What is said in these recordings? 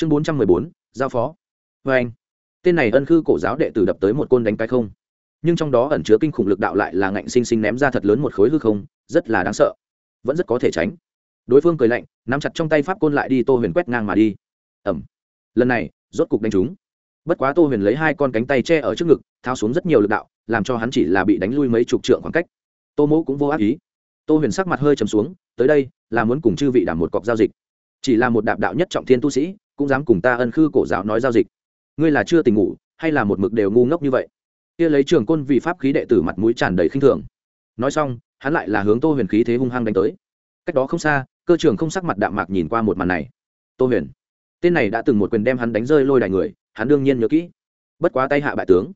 chương bốn trăm mười bốn, giao phó. Vê anh, tên này ân khư cổ giáo đệ tử đập tới một côn đánh cái không. Nhưng trong đó ẩn chứa kinh khủng lực đạo lại là ngạnh sinh sinh ném ra thật lớn một khối hư không, rất là đáng sợ. Vẫn rất có thể tránh. Đối phương cười lạnh, nắm chặt trong tay pháp côn lại đi tô huyền quét ngang mà đi. Ẩm. Lần này, rốt cục đánh trúng. Bất quá tô huyền lấy hai con cánh tay che ở trước ngực thao xuống rất nhiều lực đạo, làm cho hắn chỉ là bị đánh lui mấy chục trượng khoảng cách. Tô mẫu cũng vô ác ý. Tô huyền sắc mặt hơi trầm xuống, tới đây, là muốn cùng chư vị đảm một cọc giao dịch chỉ là một đạp đạo nhất trọng thiên tu sĩ, cũng dám cùng ta ân khư cổ giáo nói giao dịch. Ngươi là chưa tỉnh ngủ, hay là một mực đều ngu ngốc như vậy? Kia lấy trường côn vì pháp khí đệ tử mặt mũi tràn đầy khinh thường. Nói xong, hắn lại là hướng tô huyền khí thế hung hăng đánh tới. Cách đó không xa, cơ trường không sắc mặt đạm mạc nhìn qua một màn này. Tô huyền, tên này đã từng một quyền đem hắn đánh rơi lôi đài người, hắn đương nhiên nhớ kỹ. Bất quá tay hạ bại tướng,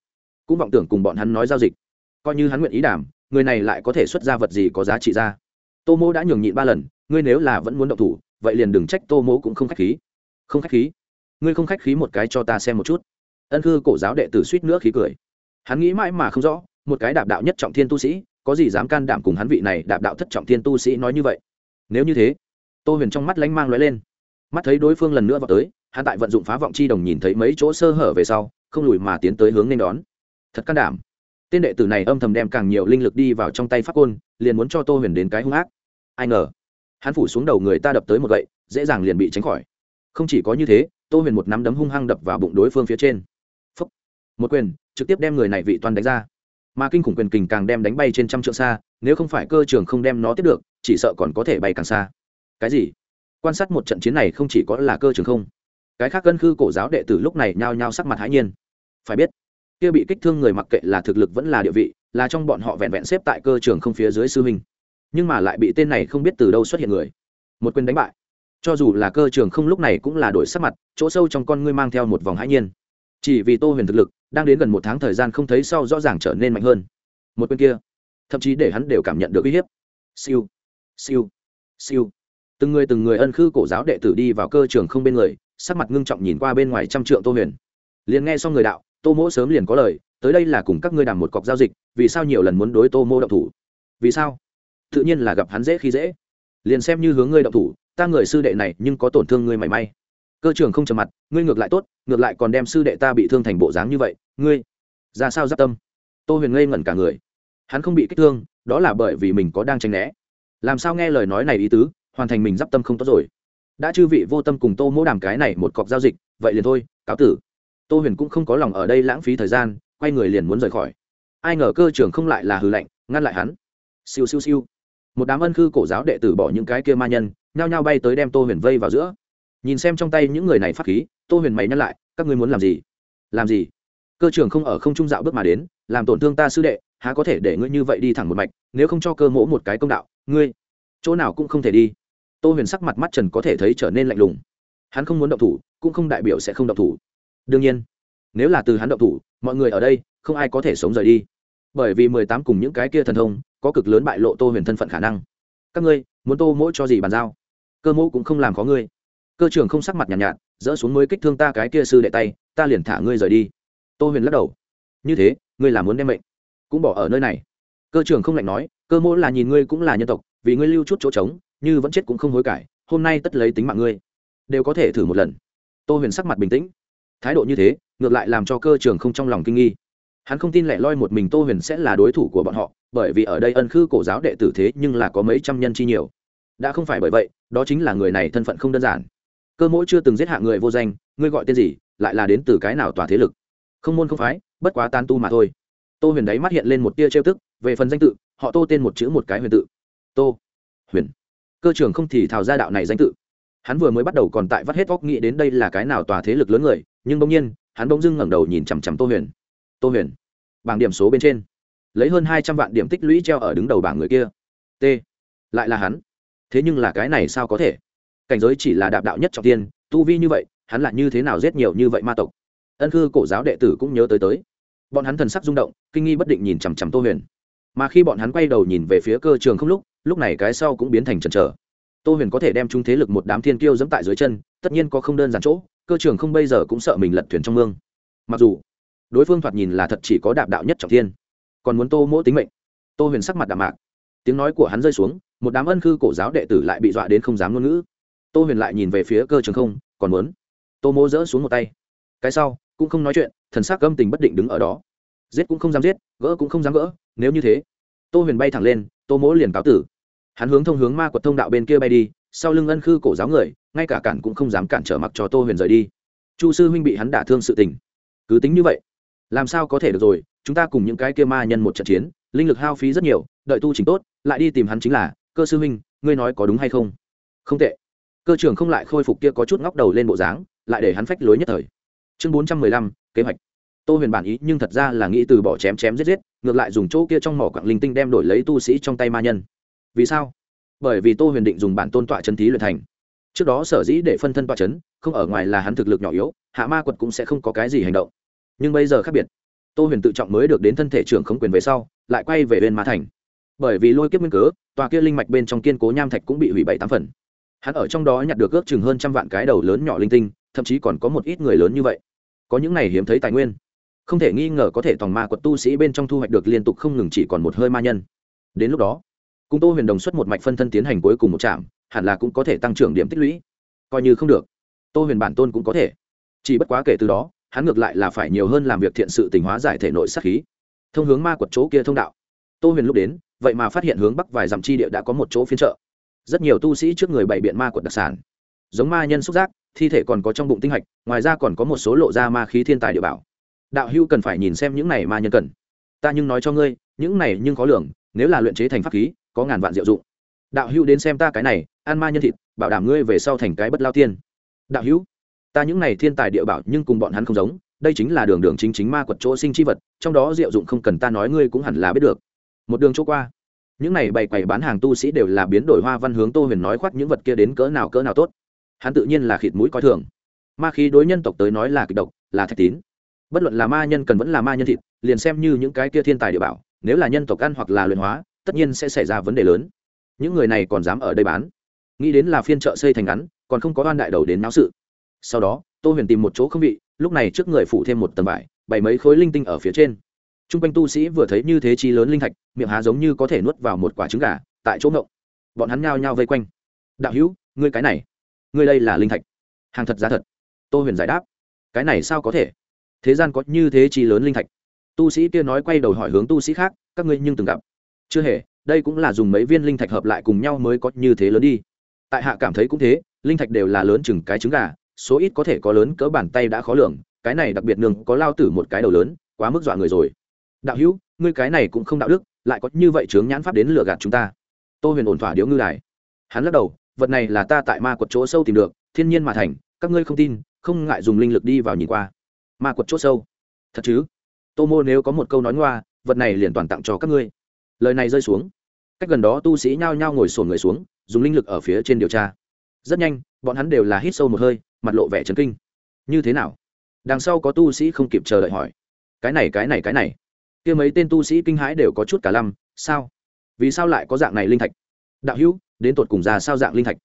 cũng vọng tưởng cùng bọn hắn nói giao dịch. Coi như hắn nguyện ý đảm, người này lại có thể xuất ra vật gì có giá trị ra. Tô mô đã nhường nhịn ba lần, ngươi nếu là vẫn muốn động thủ vậy liền đừng trách tô mỗ cũng không khách khí. Không khách khí? Ngươi không khách khí một cái cho ta xem một chút. Ân khư cổ giáo đệ tử suýt nữa khí cười. Hắn nghĩ mãi mà không rõ, một cái đạp đạo nhất trọng thiên tu sĩ, có gì dám can đảm cùng hắn vị này đạp đạo thất trọng thiên tu sĩ nói như vậy? Nếu như thế, tô huyền trong mắt lánh mang l lên. Mắt thấy đối phương lần nữa vào tới, hắn tại vận dụng phá vọng chi đồng nhìn thấy mấy chỗ sơ hở về sau, không lùi mà tiến tới hướng nên đón. Thật can đảm. Tên đệ tử này âm thầm đem càng nhiều linh lực đi vào trong tay pháp côn, liền muốn cho tô huyền đến cái hung ác. Ai ngờ hắn phủ xuống đầu người ta đập tới một gậy, dễ dàng liền bị tránh khỏi. Không chỉ có như thế, tô huyền một nắm đấm hung hăng đập vào bụng đối phương phía trên. Phúc. một quyền, trực tiếp đem người này vị toàn đánh ra. Mà kinh khủng quyền kình càng đem đánh bay trên trăm trượng xa, nếu không phải cơ trường không đem nó tiếp được, chỉ sợ còn có thể bay càng xa. Cái gì? Quan sát một trận chiến này không chỉ có là cơ trường không. Cái khác cân khư cổ giáo đệ tử lúc này nhao nhao sắc mặt hãi nhiên. Phải biết, kia bị kích thương người mặc kệ là thực lực vẫn là địa vị, là trong bọn họ vẹn vẹn xếp tại cơ trường không phía dưới sư huynh nhưng mà lại bị tên này không biết từ đâu xuất hiện người. Một quyền đánh bại. Cho dù là cơ trường không lúc này cũng là đổi sắc mặt, chỗ sâu trong con ngươi mang theo một vòng hãi nhiên. Chỉ vì tô huyền thực lực, đang đến gần một tháng thời gian không thấy sau rõ ràng trở nên mạnh hơn. Một quyền kia, thậm chí để hắn đều cảm nhận được uy hiếp. Siêu siêu siêu. Từng người từng người ân khư cổ giáo đệ tử đi vào cơ trường không bên người, sắc mặt ngưng trọng nhìn qua bên ngoài trăm trượng tô huyền. Liền nghe xong người đạo, tô mỗ sớm liền có lời, tới đây là cùng các ngươi đàm một cọc giao dịch, vì sao nhiều lần muốn đối tô mô động thủ? Vì sao? Tự nhiên là gặp hắn dễ khi dễ. Liền xem như hướng ngươi động thủ, ta người sư đệ này nhưng có tổn thương ngươi mảy may. Cơ trường không trầm mặt, ngươi ngược lại tốt, ngược lại còn đem sư đệ ta bị thương thành bộ dáng như vậy, ngươi ra sao giáp tâm? Tô huyền ngây ngẩn cả người. Hắn không bị kích thương, đó là bởi vì mình có đang tranh né. Làm sao nghe lời nói này ý tứ, hoàn thành mình giáp tâm không tốt rồi. Đã chư vị vô tâm cùng tô mỗ đàm cái này một cọc giao dịch, vậy liền thôi, cáo tử. Tô huyền cũng không có lòng ở đây lãng phí thời gian, quay người liền muốn rời khỏi. Ai ngờ cơ trưởng không lại là hư lệnh ngăn lại hắn. Siêu siêu siêu một đám ân khư cổ giáo đệ tử bỏ những cái kia ma nhân, nhao nhao bay tới đem tô huyền vây vào giữa. Nhìn xem trong tay những người này phát khí, tô huyền mày nhắc lại, các ngươi muốn làm gì? Làm gì? Cơ trưởng không ở không trung dạo bước mà đến, làm tổn thương ta sư đệ, há có thể để ngươi như vậy đi thẳng một mạch, nếu không cho cơ mỗ một cái công đạo, ngươi chỗ nào cũng không thể đi. Tô huyền sắc mặt mắt trần có thể thấy trở nên lạnh lùng. Hắn không muốn động thủ, cũng không đại biểu sẽ không động thủ. Đương nhiên, nếu là từ hắn động thủ, mọi người ở đây, không ai có thể sống rời đi. Bởi vì mười tám cùng những cái kia thần thông có cực lớn bại lộ tô huyền thân phận khả năng. Các ngươi muốn tô mỗi cho gì bàn giao? Cơ mẫu cũng không làm có ngươi. Cơ trưởng không sắc mặt nhàn nhạt, nhạt dỡ xuống mới kích thương ta cái kia sư đệ tay ta liền thả ngươi rời đi. Tô huyền lắc đầu. Như thế ngươi là muốn đem mệnh cũng bỏ ở nơi này. Cơ trưởng không lạnh nói cơ mẫu là nhìn ngươi cũng là nhân tộc vì ngươi lưu chút chỗ trống như vẫn chết cũng không hối cải hôm nay tất lấy tính mạng ngươi. Đều có thể thử một lần. Tô huyền sắc mặt bình tĩnh. Thái độ như thế ngược lại làm cho cơ trưởng không trong lòng kinh nghi. Hắn không tin lẻ loi một mình tô huyền sẽ là đối thủ của bọn họ bởi vì ở đây ân khư cổ giáo đệ tử thế nhưng là có mấy trăm nhân chi nhiều. Đã không phải bởi vậy, đó chính là người này thân phận không đơn giản. Cơ mỗi chưa từng giết hạ người vô danh, ngươi gọi tên gì, lại là đến từ cái nào tòa thế lực? Không môn không phái, bất quá tan tu mà thôi. Tô huyền đấy mắt hiện lên một tia trêu tức, về phần danh tự, họ tô tên một chữ một cái huyền tự. Tô huyền. Cơ trưởng không thì thào ra đạo này danh tự. Hắn vừa mới bắt đầu còn tại vắt hết óc nghĩ đến đây là cái nào tòa thế lực lớn người, nhưng bỗng nhiên, hắn bỗng dưng ngẩng đầu nhìn chằm chằm tô huyền. Tô huyền. Bảng điểm số bên trên lấy hơn hai trăm vạn điểm tích lũy treo ở đứng đầu bảng người kia. T. Lại là hắn. Thế nhưng là cái này sao có thể? Cảnh giới chỉ là đạp đạo nhất trọng tiên, tu vi như vậy, hắn lại như thế nào giết nhiều như vậy ma tộc? Ân khư cổ giáo đệ tử cũng nhớ tới tới. Bọn hắn thần sắc rung động, kinh nghi bất định nhìn chằm chằm tô huyền. Mà khi bọn hắn quay đầu nhìn về phía cơ trường không lúc lúc này cái sau cũng biến thành chần chờ. Tô huyền có thể đem trung thế lực một đám thiên kiêu dẫm tại dưới chân, tất nhiên có không đơn giản chỗ, cơ trường không bây giờ cũng sợ mình lật thuyền trong mương. Mặc dù, đối phương thoạt nhìn là thật chỉ có đạp đạo nhất trọng thiên còn muốn tô mỗ tính mệnh. Tô huyền sắc mặt đạm mạc. Tiếng nói của hắn rơi xuống, một đám ân khư cổ giáo đệ tử lại bị dọa đến không dám ngôn ngữ. Tô huyền lại nhìn về phía cơ trường không, còn muốn. Tô mỗ dỡ xuống một tay. Cái sau, cũng không nói chuyện, thần sắc gâm tình bất định đứng ở đó. Giết cũng không dám giết, gỡ cũng không dám gỡ, nếu như thế. Tô huyền bay thẳng lên, tô mỗ liền cáo tử. Hắn hướng thông hướng ma quật thông đạo bên kia bay đi, sau lưng ân khư cổ giáo người, ngay cả cản cũng không dám cản trở mặc cho tô huyền rời đi. Chu sư huynh bị hắn đả thương sự tình. Cứ tính như vậy, làm sao có thể được rồi? Chúng ta cùng những cái kia ma nhân một trận chiến, linh lực hao phí rất nhiều, đợi tu chỉnh tốt, lại đi tìm hắn chính là, cơ sư huynh, ngươi nói có đúng hay không? Không tệ. Cơ trưởng không lại khôi phục kia có chút ngóc đầu lên bộ dáng, lại để hắn phách lối nhất thời. Chương bốn trăm mười lăm, kế hoạch. Tô huyền bản ý nhưng thật ra là nghĩ từ bỏ chém chém giết giết, ngược lại dùng chỗ kia trong mỏ quặng linh tinh đem đổi lấy tu sĩ trong tay ma nhân. Vì sao? Bởi vì tô huyền định dùng bản tôn tọa chân thí luyện thành. Trước đó sở dĩ để phân thân tọa chấn, không ở ngoài là hắn thực lực nhỏ yếu, hạ ma quật cũng sẽ không có cái gì hành động. Nhưng bây giờ khác biệt tô huyền tự trọng mới được đến thân thể trưởng không quyền về sau, lại quay về bên ma thành. Bởi vì lôi kiếp nguyên cớ, tòa kia linh mạch bên trong kiên cố nham thạch cũng bị hủy bảy tám phần. Hắn ở trong đó nhặt được ước chừng hơn trăm vạn cái đầu lớn nhỏ linh tinh, thậm chí còn có một ít người lớn như vậy. Có những này hiếm thấy tài nguyên. Không thể nghi ngờ có thể tòng ma quật tu sĩ bên trong thu hoạch được liên tục không ngừng chỉ còn một hơi ma nhân. Đến lúc đó cung tô huyền đồng xuất một mạch phân thân tiến hành cuối cùng một trạm, hẳn là cũng có thể tăng trưởng điểm tích lũy. Coi như không được, tô huyền bản tôn cũng có thể. Chỉ bất quá kể từ đó hắn ngược lại là phải nhiều hơn làm việc thiện sự tình hóa giải thể nội sát khí. Thông hướng ma quật chỗ kia thông đạo. Tô huyền lúc đến, vậy mà phát hiện hướng bắc vài dặm chi địa đã có một chỗ phiên chợ. Rất nhiều tu sĩ trước người bày biện ma quật đặc sản. Giống ma nhân xúc giác, thi thể còn có trong bụng tinh hạch, ngoài ra còn có một số lộ ra ma khí thiên tài địa bảo. Đạo hưu cần phải nhìn xem những này ma nhân cần. Ta nhưng nói cho ngươi, những này nhưng khó lường, nếu là luyện chế thành pháp khí, có ngàn vạn diệu dụng. Đạo hưu đến xem ta cái này, ăn ma nhân thịt, bảo đảm ngươi về sau thành cái bất lao tiên. Đạo hữu ta những này thiên tài địa bảo nhưng cùng bọn hắn không giống, đây chính là đường đường chính chính ma quật chỗ sinh chi vật, trong đó diệu dụng không cần ta nói ngươi cũng hẳn là biết được. Một đường chỗ qua, những này bày quầy bán hàng tu sĩ đều là biến đổi hoa văn hướng tô huyền nói khoác những vật kia đến cỡ nào cỡ nào tốt. Hắn tự nhiên là khịt mũi coi thường. Ma khí đối nhân tộc tới nói là kịch độc, là thạch tín. Bất luận là ma nhân cần vẫn là ma nhân thịt, liền xem như những cái kia thiên tài địa bảo, nếu là nhân tộc ăn hoặc là luyện hóa, tất nhiên sẽ xảy ra vấn đề lớn. Những người này còn dám ở đây bán. Nghĩ đến là phiên chợ xây thành ngắn, còn không có oan đại đầu đến náo sự sau đó, tô huyền tìm một chỗ không vị, lúc này trước người phủ thêm một tầng vải, bày mấy khối linh tinh ở phía trên. T r u n g quanh tu sĩ vừa thấy như thế chi lớn linh thạch, miệng há giống như có thể nuốt vào một quả trứng gà, tại chỗ ngậu bọn hắn nhao nhao vây quanh. Đạo hữu, ngươi cái này, ngươi đây là linh thạch? Hàng thật giá thật. Tô huyền giải đáp. Cái này sao có thể? Thế gian có như thế chi lớn linh thạch. Tu sĩ kia nói quay đầu hỏi hướng tu sĩ khác, các ngươi nhưng từng gặp? Chưa hề, đây cũng là dùng mấy viên linh thạch hợp lại cùng nhau mới có như thế lớn đi. Tại hạ cảm thấy cũng thế, linh thạch đều là lớn chừng cái trứng gà số ít có thể có lớn cỡ bàn tay đã khó lường, cái này đặc biệt nương có lao tử một cái đầu lớn, quá mức dọa người rồi. Đạo hữu, ngươi cái này cũng không đạo đức, lại có như vậy chướng nhãn pháp đến lừa gạt chúng ta. Tô huyền ổn thỏa điếu ngư đài. Hắn lắc đầu, vật này là ta tại ma quật chỗ sâu tìm được, thiên nhiên mà thành, các ngươi không tin, không ngại dùng linh lực đi vào nhìn qua. Ma quật chỗ sâu. Thật chứ? Tô mô nếu có một câu nói ngoa, vật này liền toàn tặng cho các ngươi. Lời này rơi xuống. Cách gần đó tu sĩ nhao nhao ngồi sổn người xuống, dùng linh lực ở phía trên điều tra. Rất nhanh bọn hắn đều là hít sâu một hơi, mặt lộ vẻ trấn kinh. Như thế nào? Đằng sau có tu sĩ không kịp chờ đợi hỏi. Cái này cái này cái này. Kia mấy tên tu sĩ kinh hãi đều có chút cả lăm, sao? Vì sao lại có dạng này linh thạch? Đạo hữu, đến tột cùng ra sao dạng linh thạch?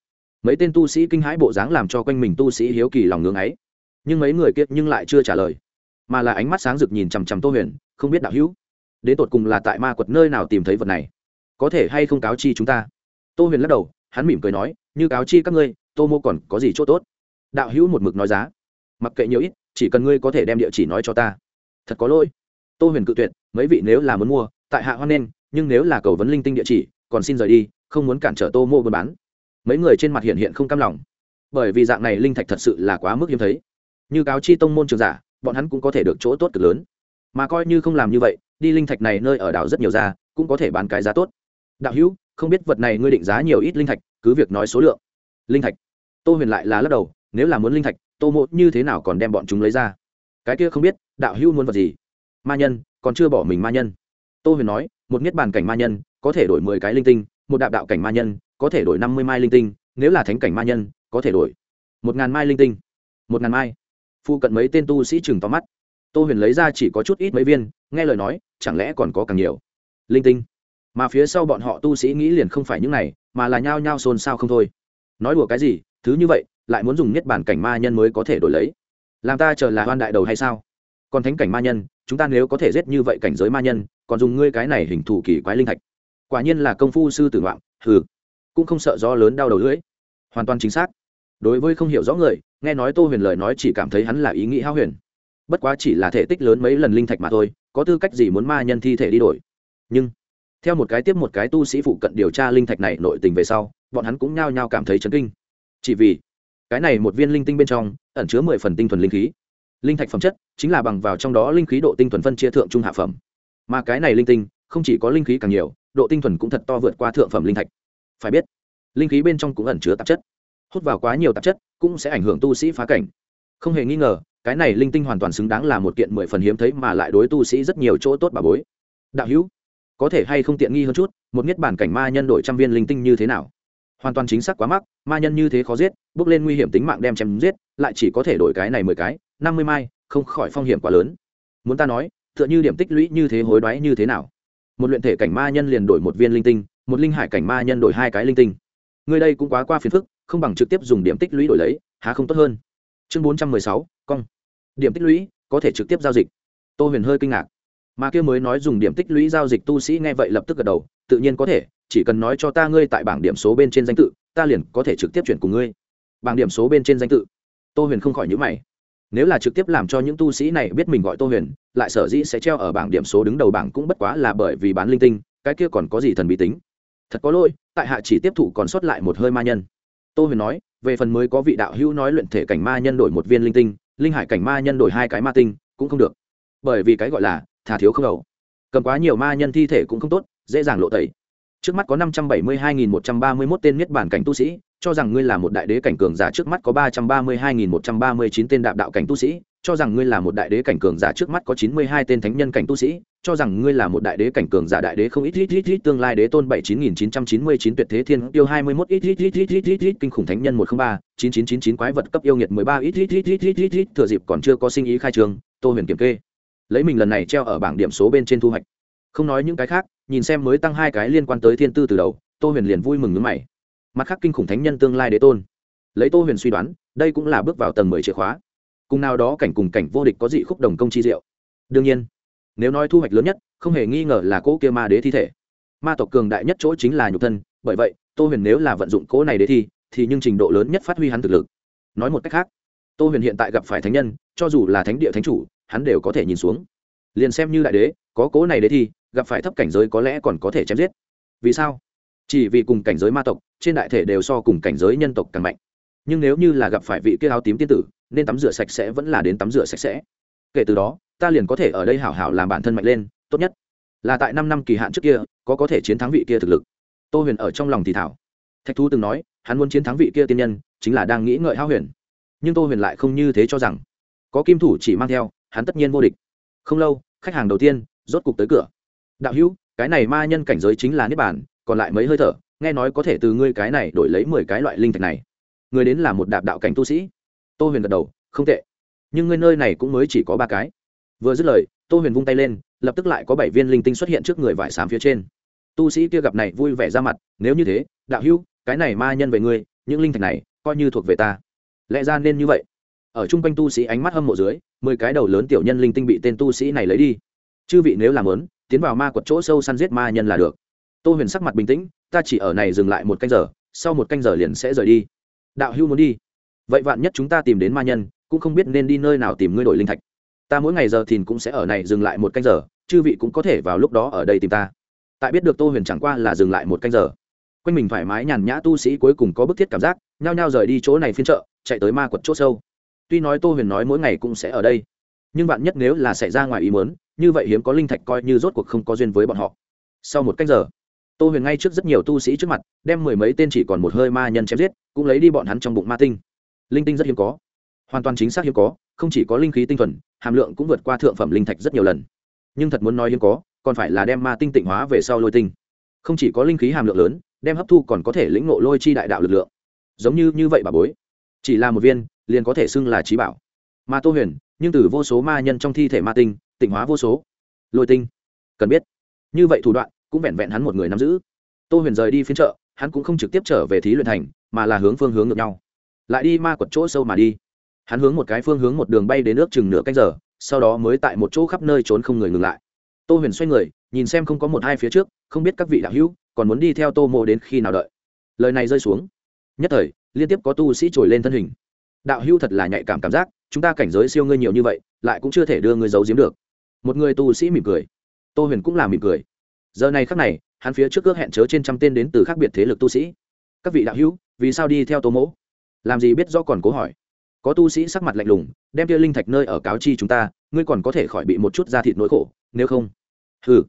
Mấy tên tu sĩ kinh hãi bộ dáng làm cho quanh mình tu sĩ hiếu kỳ lòng ngưỡng ấy. Nhưng mấy người kiệt nhưng lại chưa trả lời, mà là ánh mắt sáng rực nhìn chằm chằm tô huyền, không biết đạo hữu, đến tột cùng là tại ma quật nơi nào tìm thấy vật này? Có thể hay không cáo chi chúng ta? Tô huyền lắc đầu, hắn mỉm cười nói, như cáo chi các ngươi tô mô còn có gì c h ỗ t ố t đạo hữu một mực nói giá. Mặc kệ nhiều ít, chỉ cần ngươi có thể đem địa chỉ nói cho ta. Thật có lỗi. Tô huyền cự tuyệt, mấy vị nếu là muốn mua, tại hạ hoan nghênh nhưng nếu là cầu vấn linh tinh địa chỉ, còn xin rời đi, không muốn cản trở tô mô buôn bán. Mấy người trên mặt hiện hiện không cam lòng. Bởi vì dạng này linh thạch thật sự là quá mức hiếm thấy. Như cáo chi tông môn trường giả, bọn hắn cũng có thể được chỗ tốt cực lớn. Mà coi như không làm như vậy, đi linh thạch này nơi ở đảo rất nhiều ra, cũng có thể bán cái giá tốt. Đạo hữu, không biết vật này ngươi định giá nhiều ít linh thạch, cứ việc nói số lượng. Linh thạch tô huyền lại là lắc đầu, nếu là muốn linh thạch, tô mộ như thế nào còn đem bọn chúng lấy ra? Cái kia không biết, đạo hữu muốn vật gì? Ma nhân, còn chưa bỏ mình ma nhân. Tô huyền nói, một niết bàn cảnh ma nhân, có thể đổi mười cái linh tinh, một đạo đạo cảnh ma nhân, có thể đổi năm mươi mai linh tinh, nếu là thánh cảnh ma nhân, có thể đổi một ngàn mai linh tinh. Một ngàn mai. Phụ cận mấy tên tu sĩ chừng tóm mắt. Tô huyền lấy ra chỉ có chút ít mấy viên, nghe lời nói, chẳng lẽ còn có càng nhiều? Linh tinh. Mà phía sau bọn họ tu sĩ nghĩ liền không phải những này, mà là nhao nhao xôn xao không thôi. Nói đùa cái gì thứ như vậy, lại muốn dùng niết bản cảnh ma nhân mới có thể đổi lấy. Làm ta chờ là hoan đại đầu hay sao? Còn thánh cảnh ma nhân, chúng ta nếu có thể giết như vậy cảnh giới ma nhân, còn dùng ngươi cái này hình thù kỳ quái linh thạch. Quả nhiên là công phu sư tử ngoạn hừ. Cũng không sợ gió lớn đau đầu lưỡi. Hoàn toàn chính xác. Đối với không hiểu rõ người, nghe nói tô huyền lời nói chỉ cảm thấy hắn là ý nghĩ hao huyền. Bất quá chỉ là thể tích lớn mấy lần linh thạch mà thôi, có tư cách gì muốn ma nhân thi thể đi đổi. Nhưng, theo một cái tiếp một cái tu sĩ phụ cận điều tra linh thạch này nội tình về sau, bọn hắn cũng nhao nhao cảm thấy chấn kinh chỉ vì cái này một viên linh tinh bên trong ẩn chứa mười phần tinh thuần linh khí. Linh thạch phẩm chất chính là bằng vào trong đó linh khí độ tinh thuần phân chia thượng trung hạ phẩm. Mà cái này linh tinh không chỉ có linh khí càng nhiều, độ tinh thuần cũng thật to vượt qua thượng phẩm linh thạch. Phải biết, linh khí bên trong cũng ẩn chứa tạp chất. Hút vào quá nhiều tạp chất cũng sẽ ảnh hưởng tu sĩ phá cảnh. Không hề nghi ngờ, cái này linh tinh hoàn toàn xứng đáng là một kiện mười phần hiếm thấy mà lại đối tu sĩ rất nhiều chỗ tốt bà bối. Đạo hữu, có thể hay không tiện nghi hơn chút, một nhất bản cảnh ma nhân đổi trăm viên linh tinh như thế nào? Hoàn toàn chính xác quá mắc, ma nhân như thế khó giết, bước lên nguy hiểm tính mạng đem chém giết, lại chỉ có thể đổi cái này mười cái, năm mươi mai, không khỏi phong hiểm quá lớn. Muốn ta nói, tựa như điểm tích lũy như thế hối đoái như thế nào? Một luyện thể cảnh ma nhân liền đổi một viên linh tinh, một linh hải cảnh ma nhân đổi hai cái linh tinh. Người đây cũng quá qua phiền phức, không bằng trực tiếp dùng điểm tích lũy đổi lấy, há không tốt hơn. Chương bốn trăm mười sáu, cong. Điểm tích lũy, có thể trực tiếp giao dịch. Tô huyền hơi kinh ngạc. Mà kia mới nói dùng điểm tích lũy giao dịch tu sĩ nghe vậy lập tức gật đầu, tự nhiên có thể chỉ cần nói cho ta ngươi tại bảng điểm số bên trên danh tự, ta liền có thể trực tiếp chuyển cùng ngươi. Bảng điểm số bên trên danh tự. Tô huyền không khỏi nhữ mày. Nếu là trực tiếp làm cho những tu sĩ này biết mình gọi tô huyền, lại sở dĩ sẽ treo ở bảng điểm số đứng đầu bảng cũng bất quá là bởi vì bán linh tinh, cái kia còn có gì thần bí tính. Thật có lỗi, tại hạ chỉ tiếp thụ còn sót lại một hơi ma nhân. Tô huyền nói, về phần mới có vị đạo hữu nói luyện thể cảnh ma nhân đổi một viên linh tinh, linh hải cảnh ma nhân đổi hai cái ma tinh, cũng không được. Bởi vì cái gọi là, thà thiếu không đầu. Cầm quá nhiều ma nhân thi thể cũng không tốt, dễ dàng lộ tẩy trước mắt có năm trăm bảy mươi hai nghìn một trăm ba mươi mốt tên niết bản cảnh tu sĩ cho rằng ngươi là một đại đế cảnh cường giả trước mắt có ba trăm ba mươi hai nghìn một trăm ba mươi chín tên đạp đạo cảnh tu sĩ cho rằng ngươi là một đại đế cảnh cường giả trước mắt có chín mươi hai tên thánh nhân cảnh tu sĩ cho rằng ngươi là một đại đế cảnh cường giả đại đế không ít ít ít ít tương lai đế tôn bảy chín nghìn chín trăm chín mươi chín tuyệt thế thiên tiêu hai mươi mốt ít ít ít ít ít ít ít kinh khủng thánh nhân một không ba chín chín chín chín quái vật cấp yêu nghiệt mười ba ít ít ít ít ít ít ít thừa dịp còn chưa có sinh ý khai trường tô huyền kiểm kê lấy mình lần này treo ở bảng điểm số bên trên thu hoạch không nói những cái khác nhìn xem mới tăng hai cái liên quan tới thiên tư từ đầu, tô huyền liền vui mừng ngứa mày. Mặt khác kinh khủng thánh nhân tương lai đế tôn. Lấy tô huyền suy đoán, đây cũng là bước vào tầng mười chìa khóa. Cùng nào đó cảnh cùng cảnh vô địch có dị khúc đồng công chi diệu. Đương nhiên, nếu nói thu hoạch lớn nhất, không hề nghi ngờ là cỗ kia ma đế thi thể. Ma tộc cường đại nhất chỗ chính là nhục thân, bởi vậy, tô huyền nếu là vận dụng cỗ này đế thi, thì nhưng trình độ lớn nhất phát huy hắn thực lực. Nói một cách khác, tô huyền hiện tại gặp phải thánh nhân, cho dù là thánh địa thánh chủ, hắn đều có thể nhìn xuống. Liền xem như đại đế, có cố này đế thi gặp phải thấp cảnh giới có lẽ còn có thể chém giết. Vì sao? Chỉ vì cùng cảnh giới ma tộc, trên đại thể đều so cùng cảnh giới nhân tộc càng mạnh. Nhưng nếu như là gặp phải vị kia áo tím tiên tử, nên tắm rửa sạch sẽ vẫn là đến tắm rửa sạch sẽ. Kể từ đó, ta liền có thể ở đây hảo hảo làm bản thân mạnh lên, tốt nhất. Là tại năm năm kỳ hạn trước kia, có có thể chiến thắng vị kia thực lực. Tô huyền ở trong lòng thì thảo. Thạch thu từng nói, hắn muốn chiến thắng vị kia tiên nhân, chính là đang nghĩ ngợi hao huyền. Nhưng tô huyền lại không như thế cho rằng. Có kim thủ chỉ mang theo, hắn tất nhiên vô địch. Không lâu, khách hàng đầu tiên, rốt cục tới cửa đạo hữu, cái này ma nhân cảnh giới chính là niết bản còn lại mấy hơi thở, nghe nói có thể từ ngươi cái này đổi lấy mười cái loại linh thạch này. Người đến là một đạp đạo cảnh tu sĩ. Tô huyền gật đầu, không tệ. Nhưng ngươi nơi này cũng mới chỉ có ba cái. Vừa dứt lời, tô huyền vung tay lên, lập tức lại có bảy viên linh tinh xuất hiện trước người vải xám phía trên. Tu sĩ kia gặp này vui vẻ ra mặt, nếu như thế, đạo hữu, cái này ma nhân về ngươi, những linh thạch này, coi như thuộc về ta. Lẽ ra nên như vậy. Ở chung quanh tu sĩ ánh mắt hâm mộ dưới, mười cái đầu lớn tiểu nhân linh tinh bị tên tu sĩ này lấy đi. Chư vị nếu làm lớn tiến vào ma quật chỗ sâu săn giết ma nhân là được. Tô huyền sắc mặt bình tĩnh, ta chỉ ở này dừng lại một canh giờ, sau một canh giờ liền sẽ rời đi. Đạo hưu muốn đi. Vậy vạn nhất chúng ta tìm đến ma nhân, cũng không biết nên đi nơi nào tìm ngươi đổi linh thạch. Ta mỗi ngày giờ thìn cũng sẽ ở này dừng lại một canh giờ, chư vị cũng có thể vào lúc đó ở đây tìm ta. Tại biết được tô huyền chẳng qua là dừng lại một canh giờ. Quanh mình thoải mái nhàn nhã tu sĩ cuối cùng có bức thiết cảm giác, nhao nhao rời đi chỗ này phiên chợ, chạy tới ma quật chỗ sâu. Tuy nói tô huyền nói mỗi ngày cũng sẽ ở đây nhưng bạn nhất nếu là xảy ra ngoài ý mớn như vậy hiếm có linh thạch coi như rốt cuộc không có duyên với bọn họ. Sau một cách giờ, tô huyền ngay trước rất nhiều tu sĩ trước mặt, đem mười mấy tên chỉ còn một hơi ma nhân chém giết, cũng lấy đi bọn hắn trong bụng ma tinh. Linh tinh rất hiếm có, hoàn toàn chính xác hiếm có, không chỉ có linh khí tinh thuần, hàm lượng cũng vượt qua thượng phẩm linh thạch rất nhiều lần. Nhưng thật muốn nói hiếm có, còn phải là đem ma tinh tịnh hóa về sau lôi tinh. Không chỉ có linh khí hàm lượng lớn, đem hấp thu còn có thể lĩnh ngộ lôi chi đại đạo lực lượng. Giống như như vậy bà bối, chỉ là một viên, liền có thể xưng là trí bảo. Mà tô huyền nhưng từ vô số ma nhân trong thi thể ma tinh, tịnh hóa vô số. Lôi tinh. Cần biết. Như vậy thủ đoạn, cũng vẹn vẹn hắn một người nắm giữ. Tô huyền rời đi phiên chợ, hắn cũng không trực tiếp trở về thí luyện thành, mà là hướng phương hướng ngược nhau. Lại đi ma quật chỗ sâu mà đi. Hắn hướng một cái phương hướng một đường bay đến nước chừng nửa canh giờ, sau đó mới tại một chỗ khắp nơi trốn không người ngừng lại. Tô huyền xoay người, nhìn xem không có một hai phía trước, không biết các vị đạo hữu còn muốn đi theo tô mộ đến khi nào đợi. Lời này rơi xuống. Nhất thời, liên tiếp có tu sĩ trồi lên thân hình. Đạo hữu thật là nhạy cảm cảm giác chúng ta cảnh giới siêu ngươi nhiều như vậy, lại cũng chưa thể đưa ngươi giấu giếm được. Một người tu sĩ mỉm cười. Tô huyền cũng là mỉm cười. Giờ này khắc này, hắn phía trước ước hẹn chớ trên trăm tên đến từ khác biệt thế lực tu sĩ. Các vị đạo hữu, vì sao đi theo tô mỗ? Làm gì biết do còn cố hỏi. Có tu sĩ sắc mặt lạnh lùng, đem kia linh thạch nơi ở cáo chi chúng ta, ngươi còn có thể khỏi bị một chút da thịt nỗi khổ, nếu không. Ừ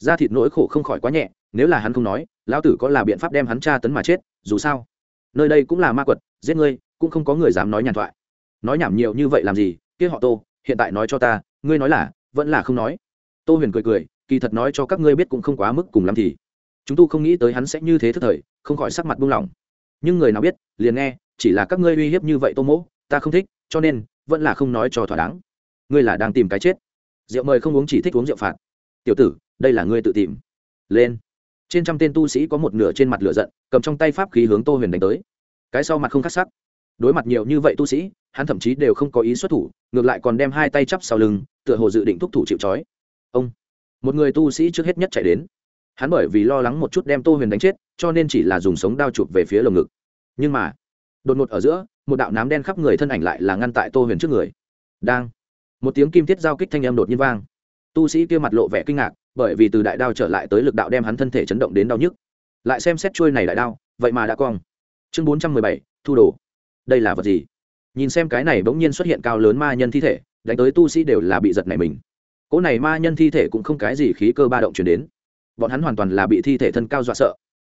da thịt nỗi khổ không khỏi quá nhẹ, nếu là hắn không nói, lão tử có là biện pháp đem hắn tra tấn mà chết, dù sao. Nơi đây cũng là ma quật, giết ngươi, cũng không có người dám nói nhàn thoại nói nhảm nhiều như vậy làm gì, kia họ tô, hiện tại nói cho ta, ngươi nói là, vẫn là không nói. Tô huyền cười cười, kỳ thật nói cho các ngươi biết cũng không quá mức cùng lắm thì. Chúng tu không nghĩ tới hắn sẽ như thế thức thời, không khỏi sắc mặt buông lỏng. Nhưng người nào biết, liền nghe, chỉ là các ngươi uy hiếp như vậy tô mỗ, ta không thích, cho nên, vẫn là không nói cho thỏa đáng. Ngươi là đang tìm cái chết. Rượu mời không uống chỉ thích uống rượu phạt. Tiểu tử, đây là ngươi tự tìm. Lên. Trên trăm tên tu sĩ có một nửa trên mặt lửa giận, cầm trong tay pháp khí hướng tô huyền đánh tới. Cái sau mặt không khắc sắc đối mặt nhiều như vậy tu sĩ, hắn thậm chí đều không có ý xuất thủ, ngược lại còn đem hai tay chắp sau lưng, tựa hồ dự định thúc thủ chịu trói. Ông, một người tu sĩ trước hết nhất chạy đến. Hắn bởi vì lo lắng một chút đem tô huyền đánh chết, cho nên chỉ là dùng sống đao chụp về phía lồng ngực. Nhưng mà, đột ngột ở giữa, một đạo nám đen khắp người thân ảnh lại là ngăn tại tô huyền trước người. Đang, một tiếng kim thiết giao kích thanh âm đột nhiên vang. Tu sĩ kia mặt lộ vẻ kinh ngạc, bởi vì từ đại đao trở lại tới lực đạo đem hắn thân thể chấn động đến đau nhức. Lại xem xét chuôi này đại đao, vậy mà đã cong. Chương bốn trăm mười bảy, thu đồ đây là vật gì? Nhìn xem cái này bỗng nhiên xuất hiện cao lớn ma nhân thi thể, đánh tới tu sĩ đều là bị giật này mình. Cỗ này ma nhân thi thể cũng không cái gì khí cơ ba động chuyển đến. Bọn hắn hoàn toàn là bị thi thể thân cao dọa sợ.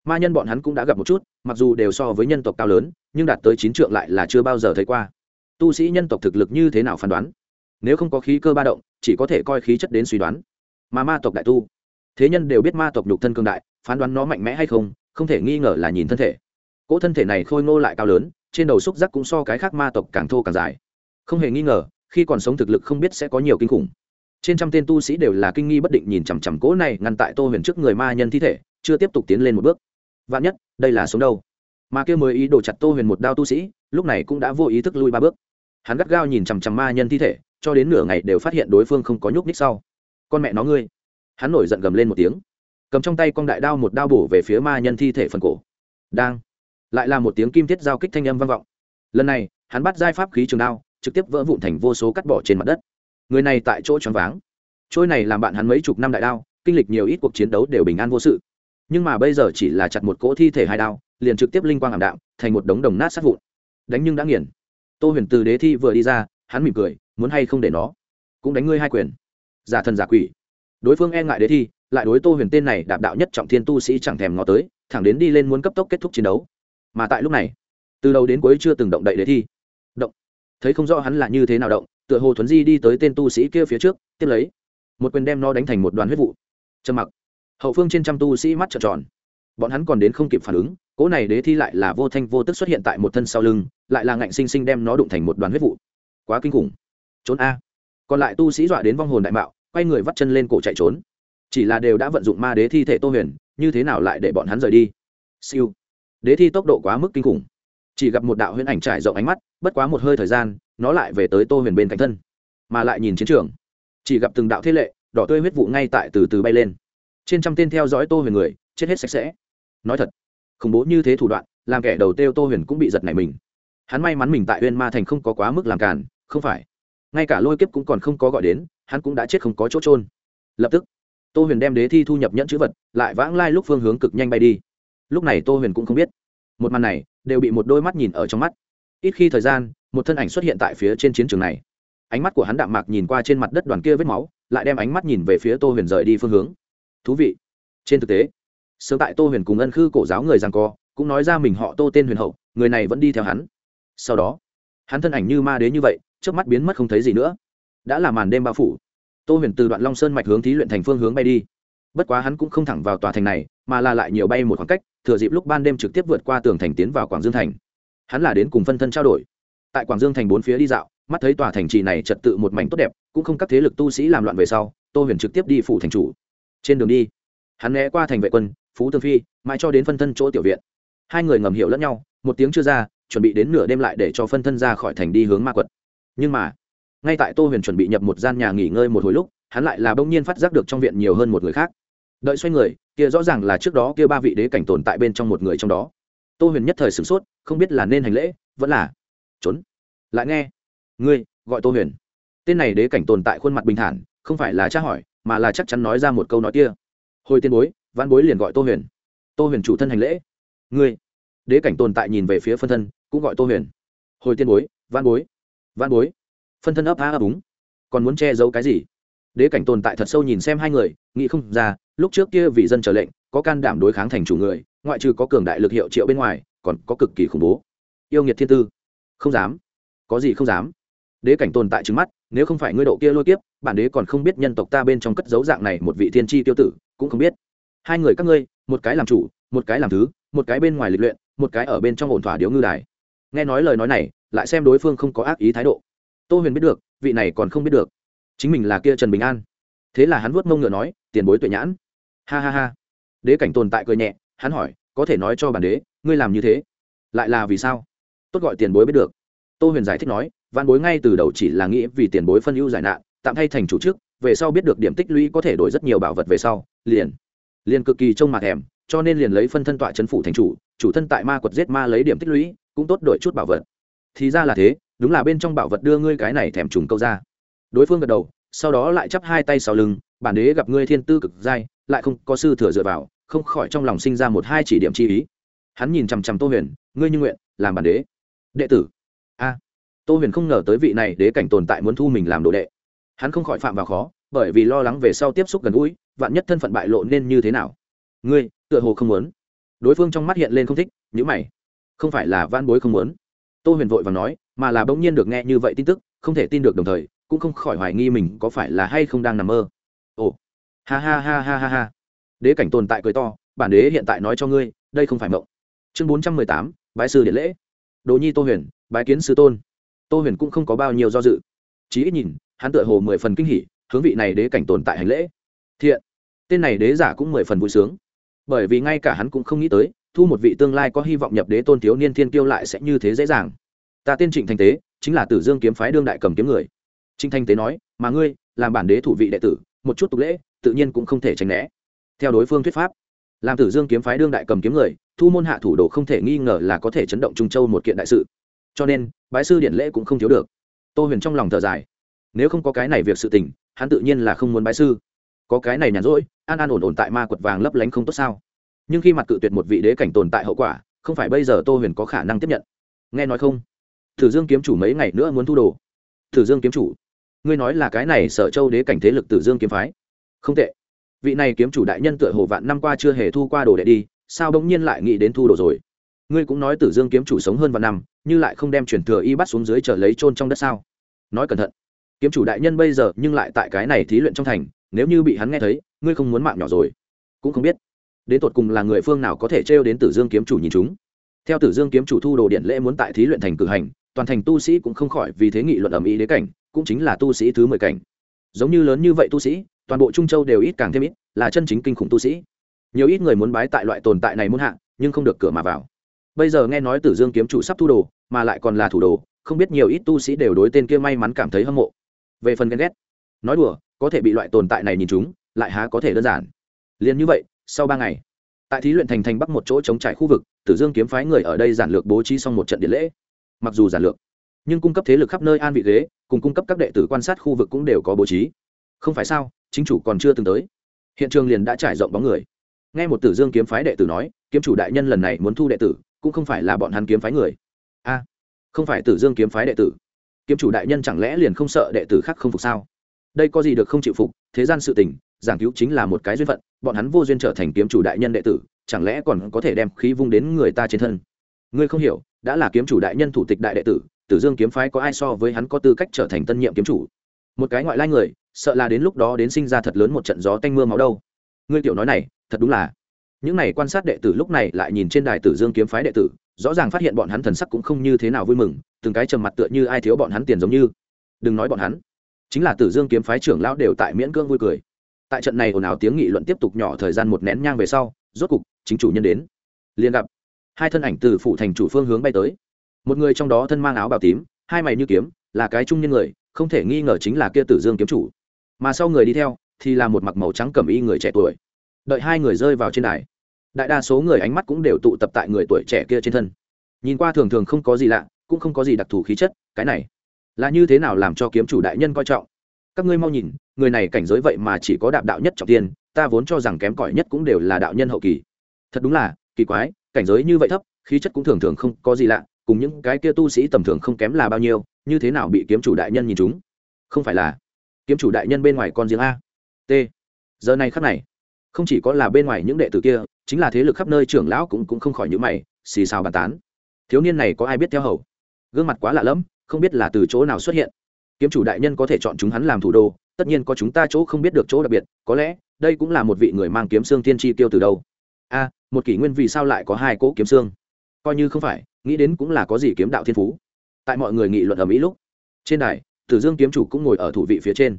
Ma nhân bọn hắn cũng đã gặp một chút, mặc dù đều so với nhân tộc cao lớn, nhưng đạt tới chín trượng lại là chưa bao giờ thấy qua. Tu sĩ nhân tộc thực lực như thế nào phán đoán? Nếu không có khí cơ ba động, chỉ có thể coi khí chất đến suy đoán. Mà ma tộc đại tu, thế nhân đều biết ma tộc nhục thân cương đại, phán đoán nó mạnh mẽ hay không không thể nghi ngờ là nhìn thân thể. Cỗ thân thể này khôi ngô lại cao lớn trên đầu xúc giác cũng so cái khác ma tộc càng thô càng dài. Không hề nghi ngờ, khi còn sống thực lực không biết sẽ có nhiều kinh khủng. Trên trăm tên tu sĩ đều là kinh nghi bất định nhìn chằm chằm cỗ này ngăn tại tô huyền trước người ma nhân thi thể, chưa tiếp tục tiến lên một bước. Vạn nhất, đây là sống đâu? Mà kia mới ý đồ chặt tô huyền một đao tu sĩ, lúc này cũng đã vô ý thức lui ba bước. Hắn gắt gao nhìn chằm chằm ma nhân thi thể, cho đến nửa ngày đều phát hiện đối phương không có nhúc ních sau. Con mẹ nó ngươi! Hắn nổi giận gầm lên một tiếng, cầm trong tay con đại đao một đao bổ về phía ma nhân thi thể phần cổ. Đang! Lại là một tiếng kim thiết giao kích thanh âm vang vọng. Lần này, hắn bắt giai pháp khí trường đao, trực tiếp vỡ vụn thành vô số cắt bỏ trên mặt đất. Người này tại chỗ choáng váng. Trôi này làm bạn hắn mấy chục năm đại đao, kinh lịch nhiều ít cuộc chiến đấu đều bình an vô sự. Nhưng mà bây giờ chỉ là chặt một cỗ thi thể hai đao, liền trực tiếp linh quang ảm đạm, thành một đống đồng nát sát vụn. Đánh nhưng đã nghiền. Tô huyền từ đế thi vừa đi ra, hắn mỉm cười, muốn hay không để nó? Cũng đánh ngươi hai quyền. Giả thần giả quỷ. Đối phương e ngại đế thi, lại đối tô huyền tên này đạp đạo nhất trọng thiên tu sĩ chẳng thèm ngó tới, thẳng đến đi lên muốn cấp tốc kết thúc chiến đấu mà tại lúc này, từ đầu đến cuối chưa từng động đậy đế thi. Động. Thấy không rõ hắn là như thế nào động, tựa hồ thuấn di đi tới tên tu sĩ kia phía trước, tiếp lấy, một quyền đem nó đánh thành một đoàn huyết vụ. Trầm mặc. Hậu phương trên trăm tu sĩ mắt trợn tròn. Bọn hắn còn đến không kịp phản ứng, cỗ này đế thi lại là vô thanh vô tức xuất hiện tại một thân sau lưng, lại là ngạnh sinh sinh đem nó đụng thành một đoàn huyết vụ. Quá kinh khủng. Trốn a. Còn lại tu sĩ dọa đến vong hồn đại mạo, quay người vắt chân lên cổ chạy trốn. Chỉ là đều đã vận dụng ma đế thi thể tô huyền, như thế nào lại để bọn hắn rời đi? Siêu đế thi tốc độ quá mức kinh khủng. Chỉ gặp một đạo huyễn ảnh trải rộng ánh mắt, bất quá một hơi thời gian, nó lại về tới tô huyền bên cạnh thân, mà lại nhìn chiến trường. Chỉ gặp từng đạo thế lệ, đỏ tươi huyết vụ ngay tại từ từ bay lên. Trên trăm tên theo dõi tô huyền người, chết hết sạch sẽ. Nói thật, khủng bố như thế thủ đoạn, làm kẻ đầu tiêu tô huyền cũng bị giật nảy mình. Hắn may mắn mình tại huyên ma thành không có quá mức làm càn, không phải. Ngay cả lôi kiếp cũng còn không có gọi đến, hắn cũng đã chết không có chỗ trôn lập tức, tô huyền đem đế thi thu nhập nhẫn chữ vật, lại vãng lai lúc phương hướng cực nhanh bay đi lúc này tô huyền cũng không biết. Một màn này đều bị một đôi mắt nhìn ở trong mắt. Ít khi thời gian, một thân ảnh xuất hiện tại phía trên chiến trường này. Ánh mắt của hắn đạm mạc nhìn qua trên mặt đất đoàn kia vết máu, lại đem ánh mắt nhìn về phía tô huyền rời đi phương hướng. Thú vị. Trên thực tế, sớm tại tô huyền cùng ân khư cổ giáo người rằng co, cũng nói ra mình họ tô tên huyền hậu, người này vẫn đi theo hắn. Sau đó, hắn thân ảnh như ma đế như vậy trước mắt biến mất không thấy gì nữa. Đã là màn đêm bao phủ, tô huyền từ đoạn long sơn mạch hướng thí luyện thành phương hướng bay đi. Bất quá hắn cũng không thẳng vào tòa thành này, mà là lại nhiều bay một khoảng cách thừa dịp lúc ban đêm trực tiếp vượt qua tường thành tiến vào quảng dương thành. Hắn là đến cùng phân thân trao đổi. Tại quảng dương thành bốn phía đi dạo, mắt thấy tòa thành trì này trật tự một mảnh tốt đẹp, cũng không các thế lực tu sĩ làm loạn về sau, tô huyền trực tiếp đi phủ thành chủ. Trên đường đi, hắn né qua thành vệ quân, phú tương phi, mãi cho đến phân thân chỗ tiểu viện. Hai người ngầm hiểu lẫn nhau, một tiếng chưa ra, chuẩn bị đến nửa đêm lại để cho phân thân ra khỏi thành đi hướng ma quật. Nhưng mà, ngay tại tô huyền chuẩn bị nhập một gian nhà nghỉ ngơi một hồi lúc, hắn lại là bỗng nhiên phát giác được trong viện nhiều hơn một người khác đợi xoay người, kia rõ ràng là trước đó kia ba vị đế cảnh tồn tại bên trong một người trong đó. Tô huyền nhất thời sửng sốt, không biết là nên hành lễ, vẫn là trốn. Lại nghe, ngươi, gọi tô huyền. Tên này đế cảnh tồn tại khuôn mặt bình thản, không phải là tra hỏi, mà là chắc chắn nói ra một câu nói kia. Hồi tiên bối văn bối liền gọi tô huyền. Tô huyền chủ thân hành lễ. Ngươi. Đế cảnh tồn tại nhìn về phía phân thân, cũng gọi tô huyền. Hồi tiên bối văn bối văn bối. Phân thân ấp á ấp úng. Còn muốn che giấu cái gì? Đế cảnh tồn tại thật sâu nhìn xem hai người, nghĩ không ra lúc trước kia vì dân trở lệnh, có can đảm đối kháng thành chủ người, ngoại trừ có cường đại lực hiệu triệu bên ngoài, còn có cực kỳ khủng bố. Yêu nghiệt thiên tư. Không dám. Có gì không dám? Đế cảnh tồn tại trứng mắt, nếu không phải ngươi độ kia lôi kiếp, bản đế còn không biết nhân tộc ta bên trong cất dấu dạng này một vị thiên tri tiêu tử, cũng không biết. Hai người các ngươi, một cái làm chủ, một cái làm thứ, một cái bên ngoài lịch luyện, một cái ở bên trong ổn thỏa điếu ngư đài. Nghe nói lời nói này, lại xem đối phương không có ác ý thái độ. Tô huyền biết được, vị này còn không biết được. Chính mình là kia trần bình an. Thế là hắn vuốt mông ngựa nói, tiền bối tuệ nhãn ha ha ha. Đế cảnh tồn tại cười nhẹ, hắn hỏi, có thể nói cho bản đế, ngươi làm như thế, lại là vì sao? Tốt gọi tiền bối biết được. Tô huyền giải thích nói văn bối ngay từ đầu chỉ là nghĩ vì tiền bối phân ưu giải nạn, tạm thay thành chủ chức về sau biết được điểm tích lũy có thể đổi rất nhiều bảo vật về sau, liền liền cực kỳ trông mặt thèm, cho nên liền lấy phân thân tọa chấn phủ thành chủ chủ thân tại ma quật giết ma lấy điểm tích lũy, cũng tốt đổi chút bảo vật. Thì ra là thế, đúng là bên trong bảo vật đưa ngươi cái này thèm trùng câu ra. Đối phương gật đầu, sau đó lại chắp hai tay sau lưng, bản đế gặp ngươi thiên tư cực dai lại không có sư thừa dựa vào, không khỏi trong lòng sinh ra một hai chỉ điểm chi ý. Hắn nhìn chằm chằm tô huyền, ngươi như nguyện, làm bản đế. Đệ tử. A. Tô huyền không ngờ tới vị này đế cảnh tồn tại muốn thu mình làm đồ đệ. Hắn không khỏi phạm vào khó, bởi vì lo lắng về sau tiếp xúc gần gũi, vạn nhất thân phận bại lộ nên như thế nào. Ngươi, tựa hồ không muốn. Đối phương trong mắt hiện lên không thích nhữ mày. Không phải là van bối không muốn. Tô huyền vội và nói, mà là bỗng nhiên được nghe như vậy tin tức, không thể tin được đồng thời, cũng không khỏi hoài nghi mình có phải là hay không đang nằm mơ. Ồ ha ha ha ha ha ha. Đế cảnh tồn tại cười to, bản đế hiện tại nói cho ngươi, đây không phải mộng. Chương bốn trăm mười tám, bái sư điện lễ. Đồ nhi tô huyền, bái kiến sư tôn. Tô huyền cũng không có bao nhiêu do dự. Chí ít nhìn, hắn tựa hồ mười phần kinh hỉ, hướng vị này đế cảnh tồn tại hành lễ. Thiện. Tên này đế giả cũng mười phần vui sướng. Bởi vì ngay cả hắn cũng không nghĩ tới, thu một vị tương lai có hy vọng nhập đế tôn thiếu niên thiên kiêu lại sẽ như thế dễ dàng. Ta tên trịnh thành tế, chính là tử dương kiếm phái đương đại cầm kiếm người. Trịnh thành tế nói, mà ngươi, làm bản đế thủ vị đệ tử, một chút tục lễ tự nhiên cũng không thể tránh né. Theo đối phương thuyết pháp làm tử dương kiếm phái đương đại cầm kiếm người, thu môn hạ thủ đồ không thể nghi ngờ là có thể chấn động trung châu một kiện đại sự. Cho nên, bái sư điện lễ cũng không thiếu được. Tô huyền trong lòng thở dài. Nếu không có cái này việc sự tình, hắn tự nhiên là không muốn bái sư. Có cái này nhàn rỗi, an an ổn ổn tại ma quật vàng lấp lánh không tốt sao? Nhưng khi mặt cự tuyệt một vị đế cảnh tồn tại hậu quả, không phải bây giờ tô huyền có khả năng tiếp nhận. Nghe nói không? Thử dương kiếm chủ mấy ngày nữa muốn thu đồ. Thử dương kiếm chủ, ngươi nói là cái này sở châu đế cảnh thế lực tử dương kiếm phái không tệ. Vị này kiếm chủ đại nhân tựa hồ vạn năm qua chưa hề thu qua đồ đệ đi, sao bỗng nhiên lại nghĩ đến thu đồ rồi? Ngươi cũng nói tử dương kiếm chủ sống hơn vạn năm, như lại không đem chuyển thừa y bắt xuống dưới chờ lấy trôn trong đất sao? Nói cẩn thận. Kiếm chủ đại nhân bây giờ nhưng lại tại cái này thí luyện trong thành, nếu như bị hắn nghe thấy, ngươi không muốn mạng nhỏ rồi. Cũng không biết, đến tột cùng là người phương nào có thể trêu đến tử dương kiếm chủ nhìn chúng. Theo tử dương kiếm chủ thu đồ điện lễ muốn tại thí luyện thành cử hành, toàn thành tu sĩ cũng không khỏi vì thế nghị luận ầm ĩ đế cảnh, cũng chính là tu sĩ thứ mười cảnh. Giống như lớn như vậy tu sĩ toàn bộ trung châu đều ít càng thêm ít, là chân chính kinh khủng tu sĩ. Nhiều ít người muốn bái tại loại tồn tại này muốn hạ, nhưng không được cửa mà vào. Bây giờ nghe nói tử dương kiếm chủ sắp thu đồ, mà lại còn là thủ đồ, không biết nhiều ít tu sĩ đều đối tên kia may mắn cảm thấy hâm mộ. Về phần ghen ghét, nói đùa, có thể bị loại tồn tại này nhìn chúng, lại há có thể đơn giản. Liền như vậy, sau ba ngày, tại thí luyện thành thành bắc một chỗ chống trải khu vực, tử dương kiếm phái người ở đây giản lược bố trí xong một trận điện lễ. Mặc dù giản lược, nhưng cung cấp thế lực khắp nơi an vị ghế, cùng cung cấp các đệ tử quan sát khu vực cũng đều có bố trí. Không phải sao? Chính chủ còn chưa từng tới. Hiện trường liền đã trải rộng bóng người. Nghe một tử dương kiếm phái đệ tử nói, kiếm chủ đại nhân lần này muốn thu đệ tử, cũng không phải là bọn hắn kiếm phái người. A, không phải tử dương kiếm phái đệ tử. Kiếm chủ đại nhân chẳng lẽ liền không sợ đệ tử khác không phục sao? Đây có gì được không chịu phục, thế gian sự tình, giảng cứu chính là một cái duyên phận, bọn hắn vô duyên trở thành kiếm chủ đại nhân đệ tử, chẳng lẽ còn có thể đem khí vung đến người ta trên thân? Ngươi không hiểu, đã là kiếm chủ đại nhân thủ tịch đại đệ tử tử dương kiếm phái có ai so với hắn có tư cách trở thành tân nhiệm kiếm chủ? Một cái ngoại lai người sợ là đến lúc đó đến sinh ra thật lớn một trận gió tanh mưa máu đâu. Ngươi tiểu nói này, thật đúng là. Những này quan sát đệ tử lúc này lại nhìn trên đài tử dương kiếm phái đệ tử, rõ ràng phát hiện bọn hắn thần sắc cũng không như thế nào vui mừng, từng cái trầm mặt tựa như ai thiếu bọn hắn tiền giống như. Đừng nói bọn hắn, chính là tử dương kiếm phái trưởng lão đều tại miễn cưỡng vui cười. Tại trận này ồn ào tiếng nghị luận tiếp tục nhỏ thời gian một nén nhang về sau, rốt cục, chính chủ nhân đến. Liền gặp, hai thân ảnh từ phủ thành chủ phương hướng bay tới. Một người trong đó thân mang áo bào tím, hai mày như kiếm, là cái trung nhân người, không thể nghi ngờ chính là kia tử dương kiếm chủ mà sau người đi theo thì là một mặc màu trắng cẩm y người trẻ tuổi. Đợi hai người rơi vào trên đài, đại đa số người ánh mắt cũng đều tụ tập tại người tuổi trẻ kia trên thân. Nhìn qua thường thường không có gì lạ, cũng không có gì đặc thù khí chất, cái này là như thế nào làm cho kiếm chủ đại nhân coi trọng? Các ngươi mau nhìn, người này cảnh giới vậy mà chỉ có đạp đạo nhất trọng tiên, ta vốn cho rằng kém cỏi nhất cũng đều là đạo nhân hậu kỳ. Thật đúng là, kỳ quái, cảnh giới như vậy thấp, khí chất cũng thường thường không có gì lạ, cùng những cái kia tu sĩ tầm thường không kém là bao nhiêu, như thế nào bị kiếm chủ đại nhân nhìn chúng? Không phải là kiếm chủ đại nhân bên ngoài con giếng a. T. Giờ này khắc này, không chỉ có là bên ngoài những đệ tử kia, chính là thế lực khắp nơi trưởng lão cũng cũng không khỏi những mày, xì xào bàn tán. Thiếu niên này có ai biết theo hầu? Gương mặt quá lạ lẫm, không biết là từ chỗ nào xuất hiện. Kiếm chủ đại nhân có thể chọn chúng hắn làm thủ đô, tất nhiên có chúng ta chỗ không biết được chỗ đặc biệt, có lẽ, đây cũng là một vị người mang kiếm xương tiên tri tiêu từ đâu. A, một kỷ nguyên vì sao lại có hai cỗ kiếm xương? Coi như không phải, nghĩ đến cũng là có gì kiếm đạo thiên phú. Tại mọi người nghị luận ở mỹ lúc, trên đài tử dương kiếm chủ cũng ngồi ở thủ vị phía trên.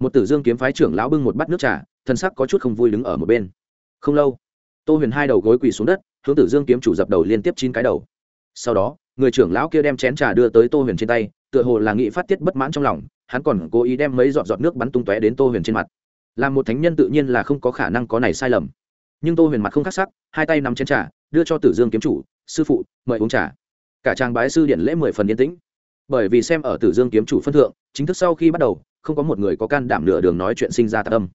Một tử dương kiếm phái trưởng lão bưng một bát nước trà thân sắc có chút không vui đứng ở một bên. Không lâu, tô huyền hai đầu gối quỳ xuống đất, hướng tử dương kiếm chủ dập đầu liên tiếp chín cái đầu. Sau đó, người trưởng lão kia đem chén trà đưa tới tô huyền trên tay, tựa hồ là nghị phát tiết bất mãn trong lòng, hắn còn cố ý đem mấy giọt giọt nước bắn tung tóe đến tô huyền trên mặt. Là một thánh nhân tự nhiên là không có khả năng có này sai lầm. Nhưng tô huyền mặt không khắc sắc, hai tay nắm chén trà, đưa cho tử dương kiếm chủ, sư phụ, mời uống trà. Cả trang bái sư điện lễ mười phần yên tĩnh bởi vì xem ở tử dương kiếm chủ phân thượng, chính thức sau khi bắt đầu, không có một người có can đảm nửa đường nói chuyện sinh ra tạ tâm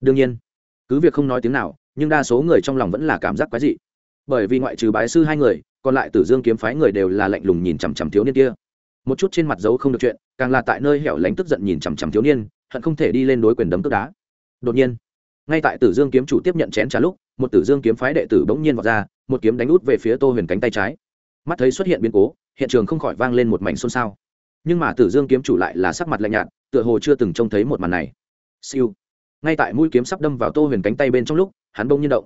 đương nhiên, cứ việc không nói tiếng nào, nhưng đa số người trong lòng vẫn là cảm giác quái dị. Bởi vì ngoại trừ bái sư hai người, còn lại tử dương kiếm phái người đều là lạnh lùng nhìn chằm chằm thiếu niên kia. Một chút trên mặt dấu không được chuyện, càng là tại nơi hẻo lánh tức giận nhìn chằm chằm thiếu niên, hận không thể đi lên đối quyền đấm tức đá. Đột nhiên, ngay tại tử dương kiếm chủ tiếp nhận chén trà lúc, một tử dương kiếm phái đệ tử bỗng nhiên vọt ra, một kiếm đánh út về phía tô huyền cánh tay trái mắt thấy xuất hiện biến cố, hiện trường không khỏi vang lên một mảnh xôn xao. Nhưng mà tử dương kiếm chủ lại là sắc mặt lạnh nhạt, tựa hồ chưa từng trông thấy một màn này. Siêu. Ngay tại mũi kiếm sắp đâm vào tô huyền cánh tay bên trong lúc, hắn bông nhiên động.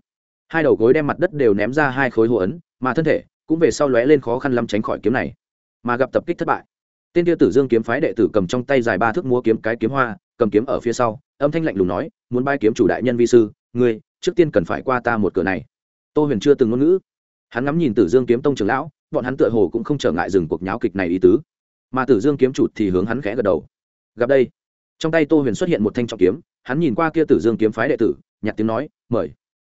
Hai đầu gối đem mặt đất đều ném ra hai khối hồ ấn, mà thân thể cũng về sau lóe lên khó khăn lắm tránh khỏi kiếm này. Mà gặp tập kích thất bại. Tên tiêu tử dương kiếm phái đệ tử cầm trong tay dài ba thước múa kiếm cái kiếm hoa, cầm kiếm ở phía sau, âm thanh lạnh lùng nói, muốn bay kiếm chủ đại nhân vi sư, ngươi, trước tiên cần phải qua ta một cửa này. Tô huyền chưa từng ngôn ngữ. Hắn ngắm nhìn tử dương kiếm tông trưởng lão bọn hắn tựa hồ cũng không trở ngại dừng cuộc nháo kịch này ý tứ. Mà tử dương kiếm chủ thì hướng hắn khẽ gật đầu. Gặp đây, trong tay tô huyền xuất hiện một thanh trọng kiếm, hắn nhìn qua kia tử dương kiếm phái đệ tử, nhặt tiếng nói, mời.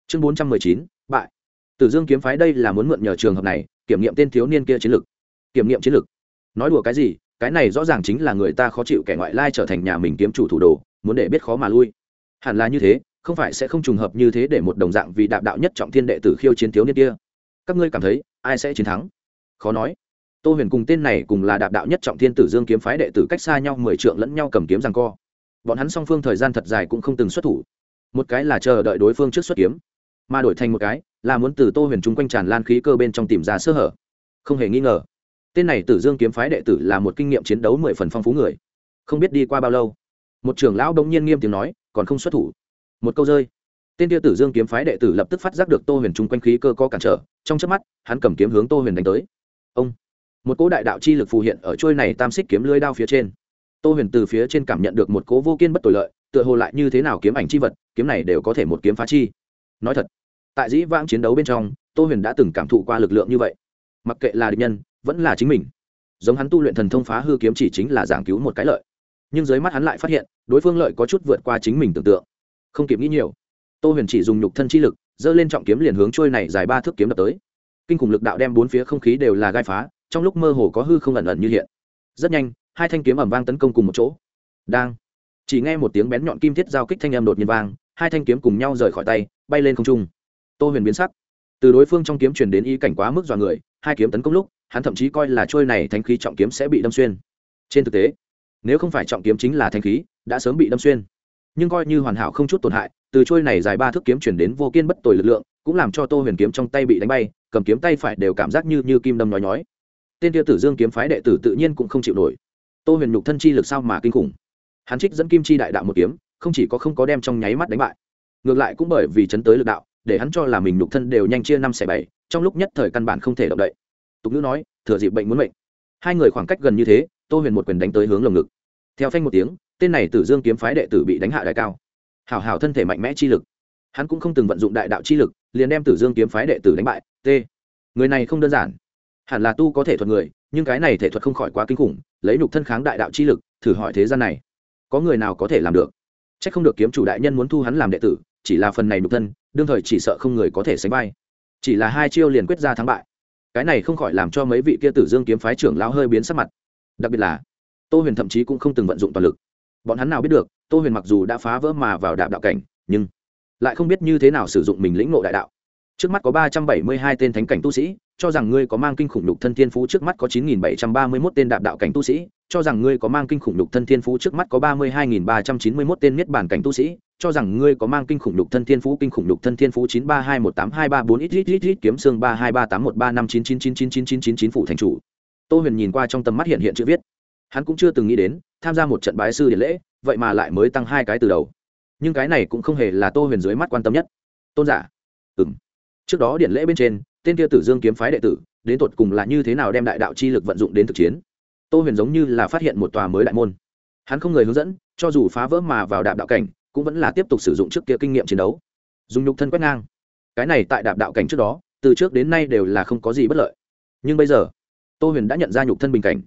Chương bốn trăm mười chín, bại. Tử dương kiếm phái đây là muốn mượn nhờ trường hợp này, kiểm nghiệm tên thiếu niên kia chiến lược kiểm nghiệm chiến lược nói đùa cái gì, cái này rõ ràng chính là người ta khó chịu kẻ ngoại lai trở thành nhà mình kiếm chủ thủ đồ, muốn để biết khó mà lui. Hẳn là như thế, không phải sẽ không trùng hợp như thế để một đồng dạng vì đạp đạo nhất trọng thiên đệ tử khiêu chiến thiếu niên kia. Các ngươi cảm thấy, ai sẽ chiến thắng? Khó nói. Tô huyền cùng tên này cùng là đạp đạo nhất trọng thiên tử dương kiếm phái đệ tử cách xa nhau mười trượng lẫn nhau cầm kiếm rằng co. Bọn hắn song phương thời gian thật dài cũng không từng xuất thủ. Một cái là chờ đợi đối phương trước xuất kiếm, mà đổi thành một cái là muốn từ tô huyền chung quanh tràn lan khí cơ bên trong tìm ra sơ hở. Không hề nghi ngờ, tên này tử dương kiếm phái đệ tử là một kinh nghiệm chiến đấu mười phần phong phú người. Không biết đi qua bao lâu, một trưởng lão đông nhiên nghiêm tiếng nói, còn không xuất thủ. Một câu rơi, tên tia tử dương kiếm phái đệ tử lập tức phát giác được tô huyền chung quanh khí cơ có cản trở, trong chớp mắt, hắn cầm kiếm hướng tô huyền đánh tới ông. Một cỗ đại đạo chi lực phù hiện ở trôi này tam xích kiếm lưới đao phía trên. Tô huyền từ phía trên cảm nhận được một cỗ vô kiên bất tội lợi, tựa hồ lại như thế nào kiếm ảnh chi vật, kiếm này đều có thể một kiếm phá chi. Nói thật, tại dĩ vãng chiến đấu bên trong, tô huyền đã từng cảm thụ qua lực lượng như vậy. Mặc kệ là địch nhân, vẫn là chính mình. Giống hắn tu luyện thần thông phá hư kiếm chỉ chính là giảng cứu một cái lợi. Nhưng dưới mắt hắn lại phát hiện, đối phương lợi có chút vượt qua chính mình tưởng tượng. Không kịp nghĩ nhiều, tô huyền chỉ dùng nhục thân chi lực dơ lên trọng kiếm liền hướng trôi này dài ba thước kiếm đập tới kinh khủng lực đạo đem bốn phía không khí đều là gai phá, trong lúc mơ hồ có hư không ẩn ẩn như hiện. Rất nhanh, hai thanh kiếm ẩm vang tấn công cùng một chỗ. Đang. Chỉ nghe một tiếng bén nhọn kim thiết giao kích thanh âm đột nhiên vang, hai thanh kiếm cùng nhau rời khỏi tay, bay lên không trung. Tô huyền biến sắc. Từ đối phương trong kiếm truyền đến ý cảnh quá mức dọa người, hai kiếm tấn công lúc, hắn thậm chí coi là trôi này thanh khí trọng kiếm sẽ bị đâm xuyên. Trên thực tế, nếu không phải trọng kiếm chính là thanh khí, đã sớm bị đâm xuyên. Nhưng coi như hoàn hảo không chút tổn hại, từ trôi này dài ba thước kiếm chuyển đến vô kiên bất tồi lực lượng cũng làm cho tô huyền kiếm trong tay bị đánh bay, cầm kiếm tay phải đều cảm giác như như kim đâm nói nhói. Tên tiêu tử dương kiếm phái đệ tử tự nhiên cũng không chịu nổi. Tô huyền nhục thân chi lực sao mà kinh khủng. Hắn trích dẫn kim chi đại đạo một kiếm, không chỉ có không có đem trong nháy mắt đánh bại, ngược lại cũng bởi vì chấn tới lực đạo, để hắn cho là mình nhục thân đều nhanh chia năm xẻ bảy, trong lúc nhất thời căn bản không thể động đậy. Tục ngữ nói, thừa dịp bệnh muốn bệnh. hai người khoảng cách gần như thế, tô huyền một quyền đánh tới hướng lồng ngực. Theo phanh một tiếng, tên này tử dương kiếm phái đệ tử bị đánh hạ đại cao. Hảo hảo thân thể mạnh mẽ chi lực hắn cũng không từng vận dụng đại đạo chi lực, liền đem tử dương kiếm phái đệ tử đánh bại, t. Người này không đơn giản. Hẳn là tu có thể thuật người, nhưng cái này thể thuật không khỏi quá kinh khủng, lấy nhục thân kháng đại đạo chi lực, thử hỏi thế gian này, có người nào có thể làm được? C h ắ c không được kiếm chủ đại nhân muốn thu hắn làm đệ tử, chỉ là phần này nhục thân, đương thời chỉ sợ không người có thể sánh vai. Chỉ là hai chiêu liền quyết ra thắng bại. Cái này không khỏi làm cho mấy vị kia tử dương kiếm phái trưởng lão hơi biến sắc mặt. Đặc biệt là, tô huyền thậm chí cũng không từng vận dụng toàn lực. Bọn hắn nào biết được, tô huyền mặc dù đã phá vỡ mà vào đạp đạo cảnh, nhưng lại không biết như thế nào sử dụng mình lĩnh ngộ đại đạo. Trước mắt có ba trăm bảy mươi hai tên thánh cảnh tu sĩ, cho rằng ngươi có mang kinh khủng lục thân thiên phú trước mắt có chín nghìn bảy trăm ba mươi mốt tên đạp đạo cảnh tu sĩ, cho rằng ngươi có mang kinh khủng lục thân thiên phú trước mắt có ba mươi hai nghìn ba trăm chín mươi mốt tên niết bản cảnh tu sĩ, cho rằng ngươi có mang kinh khủng lục thân thiên phú, kinh khủng lục thân thiên phú chín ba hai một tám hai ba bốn ít ít ít ít, kiếm xương ba hai ba tám một ba năm chín chín chín chín chín chín chín chín phủ thành chủ. Tô huyền nhìn qua trong tầm mắt hiện hiện chữ viết. Hắn cũng chưa từng nghĩ đến, tham gia một trận bái sư điện lễ, vậy mà lại mới tăng hai cái từ đầu nhưng cái này cũng không hề là tô huyền dưới mắt quan tâm nhất tôn giả ừng trước đó điện lễ bên trên tên kia tử dương kiếm phái đệ tử đến tột cùng là như thế nào đem đại đạo chi lực vận dụng đến thực chiến tô huyền giống như là phát hiện một tòa mới đại môn hắn không người hướng dẫn cho dù phá vỡ mà vào đạp đạo cảnh cũng vẫn là tiếp tục sử dụng trước kia kinh nghiệm chiến đấu dùng nhục thân quét ngang cái này tại đạp đạo cảnh trước đó từ trước đến nay đều là không có gì bất lợi nhưng bây giờ tô huyền đã nhận ra nhục thân bình cảnh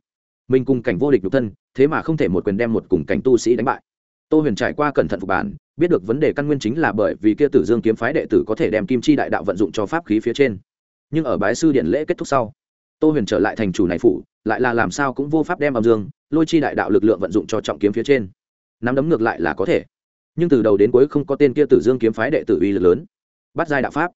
mình cùng cảnh vô địch nhục thân thế mà không thể một quyền đem một cùng cảnh tu sĩ đánh bại tô huyền trải qua cẩn thận phục bản, biết được vấn đề căn nguyên chính là bởi vì kia tử dương kiếm phái đệ tử có thể đem kim chi đại đạo vận dụng cho pháp khí phía trên. Nhưng ở bái sư điện lễ kết thúc sau, tô huyền trở lại thành chủ này phủ, lại là làm sao cũng vô pháp đem âm dương, lôi chi đại đạo lực lượng vận dụng cho trọng kiếm phía trên. Nắm đấm ngược lại là có thể. Nhưng từ đầu đến cuối không có tên kia tử dương kiếm phái đệ tử uy lực lớn. Bắt giai đạo pháp.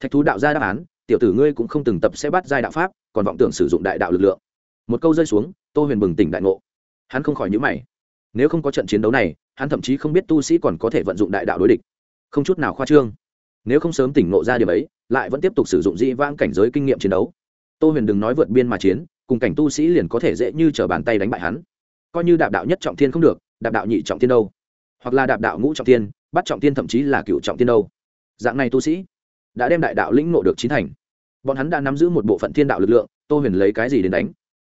Thạch thú đạo gia đáp án, tiểu tử ngươi cũng không từng tập sẽ bắt giai đạo pháp, còn vọng tưởng sử dụng đại đạo lực lượng. Một câu rơi xuống, tô huyền bừng tỉnh đại ngộ. Hắn không khỏi nhữ mày. Nếu không có trận chiến đấu này hắn thậm chí không biết tu sĩ còn có thể vận dụng đại đạo đối địch. Không chút nào khoa trương. Nếu không sớm tỉnh ngộ ra điểm ấy, lại vẫn tiếp tục sử dụng dĩ vãng cảnh giới kinh nghiệm chiến đấu. Tô huyền đừng nói vượt biên mà chiến, cùng cảnh tu sĩ liền có thể dễ như t r ở bàn tay đánh bại hắn. Coi như đạp đạo nhất trọng thiên không được, đạp đạo nhị trọng thiên đâu? Hoặc là đạp đạo ngũ trọng thiên, bắt trọng thiên thậm chí là cựu trọng thiên đâu? Dạng này tu sĩ đã đem đại đạo lĩnh ngộ được chín thành. Bọn hắn đã nắm giữ một bộ phận thiên đạo lực lượng, tô huyền lấy cái gì đến đánh?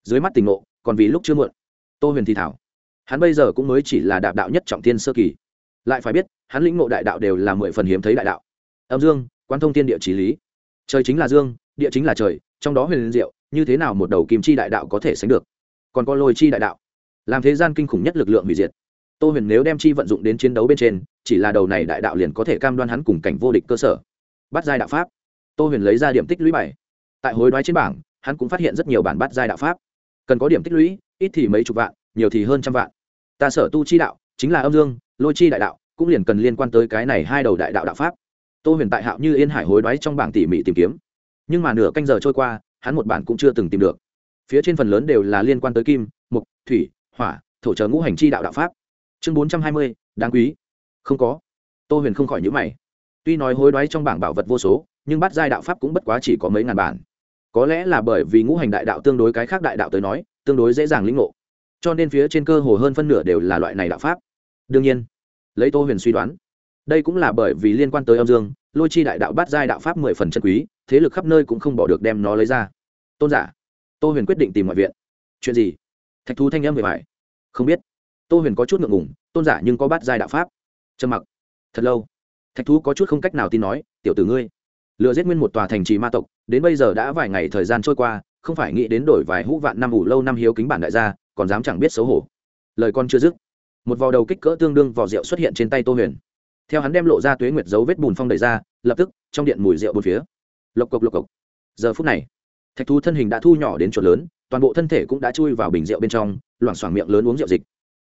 Dưới mắt tỉnh ngộ, còn vì lúc chưa muộn. Tô huyền thì thảo hắn bây giờ cũng mới chỉ là đạp đạo nhất trọng thiên sơ kỳ. Lại phải biết, hắn lĩnh ngộ đại đạo đều là mười phần hiếm thấy đại đạo. Âm dương quan thông thiên địa trí lý. Trời chính là dương, địa chính là trời, trong đó huyền liên diệu, như thế nào một đầu kim chi đại đạo có thể sánh được? Còn có lôi chi đại đạo. Làm thế gian kinh khủng nhất lực lượng hủy diệt. Tô huyền nếu đem chi vận dụng đến chiến đấu bên trên, chỉ là đầu này đại đạo liền có thể cam đoan hắn cùng cảnh vô địch cơ sở. Bắt giai đạo pháp. Tô huyền lấy ra điểm tích lũy bảy. Tại hối đoái trên bảng, hắn cũng phát hiện rất nhiều bản bắt giai đạo pháp. Cần có điểm tích lũy, ít thì mấy chục vạn, nhiều thì hơn trăm vạn ta sở tu chi đạo, chính là âm dương, lôi chi đại đạo, cũng liền cần liên quan tới cái này hai đầu đại đạo đạo pháp. Tô huyền tại hạo như yên hải hối đoái trong bảng tỉ mỉ tìm kiếm. Nhưng mà nửa canh giờ trôi qua, hắn một bản cũng chưa từng tìm được. Phía trên phần lớn đều là liên quan tới kim mục thủy, hỏa, thổ trợ ngũ hành chi đạo đạo pháp. Chương bốn trăm hai mươi, đáng quý. Không có. Tô huyền không khỏi nhữ mày. Tuy nói hối đoái trong bảng bảo vật vô số, nhưng bắt giai đạo pháp cũng bất quá chỉ có mấy ngàn bản. Có lẽ là bởi vì ngũ hành đại đạo tương đối cái khác đại đạo tới nói, tương đối dễ dàng lĩnh ngộ cho nên phía trên cơ hồ hơn phân nửa đều là loại này đạo pháp. Đương nhiên, lấy tô huyền suy đoán, đây cũng là bởi vì liên quan tới âm dương, lôi chi đại đạo bát giai đạo pháp mười phần chân quý, thế lực khắp nơi cũng không bỏ được đem nó lấy ra. Tôn giả, tô huyền quyết định tìm ngoại viện. Chuyện gì? Thạch thú thanh âm về phải không biết. Tô huyền có chút ngượng ngủng tôn giả nhưng có bát giai đạo pháp. Trầm mặc. Thật lâu. Thạch thú có chút không cách nào tin nói, tiểu tử ngươi, lừa giết nguyên một tòa thành trì ma tộc, đến bây giờ đã vài ngày thời gian trôi qua, không phải nghĩ đến đổi vài hũ vạn năm ủ lâu năm hiếu kính bản đại gia còn dám chẳng biết xấu hổ. Lời con chưa dứt, một vò đầu kích cỡ tương đương vò rượu xuất hiện trên tay tô huyền. Theo hắn đem lộ ra tuế nguyệt dấu vết bùn phong đầy ra, lập tức, trong điện mùi rượu bốn phía. Lộc cộc lộc cộc. Giờ phút này, thạch thú thân hình đã thu nhỏ đến chuột lớn, toàn bộ thân thể cũng đã chui vào bình rượu bên trong, loảng xoảng miệng lớn uống rượu dịch.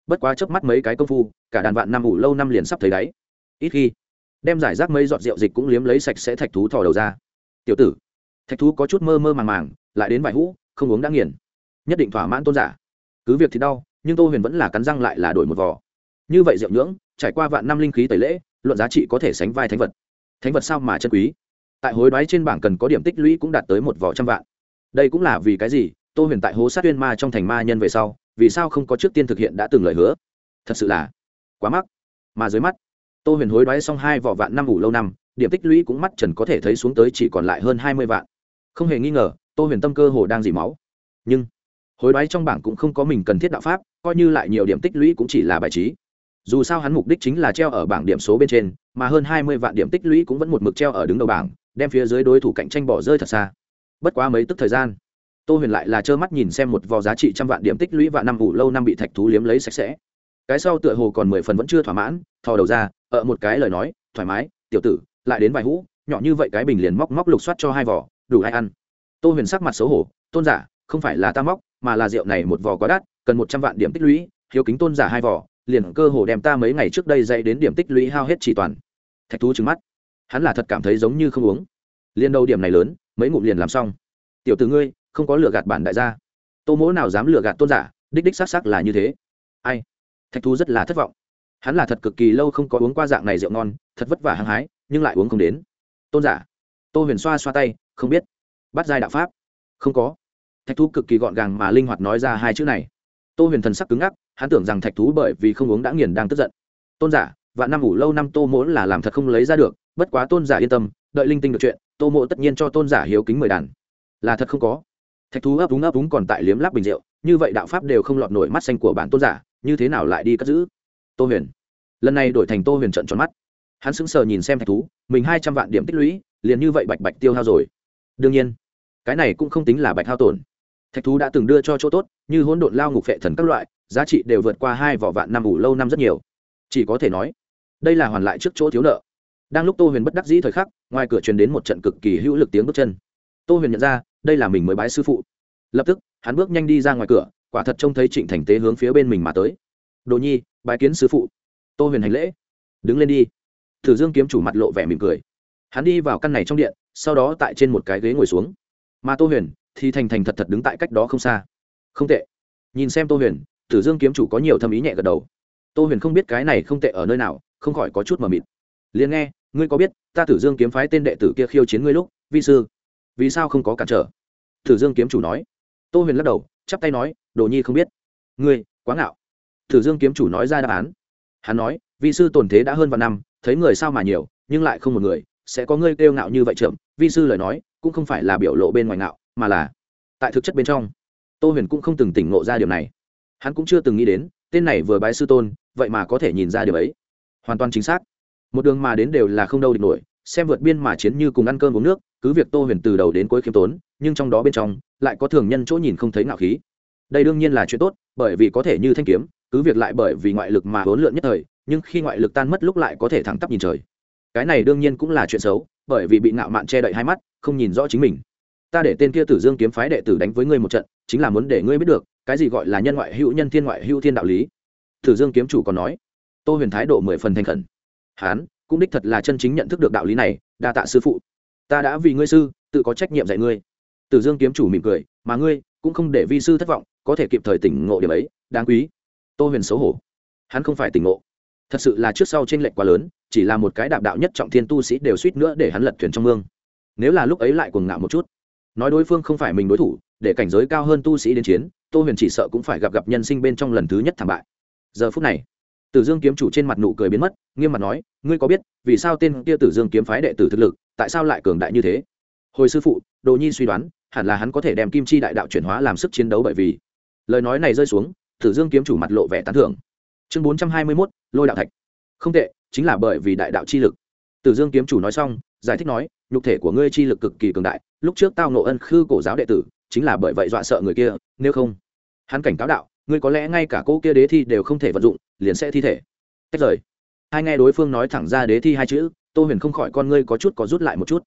Bất quá chớp mắt mấy cái công phu, cả đàn vạn năm ủ lâu năm liền sắp thấy đáy. Ít khi, đem giải rác mấy giọt rượu dịch cũng liếm lấy sạch sẽ thạch thú thò đầu ra. Tiểu tử. Thạch thú có chút mơ mơ màng màng, lại đến vài hũ, không uống đã nghiền. Nhất định thỏa mãn tôn giả cứ việc thì đau, nhưng tô huyền vẫn là cắn răng lại là đổi một vò. Như vậy rượu nhưỡng, trải qua vạn năm linh khí tẩy lễ, luận giá trị có thể sánh vai thánh vật. Thánh vật sao mà chân quý? Tại hối đoái trên bảng cần có điểm tích lũy cũng đạt tới một vỏ trăm vạn. Đây cũng là vì cái gì? Tô huyền tại hố sát tuyên ma trong thành ma nhân về sau, vì sao không có trước tiên thực hiện đã từng lời hứa? Thật sự là quá mắc. Mà dưới mắt, tô huyền hối đoái xong hai vỏ vạn năm ủ lâu năm, điểm tích lũy cũng mắt trần có thể thấy xuống tới chỉ còn lại hơn hai mươi vạn. Không hề nghi ngờ, tô huyền tâm cơ hồ đang dỉ máu. Nhưng hối đoái trong bảng cũng không có mình cần thiết đạo pháp, coi như lại nhiều điểm tích lũy cũng chỉ là bài trí. Dù sao hắn mục đích chính là treo ở bảng điểm số bên trên, mà hơn hai mươi vạn điểm tích lũy cũng vẫn một mực treo ở đứng đầu bảng, đem phía dưới đối thủ cạnh tranh bỏ rơi thật xa. Bất quá mấy tức thời gian, tô huyền lại là trơ mắt nhìn xem một vò giá trị trăm vạn điểm tích lũy và năm ủ lâu năm bị thạch thú liếm lấy sạch sẽ. Cái sau tựa hồ còn mười phần vẫn chưa thỏa mãn, thò đầu ra ở một cái lời nói, thoải mái, tiểu tử, lại đến vài hũ, nhỏ như vậy cái bình liền móc móc lục soát cho hai vỏ đủ ai ăn. Tô huyền sắc mặt xấu hổ, tôn giả, không phải là ta móc mà là rượu này một vò quá đắt, cần một trăm vạn điểm tích lũy, hiếu kính tôn giả hai vỏ liền cơ hồ đem ta mấy ngày trước đây dạy đến điểm tích lũy hao hết chỉ toàn. Thạch thú trứng mắt. Hắn là thật cảm thấy giống như không uống. Liên đầu điểm này lớn, mấy ngụm liền làm xong. Tiểu từ ngươi, không có lừa gạt bản đại gia. Tô mỗ nào dám lừa gạt tôn giả, đích đích xác xác là như thế. Ai? Thạch thú rất là thất vọng. Hắn là thật cực kỳ lâu không có uống qua dạng này rượu ngon, thật vất vả hăng hái, nhưng lại uống không đến. Tôn giả. Tô huyền xoa xoa tay, không biết. Bắt giai đạo pháp. Không có thạch thú cực kỳ gọn gàng mà linh hoạt nói ra hai chữ này. Tô huyền thần sắc cứng ngắc, hắn tưởng rằng thạch thú bởi vì không uống đã nghiền đang tức giận. Tôn giả và năm ủ lâu năm tô mỗ là làm thật không lấy ra được, bất quá tôn giả yên tâm, đợi linh tinh được chuyện, tô mộ tất nhiên cho tôn giả hiếu kính mười đàn. Là thật không có. Thạch thú ấp úng ấp úng còn tại liếm láp bình rượu, như vậy đạo pháp đều không lọt nổi mắt xanh của bản tôn giả, như thế nào lại đi cất giữ? Tô huyền, lần này đổi thành tô huyền trận tròn mắt. Hắn sững sờ nhìn xem thạch thú, mình hai trăm vạn điểm tích lũy, liền như vậy bạch bạch tiêu hao rồi. Đương nhiên, cái này cũng không tính là bạch hao tổn thạch thú đã từng đưa cho chỗ tốt, như hỗn độn lao ngục phệ thần các loại, giá trị đều vượt qua hai vỏ vạn năm ủ lâu năm rất nhiều. Chỉ có thể nói, đây là hoàn lại trước chỗ thiếu nợ. Đang lúc tô huyền bất đắc dĩ thời khắc, ngoài cửa truyền đến một trận cực kỳ hữu lực tiếng bước chân. Tô huyền nhận ra, đây là mình mới bái sư phụ. Lập tức, hắn bước nhanh đi ra ngoài cửa, quả thật trông thấy trịnh thành tế hướng phía bên mình mà tới. Đồ nhi, bái kiến sư phụ. Tô huyền hành lễ. Đứng lên đi. Thử dương kiếm chủ mặt lộ vẻ mỉm cười. Hắn đi vào căn này trong điện, sau đó tại trên một cái ghế ngồi xuống. Mà tô huyền thì thành thành thật thật đứng tại cách đó không xa. Không tệ. Nhìn xem tô huyền, tử dương kiếm chủ có nhiều thâm ý nhẹ gật đầu. Tô huyền không biết cái này không tệ ở nơi nào, không khỏi có chút mờ mịt. Liền nghe, ngươi có biết, ta tử dương kiếm phái tên đệ tử kia khiêu chiến ngươi lúc, vi sư? Vì sao không có cản trở? Tử dương kiếm chủ nói. Tô huyền lắc đầu, chắp tay nói, đồ nhi không biết. Ngươi, quá ngạo. Tử dương kiếm chủ nói ra đáp án. Hắn nói, vi sư tồn thế đã hơn vài năm, thấy người sao mà nhiều, nhưng lại không một người, sẽ có ngươi kêu ngạo như vậy trưởng vi sư lời nói, cũng không phải là biểu lộ bên ngoài ngạo mà là tại thực chất bên trong, tô huyền cũng không từng tỉnh ngộ ra điều này. Hắn cũng chưa từng nghĩ đến, tên này vừa bái sư tôn, vậy mà có thể nhìn ra điều ấy. Hoàn toàn chính xác. Một đường mà đến đều là không đâu địch nổi, xem vượt biên mà chiến như cùng ăn cơm uống nước, cứ việc tô huyền từ đầu đến cuối khiêm tốn, nhưng trong đó bên trong, lại có thường nhân chỗ nhìn không thấy ngạo khí. Đây đương nhiên là chuyện tốt, bởi vì có thể như thanh kiếm, cứ việc lại bởi vì ngoại lực mà hỗn lượn nhất thời, nhưng khi ngoại lực tan mất lúc lại có thể thẳng tắp nhìn trời. Cái này đương nhiên cũng là chuyện xấu, bởi vì bị ngạo mạn che đậy hai mắt, không nhìn rõ chính mình ta để tên kia tử dương kiếm phái đệ tử đánh với ngươi một trận, chính là muốn để ngươi biết được, cái gì gọi là nhân ngoại hữu nhân thiên ngoại hữu thiên đạo lý. Tử dương kiếm chủ còn nói, tô huyền thái độ mười phần thành khẩn. Hán, cũng đích thật là chân chính nhận thức được đạo lý này, đa tạ sư phụ. Ta đã vì ngươi sư, tự có trách nhiệm dạy ngươi. Tử dương kiếm chủ mỉm cười, mà ngươi cũng không để vi sư thất vọng, có thể kịp thời tỉnh ngộ điểm ấy, đáng quý. Tô huyền xấu hổ. Hắn không phải tỉnh ngộ. Thật sự là trước sau t r ê n lệch quá lớn, chỉ là một cái đạp đạo nhất trọng thiên tu sĩ đều suýt nữa để hắn lật thuyền trong mương. Nếu là lúc ấy lại cuồng ngạo một chút nói đối phương không phải mình đối thủ, để cảnh giới cao hơn tu sĩ đến chiến, tô huyền chỉ sợ cũng phải gặp gặp nhân sinh bên trong lần thứ nhất thảm bại. Giờ phút này, tử dương kiếm chủ trên mặt nụ cười biến mất, nghiêm mặt nói, ngươi có biết, vì sao tên kia tử dương kiếm phái đệ tử thực lực, tại sao lại cường đại như thế? Hồi sư phụ, đồ nhi suy đoán, hẳn là hắn có thể đem kim chi đại đạo chuyển hóa làm sức chiến đấu bởi vì lời nói này rơi xuống, tử dương kiếm chủ mặt lộ vẻ tán thưởng. Chương bốn trăm hai mươi mốt, lôi đạo thạch. Không tệ, chính là bởi vì đại đạo chi lực. Tử dương kiếm chủ nói xong, giải thích nói, nhục thể của ngươi chi lực cực kỳ cường đại lúc trước tao nộ ân khư cổ giáo đệ tử, chính là bởi vậy dọa sợ người kia, nếu không, hắn cảnh cáo đạo, ngươi có lẽ ngay cả cô kia đế thi đều không thể vận dụng, liền sẽ thi thể. Tách rời. Hai nghe đối phương nói thẳng ra đế thi hai chữ, tô huyền không khỏi con ngươi có chút có rút lại một chút.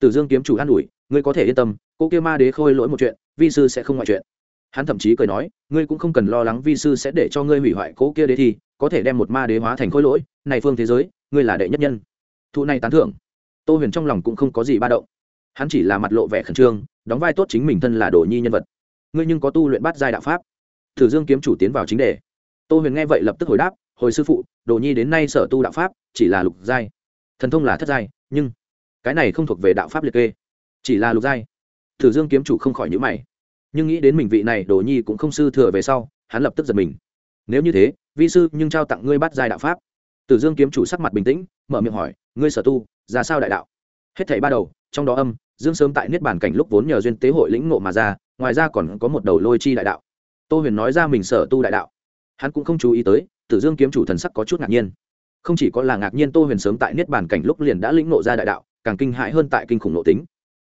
Tử dương kiếm chủ an ủi, ngươi có thể yên tâm, cô kia ma đế khôi lỗi một chuyện, vi sư sẽ không ngoại chuyện. Hắn thậm chí cười nói, ngươi cũng không cần lo lắng vi sư sẽ để cho ngươi hủy hoại cố kia đế thi, có thể đem một ma đế hóa thành khôi lỗi, này phương thế giới, ngươi là đệ nhất nhân. Thụ này tán thưởng. Tô huyền trong lòng cũng không có gì ba động hắn chỉ là mặt lộ vẻ khẩn trương, đóng vai tốt chính mình thân là đồ nhi nhân vật. Ngươi nhưng có tu luyện bắt giai đạo pháp. Thử dương kiếm chủ tiến vào chính đề. Tô huyền nghe vậy lập tức hồi đáp, hồi sư phụ, đồ nhi đến nay sở tu đạo pháp, chỉ là lục giai. Thần thông là thất giai, nhưng cái này không thuộc về đạo pháp liệt kê, chỉ là lục giai. Thử dương kiếm chủ không khỏi nhữ mày. Nhưng nghĩ đến mình vị này, đồ nhi cũng không sư thừa về sau, hắn lập tức giật mình. Nếu như thế, vi sư nhưng trao tặng ngươi bắt giai đạo pháp. Tử dương kiếm chủ sắc mặt bình tĩnh, mở miệng hỏi, ngươi sở tu, ra sao đại đạo? Hết thảy ba đầu trong đó âm, dương sớm tại niết bàn cảnh lúc vốn nhờ duyên tế hội lĩnh ngộ mà ra, ngoài ra còn có một đầu lôi chi đại đạo. Tô huyền nói ra mình sở tu đại đạo. Hắn cũng không chú ý tới, tử dương kiếm chủ thần sắc có chút ngạc nhiên. Không chỉ có là ngạc nhiên tô huyền sớm tại niết bàn cảnh lúc liền đã lĩnh ngộ ra đại đạo, càng kinh hãi hơn tại kinh khủng nội tính.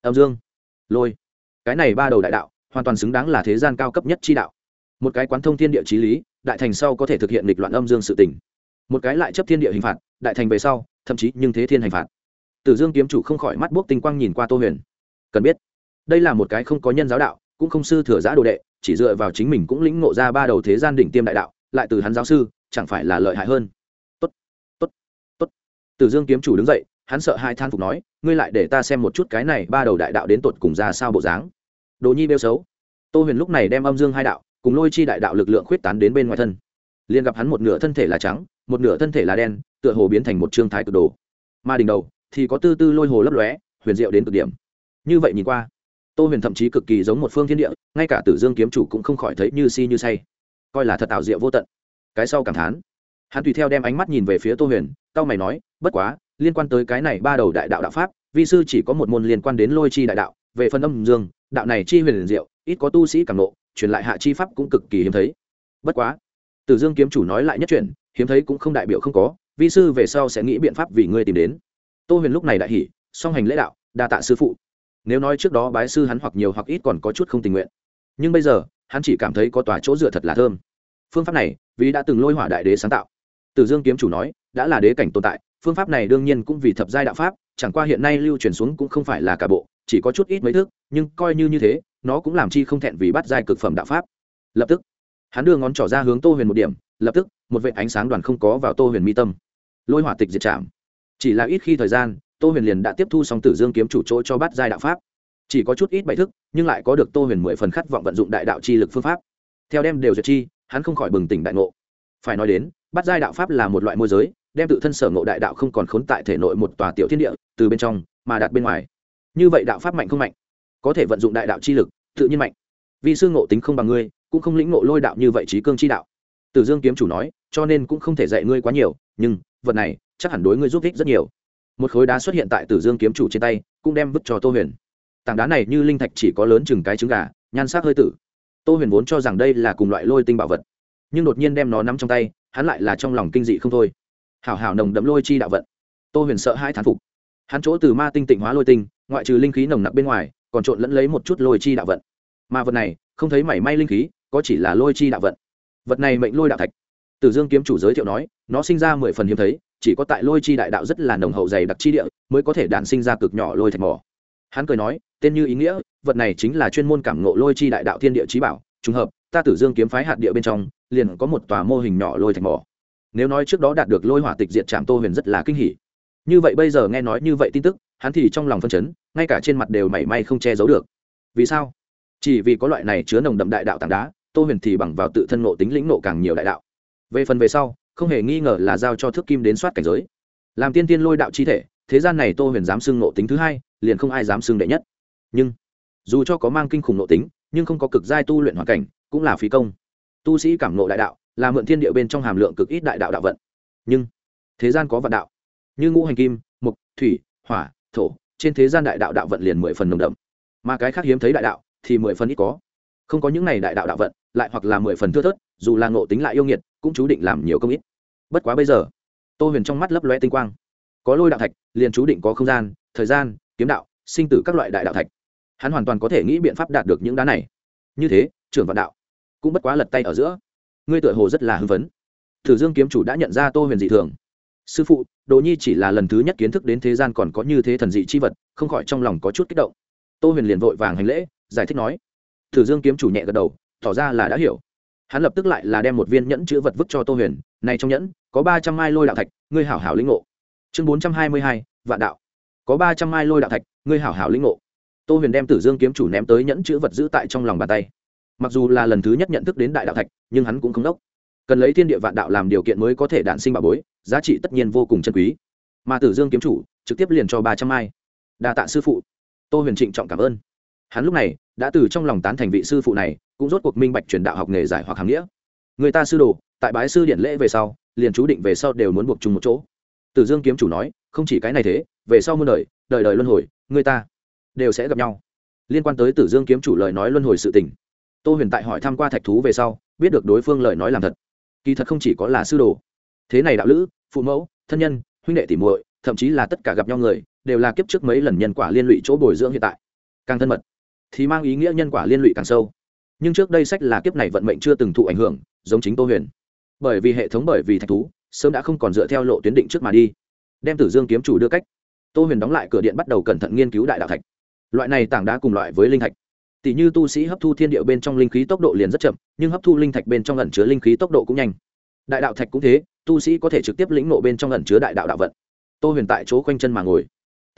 Âm dương, lôi. Cái này ba đầu đại đạo, hoàn toàn xứng đáng là thế gian cao cấp nhất chi đạo. Một cái quán thông thiên địa trí lý, đại thành sau có thể thực hiện lịch loạn âm dương sự tỉnh một cái lại chấp thiên địa hình phạt, đại thành về sau, thậm chí nhưng thế thiên hành phạt tử dương kiếm chủ không khỏi mắt buốc tinh quang nhìn qua tô huyền. Cần biết, đây là một cái không có nhân giáo đạo, cũng không sư thừa giã đồ đệ, chỉ dựa vào chính mình cũng lĩnh ngộ ra ba đầu thế gian đỉnh tiêm đại đạo, lại từ hắn giáo sư, chẳng phải là lợi hại hơn. Tốt tốt tốt. Tử dương kiếm chủ đứng dậy, hắn sợ hai than phục nói, ngươi lại để ta xem một chút cái này ba đầu đại đạo đến tột cùng ra sao bộ dáng. Đồ nhi bêu xấu. Tô huyền lúc này đem âm dương hai đạo cùng lôi chi đại đạo lực lượng khuyết tán đến bên ngoài thân. Liền gặp hắn một nửa thân thể là trắng, một nửa thân thể là đen, tựa hồ biến thành một trương thái cực đồ. Mà đỉnh đầu thì có tư tư lôi hồ lấp lóe, huyền diệu đến cực điểm. Như vậy nhìn qua, tô huyền thậm chí cực kỳ giống một phương thiên địa, ngay cả tử dương kiếm chủ cũng không khỏi thấy như si như say. Coi là thật ảo diệu vô tận. Cái sau cảm thán. Hắn tùy theo đem ánh mắt nhìn về phía tô huyền tao mày nói, bất quá, liên quan tới cái này ba đầu đại đạo đạo pháp, vi sư chỉ có một môn liên quan đến lôi chi đại đạo, về phần âm dương, đạo này chi huyền diệu, ít có tu sĩ cảm nộ truyền lại hạ chi pháp cũng cực kỳ hiếm thấy. Bất quá, tử dương kiếm chủ nói lại nhất truyền hiếm thấy cũng không đại biểu không có, vi sư về sau sẽ nghĩ biện pháp vì ngươi tìm đến tô huyền lúc này đại hỉ, song hành lễ đạo, đa tạ sư phụ. Nếu nói trước đó bái sư hắn hoặc nhiều hoặc ít còn có chút không tình nguyện. Nhưng bây giờ, hắn chỉ cảm thấy có tòa chỗ dựa thật là thơm. Phương pháp này, vì đã từng lôi hỏa đại đế sáng tạo. Tử dương kiếm chủ nói, đã là đế cảnh tồn tại, phương pháp này đương nhiên cũng vì thập giai đạo pháp, chẳng qua hiện nay lưu truyền xuống cũng không phải là cả bộ, chỉ có chút ít mấy thước, nhưng coi như như thế, nó cũng làm chi không thẹn vì bắt giai cực phẩm đạo pháp. Lập tức, hắn đưa ngón trỏ ra hướng tô huyền một điểm, lập tức, một vệ ánh sáng đoàn không có vào tô huyền mi tâm. Lôi hỏa tịch diệt chạm chỉ là ít khi thời gian, tô huyền liền đã tiếp thu xong tử dương kiếm chủ chỗ cho bắt giai đạo pháp. Chỉ có chút ít bài thức, nhưng lại có được tô huyền mười phần khát vọng vận dụng đại đạo chi lực phương pháp. Theo đem đều duyệt chi, hắn không khỏi bừng tỉnh đại ngộ. Phải nói đến, bắt giai đạo pháp là một loại môi giới, đem tự thân sở ngộ đại đạo không còn khốn tại thể nội một tòa tiểu thiên địa, từ bên trong, mà đặt bên ngoài. Như vậy đạo pháp mạnh không mạnh? Có thể vận dụng đại đạo chi lực, tự nhiên mạnh. Vì sư ngộ tính không bằng ngươi, cũng không lĩnh ngộ lôi đạo như vậy trí cương chi đạo. Tử dương kiếm chủ nói, cho nên cũng không thể dạy ngươi quá nhiều, nhưng vật này, chắc hẳn đối ngươi giúp ích rất nhiều. Một khối đá xuất hiện tại tử dương kiếm chủ trên tay, cũng đem vứt cho tô huyền. Tảng đá này như linh thạch chỉ có lớn chừng cái trứng gà, nhan sắc hơi tử. Tô huyền vốn cho rằng đây là cùng loại lôi tinh bảo vật, nhưng đột nhiên đem nó nắm trong tay, hắn lại là trong lòng kinh dị không thôi. Hảo hảo nồng đậm lôi chi đạo vận. Tô huyền sợ hai thán phục. Hắn chỗ từ ma tinh tịnh hóa lôi tinh, ngoại trừ linh khí nồng nặc bên ngoài, còn trộn lẫn lấy một chút lôi chi đạo vận. Mà vật này, không thấy mảy may linh khí, có chỉ là lôi chi đạo vận. Vật này mệnh lôi đạo thạch tử dương kiếm chủ giới thiệu nói, nó sinh ra mười phần hiếm thấy, chỉ có tại lôi chi đại đạo rất là nồng hậu dày đặc chi địa, mới có thể đản sinh ra cực nhỏ lôi thạch mỏ. Hắn cười nói, tên như ý nghĩa, vật này chính là chuyên môn cảm ngộ lôi chi đại đạo thiên địa chí bảo, trùng hợp, ta tử dương kiếm phái hạt địa bên trong, liền có một tòa mô hình nhỏ lôi thạch mỏ. Nếu nói trước đó đạt được lôi hỏa tịch diệt trạm tô huyền rất là kinh hỉ. Như vậy bây giờ nghe nói như vậy tin tức, hắn thì trong lòng phân chấn, ngay cả trên mặt đều mảy may không che giấu được. Vì sao? Chỉ vì có loại này chứa nồng đậm đại đạo tảng đá, tô huyền thì bằng vào tự thân ngộ tính lĩnh ngộ càng nhiều đại đạo về phần về sau, không hề nghi ngờ là giao cho thước kim đến soát cảnh giới. Làm tiên tiên lôi đạo chi thể, thế gian này tô huyền dám xưng nộ tính thứ hai, liền không ai dám xưng đệ nhất. Nhưng, dù cho có mang kinh khủng nộ tính, nhưng không có cực giai tu luyện hoàn cảnh, cũng là phí công. Tu sĩ cảm nộ đại đạo, là mượn thiên địa bên trong hàm lượng cực ít đại đạo đạo vận. Nhưng, thế gian có vạn đạo. Như ngũ hành kim, mục, thủy, hỏa, thổ, trên thế gian đại đạo đạo vận liền mười phần nồng đậm. Mà cái khác hiếm thấy đại đạo thì mười phần ít có. Không có những này đại đạo đạo vận, lại hoặc là mười phần thưa thớt, dù là ngộ tính lại yêu nghiệt cũng chú định làm nhiều công ít. Bất quá bây giờ, tô huyền trong mắt lấp loe tinh quang. Có lôi đạo thạch, liền chú định có không gian, thời gian, kiếm đạo, sinh tử các loại đại đạo thạch. Hắn hoàn toàn có thể nghĩ biện pháp đạt được những đá này. Như thế, trưởng vạn đạo cũng bất quá lật tay ở giữa. Ngươi tựa hồ rất là hưng phấn. Thử dương kiếm chủ đã nhận ra tô huyền dị thường. Sư phụ, đồ nhi chỉ là lần thứ nhất kiến thức đến thế gian còn có như thế thần dị chi vật, không khỏi trong lòng có chút kích động. Tô huyền liền vội vàng hành lễ, giải thích nói. Thử dương kiếm chủ nhẹ gật đầu, tỏ ra là đã hiểu hắn lập tức lại là đem một viên nhẫn chữ vật vứt cho tô huyền, này trong nhẫn, có ba trăm mai lôi đạo thạch, ngươi hảo hảo linh ngộ. Chương bốn trăm hai mươi hai, vạn đạo. Có ba trăm mai lôi đạo thạch, ngươi hảo hảo linh ngộ. Tô huyền đem tử dương kiếm chủ ném tới nhẫn chữ vật giữ tại trong lòng bàn tay. Mặc dù là lần thứ nhất nhận thức đến đại đạo thạch, nhưng hắn cũng không đốc. Cần lấy thiên địa vạn đạo làm điều kiện mới có thể đản sinh bảo bối, giá trị tất nhiên vô cùng chân quý. Mà tử dương kiếm chủ trực tiếp liền cho ba trăm mai. Đa tạ sư phụ. Tô huyền trịnh trọng cảm ơn hắn lúc này đã từ trong lòng tán thành vị sư phụ này, cũng rốt cuộc minh bạch truyền đạo học nghề giải hoặc hàm nghĩa. Người ta sư đồ, tại bái sư điện lễ về sau, liền chú định về sau đều muốn buộc chung một chỗ. Tử dương kiếm chủ nói, không chỉ cái này thế, về sau muôn đời đời đời luân hồi, người ta đều sẽ gặp nhau. Liên quan tới tử dương kiếm chủ lời nói luân hồi sự tình, tô huyền tại hỏi thăm qua thạch thú về sau, biết được đối phương lời nói làm thật. Kỳ thật không chỉ có là sư đồ. Thế này đạo lữ, phụ mẫu, thân nhân, huynh đệ tỉ muội, thậm chí là tất cả gặp nhau người, đều là kiếp trước mấy lần nhân quả liên lụy chỗ bồi dưỡng hiện tại. Càng thân mật thì mang ý nghĩa nhân quả liên lụy càng sâu. Nhưng trước đây sách là kiếp này vận mệnh chưa từng thụ ảnh hưởng, giống chính tô huyền. Bởi vì hệ thống, bởi vì thạch thú, sớm đã không còn dựa theo lộ tuyến định trước mà đi. Đem tử dương kiếm chủ đưa cách. Tô huyền đóng lại cửa điện bắt đầu cẩn thận nghiên cứu đại đạo thạch. Loại này tảng đá cùng loại với linh thạch. Tỷ như tu sĩ hấp thu thiên địa bên trong linh khí tốc độ liền rất chậm, nhưng hấp thu linh thạch bên trong ẩn chứa linh khí tốc độ cũng nhanh. Đại đạo thạch cũng thế, tu sĩ có thể trực tiếp lĩnh nộ bên trong ẩn chứa đại đạo đạo vận. Tô huyền tại chỗ quanh chân mà ngồi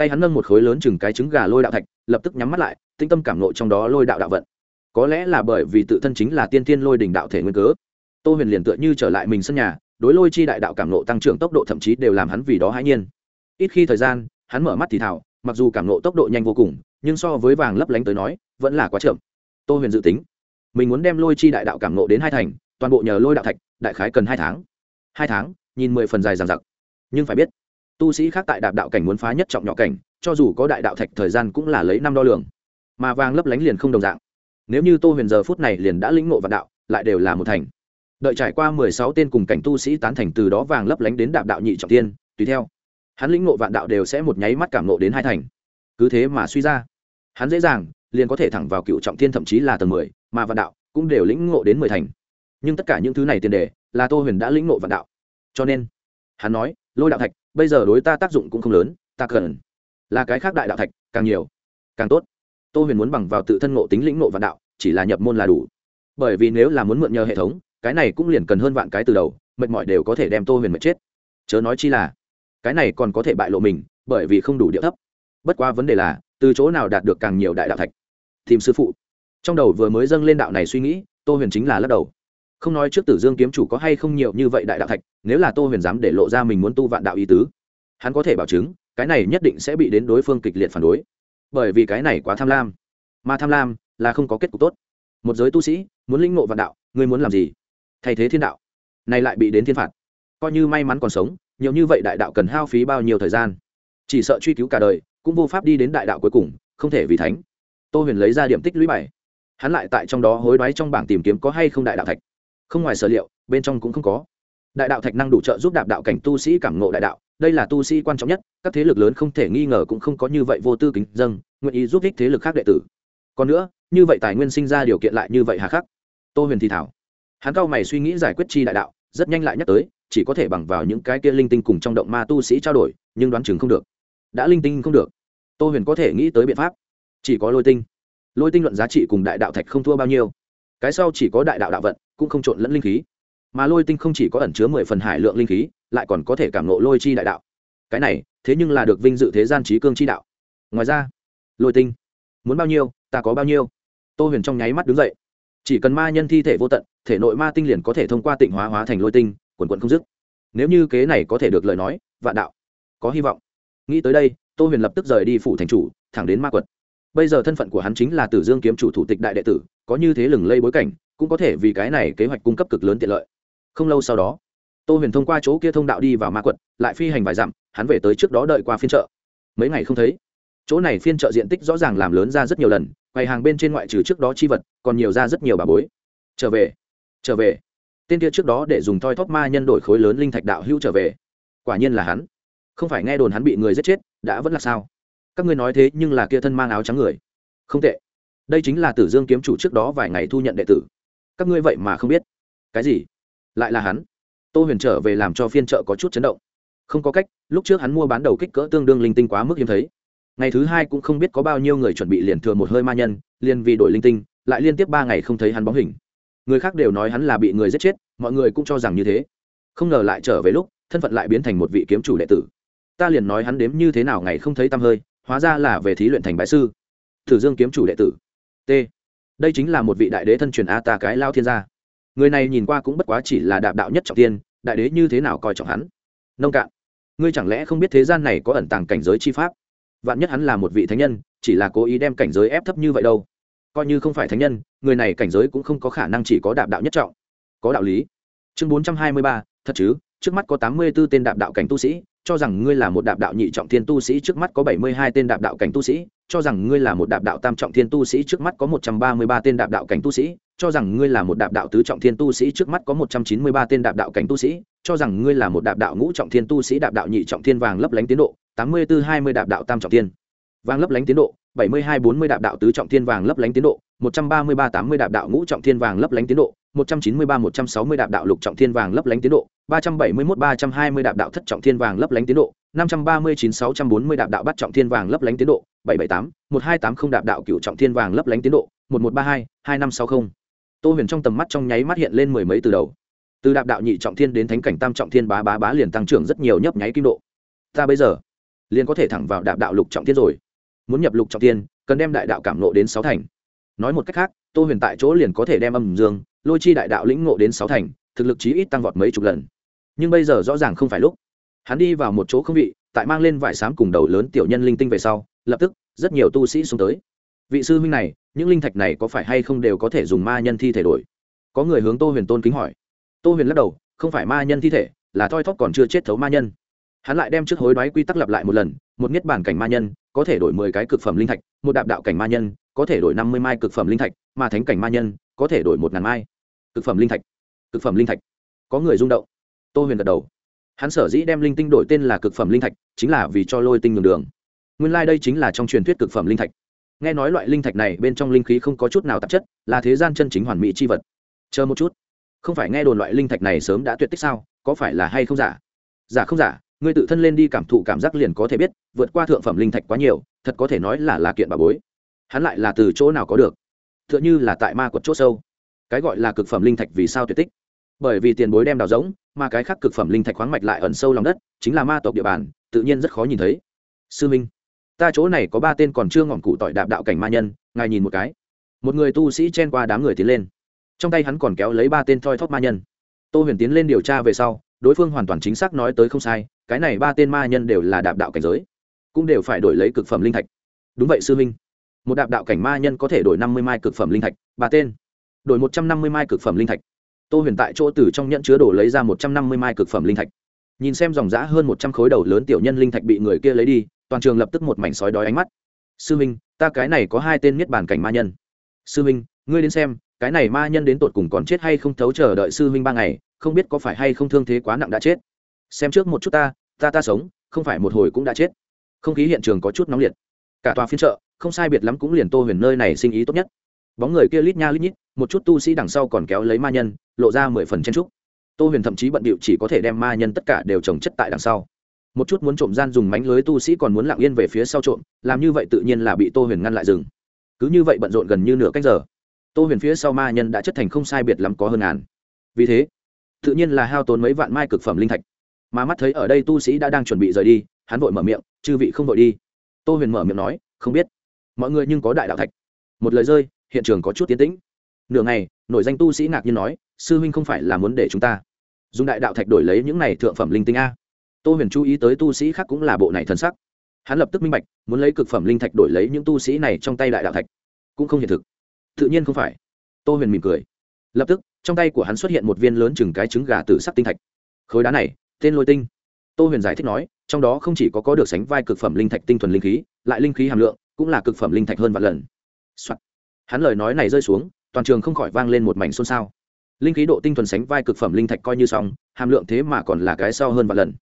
tay hắn nâng một khối lớn chừng cái trứng gà lôi đạo thạch, lập tức nhắm mắt lại tinh tâm cảm nộ trong đó lôi đạo đạo vận. Có lẽ là bởi vì tự thân chính là tiên tiên lôi đỉnh đạo thể nguyên cớ, tô huyền liền tựa như trở lại mình sân nhà, đối lôi chi đại đạo cảm nộ tăng trưởng tốc độ thậm chí đều làm hắn vì đó hãi nhiên. Ít khi thời gian, hắn mở mắt thì thảo mặc dù cảm nộ tốc độ nhanh vô cùng, nhưng so với vàng lấp lánh tới nói, vẫn là quá chậm. Tô huyền dự tính, mình muốn đem lôi chi đại đạo cảm nộ đến hai thành, toàn bộ nhờ lôi đạo thạch, đại khái cần hai tháng. Hai tháng, nhìn mười phần dài dàn giặc nhưng phải biết tu sĩ khác tại đạp đạo cảnh muốn phá nhất trọng nhỏ cảnh, cho dù có đại đạo thạch thời gian cũng là lấy năm đo lường. Mà vàng lấp lánh liền không đồng dạng. Nếu như tô huyền giờ phút này liền đã lĩnh ngộ vạn đạo, lại đều là một thành. Đợi trải qua mười sáu tên cùng cảnh tu sĩ tán thành từ đó vàng lấp lánh đến đạp đạo nhị trọng tiên, tùy theo, hắn lĩnh ngộ vạn đạo đều sẽ một nháy mắt cảm ngộ đến hai thành. Cứ thế mà suy ra, hắn dễ dàng, liền có thể thẳng vào cựu trọng thiên thậm chí là tầng mười, mà vạn đạo cũng đều lĩnh ngộ đến mười thành. Nhưng tất cả những thứ này tiền đề là tô huyền đã lĩnh ngộ vạn đạo. Cho nên, hắn nói, lôi đạo thạch bây giờ đối ta tác dụng cũng không lớn, ta cần là cái khác đại đạo thạch, càng nhiều, càng tốt. Tô huyền muốn bằng vào tự thân ngộ tính lĩnh ngộ vạn đạo, chỉ là nhập môn là đủ. Bởi vì nếu là muốn mượn nhờ hệ thống, cái này cũng liền cần hơn vạn cái từ đầu, mệt mỏi đều có thể đem tô huyền mệt chết. Chớ nói chi là, cái này còn có thể bại lộ mình, bởi vì không đủ địa thấp. Bất qua vấn đề là, từ chỗ nào đạt được càng nhiều đại đạo thạch? Tìm sư phụ. Trong đầu vừa mới dâng lên đạo này suy nghĩ, tô huyền chính là lắc đầu không nói trước tử dương kiếm chủ có hay không nhiều như vậy đại đạo thạch, nếu là tô huyền dám để lộ ra mình muốn tu vạn đạo ý tứ, hắn có thể bảo chứng, cái này nhất định sẽ bị đến đối phương kịch liệt phản đối. Bởi vì cái này quá tham lam. Mà tham lam là không có kết cục tốt. Một giới tu sĩ muốn linh ngộ vạn đạo, ngươi muốn làm gì? Thay thế thiên đạo, này lại bị đến thiên phạt. Coi như may mắn còn sống, nhiều như vậy đại đạo cần hao phí bao nhiêu thời gian? Chỉ sợ truy cứu cả đời, cũng vô pháp đi đến đại đạo cuối cùng, không thể vì thánh. Tô huyền lấy ra điểm tích lũy bảy hắn lại tại trong đó hối đoái trong bảng tìm kiếm có hay không đại đạo thạch không ngoài sở liệu, bên trong cũng không có. Đại đạo thạch năng đủ trợ giúp đạp đạo cảnh tu sĩ cảm ngộ đại đạo, đây là tu sĩ quan trọng nhất, các thế lực lớn không thể nghi ngờ cũng không có như vậy vô tư kính dâng, nguyện ý giúp ích thế lực khác đệ tử. Còn nữa, như vậy tài nguyên sinh ra điều kiện lại như vậy hà khắc. Tô huyền thì thảo. Hắn cao mày suy nghĩ giải quyết chi đại đạo, rất nhanh lại nhắc tới, chỉ có thể bằng vào những cái kia linh tinh cùng trong động ma tu sĩ trao đổi, nhưng đoán chừng không được. Đã linh tinh không được. Tô huyền có thể nghĩ tới biện pháp. Chỉ có lôi tinh. Lôi tinh luận giá trị cùng đại đạo thạch không thua bao nhiêu. Cái sau chỉ có đại đạo đạo vận cũng không trộn lẫn linh khí. Mà lôi tinh không chỉ có ẩn chứa mười phần hải lượng linh khí, lại còn có thể cảm nộ lôi chi đại đạo. Cái này, thế nhưng là được vinh dự thế gian trí cương chi đạo. Ngoài ra, lôi tinh, muốn bao nhiêu, ta có bao nhiêu? Tô huyền trong nháy mắt đứng dậy. Chỉ cần ma nhân thi thể vô tận, thể nội ma tinh liền có thể thông qua tịnh hóa hóa thành lôi tinh, quần quận không dứt. Nếu như kế này có thể được lời nói, vạn đạo, có hy vọng. Nghĩ tới đây, tô huyền lập tức rời đi phủ thành chủ, thẳng đến ma quật bây giờ thân phận của hắn chính là tử dương kiếm chủ thủ tịch đại đệ tử, có như thế lừng lây bối cảnh, cũng có thể vì cái này kế hoạch cung cấp cực lớn tiện lợi. Không lâu sau đó, tô huyền thông qua chỗ kia thông đạo đi vào ma quật, lại phi hành vài dặm, hắn về tới trước đó đợi qua phiên chợ. Mấy ngày không thấy, chỗ này phiên chợ diện tích rõ ràng làm lớn ra rất nhiều lần, quầy hàng bên trên ngoại trừ trước đó chi vật, còn nhiều ra rất nhiều bà bối. Trở về trở về. Tên kia trước đó để dùng thoi thóp ma nhân đổi khối lớn linh thạch đạo hữu trở về. Quả nhiên là hắn. Không phải nghe đồn hắn bị người giết chết, đã vẫn là sao? Các ngươi nói thế nhưng là kia thân mang áo trắng người. Không tệ. Đây chính là tử dương kiếm chủ trước đó vài ngày thu nhận đệ tử. Các ngươi vậy mà không biết. Cái gì? Lại là hắn? Tô huyền trở về làm cho phiên chợ có chút chấn động. Không có cách, lúc trước hắn mua bán đầu kích cỡ tương đương linh tinh quá mức hiếm thấy. Ngày thứ hai cũng không biết có bao nhiêu người chuẩn bị liền thừa một hơi ma nhân, liền vì đổi linh tinh, lại liên tiếp ba ngày không thấy hắn bóng hình. Người khác đều nói hắn là bị người giết chết, mọi người cũng cho rằng như thế. Không ngờ lại trở về lúc, thân phận lại biến thành một vị kiếm chủ đệ tử. Ta liền nói hắn đếm như thế nào ngày không thấy tăm hơi hóa ra là về thí luyện thành bãi sư. Thử dương kiếm chủ đệ tử. T. Đây chính là một vị đại đế thân truyền a ta cái lao thiên gia. Người này nhìn qua cũng bất quá chỉ là đạp đạo nhất trọng tiên, đại đế như thế nào coi trọng hắn? Nông cạn. Ngươi chẳng lẽ không biết thế gian này có ẩn tàng cảnh giới chi pháp? Vạn nhất hắn là một vị thánh nhân, chỉ là cố ý đem cảnh giới ép thấp như vậy đâu? Coi như không phải thánh nhân, người này cảnh giới cũng không có khả năng chỉ có đạp đạo nhất trọng. Có đạo lý. Chương bốn trăm hai mươi ba, thật chứ? Trước mắt có tám mươi b ố tên đạp đạo cảnh tu sĩ cho rằng ngươi là một đạp đạo nhị trọng thiên tu sĩ trước mắt có bảy mươi hai tên đạp đạo cảnh tu sĩ cho rằng ngươi là một đạp đạo tam trọng thiên tu sĩ trước mắt có một trăm ba mươi ba tên đạp đạo cảnh tu sĩ cho rằng ngươi là một đạp đạo tứ trọng thiên tu sĩ trước mắt có một trăm chín mươi ba tên đạp đạo cảnh tu sĩ cho rằng ngươi là một đạp đạo ngũ trọng thiên tu sĩ đạp đạo nhị trọng thiên vàng lấp lánh tiến độ tám mươi bốn hai mươi đạp đạo tam trọng thiên vàng lấp lánh tiến độ bảy mươi hai bốn mươi đạp đạo tứ trọng thiên vàng lấp lánh tiến độ một trăm ba mươi ba tám mươi đạp đạo ngũ trọng thiên vàng lấp lánh tiến độ một trăm chín mươi ba, một trăm sáu mươi đạp đạo lục trọng thiên vàng lấp lánh tiến độ, ba trăm bảy mươi mốt, ba trăm hai mươi đạp đạo thất trọng thiên vàng lấp lánh tiến độ, năm trăm ba mươi chín, sáu trăm bốn mươi đạp đạo bắt trọng thiên vàng lấp lánh tiến độ, bảy bảy tám, một hai tám không đạp đạo cửu trọng thiên vàng lấp lánh tiến độ, một một ba hai hai năm sáu không. Tô huyền trong tầm mắt trong nháy mắt hiện lên mười mấy từ đầu. Từ đạp đạo nhị trọng thiên đến thánh cảnh tam trọng thiên bá bá bá liền tăng trưởng rất nhiều nhấp nháy kim độ. Ta bây giờ liền có thể thẳng vào đạp đạo lục trọng thiên rồi. Muốn nhập lục trọng thiên, cần đem đại đạo cảm ngộ đến sáu thành. Nói một cách khác, tô huyền tại chỗ liền có thể đem âm dương lôi chi đại đạo lĩnh ngộ đến sáu thành, thực lực chí ít tăng vọt mấy chục lần. Nhưng bây giờ rõ ràng không phải lúc. Hắn đi vào một chỗ không vị, tại mang lên vải sám cùng đầu lớn tiểu nhân linh tinh về sau, lập tức, rất nhiều tu sĩ xuống tới. Vị sư huynh này, những linh thạch này có phải hay không đều có thể dùng ma nhân thi thể đổi? Có người hướng tô huyền tôn kính hỏi. Tô huyền lắc đầu, không phải ma nhân thi thể, là thoi thóp còn chưa chết thấu ma nhân. Hắn lại đem trước hối đoái quy tắc lặp lại một lần, một niết bản cảnh ma nhân, có thể đổi mười cái cực phẩm linh thạch, một đạp đạo cảnh ma nhân, có thể đổi năm mươi mai cực phẩm linh thạch, mà thánh cảnh ma nhân có thể đổi một ngàn mai. Cực phẩm linh thạch. Cực phẩm linh thạch. Có người rung động. Tô huyền gật đầu. Hắn sở dĩ đem linh tinh đổi tên là cực phẩm linh thạch, chính là vì cho lôi tinh đường đường. Nguyên lai、like、đây chính là trong truyền thuyết cực phẩm linh thạch. Nghe nói loại linh thạch này bên trong linh khí không có chút nào tạp chất, là thế gian chân chính hoàn mỹ c h i vật. Chờ một chút. Không phải nghe đồn loại linh thạch này sớm đã tuyệt tích sao, có phải là hay không giả? Giả không giả, ngươi tự thân lên đi cảm thụ cảm giác liền có thể biết, vượt qua thượng phẩm linh thạch quá nhiều, thật có thể nói là là kiện bà bối. Hắn lại là từ chỗ nào có được? T h ư ợ n h ư là tại ma quật c h ỗ sâu. Cái gọi là cực phẩm linh thạch vì sao tuyệt tích? Bởi vì tiền bối đem đào rỗng, mà cái khác cực phẩm linh thạch khoáng mạch lại ẩn sâu lòng đất, chính là ma tộc địa bàn, tự nhiên rất khó nhìn thấy. Sư minh, ta chỗ này có ba tên còn chưa ngọn cụ tỏi đạp đạo cảnh ma nhân, ngài nhìn một cái. Một người tu sĩ chen qua đám người tiến lên. Trong tay hắn còn kéo lấy ba tên thoi thóp ma nhân. Tô huyền tiến lên điều tra về sau, đối phương hoàn toàn chính xác nói tới không sai, cái này ba tên ma nhân đều là đạp đạo cảnh giới, cũng đều phải đổi lấy cực phẩm linh thạch. Đúng vậy, sư minh một đạp đạo cảnh ma nhân có thể đổi năm mươi mai cực phẩm linh thạch, ba tên. Đổi một trăm năm mươi mai cực phẩm linh thạch. Tô huyền tại chỗ từ trong nhận chứa đổ lấy ra một trăm năm mươi mai cực phẩm linh thạch. Nhìn xem dòng giã hơn một trăm khối đầu lớn tiểu nhân linh thạch bị người kia lấy đi, toàn trường lập tức một mảnh sói đói ánh mắt. Sư minh, ta cái này có hai tên niết bản cảnh ma nhân. Sư minh, ngươi đến xem, cái này ma nhân đến tột cùng còn chết hay không thấu chờ đợi sư minh ba ngày, không biết có phải hay không thương thế quá nặng đã chết. Xem trước một chút ta ta ta sống, không phải một hồi cũng đã chết. Không khí hiện trường có chút nóng liệt cả tòa phiên chợ, không sai biệt lắm cũng liền tô huyền nơi này sinh ý tốt nhất. Bóng người kia lít nha lít nhít, một chút tu sĩ đằng sau còn kéo lấy ma nhân, lộ ra mười phần chen trúc tô huyền thậm chí bận bịu chỉ có thể đem ma nhân tất cả đều trồng chất tại đằng sau. Một chút muốn trộm gian dùng mánh lưới tu sĩ còn muốn lặng yên về phía sau trộm, làm như vậy tự nhiên là bị tô huyền ngăn lại rừng cứ như vậy bận rộn gần như nửa cách giờ, tô huyền phía sau ma nhân đã chất thành không sai biệt lắm có hơn ngàn. Vì thế, tự nhiên là hao tốn mấy vạn mai cực phẩm linh thạch. Mà mắt thấy ở đây tu sĩ đã đang chuẩn bị rời đi, hắn vội mở miệng, chư vị không vội đi tô huyền mở miệng nói, không biết. Mọi người nhưng có đại đạo thạch. Một lời rơi, hiện trường có chút tiến tĩnh. Nửa ngày, nổi danh tu sĩ ngạc nhiên nói, sư huynh không phải là muốn để chúng ta dùng đại đạo thạch đổi lấy những này thượng phẩm linh tinh a? Tô huyền chú ý tới tu sĩ khác cũng là bộ này thân sắc. Hắn lập tức minh bạch, muốn lấy cực phẩm linh thạch đổi lấy những tu sĩ này trong tay đại đạo thạch cũng không hiện thực. Tự nhiên không phải. Tô huyền mỉm cười. Lập tức, trong tay của hắn xuất hiện một viên lớn chừng cái trứng gà từ sắc tinh thạch. Khối đá này, tên lôi tinh. Tô huyền giải thích nói trong đó không chỉ có có được sánh vai cực phẩm linh thạch tinh thuần linh khí, lại linh khí hàm lượng cũng là cực phẩm linh thạch hơn vạn lần、Soạn. hắn lời nói này rơi xuống, toàn trường không khỏi vang lên một mảnh xôn xao. Linh khí độ tinh thuần sánh vai cực phẩm linh thạch coi như xong, hàm lượng thế mà còn là cái sau hơn vạn lần.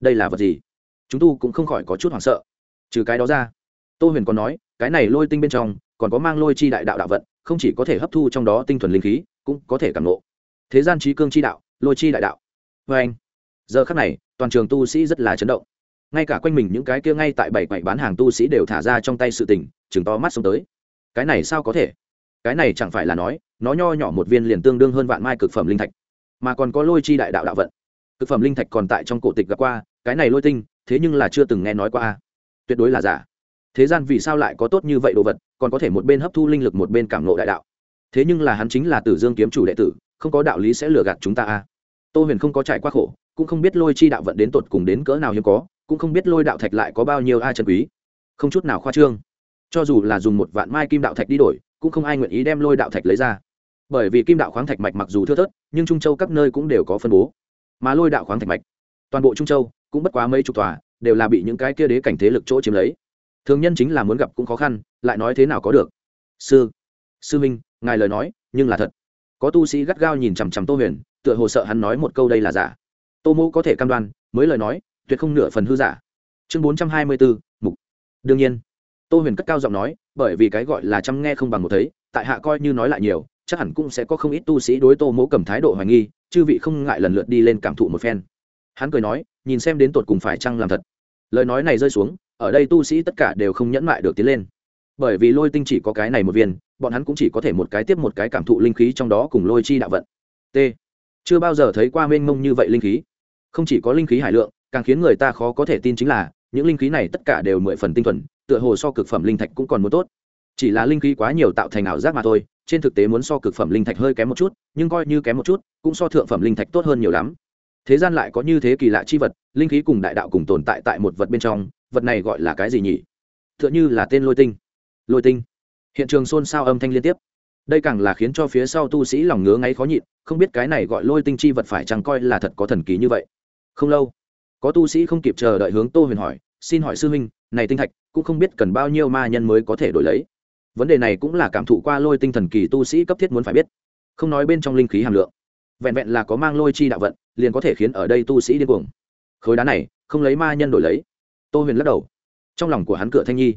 Đây là vật gì? Chúng tu cũng không khỏi có chút hoảng sợ. Trừ cái đó ra, tô huyền còn nói, cái này lôi tinh bên trong còn có mang lôi chi đại đạo đạo vận, không chỉ có thể hấp thu trong đó tinh thuần linh khí, cũng có thể cảm ngộ. Thế gian trí cương chi đạo, lôi chi đại đạo. Vê anh giờ khắc này, toàn trường tu sĩ rất là chấn động ngay cả quanh mình những cái kia ngay tại bảy quậy bán hàng tu sĩ đều thả ra trong tay sự tình, chừng to mắt xông tới. Cái này sao có thể? Cái này chẳng phải là nói, nó nho nhỏ một viên liền tương đương hơn vạn mai cực phẩm linh thạch, mà còn có lôi chi đại đạo đạo vận. Cực phẩm linh thạch còn tại trong cổ tịch gặp qua, cái này lôi tinh, thế nhưng là chưa từng nghe nói qua tuyệt đối là giả. Thế gian vì sao lại có tốt như vậy đồ vật, còn có thể một bên hấp thu linh lực một bên cảm nộ đại đạo? Thế nhưng là hắn chính là tử dương kiếm chủ đệ tử, không có đạo lý sẽ lừa gạt chúng ta a. Tô huyền không có trải qua khổ, cũng không biết lôi chi đạo vận đến tột cùng đến cỡ nào hiếm có cũng không biết lôi đạo thạch lại có bao nhiêu ai chân quý. Không chút nào khoa trương. Cho dù là dùng một vạn mai kim đạo thạch đi đổi, cũng không ai nguyện ý đem lôi đạo thạch lấy ra. Bởi vì kim đạo khoáng thạch mạch mặc dù thưa thớt, nhưng trung châu các nơi cũng đều có phân bố. Mà lôi đạo khoáng thạch mạch, toàn bộ trung châu cũng bất quá mấy chục tòa, đều là bị những cái kia đế cảnh thế lực chỗ chiếm lấy. Thường nhân chính là muốn gặp cũng khó khăn, lại nói thế nào có được. Sư sư minh ngài lời nói, nhưng là thật. Có tu sĩ gắt gao nhìn chằm chằm tô huyền, tựa hồ sợ hắn nói một câu đây là giả. Tô mô có thể cam đoan, mới lời nói tuyệt không nửa phần hư giả. Chương bốn trăm hai mươi bốn mục. Đương nhiên, tô huyền cất cao giọng nói, bởi vì cái gọi là chăm nghe không bằng một thấy, tại hạ coi như nói lại nhiều, chắc hẳn cũng sẽ có không ít tu sĩ đối tô mỗ cầm thái độ hoài nghi, chư vị không ngại lần lượt đi lên cảm thụ một phen. Hắn cười nói, nhìn xem đến tột cùng phải chăng làm thật. Lời nói này rơi xuống, ở đây tu sĩ tất cả đều không nhẫn mại được tiến lên. Bởi vì lôi tinh chỉ có cái này một viên, bọn hắn cũng chỉ có thể một cái tiếp một cái cảm thụ linh khí trong đó cùng lôi chi đạo vận. T. Chưa bao giờ thấy qua mênh mông như vậy linh khí. Không chỉ có linh khí hải lượng càng khiến người ta khó có thể tin chính là, những linh khí này tất cả đều mười phần tinh thuần, tựa hồ so cực phẩm linh thạch cũng còn muốn tốt. Chỉ là linh khí quá nhiều tạo thành ảo giác mà thôi, trên thực tế muốn so cực phẩm linh thạch hơi kém một chút, nhưng coi như kém một chút, cũng so thượng phẩm linh thạch tốt hơn nhiều lắm. Thế gian lại có như thế kỳ lạ chi vật, linh khí cùng đại đạo cùng tồn tại tại một vật bên trong, vật này gọi là cái gì nhỉ? T h ư ợ n h ư là tên lôi tinh. Lôi tinh. Hiện trường xôn xao âm thanh liên tiếp. Đây càng là khiến cho phía sau tu sĩ lòng ngứa ngáy khó nhịn, không biết cái này gọi lôi tinh chi vật phải chẳng coi là thật có thần kỳ như vậy. Không lâu có tu sĩ không kịp chờ đợi hướng tô huyền hỏi, xin hỏi sư huynh, này tinh thạch, cũng không biết cần bao nhiêu ma nhân mới có thể đổi lấy? Vấn đề này cũng là cảm thụ qua lôi tinh thần kỳ tu sĩ cấp thiết muốn phải biết. Không nói bên trong linh khí hàm lượng, vẹn vẹn là có mang lôi chi đạo vận, liền có thể khiến ở đây tu sĩ điên cuồng. Khối đá này, không lấy ma nhân đổi lấy. Tô huyền lắc đầu. Trong lòng của hắn cửa thanh nhi,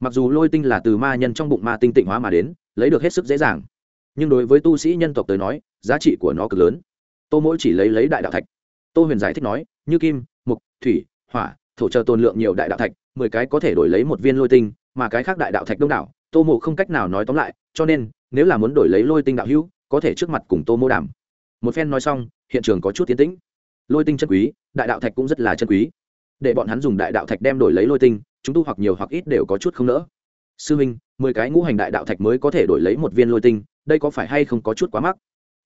mặc dù lôi tinh là từ ma nhân trong bụng ma tinh tịnh hóa mà đến, lấy được hết sức dễ dàng. Nhưng đối với tu sĩ nhân tộc tới nói, giá trị của nó cực lớn. Tô mỗi chỉ lấy lấy đại đạo thạch. Tô huyền giải thích nói, như kim thủy, hỏa, thổ trợ tôn lượng nhiều đại đạo thạch, mười cái có thể đổi lấy một viên lôi tinh, mà cái khác đại đạo thạch đông đảo, tô mộ không cách nào nói tóm lại, cho nên, nếu là muốn đổi lấy lôi tinh đạo hữu, có thể trước mặt cùng tô mô đảm một phen nói xong, hiện trường có chút tiến tĩnh. Lôi tinh chân quý, đại đạo thạch cũng rất là chân quý. Để bọn hắn dùng đại đạo thạch đem đổi lấy lôi tinh, chúng tu hoặc nhiều hoặc ít đều có chút không nỡ. Sư minh, mười cái ngũ hành đại đạo thạch mới có thể đổi lấy một viên lôi tinh, đây có phải hay không có chút quá mắc?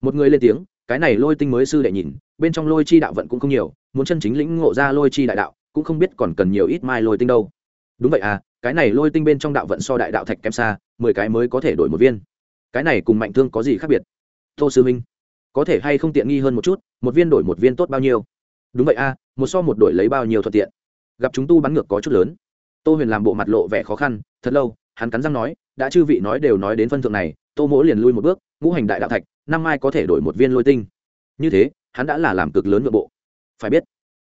Một người lên tiếng cái này lôi tinh mới sư đệ nhìn, bên trong lôi chi đạo vận cũng không nhiều, muốn chân chính lĩnh ngộ ra lôi chi đại đạo, cũng không biết còn cần nhiều ít mai lôi tinh đâu. Đúng vậy à cái này lôi tinh bên trong đạo vận so đại đạo thạch kém xa, mười cái mới có thể đổi một viên. Cái này cùng mạnh thương có gì khác biệt? Tô sư minh có thể hay không tiện nghi hơn một chút, một viên đổi một viên tốt bao nhiêu? Đúng vậy a một so một đổi lấy bao nhiêu thuận tiện? Gặp chúng tu bắn ngược có chút lớn. Tô huyền làm bộ mặt lộ vẻ khó khăn, thật lâu, hắn cắn răng nói, đã chư vị nói đều nói đến phân thượng này, tô mỗ liền lui một bước, ngũ hành đại đạo thạch năm mai có thể đổi một viên lôi tinh. Như thế, hắn đã là làm cực lớn nội bộ. Phải biết,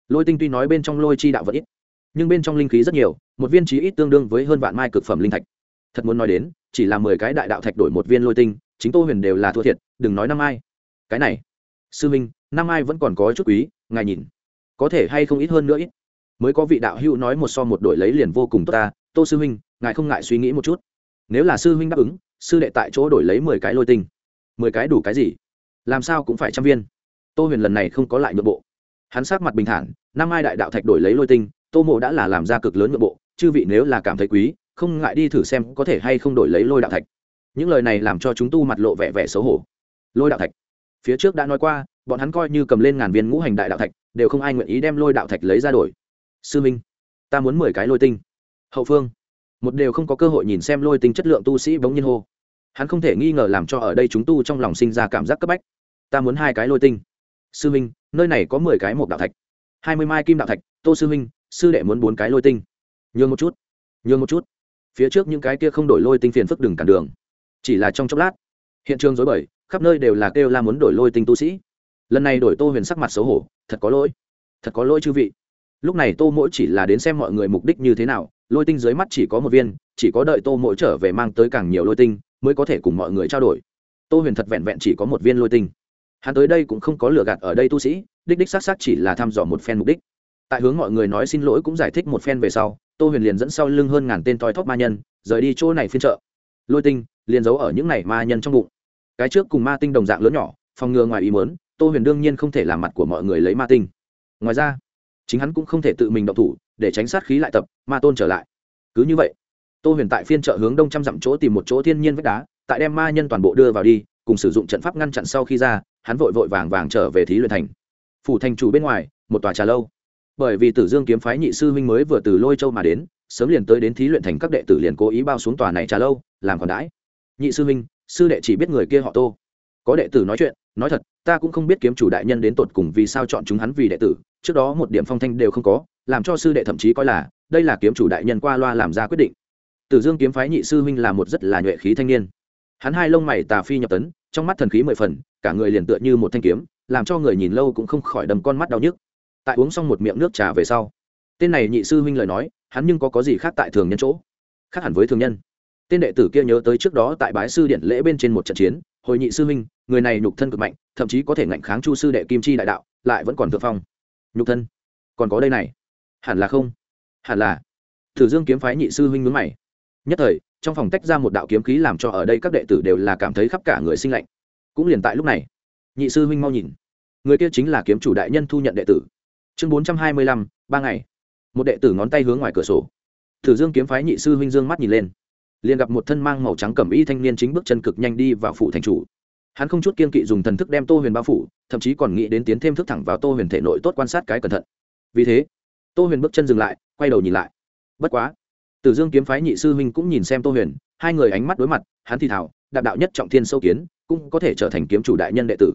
lôi tinh tuy nói bên trong lôi chi đạo vẫn ít, nhưng bên trong linh khí rất nhiều, một viên chí ít tương đương với hơn vạn mai cực phẩm linh thạch. Thật muốn nói đến, chỉ là mười cái đại đạo thạch đổi một viên lôi tinh, chính tô huyền đều là thua thiệt, đừng nói năm ai. cái này, sư minh năm ai vẫn còn có chút quý, ngài nhìn. Có thể hay không ít hơn nữa ít. Mới có vị đạo hữu nói một so một đổi lấy liền vô cùng tốt ta. Tô sư huynh, ngài không ngại suy nghĩ một chút. Nếu là sư huynh đáp ứng, sư đệ tại chỗ đổi lấy mười cái lôi tinh mười cái đủ cái gì? Làm sao cũng phải trăm viên. Tô huyền lần này không có lại nội bộ. Hắn sát mặt bình thản, năm ai đại đạo thạch đổi lấy lôi tinh, tô mộ đã là làm ra cực lớn nội bộ, chư vị nếu là cảm thấy quý, không ngại đi thử xem có thể hay không đổi lấy lôi đạo thạch. Những lời này làm cho chúng tu mặt lộ vẻ vẻ xấu hổ. Lôi đạo thạch. Phía trước đã nói qua, bọn hắn coi như cầm lên ngàn viên ngũ hành đại đạo thạch, đều không ai nguyện ý đem lôi đạo thạch lấy ra đổi. Sư minh, ta muốn mười cái lôi tinh. Hậu phương. Một đều không có cơ hội nhìn xem lôi tinh chất lượng tu sĩ bỗng nhiên hô hắn không thể nghi ngờ làm cho ở đây chúng tu trong lòng sinh ra cảm giác cấp bách. Ta muốn hai cái lôi tinh. Sư minh nơi này có mười cái một đạo thạch. Hai mươi mai kim đạo thạch. Tô sư minh sư đệ muốn bốn cái lôi tinh. Nhường một chút. Nhường một chút. Phía trước những cái kia không đổi lôi tinh phiền phức đừng cản đường. Chỉ là trong chốc lát, hiện trường dối bời, khắp nơi đều là kêu la muốn đổi lôi tinh tu sĩ. Lần này đổi tô huyền sắc mặt xấu hổ, thật có lỗi. Thật có lỗi chư vị. Lúc này tô mỗi chỉ là đến xem mọi người mục đích như thế nào, lôi tinh dưới mắt chỉ có một viên, chỉ có đợi tô mỗi trở về mang tới càng nhiều lôi tinh mới có thể cùng mọi người trao đổi. Tô huyền thật vẹn vẹn chỉ có một viên lôi tinh. Hắn tới đây cũng không có lừa gạt ở đây tu sĩ, đích đích s á t s á t chỉ là thăm dò một phen mục đích. Tại hướng mọi người nói xin lỗi cũng giải thích một phen về sau, tô huyền liền dẫn sau lưng hơn ngàn tên toi thóp ma nhân, rời đi chỗ này phiên trợ lôi tinh liền giấu ở những n à y ma nhân trong bụng. Cái trước cùng ma tinh đồng dạng lớn nhỏ, phòng ngừa ngoài ý mớn tô huyền đương nhiên không thể làm mặt của mọi người lấy ma tinh. Ngoài ra, chính hắn cũng không thể tự mình động thủ, để tránh sát khí lại tập, ma tôn trở lại. Cứ như vậy tô huyền tại phiên chợ hướng đông trăm dặm chỗ tìm một chỗ thiên nhiên vách đá, tại đem ma nhân toàn bộ đưa vào đi, cùng sử dụng trận pháp ngăn chặn sau khi ra, hắn vội vội vàng vàng trở về thí luyện thành. Phủ thành chủ bên ngoài, một tòa trà lâu. Bởi vì tử dương kiếm phái nhị sư huynh mới vừa từ lôi châu mà đến, sớm liền tới đến thí luyện thành, các đệ tử liền cố ý bao xuống tòa này trà lâu, làm còn đãi. Nhị sư huynh, sư đệ chỉ biết người kia họ tô. Có đệ tử nói chuyện, nói thật, ta cũng không biết kiếm chủ đại nhân đến tột cùng vì sao chọn chúng hắn vì đệ tử, trước đó một điểm phong thanh đều không có, làm cho sư đệ thậm chí coi là, đây là kiếm chủ đại nhân qua loa làm ra quyết định tử dương kiếm phái nhị sư huynh là một rất là nhuệ khí thanh niên. Hắn hai lông mày tà phi nhập tấn, trong mắt thần khí mười phần, cả người liền tựa như một thanh kiếm, làm cho người nhìn lâu cũng không khỏi đầm con mắt đau nhức. Tại uống xong một miệng nước trà về sau, tên này nhị sư huynh lời nói, hắn nhưng có có gì khác tại thường nhân chỗ? Khác hẳn với thường nhân. Tên đệ tử kia nhớ tới trước đó tại bái sư điện lễ bên trên một trận chiến, hồi nhị sư huynh, người này nhục thân cực mạnh, thậm chí có thể ngạnh kháng chu sư đệ kim chi đại đạo, lại vẫn còn thượng phong. Nhục thân? Còn có đây này. Hẳn là không? Hẳn là. Tử dương kiếm phái nhị sư huynh nhướng mày nhất thời, trong phòng tách ra một đạo kiếm khí làm cho ở đây các đệ tử đều là cảm thấy khắp cả người sinh lạnh. Cũng liền tại lúc này, nhị sư huynh mau nhìn. Người kia chính là kiếm chủ đại nhân thu nhận đệ tử. Chương bốn trăm hai mươi lăm, ba ngày. Một đệ tử ngón tay hướng ngoài cửa sổ. Thử dương kiếm phái nhị sư huynh dương mắt nhìn lên. Liền gặp một thân mang màu trắng cẩm y thanh niên chính bước chân cực nhanh đi vào phủ thành chủ. Hắn không chút kiên kỵ dùng thần thức đem tô huyền bao phủ, thậm chí còn nghĩ đến tiến thêm thức thẳng vào tô huyền thể nội tốt quan sát cái cẩn thận. Vì thế, tô huyền bước chân dừng lại, quay đầu nhìn lại. Bất quá tử dương kiếm phái nhị sư huynh cũng nhìn xem tô huyền, hai người ánh mắt đối mặt, hắn thì thào, đạp đạo nhất trọng thiên sâu kiến, cũng có thể trở thành kiếm chủ đại nhân đệ tử.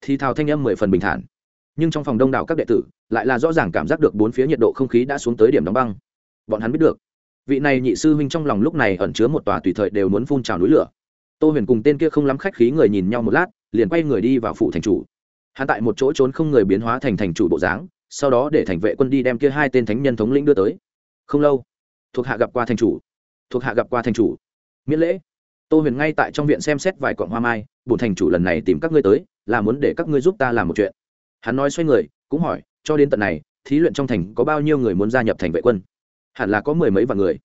Thì thào thanh âm mười phần bình thản. Nhưng trong phòng đông đảo các đệ tử, lại là rõ ràng cảm giác được bốn phía nhiệt độ không khí đã xuống tới điểm đóng băng. Bọn hắn biết được, vị này nhị sư huynh trong lòng lúc này ẩn chứa một tòa tùy thời đều muốn phun trào núi lửa. Tô huyền cùng tên kia không lắm khách khí người nhìn nhau một lát, liền quay người đi vào phủ thành chủ. Hắn tại một chỗ trốn không người biến hóa thành thành chủ bộ dáng, sau đó để thành vệ quân đi đem kia hai tên thánh nhân thống lĩnh đưa tới. Không lâu thuộc hạ gặp qua thành chủ, thuộc hạ gặp qua thành chủ. Miễn lễ. Tô huyền ngay tại trong viện xem xét vài cọn hoa mai, bổn thành chủ lần này tìm các ngươi tới, là muốn để các ngươi giúp ta làm một chuyện. Hắn nói xoay người, cũng hỏi, cho đến tận này, thí luyện trong thành có bao nhiêu người muốn gia nhập thành vệ quân? Hẳn là có mười mấy vạn người.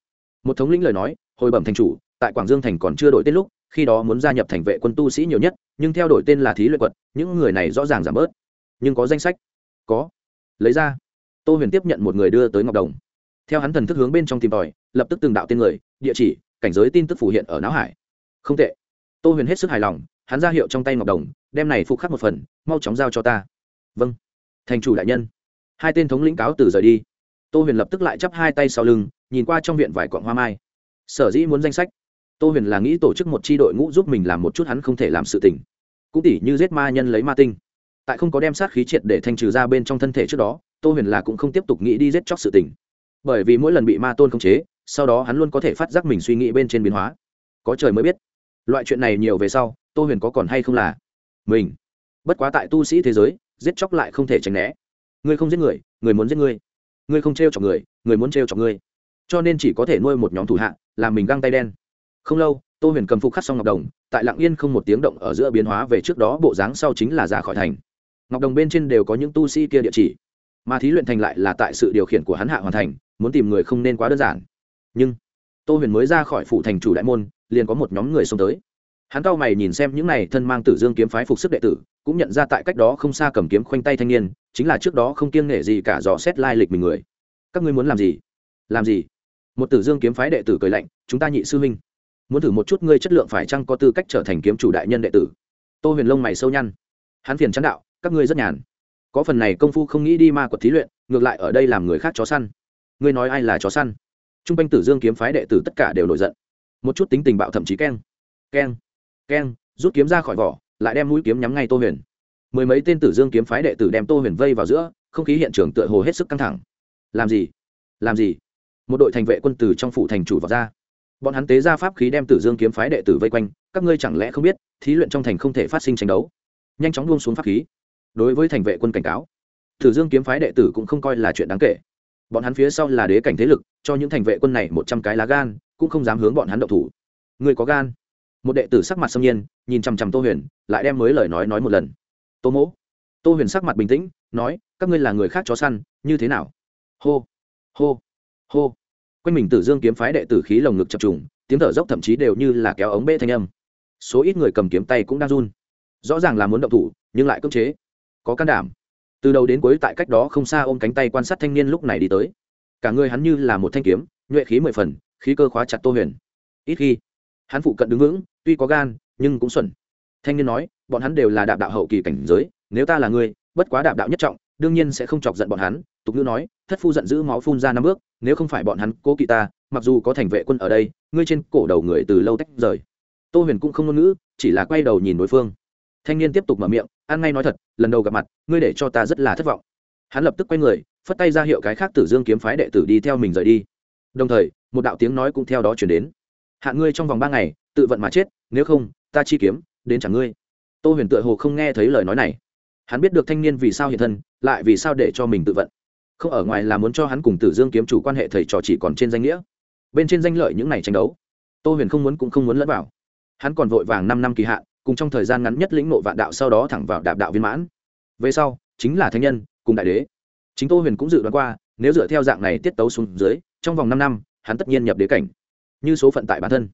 Một thống lĩnh lời nói, hồi bẩm thành chủ, tại quảng dương thành còn chưa đổi tên lúc, khi đó muốn gia nhập thành vệ quân tu sĩ nhiều nhất, nhưng theo đổi tên là thí luyện quận, những người này rõ ràng giảm bớt. Nhưng có danh sách. Có. Lấy ra. Tô huyền tiếp nhận một người đưa tới ngọc đồng theo hắn thần thức hướng bên trong tìm tòi, lập tức từng đạo tên người, địa chỉ, cảnh giới tin tức phủ hiện ở não hải. Không tệ. Tô huyền hết sức hài lòng, hắn ra hiệu trong tay ngọc đồng, đem này phục khắc một phần, mau chóng giao cho ta. Vâng. Thành chủ đại nhân. Hai tên thống lĩnh cáo từ rời đi. Tô huyền lập tức lại chắp hai tay sau lưng, nhìn qua trong viện vài quạng hoa mai. Sở dĩ muốn danh sách. Tô huyền là nghĩ tổ chức một c h i đội ngũ giúp mình làm một chút hắn không thể làm sự tình. Cũng tỉ như giết ma nhân lấy ma tinh. Tại không có đem sát khí triệt để thanh trừ ra bên trong thân thể trước đó, tô huyền là cũng không tiếp tục nghĩ đi giết chóc sự tình bởi vì mỗi lần bị ma tôn khống chế, sau đó hắn luôn có thể phát giác mình suy nghĩ bên trên biến hóa. Có trời mới biết. Loại chuyện này nhiều về sau, tô huyền có còn hay không là mình? Bất quá tại tu sĩ thế giới, giết chóc lại không thể tránh né. Ngươi không giết người người muốn giết ngươi. Ngươi không t r e o chọc người người muốn t r e o chọc ngươi. Cho nên chỉ có thể nuôi một nhóm thủ hạ, làm mình găng tay đen. Không lâu, tô huyền cầm phục khắc xong ngọc đồng, tại lạng yên không một tiếng động ở giữa biến hóa về trước đó bộ dáng sau chính là ra khỏi thành. Ngọc đồng bên trên đều có những tu sĩ kia địa chỉ. Mà thí luyện thành lại là tại sự điều khiển của hắn hạ hoàn thành muốn tìm người không nên quá đơn giản. Nhưng, tô huyền mới ra khỏi phủ thành chủ đại môn, liền có một nhóm người xông tới. Hắn cao mày nhìn xem những này thân mang tử dương kiếm phái phục sức đệ tử, cũng nhận ra tại cách đó không xa cầm kiếm khoanh tay thanh niên, chính là trước đó không kiêng nể gì cả dò xét lai lịch mình người. Các ngươi muốn làm gì? Làm gì? Một tử dương kiếm phái đệ tử cười lạnh, chúng ta nhị sư huynh, muốn thử một chút ngươi chất lượng phải chăng có tư cách trở thành kiếm chủ đại nhân đệ tử? Tô huyền lông mày sâu nhăn. Hắn phiền chán đạo, các ngươi rất nhàn. Có phần này công phu không nghĩ đi ma quật thí luyện, ngược lại ở đây làm người khác chó săn ngươi nói ai là chó săn? T r u n g quanh tử dương kiếm phái đệ tử tất cả đều nổi giận. Một chút tính tình bạo thậm chí keng. Keng keng, rút kiếm ra khỏi vỏ, lại đem mũi kiếm nhắm ngay tô huyền. Mười mấy tên tử dương kiếm phái đệ tử đem tô huyền vây vào giữa, không khí hiện trường tựa hồ hết sức căng thẳng. Làm gì? Làm gì? Một đội thành vệ quân tử trong phủ thành chủ vào ra. Bọn hắn tế ra pháp khí đem tử dương kiếm phái đệ tử vây quanh, các ngươi chẳng lẽ không biết, thí luyện trong thành không thể phát sinh tranh đấu. Nhanh chóng buông xuống pháp khí. Đối với thành vệ quân cảnh cáo, tử dương kiếm phái đệ tử cũng không coi là chuyện đáng kể bọn hắn phía sau là đế cảnh thế lực, cho những thành vệ quân này một trăm cái lá gan, cũng không dám hướng bọn hắn động thủ. Người có gan? Một đệ tử sắc mặt xâm nhiên, nhìn chằm chằm tô huyền, lại đem mới lời nói nói một lần. Tô mỗ. Tô huyền sắc mặt bình tĩnh, nói, các ngươi là người khác chó săn, như thế nào? Hô. Hô. Hô. Quanh mình tử dương kiếm phái đệ tử khí lồng ngực chập trùng, tiếng thở dốc thậm chí đều như là kéo ống bê thanh âm. Số ít người cầm kiếm tay cũng đang run. Rõ ràng là muốn động thủ, nhưng lại cưỡng chế. Có can đảm từ đầu đến cuối tại cách đó không xa ôm cánh tay quan sát thanh niên lúc này đi tới. Cả người hắn như là một thanh kiếm, nhuệ khí mười phần, khí cơ khóa chặt tô huyền. Ít khi, hắn phụ cận đứng vững, tuy có gan, nhưng cũng xuẩn. Thanh niên nói, bọn hắn đều là đạp đạo hậu kỳ cảnh giới, nếu ta là người, bất quá đạp đạo nhất trọng, đương nhiên sẽ không chọc giận bọn hắn. Tục ngữ nói, thất phu giận dữ máu phun ra năm bước, nếu không phải bọn hắn cố kỵ ta, mặc dù có thành vệ quân ở đây, ngươi trên cổ đầu người từ lâu tách rời. Tô huyền cũng không ngôn ngữ, chỉ là quay đầu nhìn đối phương thanh niên tiếp tục mở miệng ăn ngay nói thật, lần đầu gặp mặt, ngươi để cho ta rất là thất vọng. Hắn lập tức quay người, phất tay ra hiệu cái khác tử dương kiếm phái đệ tử đi theo mình rời đi. Đồng thời, một đạo tiếng nói cũng theo đó chuyển đến. Hạn ngươi trong vòng ba ngày, tự vận mà chết, nếu không, ta chi kiếm, đến chẳng ngươi. Tô huyền tựa hồ không nghe thấy lời nói này. Hắn biết được thanh niên vì sao hiện thân, lại vì sao để cho mình tự vận. Không ở ngoài là muốn cho hắn cùng tử dương kiếm chủ quan hệ thầy trò chỉ còn trên danh nghĩa. Bên trên danh lợi những này tranh đấu, tô huyền không muốn cũng không muốn lẫn vào. Hắn còn vội vàng năm năm kỳ hạn cùng trong thời gian ngắn nhất lĩnh nộ vạn đạo sau đó thẳng vào đạp đạo viên mãn. Về sau, chính là thánh nhân, cùng đại đế. Chính tô huyền cũng dự đoán qua, nếu dựa theo dạng này tiết tấu xuống dưới, trong vòng năm năm, hắn tất nhiên nhập đế cảnh, như số phận tại bản thân.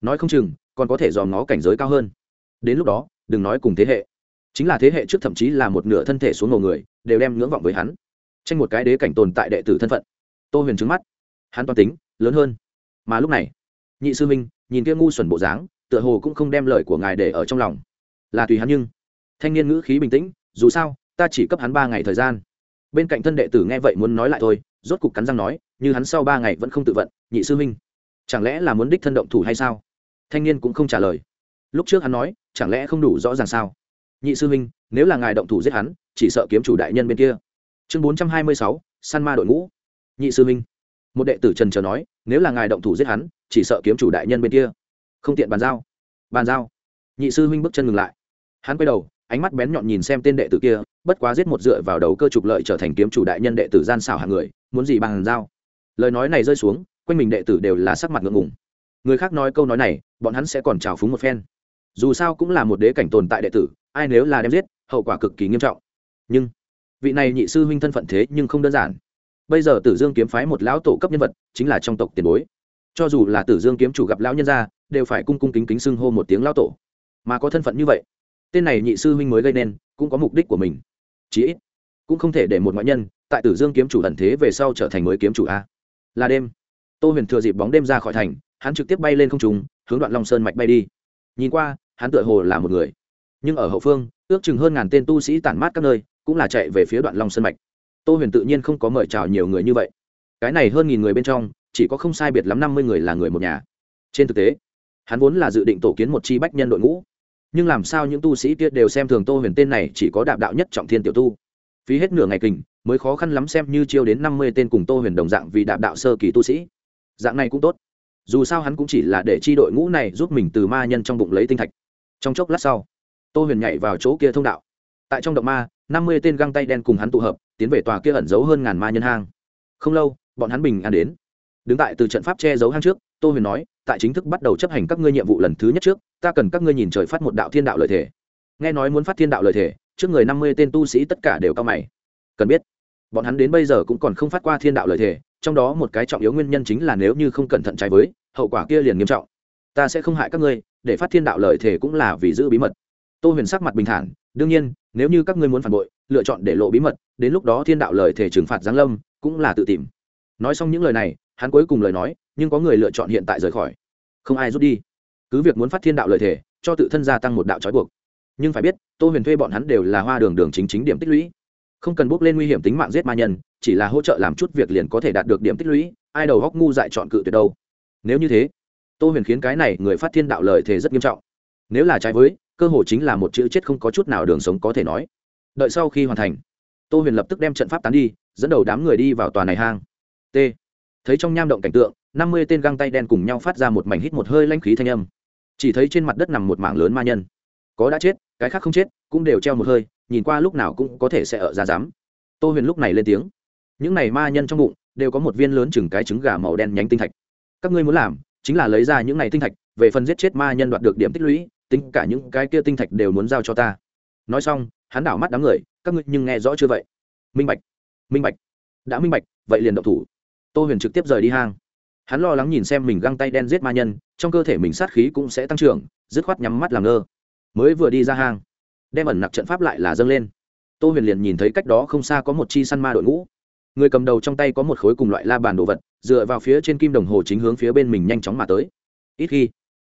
Nói không chừng, còn có thể dòm ngó cảnh giới cao hơn. Đến lúc đó, đừng nói cùng thế hệ. Chính là thế hệ trước thậm chí là một nửa thân thể xuống ngầu người, đều đem ngưỡng vọng với hắn. Tranh một cái đế cảnh tồn tại đệ tử thân phận. Tô huyền trứng mắt. Hắn toàn tính, lớn hơn. Mà lúc này, nhị sư minh nhìn kia ngu xuẩn bộ dáng tựa hồ cũng không đem lời của ngài để ở trong lòng. Là tùy hắn nhưng thanh niên ngữ khí bình tĩnh dù sao ta chỉ cấp hắn ba ngày thời gian. Bên cạnh thân đệ tử nghe vậy muốn nói lại thôi rốt cục cắn răng nói như hắn sau ba ngày vẫn không tự vận nhị sư huynh, chẳng lẽ là muốn đích thân động thủ hay sao? Thanh niên cũng không trả lời. Lúc trước hắn nói chẳng lẽ không đủ rõ ràng sao? Nhị sư huynh, nếu là ngài động thủ giết hắn chỉ sợ kiếm chủ đại nhân bên kia. Chương bốn trăm hai mươi sáu săn ma đội ngũ. Nhị sư huynh, một đệ tử trần trờ nói nếu là ngài động thủ giết hắn chỉ sợ kiếm chủ đại nhân bên kia không tiện bàn giao. Bàn giao. Nhị sư huynh bước chân ngừng lại. Hắn quay đầu, ánh mắt bén nhọn nhìn xem tên đệ tử kia, bất quá giết một dựa vào đầu cơ trục lợi trở thành kiếm chủ đại nhân đệ tử gian xảo hàng người, muốn gì bàn giao? Lời nói này rơi xuống, quanh mình đệ tử đều là sắc mặt ngượng ngùng. Người khác nói câu nói này, bọn hắn sẽ còn trào phúng một phen. Dù sao cũng là một đế cảnh tồn tại đệ tử, ai nếu là đem giết, hậu quả cực kỳ nghiêm trọng. Nhưng, vị này nhị sư huynh thân phận thế nhưng không đơn giản. Bây giờ tử dương kiếm phái một lão tổ cấp nhân vật, chính là trong tộc tiền bối cho dù là tử dương kiếm chủ gặp lão nhân gia, đều phải cung cung kính kính xưng hô một tiếng lão tổ. Mà có thân phận như vậy, tên này nhị sư huynh mới gây nên, cũng có mục đích của mình. Chí ít, cũng không thể để một ngoại nhân, tại tử dương kiếm chủ ẩn thế về sau trở thành mới kiếm chủ a. Là đêm, tô huyền thừa dịp bóng đêm ra khỏi thành, hắn trực tiếp bay lên không trùng hướng đoạn long sơn mạch bay đi. Nhìn qua, hắn tựa hồ là một người. Nhưng ở hậu phương, ước chừng hơn ngàn tên tu sĩ tản mát các nơi, cũng là chạy về phía đoạn long sơn mạch. Tô huyền tự nhiên không có mời chào nhiều người như vậy. Cái này hơn nghìn người bên trong chỉ có không sai biệt lắm năm mươi người là người một nhà. Trên thực tế, hắn vốn là dự định tổ kiến một chi bách nhân đội ngũ. Nhưng làm sao những tu sĩ kia đều xem thường tô huyền tên này chỉ có đạo đạo nhất trọng thiên tiểu tu. Phí hết nửa ngày kình mới khó khăn lắm xem như chiêu đến năm mươi tên cùng tô huyền đồng dạng vì đạo đạo sơ kỳ tu sĩ. Dạng này cũng tốt. Dù sao hắn cũng chỉ là để chi đội ngũ này giúp mình từ ma nhân trong bụng lấy tinh thạch. Trong chốc lát sau, tô huyền nhảy vào chỗ kia thông đạo. Tại trong động ma, năm mươi tên găng tay đen cùng hắn tụ hợp, tiến về tòa kia ẩn giấu hơn ngàn ma nhân hang. Không lâu, bọn hắn bình an đến đứng tại từ trận pháp che giấu hang trước, tô huyền nói, tại chính thức bắt đầu chấp hành các ngươi nhiệm vụ lần thứ nhất trước, ta cần các ngươi nhìn trời phát một đạo thiên đạo lợi thể nghe nói muốn phát thiên đạo lợi thể trước người năm mươi tên tu sĩ tất cả đều cao mày. Cần biết, bọn hắn đến bây giờ cũng còn không phát qua thiên đạo lợi thể trong đó một cái trọng yếu nguyên nhân chính là nếu như không cẩn thận trái với, hậu quả kia liền nghiêm trọng. Ta sẽ không hại các ngươi, để phát thiên đạo lợi thể cũng là vì giữ bí mật. Tô huyền sắc mặt bình thản, đương nhiên, nếu như các ngươi muốn phản bội, lựa chọn để lộ bí mật, đến lúc đó thiên đạo lời thể trừng phạt giáng lâm, cũng là tự tìm. Nói xong những lời này hắn cuối cùng lời nói, nhưng có người lựa chọn hiện tại rời khỏi. Không ai rút đi. Cứ việc muốn phát thiên đạo lời thể cho tự thân gia tăng một đạo trói buộc. Nhưng phải biết, tô huyền thuê bọn hắn đều là hoa đường đường chính chính điểm tích lũy. Không cần bước lên nguy hiểm tính mạng giết ma nhân, chỉ là hỗ trợ làm chút việc liền có thể đạt được điểm tích lũy, ai đầu góc ngu dại chọn cự tuyệt đâu. Nếu như thế, tô huyền khiến cái này người phát thiên đạo lời thể rất nghiêm trọng. Nếu là trái với, cơ hội chính là một chữ chết không có chút nào đường sống có thể nói. Đợi sau khi hoàn thành, tô huyền lập tức đem trận pháp tán đi, dẫn đầu đám người đi vào tòa này hang. T thấy trong nham động cảnh tượng, năm mươi tên găng tay đen cùng nhau phát ra một mảnh hít một hơi lanh khí thanh âm. Chỉ thấy trên mặt đất nằm một mảng lớn ma nhân. Có đã chết, cái khác không chết, cũng đều treo một hơi, nhìn qua lúc nào cũng có thể sẽ ở ra dám. Tô huyền lúc này lên tiếng. Những này ma nhân trong bụng, đều có một viên lớn chừng cái trứng gà màu đen nhánh tinh thạch. Các ngươi muốn làm, chính là lấy ra những này tinh thạch, về phần giết chết ma nhân đoạt được điểm tích lũy, tính cả những cái kia tinh thạch đều muốn giao cho ta. Nói xong, hắn đảo mắt đám người, các ngươi nhưng nghe rõ chưa vậy? Minh bạch minh bạch, đã minh bạch, vậy liền động thủ tô huyền trực tiếp rời đi hang. Hắn lo lắng nhìn xem mình găng tay đen giết ma nhân, trong cơ thể mình sát khí cũng sẽ tăng trưởng, dứt khoát nhắm mắt làm ngơ. Mới vừa đi ra hang, đem ẩn nặc trận pháp lại là dâng lên. Tô huyền liền nhìn thấy cách đó không xa có một chi săn ma đội ngũ. Người cầm đầu trong tay có một khối cùng loại la bàn đồ vật, dựa vào phía trên kim đồng hồ chính hướng phía bên mình nhanh chóng mà tới. Ít khi,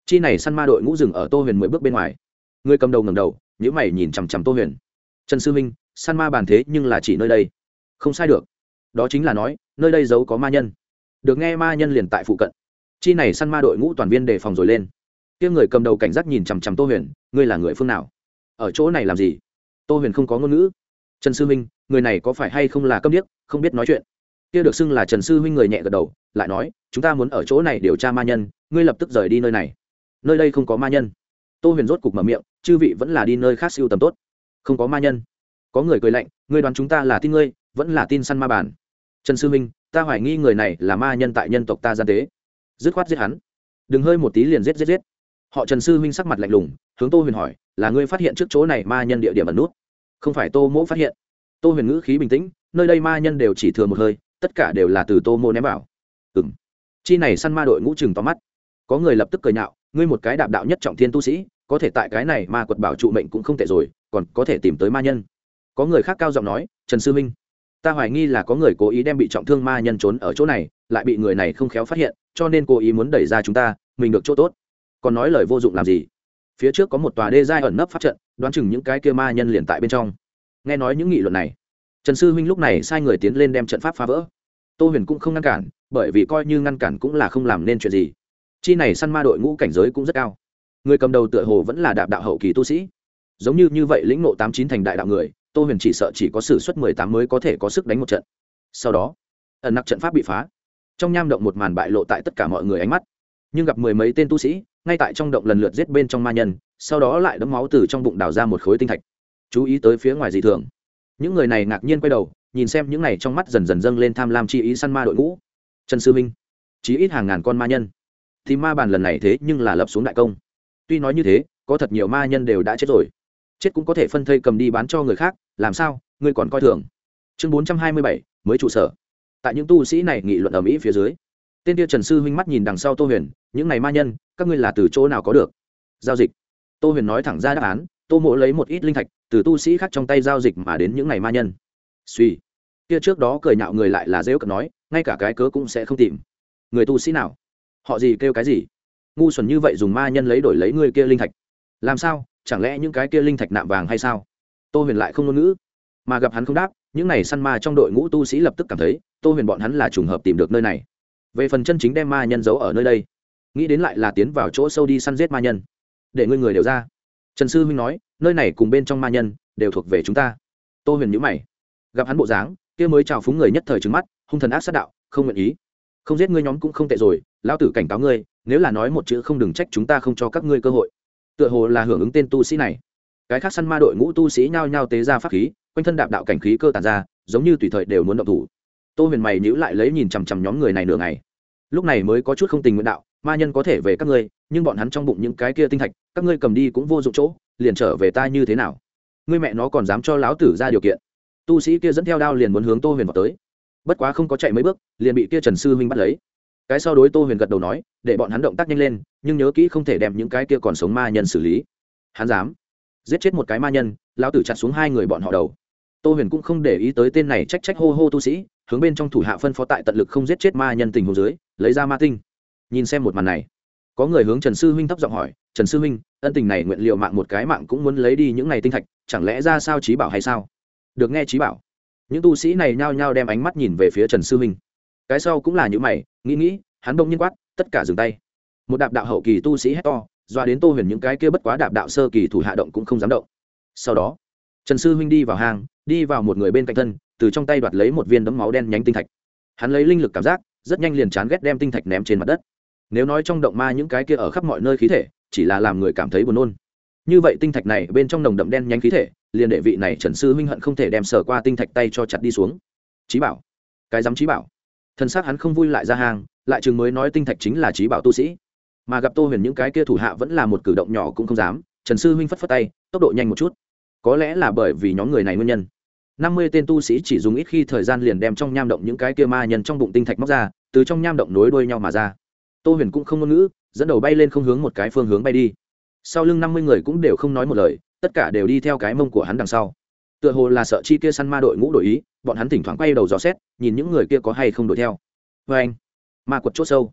chi này săn ma đội ngũ dừng ở tô huyền mười bước bên ngoài. Người cầm đầu ngầm đầu nhữ mày nhìn chằm chằm tô huyền. Trần sư minh săn ma bàn thế nhưng là chỉ nơi đây. Không sai được đó chính là nói, nơi đây giấu có ma nhân. Được nghe ma nhân liền tại phụ cận. Chi này săn ma đội ngũ toàn viên đề phòng rồi lên. Kia người cầm đầu cảnh giác nhìn chằm chằm tô huyền, ngươi là người phương nào? Ở chỗ này làm gì? Tô huyền không có ngôn ngữ. Trần sư huynh người này có phải hay không là câm điếc, không biết nói chuyện. Kia được xưng là trần sư huynh người nhẹ gật đầu, lại nói, chúng ta muốn ở chỗ này điều tra ma nhân, ngươi lập tức rời đi nơi này. Nơi đây không có ma nhân. Tô huyền rốt cục mở miệng, chư vị vẫn là đi nơi khác siêu tầm tốt. Không có ma nhân. Có người cười lạnh, ngươi đoán chúng ta là tin ngươi, vẫn là tin săn ma bản trần sư minh, ta hoài nghi người này là ma nhân tại nhân tộc ta gian tế. Dứt khoát giết hắn. Đừng hơi một tí liền giết giết giết. Họ trần sư minh sắc mặt lạnh lùng, hướng tô huyền hỏi, là ngươi phát hiện trước chỗ này ma nhân địa điểm ẩn nút? Không phải tô mỗ phát hiện. Tô huyền ngữ khí bình tĩnh, nơi đây ma nhân đều chỉ thừa một hơi, tất cả đều là từ tô mô ném vào. Ừng chi này săn ma đội ngũ chừng to mắt. Có người lập tức cười nhạo, ngươi một cái đạp đạo nhất trọng thiên tu sĩ, có thể tại cái này ma quật bảo trụ mệnh cũng không tệ rồi, còn có thể tìm tới ma nhân. Có người khác cao giọng nói, trần sư minh ta hoài nghi là có người cố ý đem bị trọng thương ma nhân trốn ở chỗ này, lại bị người này không khéo phát hiện, cho nên cố ý muốn đẩy ra chúng ta, mình được chỗ tốt. Còn nói lời vô dụng làm gì? Phía trước có một tòa đê giai ẩn nấp phát trận, đoán chừng những cái kia ma nhân liền tại bên trong. Nghe nói những nghị luận này, trần sư huynh lúc này sai người tiến lên đem trận pháp phá vỡ. Tô huyền cũng không ngăn cản, bởi vì coi như ngăn cản cũng là không làm nên chuyện gì. Chi này săn ma đội ngũ cảnh giới cũng rất cao. Người cầm đầu tựa hồ vẫn là đạp đạo hậu kỳ tu sĩ. Giống như như vậy lĩnh nộ tám chín thành đại đạo người tô huyền chỉ sợ chỉ có s ử suất mười tám mới có thể có sức đánh một trận. Sau đó, ẩn nặc trận pháp bị phá. Trong nham động một màn bại lộ tại tất cả mọi người ánh mắt. Nhưng gặp mười mấy tên tu sĩ, ngay tại trong động lần lượt giết bên trong ma nhân, sau đó lại đấm máu từ trong bụng đào ra một khối tinh thạch. Chú ý tới phía ngoài dị thường. Những người này ngạc nhiên quay đầu, nhìn xem những này trong mắt dần dần dâng lên tham lam chi ý săn ma đội ngũ. Trần sư minh, chí ít hàng ngàn con ma nhân. Thì ma bàn lần này thế nhưng là lập xuống đại công. Tuy nói như thế, có thật nhiều ma nhân đều đã chết rồi chết cũng có thể phân thây cầm đi bán cho người khác, làm sao, ngươi còn coi thường. Chương bốn trăm hai mươi bảy, mới trụ sở. Tại những tu sĩ này nghị luận ở mỹ phía dưới, tên tiêu trần sư huynh mắt nhìn đằng sau tô huyền, những này ma nhân, các ngươi là từ chỗ nào có được? Giao dịch. Tô huyền nói thẳng ra đáp án, tô mộ lấy một ít linh thạch, từ tu sĩ khác trong tay giao dịch mà đến những này ma nhân. Suy. Kia trước đó cười nhạo người lại là dễ cận nói, ngay cả cái cớ cũng sẽ không tìm. Người tu sĩ nào? Họ gì kêu cái gì? Ngu xuẩn như vậy dùng ma nhân lấy đổi lấy người kia linh thạch. Làm sao? Chẳng lẽ những cái kia linh thạch nạm vàng hay sao? Tô huyền lại không ngôn ngữ, mà gặp hắn không đáp, những này săn ma trong đội ngũ tu sĩ lập tức cảm thấy, tô huyền bọn hắn là trùng hợp tìm được nơi này. Về phần chân chính đem ma nhân giấu ở nơi đây, nghĩ đến lại là tiến vào chỗ sâu đi săn giết ma nhân. Để ngươi người đều ra. Trần sư huynh nói, nơi này cùng bên trong ma nhân, đều thuộc về chúng ta. Tô huyền nhữ mày, gặp hắn bộ dáng, kia mới chào phúng người nhất thời trứng mắt, hung thần ác sát đạo, không nguyện ý. Không giết ngươi nhóm cũng không tệ rồi lao tử cảnh cáo ngươi, nếu là nói một chữ không đừng trách chúng ta không cho các ngươi cơ hội tựa hồ là hưởng ứng tên tu sĩ này. Cái khác săn ma đội ngũ tu sĩ nhao nhao tế ra pháp khí, quanh thân đạp đạo cảnh khí cơ tàn ra, giống như tùy thời đều muốn động thủ. Tô huyền mày nhữ lại lấy nhìn chằm chằm nhóm người này nửa ngày. Lúc này mới có chút không tình nguyện đạo, ma nhân có thể về các ngươi, nhưng bọn hắn trong bụng những cái kia tinh thạch, các ngươi cầm đi cũng vô dụng chỗ, liền trở về ta như thế nào? Ngươi mẹ nó còn dám cho lão tử ra điều kiện. Tu sĩ kia dẫn theo đao liền muốn hướng tô huyền vào tới. Bất quá không có chạy mấy bước, liền bị kia trần sư huynh bắt lấy cái sau đối tô huyền gật đầu nói, để bọn hắn động tác nhanh lên, nhưng nhớ kỹ không thể đem những cái kia còn sống ma nhân xử lý. Hắn dám. Giết chết một cái ma nhân, lão tử chặt xuống hai người bọn họ đầu. Tô huyền cũng không để ý tới tên này trách trách hô hô tu sĩ, hướng bên trong thủ hạ phân phó tại tận lực không giết chết ma nhân tình hồ dưới, lấy ra ma tinh. Nhìn xem một màn này, có người hướng trần sư huynh thấp giọng hỏi, trần sư huynh, ân tình này nguyện liệu mạng một cái mạng cũng muốn lấy đi những n à y tinh thạch, chẳng lẽ ra sao trí bảo hay sao? Được nghe trí bảo. Những tu sĩ này nhao nhao đem ánh mắt nhìn về phía trần sư huynh cái sau cũng là những mày, nghĩ nghĩ, hắn bông nhiên quát, tất cả dừng tay. Một đạp đạo hậu kỳ tu sĩ hét to, doa đến tô huyền những cái kia bất quá đạp đạo sơ kỳ thủ hạ động cũng không dám động. Sau đó, trần sư huynh đi vào hang, đi vào một người bên cạnh thân, từ trong tay đoạt lấy một viên đấm máu đen nhánh tinh thạch. Hắn lấy linh lực cảm giác, rất nhanh liền chán ghét đem tinh thạch ném trên mặt đất. Nếu nói trong động ma những cái kia ở khắp mọi nơi khí thể, chỉ là làm người cảm thấy buồn nôn. Như vậy tinh thạch này bên trong nồng đậm đen nhánh khí thể, liền đệ vị này trần sư huynh hận không thể đem sở qua tinh thạch tay cho chặt đi xuống. Trí bảo. Cái dám trí bảo thân xác hắn không vui lại ra hàng lại chừng mới nói tinh thạch chính là trí bảo tu sĩ. Mà gặp tô huyền những cái kia thủ hạ vẫn là một cử động nhỏ cũng không dám, trần sư huynh phất phất tay, tốc độ nhanh một chút. Có lẽ là bởi vì nhóm người này nguyên nhân. Năm mươi tên tu sĩ chỉ dùng ít khi thời gian liền đem trong nham động những cái kia ma nhân trong bụng tinh thạch móc ra, từ trong nham động nối đuôi nhau mà ra. Tô huyền cũng không ngôn ngữ, dẫn đầu bay lên không hướng một cái phương hướng bay đi. Sau lưng năm mươi người cũng đều không nói một lời, tất cả đều đi theo cái mông của hắn đằng sau tựa hồ là sợ chi kia săn ma đội ngũ đổi ý, bọn hắn thỉnh thoảng quay đầu dò xét, nhìn những người kia có hay không đuổi theo. Vê anh, ma quật chốt sâu.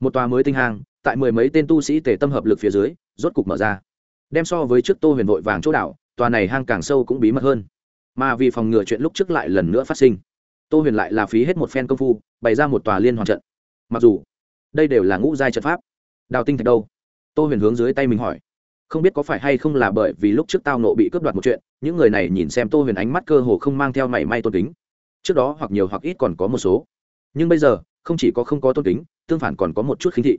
Một tòa mới tinh hàng, tại mười mấy tên tu sĩ tề tâm hợp lực phía dưới, rốt cục mở ra. Đem so với trước tô huyền vội vàng chỗ đảo, tòa này hang càng sâu cũng bí mật hơn. Mà vì phòng ngừa chuyện lúc trước lại lần nữa phát sinh, tô huyền lại là phí hết một phen công phu, bày ra một tòa liên hoàn trận. Mặc dù, đây đều là ngũ giai trận pháp. Đào tinh thạch đâu? Tô huyền hướng dưới tay mình hỏi không biết có phải hay không là bởi vì lúc trước tao nộ bị cướp đoạt một chuyện, những người này nhìn xem tô huyền ánh mắt cơ hồ không mang theo mảy may tôn kính. Trước đó hoặc nhiều hoặc ít còn có một số. Nhưng bây giờ, không chỉ có không có tôn kính, tương phản còn có một chút khinh thị.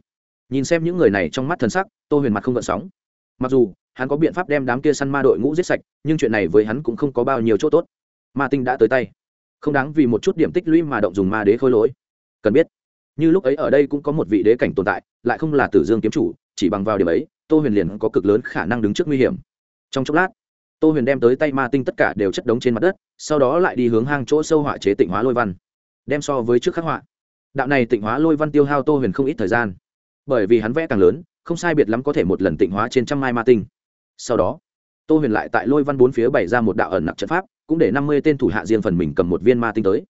Nhìn xem những người này trong mắt thần sắc, tô huyền mặt không gợn sóng. Mặc dù, hắn có biện pháp đem đám kia săn ma đội ngũ giết sạch, nhưng chuyện này với hắn cũng không có bao nhiêu chỗ tốt. Ma tinh đã tới tay. Không đáng vì một chút điểm tích lũy mà động dùng ma đế khôi lỗi. Cần biết, như lúc ấy ở đây cũng có một vị đế cảnh tồn tại, lại không là tử dương kiếm chủ, chỉ bằng vào điểm ấy tô huyền liền có cực lớn khả năng đứng trước nguy hiểm. Trong chốc lát, tô huyền đem tới tay ma tinh tất cả đều chất đống trên mặt đất, sau đó lại đi hướng hang chỗ sâu họa chế tịnh hóa lôi văn. Đem so với trước khắc họa. Đạo này tịnh hóa lôi văn tiêu hao tô huyền không ít thời gian. Bởi vì hắn vẽ càng lớn, không sai biệt lắm có thể một lần tịnh hóa trên trăm mai ma tinh. Sau đó, tô huyền lại tại lôi văn bốn phía bày ra một đạo ẩn nặc trận pháp, cũng để năm mươi tên thủ hạ riêng phần mình cầm một viên ma tinh tới.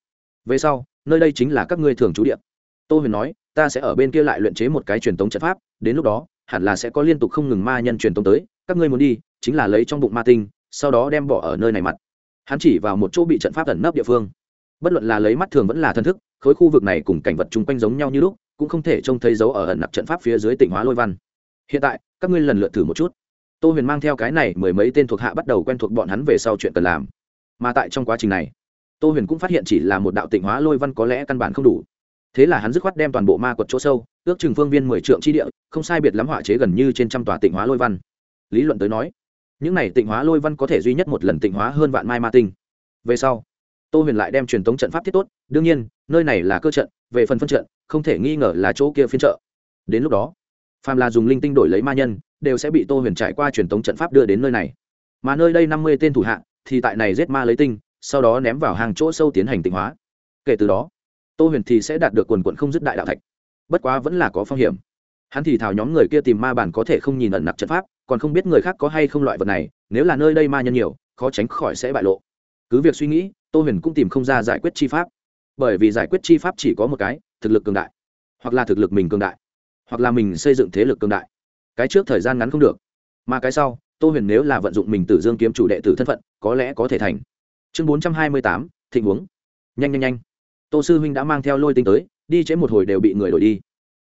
Về sau, nơi đây chính là các ngươi thường trú điện tô huyền nói, ta sẽ ở bên kia lại luyện chế một cái truyền tống trận pháp, đến lúc đó hẳn là sẽ có liên tục không ngừng ma nhân truyền tống tới, các ngươi muốn đi, chính là lấy trong bụng ma tinh, sau đó đem bỏ ở nơi này mặt. Hắn chỉ vào một chỗ bị trận pháp ẩn nấp địa phương. Bất luận là lấy mắt thường vẫn là thân thức, khối khu vực này cùng cảnh vật chung quanh giống nhau như lúc, cũng không thể trông thấy dấu ở ẩn nặc trận pháp phía dưới tỉnh hóa lôi văn. Hiện tại, các ngươi lần lượt thử một chút. Tô huyền mang theo cái này mười mấy tên thuộc hạ bắt đầu quen thuộc bọn hắn về sau chuyện cần làm. Mà tại trong quá trình này, tô huyền cũng phát hiện chỉ là một đạo tịnh hóa lôi văn có lẽ căn bản không đủ. Thế là hắn dứt khoát đem toàn bộ ma quật chỗ sâu ước chừng phương viên mười trượng tri địa, không sai biệt lắm họa chế gần như trên trăm tòa tịnh hóa lôi văn. Lý luận tới nói, những này tịnh hóa lôi văn có thể duy nhất một lần tịnh hóa hơn vạn mai ma tinh. Về sau, tô huyền lại đem truyền thống trận pháp thiết tốt, đương nhiên, nơi này là cơ trận, về phần phân trận, không thể nghi ngờ là chỗ kia phiên trợ đến lúc đó, phàm là dùng linh tinh đổi lấy ma nhân, đều sẽ bị tô huyền trải qua truyền thống trận pháp đưa đến nơi này. Mà nơi đây năm mươi tên thủ hạ, thì tại này giết ma lấy tinh, sau đó ném vào hàng chỗ sâu tiến hành tịnh hóa. Kể từ đó, tô huyền thì sẽ đạt được quần quận không dứt đại đạo thạch bất quá vẫn là có phong hiểm. Hắn thì thảo nhóm người kia tìm ma bản có thể không nhìn ẩn nặc trận pháp, còn không biết người khác có hay không loại vật này, nếu là nơi đây ma nhân nhiều, khó tránh khỏi sẽ bại lộ. Cứ việc suy nghĩ, tô huyền cũng tìm không ra giải quyết chi pháp. Bởi vì giải quyết chi pháp chỉ có một cái, thực lực cường đại. Hoặc là thực lực mình cường đại. Hoặc là mình xây dựng thế lực cường đại. Cái trước thời gian ngắn không được. Mà cái sau, tô huyền nếu là vận dụng mình tử dương kiếm chủ đệ tử thân phận, có lẽ có thể thành. Chương bốn trăm hai mươi tám, thịnh uống. Nhanh nhanh nhanh. Tô sư huynh đã mang theo lôi tinh tới đi chế một hồi đều bị người đổi đi.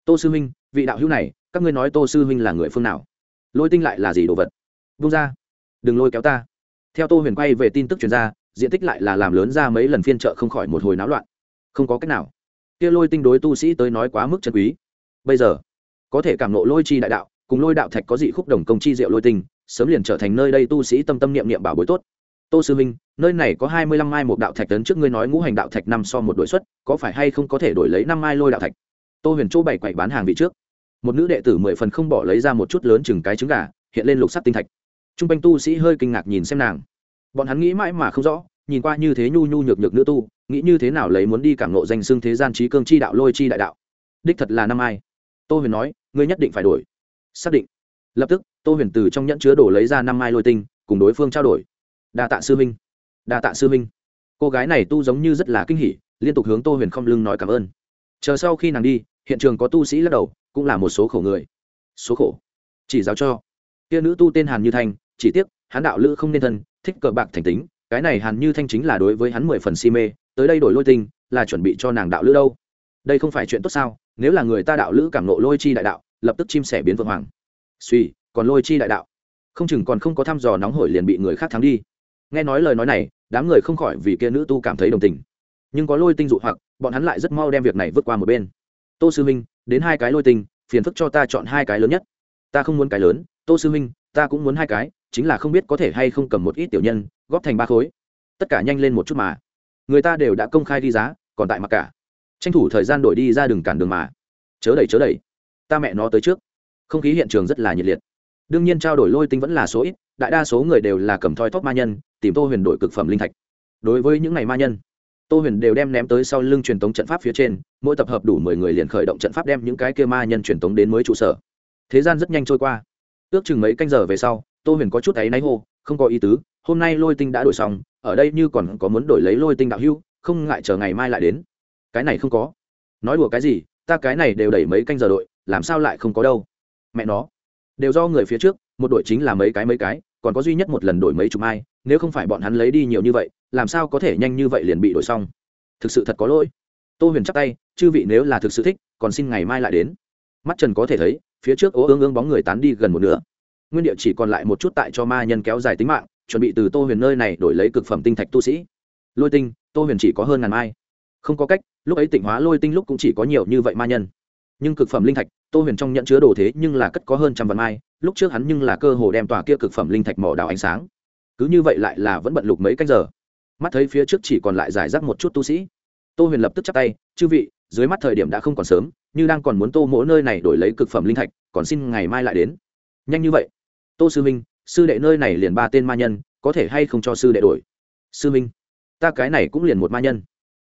Tô sư huynh vị đạo hữu này các ngươi nói tô sư huynh là người phương nào? Lôi tinh lại là gì đồ vật? Vung ra. Đừng lôi kéo ta. Theo tô huyền quay về tin tức truyền ra, diện tích lại là làm lớn ra mấy lần phiên chợ không khỏi một hồi náo loạn. Không có cách nào. Kia lôi tinh đối tu sĩ tới nói quá mức chân quý. Bây giờ có thể cảm nộ lôi chi đại đạo cùng lôi đạo thạch có dị khúc đồng công chi diệu lôi tinh sớm liền trở thành nơi đây tu sĩ tâm tâm niệm niệm bảo bối tốt tô sư minh, nơi này có hai mươi lăm mai một đạo thạch tấn trước ngươi nói ngũ hành đạo thạch năm so một đội xuất, có phải hay không có thể đổi lấy năm mai lôi đạo thạch? Tô huyền chỗ bảy quậy bán hàng vị trước. Một nữ đệ tử mười phần không bỏ lấy ra một chút lớn chừng cái trứng gà, hiện lên lục sắc tinh thạch. T r u n g quanh tu sĩ hơi kinh ngạc nhìn xem nàng. Bọn hắn nghĩ mãi mà không rõ, nhìn qua như thế nhu nhu nhược nhược nữ tu, nghĩ như thế nào lấy muốn đi cảm nộ danh xưng thế gian trí cương chi đạo lôi chi đại đạo. Đích thật là năm ai tô huyền nói, ngươi nhất định phải đổi. Xác định. Lập tức, tô huyền từ trong nhẫn chứa đổ lấy ra năm mai lôi tinh, cùng đối phương trao đổi đa tạ sư minh đa tạ sư minh cô gái này tu giống như rất là kinh hỉ, liên tục hướng tô huyền không lưng nói cảm ơn. Chờ sau khi nàng đi, hiện trường có tu sĩ lắc đầu, cũng là một số khổ người. Số khổ? Chỉ giáo cho. Kia nữ tu tên hàn như thanh, chỉ tiếc, hắn đạo lữ không nên thân, thích cờ bạc thành tính, cái này hàn như thanh chính là đối với hắn mười phần si mê, tới đây đổi lôi tinh, là chuẩn bị cho nàng đạo lữ đâu. Đây không phải chuyện tốt sao, nếu là người ta đạo lữ cảm nộ lôi chi đại đạo, lập tức chim sẻ biến vượng hoàng. Suy còn lôi chi đại đạo. Không chừng còn không có thăm dò nóng hổi liền bị người khác thắng đi nghe nói lời nói này, đám người không khỏi vì kia nữ tu cảm thấy đồng tình. Nhưng có lôi tinh dụ hoặc, bọn hắn lại rất mau đem việc này vượt qua một bên. Tô sư minh, đến hai cái lôi tinh, phiền phức cho ta chọn hai cái lớn nhất. Ta không muốn cái lớn, tô sư minh, ta cũng muốn hai cái, chính là không biết có thể hay không cầm một ít tiểu nhân, góp thành ba khối. Tất cả nhanh lên một chút mà. Người ta đều đã công khai đi giá, còn tại mặc cả. Tranh thủ thời gian đổi đi ra đường cản đường mà. Chớ đẩy chớ đẩy. Ta mẹ nó tới trước. Không khí hiện trường rất là nhiệt liệt đương nhiên trao đổi lôi tinh vẫn là số ít, đại đa số người đều là cầm thoi thóp ma nhân, tìm tô huyền đổi cực phẩm linh thạch. Đối với những ngày ma nhân, tô huyền đều đem ném tới sau lưng truyền tống trận pháp phía trên, mỗi tập hợp đủ mười người liền khởi động trận pháp đem những cái kia ma nhân truyền tống đến mới trụ sở. Thế gian rất nhanh trôi qua. Ước chừng mấy canh giờ về sau, tô huyền có chút áy náy hô, không có ý tứ, hôm nay lôi tinh đã đổi xong, ở đây như còn có muốn đổi lấy lôi tinh đạo hưu không ngại chờ ngày mai lại đến. Cái này không có. Nói đùa cái gì, ta cái này đều đẩy mấy canh giờ đội, làm sao lại không có đâu? Mẹ nó đều do người phía trước, một đội chính là mấy cái mấy cái, còn có duy nhất một lần đổi mấy chục mai, nếu không phải bọn hắn lấy đi nhiều như vậy, làm sao có thể nhanh như vậy liền bị đổi xong? Thực sự thật có lỗi. Tô huyền chắc tay, chư vị nếu là thực sự thích, còn xin ngày mai lại đến. Mắt trần có thể thấy, phía trước ố ương ương bóng người tán đi gần một nửa. Nguyên địa chỉ còn lại một chút tại cho ma nhân kéo dài tính mạng, chuẩn bị từ tô huyền nơi này đổi lấy cực phẩm tinh thạch tu sĩ. Lôi tinh, tô huyền chỉ có hơn ngàn mai. Không có cách, lúc ấy tịnh hóa lôi tinh lúc cũng chỉ có nhiều như vậy ma nhân nhưng cực phẩm linh thạch, tô huyền trong nhận chứa đồ thế nhưng là cất có hơn trăm vạn mai, lúc trước hắn nhưng là cơ hồ đem tòa kia cực phẩm linh thạch mỏ đào ánh sáng. Cứ như vậy lại là vẫn bận lục mấy cách giờ. Mắt thấy phía trước chỉ còn lại giải rác một chút tu sĩ. Tô huyền lập tức chắp tay, chư vị, dưới mắt thời điểm đã không còn sớm, như đang còn muốn tô mỗi nơi này đổi lấy cực phẩm linh thạch, còn xin ngày mai lại đến. Nhanh như vậy. Tô sư minh sư đệ nơi này liền ba tên ma nhân, có thể hay không cho sư đệ đổi? Sư minh ta cái này cũng liền một ma nhân.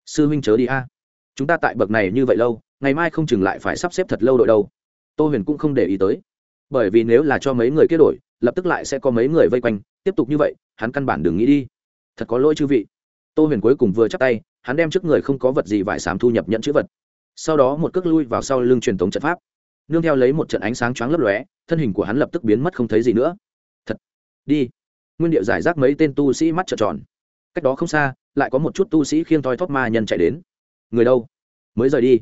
Sư minh chớ đi a. Chúng ta tại bậc này như vậy lâu ngày mai không chừng lại phải sắp xếp thật lâu đội đâu. Tô huyền cũng không để ý tới. Bởi vì nếu là cho mấy người kết đổi, lập tức lại sẽ có mấy người vây quanh. Tiếp tục như vậy, hắn căn bản đừng nghĩ đi. Thật có lỗi chư vị. Tô huyền cuối cùng vừa chắc tay, hắn đem trước người không có vật gì vải sám thu nhập nhận chữ vật. Sau đó một cước lui vào sau lưng truyền thống trận pháp. Nương theo lấy một trận ánh sáng choáng lấp lóe, thân hình của hắn lập tức biến mất không thấy gì nữa. Thật. Đi. Nguyên điệu giải rác mấy tên tu sĩ mắt trợn tròn. Cách đó không xa, lại có một chút tu sĩ khiêng thoi thóp ma nhân chạy đến. Người đâu? Mới rời đi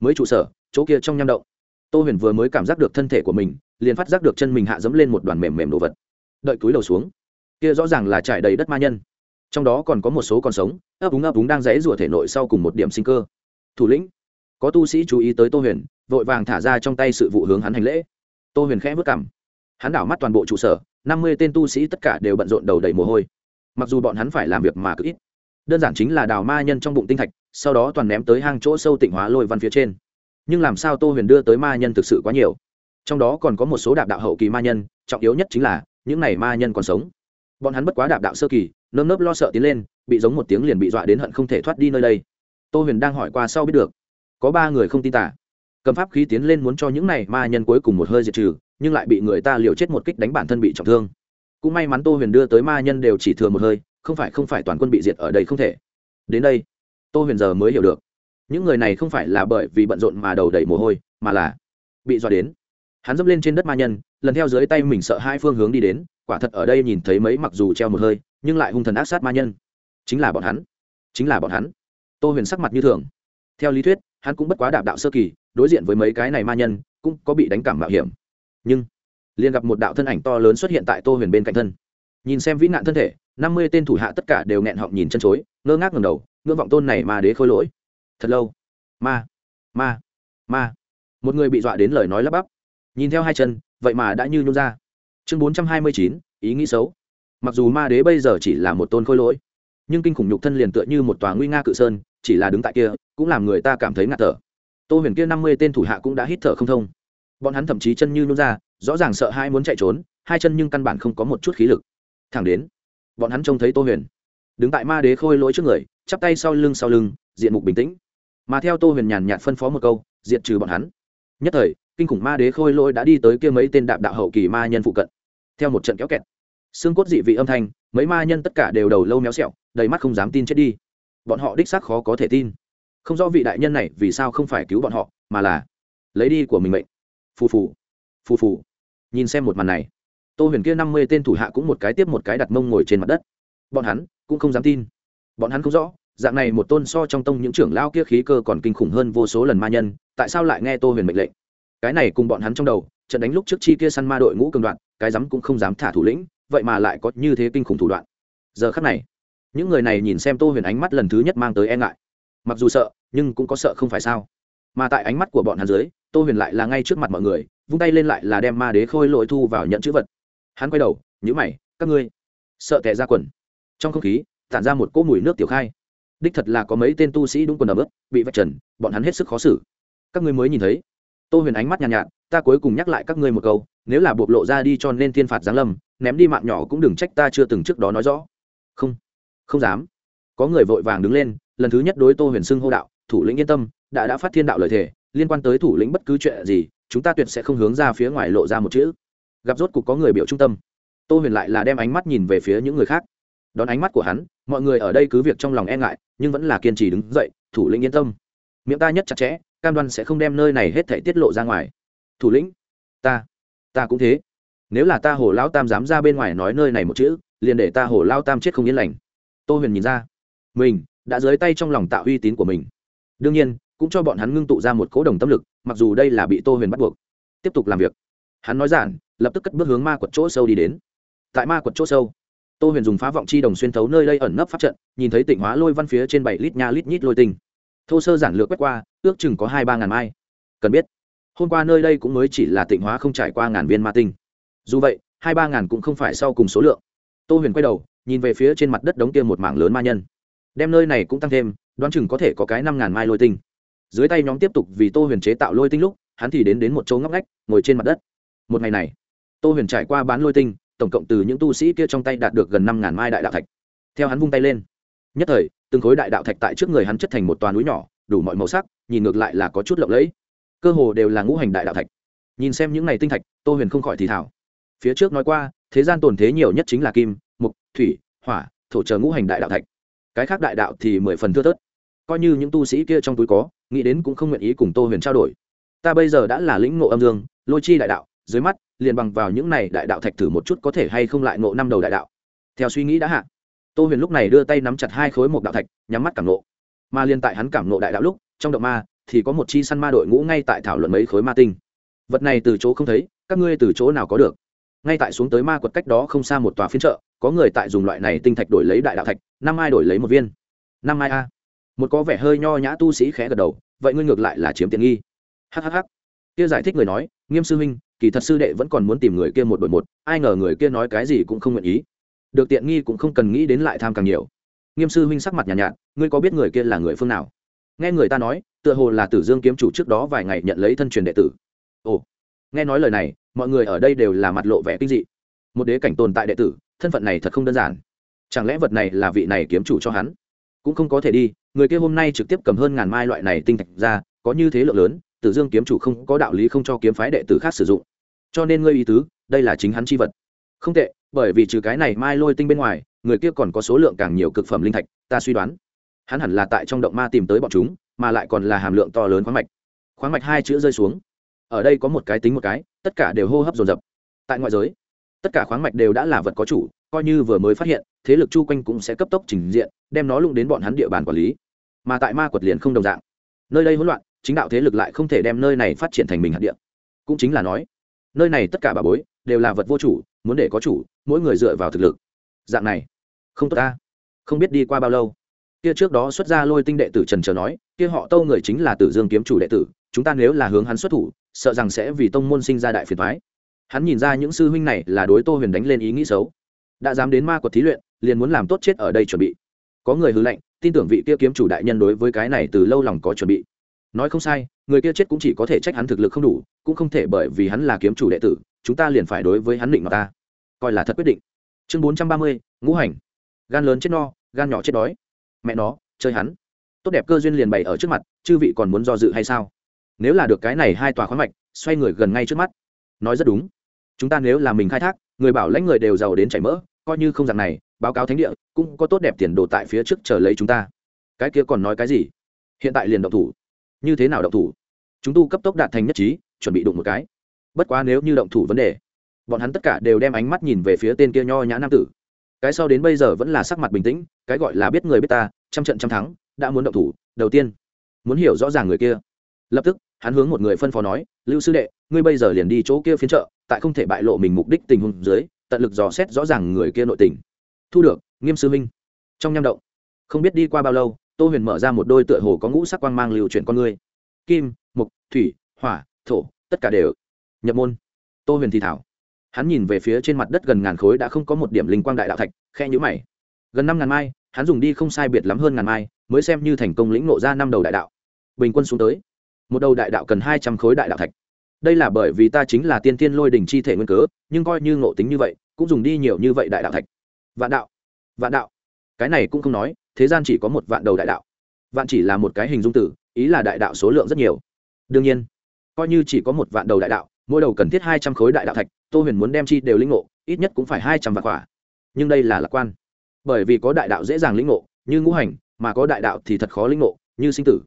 mới trụ sở, chỗ kia trong nham động. Tô huyền vừa mới cảm giác được thân thể của mình, liền phát giác được chân mình hạ dẫm lên một đoàn mềm mềm đồ vật. Đợi túi đầu xuống, kia rõ ràng là trải đầy đất ma nhân. Trong đó còn có một số còn sống, ấp úng ấp úng đang rẽ rủa thể nội sau cùng một điểm sinh cơ. Thủ lĩnh, có tu sĩ chú ý tới tô huyền, vội vàng thả ra trong tay sự vụ hướng hắn hành lễ. Tô huyền khẽ vất cảm hắn đảo mắt toàn bộ trụ sở, năm mươi tên tu sĩ tất cả đều bận rộn đầu đầy mồ hôi. Mặc dù bọn hắn phải làm việc mà cứ ít, đơn giản chính là đào ma nhân trong bụng tinh thạch sau đó toàn ném tới hang chỗ sâu tịnh hóa lôi văn phía trên. Nhưng làm sao tô huyền đưa tới ma nhân thực sự quá nhiều? Trong đó còn có một số đạp đạo hậu kỳ ma nhân, trọng yếu nhất chính là, những này ma nhân còn sống. Bọn hắn bất quá đạp đạo sơ kỳ, nơm nớp lo sợ tiến lên, bị giống một tiếng liền bị dọa đến hận không thể thoát đi nơi đây. Tô huyền đang hỏi qua sau biết được, có ba người không tin tả cầm pháp khí tiến lên muốn cho những này ma nhân cuối cùng một hơi diệt trừ, nhưng lại bị người ta liều chết một kích đánh bản thân bị trọng thương. Cũng may mắn tô huyền đưa tới ma nhân đều chỉ thừa một hơi, không phải không phải toàn quân bị diệt ở đây không thể. Đến đây tô huyền giờ mới hiểu được. Những người này không phải là bởi vì bận rộn mà đầu đầy mồ hôi, mà là bị dọa đến. Hắn dẫm lên trên đất ma nhân, lần theo dưới tay mình sợ hai phương hướng đi đến, quả thật ở đây nhìn thấy mấy mặc dù treo một hơi, nhưng lại hung thần ác sát ma nhân. Chính là bọn hắn. Chính là bọn hắn. Tô huyền sắc mặt như thường. Theo lý thuyết, hắn cũng bất quá đạp đạo sơ kỳ, đối diện với mấy cái này ma nhân, cũng có bị đánh cảm mạo hiểm. Nhưng, liền gặp một đạo thân ảnh to lớn xuất hiện tại tô huyền bên cạnh thân. Nhìn xem vĩ nạn thân thể, năm mươi tên thủ hạ tất cả đều nghẹn họng nhìn chân chối, ngơ ngác ngầm đầu ngưỡng vọng tôn này mà đế khôi lỗi. Thật lâu. Ma ma ma. Một người bị dọa đến lời nói lắp bắp. Nhìn theo hai chân, vậy mà đã như nhung ra. Chương bốn trăm hai mươi chín, ý nghĩ xấu. Mặc dù ma đế bây giờ chỉ là một tôn khôi lỗi, nhưng kinh khủng nhục thân liền tựa như một tòa nguy nga cự sơn, chỉ là đứng tại kia, cũng làm người ta cảm thấy ngạt thở. Tô huyền kia năm mươi tên thủ hạ cũng đã hít thở không thông. Bọn hắn thậm chí chân như nhún ra, rõ ràng sợ hai muốn chạy trốn, hai chân nhưng căn bản không có một chút khí lực. Thẳng đến, bọn hắn trông thấy tô huyền đứng tại ma đế khôi lỗi trước người, chắp tay sau lưng sau lưng, diện mục bình tĩnh. Mà theo tô huyền nhàn nhạt phân phó một câu diện trừ bọn hắn. Nhất thời, kinh khủng ma đế khôi lỗi đã đi tới kia mấy tên đạp đạo hậu kỳ ma nhân phụ cận. Theo một trận kéo kẹt, xương cốt dị vị âm thanh, mấy ma nhân tất cả đều đầu lâu méo xẹo, đầy mắt không dám tin chết đi. Bọn họ đích xác khó có thể tin. Không rõ vị đại nhân này vì sao không phải cứu bọn họ, mà là lấy đi của mình mệnh. Phù phù phù phù. Nhìn xem một màn này, tô huyền kia năm mươi tên thủ hạ cũng một cái tiếp một cái đặt mông ngồi trên mặt đất. Bọn hắn cũng không dám tin. Bọn hắn không rõ, dạng này một tôn so trong tông những trưởng lao kia khí cơ còn kinh khủng hơn vô số lần ma nhân, tại sao lại nghe tô huyền mệnh lệnh? Cái này cùng bọn hắn trong đầu, trận đánh lúc trước chi kia săn ma đội ngũ cường đoạn, cái dám cũng không dám thả thủ lĩnh, vậy mà lại có như thế kinh khủng thủ đoạn. Giờ khắc này, những người này nhìn xem tô huyền ánh mắt lần thứ nhất mang tới e ngại. Mặc dù sợ, nhưng cũng có sợ không phải sao? Mà tại ánh mắt của bọn hắn dưới, tô huyền lại là ngay trước mặt mọi người, vung tay lên lại là đem ma đế khôi lội thu vào nhận chữ vật. Hắn quay đầu nhữ mày, các ngươi sợ tệ ra quần trong không khí tản ra một cỗ mùi nước tiểu khai. Đích thật là có mấy tên tu sĩ đúng quần ẩm ướt bị vạch trần bọn hắn hết sức khó xử. Các ngươi mới nhìn thấy. Tô huyền ánh mắt nhàn nhạt, nhạt ta cuối cùng nhắc lại các ngươi một câu nếu là bộc lộ ra đi cho nên thiên phạt giáng lâm ném đi mạng nhỏ cũng đừng trách ta chưa từng trước đó nói rõ. Không không dám. Có người vội vàng đứng lên lần thứ nhất đối tô huyền xưng hô đạo thủ lĩnh yên tâm đã đã phát thiên đạo lời thề liên quan tới thủ lĩnh bất cứ chuyện gì chúng ta tuyệt sẽ không hướng ra phía ngoài lộ ra một chữ. Gặp rốt cục có người biểu trung tâm tô huyền lại là đem ánh mắt nhìn về phía những người khác đón ánh mắt của hắn, mọi người ở đây cứ việc trong lòng e ngại, nhưng vẫn là kiên trì đứng dậy, thủ lĩnh yên tâm. Miệng ta nhất chặt chẽ, cam đoan sẽ không đem nơi này hết thể tiết lộ ra ngoài. Thủ lĩnh, ta ta cũng thế. Nếu là ta hồ lao tam dám ra bên ngoài nói nơi này một chữ, liền để ta hồ lao tam chết không yên lành. Tô huyền nhìn ra. Mình đã dưới tay trong lòng tạo uy tín của mình. Đương nhiên, cũng cho bọn hắn ngưng tụ ra một cố đồng tâm lực, mặc dù đây là bị tô huyền bắt buộc. Tiếp tục làm việc. Hắn nói giản, lập tức cất bước hướng ma quật chỗ sâu đi đến. Tại ma quật chỗ sâu tô huyền dùng phá vọng chi đồng xuyên thấu nơi đây ẩn nấp pháp trận, nhìn thấy tịnh hóa lôi văn phía trên bảy lít nha lít nhít lôi tinh. Thô sơ giản lược quét qua, ước chừng có hai ba ngàn mai. Cần biết, hôm qua nơi đây cũng mới chỉ là tịnh hóa không trải qua ngàn viên ma tinh. Dù vậy, hai ba ngàn cũng không phải sau cùng số lượng. Tô huyền quay đầu, nhìn về phía trên mặt đất đống kia một mảng lớn ma nhân. Đem nơi này cũng tăng thêm, đoán chừng có thể có cái năm ngàn mai lôi tinh. Dưới tay nhóm tiếp tục vì tô huyền chế tạo lôi tinh lúc, hắn thì đến đến một chỗ ngóc ngách, ngồi trên mặt đất. Một ngày này, tô huyền trải qua bán lôi tinh tổng cộng từ những tu sĩ kia trong tay đạt được gần năm ngàn mai đại đạo thạch. Theo hắn vung tay lên, nhất thời, từng khối đại đạo thạch tại trước người hắn chất thành một toàn núi nhỏ, đủ mọi màu sắc, nhìn ngược lại là có chút lộng lẫy. Cơ hồ đều là ngũ hành đại đạo thạch. Nhìn xem những này tinh thạch, tô huyền không khỏi thì thảo phía trước nói qua, thế gian tồn thế nhiều nhất chính là kim, mục, thủy, hỏa, thổ chờ ngũ hành đại đạo thạch. Cái khác đại đạo thì mười phần thưa thớt. Coi như những tu sĩ kia trong túi có, nghĩ đến cũng không nguyện ý cùng tô huyền trao đổi. Ta bây giờ đã là lĩnh ngộ âm dương, lôi chi đại đạo, dưới mắt liền bằng vào những này đại đạo thạch thử một chút có thể hay không lại ngộ năm đầu đại đạo. Theo suy nghĩ đã hạ, tô huyền lúc này đưa tay nắm chặt hai khối một đạo thạch, nhắm mắt cảm nộ mà liên tại hắn cảm nộ đại đạo lúc, trong động ma thì có một chi săn ma đội ngũ ngay tại thảo luận mấy khối ma tinh. Vật này từ chỗ không thấy, các ngươi từ chỗ nào có được? Ngay tại xuống tới ma quật cách đó không xa một tòa phiên chợ, có người tại dùng loại này tinh thạch đổi lấy đại đạo thạch, năm ai đổi lấy một viên. Năm ai a? Một có vẻ hơi nho nhã tu sĩ khẽ gật đầu, vậy ngươi ngược lại là chiếm tiện nghi. Hhh kia giải thích người nói, nghiêm sư huynh kỳ thật sư đệ vẫn còn muốn tìm người kia một đội một ai ngờ người kia nói cái gì cũng không nguyện ý. Được tiện nghi cũng không cần nghĩ đến lại tham càng nhiều. Nghiêm sư huynh sắc mặt nhàn nhạt, nhạt ngươi có biết người kia là người phương nào? Nghe người ta nói tựa hồ là tử dương kiếm chủ trước đó vài ngày nhận lấy thân truyền đệ tử. Ồ nghe nói lời này mọi người ở đây đều là mặt lộ vẻ kinh dị. Một đế cảnh tồn tại đệ tử thân phận này thật không đơn giản. Chẳng lẽ vật này là vị này kiếm chủ cho hắn? Cũng không có thể đi người kia hôm nay trực tiếp cầm hơn ngàn mai loại này tinh thạch ra có như thế lượng lớn tử dương kiếm chủ không có đạo lý không cho kiếm phái đệ tử khác sử dụng cho nên ngươi ý tứ, đây là chính hắn chi vật. Không tệ, bởi vì trừ cái này mai lôi tinh bên ngoài, người kia còn có số lượng càng nhiều cực phẩm linh thạch, ta suy đoán. Hắn hẳn là tại trong động ma tìm tới bọn chúng, mà lại còn là hàm lượng to lớn khoáng mạch. Khoáng mạch hai chữ rơi xuống. Ở đây có một cái tính một cái, tất cả đều hô hấp dồn dập. Tại ngoại giới, tất cả khoáng mạch đều đã là vật có chủ, coi như vừa mới phát hiện, thế lực chu quanh cũng sẽ cấp tốc trình diện, đem nó lụng đến bọn hắn địa bàn quản lý. Mà tại ma quật liền không đồng dạng. Nơi đây hỗn loạn, chính đạo thế lực lại không thể đem nơi này phát triển thành mình hạt địa. Cũng chính là nói nơi này tất cả bà bối đều là vật vô chủ, muốn để có chủ, mỗi người dựa vào thực lực. Dạng này, không tốt ta. Không biết đi qua bao lâu. Kia trước đó xuất ra lôi tinh đệ tử trần trờ nói, kia họ tâu người chính là tử dương kiếm chủ đệ tử, chúng ta nếu là hướng hắn xuất thủ, sợ rằng sẽ vì tông môn sinh ra đại phiền thoái hắn nhìn ra những sư huynh này là đối tô huyền đánh lên ý nghĩ xấu. Đã dám đến ma quật thí luyện, liền muốn làm tốt chết ở đây chuẩn bị. Có người hư lệnh, tin tưởng vị kia kiếm chủ đại nhân đối với cái này từ lâu lòng có chuẩn bị nói không sai, người kia chết cũng chỉ có thể trách hắn thực lực không đủ, cũng không thể bởi vì hắn là kiếm chủ đệ tử, chúng ta liền phải đối với hắn định mà ta. Coi là thật quyết định. Chương bốn trăm ba mươi, ngũ hành. Gan lớn chết no, gan nhỏ chết đói. Mẹ nó, chơi hắn. Tốt đẹp cơ duyên liền bày ở trước mặt, chư vị còn muốn do dự hay sao? Nếu là được cái này hai tòa khoáng mạch, xoay người gần ngay trước mắt. Nói rất đúng. Chúng ta nếu là mình khai thác, người bảo lãnh người đều giàu đến chảy mỡ, coi như không dạng này, báo cáo thánh địa, cũng có tốt đẹp tiền đồ tại phía trước chờ lấy chúng ta. Cái kia còn nói cái gì? Hiện tại liền độc thủ như thế nào động thủ? Chúng tu cấp tốc đạt thành nhất trí, chuẩn bị đụng một cái. Bất quá nếu như động thủ vấn đề, bọn hắn tất cả đều đem ánh mắt nhìn về phía tên kia nho nhã nam tử. Cái sau đến bây giờ vẫn là sắc mặt bình tĩnh, cái gọi là biết người biết ta, trăm trận trăm thắng, đã muốn động thủ, đầu tiên, muốn hiểu rõ ràng người kia. Lập tức, hắn hướng một người phân phó nói, lưu sư đệ, ngươi bây giờ liền đi chỗ kia phiến chợ, tại không thể bại lộ mình mục đích tình huống dưới, tận lực dò xét rõ ràng người kia nội tình. Thu được, nghiêm sư minh trong nham động, không biết đi qua bao lâu tô huyền mở ra một đôi tựa hồ có ngũ sắc quang mang lưu chuyển con người. Kim mục thủy, hỏa, thổ, tất cả đều nhập môn. Tô huyền thì thảo. Hắn nhìn về phía trên mặt đất gần ngàn khối đã không có một điểm linh quang đại đạo thạch khe nhữ mày. Gần năm ngàn mai, hắn dùng đi không sai biệt lắm hơn ngàn mai, mới xem như thành công lĩnh nộ ra năm đầu đại đạo. Bình quân xuống tới, một đầu đại đạo cần hai trăm khối đại đạo thạch. Đây là bởi vì ta chính là tiên tiên lôi đỉnh chi thể nguyên cớ, nhưng coi như ngộ tính như vậy, cũng dùng đi nhiều như vậy đại đạo thạch. Vạn đạo vạn đạo cái này cũng không nói, thế gian chỉ có một vạn đầu đại đạo. Vạn chỉ là một cái hình dung tử, ý là đại đạo số lượng rất nhiều. Đương nhiên, coi như chỉ có một vạn đầu đại đạo, mỗi đầu cần thiết hai trăm khối đại đạo thạch, tô huyền muốn đem chi đều lĩnh ngộ, ít nhất cũng phải hai trăm vạn quả. Nhưng đây là lạc quan. Bởi vì có đại đạo dễ dàng lĩnh ngộ, như ngũ hành, mà có đại đạo thì thật khó lĩnh ngộ, như sinh tử.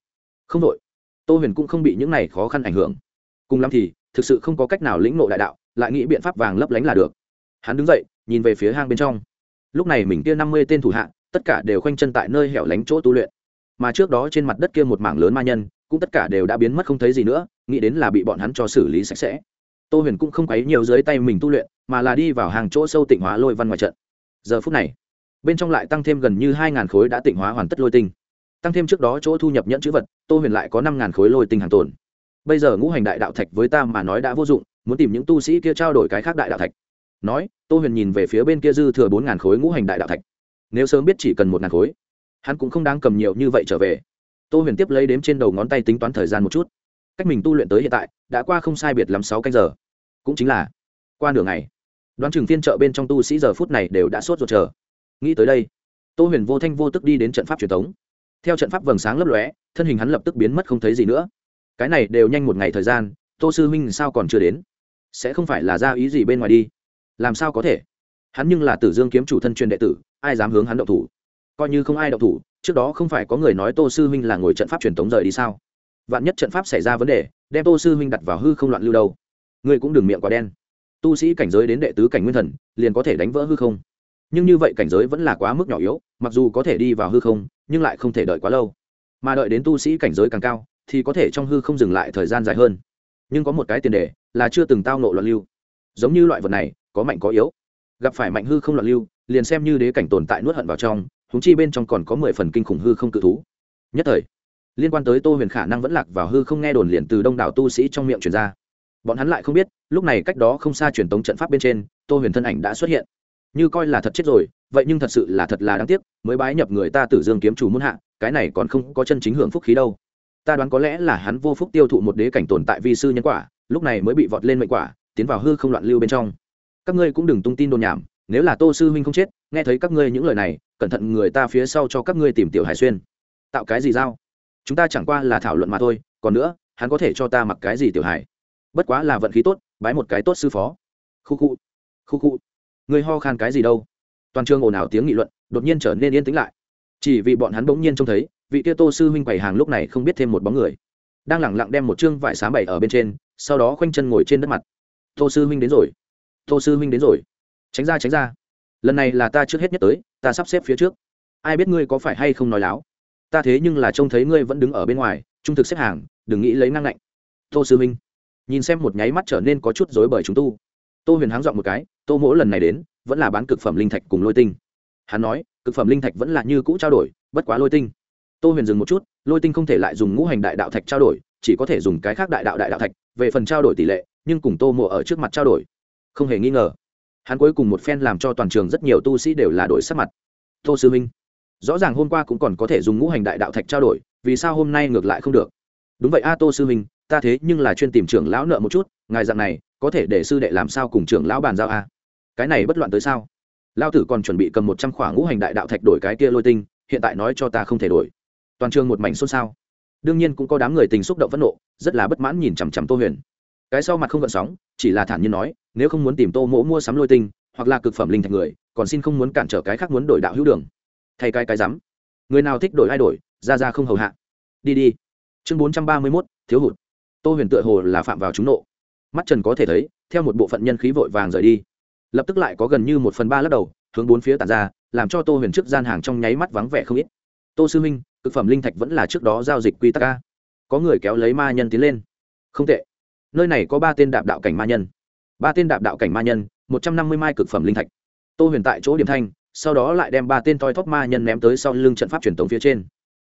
Không đội tô huyền cũng không bị những này khó khăn ảnh hưởng. Cùng lắm thì, thực sự không có cách nào lĩnh ngộ đại đạo, lại nghĩ biện pháp vàng lấp lánh là được. Hắn đứng dậy, nhìn về phía hang bên trong. Lúc này mình kia năm mươi tên thủ hạ tất cả đều khoanh chân tại nơi hẻo lánh chỗ tu luyện. Mà trước đó trên mặt đất kia một mảng lớn ma nhân, cũng tất cả đều đã biến mất không thấy gì nữa, nghĩ đến là bị bọn hắn cho xử lý sạch sẽ. Tô huyền cũng không quấy nhiều dưới tay mình tu luyện, mà là đi vào hàng chỗ sâu tịnh hóa lôi văn ngoài trận. Giờ phút này, bên trong lại tăng thêm gần như hai ngàn khối đã tịnh hóa hoàn tất lôi tinh. Tăng thêm trước đó chỗ thu nhập nhẫn chữ vật, tô huyền lại có năm ngàn khối lôi tinh hàng tồn. Bây giờ ngũ hành đại đạo thạch với ta mà nói đã vô dụng, muốn tìm những tu sĩ kia trao đổi cái khác đại đạo thạch. Nói, tô huyền nhìn về phía bên kia dư thừa bốn ngàn khối ngũ hành đại đạo thạch nếu sớm biết chỉ cần một ngàn khối, hắn cũng không đáng cầm nhiều như vậy trở về. Tô huyền tiếp lấy đếm trên đầu ngón tay tính toán thời gian một chút. Cách mình tu luyện tới hiện tại, đã qua không sai biệt lắm sáu canh giờ. Cũng chính là qua nửa ngày. Đoán chừng phiên chợ bên trong tu sĩ giờ phút này đều đã sốt ruột chờ. Nghĩ tới đây, tô huyền vô thanh vô tức đi đến trận pháp truyền thống. Theo trận pháp vầng sáng lấp lóe, thân hình hắn lập tức biến mất không thấy gì nữa. Cái này đều nhanh một ngày thời gian, tô sư huynh sao còn chưa đến? Sẽ không phải là ra ý gì bên ngoài đi. Làm sao có thể? Hắn nhưng là tử dương kiếm chủ thân truyền đệ tử, ai dám hướng hắn động thủ? Coi như không ai động thủ, trước đó không phải có người nói tô sư huynh là ngồi trận pháp truyền tống rời đi sao? Vạn nhất trận pháp xảy ra vấn đề, đem tô sư huynh đặt vào hư không loạn lưu đâu? Ngươi cũng đừng miệng quá đen. Tu sĩ cảnh giới đến đệ tứ cảnh nguyên thần, liền có thể đánh vỡ hư không. Nhưng như vậy cảnh giới vẫn là quá mức nhỏ yếu, mặc dù có thể đi vào hư không, nhưng lại không thể đợi quá lâu. Mà đợi đến tu sĩ cảnh giới càng cao, thì có thể trong hư không dừng lại thời gian dài hơn. Nhưng có một cái tiền đề là chưa từng tao nộ loạn lưu. Giống như loại vật này, có mạnh có yếu gặp phải mạnh hư không loạn lưu, liền xem như đế cảnh tồn tại nuốt hận vào trong húng chi bên trong còn có mười phần kinh khủng hư không cự thú. Nhất thời, liên quan tới tô huyền khả năng vẫn lạc vào hư không nghe đồn liền từ đông đảo tu sĩ trong miệng truyền ra. Bọn hắn lại không biết, lúc này cách đó không xa truyền tống trận pháp bên trên, tô huyền thân ảnh đã xuất hiện. Như coi là thật chết rồi, vậy nhưng thật sự là thật là đáng tiếc, mới bái nhập người ta tử dương kiếm chủ muốn hạ, cái này còn không có chân chính hưởng phúc khí đâu. Ta đoán có lẽ là hắn vô phúc tiêu thụ một đế cảnh tồn tại vi sư nhân quả, lúc này mới bị vọt lên mệnh quả, tiến vào hư không loạn lưu bên trong các ngươi cũng đừng tung tin đồn nhảm, nếu là tô sư huynh không chết, nghe thấy các ngươi những lời này, cẩn thận người ta phía sau cho các ngươi tìm tiểu hải xuyên. Tạo cái gì giao? Chúng ta chẳng qua là thảo luận mà thôi, còn nữa, hắn có thể cho ta mặc cái gì tiểu hải? Bất quá là vận khí tốt, bái một cái tốt sư phó. Khu khu khu khu. Người ho khan cái gì đâu? Toàn trường ồn ào tiếng nghị luận, đột nhiên trở nên yên tĩnh lại. Chỉ vì bọn hắn bỗng nhiên trông thấy, vị kia tô sư huynh quầy hàng lúc này không biết thêm một bóng người. Đang lẳng lặng đem một chương vải xám bày ở bên trên, sau đó khoanh chân ngồi trên đất mặt. Tô sư huynh đến rồi tô sư huynh đến rồi. Tránh ra tránh ra. Lần này là ta trước hết nhất tới, ta sắp xếp phía trước. Ai biết ngươi có phải hay không nói láo? Ta thế nhưng là trông thấy ngươi vẫn đứng ở bên ngoài, trung thực xếp hàng, đừng nghĩ lấy năng lạnh tô sư huynh nhìn xem một nháy mắt trở nên có chút dối bởi chúng tu. Tô huyền háng dọn một cái, tô mỗi lần này đến, vẫn là bán cực phẩm linh thạch cùng lôi tinh. Hắn nói, cực phẩm linh thạch vẫn là như cũ trao đổi, bất quá lôi tinh. Tô huyền dừng một chút, lôi tinh không thể lại dùng ngũ hành đại đạo thạch trao đổi, chỉ có thể dùng cái khác đại đạo đại đạo thạch, về phần trao đổi tỷ lệ, nhưng cùng tô mộ ở trước mặt trao đổi không hề nghi ngờ. Hắn cuối cùng một phen làm cho toàn trường rất nhiều tu sĩ đều là đổi sắc mặt. Tô sư minh, rõ ràng hôm qua cũng còn có thể dùng ngũ hành đại đạo thạch trao đổi, vì sao hôm nay ngược lại không được? Đúng vậy a, tô sư minh, ta thế nhưng là chuyên tìm trưởng lão nợ một chút, ngài dạng này, có thể để sư đệ làm sao cùng trưởng lão bàn giao a? Cái này bất loạn tới sao? Lao tử còn chuẩn bị cầm một trăm k h ỏ a ngũ hành đại đạo thạch đổi cái kia lôi tinh, hiện tại nói cho ta không thể đổi. Toàn trường một mảnh xôn xao. Đương nhiên cũng có đám người tình xúc động phẫn nộ, rất là bất mãn nhìn chằm chằm tô huyền cái sau mặt không gợn sóng, chỉ là thản nhiên nói, nếu không muốn tìm tô mỗ mua sắm lôi tinh, hoặc là cực phẩm linh thạch người, còn xin không muốn cản trở cái khác muốn đổi đạo hữu đường. Thay cái cái rắm. Người nào thích đổi ai đổi, ra ra không hầu hạ. Đi đi. Chương bốn trăm ba mươi mốt, thiếu hụt. Tô huyền tựa hồ là phạm vào trúng nộ. Mắt trần có thể thấy, theo một bộ phận nhân khí vội vàng rời đi. Lập tức lại có gần như một phần ba lắc đầu, hướng bốn phía tàn ra, làm cho tô huyền trước gian hàng trong nháy mắt vắng vẻ không ít. Tô sư minh cực phẩm linh thạch vẫn là trước đó giao dịch quy tắc ca có người kéo lấy ma nhân tiến lên. Không tệ nơi này có ba tên đạp đạo cảnh ma nhân. Ba tên đạp đạo cảnh ma nhân, một trăm năm mươi mai cực phẩm linh thạch. Tô huyền tại chỗ điểm thanh, sau đó lại đem ba tên toi thóp ma nhân ném tới sau lưng trận pháp truyền thống phía trên.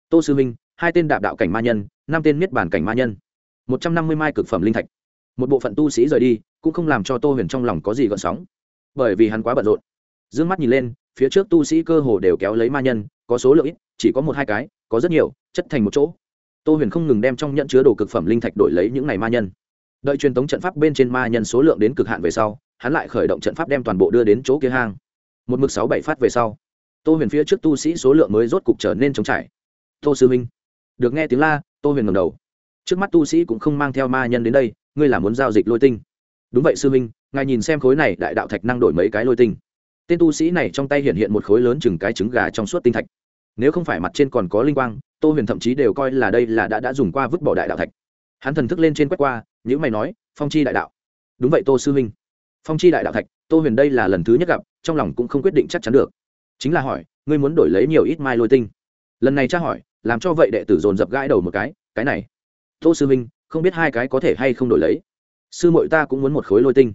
Tô sư minh, hai tên đạp đạo cảnh ma nhân, năm tên miết bản cảnh ma nhân. Một trăm năm mươi mai cực phẩm linh thạch. Một bộ phận tu sĩ rời đi, cũng không làm cho tô huyền trong lòng có gì gợn sóng. Bởi vì hắn quá bận rộn. D ư ơ n g mắt nhìn lên, phía trước tu sĩ cơ hồ đều kéo lấy ma nhân, có số lượng ít, chỉ có một hai cái, có rất nhiều, chất thành một chỗ. Tô huyền không ngừng đem trong nhận chứa đồ cực phẩm linh thạch đổi lấy những ngày ma nhân đợi truyền thống trận pháp bên trên ma nhân số lượng đến cực hạn về sau, hắn lại khởi động trận pháp đem toàn bộ đưa đến chỗ kia hang. Một mực sáu bảy phát về sau, tô huyền phía trước tu sĩ số lượng mới rốt cục trở nên trống trải. Tô sư minh được nghe tiếng la, tô huyền ngầm đầu. Trước mắt tu sĩ cũng không mang theo ma nhân đến đây, ngươi là muốn giao dịch lôi tinh. Đúng vậy sư minh ngài nhìn xem khối này đại đạo thạch năng đổi mấy cái lôi tinh. Tên tu sĩ này trong tay hiện hiện một khối lớn chừng cái trứng gà trong suốt tinh thạch. Nếu không phải mặt trên còn có linh quang, tô huyền thậm chí đều coi là đây là đã đã dùng qua vứt bỏ đại đạo thạch hắn thần thức lên trên quét qua những mày nói, phong chi đại đạo. Đúng vậy, tô sư minh phong chi đại đạo thạch, tô huyền đây là lần thứ nhất gặp, trong lòng cũng không quyết định chắc chắn được. Chính là hỏi, ngươi muốn đổi lấy nhiều ít mai lôi tinh? Lần này tra hỏi, làm cho vậy đệ tử dồn dập gãi đầu một cái cái này. Tô sư minh không biết hai cái có thể hay không đổi lấy? Sư mội ta cũng muốn một khối lôi tinh.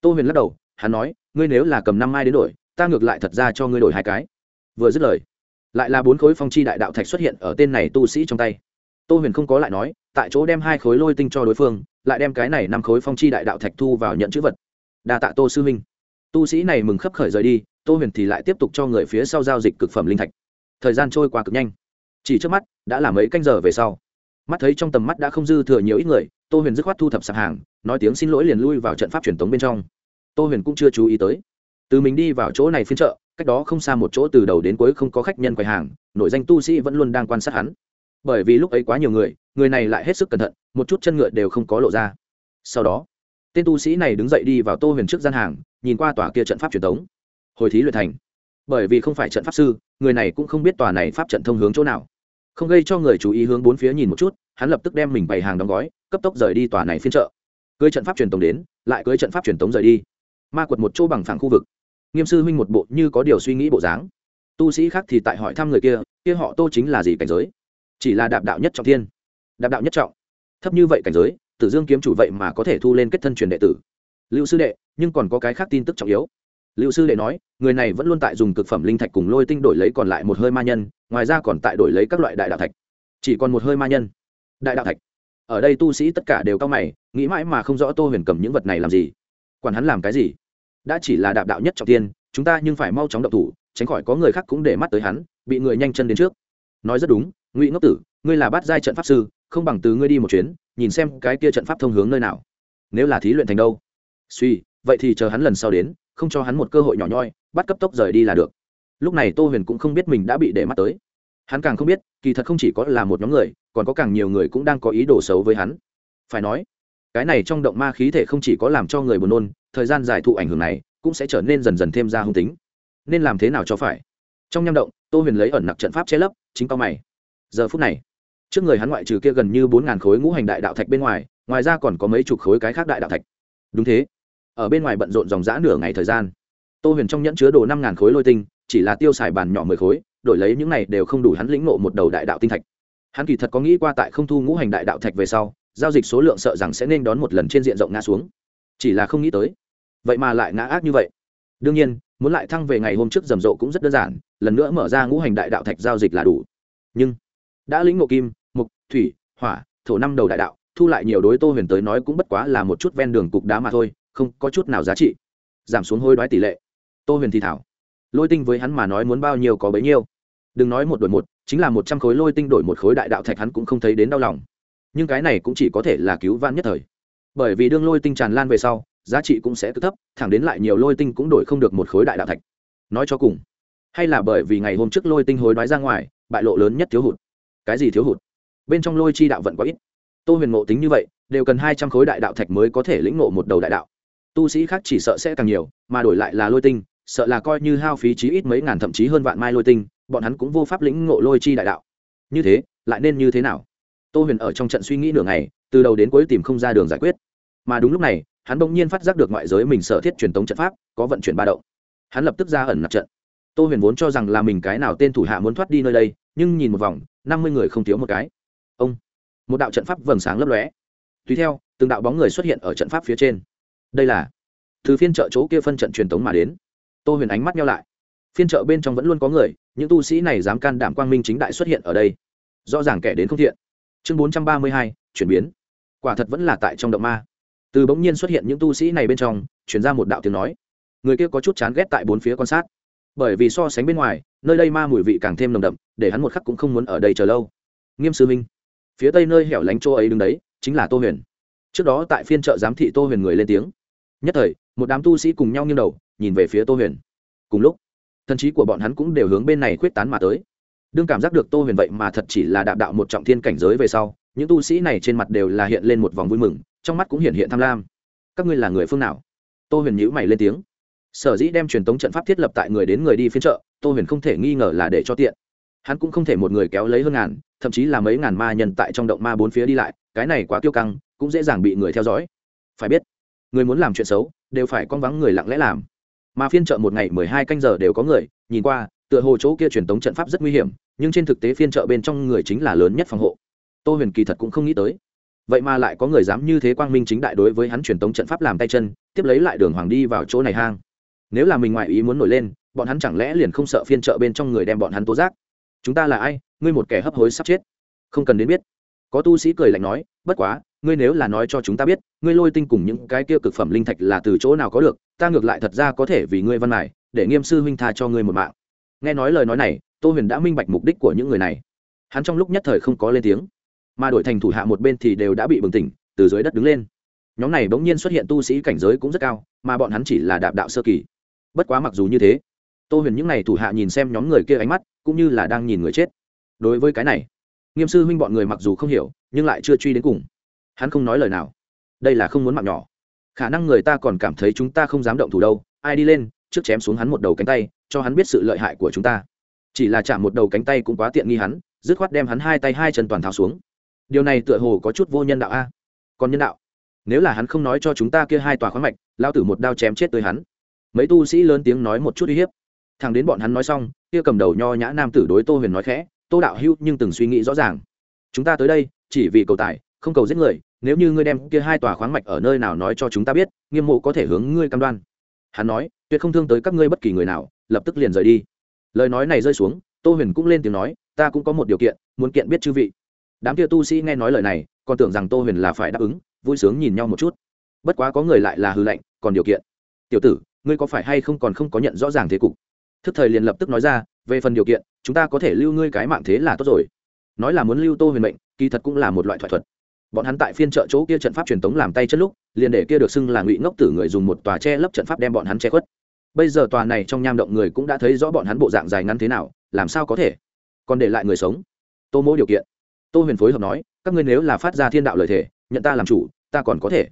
Tô huyền lắc đầu, hắn nói, ngươi nếu là cầm năm mai đến đổi, ta ngược lại thật ra cho ngươi đổi hai cái. Vừa dứt lời, lại là bốn khối phong chi đại đạo thạch xuất hiện ở tên này tu sĩ trong tay tô huyền không có lại nói, tại chỗ đem hai khối lôi tinh cho đối phương, lại đem cái này năm khối phong chi đại đạo thạch thu vào nhận chữ vật. Đa tạ tô sư minh. Tu sĩ này mừng khấp khởi rời đi, tô huyền thì lại tiếp tục cho người phía sau giao dịch cực phẩm linh thạch. Thời gian trôi qua cực nhanh. Chỉ trước mắt, đã là mấy canh giờ về sau. Mắt thấy trong tầm mắt đã không dư thừa nhiều ít người, tô huyền dứt khoát thu thập sạp hàng, nói tiếng xin lỗi liền lui vào trận pháp truyền tống bên trong. Tô huyền cũng chưa chú ý tới. Từ mình đi vào chỗ này phiên chợ, cách đó không xa một chỗ từ đầu đến cuối không có khách nhân quầy hàng nội danh tu sĩ vẫn luôn đang quan sát hắn bởi vì lúc ấy quá nhiều người người này lại hết sức cẩn thận, một chút chân ngựa đều không có lộ ra. Sau đó, tên tu sĩ này đứng dậy đi vào tô huyền trước gian hàng, nhìn qua tòa kia trận pháp truyền thống hồi thí luyện thành. Bởi vì không phải trận pháp sư, người này cũng không biết tòa này pháp trận thông hướng chỗ nào. Không gây cho người chú ý hướng bốn phía nhìn một chút, hắn lập tức đem mình bày hàng đóng gói, cấp tốc rời đi tòa này phiên chợ. Cưới trận pháp truyền tống đến, lại cưới trận pháp truyền tống rời đi. Ma quật một chỗ bằng phẳng khu vực. Nghiêm sư huynh một bộ như có điều suy nghĩ bộ dáng. Tu sĩ khác thì tại hỏi thăm người kia kia họ tô chính là gì cảnh giới? Chỉ là đạp đạo nhất trọng thiên. Đạp đạo nhất trọng. Thấp như vậy cảnh giới, tử dương kiếm chủ vậy mà có thể thu lên kết thân truyền đệ tử. Lưu sư đệ, nhưng còn có cái khác tin tức trọng yếu. Lưu sư đệ nói, người này vẫn luôn tại dùng cực phẩm linh thạch cùng lôi tinh đổi lấy còn lại một hơi ma nhân, ngoài ra còn tại đổi lấy các loại đại đạo thạch. Chỉ còn một hơi ma nhân. Đại đạo thạch. Ở đây tu sĩ tất cả đều cao mày, nghĩ mãi mà không rõ tô huyền cầm những vật này làm gì. Quản hắn làm cái gì? Đã chỉ là đạp đạo nhất trọng tiên chúng ta nhưng phải mau chóng động thủ, tránh khỏi có người khác cũng để mắt tới hắn, bị người nhanh chân đến trước. Nói rất đúng ngụy ngốc tử ngươi là bát giai trận pháp sư không bằng từ ngươi đi một chuyến nhìn xem cái kia trận pháp thông hướng nơi nào nếu là thí luyện thành đâu suy vậy thì chờ hắn lần sau đến không cho hắn một cơ hội nhỏ nhoi bắt cấp tốc rời đi là được lúc này tô huyền cũng không biết mình đã bị để mắt tới hắn càng không biết kỳ thật không chỉ có là một nhóm người còn có càng nhiều người cũng đang có ý đồ xấu với hắn phải nói cái này trong động ma khí thể không chỉ có làm cho người buồn nôn thời gian dài thụ ảnh hưởng này cũng sẽ trở nên dần dần thêm ra hung tính nên làm thế nào cho phải trong nham động tô huyền lấy ẩn nặc trận pháp che lấp chính cao mày giờ phút này, trước người hắn ngoại trừ kia gần như bốn ngàn khối ngũ hành đại đạo thạch bên ngoài ngoài ra còn có mấy chục khối cái khác đại đạo thạch. Đúng thế. Ở bên ngoài bận rộn dòng dã nửa ngày thời gian, tô huyền trong nhẫn chứa đồ năm ngàn khối lôi tinh, chỉ là tiêu xài bàn nhỏ mười khối, đổi lấy những này đều không đủ hắn lĩnh ngộ một đầu đại đạo tinh thạch. Hắn kỳ thật có nghĩ qua tại không thu ngũ hành đại đạo thạch về sau, giao dịch số lượng sợ rằng sẽ nên đón một lần trên diện rộng ngã xuống. Chỉ là không nghĩ tới. Vậy mà lại ngã ác như vậy. Đương nhiên, muốn lại thăng về ngày hôm trước rầm rộ cũng rất đơn giản, lần nữa mở ra ngũ hành đại đạo thạch giao dịch là đủ. Nhưng đã lĩnh ngộ kim mục thủy, hỏa, thổ năm đầu đại đạo, thu lại nhiều đối tô huyền tới nói cũng bất quá là một chút ven đường cục đá mà thôi, không có chút nào giá trị. Giảm xuống hôi đoái tỷ lệ. Tô huyền thì thảo. Lôi tinh với hắn mà nói muốn bao nhiêu có bấy nhiêu. Đừng nói một đổi một, chính là một trăm khối lôi tinh đổi một khối đại đạo thạch hắn cũng không thấy đến đau lòng. Nhưng cái này cũng chỉ có thể là cứu vãn nhất thời. Bởi vì đương lôi tinh tràn lan về sau, giá trị cũng sẽ cứ thấp, thẳng đến lại nhiều lôi tinh cũng đổi không được một khối đại đạo thạch. Nói cho cùng, hay là bởi vì ngày hôm trước lôi tinh hối đoái ra ngoài, bại lộ lớn nhất thiếu hụt cái gì thiếu hụt? Bên trong lôi chi đạo vận quá ít. Tô huyền ngộ tính như vậy, đều cần hai trăm khối đại đạo thạch mới có thể lĩnh ngộ một đầu đại đạo. Tu sĩ khác chỉ sợ sẽ càng nhiều, mà đổi lại là lôi tinh, sợ là coi như hao phí chí ít mấy ngàn thậm chí hơn vạn mai lôi tinh, bọn hắn cũng vô pháp lĩnh ngộ lôi chi đại đạo. Như thế, lại nên như thế nào? Tô huyền ở trong trận suy nghĩ nửa ngày, từ đầu đến cuối tìm không ra đường giải quyết. Mà đúng lúc này, hắn bỗng nhiên phát giác được ngoại giới mình sở thiết truyền tống trận pháp, có vận chuyển ba động. Hắn lập tức ra ẩn nạp trận. Tô huyền vốn cho rằng là mình cái nào tên thủ hạ muốn thoát đi nơi đây nhưng nhìn một vòng, năm mươi người không thiếu một cái. Ông, một đạo trận pháp vầng sáng lấp lóe. Tùy theo, từng đạo bóng người xuất hiện ở trận pháp phía trên. Đây là từ phiên chợ chỗ kia phân trận truyền tống mà đến. Tô huyền ánh mắt nhau lại. Phiên chợ bên trong vẫn luôn có người, những tu sĩ này dám can đảm quang minh chính đại xuất hiện ở đây. Rõ ràng kẻ đến không thiện. Chương bốn trăm ba mươi hai, chuyển biến. Quả thật vẫn là tại trong động ma. Từ bỗng nhiên xuất hiện những tu sĩ này bên trong chuyển ra một đạo tiếng nói. Người kia có chút chán ghét tại bốn phía quan sát. Bởi vì so sánh bên ngoài nơi đây ma mùi vị càng thêm nồng đậm, để hắn một khắc cũng không muốn ở đây chờ lâu. Nghiêm sư minh phía tây nơi hẻo lánh chỗ ấy đứng đấy, chính là tô huyền. Trước đó tại phiên chợ giám thị tô huyền người lên tiếng. Nhất thời, một đám tu sĩ cùng nhau nghiêng đầu, nhìn về phía tô huyền. Cùng lúc, thần trí của bọn hắn cũng đều hướng bên này khuyết tán mà tới. Đương cảm giác được tô huyền vậy mà thật chỉ là đạo đạo một trọng thiên cảnh giới về sau, những tu sĩ này trên mặt đều là hiện lên một vòng vui mừng, trong mắt cũng hiện hiện tham lam. Các ngươi là người phương nào? Tô huyền nhữ mày lên tiếng sở dĩ đem truyền tống trận pháp thiết lập tại người đến người đi phiên chợ, tô huyền không thể nghi ngờ là để cho tiện. Hắn cũng không thể một người kéo lấy hơn ngàn, thậm chí là mấy ngàn ma nhân tại trong động ma bốn phía đi lại, cái này quá tiêu căng, cũng dễ dàng bị người theo dõi. Phải biết, người muốn làm chuyện xấu, đều phải con vắng người lặng lẽ làm. Mà phiên chợ một ngày mười hai canh giờ đều có người, nhìn qua, tựa hồ chỗ kia truyền tống trận pháp rất nguy hiểm, nhưng trên thực tế phiên chợ bên trong người chính là lớn nhất phòng hộ. Tô huyền kỳ thật cũng không nghĩ tới. Vậy mà lại có người dám như thế quang minh chính đại đối với hắn truyền tống trận pháp làm tay chân, tiếp lấy lại đường hoàng đi vào chỗ này hang nếu là mình ngoại ý muốn nổi lên, bọn hắn chẳng lẽ liền không sợ phiên chợ bên trong người đem bọn hắn tố giác? Chúng ta là ai? Ngươi một kẻ hấp hối sắp chết. Không cần đến biết. Có tu sĩ cười lạnh nói, bất quá, ngươi nếu là nói cho chúng ta biết, ngươi lôi tinh cùng những cái kia cực phẩm linh thạch là từ chỗ nào có được, ta ngược lại thật ra có thể vì ngươi văn này để nghiêm sư huynh tha cho ngươi một mạng. Nghe nói lời nói này, tô huyền đã minh bạch mục đích của những người này. Hắn trong lúc nhất thời không có lên tiếng, mà đổi thành thủ hạ một bên thì đều đã bị bừng tỉnh, từ dưới đất đứng lên. Nhóm này bỗng nhiên xuất hiện tu sĩ cảnh giới cũng rất cao, mà bọn hắn chỉ là đạp đạo sơ kỳ bất quá mặc dù như thế, tô huyền những n à y thủ hạ nhìn xem nhóm người kia ánh mắt, cũng như là đang nhìn người chết. Đối với cái này, nghiêm sư huynh bọn người mặc dù không hiểu, nhưng lại chưa truy đến cùng. Hắn không nói lời nào. Đây là không muốn mạng nhỏ. Khả năng người ta còn cảm thấy chúng ta không dám động thủ đâu, ai đi lên, trước chém xuống hắn một đầu cánh tay, cho hắn biết sự lợi hại của chúng ta. Chỉ là chạm một đầu cánh tay cũng quá tiện nghi hắn, dứt khoát đem hắn hai tay hai chân toàn tháo xuống. Điều này tựa hồ có chút vô nhân đạo a. Còn nhân đạo? Nếu là hắn không nói cho chúng ta kia hai tòa khoáng mạch lao tử một đao chém chết tới hắn mấy tu sĩ lớn tiếng nói một chút uy hiếp. Thằng đến bọn hắn nói xong, kia cầm đầu nho nhã nam tử đối tô huyền nói khẽ, tô đạo hưu nhưng từng suy nghĩ rõ ràng. Chúng ta tới đây, chỉ vì cầu tài, không cầu giết người, nếu như ngươi đem kia hai tòa khoáng mạch ở nơi nào nói cho chúng ta biết, nghiêm mộ có thể hướng ngươi cam đoan. Hắn nói, tuyệt không thương tới các ngươi bất kỳ người nào, lập tức liền rời đi. Lời nói này rơi xuống, tô huyền cũng lên tiếng nói, ta cũng có một điều kiện, muốn kiện biết chư vị. Đám kia tu sĩ nghe nói lời này, còn tưởng rằng tô huyền là phải đáp ứng, vui sướng nhìn nhau một chút. Bất quá có người lại là hư lệnh, còn điều kiện. Tiểu tử ngươi có phải hay không còn không có nhận rõ ràng thế cục? Thức thời liền lập tức nói ra, về phần điều kiện, chúng ta có thể lưu ngươi cái mạng thế là tốt rồi. Nói là muốn lưu tô huyền mệnh, kỳ thật cũng là một loại thỏa thuật. Bọn hắn tại phiên chợ chỗ kia trận pháp truyền tống làm tay chất lúc, liền để kia được xưng là ngụy ngốc tử người dùng một tòa che lấp trận pháp đem bọn hắn che khuất. Bây giờ tòa này trong nham động người cũng đã thấy rõ bọn hắn bộ dạng dài ngắn thế nào, làm sao có thể? Còn để lại người sống. Tô mỗ điều kiện. Tô huyền phối hợp nói, các ngươi nếu là phát ra thiên đạo lời thể nhận ta làm chủ, ta còn có thể.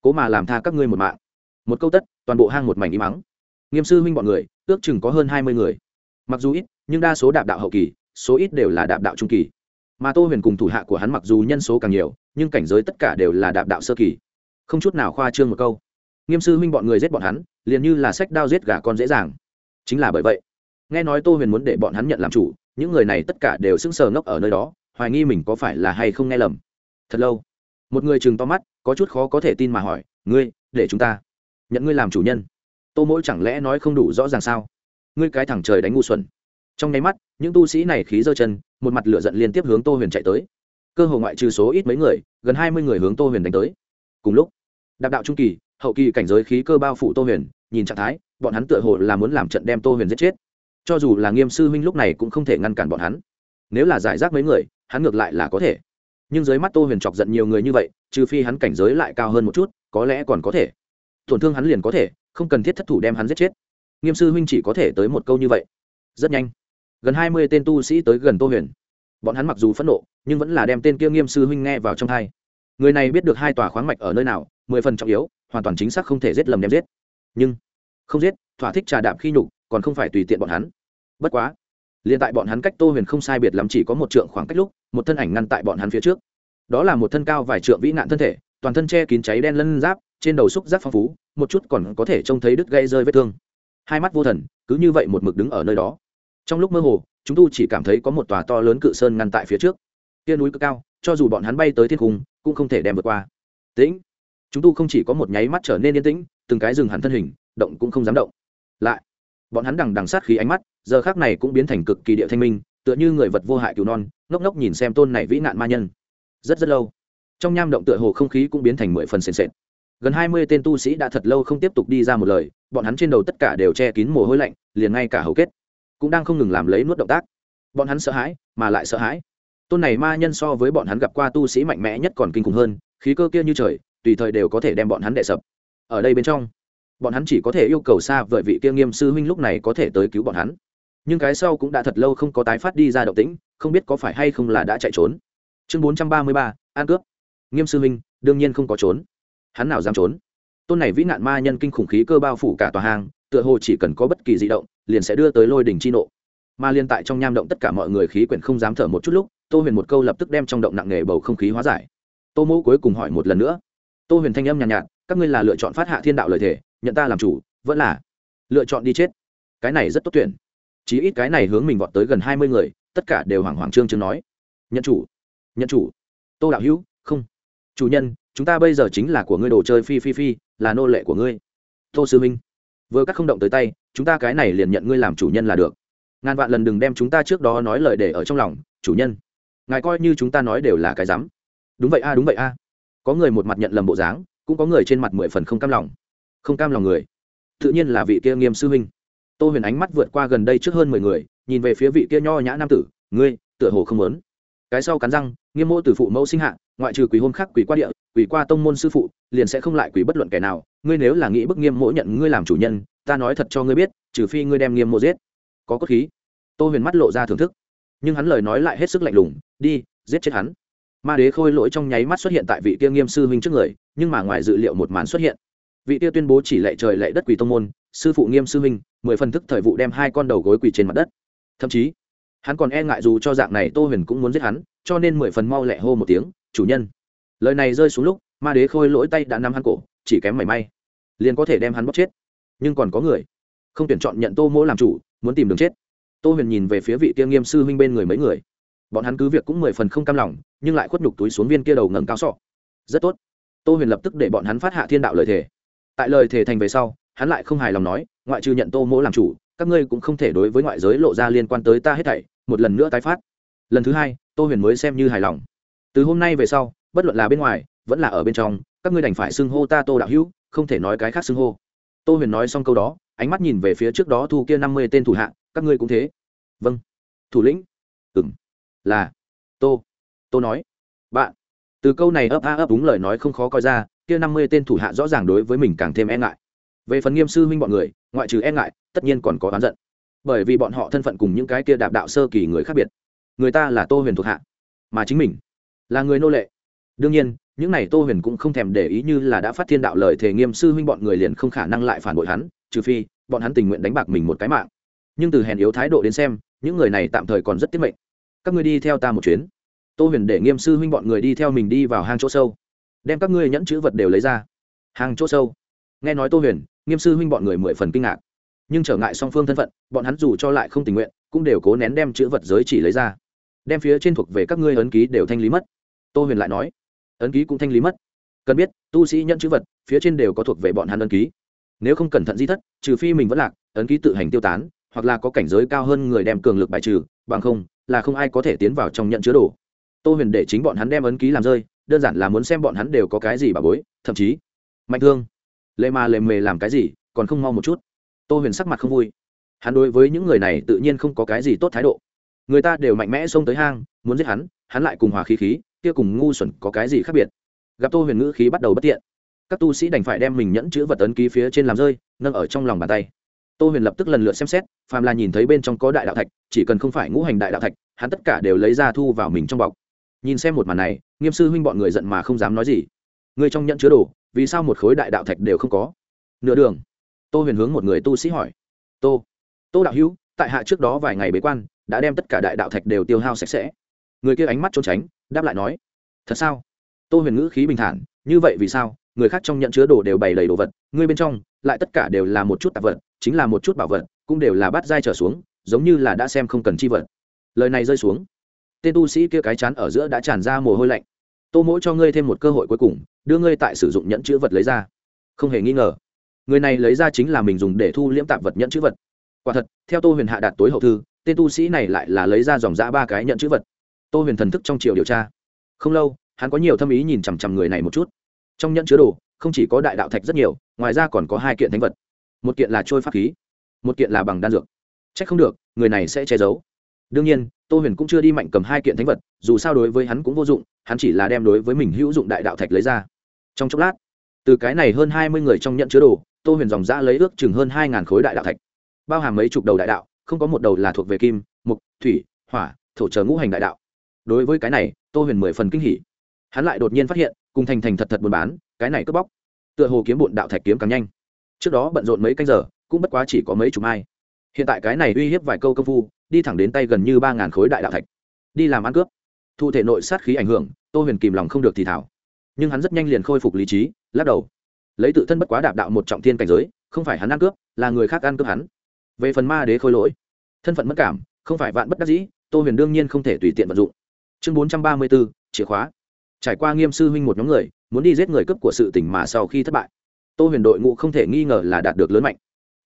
Cố mà làm tha các ngươi một mạng một câu tất, toàn bộ hang một mảnh im mắng nghiêm sư huynh bọn người, ước chừng có hơn hai mươi người. Mặc dù ít, nhưng đa số đạp đạo hậu kỳ, số ít đều là đạp đạo trung kỳ. Mà tô huyền cùng thủ hạ của hắn mặc dù nhân số càng nhiều, nhưng cảnh giới tất cả đều là đạp đạo sơ kỳ. Không chút nào khoa trương một câu. Nghiêm sư huynh bọn người giết bọn hắn, liền như là sách đao giết gà con dễ dàng. Chính là bởi vậy. Nghe nói tô huyền muốn để bọn hắn nhận làm chủ, những người này tất cả đều sững sờ ngốc ở nơi đó, hoài nghi mình có phải là hay không nghe lầm. Thật lâu. Một người chừng to mắt, có chút khó có thể tin mà hỏi, ngươi, để chúng ta nhận ngươi làm chủ nhân. Tô mỗi chẳng lẽ nói không đủ rõ ràng sao? Ngươi cái thẳng trời đánh ngu xuẩn. Trong nháy mắt, những tu sĩ này khí giơ chân, một mặt lửa giận liên tiếp hướng tô huyền chạy tới. Cơ hồ ngoại trừ số ít mấy người, gần hai mươi người hướng tô huyền đánh tới. Cùng lúc, đạp đạo trung kỳ, hậu kỳ cảnh giới khí cơ bao phủ tô huyền, nhìn trạng thái, bọn hắn tựa hồ là muốn làm trận đem tô huyền giết chết. Cho dù là nghiêm sư huynh lúc này cũng không thể ngăn cản bọn hắn. Nếu là giải rác mấy người, hắn ngược lại là có thể. Nhưng dưới mắt tô huyền chọc giận nhiều người như vậy, trừ phi hắn cảnh giới lại cao hơn một chút, có lẽ còn có thể tổn thương hắn liền có thể, không cần thiết thất thủ đem hắn giết chết. Nghiêm sư huynh chỉ có thể tới một câu như vậy. Rất nhanh, gần hai mươi tên tu sĩ tới gần tô huyền. Bọn hắn mặc dù phẫn nộ, nhưng vẫn là đem tên kia nghiêm sư huynh nghe vào trong hai người này biết được hai tòa khoáng mạch ở nơi nào, mười phần trọng yếu, hoàn toàn chính xác không thể giết lầm đem giết. Nhưng, không giết, thỏa thích trà đạp khi nhục, còn không phải tùy tiện bọn hắn. Bất quá, liền tại bọn hắn cách tô huyền không sai biệt lắm chỉ có một trượng khoảng cách lúc, một thân ảnh ngăn tại bọn hắn phía trước. Đó là một thân cao vài trượng vĩ nạn thân thể, toàn thân che kín cháy đen lân giáp trên đầu xúc giác phong phú, một chút còn có thể trông thấy đứt gây rơi vết thương. Hai mắt vô thần, cứ như vậy một mực đứng ở nơi đó. Trong lúc mơ hồ, chúng tu chỉ cảm thấy có một tòa to lớn cự sơn ngăn tại phía trước. Tia núi cực cao, cho dù bọn hắn bay tới thiên cung, cũng không thể đem vượt qua. Tĩnh. Chúng tu không chỉ có một nháy mắt trở nên yên tĩnh, từng cái dừng hẳn thân hình, động cũng không dám động. Lại, bọn hắn đằng đằng sát khí ánh mắt, giờ khác này cũng biến thành cực kỳ địa thanh minh, tựa như người vật vô hại cứu non, ngốc ngốc nhìn xem tôn này vĩ nạn ma nhân. Rất rất lâu, trong nham động tựa hồ không khí cũng biến thành mười phần sền sệt gần hai mươi tên tu sĩ đã thật lâu không tiếp tục đi ra một lời, bọn hắn trên đầu tất cả đều che kín mồ hôi lạnh, liền ngay cả hầu kết cũng đang không ngừng làm lấy nuốt động tác. Bọn hắn sợ hãi, mà lại sợ hãi. Tôn này ma nhân so với bọn hắn gặp qua tu sĩ mạnh mẽ nhất còn kinh khủng hơn, khí cơ kia như trời, tùy thời đều có thể đem bọn hắn đệ sập. Ở đây bên trong, bọn hắn chỉ có thể yêu cầu xa vợi vị kia nghiêm sư huynh lúc này có thể tới cứu bọn hắn. Nhưng cái sau cũng đã thật lâu không có tái phát đi ra động tĩnh, không biết có phải hay không là đã chạy trốn. Chương bốn trăm ba mươi ba an cướp. Nghiêm sư huynh, đương nhiên không có trốn hắn nào dám trốn? Tôn này vĩ nạn ma nhân kinh khủng khí cơ bao phủ cả tòa hang tựa hồ chỉ cần có bất kỳ di động liền sẽ đưa tới lôi đỉnh chi nộ. Mà liên tại trong nham động tất cả mọi người khí quyển không dám thở một chút lúc tô huyền một câu lập tức đem trong động nặng nề bầu không khí hóa giải. Tô mẫu cuối cùng hỏi một lần nữa. Tô huyền thanh âm nhàn nhạt, nhạt các ngươi là lựa chọn phát hạ thiên đạo lời thể nhận ta làm chủ vẫn là lựa chọn đi chết? Cái này rất tốt tuyển. Chí ít cái này hướng mình vọt tới gần hai mươi người tất cả đều hoảng hoảng trương trương nói. Nhận chủ nhận chủ. Tô đạo hữu không. Chủ nhân chúng ta bây giờ chính là của ngươi đồ chơi phi phi phi, là nô lệ của ngươi. Tô sư minh, vừa cắt không động tới tay, chúng ta cái này liền nhận ngươi làm chủ nhân là được. Ngàn vạn lần đừng đem chúng ta trước đó nói lời để ở trong lòng, chủ nhân. Ngài coi như chúng ta nói đều là cái rắm. Đúng vậy a, đúng vậy a. Có người một mặt nhận lầm bộ dáng, cũng có người trên mặt mười phần không cam lòng. Không cam lòng người. Tự nhiên là vị kia nghiêm sư huynh tô huyền ánh mắt vượt qua gần đây trước hơn mười người, nhìn về phía vị kia nho nhã nam tử, ngươi, tựa hồ không lớn cái sau cắn răng, nghiêm mô từ phụ mẫu sinh hạ, ngoại trừ quỷ hôm khác quỷ qua địa, quỷ qua tông môn sư phụ, liền sẽ không lại quỷ bất luận kẻ nào. Ngươi nếu là nghĩ bức nghiêm mỗ nhận ngươi làm chủ nhân, ta nói thật cho ngươi biết, trừ phi ngươi đem nghiêm mô giết. Có cốt khí. Tô huyền mắt lộ ra thưởng thức. Nhưng hắn lời nói lại hết sức lạnh lùng, đi, giết chết hắn. Ma đế khôi lỗi trong nháy mắt xuất hiện tại vị kia nghiêm sư huynh trước người, nhưng mà ngoài dự liệu một màn xuất hiện. Vị kia tuyên bố chỉ lệ trời lệ đất quỳ tông môn, sư phụ nghiêm sư huynh, mười phần thức thời vụ đem hai con đầu gối quỳ trên mặt đất. Thậm chí hắn còn e ngại dù cho dạng này tô huyền cũng muốn giết hắn, cho nên mười phần mau lẹ hô một tiếng, chủ nhân. Lời này rơi xuống lúc, ma đế khôi lỗi tay đã nắm hắn cổ, chỉ kém mảy may, liền có thể đem hắn bóc chết. Nhưng còn có người, không tuyển chọn nhận tô mỗ làm chủ, muốn tìm đường chết. Tô huyền nhìn về phía vị kia nghiêm sư huynh bên người mấy người. Bọn hắn cứ việc cũng mười phần không cam lòng, nhưng lại khuất nhục túi xuống viên kia đầu ngẩng cao sọ. Rất tốt. Tô huyền lập tức để bọn hắn phát hạ thiên đạo lời thề. Tại lời thề thành về sau, hắn lại không hài lòng nói, ngoại trừ nhận tô mỗ làm chủ các ngươi cũng không thể đối với ngoại giới lộ ra liên quan tới ta hết thảy, một lần nữa tái phát. Lần thứ hai, tô huyền mới xem như hài lòng. Từ hôm nay về sau, bất luận là bên ngoài, vẫn là ở bên trong, các ngươi đành phải xưng hô ta tô đạo hữu, không thể nói cái khác xưng hô. Tô huyền nói xong câu đó, ánh mắt nhìn về phía trước đó thu kia năm mươi tên thủ hạ, các ngươi cũng thế. Vâng. Thủ lĩnh. Ừng là. Tô. Tô nói. Bạn. Từ câu này ấp a ấp đúng lời nói không khó coi ra, kia năm mươi tên thủ hạ rõ ràng đối với mình càng thêm e ngại. Về phần nghiêm sư huynh bọn người ngoại trừ e ngại, tất nhiên còn có oán giận. Bởi vì bọn họ thân phận cùng những cái kia đạp đạo sơ kỳ người khác biệt. Người ta là tô huyền thuộc hạ, mà chính mình là người nô lệ. Đương nhiên, những này tô huyền cũng không thèm để ý như là đã phát thiên đạo lời thề nghiêm sư huynh bọn người liền không khả năng lại phản bội hắn, trừ phi bọn hắn tình nguyện đánh bạc mình một cái mạng. Nhưng từ hèn yếu thái độ đến xem, những người này tạm thời còn rất tiết mệnh. Các ngươi đi theo ta một chuyến. Tô huyền để nghiêm sư huynh bọn người đi theo mình đi vào hang chỗ sâu, đem các ngươi nhẫn chữ vật đều lấy ra. Hang chỗ sâu. Nghe nói tô huyền nghiêm sư huynh bọn người mười phần kinh ngạc. Nhưng trở ngại song phương thân phận, bọn hắn dù cho lại không tình nguyện, cũng đều cố nén đem chữ vật giới chỉ lấy ra. Đem phía trên thuộc về các ngươi ấn ký đều thanh lý mất. Tô huyền lại nói, ấn ký cũng thanh lý mất. Cần biết, tu sĩ nhận chữ vật, phía trên đều có thuộc về bọn hắn ấn ký. Nếu không cẩn thận di thất, trừ phi mình vẫn lạc, ấn ký tự hành tiêu tán, hoặc là có cảnh giới cao hơn người đem cường lực bài trừ, bằng không, là không ai có thể tiến vào trong nhận chứa đồ. Tô huyền để chính bọn hắn đem ấn ký làm rơi, đơn giản là muốn xem bọn hắn đều có cái gì bà bối, thậm chí, mạnh thương lệ mà lệ mề làm cái gì, còn không mau một chút. Tô huyền sắc mặt không vui. Hắn đối với những người này tự nhiên không có cái gì tốt thái độ. Người ta đều mạnh mẽ xông tới hang, muốn giết hắn hắn lại cùng hòa khí khí, kia cùng ngu xuẩn có cái gì khác biệt? Gặp tô huyền ngữ khí bắt đầu bất tiện. Các tu sĩ đành phải đem mình nhẫn chữ vật ấn ký phía trên làm rơi, nâng ở trong lòng bàn tay. Tô huyền lập tức lần lượt xem xét, phàm là nhìn thấy bên trong có đại đạo thạch, chỉ cần không phải ngũ hành đại đạo thạch, hắn tất cả đều lấy ra thu vào mình trong bọc. Nhìn xem một màn này, nghiêm sư huynh bọn người giận mà không dám nói gì. Người trong nhẫn chứa đồ vì sao một khối đại đạo thạch đều không có? Nửa đường. Tô huyền hướng một người tu sĩ hỏi. Tô. Tô đạo hữu, tại hạ trước đó vài ngày bế quan, đã đem tất cả đại đạo thạch đều tiêu hao sạch sẽ. Người kia ánh mắt trốn tránh, đáp lại nói. Thật sao? Tô huyền ngữ khí bình thản. Như vậy vì sao? Người khác trong nhận chứa đồ đều bày đầy đồ vật, ngươi bên trong, lại tất cả đều là một chút tạp vật, chính là một chút bảo vật, cũng đều là bát dai trở xuống, giống như là đã xem không cần chi vật. Lời này rơi xuống. Tên tu sĩ kia cái chán ở giữa đã tràn ra mồ hôi lạnh tô mỗi cho ngươi thêm một cơ hội cuối cùng, đưa ngươi tại sử dụng nhẫn chữ vật lấy ra. Không hề nghi ngờ, người này lấy ra chính là mình dùng để thu liễm tạp vật nhẫn chữ vật. Quả thật, theo tô huyền hạ đạt tối hậu thư, tên tu sĩ này lại là lấy ra dòng giã ba cái nhẫn chữ vật. Tô huyền thần thức trong chiều điều tra. Không lâu, hắn có nhiều thâm ý nhìn chằm chằm người này một chút. Trong nhẫn chứa đồ, không chỉ có đại đạo thạch rất nhiều, ngoài ra còn có hai kiện thánh vật. Một kiện là trôi pháp khí, một kiện là bằng đan dược. C h ắ c không được, người này sẽ che giấu đương nhiên, tô huyền cũng chưa đi mạnh cầm hai kiện thánh vật, dù sao đối với hắn cũng vô dụng, hắn chỉ là đem đối với mình hữu dụng đại đạo thạch lấy ra. Trong chốc lát, từ cái này hơn hai mươi người trong nhận chứa đồ, tô huyền dòng ra lấy ước chừng hơn hai ngàn khối đại đạo thạch, bao hàm mấy chục đầu đại đạo, không có một đầu là thuộc về kim, mục, thủy, hỏa, thổ chờ ngũ hành đại đạo. Đối với cái này, tô huyền mười phần kinh hỉ. Hắn lại đột nhiên phát hiện, cùng thành thành thật thật buôn bán, cái này cướp bóc. Tựa hồ kiếm bụn đạo thạch kiếm càng nhanh. Trước đó bận rộn mấy canh giờ, cũng bất quá chỉ có mấy chục mai hiện tại cái này uy hiếp vài câu công phu, đi thẳng đến tay gần như ba ngàn khối đại đạo thạch. Đi làm ăn cướp. Thu thể nội sát khí ảnh hưởng, tô huyền kìm lòng không được thì thảo. Nhưng hắn rất nhanh liền khôi phục lý trí, lắc đầu. Lấy tự thân bất quá đạp đạo một trọng thiên cảnh giới, không phải hắn ăn cướp, là người khác ăn cướp hắn. Về phần ma đế khôi lỗi, thân phận mất cảm, không phải vạn bất đắc dĩ, tô huyền đương nhiên không thể tùy tiện vận dụng. Chương bốn trăm ba mươi bốn, chìa khóa. Trải qua nghiêm sư huynh một nhóm người, muốn đi giết người cướp của sự tỉnh mà sau khi thất bại, tô huyền đội ngũ không thể nghi ngờ là đạt được lớn mạnh.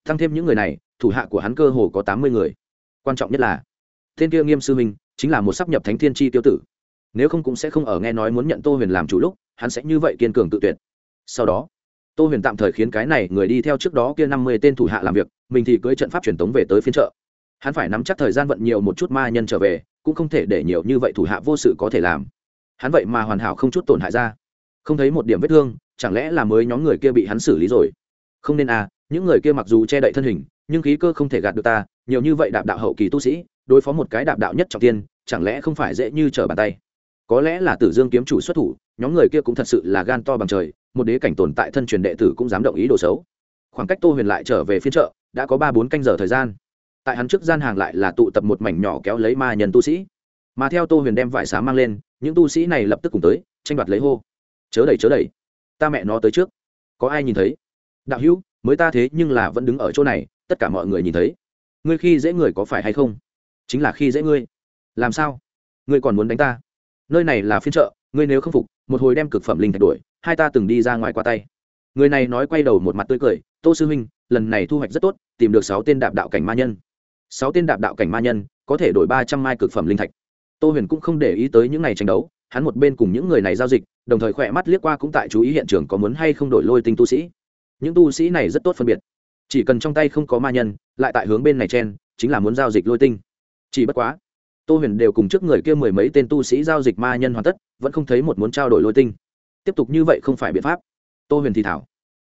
Thăng thêm những người này thủ hạ của hắn cơ hồ có tám mươi người. Quan trọng nhất là, tên kia nghiêm sư huynh chính là một sắp nhập thánh thiên tri tiêu tử. Nếu không cũng sẽ không ở nghe nói muốn nhận tô huyền làm chủ lúc, hắn sẽ như vậy kiên cường tự tuyệt. Sau đó, tô huyền tạm thời khiến cái này người đi theo trước đó kia năm mươi tên thủ hạ làm việc, mình thì cưới trận pháp truyền tống về tới phiên chợ. Hắn phải nắm chắc thời gian vận nhiều một chút ma nhân trở về, cũng không thể để nhiều như vậy thủ hạ vô sự có thể làm. Hắn vậy mà hoàn hảo không chút tổn hại ra. Không thấy một điểm vết thương, chẳng lẽ là mới nhóm người kia bị hắn xử lý rồi? Không nên à những người kia mặc dù che đậy thân hình nhưng khí cơ không thể gạt được ta, nhiều như vậy đạp đạo hậu kỳ tu sĩ, đối phó một cái đạp đạo nhất trọng tiên, chẳng lẽ không phải dễ như trở bàn tay? Có lẽ là tử dương kiếm chủ xuất thủ, nhóm người kia cũng thật sự là gan to bằng trời, một đế cảnh tồn tại thân truyền đệ tử cũng dám động ý đồ xấu. Khoảng cách tô huyền lại trở về phiên chợ, đã có ba bốn canh giờ thời gian. Tại hắn trước gian hàng lại là tụ tập một mảnh nhỏ kéo lấy ma nhân tu sĩ. Mà theo tô huyền đem vải xá mang lên, những tu sĩ này lập tức cùng tới, tranh đoạt lấy hô. Chớ đẩy chớ đẩy. Ta mẹ nó tới trước. Có ai nhìn thấy? Đạo hữu, mới ta thế nhưng là vẫn đứng ở chỗ này tất cả mọi người nhìn thấy. Ngươi khi dễ người có phải hay không? Chính là khi dễ ngươi. Làm sao? Ngươi còn muốn đánh ta? Nơi này là phiên chợ, ngươi nếu không phục, một hồi đem cực phẩm linh thạch đuổi, hai ta từng đi ra ngoài qua tay. Người này nói quay đầu một mặt tươi cười, tô sư huynh, lần này thu hoạch rất tốt, tìm được sáu tên đạp đạo cảnh ma nhân. Sáu tên đạp đạo cảnh ma nhân, có thể đổi ba trăm mai cực phẩm linh thạch. Tô huyền cũng không để ý tới những ngày tranh đấu, hắn một bên cùng những người này giao dịch, đồng thời khỏe mắt liếc qua cũng tại chú ý hiện trường có muốn hay không đổi lôi tinh tu sĩ. Những tu sĩ này rất tốt phân biệt chỉ cần trong tay không có ma nhân, lại tại hướng bên này chen, chính là muốn giao dịch lôi tinh. Chỉ bất quá, tô huyền đều cùng trước người kia mười mấy tên tu sĩ giao dịch ma nhân hoàn tất, vẫn không thấy một muốn trao đổi lôi tinh. Tiếp tục như vậy không phải biện pháp. Tô huyền thì thảo.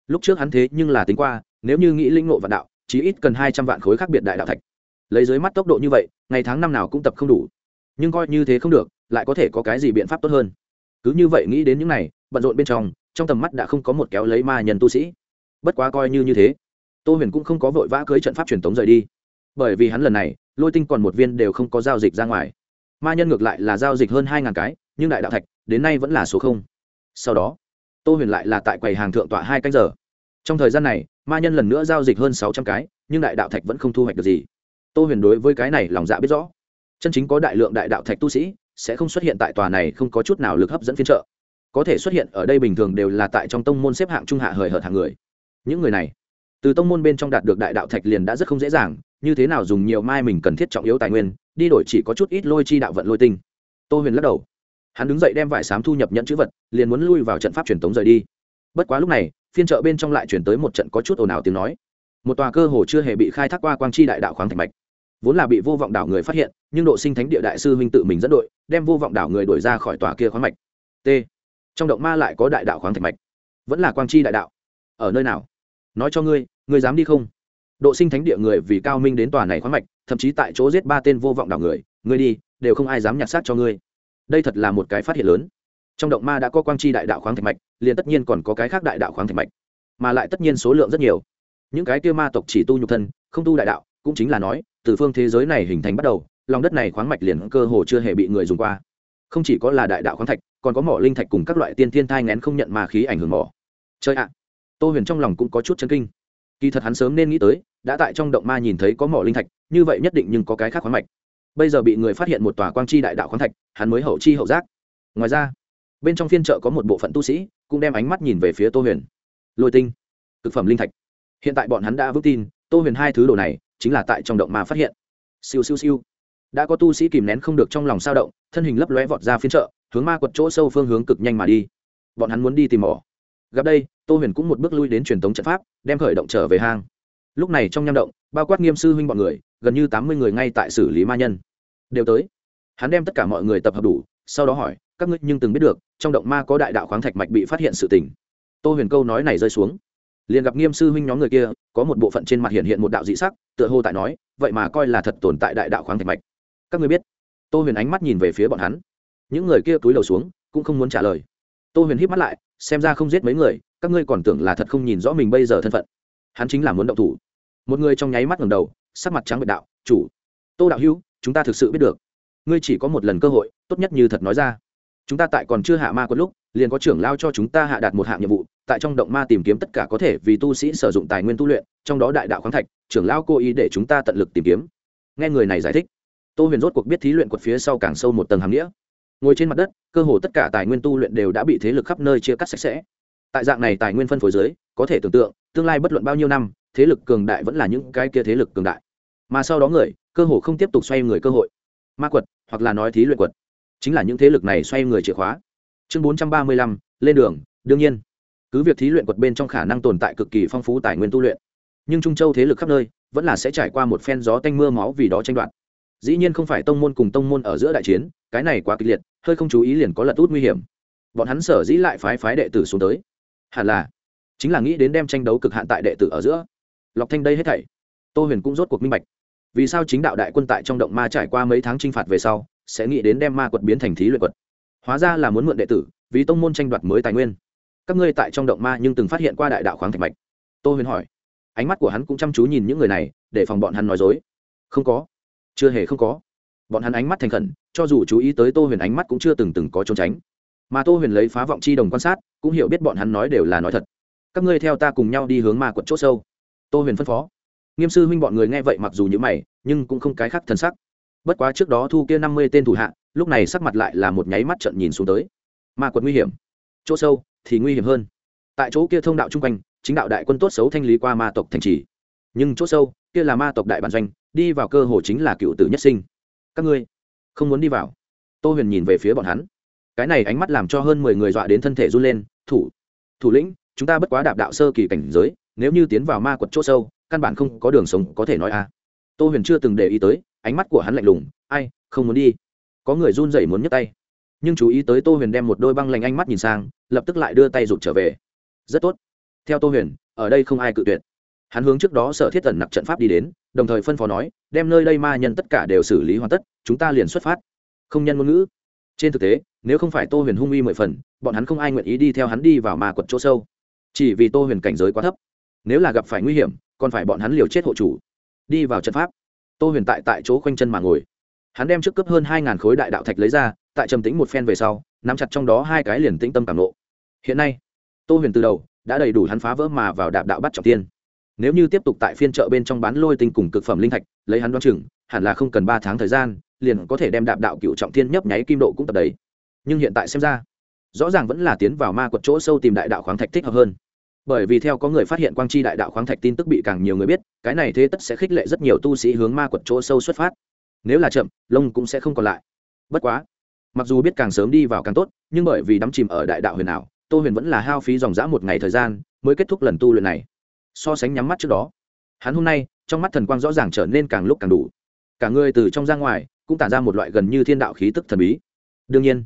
Lúc trước hắn thế nhưng là tính qua, nếu như nghĩ linh ngộ vạn đạo, chí ít cần hai trăm vạn khối khác biệt đại đạo thạch. Lấy dưới mắt tốc độ như vậy, ngày tháng năm nào cũng tập không đủ. Nhưng coi như thế không được, lại có thể có cái gì biện pháp tốt hơn? Cứ như vậy nghĩ đến những này, bận rộn bên trong trong tầm mắt đã không có một kéo lấy ma nhân tu sĩ. Bất quá coi như như thế tô huyền cũng không có vội vã cưới trận pháp truyền tống rời đi. Bởi vì hắn lần này, lôi tinh còn một viên đều không có giao dịch ra ngoài. Ma nhân ngược lại là giao dịch hơn hai ngàn cái, nhưng đại đạo thạch, đến nay vẫn là số không. Sau đó, tô huyền lại là tại quầy hàng thượng tọa hai canh giờ. Trong thời gian này, ma nhân lần nữa giao dịch hơn sáu trăm cái, nhưng đại đạo thạch vẫn không thu hoạch được gì. Tô huyền đối với cái này lòng dạ biết rõ. Chân chính có đại lượng đại đạo thạch tu sĩ, sẽ không xuất hiện tại tòa này không có chút nào lực hấp dẫn phiên trợ có thể xuất hiện ở đây bình thường đều là tại trong tông môn xếp hạng trung hạ hời hợt hàng người. Những người này từ tông môn bên trong đạt được đại đạo thạch liền đã rất không dễ dàng, như thế nào dùng nhiều mai mình cần thiết trọng yếu tài nguyên, đi đổi chỉ có chút ít lôi chi đạo vận lôi tinh. Tô huyền lắc đầu. Hắn đứng dậy đem vải xám thu nhập nhận chữ vật, liền muốn lui vào trận pháp truyền tống rời đi. Bất quá lúc này, phiên chợ bên trong lại chuyển tới một trận có chút ồn ào tiếng nói. Một tòa cơ hồ chưa hề bị khai thác qua quang chi đại đạo khoáng thạch mạch. Vốn là bị vô vọng đảo người phát hiện, nhưng độ sinh thánh địa đại sư huynh tự mình dẫn đội, đem vô vọng đảo người đuổi ra khỏi tòa kia khoáng mạch. T. Trong động ma lại có đại đạo khoáng thạch mạch. Vẫn là quang chi đại đạo. Ở nơi nào? Nói cho ngươi ngươi dám đi không? Độ sinh thánh địa người vì cao minh đến tòa này khoáng mạch, thậm chí tại chỗ giết ba tên vô vọng đảo người, ngươi đi, đều không ai dám nhặt xác cho ngươi. Đây thật là một cái phát hiện lớn. Trong động ma đã có quang chi đại đạo khoáng thạch mạch, liền tất nhiên còn có cái khác đại đạo khoáng thạch mạch, mà lại tất nhiên số lượng rất nhiều. Những cái kia ma tộc chỉ tu nhục thân, không tu đại đạo, cũng chính là nói, từ phương thế giới này hình thành bắt đầu, lòng đất này khoáng mạch liền cơ hồ chưa hề bị người dùng qua. Không chỉ có là đại đạo khoáng thạch, còn có mỏ linh thạch cùng các loại tiên thiên thai ngén không nhận ma khí ảnh hưởng mỏ. Chơi ạ! Tô huyền trong lòng cũng có chút chân kinh kỳ thật hắn sớm nên nghĩ tới, đã tại trong động ma nhìn thấy có mỏ linh thạch, như vậy nhất định nhưng có cái khác khoáng mạch. Bây giờ bị người phát hiện một tòa quang chi đại đạo khoáng thạch, hắn mới hậu chi hậu giác. Ngoài ra, bên trong phiên chợ có một bộ phận tu sĩ, cũng đem ánh mắt nhìn về phía tô huyền. Lôi tinh thực phẩm linh thạch. Hiện tại bọn hắn đã vững tin, tô huyền hai thứ đồ này chính là tại trong động ma phát hiện. Siêu siêu siêu. Đã có tu sĩ kìm nén không được trong lòng sao động, thân hình lấp lóe vọt ra phiên chợ, hướng ma quật chỗ sâu phương hướng cực nhanh mà đi. Bọn hắn muốn đi tìm mỏ. Gặp đây tô huyền cũng một bước lui đến truyền thống trận pháp, đem khởi động trở về hang. Lúc này trong nham động, bao quát nghiêm sư huynh bọn người, gần như tám mươi người ngay tại xử lý ma nhân. Đều tới. Hắn đem tất cả mọi người tập hợp đủ, sau đó hỏi, các ngươi nhưng từng biết được, trong động ma có đại đạo khoáng thạch mạch bị phát hiện sự tình? Tô huyền câu nói này rơi xuống. Liền gặp nghiêm sư huynh nhóm người kia, có một bộ phận trên mặt hiện hiện một đạo dị sắc, tựa hồ tại nói, vậy mà coi là thật tồn tại đại đạo khoáng thạch mạch. Các ngươi biết? Tô huyền ánh mắt nhìn về phía bọn hắn. Những người kia túi đầu xuống, cũng không muốn trả lời. Tô huyền hít mắt lại xem ra không giết mấy người, các ngươi còn tưởng là thật không nhìn rõ mình bây giờ thân phận. Hắn chính là muốn động thủ. Một người trong nháy mắt ngầm đầu, sắc mặt trắng bệ đạo, chủ, tô đạo hữu, chúng ta thực sự biết được. Ngươi chỉ có một lần cơ hội, tốt nhất như thật nói ra. Chúng ta tại còn chưa hạ ma quân lúc, liền có trưởng lao cho chúng ta hạ đạt một hạng nhiệm vụ, tại trong động ma tìm kiếm tất cả có thể vì tu sĩ sử dụng tài nguyên tu luyện, trong đó đại đạo khoáng thạch, trưởng lao cố ý để chúng ta tận lực tìm kiếm. Nghe người này giải thích, tô huyền rốt cuộc biết thí luyện quật phía sau càng sâu một tầng hàm nghĩa ngồi trên mặt đất, cơ hồ tất cả tài nguyên tu luyện đều đã bị thế lực khắp nơi chia cắt sạch sẽ. Tại dạng này tài nguyên phân phối dưới, có thể tưởng tượng, tương lai bất luận bao nhiêu năm, thế lực cường đại vẫn là những cái kia thế lực cường đại. Mà sau đó người, cơ hồ không tiếp tục xoay người cơ hội. Ma quật, hoặc là nói thí luyện quật, chính là những thế lực này xoay người chìa khóa. Chương bốn trăm ba mươi lăm, lên đường, đương nhiên. Cứ việc thí luyện quật bên trong khả năng tồn tại cực kỳ phong phú tài nguyên tu luyện, nhưng trung châu thế lực khắp nơi vẫn là sẽ trải qua một phen gió tanh mưa máu vì đó tranh đoạt dĩ nhiên không phải tông môn cùng tông môn ở giữa đại chiến, cái này quá kịch liệt, hơi không chú ý liền có lật út nguy hiểm. Bọn hắn sở dĩ lại phái phái đệ tử xuống tới, hẳn là chính là nghĩ đến đem tranh đấu cực hạn tại đệ tử ở giữa. Lọc thanh đây hết thảy, tô huyền cũng rốt cuộc minh bạch. Vì sao chính đạo đại quân tại trong động ma trải qua mấy tháng t r i n h phạt về sau, sẽ nghĩ đến đem ma quật biến thành thí luyện quật? Hóa ra là muốn mượn đệ tử, vì tông môn tranh đoạt mới tài nguyên. Các ngươi tại trong động ma nhưng từng phát hiện qua đại đạo khoáng thạch mạch? Tô huyền hỏi. Ánh mắt của hắn cũng chăm chú nhìn những người này, để phòng bọn hắn nói dối. Không có chưa hề không có. Bọn hắn ánh mắt thành khẩn, cho dù chú ý tới tô huyền ánh mắt cũng chưa từng từng có trốn tránh. Mà tô huyền lấy phá vọng chi đồng quan sát, cũng hiểu biết bọn hắn nói đều là nói thật. Các ngươi theo ta cùng nhau đi hướng ma quận c h ỗ sâu. Tô huyền phân phó. Nghiêm sư huynh bọn người nghe vậy mặc dù như mày, nhưng cũng không cái khác thân sắc. Bất quá trước đó thu kia năm mươi tên thủ hạ, lúc này sắc mặt lại là một nháy mắt trận nhìn xuống tới. Ma quật nguy hiểm. Chỗ sâu thì nguy hiểm hơn. Tại chỗ kia thông đạo chung quanh, chính đạo đại quân tốt xấu thanh lý qua ma tộc thành trì nhưng chỗ sâu, kia là ma tộc đại bản doanh, đi vào cơ hồ chính là cựu tử nhất sinh. Các ngươi không muốn đi vào? Tô huyền nhìn về phía bọn hắn. Cái này ánh mắt làm cho hơn mười người dọa đến thân thể run lên. Thủ thủ lĩnh, chúng ta bất quá đạp đạo sơ kỳ cảnh giới, nếu như tiến vào ma quật chỗ sâu, căn bản không có đường sống có thể nói a. À. tô huyền chưa từng để ý tới, ánh mắt của hắn lạnh lùng, ai, không muốn đi. Có người run rẩy muốn nhấc tay. Nhưng chú ý tới tô huyền đem một đôi băng lành ánh mắt nhìn sang, lập tức lại đưa tay rụt trở về. Rất tốt. Theo tô huyền, ở đây không ai cự tuyệt hắn hướng trước đó sở thiết tần nặc trận pháp đi đến, đồng thời phân phó nói, đem nơi đây ma nhân tất cả đều xử lý hoàn tất, chúng ta liền xuất phát. Không nhân ngôn ngữ. Trên thực tế, nếu không phải tô huyền hung uy mười phần, bọn hắn không ai nguyện ý đi theo hắn đi vào ma quật chỗ sâu. Chỉ vì tô huyền cảnh giới quá thấp. Nếu là gặp phải nguy hiểm, còn phải bọn hắn liều chết hộ chủ. Đi vào trận pháp. Tô huyền tại tại chỗ khoanh chân mà ngồi. Hắn đem trước cấp hơn hai ngàn khối đại đạo thạch lấy ra, tại trầm tĩnh một phen về sau, nắm chặt trong đó hai cái liền tĩnh tâm cảm nộ hiện nay, tô huyền từ đầu đã đầy đủ hắn phá vỡ mà vào đạp đạo bắt trọng tiên nếu như tiếp tục tại phiên chợ bên trong bán lôi tinh cùng cực phẩm linh thạch, lấy hắn đoán chừng, hẳn là không cần ba tháng thời gian, liền có thể đem đạp đạo cựu trọng thiên nhấp nháy kim độ cũng tập đấy nhưng hiện tại xem ra, rõ ràng vẫn là tiến vào ma quật chỗ sâu tìm đại đạo khoáng thạch thích hợp hơn. Bởi vì theo có người phát hiện quang chi đại đạo khoáng thạch tin tức bị càng nhiều người biết, cái này thế tất sẽ khích lệ rất nhiều tu sĩ hướng ma quật chỗ sâu xuất phát. Nếu là chậm, lông cũng sẽ không còn lại. Bất quá, mặc dù biết càng sớm đi vào càng tốt, nhưng bởi vì đắm chìm ở đại đạo huyền ảo, tô huyền vẫn là hao phí dòng dã một ngày thời gian, mới kết thúc lần tu luyện này so sánh nhắm mắt trước đó. Hắn hôm nay, trong mắt thần quang rõ ràng trở nên càng lúc càng đủ. Cả người từ trong ra ngoài, cũng tản ra một loại gần như thiên đạo khí tức thần bí. Đương nhiên,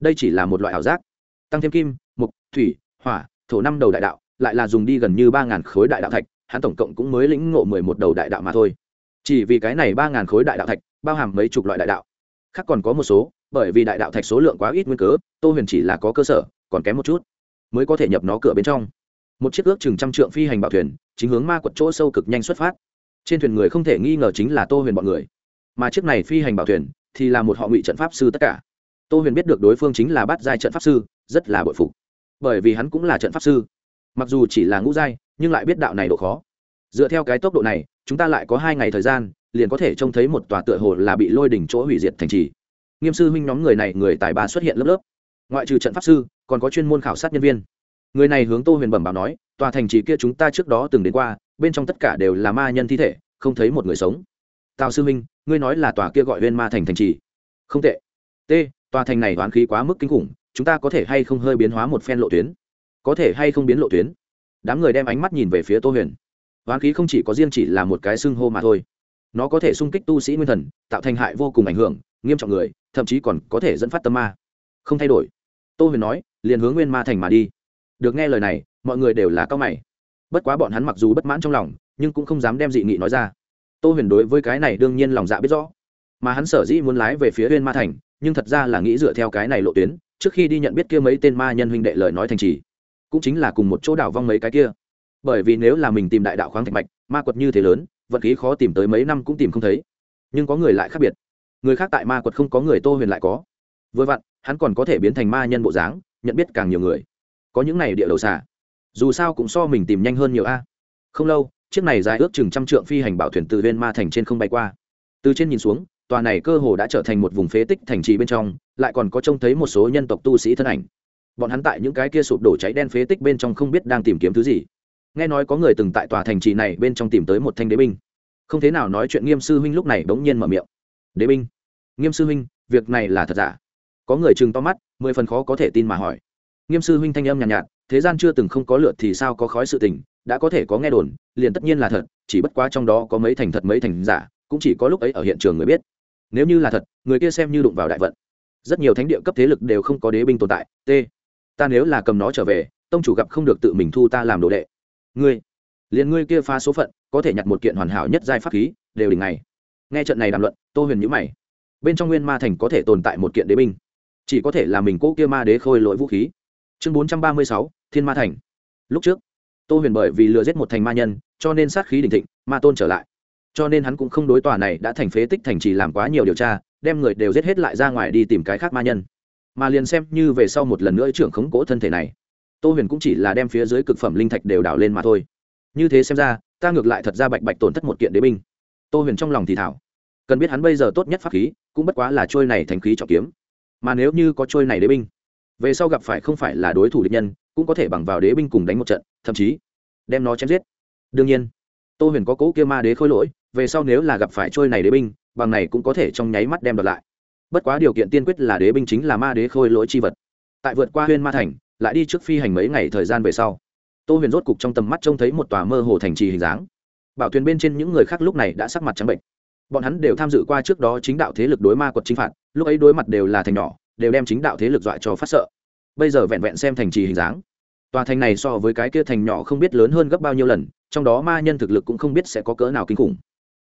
đây chỉ là một loại ảo giác. Tăng thêm kim mục thủy, hỏa, thổ năm đầu đại đạo, lại là dùng đi gần như ba ngàn khối đại đạo thạch, hắn tổng cộng cũng mới lĩnh ngộ mười một đầu đại đạo mà thôi. Chỉ vì cái này ba ngàn khối đại đạo thạch, bao hàm mấy chục loại đại đạo. Khác còn có một số, bởi vì đại đạo thạch số lượng quá ít nguyên cớ, tô huyền chỉ là có cơ sở, còn kém một chút, mới có thể nhập nó cửa bên trong một chiếc ước chừng trăm trượng phi hành bảo thuyền, chính hướng ma quật chỗ sâu cực nhanh xuất phát. Trên thuyền người không thể nghi ngờ chính là tô huyền bọn người. Mà chiếc này phi hành bảo thuyền thì là một họ ngụy trận pháp sư tất cả. Tô huyền biết được đối phương chính là bát giai trận pháp sư, rất là bội phục. Bởi vì hắn cũng là trận pháp sư. Mặc dù chỉ là ngũ giai, nhưng lại biết đạo này độ khó. Dựa theo cái tốc độ này, chúng ta lại có hai ngày thời gian, liền có thể trông thấy một tòa tựa hồ là bị lôi đỉnh chỗ hủy diệt thành trì. Nghiêm sư huynh nhóm người này người tài ba xuất hiện lớp lớp. Ngoại trừ trận pháp sư, còn có chuyên môn khảo sát nhân viên người này hướng tô huyền bẩm báo nói, tòa thành trì kia chúng ta trước đó từng đến qua, bên trong tất cả đều là ma nhân thi thể, không thấy một người sống. Tào sư minh, ngươi nói là tòa kia gọi huyên ma thành thành trì. Không tệ. T, tòa thành này hoán khí quá mức kinh khủng, chúng ta có thể hay không hơi biến hóa một phen lộ tuyến? Có thể hay không biến lộ tuyến? Đám người đem ánh mắt nhìn về phía tô huyền. Hoán khí không chỉ có riêng chỉ là một cái xưng hô mà thôi. Nó có thể xung kích tu sĩ nguyên thần, tạo thành hại vô cùng ảnh hưởng, nghiêm trọng người, thậm chí còn có thể dẫn phát tâm ma. Không thay đổi. Tô huyền nói, liền hướng nguyên ma thành mà đi được nghe lời này, mọi người đều là cao mày. Bất quá bọn hắn mặc dù bất mãn trong lòng, nhưng cũng không dám đem dị nghị nói ra. Tô huyền đối với cái này đương nhiên lòng dạ biết rõ. Mà hắn sở dĩ muốn lái về phía huyên ma thành, nhưng thật ra là nghĩ dựa theo cái này lộ tuyến, trước khi đi nhận biết kia mấy tên ma nhân huynh đệ lời nói thành trì. Cũng chính là cùng một chỗ đảo vong mấy cái kia. Bởi vì nếu là mình tìm đại đạo khoáng thạch mạch, ma quật như thế lớn, vận khí khó tìm tới mấy năm cũng tìm không thấy. Nhưng có người lại khác biệt. Người khác tại ma quật không có người tô huyền lại có. Vừa vặn, hắn còn có thể biến thành ma nhân bộ dáng, nhận biết càng nhiều người có những này địa đầu xà. Dù sao cũng so mình tìm nhanh hơn nhiều a. Không lâu, chiếc này dài ước chừng trăm trượng phi hành bảo thuyền từ viên ma thành trên không bay qua. Từ trên nhìn xuống, tòa này cơ hồ đã trở thành một vùng phế tích thành trì bên trong, lại còn có trông thấy một số nhân tộc tu sĩ thân ảnh. Bọn hắn tại những cái kia sụp đổ cháy đen phế tích bên trong không biết đang tìm kiếm thứ gì. Nghe nói có người từng tại tòa thành trì này bên trong tìm tới một thanh đế binh. Không thế nào nói chuyện nghiêm sư huynh lúc này bỗng nhiên mở miệng. Đế binh? Nghiêm sư huynh, việc này là thật giả? Có người chừng to mắt, mười phần khó có thể tin mà hỏi nghiêm sư huynh thanh âm nhàn nhạt, nhạt thế gian chưa từng không có lượt thì sao có khói sự tình đã có thể có nghe đồn liền tất nhiên là thật chỉ bất quá trong đó có mấy thành thật mấy thành giả cũng chỉ có lúc ấy ở hiện trường người biết. Nếu như là thật người kia xem như đụng vào đại vận. Rất nhiều thánh địa cấp thế lực đều không có đế binh tồn tại t ta nếu là cầm nó trở về tông chủ gặp không được tự mình thu ta làm đồ đệ. Ngươi liền ngươi kia phá số phận có thể nhặt một kiện hoàn hảo nhất giai pháp khí đều đỉnh ngày. Nghe trận này đàm luận tô huyền nhữ mày. Bên trong nguyên ma thành có thể tồn tại một kiện đế binh. Chỉ có thể là mình cỗ kia ma đế khôi lỗi vũ khí chương bốn trăm ba mươi sáu, thiên ma thành. Lúc trước, tô huyền bởi vì lừa giết một thành ma nhân, cho nên sát khí đình thịnh, ma tôn trở lại. Cho nên hắn cũng không đối tòa này đã thành phế tích thành trì làm quá nhiều điều tra, đem người đều giết hết lại ra ngoài đi tìm cái khác ma nhân. Mà liền xem như về sau một lần nữa trưởng khống cỗ thân thể này, tô huyền cũng chỉ là đem phía dưới cực phẩm linh thạch đều đảo lên mà thôi. Như thế xem ra, ta ngược lại thật ra bạch bạch tổn thất một kiện đế binh. Tô huyền trong lòng thì thảo. Cần biết hắn bây giờ tốt nhất pháp khí, cũng bất quá là trôi này thành khí trọng kiếm. Mà nếu như có trôi này đế binh về sau gặp phải không phải là đối thủ địch nhân, cũng có thể bằng vào đế binh cùng đánh một trận, thậm chí đem nó chém giết. Đương nhiên, tô huyền có cố kia ma đế khôi lỗi, về sau nếu là gặp phải trôi này đế binh, bằng này cũng có thể trong nháy mắt đem đoạt lại. Bất quá điều kiện tiên quyết là đế binh chính là ma đế khôi lỗi chi vật. Tại vượt qua huyên ma thành, lại đi trước phi hành mấy ngày thời gian về sau, tô huyền rốt cục trong tầm mắt trông thấy một tòa mơ hồ thành trì hình dáng. Bảo thuyền bên trên những người khác lúc này đã sắc mặt trắng bệnh bọn hắn đều tham dự qua trước đó chính đạo thế lực đối ma quật chính phạt, lúc ấy đối mặt đều là thành nhỏ đều đem chính đạo thế lực dọa cho phát sợ. Bây giờ vẹn vẹn xem thành trì hình dáng. Tòa thành này so với cái kia thành nhỏ không biết lớn hơn gấp bao nhiêu lần, trong đó ma nhân thực lực cũng không biết sẽ có cỡ nào kinh khủng.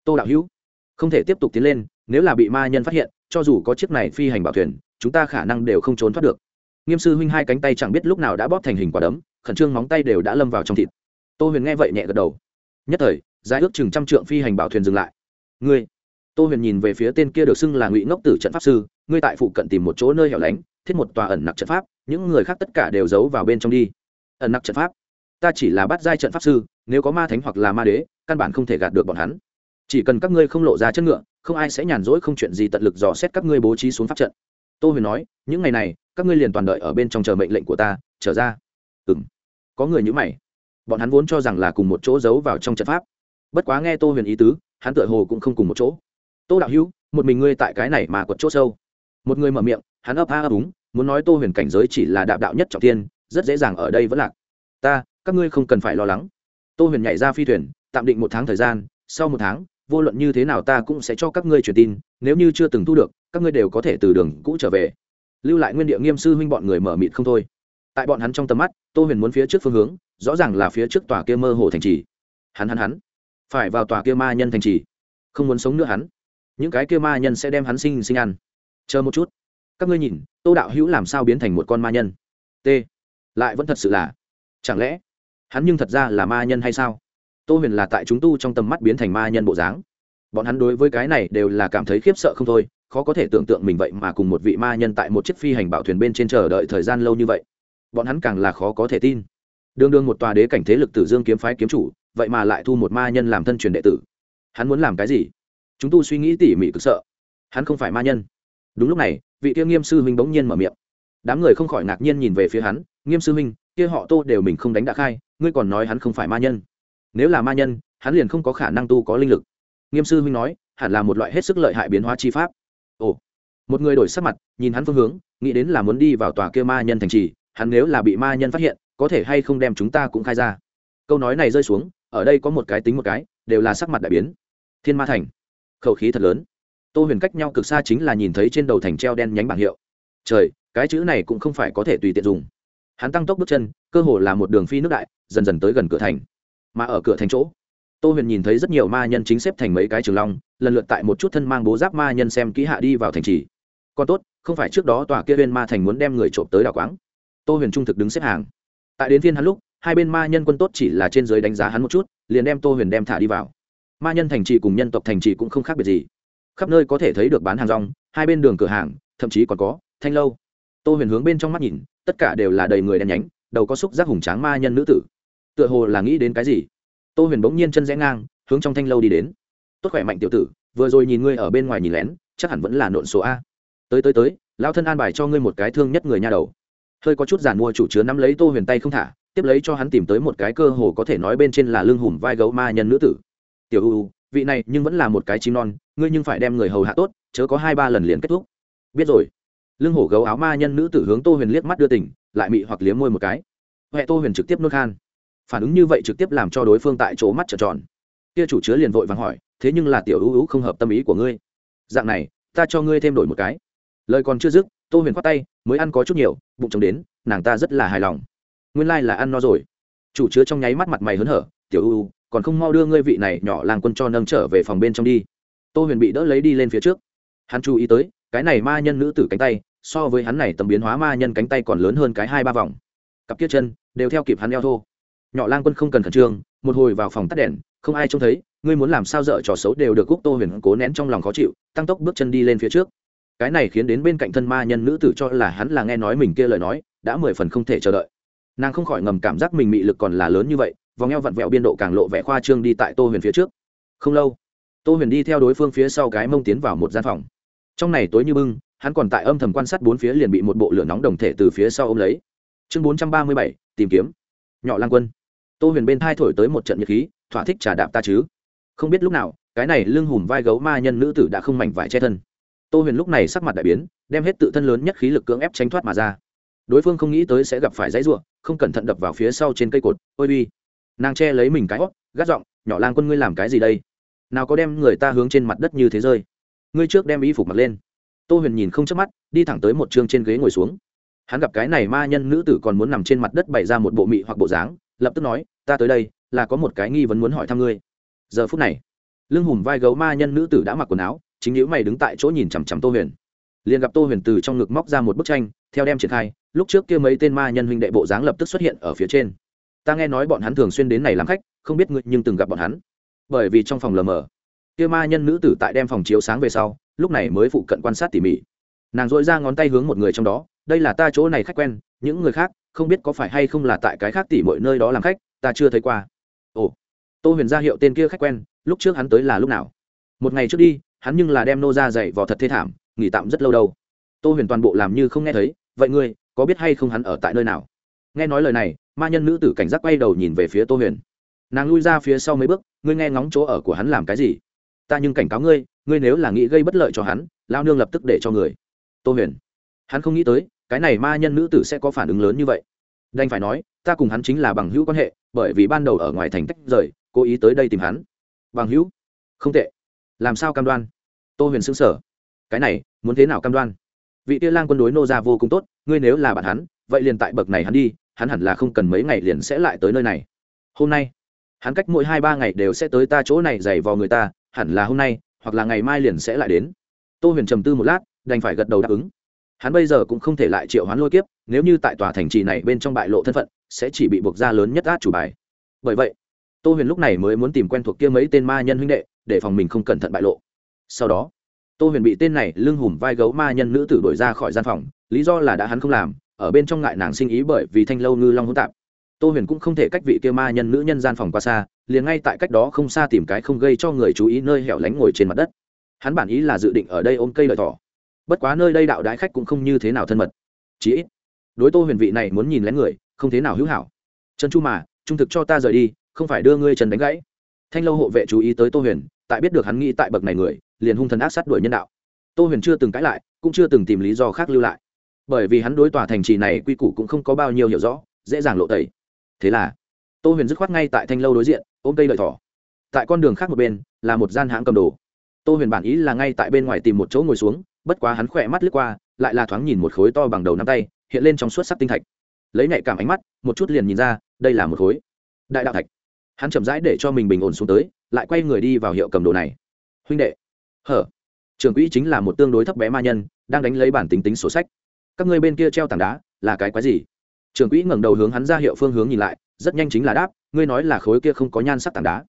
Tô đạo hữu, không thể tiếp tục tiến lên, nếu là bị ma nhân phát hiện, cho dù có chiếc này phi hành bảo thuyền, chúng ta khả năng đều không trốn thoát được. Nghiêm sư huynh hai cánh tay chẳng biết lúc nào đã bóp thành hình quả đấm, khẩn trương móng tay đều đã lâm vào trong thịt. Tô huyền nghe vậy nhẹ gật đầu. Nhất thời giá ước chừng trăm trượng phi hành bảo thuyền dừng lại. Ngươi tô huyền nhìn về phía tên kia được xưng là ngụy ngốc tử trận pháp sư, ngươi tại phụ cận tìm một chỗ nơi hẻo lánh, thiết một tòa ẩn nặc trận pháp, những người khác tất cả đều giấu vào bên trong đi. Ẩn nặc trận pháp? Ta chỉ là bắt giai trận pháp sư, nếu có ma thánh hoặc là ma đế, căn bản không thể gạt được bọn hắn. Chỉ cần các ngươi không lộ ra chất ngựa, không ai sẽ nhàn rỗi không chuyện gì tận lực dò xét các ngươi bố trí xuống pháp trận. Tô huyền nói, những ngày này, các ngươi liền toàn đợi ở bên trong chờ mệnh lệnh của ta, trở ra. Ừ m có người nhữ mày. Bọn hắn vốn cho rằng là cùng một chỗ giấu vào trong trận pháp. Bất quá nghe tô huyền ý tứ, hắn tựa hồ cũng không cùng một chỗ tô đạo hữu, một mình ngươi tại cái này mà quật chỗ sâu. Một người mở miệng, hắn ấp a ấp úng, muốn nói tô huyền cảnh giới chỉ là đạo đạo nhất trọng tiên rất dễ dàng ở đây vẫn lạc. Ta, các ngươi không cần phải lo lắng. Tô huyền nhảy ra phi thuyền, tạm định một tháng thời gian, sau một tháng, vô luận như thế nào ta cũng sẽ cho các ngươi truyền tin, nếu như chưa từng thu được, các ngươi đều có thể từ đường cũ trở về. Lưu lại nguyên địa nghiêm sư huynh bọn người mở mịt không thôi. Tại bọn hắn trong tầm mắt, tô huyền muốn phía trước phương hướng, rõ ràng là phía trước tòa kia mơ hồ thành trì. Hắn hắn hắn, phải vào tòa kia ma nhân thành trì, không muốn sống nữa hắn những cái kia ma nhân sẽ đem hắn sinh sinh ăn. Chờ một chút. Các ngươi nhìn, tô đạo hữu làm sao biến thành một con ma nhân? T. Lại vẫn thật sự là. Chẳng lẽ, hắn nhưng thật ra là ma nhân hay sao? Tô huyền là tại chúng tu trong tầm mắt biến thành ma nhân bộ dáng. Bọn hắn đối với cái này đều là cảm thấy khiếp sợ không thôi, khó có thể tưởng tượng mình vậy mà cùng một vị ma nhân tại một chiếc phi hành bảo thuyền bên trên chờ đợi thời gian lâu như vậy. Bọn hắn càng là khó có thể tin. Đương đương một tòa đế cảnh thế lực tử dương kiếm phái kiếm chủ, vậy mà lại thu một ma nhân làm thân truyền đệ tử. Hắn muốn làm cái gì? Chúng tu suy nghĩ tỉ mỉ cực sợ. Hắn không phải ma nhân. Đúng lúc này, vị kia nghiêm sư huynh bỗng nhiên mở miệng. Đám người không khỏi ngạc nhiên nhìn về phía hắn, nghiêm sư huynh, kia họ tô đều mình không đánh đã khai, ngươi còn nói hắn không phải ma nhân. Nếu là ma nhân, hắn liền không có khả năng tu có linh lực. Nghiêm sư huynh nói, hẳn là một loại hết sức lợi hại biến hóa chi pháp. Ồ. Một người đổi sắc mặt, nhìn hắn phương hướng, nghĩ đến là muốn đi vào tòa kia ma nhân thành trì, hắn nếu là bị ma nhân phát hiện, có thể hay không đem chúng ta cũng khai ra? Câu nói này rơi xuống, ở đây có một cái tính một cái, đều là sắc mặt đại biến. Thiên ma thành khẩu khí thật lớn. Tô huyền cách nhau cực xa chính là nhìn thấy trên đầu thành treo đen nhánh bảng hiệu. Trời, cái chữ này cũng không phải có thể tùy tiện dùng. Hắn tăng tốc bước chân, cơ hồ là một đường phi nước đại, dần dần tới gần cửa thành. Mà ở cửa thành chỗ, tô huyền nhìn thấy rất nhiều ma nhân chính xếp thành mấy cái trường long, lần lượt tại một chút thân mang bố giáp ma nhân xem kỹ hạ đi vào thành trì. Còn tốt, không phải trước đó tòa kia viên ma thành muốn đem người trộm tới đảo quáng. Tô huyền trung thực đứng xếp hàng. Tại đến phiên hắn lúc, hai bên ma nhân quân tốt chỉ là trên giới đánh giá hắn một chút, liền đem tô huyền đem thả đi vào ma nhân thành trì cùng nhân tộc thành trì cũng không khác biệt gì. Khắp nơi có thể thấy được bán hàng rong, hai bên đường cửa hàng, thậm chí còn có thanh lâu. Tô huyền hướng bên trong mắt nhìn, tất cả đều là đầy người đen nhánh, đầu có xúc giác hùng tráng ma nhân nữ tử. Tựa hồ là nghĩ đến cái gì? Tô huyền bỗng nhiên chân rẽ ngang, hướng trong thanh lâu đi đến. Tốt khỏe mạnh tiểu tử, vừa rồi nhìn ngươi ở bên ngoài nhìn lén, chắc hẳn vẫn là nộn số a. Tới tới tới lao thân an bài cho ngươi một cái thương nhất người nha đầu. Hơi có chút giàn mua chủ chứa nắm lấy tô huyền tay không thả, tiếp lấy cho hắn tìm tới một cái cơ hồ có thể nói bên trên là lưng hùm vai gấu ma nhân nữ tử tiểu u vị này nhưng vẫn là một cái chim non, ngươi nhưng phải đem người hầu hạ tốt, chớ có hai ba lần liền kết thúc. Biết rồi. Lưng hổ gấu áo ma nhân nữ tử hướng tô huyền liếc mắt đưa tỉnh, lại mị hoặc liếm môi một cái. Huệ tô huyền trực tiếp nôn khan. Phản ứng như vậy trực tiếp làm cho đối phương tại chỗ mắt trợn tròn. Kia chủ chứa liền vội vàng hỏi, thế nhưng là tiểu ưu ưu không hợp tâm ý của ngươi? Dạng này, ta cho ngươi thêm đổi một cái. Lời còn chưa dứt, tô huyền khoát tay, mới ăn có chút nhiều, bụng chồng đến, nàng ta rất là hài lòng. Nguyên lai、like、là ăn no rồi. Chủ chứa trong nháy mắt mặt mày hớn hở, tiểu ưu còn không mau đưa ngươi vị này nhỏ làng quân cho nâng trở về phòng bên trong đi. Tô huyền bị đỡ lấy đi lên phía trước. Hắn chú ý tới, cái này ma nhân nữ tử cánh tay, so với hắn này tầm biến hóa ma nhân cánh tay còn lớn hơn cái hai ba vòng. Cặp kia chân, đều theo kịp hắn eo thô. Nhỏ lang quân không cần khẩn trương, một hồi vào phòng tắt đèn, không ai trông thấy, ngươi muốn làm sao dở trò xấu đều được cúc tô huyền cố nén trong lòng khó chịu, tăng tốc bước chân đi lên phía trước. Cái này khiến đến bên cạnh thân ma nhân nữ tử cho là hắn là nghe nói mình kia lời nói, đã mười phần không thể chờ đợi. Nàng không khỏi ngầm cảm giác mình mị lực còn là lớn như vậy vòng eo vặn vẹo biên độ càng lộ vẻ khoa trương đi tại tô huyền phía trước. Không lâu, tô huyền đi theo đối phương phía sau cái mông tiến vào một gian phòng. Trong này tối như bưng, hắn còn tại âm thầm quan sát bốn phía liền bị một bộ lửa nóng đồng thể từ phía sau ôm lấy. Chương bốn trăm ba mươi bảy, tìm kiếm. Nhỏ lang quân. Tô huyền bên thai thổi tới một trận nhiệt khí, thỏa thích trà đạp ta chứ. Không biết lúc nào, cái này lưng hùm vai gấu ma nhân nữ tử đã không mảnh vải che thân. Tô huyền lúc này sắc mặt đại biến, đem hết tự thân lớn nhất khí lực cưỡng ép tránh thoát mà ra. Đối phương không nghĩ tới sẽ gặp phải dãy ruộng không cẩn thận đập vào phía sau trên cây cột. Ôi bi nàng che lấy mình cái hót gắt giọng, nhỏ lang quân ngươi làm cái gì đây? Nào có đem người ta hướng trên mặt đất như thế rơi. Ngươi trước đem y phục mặc lên. Tô huyền nhìn không chớp mắt, đi thẳng tới một chương trên ghế ngồi xuống. Hắn gặp cái này ma nhân nữ tử còn muốn nằm trên mặt đất bày ra một bộ mị hoặc bộ dáng, lập tức nói, ta tới đây, là có một cái nghi vấn muốn hỏi thăm ngươi. Giờ phút này, lưng hùm vai gấu ma nhân nữ tử đã mặc quần áo, chính nhữ mày đứng tại chỗ nhìn chằm chằm tô huyền. Liền gặp tô huyền từ trong ngực móc ra một bức tranh, theo đem triển khai, lúc trước kia mấy tên ma nhân huynh đệ bộ dáng lập tức xuất hiện ở phía trên ta nghe nói bọn hắn thường xuyên đến này làm khách, không biết ngươi nhưng từng gặp bọn hắn. Bởi vì trong phòng lờ mờ, kia ma nhân nữ tử tại đem phòng chiếu sáng về sau, lúc này mới phụ cận quan sát tỉ mỉ. Nàng dội ra ngón tay hướng một người trong đó, đây là ta chỗ này khách quen, những người khác không biết có phải hay không là tại cái khác tỉ mọi nơi đó làm khách, ta chưa thấy qua. Ồ, tô huyền ra hiệu tên kia khách quen, lúc trước hắn tới là lúc nào? Một ngày trước đi, hắn nhưng là đem nô ra dậy vò thật thê thảm, nghỉ tạm rất lâu đâu. Tô huyền toàn bộ làm như không nghe thấy, vậy ngươi có biết hay không hắn ở tại nơi nào? Nghe nói lời này ma nhân nữ tử cảnh giác quay đầu nhìn về phía tô huyền nàng lui ra phía sau mấy bước ngươi nghe ngóng chỗ ở của hắn làm cái gì ta nhưng cảnh cáo ngươi ngươi nếu là nghĩ gây bất lợi cho hắn lao nương lập tức để cho người tô huyền hắn không nghĩ tới cái này ma nhân nữ tử sẽ có phản ứng lớn như vậy đành phải nói ta cùng hắn chính là bằng hữu quan hệ bởi vì ban đầu ở ngoài thành tách rời cố ý tới đây tìm hắn bằng hữu không tệ làm sao cam đoan tô huyền xứng sở cái này muốn thế nào cam đoan vị tia lang quân đối nô ra vô cùng tốt ngươi nếu là bạn hắn vậy liền tại bậc này hắn đi hắn hẳn là không cần mấy ngày liền sẽ lại tới nơi này. Hôm nay, hắn cách mỗi hai ba ngày đều sẽ tới ta chỗ này giày vò người ta, hẳn là hôm nay, hoặc là ngày mai liền sẽ lại đến. Tô huyền trầm tư một lát, đành phải gật đầu đáp ứng. Hắn bây giờ cũng không thể lại triệu hoán lôi kiếp, nếu như tại tòa thành trì này bên trong bại lộ thân phận, sẽ chỉ bị buộc ra lớn nhất át chủ bài. Bởi vậy, tô huyền lúc này mới muốn tìm quen thuộc kia mấy tên ma nhân huynh đệ, để phòng mình không cẩn thận bại lộ. Sau đó, tô huyền bị tên này lưng hùm vai gấu ma nhân nữ tử đổi ra khỏi gian phòng, lý do là đã hắn không làm ở bên trong ngại nàng sinh ý bởi vì thanh lâu ngư long hỗn tạp. Tô huyền cũng không thể cách vị kia ma nhân nữ nhân gian phòng qua xa, liền ngay tại cách đó không xa tìm cái không gây cho người chú ý nơi hẻo lánh ngồi trên mặt đất. Hắn bản ý là dự định ở đây ôm cây lợi thỏ. Bất quá nơi đây đạo đái khách cũng không như thế nào thân mật. Chí ít, đối tô huyền vị này muốn nhìn lén người, không thế nào hữu hảo. Trần chu mà, trung thực cho ta rời đi, không phải đưa ngươi trần đánh gãy. Thanh lâu hộ vệ chú ý tới tô huyền, tại biết được hắn nghĩ tại bậc này người, liền hung thần ác sát đuổi nhân đạo. Tô huyền chưa từng cãi lại, cũng chưa từng tìm lý do khác lưu lại bởi vì hắn đối tòa thành trì này quy củ cũng không có bao nhiêu hiểu rõ, dễ dàng lộ tẩy. Thế là, tô huyền dứt khoát ngay tại thanh lâu đối diện, ôm cây lợi thỏ. Tại con đường khác một bên, là một gian hãng cầm đồ. Tô huyền bản ý là ngay tại bên ngoài tìm một chỗ ngồi xuống, bất quá hắn khỏe mắt lướt qua, lại là thoáng nhìn một khối to bằng đầu nắm tay, hiện lên trong suốt sắc tinh thạch. Lấy nhạy cảm ánh mắt, một chút liền nhìn ra, đây là một khối. Đại đạo thạch. Hắn chậm rãi để cho mình bình ổn xuống tới, lại quay người đi vào hiệu cầm đồ này. Huynh đệ. Hở. Trường quỹ chính là một tương đối thấp bé ma nhân, đang đánh lấy bản tính tính sổ sách các ngươi bên kia treo tảng đá, là cái quái gì? Trưởng quỹ ngẩng đầu hướng hắn ra hiệu phương hướng nhìn lại, rất nhanh chính là đáp, ngươi nói là khối kia không có nhan sắc tảng đá.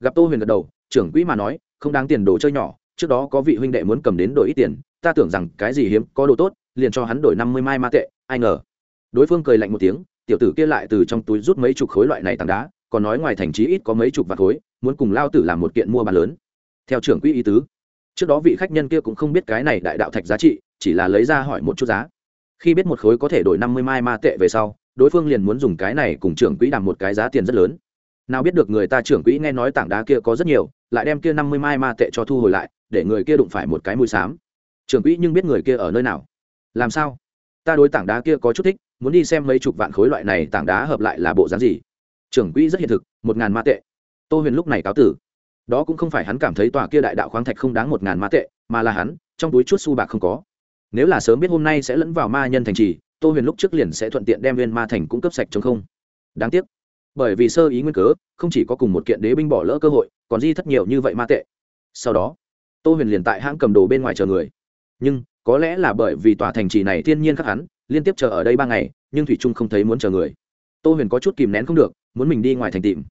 Gặp tô huyền gật đầu, trưởng quỹ mà nói, không đáng tiền đồ chơi nhỏ, trước đó có vị huynh đệ muốn cầm đến đổi ít tiền, ta tưởng rằng cái gì hiếm, có đồ tốt, liền cho hắn đổi năm mươi mai ma tệ, ai ngờ. Đối phương cười lạnh một tiếng, tiểu tử kia lại từ trong túi rút mấy chục khối loại này tảng đá, còn nói ngoài thành trí ít có mấy chục vạt khối, muốn cùng lao tử làm một kiện mua bán lớn. Theo trưởng quỹ ý tứ, trước đó vị khách nhân kia cũng không biết cái này đại đạo thạch giá trị, chỉ là lấy ra hỏi một chút giá khi biết một khối có thể đổi năm mươi mai ma tệ về sau, đối phương liền muốn dùng cái này cùng trưởng quỹ đàm một cái giá tiền rất lớn. Nào biết được người ta trưởng quỹ nghe nói tảng đá kia có rất nhiều, lại đem kia năm mươi mai ma tệ cho thu hồi lại, để người kia đụng phải một cái mùi xám. Trưởng quỹ nhưng biết người kia ở nơi nào. Làm sao? Ta đối tảng đá kia có chút thích, muốn đi xem mấy chục vạn khối loại này tảng đá hợp lại là bộ dáng gì. Trưởng quỹ rất hiện thực, một ngàn ma tệ. Tô huyền lúc này cáo tử. Đó cũng không phải hắn cảm thấy tòa kia đại đạo khoáng thạch không đáng một ngàn ma tệ, mà là hắn, trong túi chút su bạc không có nếu là sớm biết hôm nay sẽ lẫn vào ma nhân thành trì, tô huyền lúc trước liền sẽ thuận tiện đem viên ma thành cung cấp sạch chống không. Đáng tiếc, bởi vì sơ ý nguyên cớ, không chỉ có cùng một kiện đế binh bỏ lỡ cơ hội, còn di thất nhiều như vậy ma tệ. Sau đó, tô huyền liền tại hãng cầm đồ bên ngoài chờ người. Nhưng, có lẽ là bởi vì tòa thành trì này thiên nhiên khắc hắn liên tiếp chờ ở đây ba ngày, nhưng thủy trung không thấy muốn chờ người. Tô huyền có chút kìm nén không được, muốn mình đi ngoài thành tìm.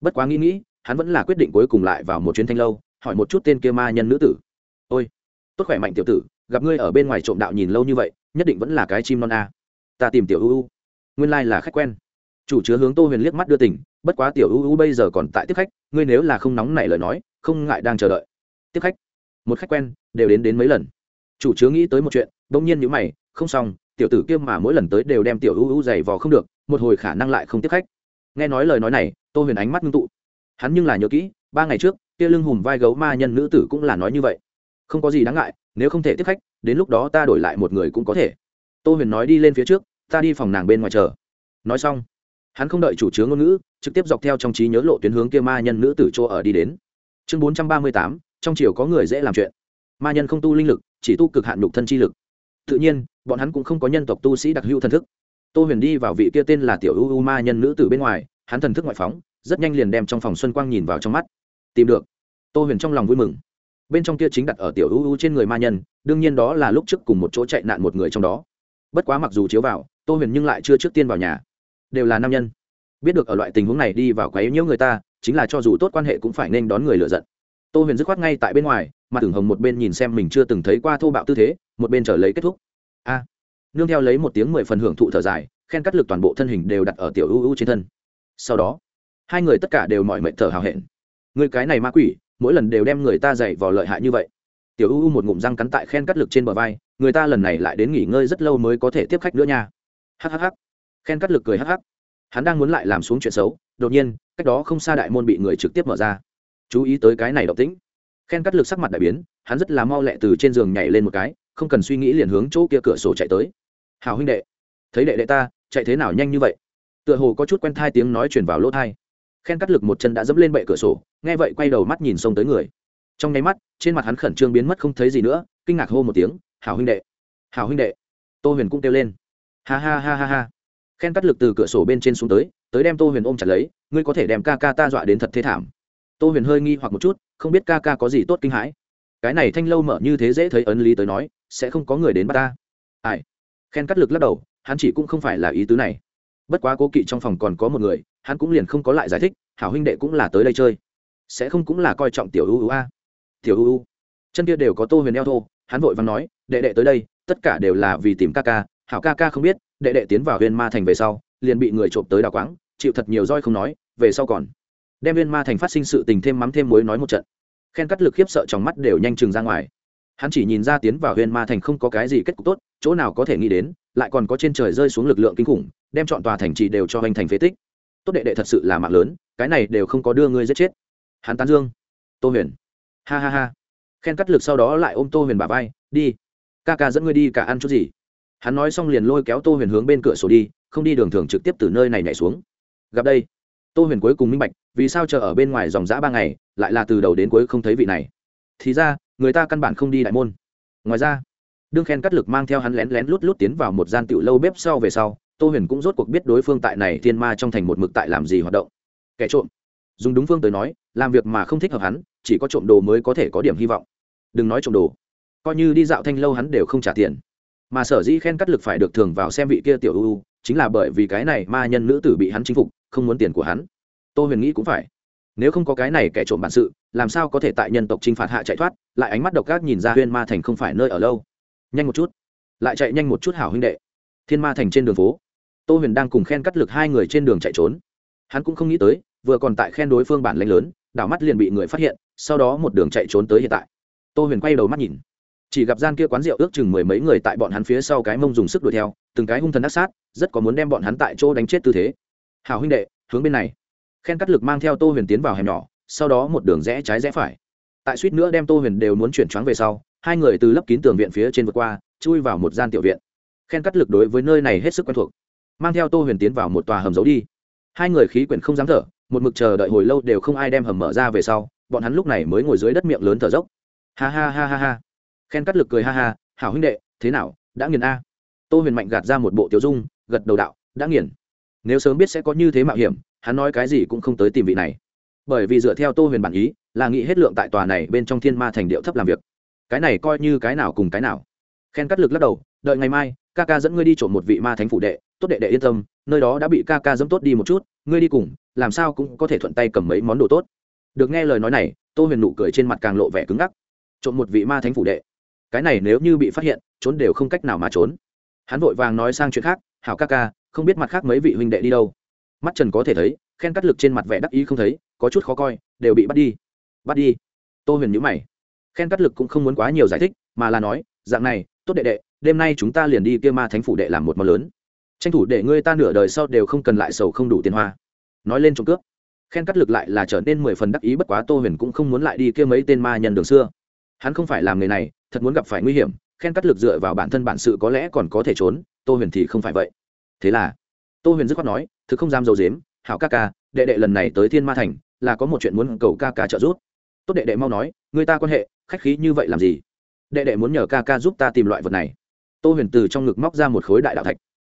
Bất quá nghĩ nghĩ, hắn vẫn là quyết định cuối cùng lại vào một chuyến thanh lâu, hỏi một chút tên kia ma nhân nữ tử. Ôi, tốt khỏe mạnh tiểu tử gặp ngươi ở bên ngoài trộm đạo nhìn lâu như vậy, nhất định vẫn là cái chim non a. Ta tìm tiểu uu nguyên lai、like、là khách quen. Chủ chứa hướng tô huyền liếc mắt đưa tỉnh bất quá tiểu uu bây giờ còn tại tiếp khách, ngươi nếu là không nóng nảy lời nói, không ngại đang chờ đợi. Tiếp khách. Một khách quen, đều đến đến mấy lần. Chủ chứa nghĩ tới một chuyện đ ỗ n g nhiên nhữ mày, không xong, tiểu tử kia mà mỗi lần tới đều đem tiểu uu dày vò không được, một hồi khả năng lại không tiếp khách. Nghe nói lời nói này, tô huyền ánh mắt ngưng tụ. Hắn nhưng là nhớ kỹ, ba ngày trước, kia lưng hùm vai gấu ma nhân nữ tử cũng là nói như vậy. Không có gì đáng ngại nếu không thể tiếp khách, đến lúc đó ta đổi lại một người cũng có thể. Tô huyền nói đi lên phía trước, ta đi phòng nàng bên ngoài chờ. Nói xong, hắn không đợi chủ chứa ngôn ngữ, trực tiếp dọc theo trong trí nhớ lộ tuyến hướng kia ma nhân nữ tử chỗ ở đi đến. Chương bốn trăm ba mươi tám, trong triều có người dễ làm chuyện. Ma nhân không tu linh lực, chỉ tu cực hạn nhục thân chi lực. Tự nhiên, bọn hắn cũng không có nhân tộc tu sĩ đặc hữu thần thức. Tô huyền đi vào vị kia tên là tiểu ưu ma nhân nữ tử bên ngoài, hắn thần thức ngoại phóng, rất nhanh liền đem trong phòng xuân quang nhìn vào trong mắt. Tìm được. Tô huyền trong lòng vui mừng bên trong kia chính đặt ở tiểu ưu ưu trên người ma nhân, đương nhiên đó là lúc trước cùng một chỗ chạy nạn một người trong đó. Bất quá mặc dù chiếu vào, tô huyền nhưng lại chưa trước tiên vào nhà. Đều là nam nhân. Biết được ở loại tình huống này đi vào quấy nhiễu người ta, chính là cho dù tốt quan hệ cũng phải nên đón người lựa giận. Tô huyền dứt khoát ngay tại bên ngoài, mà tưởng hồng một bên nhìn xem mình chưa từng thấy qua thô bạo tư thế, một bên trở lấy kết thúc. A. À. Nương theo lấy một tiếng mười phần hưởng thụ thở dài, khen cắt lực toàn bộ thân hình đều đặt ở tiểu ưu ưu trên thân. Sau đó, hai người tất cả đều mọi mệnh thở hào hẹn. Người cái này ma quỷ mỗi lần đều đem người ta dạy vào lợi hại như vậy. Tiểu U một ngụm răng cắn tại khen cắt lực trên bờ vai, người ta lần này lại đến nghỉ ngơi rất lâu mới có thể tiếp khách nữa nha. Hhh khen cắt lực cười hh hắn đang muốn lại làm xuống chuyện xấu, đột nhiên, cách đó không xa đại môn bị người trực tiếp mở ra. Chú ý tới cái này động tĩnh. Khen cắt lực sắc mặt đại biến, hắn rất là mau lẹ từ trên giường nhảy lên một cái, không cần suy nghĩ liền hướng chỗ kia cửa sổ chạy tới. Hào huynh đệ, thấy đệ đệ ta, chạy thế nào nhanh như vậy? Tựa hồ có chút quen thai tiếng nói chuyển vào lỗ thai khen cắt lực một chân đã dẫm lên bệ cửa sổ, nghe vậy quay đầu mắt nhìn xông tới người. Trong nháy mắt, trên mặt hắn khẩn trương biến mất không thấy gì nữa, kinh ngạc hô một tiếng hào huynh đệ hào huynh đệ. Tô huyền cũng kêu lên. Ha ha ha ha ha. Khen cắt lực từ cửa sổ bên trên xuống tới tới đem tô huyền ôm chặt lấy, ngươi có thể đem ca ca ta dọa đến thật thế thảm. Tô huyền hơi nghi hoặc một chút, không biết ca ca có gì tốt kinh hãi. Cái này thanh lâu mở như thế dễ thấy ấn lý tới nói, sẽ không có người đến bắt ta. Ai? Khen cắt lực lắc đầu, hắn chỉ cũng không phải là ý tứ này. Bất quá cố kỵ trong phòng còn có một người hắn cũng liền không có lại giải thích, hảo huynh đệ cũng là tới đây chơi. Sẽ không cũng là coi trọng tiểu ưu a. Tiểu ưu chân kia đều có tô huyền eo thô, hắn vội vàng nói, đệ đệ tới đây, tất cả đều là vì tìm ca ca. Hảo ca ca không biết, đệ đệ tiến vào huyền ma thành về sau, liền bị người trộm tới đào quáng, chịu thật nhiều roi không nói, về sau còn đem huyền ma thành phát sinh sự tình thêm mắm thêm muối nói một trận. Khen cắt lực khiếp sợ trong mắt đều nhanh chừng ra ngoài. Hắn chỉ nhìn ra tiến vào huyền ma thành không có cái gì kết cục tốt, chỗ nào có thể nghĩ đến, lại còn có trên trời rơi xuống lực lượng kinh khủng, đem chọn tòa thành trì đều cho hoành thành phế tích tốt đệ đệ thật sự là mạng lớn, cái này đều không có đưa ngươi giết chết. Hắn tán dương. Tô huyền. Ha ha ha. Khen cắt lực sau đó lại ôm tô huyền bà vai, đi. Ca ca dẫn ngươi đi cả ăn chút gì. Hắn nói xong liền lôi kéo tô huyền hướng bên cửa sổ đi, không đi đường thường trực tiếp từ nơi này nhảy xuống. Gặp đây, tô huyền cuối cùng minh bạch, vì sao chờ ở bên ngoài dòng giã ba ngày, lại là từ đầu đến cuối không thấy vị này. Thì ra, người ta căn bản không đi đại môn. Ngoài ra, đương khen cắt lực mang theo hắn lén lén lút lút tiến vào một gian tiểu lâu bếp sau về sau tô huyền cũng rốt cuộc biết đối phương tại này thiên ma trong thành một mực tại làm gì hoạt động. Kẻ trộm. Dùng đúng phương tới nói, làm việc mà không thích hợp hắn, chỉ có trộm đồ mới có thể có điểm hy vọng. Đừng nói trộm đồ. Coi như đi dạo thanh lâu hắn đều không trả tiền. Mà sở dĩ khen cắt lực phải được thường vào xem vị kia tiểu ưu chính là bởi vì cái này ma nhân nữ tử bị hắn chinh phục, không muốn tiền của hắn. Tô huyền nghĩ cũng phải. Nếu không có cái này kẻ trộm bản sự, làm sao có thể tại nhân tộc t r i n h phạt hạ chạy thoát, lại ánh mắt độc ác nhìn ra huyên ma thành không phải nơi ở lâu. Nhanh một chút. Lại chạy nhanh một chút hảo huynh đệ. Thiên ma thành trên đường phố tô huyền đang cùng khen cắt lực hai người trên đường chạy trốn. Hắn cũng không nghĩ tới, vừa còn tại khen đối phương bản lanh lớn, đảo mắt liền bị người phát hiện, sau đó một đường chạy trốn tới hiện tại. Tô huyền quay đầu mắt nhìn. Chỉ gặp gian kia quán rượu ước chừng mười mấy người tại bọn hắn phía sau cái mông dùng sức đuổi theo, từng cái hung thần ác sát, rất có muốn đem bọn hắn tại chỗ đánh chết tư thế. Hào huynh đệ, hướng bên này. Khen cắt lực mang theo tô huyền tiến vào hẻm nhỏ, sau đó một đường rẽ trái rẽ phải. Tại suýt nữa đem tô huyền đều muốn chuyển choáng về sau, hai người từ lấp kín tường viện phía trên vượt qua, chui vào một gian tiểu viện. Khen cắt lực đối với nơi này hết sức quen thuộc mang theo tô huyền tiến vào một tòa hầm giấu đi. Hai người khí quyển không dám thở, một mực chờ đợi hồi lâu đều không ai đem hầm mở ra về sau, bọn hắn lúc này mới ngồi dưới đất miệng lớn thở dốc. Ha ha ha ha ha. Khen cắt lực cười ha ha, hảo huynh đệ, thế nào? Đã nghiền a? Tô huyền mạnh gạt ra một bộ tiểu dung, gật đầu đạo, đã nghiền. Nếu sớm biết sẽ có như thế mạo hiểm, hắn nói cái gì cũng không tới tìm vị này. Bởi vì dựa theo tô huyền bản ý, là nghĩ hết lượng tại tòa này bên trong thiên ma thành điệu thấp làm việc. Cái này coi như cái nào cùng cái nào. Khen cắt lực lắc đầu, đợi ngày mai ca ca dẫn ngươi đi trộm một vị ma thánh phủ đệ, tốt đệ đệ yên tâm, nơi đó đã bị ca ca dẫm tốt đi một chút, ngươi đi cùng, làm sao cũng có thể thuận tay cầm mấy món đồ tốt. Được nghe lời nói này, tô huyền nụ cười trên mặt càng lộ vẻ cứng ngắc. Trộm một vị ma thánh phủ đệ? Cái này nếu như bị phát hiện, trốn đều không cách nào mà trốn. Hắn vội vàng nói sang chuyện khác, hảo ca ca không biết mặt khác mấy vị huynh đệ đi đâu? Mắt trần có thể thấy, khen cắt lực trên mặt vẻ đắc ý không thấy, có chút khó coi, đều bị bắt đi. Bắt đi? Tô huyền nhữ mày. Khen cắt lực cũng không muốn quá nhiều giải thích, mà là nói, dạng này, tốt đệ đệ đêm nay chúng ta liền đi kia ma thánh phủ đệ làm một món lớn. Tranh thủ để ngươi ta nửa đời sau đều không cần lại sầu không đủ tiền hoa. Nói lên trộm cướp. Khen cắt lực lại là trở nên mười phần đắc ý bất quá tô huyền cũng không muốn lại đi kia mấy tên ma nhân đường xưa. Hắn không phải làm người này, thật muốn gặp phải nguy hiểm, khen cắt lực dựa vào bản thân bản sự có lẽ còn có thể trốn, tô huyền thì không phải vậy. Thế là, tô huyền dứt khoát nói thứ không dám dầu dếm hảo ca ca, đệ đệ lần này tới thiên ma thành, là có một chuyện muốn cầu ca ca trợ giúp. Tốt đệ đệ mau nói, người ta quan hệ, khách khí như vậy làm gì? Đệ đệ muốn nhờ ca ca giúp ta tìm loại vật này tô huyền từ trong ngực móc ra một khối đại đạo thạch.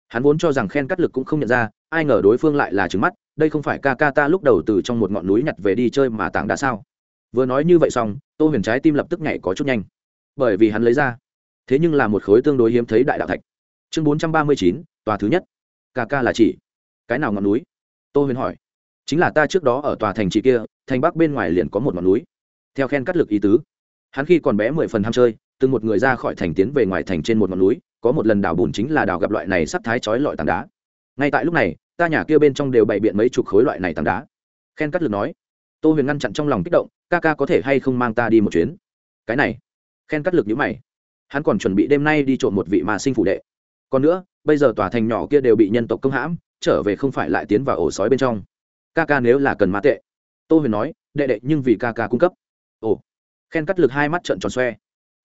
Hắn vốn cho rằng khen cắt lực cũng không nhận ra, ai ngờ đối phương lại là trứng mắt, đây không phải ca ca ta lúc đầu từ trong một ngọn núi nhặt về đi chơi mà tảng đã sao? Vừa nói như vậy xong, tô huyền trái tim lập tức nhảy có chút nhanh. Bởi vì hắn lấy ra, thế nhưng là một khối tương đối hiếm thấy đại đạo thạch. Chương bốn trăm ba mươi chín, tòa thứ nhất. Ca ca là chỉ. Cái nào ngọn núi? Tô huyền hỏi. Chính là ta trước đó ở tòa thành trì kia, thành bắc bên ngoài liền có một ngọn núi. Theo khen cắt lực ý tứ, hắn khi còn bé mười phần ham chơi từng một người ra khỏi thành tiến về ngoài thành trên một ngọn núi, có một lần đào bùn chính là đào gặp loại này sắp thái chói lọi tảng đá. Ngay tại lúc này, ta nhà kia bên trong đều bày biện mấy chục khối loại này tảng đá. Khen cắt lực nói, tô huyền ngăn chặn trong lòng kích động, ca ca có thể hay không mang ta đi một chuyến? Cái này, khen cắt lực nhữ mày. Hắn còn chuẩn bị đêm nay đi trộm một vị mà sinh phủ đệ. Còn nữa, bây giờ tòa thành nhỏ kia đều bị nhân tộc công hãm, trở về không phải lại tiến vào ổ sói bên trong. Ca ca nếu là cần mã tệ, tô huyền nói, đệ đệ, nhưng vì ca ca cung cấp. Ồ. Khen cắt lực hai mắt trợn tròn xoe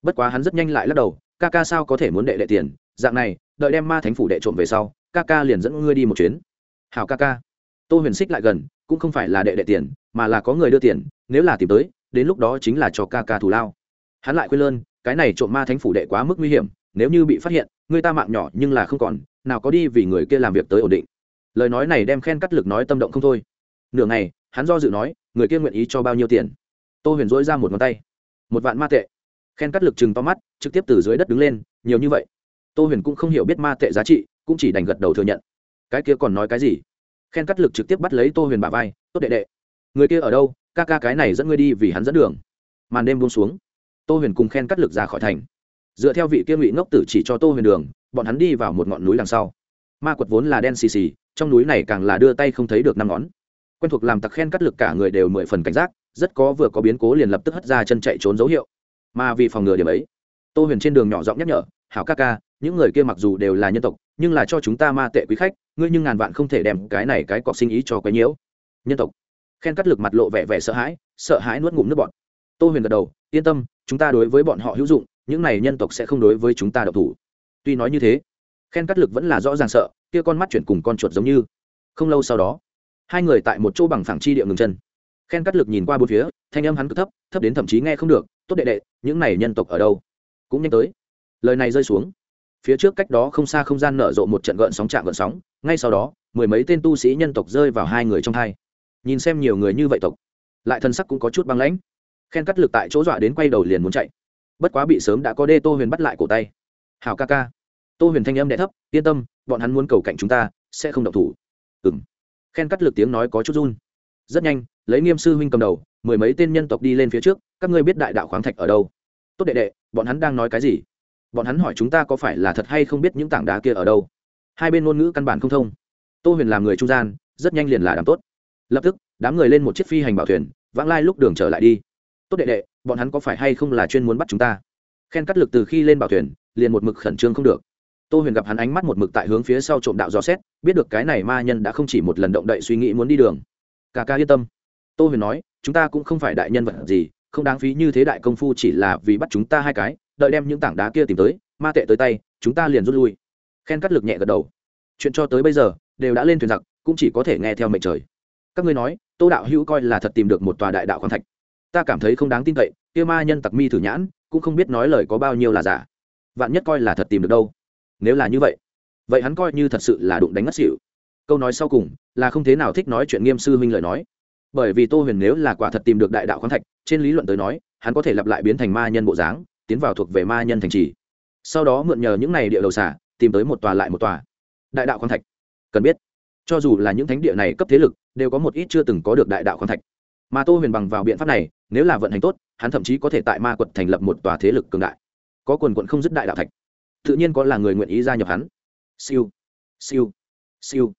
bất quá hắn rất nhanh lại lắc đầu, ca ca sao có thể muốn đệ đệ tiền? Dạng này, đợi đem ma thánh phủ đệ trộm về sau, ca ca liền dẫn ngươi đi một chuyến. Hào ca ca. Tô huyền xích lại gần, cũng không phải là đệ đệ tiền, mà là có người đưa tiền, nếu là tìm tới, đến lúc đó chính là cho ca ca thù lao. Hắn lại quên lơn, cái này trộm ma thánh phủ đệ quá mức nguy hiểm, nếu như bị phát hiện người ta mạng nhỏ nhưng là không còn, nào có đi vì người kia làm việc tới ổn định. Lời nói này đem khen cắt lực nói tâm động không thôi. Nửa ngày, hắn do dự nói, người kia nguyện ý cho bao nhiêu tiền? Tô huyền dỗi ra một ngón tay. Một vạn ma tệ khen cắt lực chừng to mắt, trực tiếp từ dưới đất đứng lên, nhiều như vậy. Tô huyền cũng không hiểu biết ma tệ giá trị, cũng chỉ đành gật đầu thừa nhận. Cái kia còn nói cái gì? Khen cắt lực trực tiếp bắt lấy tô huyền bà vai, tốt đệ đệ, người kia ở đâu? Ca ca cái này dẫn ngươi đi vì hắn dẫn đường. Màn đêm buông xuống. Tô huyền cùng khen cắt lực ra khỏi thành. Dựa theo vị kia ngụy ngốc tử chỉ cho tô huyền đường, bọn hắn đi vào một ngọn núi đằng sau. Ma quật vốn là đen xì xì, trong núi này càng là đưa tay không thấy được năm ngón. Quen thuộc làm tặc khen cắt lực cả người đều mười phần cảnh giác, rất có vừa có biến cố liền lập tức hất ra chân chạy trốn dấu hiệu mà vì phòng ngừa điểm ấy, tô huyền trên đường nhỏ giọng nhắc nhở, hảo ca ca, những người kia mặc dù đều là nhân tộc, nhưng là cho chúng ta ma tệ quý khách, ngươi nhưng ngàn vạn không thể đem cái này cái cọc sinh ý cho quấy nhiễu. Nhân tộc. Khen cắt lực mặt lộ vẻ vẻ sợ hãi sợ hãi nuốt ngụm nước bọn tô huyền gật đầu, yên tâm, chúng ta đối với bọn họ hữu dụng, những này nhân tộc sẽ không đối với chúng ta độc thủ. Tuy nói như thế, khen cắt lực vẫn là rõ ràng sợ, kia con mắt chuyển cùng con chuột giống như. Không lâu sau đó, hai người tại một chỗ bằng phẳng chi địa ngừng chân. Khen cắt lực nhìn qua bốn phía thanh âm hắn cực thấp thấp đến thậm chí nghe không được, tốt đệ đệ, những này nhân tộc ở đâu? Cũng nhanh tới. Lời này rơi xuống. Phía trước cách đó không xa không gian nở rộ một trận gợn sóng chạm gợn sóng, ngay sau đó, mười mấy tên tu sĩ nhân tộc rơi vào hai người trong hai. Nhìn xem nhiều người như vậy tộc, lại thân sắc cũng có chút băng lãnh. Khen cắt lực tại chỗ dọa đến quay đầu liền muốn chạy. Bất quá bị sớm đã có đê tô huyền bắt lại cổ tay. Hào ca ca. Tô huyền thanh âm đẹ thấp, yên tâm, bọn hắn muốn cầu cạnh chúng ta, sẽ không động thủ. Ừng khen cắt lực tiếng nói có chút run. Rất nhanh lấy nghiêm sư huynh cầm đầu, mười mấy tên nhân tộc đi lên phía trước, các ngươi biết đại đạo khoáng thạch ở đâu? Tốt đệ đệ, bọn hắn đang nói cái gì? Bọn hắn hỏi chúng ta có phải là thật hay không biết những tảng đá kia ở đâu? Hai bên ngôn ngữ căn bản không thông. Tô huyền làm người trung gian, rất nhanh liền là đám tốt. Lập tức, đám người lên một chiếc phi hành bảo thuyền, vãng lai lúc đường trở lại đi. Tốt đệ đệ, bọn hắn có phải hay không là chuyên muốn bắt chúng ta? Khen cắt lực từ khi lên bảo thuyền, liền một mực khẩn trương không được. Tô huyền gặp hắn ánh mắt một mực tại hướng phía sau trộm đạo gió xét, biết được cái này ma nhân đã không chỉ một lần động đậy suy nghĩ muốn đi đường. Cả ca yên tâm tô huyền nói, chúng ta cũng không phải đại nhân vật gì, không đáng phí như thế đại công phu chỉ là vì bắt chúng ta hai cái, đợi đem những tảng đá kia tìm tới, ma tệ tới tay, chúng ta liền rút lui. Khen cắt lực nhẹ gật đầu. Chuyện cho tới bây giờ, đều đã lên thuyền giặc, cũng chỉ có thể nghe theo mệnh trời. Các ngươi nói, tô đạo hữu coi là thật tìm được một tòa đại đạo khoáng thạch. Ta cảm thấy không đáng tin cậy, kia ma nhân tặc mi thử nhãn, cũng không biết nói lời có bao nhiêu là giả. Vạn nhất coi là thật tìm được đâu? Nếu là như vậy vậy hắn coi như thật sự là đụng đánh ngất xỉu. Câu nói sau cùng, là không thế nào thích nói chuyện nghiêm sư huynh lời nói bởi vì tô huyền nếu là quả thật tìm được đại đạo khoáng thạch, trên lý luận tới nói, hắn có thể lặp lại biến thành ma nhân bộ dáng, tiến vào thuộc về ma nhân thành trì. Sau đó mượn nhờ những này địa đầu xả tìm tới một tòa lại một tòa. Đại đạo khoáng thạch. Cần biết, cho dù là những thánh địa này cấp thế lực, đều có một ít chưa từng có được đại đạo khoáng thạch. Mà tô huyền bằng vào biện pháp này, nếu là vận hành tốt, hắn thậm chí có thể tại ma quật thành lập một tòa thế lực cường đại. Có quần quận không dứt đại đạo thạch. Tự nhiên có là người nguyện ý gia nhập hắn. Siêu. Siêu. Siêu.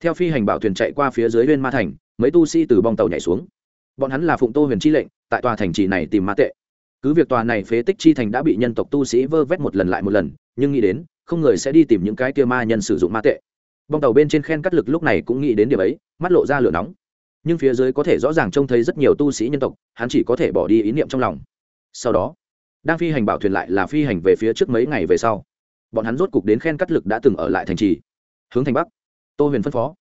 Theo phi hành bảo thuyền chạy qua phía dưới lên ma thành mấy tu sĩ từ bong tàu nhảy xuống. Bọn hắn là phụng tô huyền chi lệnh, tại tòa thành trì này tìm ma tệ. Cứ việc tòa này phế tích chi thành đã bị nhân tộc tu sĩ vơ vét một lần lại một lần, nhưng nghĩ đến, không người sẽ đi tìm những cái kia ma nhân sử dụng ma tệ. Bong tàu bên trên khen cắt lực lúc này cũng nghĩ đến điểm ấy, mắt lộ ra lửa nóng. Nhưng phía dưới có thể rõ ràng trông thấy rất nhiều tu sĩ nhân tộc, hắn chỉ có thể bỏ đi ý niệm trong lòng. Sau đó, đang phi hành bảo thuyền lại là phi hành về phía trước mấy ngày về sau. Bọn hắn rốt cục đến khen cắt lực đã từng ở lại thành trì. Hướng thành bắc, tô huyền phân phó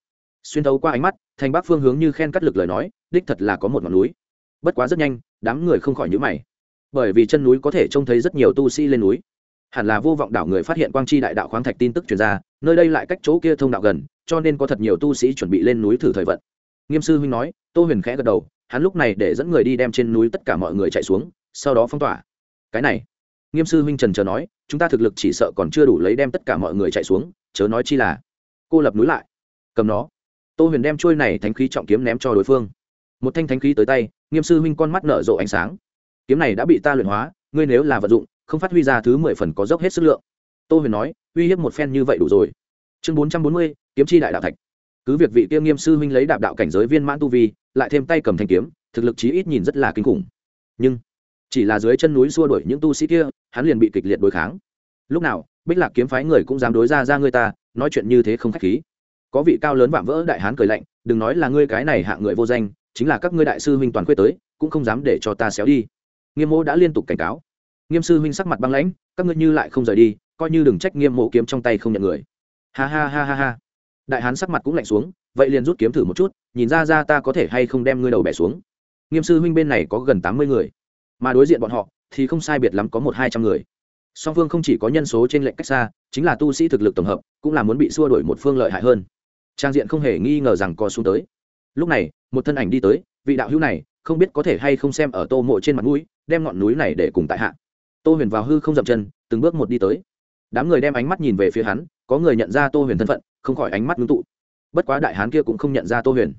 xuyên thấu qua ánh mắt, thành bắc phương hướng như khen cắt lực lời nói, đích thật là có một ngọn núi. Bất quá rất nhanh, đám người không khỏi nhữ mày. Bởi vì chân núi có thể trông thấy rất nhiều tu sĩ lên núi. Hẳn là vô vọng đảo người phát hiện quang chi đại đạo khoáng thạch tin tức truyền ra, nơi đây lại cách chỗ kia thông đạo gần, cho nên có thật nhiều tu sĩ chuẩn bị lên núi thử thời vận. Nghiêm sư huynh nói, tô huyền khẽ gật đầu, hắn lúc này để dẫn người đi đem trên núi tất cả mọi người chạy xuống, sau đó phong tỏa. Cái này, nghiêm sư huynh trần chờ nói, chúng ta thực lực chỉ sợ còn chưa đủ lấy đem tất cả mọi người chạy xuống, chớ nói chi là, cô lập núi lại, cầm nó tô huyền đem trôi này thánh khí trọng kiếm ném cho đối phương. Một thanh thánh khí tới tay, nghiêm sư huynh con mắt nở rộ ánh sáng. Kiếm này đã bị ta luyện hóa, ngươi nếu là vận dụng, không phát huy ra thứ mười phần có dốc hết sức lượng. Tô huyền nói, uy hiếp một phen như vậy đủ rồi. Chương bốn trăm bốn mươi, kiếm chi đại đạo thạch. Cứ việc vị kia nghiêm sư huynh lấy đạp đạo cảnh giới viên mãn tu vi, lại thêm tay cầm thanh kiếm, thực lực chí ít nhìn rất là kinh khủng. Nhưng, chỉ là dưới chân núi xua đuổi những tu sĩ kia, hắn liền bị kịch liệt đối kháng. Lúc nào, bích lạc kiếm phái người cũng dám đối ra ra người ta, nói chuyện như thế không khách khí có vị cao lớn vạm vỡ đại hán cười lạnh, đừng nói là ngươi cái này hạ người vô danh, chính là các ngươi đại sư huynh toàn khuê tới, cũng không dám để cho ta xéo đi. Nghiêm mô đã liên tục cảnh cáo. Nghiêm sư huynh sắc mặt băng lãnh, các ngươi như lại không rời đi, coi như đừng trách nghiêm mộ kiếm trong tay không nhận người. Ha ha ha ha ha. Đại hán sắc mặt cũng lạnh xuống, vậy liền rút kiếm thử một chút, nhìn ra ra ta có thể hay không đem ngươi đầu bẻ xuống. Nghiêm sư huynh bên này có gần tám mươi người, mà đối diện bọn họ thì không sai biệt lắm có một hai trăm người. Song phương không chỉ có nhân số trên lệnh cách xa, chính là tu sĩ thực lực tổng hợp, cũng là muốn bị xua đổi một phương lợi hại hơn trang diện không hề nghi ngờ rằng có xuống tới. Lúc này, một thân ảnh đi tới, vị đạo hữu này, không biết có thể hay không xem ở tô mộ trên mặt mũi, đem ngọn núi này để cùng tại hạ. Tô huyền vào hư không dậm chân, từng bước một đi tới. Đám người đem ánh mắt nhìn về phía hắn, có người nhận ra tô huyền thân phận, không khỏi ánh mắt ngưng tụ. Bất quá đại hán kia cũng không nhận ra tô huyền.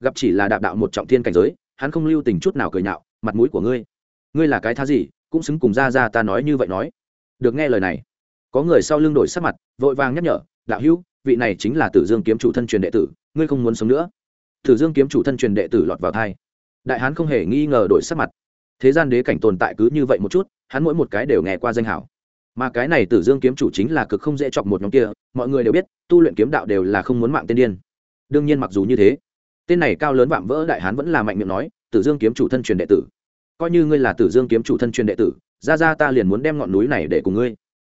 Gặp chỉ là đạp đạo một trọng thiên cảnh giới, hắn không lưu tình chút nào cười nhạo, mặt mũi của ngươi ngươi là cái thá gì, cũng xứng cùng ra ra ta nói như vậy nói. Được nghe lời này, có người sau lưng đổi sắc mặt, vội vàng nhắc nhở, đạo hữu vị này chính là tử dương kiếm chủ thân truyền đệ tử, ngươi không muốn sống nữa. Tử dương kiếm chủ thân truyền đệ tử lọt vào thai. Đại hán không hề nghi ngờ đổi sắc mặt. Thế gian đế cảnh tồn tại cứ như vậy một chút, hắn mỗi một cái đều nghe qua danh hảo. Mà cái này tử dương kiếm chủ chính là cực không dễ chọc một nhóm kia, mọi người đều biết, tu luyện kiếm đạo đều là không muốn mạng tên điên. Đương nhiên mặc dù như thế, tên này cao lớn vạm vỡ đại hán vẫn là mạnh miệng nói, tử dương kiếm chủ thân truyền đệ tử, coi như ngươi là tử dương kiếm chủ thân truyền đệ tử, ra ra ta liền muốn đem ngọn núi này để cùng ngươi.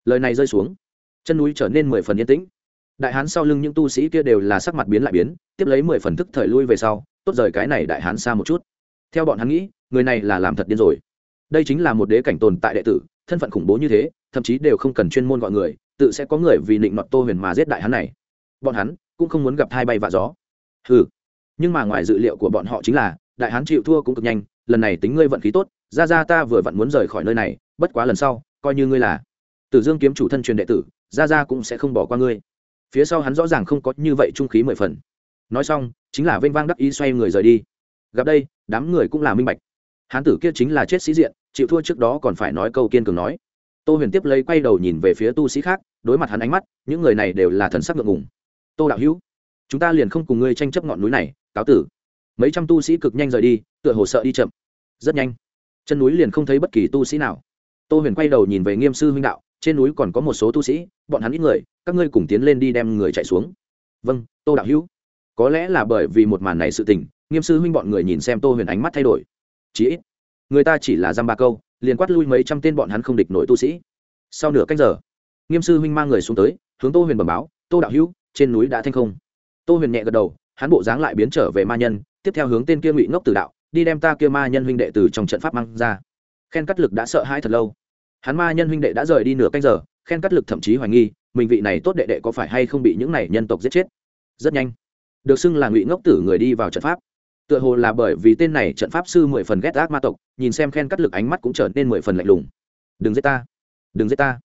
Lời này rơi xuống, chân núi trở nên mười phần yên tĩnh đại hán sau lưng những tu sĩ kia đều là sắc mặt biến lại biến, tiếp lấy mười phần thức thời lui về sau, tốt rời cái này đại hán xa một chút. Theo bọn hắn nghĩ, người này là làm thật điên rồi. Đây chính là một đế cảnh tồn tại đệ tử, thân phận khủng bố như thế, thậm chí đều không cần chuyên môn gọi người, tự sẽ có người vì định nọt tô huyền mà giết đại hắn này. Bọn hắn cũng không muốn gặp thai bay vạ gió. Ừ nhưng mà ngoài dự liệu của bọn họ chính là, đại hán chịu thua cũng cực nhanh, lần này tính ngươi vận khí tốt, ra ra ta vừa vặn muốn rời khỏi nơi này, bất quá lần sau, coi như ngươi là tử dương kiếm chủ thân truyền đệ tử, ra ra cũng sẽ không bỏ qua ngươi phía sau hắn rõ ràng không có như vậy trung khí mười phần. Nói xong, chính là vênh vang đắc ý xoay người rời đi. Gặp đây, đám người cũng là minh bạch. Hán tử kia chính là chết sĩ diện, chịu thua trước đó còn phải nói câu kiên cường nói. Tô huyền tiếp lấy quay đầu nhìn về phía tu sĩ khác, đối mặt hắn ánh mắt, những người này đều là thần sắc ngượng ngùng. Tô đạo hữu, chúng ta liền không cùng ngươi tranh chấp ngọn núi này, cáo tử. Mấy trăm tu sĩ cực nhanh rời đi, tựa hồ sợ đi chậm. Rất nhanh, chân núi liền không thấy bất kỳ tu sĩ nào. Tô huyền quay đầu nhìn về nghiêm sư huynh đạo, trên núi còn có một số tu sĩ, bọn hắn ít người các ngươi cùng tiến lên đi đem người chạy xuống. Vâng tô đạo hữu. Có lẽ là bởi vì một màn này sự tình, nghiêm sư huynh bọn người nhìn xem tô huyền ánh mắt thay đổi. Chí ít, người ta chỉ là dăm ba câu, liền quát lui mấy trăm tên bọn hắn không địch nổi tu sĩ. Sau nửa cách giờ, nghiêm sư huynh mang người xuống tới, hướng tô huyền bẩm báo, tô đạo hữu, trên núi đã thanh không. Tô huyền nhẹ gật đầu, hắn bộ dáng lại biến trở về ma nhân, tiếp theo hướng tên kia ngụy ngốc tử đạo, đi đem ta kia ma nhân huynh đệ từ trong trận pháp mang ra. Khen cắt lực đã sợ hãi thật lâu. Hắn ma nhân huynh đệ đã rời đi nửa canh giờ, khen cắt lực thậm chí hoài nghi mình vị này tốt đệ đệ có phải hay không bị những này nhân tộc giết chết? Rất nhanh. Được xưng là ngụy ngốc tử người đi vào trận pháp. Tựa hồ là bởi vì tên này trận pháp sư mười phần ghét ác ma tộc, nhìn xem khen cắt lực ánh mắt cũng trở nên mười phần lạnh lùng. Đừng giết ta. Đừng giết ta.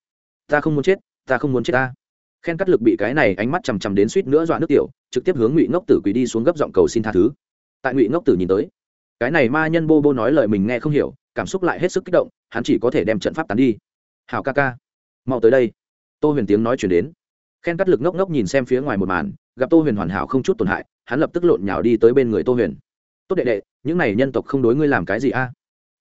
Ta không muốn chết, ta không muốn chết ta. Khen cắt lực bị cái này ánh mắt chằm chằm đến suýt nữa dọa nước tiểu, trực tiếp hướng ngụy ngốc tử quỳ đi xuống gấp giọng cầu xin tha thứ. Tại ngụy ngốc tử nhìn tới, cái này ma nhân bô bô nói lời mình nghe không hiểu, cảm xúc lại hết sức kích động, hắn chỉ có thể đem trận pháp tán đi. Hào ca ca, mau tới đây tô huyền tiếng nói chuyển đến. Khen cắt lực ngốc ngốc nhìn xem phía ngoài một màn, gặp tô huyền hoàn hảo không chút tổn hại, hắn lập tức lộn nhào đi tới bên người tô huyền. Tốt đệ đệ, những này nhân tộc không đối ngươi làm cái gì a?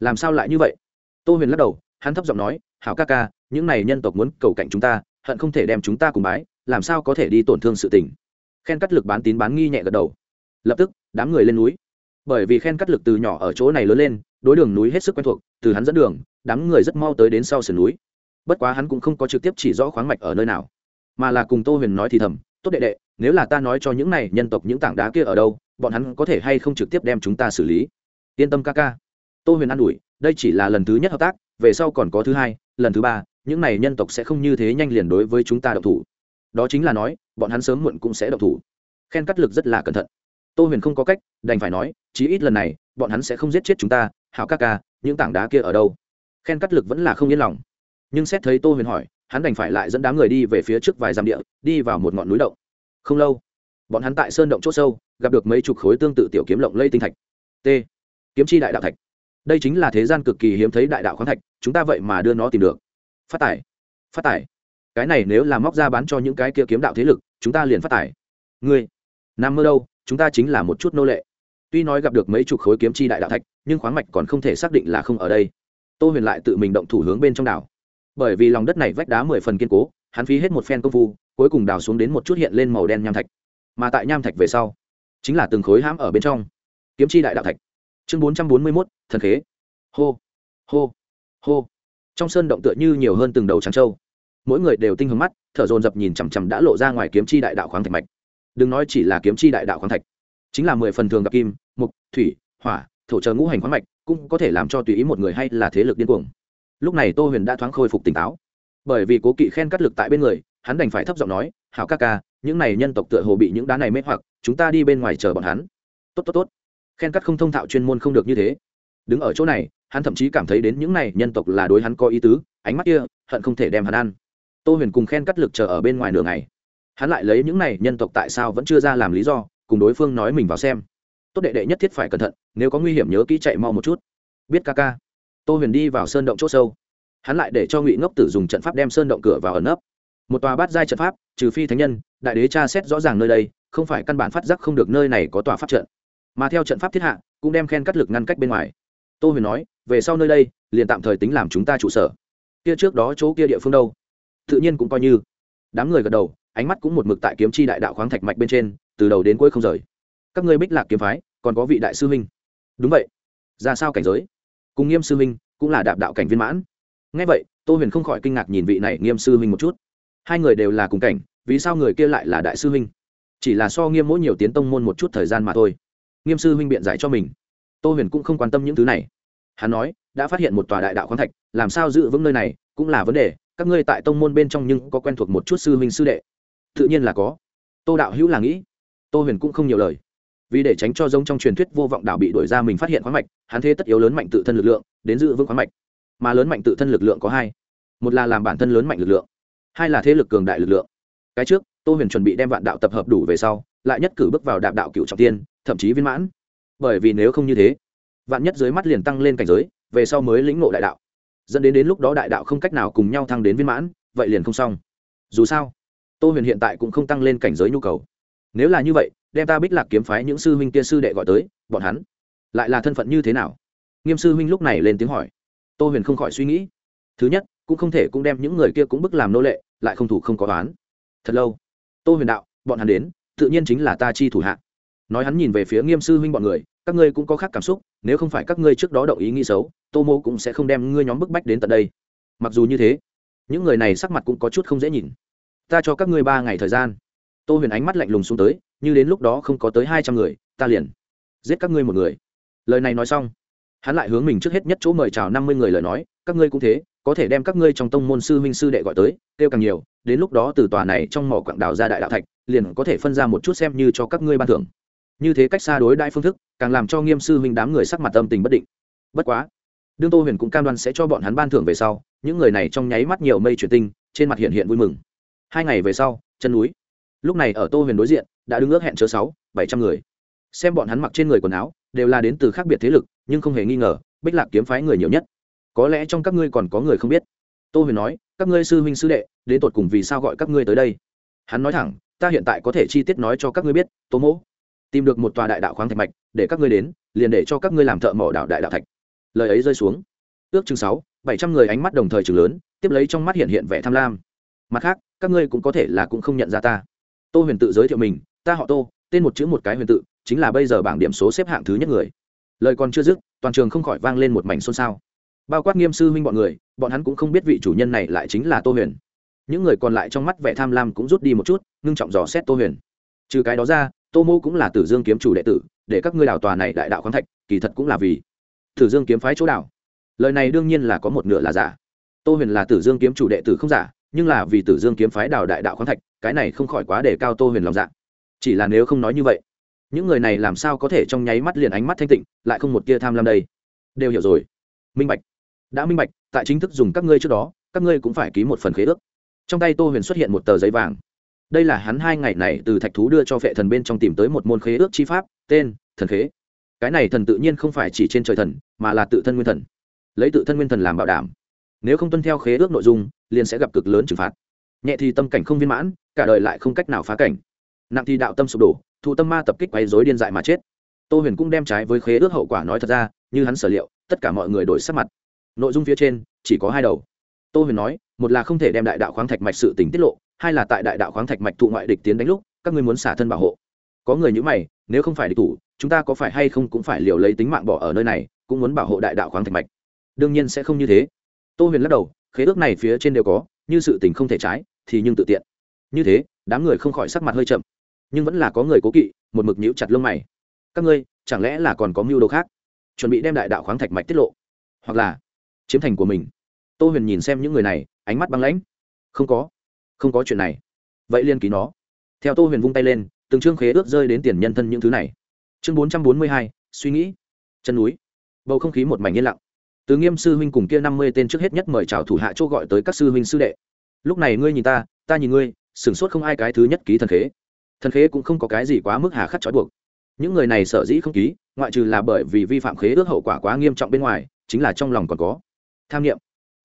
Làm sao lại như vậy? Tô huyền lắc đầu, hắn thấp giọng nói, hảo ca ca, những này nhân tộc muốn cầu cạnh chúng ta, hận không thể đem chúng ta cùng bái, làm sao có thể đi tổn thương sự tình? Khen cắt lực bán tín bán nghi nhẹ gật đầu. Lập tức, đám người lên núi. Bởi vì khen cắt lực từ nhỏ ở chỗ này lớn lên, đối đường núi hết sức quen thuộc, từ hắn dẫn đường, đám người rất mau tới đến sau sườn núi bất quá hắn cũng không có trực tiếp chỉ rõ khoáng mạch ở nơi nào, mà là cùng tô huyền nói thì thầm, tốt đệ đệ, nếu là ta nói cho những này nhân tộc những tảng đá kia ở đâu, bọn hắn có thể hay không trực tiếp đem chúng ta xử lý? Yên tâm ca ca. Tô huyền an ủi, đây chỉ là lần thứ nhất hợp tác, về sau còn có thứ hai, lần thứ ba, những này nhân tộc sẽ không như thế nhanh liền đối với chúng ta độc thủ. Đó chính là nói, bọn hắn sớm muộn cũng sẽ độc thủ. Khen cắt lực rất là cẩn thận. Tô huyền không có cách, đành phải nói, chí ít lần này, bọn hắn sẽ không giết chết chúng ta, hảo ca ca, những tảng đá kia ở đâu? Khen cắt lực vẫn là không yên lòng nhưng xét thấy tô huyền hỏi, hắn đành phải lại dẫn đám người đi về phía trước vài dặm địa, đi vào một ngọn núi động. Không lâu, bọn hắn tại sơn động c h ỗ sâu, gặp được mấy chục khối tương tự tiểu kiếm lộng lây tinh thạch. T. Kiếm chi đại đạo thạch. Đây chính là thế gian cực kỳ hiếm thấy đại đạo khoáng thạch, chúng ta vậy mà đưa nó tìm được. Phát tải phát tải cái này nếu là móc ra bán cho những cái kia kiếm đạo thế lực, chúng ta liền phát tải ngươi nam mơ đâu, chúng ta chính là một chút nô lệ. Tuy nói gặp được mấy chục khối kiếm chi đại đạo thạch, nhưng khoáng mạch còn không thể xác định là không ở đây. Tô huyền lại tự mình động thủ hướng bên trong đảo bởi vì lòng đất này vách đá mười phần kiên cố, hắn phí hết một phen công phu, cuối cùng đào xuống đến một chút hiện lên màu đen nham thạch. Mà tại nham thạch về sau, chính là từng khối hãm ở bên trong. Kiếm chi đại đạo thạch. Chương bốn trăm bốn mươi mốt, thần khế. Hô hô hô. Trong sơn động tựa như nhiều hơn từng đầu trắng trâu. Mỗi người đều tinh hướng mắt, thở dồn dập nhìn chằm chằm đã lộ ra ngoài kiếm chi đại đạo khoáng thạch mạch. Đừng nói chỉ là kiếm chi đại đạo khoáng thạch, chính là mười phần thường gặp kim, mục, thủy, hỏa, thổ chờ ngũ hành khoáng mạch, cũng có thể làm cho tùy ý một người hay là thế lực điên cuồng lúc này tô huyền đã thoáng khôi phục tỉnh táo. Bởi vì cố kỵ khen cắt lực tại bên người, hắn đành phải thấp giọng nói, hảo ca ca, những này nhân tộc tựa hồ bị những đá này mê hoặc, chúng ta đi bên ngoài chờ bọn hắn. Tốt tốt tốt. Khen cắt không thông thạo chuyên môn không được như thế. Đứng ở chỗ này, hắn thậm chí cảm thấy đến những này nhân tộc là đối hắn có ý tứ, ánh mắt kia, hận không thể đem hắn ăn. Tô huyền cùng khen cắt lực chờ ở bên ngoài nửa ngày. Hắn lại lấy những này nhân tộc tại sao vẫn chưa ra làm lý do, cùng đối phương nói mình vào xem. Tốt đệ đệ nhất thiết phải cẩn thận, nếu có nguy hiểm nhớ kỹ chạy mau một chút. Biết ca ca tô huyền đi vào sơn động c h ỗ sâu. Hắn lại để cho ngụy ngốc tử dùng trận pháp đem sơn động cửa vào ẩn nấp. Một tòa bát giai trận pháp, trừ phi thánh nhân, đại đế tra xét rõ ràng nơi đây, không phải căn bản phát giác không được nơi này có tòa pháp trận. Mà theo trận pháp thiết hạ, cũng đem khen cắt lực ngăn cách bên ngoài. Tô huyền nói, về sau nơi đây, liền tạm thời tính làm chúng ta trụ sở. Kia trước đó chỗ kia địa phương đâu? Tự nhiên cũng coi như. Đám người gật đầu, ánh mắt cũng một mực tại kiếm chi đại đạo khoáng thạch mạch bên trên, từ đầu đến cuối không rời. Các ngươi bích lạc kiếm phái, còn có vị đại sư huynh. Đúng vậy. Ra sao cảnh giới? Cùng nghiêm sư huynh cũng là đạp đạo cảnh viên mãn. Ngay vậy, tô huyền không khỏi kinh ngạc nhìn vị này nghiêm sư huynh một chút. Hai người đều là cùng cảnh, vì sao người kia lại là đại sư huynh chỉ là so nghiêm mỗi nhiều tiến tông môn một chút thời gian mà thôi. Nghiêm sư huynh biện giải cho mình. Tô huyền cũng không quan tâm những thứ này. Hắn nói, đã phát hiện một tòa đại đạo khoáng thạch, làm sao giữ vững nơi này, cũng là vấn đề. Các ngươi tại tông môn bên trong nhưng có quen thuộc một chút sư huynh sư đệ. Tự nhiên là có. Tô đạo hữu là nghĩ. Tô huyền cũng không nhiều lời vì để tránh cho giống trong truyền thuyết vô vọng đạo bị đổi ra mình phát hiện khoáng mạch, hắn thế tất yếu lớn mạnh tự thân lực lượng, đến giữ vững khoáng mạch. Mà lớn mạnh tự thân lực lượng có hai. Một là làm bản thân lớn mạnh lực lượng, hai là thế lực cường đại lực lượng. Cái trước, tô huyền chuẩn bị đem vạn đạo tập hợp đủ về sau, lại nhất cử bước vào đạp đạo cựu trọng tiên, thậm chí viên mãn. Bởi vì nếu không như thế, vạn nhất dưới mắt liền tăng lên cảnh giới, về sau mới lĩnh ngộ đại đạo. Dẫn đến đến lúc đó đại đạo không cách nào cùng nhau thăng đến viên mãn, vậy liền không xong. Dù sao, tô huyền hiện tại cũng không tăng lên cảnh giới nhu cầu. Nếu là như vậy đem ta bích lạc kiếm phái những sư huynh kia sư đệ gọi tới, bọn hắn lại là thân phận như thế nào? Nghiêm sư huynh lúc này lên tiếng hỏi. Tô huyền không khỏi suy nghĩ. Thứ nhất, cũng không thể cũng đem những người kia cũng bức làm nô lệ, lại không thủ không có toán thật lâu, tô huyền đạo, bọn hắn đến, tự nhiên chính là ta chi thủ hạ. Nói hắn nhìn về phía nghiêm sư huynh bọn người, các ngươi cũng có khác cảm xúc, nếu không phải các ngươi trước đó động ý nghĩ xấu, tô mô cũng sẽ không đem ngươi nhóm bức bách đến tận đây. Mặc dù như thế, những người này sắc mặt cũng có chút không dễ nhìn. Ta cho các ngươi ba ngày thời gian. Tô huyền ánh mắt lạnh lùng xuống tới như đến lúc đó không có tới hai trăm người, ta liền giết các ngươi một người. Lời này nói xong, hắn lại hướng mình trước hết nhất chỗ mời chào năm mươi người lời nói, các ngươi cũng thế, có thể đem các ngươi trong tông môn sư huynh sư đệ gọi tới, kêu càng nhiều, đến lúc đó từ tòa này trong mỏ quặng đào ra đại đạo thạch, liền có thể phân ra một chút xem như cho các ngươi ban thưởng. Như thế cách xa đối đại phương thức, càng làm cho nghiêm sư huynh đám người sắc mặt âm tình bất định. Bất quá, đương tô huyền cũng cam đoan sẽ cho bọn hắn ban thưởng về sau, những người này trong nháy mắt nhiều mây chuyển tinh, trên mặt hiện hiện vui mừng. Hai ngày về sau, chân núi. Lúc này ở tô huyền đối diện đã đứng ước hẹn chớ sáu, bảy trăm người. Xem bọn hắn mặc trên người quần áo, đều là đến từ khác biệt thế lực, nhưng không hề nghi ngờ, bích lạc kiếm phái người nhiều nhất. Có lẽ trong các ngươi còn có người không biết. Tô huyền nói, các ngươi sư huynh sư đệ, đến tột cùng vì sao gọi các ngươi tới đây? Hắn nói thẳng, ta hiện tại có thể chi tiết nói cho các ngươi biết, tô mỗ. Tìm được một tòa đại đạo khoáng thạch mạch, để các ngươi đến, liền để cho các ngươi làm thợ mỏ đạo đại đạo thạch. Lời ấy rơi xuống. Ước chừng sáu, bảy trăm người ánh mắt đồng thời chừng lớn, tiếp lấy trong mắt hiện hiện vẻ tham lam. Mặt khác, các ngươi cũng có thể là cũng không nhận ra ta. Tô huyền tự giới thiệu mình ta họ tô, tên một chữ một cái huyền tự, chính là bây giờ bảng điểm số xếp hạng thứ nhất người. Lời còn chưa dứt, toàn trường không khỏi vang lên một mảnh xôn xao. Bao quát nghiêm sư huynh bọn người, bọn hắn cũng không biết vị chủ nhân này lại chính là tô huyền. Những người còn lại trong mắt vẻ tham lam cũng rút đi một chút, ngưng trọng dò xét tô huyền. Trừ cái đó ra, tô mô cũng là tử dương kiếm chủ đệ tử, để các ngươi đào tòa này đại đạo khoáng thạch, kỳ thật cũng là vì tử dương kiếm phái chỗ đảo lời này đương nhiên là có một nửa là giả. Tô huyền là tử dương kiếm chủ đệ tử không giả, nhưng là vì tử dương kiếm phái đào đại đạo khoáng thạch, cái này không khỏi quá để cao tô huyền lòng dạ chỉ là nếu không nói như vậy, những người này làm sao có thể trong nháy mắt liền ánh mắt thanh tịnh, lại không một tia tham lam đây? Đều hiểu rồi. Minh bạch. Đã minh bạch, tại chính thức dùng các ngươi trước đó, các ngươi cũng phải ký một phần khế ước. Trong tay tô huyền xuất hiện một tờ giấy vàng. Đây là hắn hai ngày này từ thạch thú đưa cho vệ thần bên trong tìm tới một môn khế ước chi pháp, tên thần khế. Cái này thần tự nhiên không phải chỉ trên trời thần, mà là tự thân nguyên thần. Lấy tự thân nguyên thần làm bảo đảm. Nếu không tuân theo khế ước nội dung, liền sẽ gặp cực lớn trừng phạt. Nhẹ thì tâm cảnh không viên mãn, cả đời lại không cách nào phá cảnh nặng thì đạo tâm sụp đổ, thụ tâm ma tập kích quấy dối điên dại mà chết. Tô huyền cũng đem trái với khế ước hậu quả nói thật ra, như hắn sở liệu, tất cả mọi người đổi sắc mặt. Nội dung phía trên, chỉ có hai đầu. Tô huyền nói, một là không thể đem đại đạo khoáng thạch mạch sự tỉnh tiết lộ, hai là tại đại đạo khoáng thạch mạch thụ ngoại địch tiến đánh lúc, các ngươi muốn xả thân bảo hộ. Có người như mày, nếu không phải địch thủ, chúng ta có phải hay không cũng phải liều lấy tính mạng bỏ ở nơi này, cũng muốn bảo hộ đại đạo khoáng thạch mạch. Đương nhiên sẽ không như thế. Tô huyền lắc đầu, khế ước này phía trên đều có, như sự tình không thể trái, thì nhưng tự tiện. Như thế, đám người không khỏi sắc mặt hơi chậm nhưng vẫn là có người cố kỵ, một mực nhíu chặt lông mày. Các ngươi, chẳng lẽ là còn có mưu đồ khác? Chuẩn bị đem đại đạo khoáng thạch mạch tiết lộ. Hoặc là chiếm thành của mình. Tô huyền nhìn xem những người này, ánh mắt băng lãnh. Không có. Không có chuyện này. Vậy liên ký nó. Theo tô huyền vung tay lên, từng chương khế ước rơi đến tiền nhân thân những thứ này. Chương bốn trăm bốn mươi hai, suy nghĩ. Chân núi. Bầu không khí một mảnh yên lặng. Từ nghiêm sư huynh cùng kia năm mươi tên trước hết nhất mời chào thủ hạ chỗ gọi tới các sư huynh sư đệ. Lúc này ngươi nhìn ta ta nhìn ngươi, sửng sốt không ai cái thứ nhất ký thần khế thần khế cũng không có cái gì quá mức hà khắc trói buộc. Những người này sở dĩ không ký, ngoại trừ là bởi vì vi phạm khế ước hậu quả quá nghiêm trọng bên ngoài, chính là trong lòng còn có. Tham nghiệm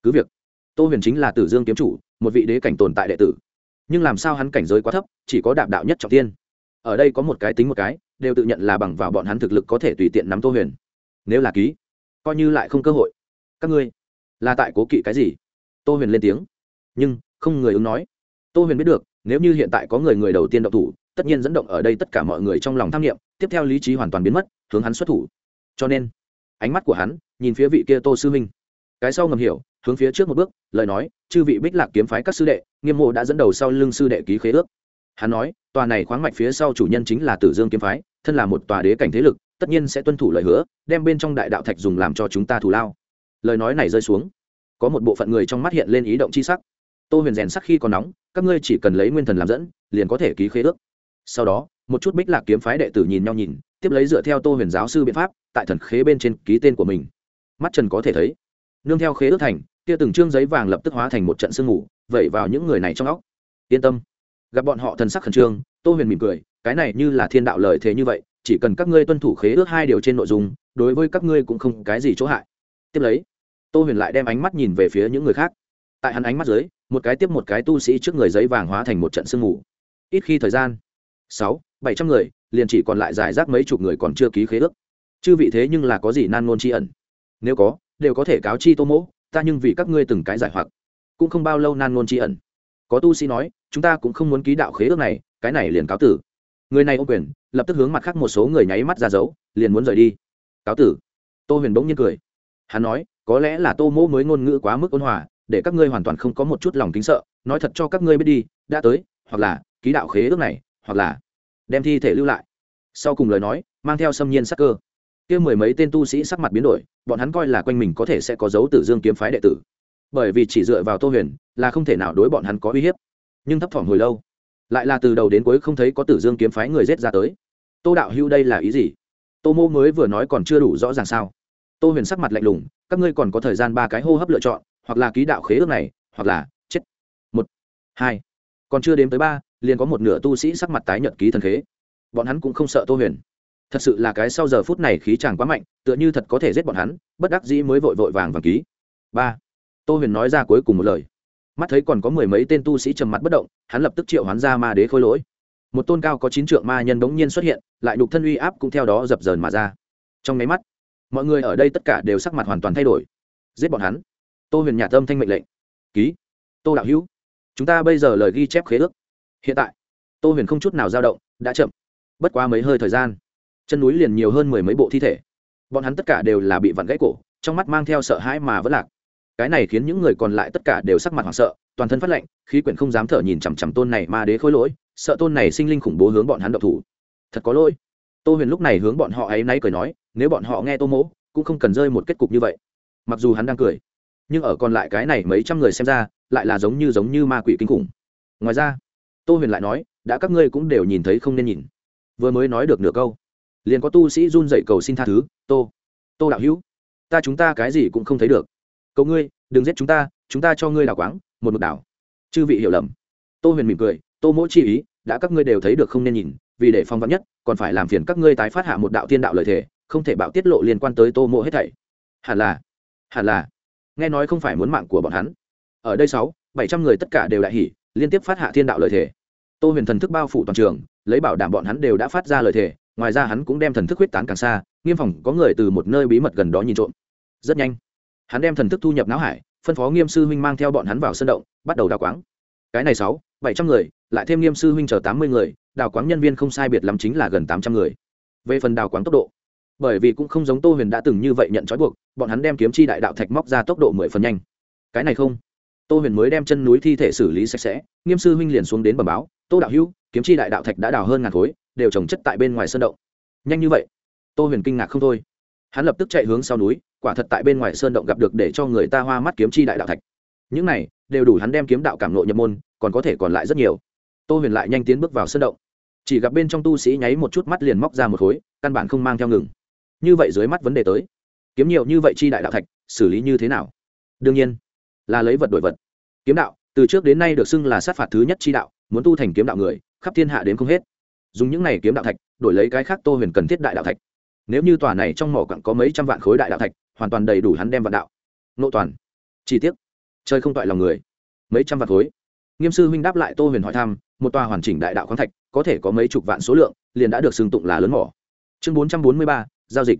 cứ việc. Tô huyền chính là tử dương kiếm chủ, một vị đế cảnh tồn tại đệ tử. Nhưng làm sao hắn cảnh giới quá thấp, chỉ có đạp đạo nhất trọng tiên. Ở đây có một cái tính một cái, đều tự nhận là bằng vào bọn hắn thực lực có thể tùy tiện nắm tô huyền. Nếu là ký, coi như lại không cơ hội. Các ngươi, là tại cố kỵ cái gì? Tô huyền lên tiếng. Nhưng, không người ứng nói. Tô huyền biết được, nếu như hiện tại có người người đầu tiên động thủ tất nhiên dẫn động ở đây tất cả mọi người trong lòng tham nghiệm tiếp theo lý trí hoàn toàn biến mất hướng hắn xuất thủ. Cho nên ánh mắt của hắn nhìn phía vị kia tô sư Minh, cái sau ngầm hiểu hướng phía trước một bước lời nói chư vị bích lạc kiếm phái các sư đệ nghiêm mộ đã dẫn đầu sau lưng sư đệ ký khế ước. Hắn nói tòa này khoáng mạch phía sau chủ nhân chính là tử dương kiếm phái thân là một tòa đế cảnh thế lực tất nhiên sẽ tuân thủ lời hứa đem bên trong đại đạo thạch dùng làm cho chúng ta thù lao. Lời nói này rơi xuống có một bộ phận người trong mắt hiện lên ý động c h i sắc. Tô huyền rèn sắc khi còn nóng các ngươi chỉ cần lấy nguyên thần làm dẫn liền có thể ký khế ước sau đó một chút bích lạc kiếm phái đệ tử nhìn nhau nhìn tiếp lấy dựa theo tô huyền giáo sư biện pháp tại thần khế bên trên ký tên của mình. Mắt trần có thể thấy nương theo khế ước thành kia từng chương giấy vàng lập tức hóa thành một trận sương ngủ, vẩy vào những người này trong óc. Yên tâm gặp bọn họ thần sắc khẩn trương tô huyền mỉm cười cái này như là thiên đạo lời thế như vậy chỉ cần các ngươi tuân thủ khế ước hai điều trên nội dung đối với các ngươi cũng không cái gì chỗ hại. Tiếp lấy tô huyền lại đem ánh mắt nhìn về phía những người khác. Tại hắn ánh mắt dưới một cái tiếp một cái tu sĩ trước người giấy vàng hóa thành một trận sương ngủ, ít khi thời gian sáu, bảy trăm người, liền chỉ còn lại giải rác mấy chục người còn chưa ký khế ước. Chư vị thế nhưng là có gì nan ngôn tri ẩn? Nếu có, đều có thể cáo chi tô mỗ, ta nhưng vì các ngươi từng cái giải hoặc. Cũng không bao lâu nan ngôn tri ẩn. Có tu sĩ nói, chúng ta cũng không muốn ký đạo khế ước này, cái này liền cáo tử. Người này ô quyền, lập tức hướng mặt khác một số người nháy mắt ra dấu, liền muốn rời đi. Cáo tử. Tô huyền bỗng nhiên cười. Hắn nói, có lẽ là tô mỗ mới ngôn ngữ quá mức ôn hòa, để các ngươi hoàn toàn không có một chút lòng kính sợ, nói thật cho các ngươi biết đi, đã tới, hoặc là, ký đạo khế ước này hoặc là đem thi thể lưu lại. Sau cùng lời nói, mang theo xâm nhiên sắc cơ. Kia mười mấy tên tu sĩ sắc mặt biến đổi, bọn hắn coi là quanh mình có thể sẽ có dấu tử dương kiếm phái đệ tử. Bởi vì chỉ dựa vào tô huyền là không thể nào đối bọn hắn có uy hiếp. Nhưng thấp thỏm hồi lâu, lại là từ đầu đến cuối không thấy có tử dương kiếm phái người rết ra tới. Tô đạo hưu đây là ý gì? Tô mô mới vừa nói còn chưa đủ rõ ràng sao? Tô huyền sắc mặt lạnh lùng, các ngươi còn có thời gian ba cái hô hấp lựa chọn, hoặc là ký đạo khế ước này, hoặc là chết. Một, hai, còn chưa đếm tới ba liền có một nửa tu sĩ sắc mặt tái nhợt ký thần khế. Bọn hắn cũng không sợ tô huyền. Thật sự là cái sau giờ phút này khí chàng quá mạnh, tựa như thật có thể giết bọn hắn, bất đắc dĩ mới vội vội vàng vàng ký. Ba. Tô huyền nói ra cuối cùng một lời. Mắt thấy còn có mười mấy tên tu sĩ trầm mặt bất động, hắn lập tức triệu hoán ra ma đế khôi lỗi. Một tôn cao có chín trượng ma nhân bỗng nhiên xuất hiện, lại đục thân uy áp cũng theo đó dập dờn mà ra. Trong mấy mắt, mọi người ở đây tất cả đều sắc mặt hoàn toàn thay đổi. Giết bọn hắn. Tô huyền nhà tâm thanh mệnh lệnh. Ký. Tô đạo hữu, chúng ta bây giờ lời ghi chép khế ước hiện tại, tô huyền không chút nào dao động, đã chậm. Bất quá mấy hơi thời gian, chân núi liền nhiều hơn mười mấy bộ thi thể. Bọn hắn tất cả đều là bị vặn gãy cổ, trong mắt mang theo sợ hãi mà vẫn lạc. Cái này khiến những người còn lại tất cả đều sắc mặt hoảng sợ, toàn thân phát lệnh khí quyển không dám thở nhìn chằm chằm tôn này ma đế khôi lỗi, sợ tôn này sinh linh khủng bố hướng bọn hắn độc thủ. Thật có lỗi. Tô huyền lúc này hướng bọn họ ấy nay cười nói, nếu bọn họ nghe tô mỗ, cũng không cần rơi một kết cục như vậy. Mặc dù hắn đang cười, nhưng ở còn lại cái này mấy trăm người xem ra, lại là giống như giống như ma quỷ kinh khủng. Ngoài ra tô huyền lại nói, đã các ngươi cũng đều nhìn thấy không nên nhìn. Vừa mới nói được nửa câu, liền có tu sĩ run dậy cầu xin tha thứ, tô tô đạo hữu, ta chúng ta cái gì cũng không thấy được. Cậu ngươi, đừng giết chúng ta chúng ta cho ngươi đào quáng, một mực đảo chư vị hiểu lầm. Tô huyền mỉm cười, tô mỗi chi ý, đã các ngươi đều thấy được không nên nhìn, vì để phong vắn nhất, còn phải làm phiền các ngươi tái phát hạ một đạo tiên đạo lời thề, không thể bạo tiết lộ liên quan tới tô mộ hết thảy. Hẳn là hẳn là. Nghe nói không phải muốn mạng của bọn hắn. Ở đây sáu, bảy trăm người tất cả đều đại hỉ liên tiếp phát hạ thiên đạo lời thề. Tô huyền thần thức bao phủ toàn trường, lấy bảo đảm bọn hắn đều đã phát ra lời thề, ngoài ra hắn cũng đem thần thức huyết tán càng xa, nghiêm phòng có người từ một nơi bí mật gần đó nhìn trộm. Rất nhanh, hắn đem thần thức thu nhập não hải, phân phó nghiêm sư huynh mang theo bọn hắn vào sân động, bắt đầu đào quáng. Cái này sáu, bảy trăm người, lại thêm nghiêm sư huynh chờ tám mươi người, đào quáng nhân viên không sai biệt lắm chính là gần tám trăm người. Về phần đào quáng tốc độ, bởi vì cũng không giống tô huyền đã từng như vậy nhận trói buộc, bọn hắn đem kiếm chi đại đạo thạch móc ra tốc độ mười phần nhanh. Cái này không tô huyền mới đem chân núi thi thể xử lý sạch sẽ, nghiêm sư huynh liền xuống đến bờ báo, tô đạo hữu, kiếm chi đại đạo thạch đã đào hơn ngàn khối, đều trồng chất tại bên ngoài sơn động. Nhanh như vậy, tô huyền kinh ngạc không thôi. Hắn lập tức chạy hướng sau núi, quả thật tại bên ngoài sơn động gặp được để cho người ta hoa mắt kiếm chi đại đạo thạch. Những này, đều đủ hắn đem kiếm đạo cảm nộ nhập môn, còn có thể còn lại rất nhiều. Tô huyền lại nhanh tiến bước vào sơn động. Chỉ gặp bên trong tu sĩ nháy một chút mắt liền móc ra một khối, căn bản không mang theo ngừng. Như vậy dưới mắt vấn đề tới. Kiếm nhiều như vậy chi đại đạo thạch, xử lý như thế nào? Đương nhiên là lấy vật đổi vật. Kiếm đạo, từ trước đến nay được xưng là sát phạt thứ nhất chi đạo, muốn tu thành kiếm đạo người, khắp thiên hạ đến không hết. Dùng những này kiếm đạo thạch, đổi lấy cái khác tô huyền cần thiết đại đạo thạch. Nếu như tòa này trong mỏ quặng có mấy trăm vạn khối đại đạo thạch, hoàn toàn đầy đủ hắn đem vạn đạo. Nộ toàn. Chi tiết chơi không toại lòng người. Mấy trăm vạn khối. Nghiêm sư huynh đáp lại tô huyền hỏi thăm, một tòa hoàn chỉnh đại đạo khoáng thạch, có thể có mấy chục vạn số lượng, liền đã được xưng tụng là lớn mỏ. Chương bốn trăm bốn mươi ba, giao dịch.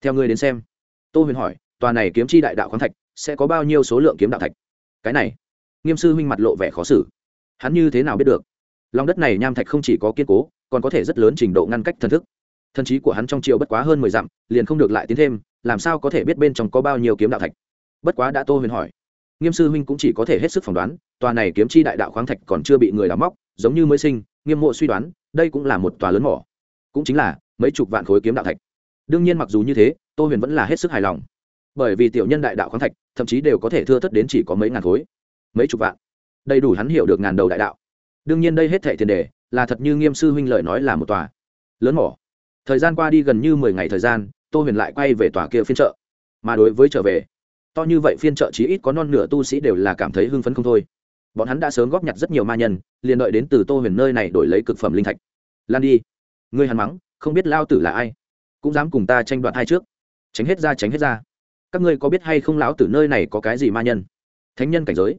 Theo ngươi đến xem. Tô huyền hỏi, tòa này kiếm chi đại đạo khoáng thạch sẽ có bao nhiêu số lượng kiếm đạo thạch? Cái này, nghiêm sư huynh mặt lộ vẻ khó xử. Hắn như thế nào biết được? Lòng đất này nham thạch không chỉ có kiên cố, còn có thể rất lớn trình độ ngăn cách thần thức. Thần trí của hắn trong chiều bất quá hơn mười dặm, liền không được lại tiến thêm, làm sao có thể biết bên trong có bao nhiêu kiếm đạo thạch? Bất quá đã tô huyền hỏi. Nghiêm sư huynh cũng chỉ có thể hết sức phỏng đoán, tòa này kiếm chi đại đạo khoáng thạch còn chưa bị người đào móc, giống như mới sinh, nghiêm mộ suy đoán, đây cũng là một tòa lớn mỏ. Cũng chính là mấy chục vạn khối kiếm đạo thạch. Đương nhiên mặc dù như thế, tô huyền vẫn là hết sức hài lòng bởi vì tiểu nhân đại đạo khoáng thạch, thậm chí đều có thể thưa thất đến chỉ có mấy ngàn khối, mấy chục vạn. Đầy đủ hắn hiểu được ngàn đầu đại đạo. Đương nhiên đây hết thệ tiền đề là thật như nghiêm sư huynh lợi nói là một tòa lớn mỏ. Thời gian qua đi gần như mười ngày thời gian, tô huyền lại quay về tòa kia phiên chợ. Mà đối với trở về, to như vậy phiên chợ chí ít có non nửa tu sĩ đều là cảm thấy hưng phấn không thôi. Bọn hắn đã sớm góp nhặt rất nhiều ma nhân, liền đợi đến từ tô huyền nơi này đổi lấy cực phẩm linh thạch. Lan đi. Ngươi hắn mắng, không biết lao tử là ai, cũng dám cùng ta tranh đoạt hai trước. Tránh hết ra, tránh hết ra các ngươi có biết hay không lão tử nơi này có cái gì ma nhân? Thánh nhân cảnh giới.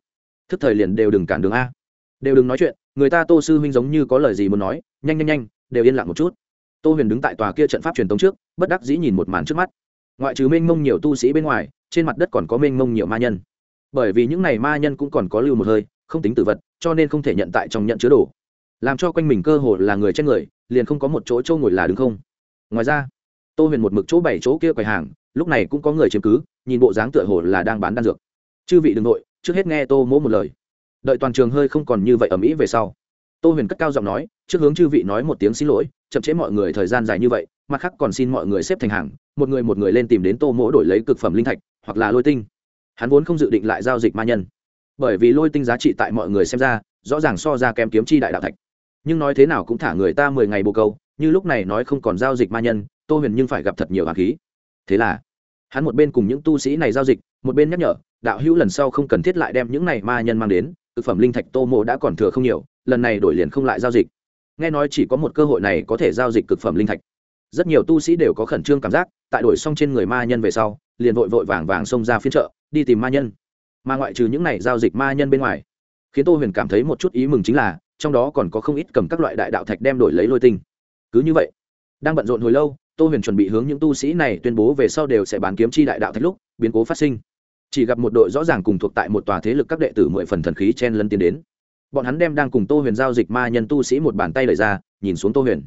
Thức thời liền đều đừng cản đường a. Đều đừng nói chuyện, người ta tô sư huynh giống như có lời gì muốn nói, nhanh nhanh nhanh, đều yên lặng một chút. Tô huyền đứng tại tòa kia trận pháp truyền tống trước, bất đắc dĩ nhìn một màn trước mắt. Ngoại trừ mênh mông nhiều tu sĩ bên ngoài, trên mặt đất còn có mênh mông nhiều ma nhân. Bởi vì những này ma nhân cũng còn có lưu một hơi, không tính tử vật, cho nên không thể nhận tại trong nhận chứa đồ. Làm cho quanh mình cơ hồ là người trên người, liền không có một chỗ trâu ngồi là đứng không. Ngoài ra, tô huyền một mực chỗ bảy chỗ kia quầy hàng lúc này cũng có người chiếm cứ, nhìn bộ dáng tựa hồ là đang bán đan dược. Chư vị đừng nội, trước hết nghe tô mỗ một lời. Đợi toàn trường hơi không còn như vậy ở mỹ về sau. Tô huyền cất cao giọng nói, trước hướng chư vị nói một tiếng xin lỗi, chậm chế mọi người thời gian dài như vậy, mặt khác còn xin mọi người xếp thành hàng, một người một người lên tìm đến tô mỗ đổi lấy cực phẩm linh thạch, hoặc là lôi tinh. Hắn vốn không dự định lại giao dịch ma nhân. Bởi vì lôi tinh giá trị tại mọi người xem ra, rõ ràng so ra kém kiếm chi đại đạo thạch. Nhưng nói thế nào cũng thả người ta mười ngày bồ câu, như lúc này nói không còn giao dịch ma nhân, tô huyền nhưng phải gặp thật nhiều hà khí thế là, hắn một bên cùng những tu sĩ này giao dịch, một bên nhắc nhở, đạo hữu lần sau không cần thiết lại đem những này ma nhân mang đến, thực phẩm linh thạch tô mộ đã còn thừa không nhiều, lần này đổi liền không lại giao dịch. Nghe nói chỉ có một cơ hội này có thể giao dịch cực phẩm linh thạch. Rất nhiều tu sĩ đều có khẩn trương cảm giác, tại đổi xong trên người ma nhân về sau, liền vội vội vàng vàng xông ra phiên chợ, đi tìm ma nhân. Mà ngoại trừ những này giao dịch ma nhân bên ngoài, khiến tô huyền cảm thấy một chút ý mừng chính là, trong đó còn có không ít cầm các loại đại đạo thạch đem đổi lấy lôi tinh. Cứ như vậy, đang bận rộn hồi lâu tô huyền chuẩn bị hướng những tu sĩ này tuyên bố về sau đều sẽ bán kiếm chi đại đạo thạch lúc, biến cố phát sinh. Chỉ gặp một đội rõ ràng cùng thuộc tại một tòa thế lực các đệ tử mười phần thần khí chen lân tiến đến. Bọn hắn đem đang cùng tô huyền giao dịch ma nhân tu sĩ một bàn tay lời ra, nhìn xuống tô huyền.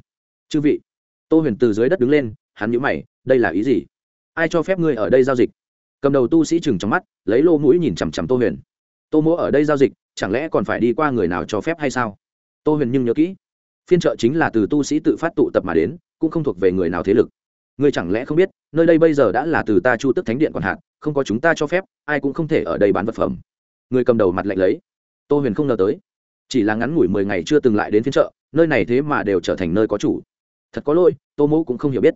Chư vị. Tô huyền từ dưới đất đứng lên, hắn nhữ mày, đây là ý gì? Ai cho phép ngươi ở đây giao dịch? Cầm đầu tu sĩ chừng trong mắt, lấy lô mũi nhìn chằm chằm tô huyền. Tô mỗ ở đây giao dịch, chẳng lẽ còn phải đi qua người nào cho phép hay sao? Tô huyền nhưng nhớ kỹ, phiên trợ chính là từ tu sĩ tự phát tụ tập mà đến cũng không thuộc về người nào thế lực. Ngươi chẳng lẽ không biết, nơi đây bây giờ đã là từ ta chu tức thánh điện còn hạn, không có chúng ta cho phép, ai cũng không thể ở đây bán vật phẩm. Người cầm đầu mặt lạnh lấy. Tô huyền không ngờ tới. Chỉ là ngắn ngủi mười ngày chưa từng lại đến phiên chợ, nơi này thế mà đều trở thành nơi có chủ. Thật có lỗi, tô mẫu cũng không hiểu biết.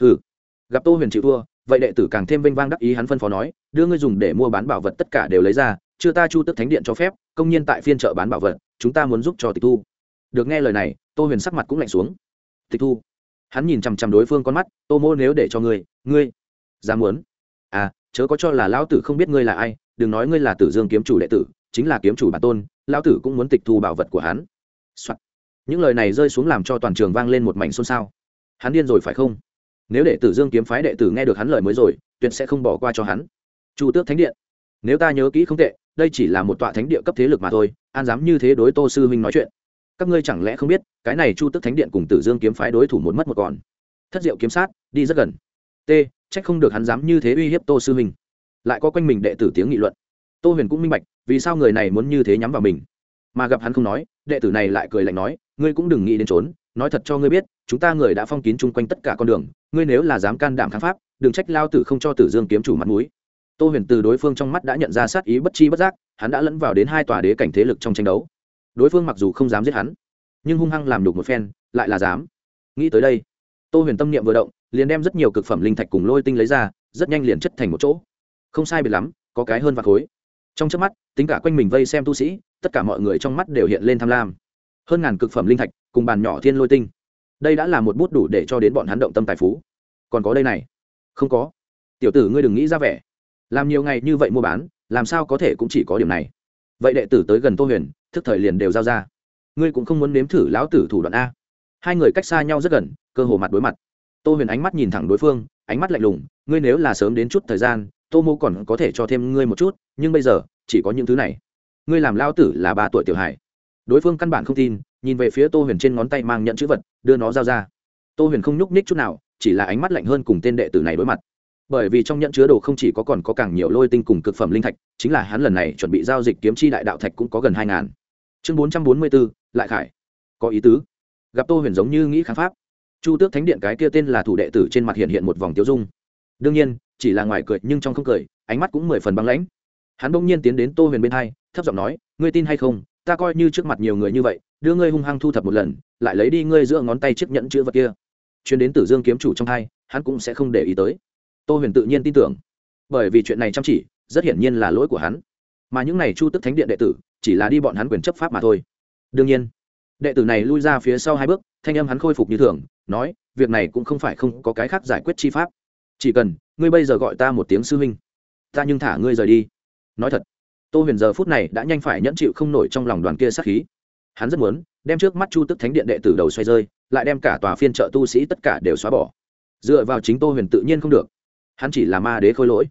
Ừ gặp tô huyền chịu thua, vậy đệ tử càng thêm vinh vang đắc ý hắn phân phó nói, đưa ngươi dùng để mua bán bảo vật tất cả đều lấy ra, chưa ta chu tức thánh điện cho phép, công nhiên tại phiên chợ bán bảo vật, chúng ta muốn giúp cho tịch thu. Được nghe lời này, tô huyền sắc mặt cũng lạnh xuống. Tịch thu hắn nhìn chằm chằm đối phương con mắt, tô mô nếu để cho ngươi ngươi dám muốn? À chớ có cho là lão tử không biết ngươi là ai, đừng nói ngươi là tử dương kiếm chủ đệ tử, chính là kiếm chủ bản tôn, lão tử cũng muốn tịch thu bảo vật của hắn、Soạn. những lời này rơi xuống làm cho toàn trường vang lên một mảnh xôn xao. Hắn điên rồi phải không? Nếu đệ tử dương kiếm phái đệ tử nghe được hắn lời mới rồi, tuyệt sẽ không bỏ qua cho hắn. Chu tước thánh điện. Nếu ta nhớ kỹ không tệ, đây chỉ là một tọa thánh địa cấp thế lực mà thôi, an dám như thế đối tô sư huynh nói chuyện các ngươi chẳng lẽ không biết, cái này chu tước thánh điện cùng tử dương kiếm phái đối thủ một mất một còn. Thất diệu kiếm sát, đi rất gần. T, trách không được hắn dám như thế uy hiếp tô sư huynh lại có quanh mình đệ tử tiếng nghị luận. Tô huyền cũng minh bạch, vì sao người này muốn như thế nhắm vào mình. Mà gặp hắn không nói, đệ tử này lại cười lạnh nói, ngươi cũng đừng nghĩ đến trốn, nói thật cho ngươi biết, chúng ta người đã phong kín chung quanh tất cả con đường, ngươi nếu là dám can đảm kháng pháp, đừng trách lao tử không cho tử dương kiếm chủ mặt mũi. Tô huyền từ đối phương trong mắt đã nhận ra sát ý bất chi bất giác, hắn đã lẫn vào đến hai tòa đế cảnh thế lực trong tranh đấu đối phương mặc dù không dám giết hắn, nhưng hung hăng làm đục một phen, lại là dám. Nghĩ tới đây, tô huyền tâm niệm vừa động, liền đem rất nhiều cực phẩm linh thạch cùng lôi tinh lấy ra, rất nhanh liền chất thành một chỗ. Không sai biệt lắm, có cái hơn vạt khối. Trong trước mắt, tính cả quanh mình vây xem tu sĩ, tất cả mọi người trong mắt đều hiện lên tham lam. Hơn ngàn cực phẩm linh thạch cùng bàn nhỏ thiên lôi tinh. Đây đã là một bút đủ để cho đến bọn hắn động tâm tài phú. Còn có đây này. Không có. Tiểu tử ngươi đừng nghĩ ra vẻ. Làm nhiều ngày như vậy mua bán, làm sao có thể cũng chỉ có điểm này. Vậy đệ tử tới gần tô huyền thức thời liền đều giao ra. Ngươi cũng không muốn nếm thử lão tử thủ đoạn a. Hai người cách xa nhau rất gần, cơ hồ mặt đối mặt. Tô huyền ánh mắt nhìn thẳng đối phương, ánh mắt lạnh lùng, ngươi nếu là sớm đến chút thời gian, tô mô còn có thể cho thêm ngươi một chút, nhưng bây giờ, chỉ có những thứ này. Ngươi làm lao tử là ba tuổi tiểu hải đối phương căn bản không tin, nhìn về phía tô huyền trên ngón tay mang nhận chữ vật, đưa nó giao ra. Tô huyền không nhúc ních chút nào, chỉ là ánh mắt lạnh hơn cùng tên đệ tử này đối mặt. Bởi vì trong nhận chứa đồ không chỉ có còn có càng nhiều lôi tinh cùng cực phẩm linh thạch, chính là hắn lần này chuẩn bị giao dịch kiếm chi đại đạo thạch cũng có gần hai ngàn chương bốn trăm bốn mươi bốn, lại khải. Có ý tứ. Gặp tô huyền giống như nghĩ kháng pháp. Chu tước thánh điện cái kia tên là thủ đệ tử trên mặt hiện hiện một vòng tiêu dung. Đương nhiên, chỉ là ngoài cười nhưng trong không cười, ánh mắt cũng mười phần băng lãnh. Hắn bỗng nhiên tiến đến tô huyền bên hai, thấp giọng nói, ngươi tin hay không, ta coi như trước mặt nhiều người như vậy, đưa ngươi hung hăng thu thập một lần, lại lấy đi ngươi giữa ngón tay chiếc nhẫn chữ vật kia. Chuyến đến tử dương kiếm chủ trong hai, hắn cũng sẽ không để ý tới. Tô huyền tự nhiên tin tưởng. Bởi vì chuyện này chăm chỉ, rất hiển nhiên là lỗi của hắn. Mà những này chu tức thánh điện đệ tử chỉ là đi bọn hắn quyền chấp pháp mà thôi. Đương nhiên, đệ tử này lui ra phía sau hai bước, thanh âm hắn khôi phục như thường, nói, việc này cũng không phải không có cái khác giải quyết chi pháp. Chỉ cần, ngươi bây giờ gọi ta một tiếng sư huynh, ta nhưng thả ngươi rời đi. Nói thật, tô huyền giờ phút này đã nhanh phải nhẫn chịu không nổi trong lòng đoàn kia sát khí. Hắn rất muốn, đem trước mắt chu tức thánh điện đệ tử đầu xoay rơi, lại đem cả tòa phiên trợ tu sĩ tất cả đều xóa bỏ. Dựa vào chính tô huyền tự nhiên không được. Hắn chỉ là ma đế khôi lỗi.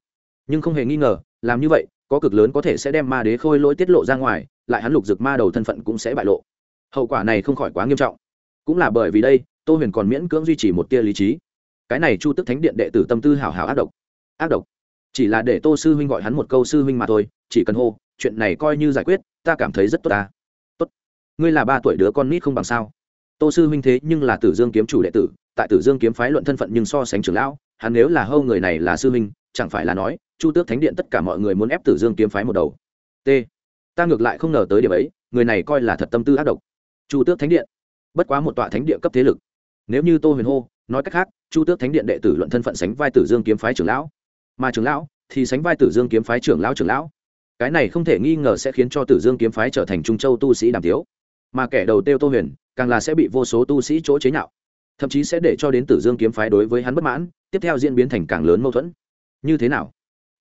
Nhưng không hề nghi ngờ, làm như vậy có cực lớn có thể sẽ đem ma đế khôi lỗi tiết lộ ra ngoài, lại hắn lục dực ma đầu thân phận cũng sẽ bại lộ. Hậu quả này không khỏi quá nghiêm trọng. Cũng là bởi vì đây, tô huyền còn miễn cưỡng duy trì một tia lý trí. Cái này chu tức thánh điện đệ tử tâm tư hảo hảo ác độc. Ác độc. Chỉ là để tô sư huynh gọi hắn một câu sư huynh mà thôi, chỉ cần hô, chuyện này coi như giải quyết, ta cảm thấy rất tốt ta. Tốt. Ngươi là ba tuổi đứa con nít không bằng sao? Tô sư huynh thế nhưng là tử dương kiếm chủ đệ tử, tại tử dương kiếm phái luận thân phận nhưng so sánh trưởng lão, hắn nếu là hâu người này là sư huynh, chẳng phải là nói chu tước thánh điện tất cả mọi người muốn ép tử dương kiếm phái một đầu. T. Ta ngược lại không ngờ tới điểm ấy, người này coi là thật tâm tư ác độc. Chu tước thánh điện. Bất quá một tọa thánh địa cấp thế lực. Nếu như tô huyền hô, nói cách khác, chu tước thánh điện đệ tử luận thân phận sánh vai tử dương kiếm phái trưởng lão. Mà trưởng lão thì sánh vai tử dương kiếm phái trưởng lão trưởng lão. Cái này không thể nghi ngờ sẽ khiến cho tử dương kiếm phái trở thành trung châu tu sĩ đàm tiếu. Mà kẻ đầu tiêu tô huyền, càng là sẽ bị vô số tu sĩ chỗ chế nhạo. Thậm chí sẽ để cho đến tử dương kiếm phái đối với hắn bất mãn, tiếp theo diễn biến thành càng lớn mâu thuẫn. Như thế nào?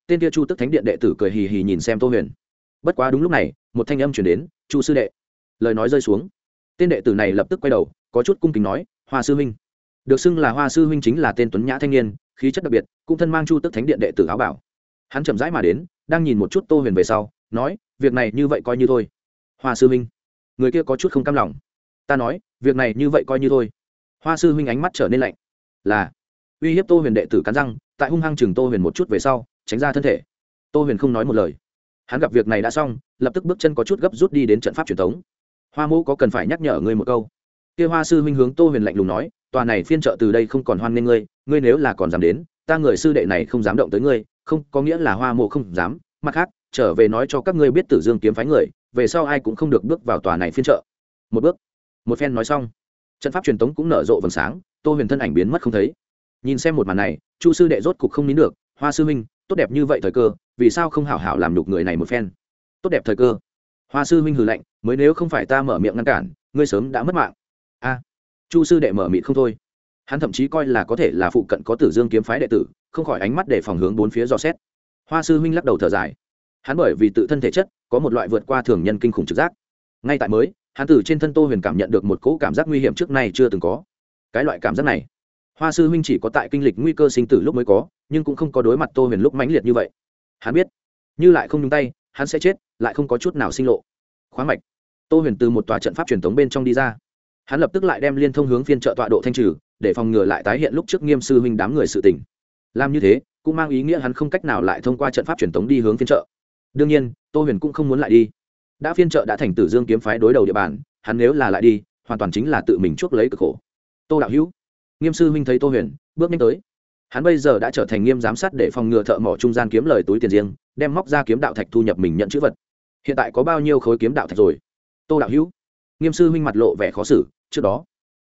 Tên kia chu tức thánh điện đệ tử cười hì hì nhìn xem tô huyền. Bất quá đúng lúc này, một thanh âm chuyển đến, chu sư đệ. Lời nói rơi xuống. Tên đệ tử này lập tức quay đầu, có chút cung kính nói, hoa sư huynh. Được xưng là hoa sư huynh chính là tên tuấn nhã thanh niên, khí chất đặc biệt, cũng thân mang chu tức thánh điện đệ tử áo bảo. Hắn chậm rãi mà đến, đang nhìn một chút tô huyền về sau, nói, việc này như vậy coi như thôi. Hoa sư huynh. Người kia có chút không cam lòng. Ta nói, việc này như vậy coi như thôi. Hoa sư huynh ánh mắt trở nên lạnh. Là. Uy hiếp tô huyền đệ tử cắn răng, tại hung hăng chừng tô huyền một chút về sau tránh ra thân thể. Tô huyền không nói một lời. Hắn gặp việc này đã xong, lập tức bước chân có chút gấp rút đi đến trận pháp truyền thống. Hoa mẫu có cần phải nhắc nhở ngươi một câu? Kia hoa sư huynh hướng tô huyền lạnh lùng nói, tòa này phiên trợ từ đây không còn hoan nghênh ngươi ngươi nếu là còn dám đến, ta người sư đệ này không dám động tới ngươi, không, có nghĩa là hoa mộ không dám. Mặt khác, trở về nói cho các ngươi biết tử dương kiếm phái người, về sau ai cũng không được bước vào tòa này phiên trợ một bước. Một phen nói xong, trận pháp truyền tống cũng nở rộ vầng sáng, tô huyền thân ảnh biến mất không thấy. Nhìn xem một màn này, chu sư đệ rốt cục không nín được hoa sư huynh, tốt đẹp như vậy thời cơ, vì sao không hảo hảo làm nhục người này một phen? Tốt đẹp thời cơ. Hoa sư huynh hừ lạnh, mới nếu không phải ta mở miệng ngăn cản, ngươi sớm đã mất mạng. A, chu sư đệ mở mịt không thôi. Hắn thậm chí coi là có thể là phụ cận có tử dương kiếm phái đệ tử, không khỏi ánh mắt để phòng hướng bốn phía dò xét. Hoa sư huynh lắc đầu thở dài. Hắn bởi vì tự thân thể chất, có một loại vượt qua thường nhân kinh khủng trực giác. Ngay tại mới, hắn từ trên thân tô huyền cảm nhận được một cỗ cảm giác nguy hiểm trước nay chưa từng có. Cái loại cảm giác này hoa sư huynh chỉ có tại kinh lịch nguy cơ sinh tử lúc mới có, nhưng cũng không có đối mặt tô huyền lúc mãnh liệt như vậy. Hắn biết, như lại không nhúng tay, hắn sẽ chết, lại không có chút nào sinh lộ. Khoáng mạch. Tô huyền từ một tòa trận pháp truyền thống bên trong đi ra. Hắn lập tức lại đem liên thông hướng phiên trợ tọa độ thanh trừ, để phòng ngừa lại tái hiện lúc trước nghiêm sư huynh đám người sự tình. làm như thế, cũng mang ý nghĩa hắn không cách nào lại thông qua trận pháp truyền thống đi hướng phiên trợ. Đương nhiên, tô huyền cũng không muốn lại đi. Đã phiên trợ đã thành tử dương kiếm phái đối đầu địa bàn, hắn nếu là lại đi, hoàn toàn chính là tự mình chuốc lấy cực khổ. Tô đạo hữu nghiêm sư huynh thấy tô huyền, bước nhanh tới. Hắn bây giờ đã trở thành nghiêm giám sát để phòng ngừa thợ mỏ trung gian kiếm lời túi tiền riêng, đem móc ra kiếm đạo thạch thu nhập mình nhận chữ vật. Hiện tại có bao nhiêu khối kiếm đạo thạch rồi? Tô đạo hữu. Nghiêm sư huynh mặt lộ vẻ khó xử, trước đó,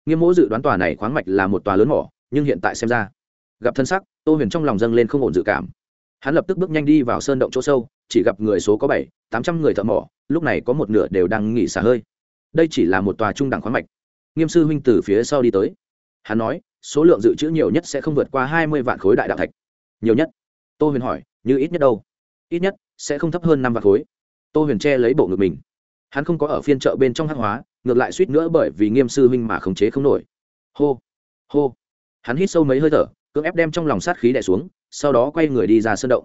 nghiêm mỗ dự đoán tòa này khoáng mạch là một tòa lớn mỏ, nhưng hiện tại xem ra, gặp thân sắc, tô huyền trong lòng dâng lên không ổn dự cảm. Hắn lập tức bước nhanh đi vào sơn động chỗ sâu, chỉ gặp người số có bảy, tám trăm người thợ mỏ, lúc này có một nửa đều đang nghỉ xả hơi. Đây chỉ là một tòa trung đẳng khoáng mạch. Nghiêm sư huynh từ phía sau đi tới. Hắn nói số lượng dự trữ nhiều nhất sẽ không vượt qua hai mươi vạn khối đại đạo thạch. Nhiều nhất? Tô huyền hỏi, như ít nhất đâu? Ít nhất sẽ không thấp hơn năm vạn khối. Tô huyền che lấy bộ ngực mình. Hắn không có ở phiên chợ bên trong hắc hóa, ngược lại suýt nữa bởi vì nghiêm sư huynh mà khống chế không nổi. Hô hô. Hắn hít sâu mấy hơi thở, cưỡng ép đem trong lòng sát khí đẻ xuống, sau đó quay người đi ra sân động.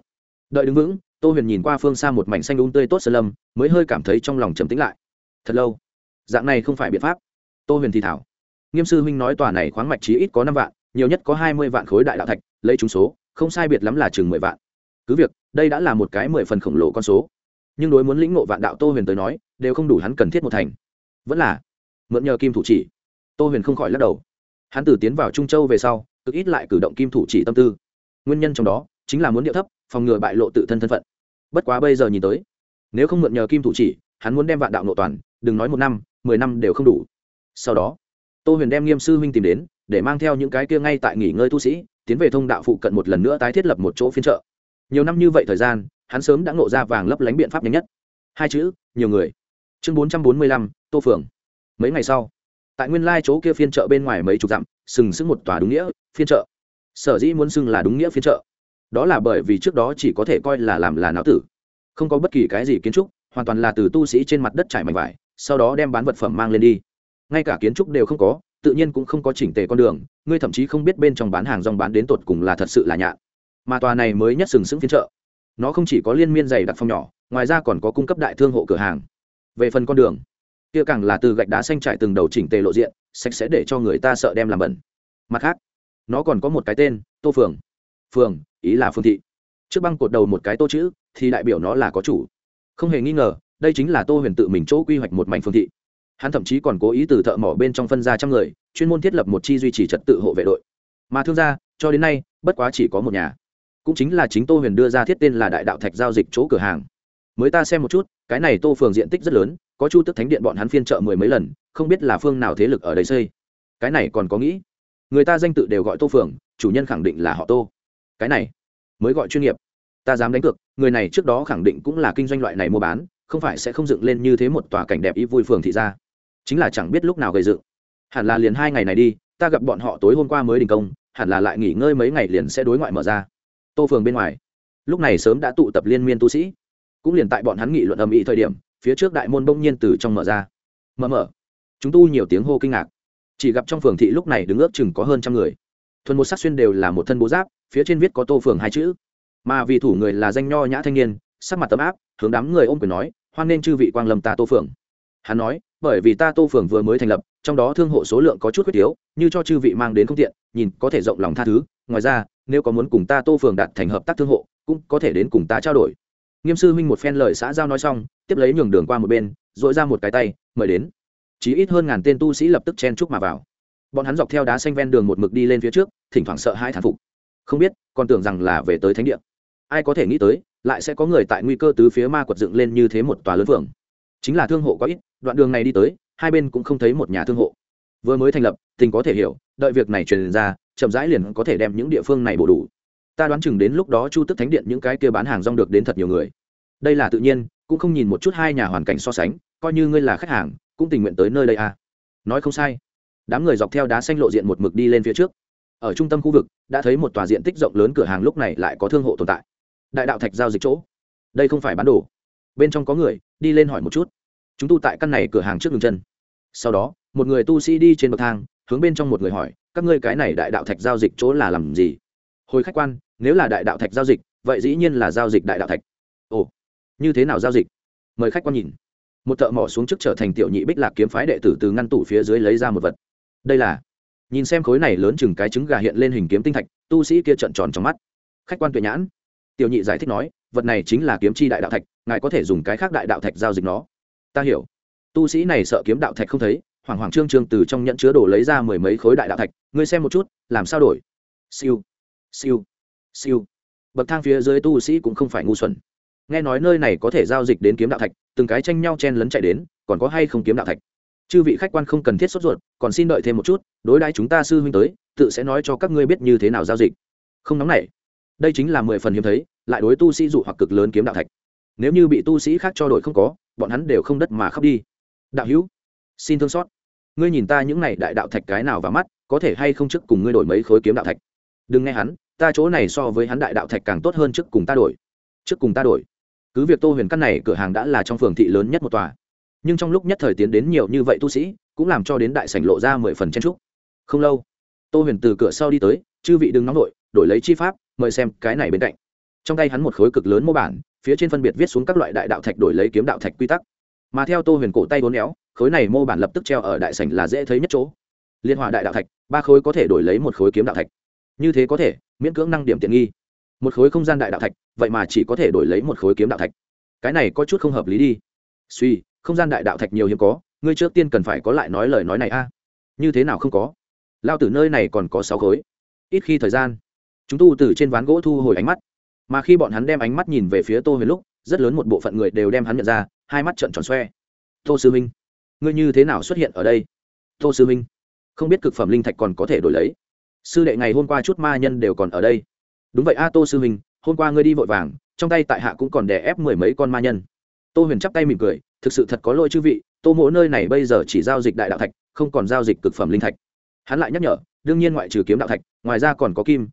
Đợi đứng vững, tô huyền nhìn qua phương xa một mảnh xanh đúng tươi tốt sơn lâm, mới hơi cảm thấy trong lòng trầm tĩnh lại. Thật lâu. Dạng này không phải biện pháp. Tô huyền thì thảo nghiêm sư huynh nói tòa này khoáng mạch chí ít có năm vạn, nhiều nhất có hai mươi vạn khối đại đạo thạch, lấy chúng số, không sai biệt lắm là chừng mười vạn. Cứ việc, đây đã là một cái mười phần khổng lồ con số. Nhưng đối muốn lĩnh ngộ vạn đạo tô huyền tới nói, đều không đủ hắn cần thiết một thành. Vẫn là, mượn nhờ kim thủ chỉ. Tô huyền không khỏi lắc đầu. Hắn từ tiến vào trung châu về sau, cực ít lại cử động kim thủ chỉ tâm tư. Nguyên nhân trong đó, chính là muốn điệu thấp, phòng ngừa bại lộ tự thân thân phận. Bất quá bây giờ nhìn tới, nếu không mượn nhờ kim thủ chỉ, hắn muốn đem vạn đạo nội toàn, đừng nói một năm, mười năm đều không đủ. Sau đó tô huyền đem nghiêm sư huynh tìm đến, để mang theo những cái kia ngay tại nghỉ ngơi tu sĩ, tiến về thông đạo phụ cận một lần nữa tái thiết lập một chỗ phiên trợ nhiều năm như vậy thời gian, hắn sớm đã ngộ ra vàng lấp lánh biện pháp nhanh nhất. Hai chữ, nhiều người. Chương bốn trăm bốn mươi lăm, tô phường mấy ngày sau, tại nguyên lai chỗ kia phiên chợ bên ngoài mấy chục dặm, sừng sững một tòa đúng nghĩa, phiên chợ. Sở dĩ muốn xưng là đúng nghĩa phiên chợ, đó là bởi vì trước đó chỉ có thể coi là làm là náo tử. Không có bất kỳ cái gì kiến trúc, hoàn toàn là từ tu sĩ trên mặt đất trải mảnh vải, sau đó đem bán vật phẩm mang lên đi ngay cả kiến trúc đều không có, tự nhiên cũng không có chỉnh tề con đường, ngươi thậm chí không biết bên trong bán hàng rong bán đến tột cùng là thật sự là nhạn. Mà tòa này mới nhất sừng sững phiên chợ, nó không chỉ có liên miên dày đặc phong nhỏ, ngoài ra còn có cung cấp đại thương hộ cửa hàng. Về phần con đường, kia càng là từ gạch đá xanh trải từng đầu chỉnh tề lộ diện, sạch sẽ để cho người ta sợ đem làm bẩn. Mặt khác, nó còn có một cái tên, tô phường. Phường, ý là phương thị. Trước băng cột đầu một cái tô chữ, thì đại biểu nó là có chủ. Không hề nghi ngờ, đây chính là tô huyền tự mình chỗ quy hoạch một mảnh phương thị hắn thậm chí còn cố ý từ thợ mỏ bên trong phân ra trăm người, chuyên môn thiết lập một chi duy trì trật tự hộ vệ đội. Mà thương gia, cho đến nay, bất quá chỉ có một nhà. Cũng chính là chính tô huyền đưa ra thiết tên là đại đạo thạch giao dịch chỗ cửa hàng. Mới ta xem một chút, cái này tô phường diện tích rất lớn, có chu tức thánh điện bọn hắn phiên trợ mười mấy lần, không biết là phương nào thế lực ở đây xây. Cái này còn có nghĩ. Người ta danh tự đều gọi tô phường, chủ nhân khẳng định là họ tô. Cái này, mới gọi chuyên nghiệp. Ta dám đánh cược, người này trước đó khẳng định cũng là kinh doanh loại này mua bán, không phải sẽ không dựng lên như thế một tòa cảnh đẹp ý vui phường thị ra chính là chẳng biết lúc nào gây dựng. Hẳn là liền hai ngày này đi, ta gặp bọn họ tối hôm qua mới đình công, hẳn là lại nghỉ ngơi mấy ngày liền sẽ đối ngoại mở ra. Tô phường bên ngoài. Lúc này sớm đã tụ tập liên miên tu sĩ. Cũng liền tại bọn hắn nghị luận âm ỉ thời điểm, phía trước đại môn bỗng nhiên từ trong mở ra. Mở mở. Chúng tu nhiều tiếng hô kinh ngạc. Chỉ gặp trong phường thị lúc này đứng ước chừng có hơn trăm người. Thuần một sắc xuyên đều là một thân bố giáp, phía trên viết có tô phường hai chữ. Mà vì thủ người là danh nho nhã thanh niên, sắc mặt tấm áp, hướng đám người ôm quyền nói, hoan nên chư vị quang lâm ta tô phường. Hắn nói bởi vì ta tô phường vừa mới thành lập, trong đó thương hộ số lượng có chút quyết yếu như cho chư vị mang đến không tiện, nhìn có thể rộng lòng tha thứ. Ngoài ra, nếu có muốn cùng ta tô phường đạt thành hợp tác thương hộ, cũng có thể đến cùng ta trao đổi. Nghiêm sư huynh một phen lời xã giao nói xong, tiếp lấy nhường đường qua một bên dội ra một cái tay, mời đến. Chỉ ít hơn ngàn tên tu sĩ lập tức chen chúc mà vào. Bọn hắn dọc theo đá xanh ven đường một mực đi lên phía trước, thỉnh thoảng sợ hai thán phục. Không biết, còn tưởng rằng là về tới thánh địa. Ai có thể nghĩ tới, lại sẽ có người tại nguy cơ tứ phía ma quật dựng lên như thế một tòa lớn phường chính là thương hộ có ít, đoạn đường này đi tới, hai bên cũng không thấy một nhà thương hộ. Vừa mới thành lập, tình có thể hiểu, đợi việc này truyền ra, chậm rãi liền có thể đem những địa phương này bổ đủ. Ta đoán chừng đến lúc đó chu tức thánh điện những cái kia bán hàng rong được đến thật nhiều người. Đây là tự nhiên, cũng không nhìn một chút hai nhà hoàn cảnh so sánh, coi như ngươi là khách hàng, cũng tình nguyện tới nơi đây à. Nói không sai. Đám người dọc theo đá xanh lộ diện một mực đi lên phía trước. Ở trung tâm khu vực, đã thấy một tòa diện tích rộng lớn cửa hàng lúc này lại có thương hộ tồn tại. Đại đạo thạch giao dịch chỗ. Đây không phải bán đồ bên trong có người, đi lên hỏi một chút. Chúng tu tại căn này cửa hàng trước đường chân. Sau đó, một người tu sĩ đi trên bậc thang, hướng bên trong một người hỏi, các ngươi cái này đại đạo thạch giao dịch chỗ là làm gì? Hồi khách quan, nếu là đại đạo thạch giao dịch, vậy dĩ nhiên là giao dịch đại đạo thạch. Ồ, như thế nào giao dịch? Mời khách quan nhìn. Một thợ mỏ xuống trước trở thành tiểu nhị bích lạc kiếm phái đệ tử từ ngăn tủ phía dưới lấy ra một vật. Đây là, nhìn xem khối này lớn chừng cái trứng gà hiện lên hình kiếm tinh thạch, tu sĩ kia trận tròn trong mắt. Khách quan tuyệt nhãn. Tiểu nhị giải thích nói vật này chính là kiếm chi đại đạo thạch, ngài có thể dùng cái khác đại đạo thạch giao dịch nó. Ta hiểu. Tu sĩ này sợ kiếm đạo thạch không thấy, hoảng hoảng trương trương từ trong nhận chứa đồ lấy ra mười mấy khối đại đạo thạch, ngươi xem một chút, làm sao đổi? Siêu. Siêu. Siêu. Bậc thang phía dưới tu sĩ cũng không phải ngu xuẩn. Nghe nói nơi này có thể giao dịch đến kiếm đạo thạch, từng cái tranh nhau chen lấn chạy đến, còn có hay không kiếm đạo thạch? Chư vị khách quan không cần thiết sốt ruột, còn xin đợi thêm một chút, đối đãi chúng ta sư huynh tới, tự sẽ nói cho các ngươi biết như thế nào giao dịch. Không nóng này đây chính là mười phần hiếm thấy, lại đối tu sĩ dụ hoặc cực lớn kiếm đạo thạch. Nếu như bị tu sĩ khác cho đổi không có, bọn hắn đều không đất mà khóc đi. Đạo hữu, xin thương xót. Ngươi nhìn ta những này đại đạo thạch cái nào vào mắt, có thể hay không trước cùng ngươi đổi mấy khối kiếm đạo thạch? Đừng nghe hắn, ta chỗ này so với hắn đại đạo thạch càng tốt hơn trước cùng ta đổi. Trước cùng ta đổi. Cứ việc tô huyền căn này cửa hàng đã là trong phường thị lớn nhất một tòa, nhưng trong lúc nhất thời tiến đến nhiều như vậy tu sĩ, cũng làm cho đến đại sảnh lộ ra mười phần chen trúc không lâu, tô huyền từ cửa sau đi tới, chư vị đừng nóng nổi đổi lấy chi pháp mời xem cái này bên cạnh. Trong tay hắn một khối cực lớn mô bản, phía trên phân biệt viết xuống các loại đại đạo thạch đổi lấy kiếm đạo thạch quy tắc. Mà theo tô huyền cổ tay vốn éo, khối này mô bản lập tức treo ở đại sảnh là dễ thấy nhất chỗ. Liên hòa đại đạo thạch, ba khối có thể đổi lấy một khối kiếm đạo thạch. Như thế có thể, miễn cưỡng năng điểm tiện nghi. Một khối không gian đại đạo thạch, vậy mà chỉ có thể đổi lấy một khối kiếm đạo thạch. Cái này có chút không hợp lý đi. Suy, không gian đại đạo thạch nhiều hiếm có, ngươi trước tiên cần phải có lại nói lời nói này a. Như thế nào không có? Lao tử nơi này còn có sáu khối. Ít khi thời gian chúng tu từ trên ván gỗ thu hồi ánh mắt. Mà khi bọn hắn đem ánh mắt nhìn về phía tô huyền lúc, rất lớn một bộ phận người đều đem hắn nhận ra, hai mắt trợn tròn xoe. Tô sư minh, ngươi như thế nào xuất hiện ở đây? Tô sư minh, không biết cực phẩm linh thạch còn có thể đổi lấy. Sư đệ ngày hôm qua chút ma nhân đều còn ở đây. Đúng vậy a, tô sư minh, hôm qua ngươi đi vội vàng, trong tay tại hạ cũng còn đè ép mười mấy con ma nhân. Tô huyền chắp tay mỉm cười, thực sự thật có lỗi chư vị, tô mỗi nơi này bây giờ chỉ giao dịch đại đạo thạch, không còn giao dịch cực phẩm linh thạch. Hắn lại nhắc nhở, đương nhiên ngoại trừ kiếm đạo thạch, ngoài ra còn có kim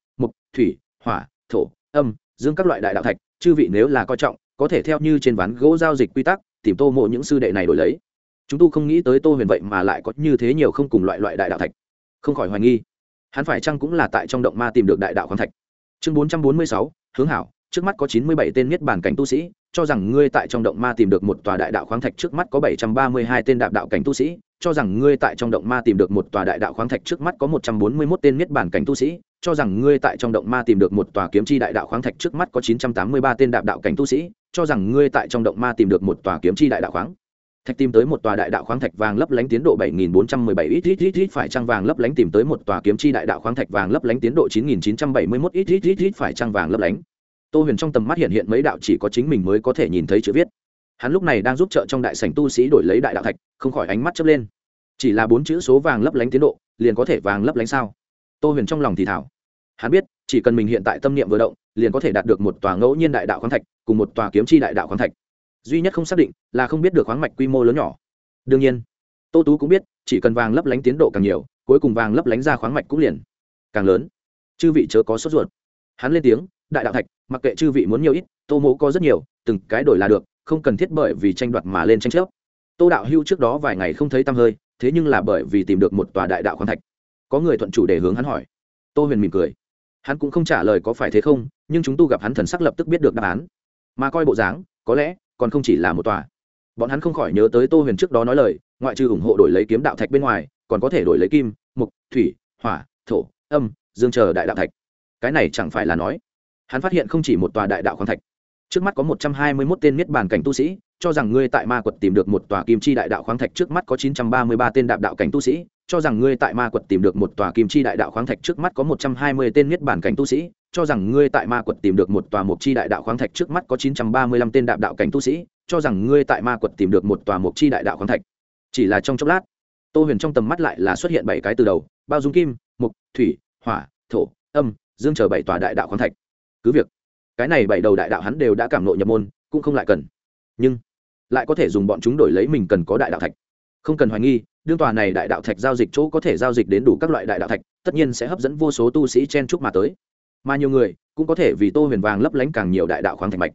thủy, hỏa, thổ, âm, dương các loại đại đạo thạch, chư vị nếu là coi trọng, có thể theo như trên ván gỗ giao dịch quy tắc, tìm tô mộ những sư đệ này đổi lấy. Chúng tôi không nghĩ tới tô huyền vậy mà lại có như thế nhiều không cùng loại loại đại đạo thạch. Không khỏi hoài nghi. Hắn phải chăng cũng là tại trong động ma tìm được đại đạo khoáng thạch? Chương bốn trăm bốn mươi sáu, hướng hảo, trước mắt có chín mươi bảy tên niết bàn cảnh tu sĩ, cho rằng ngươi tại trong động ma tìm được một tòa đại đạo khoáng thạch trước mắt có bảy trăm ba mươi hai tên đạp đạo cảnh tu sĩ, cho rằng ngươi tại trong động ma tìm được một tòa đại đạo khoáng thạch trước mắt có một trăm bốn mươi mốt tên niết bàn cảnh tu sĩ cho rằng ngươi tại trong động ma tìm được một tòa kiếm chi đại đạo khoáng thạch trước mắt có chín trăm tám mươi ba tên đạp đạo cảnh tu sĩ, cho rằng ngươi tại trong động ma tìm được một tòa kiếm chi đại đạo khoáng. Thạch tìm tới một tòa đại đạo khoáng thạch vàng lấp lánh tiến độ 7417 ít ít ít ít, phải trang vàng lấp lánh tìm tới một tòa kiếm chi đại đạo khoáng thạch vàng lấp lánh tiến độ 9971 ít ít ít ít, phải trang vàng lấp lánh. Tô huyền trong tầm mắt hiện hiện mấy đạo chỉ có chính mình mới có thể nhìn thấy chữ viết. Hắn lúc này đang giúp trợ trong đại sảnh tu sĩ đổi lấy đại đạo thạch, không khỏi ánh mắt chớp lên. Chỉ là bốn chữ số vàng lấp lánh tiến độ, liền có thể vàng lấp lánh sao? Tô huyền trong lòng thì thảo hắn biết, chỉ cần mình hiện tại tâm niệm vừa động, liền có thể đạt được một tòa ngẫu nhiên đại đạo khoáng thạch, cùng một tòa kiếm chi đại đạo khoáng thạch. Duy nhất không xác định là không biết được khoáng mạch quy mô lớn nhỏ. Đương nhiên, tô tú cũng biết, chỉ cần vàng lấp lánh tiến độ càng nhiều, cuối cùng vàng lấp lánh ra khoáng mạch cũng liền càng lớn. Chư vị chớ có sốt ruột. Hắn lên tiếng, đại đạo thạch, mặc kệ chư vị muốn nhiều ít, tô mỗ có rất nhiều, từng cái đổi là được, không cần thiết bởi vì tranh đoạt mà lên tranh chấp. Tô đạo hưu trước đó vài ngày không thấy tăm hơi, thế nhưng là bởi vì tìm được một tòa đại đạo khoáng thạch. Có người thuận chủ để hướng hắn hỏi. Tô huyền mỉm cười hắn cũng không trả lời có phải thế không, nhưng chúng tu gặp hắn thần sắc lập tức biết được đáp án. Mà coi bộ dáng, có lẽ, còn không chỉ là một tòa. Bọn hắn không khỏi nhớ tới tô huyền trước đó nói lời, ngoại trừ ủng hộ đổi lấy kiếm đạo thạch bên ngoài, còn có thể đổi lấy kim, mục, thủy, hỏa, thổ, âm, dương chờ đại đạo thạch. Cái này chẳng phải là nói, hắn phát hiện không chỉ một tòa đại đạo khoáng thạch. Trước mắt có một trăm hai mươi mốt tên niết bàn cảnh tu sĩ, cho rằng ngươi tại ma quật tìm được một tòa kim chi đại đạo khoáng thạch trước mắt có chín trăm ba mươi ba tên đạp đạo cảnh tu sĩ cho rằng ngươi tại ma quật tìm được một tòa kim chi đại đạo khoáng thạch trước mắt có một trăm hai mươi tên niết Bản cảnh tu sĩ, cho rằng ngươi tại ma quật tìm được một tòa mục chi đại đạo khoáng thạch trước mắt có chín trăm ba mươi lăm tên đạp đạo cảnh tu sĩ, cho rằng ngươi tại ma quật tìm được một tòa mục chi đại đạo khoáng thạch. Chỉ là trong chốc lát, tô huyền trong tầm mắt lại là xuất hiện bảy cái từ đầu, bao dung kim mục thủy, hỏa, thổ, âm, dương chờ bảy tòa đại đạo khoáng thạch. Cứ việc, cái này bảy đầu đại đạo hắn đều đã cảm ngộ nhập môn, cũng không lại cần. Nhưng, lại có thể dùng bọn chúng đổi lấy mình cần có đại đạo thạch. Không cần hoài nghi đương tòa này đại đạo thạch giao dịch chỗ có thể giao dịch đến đủ các loại đại đạo thạch, tất nhiên sẽ hấp dẫn vô số tu sĩ chen chúc mà tới. Mà nhiều người cũng có thể vì tô huyền vàng lấp lánh càng nhiều đại đạo khoáng thạch mạch.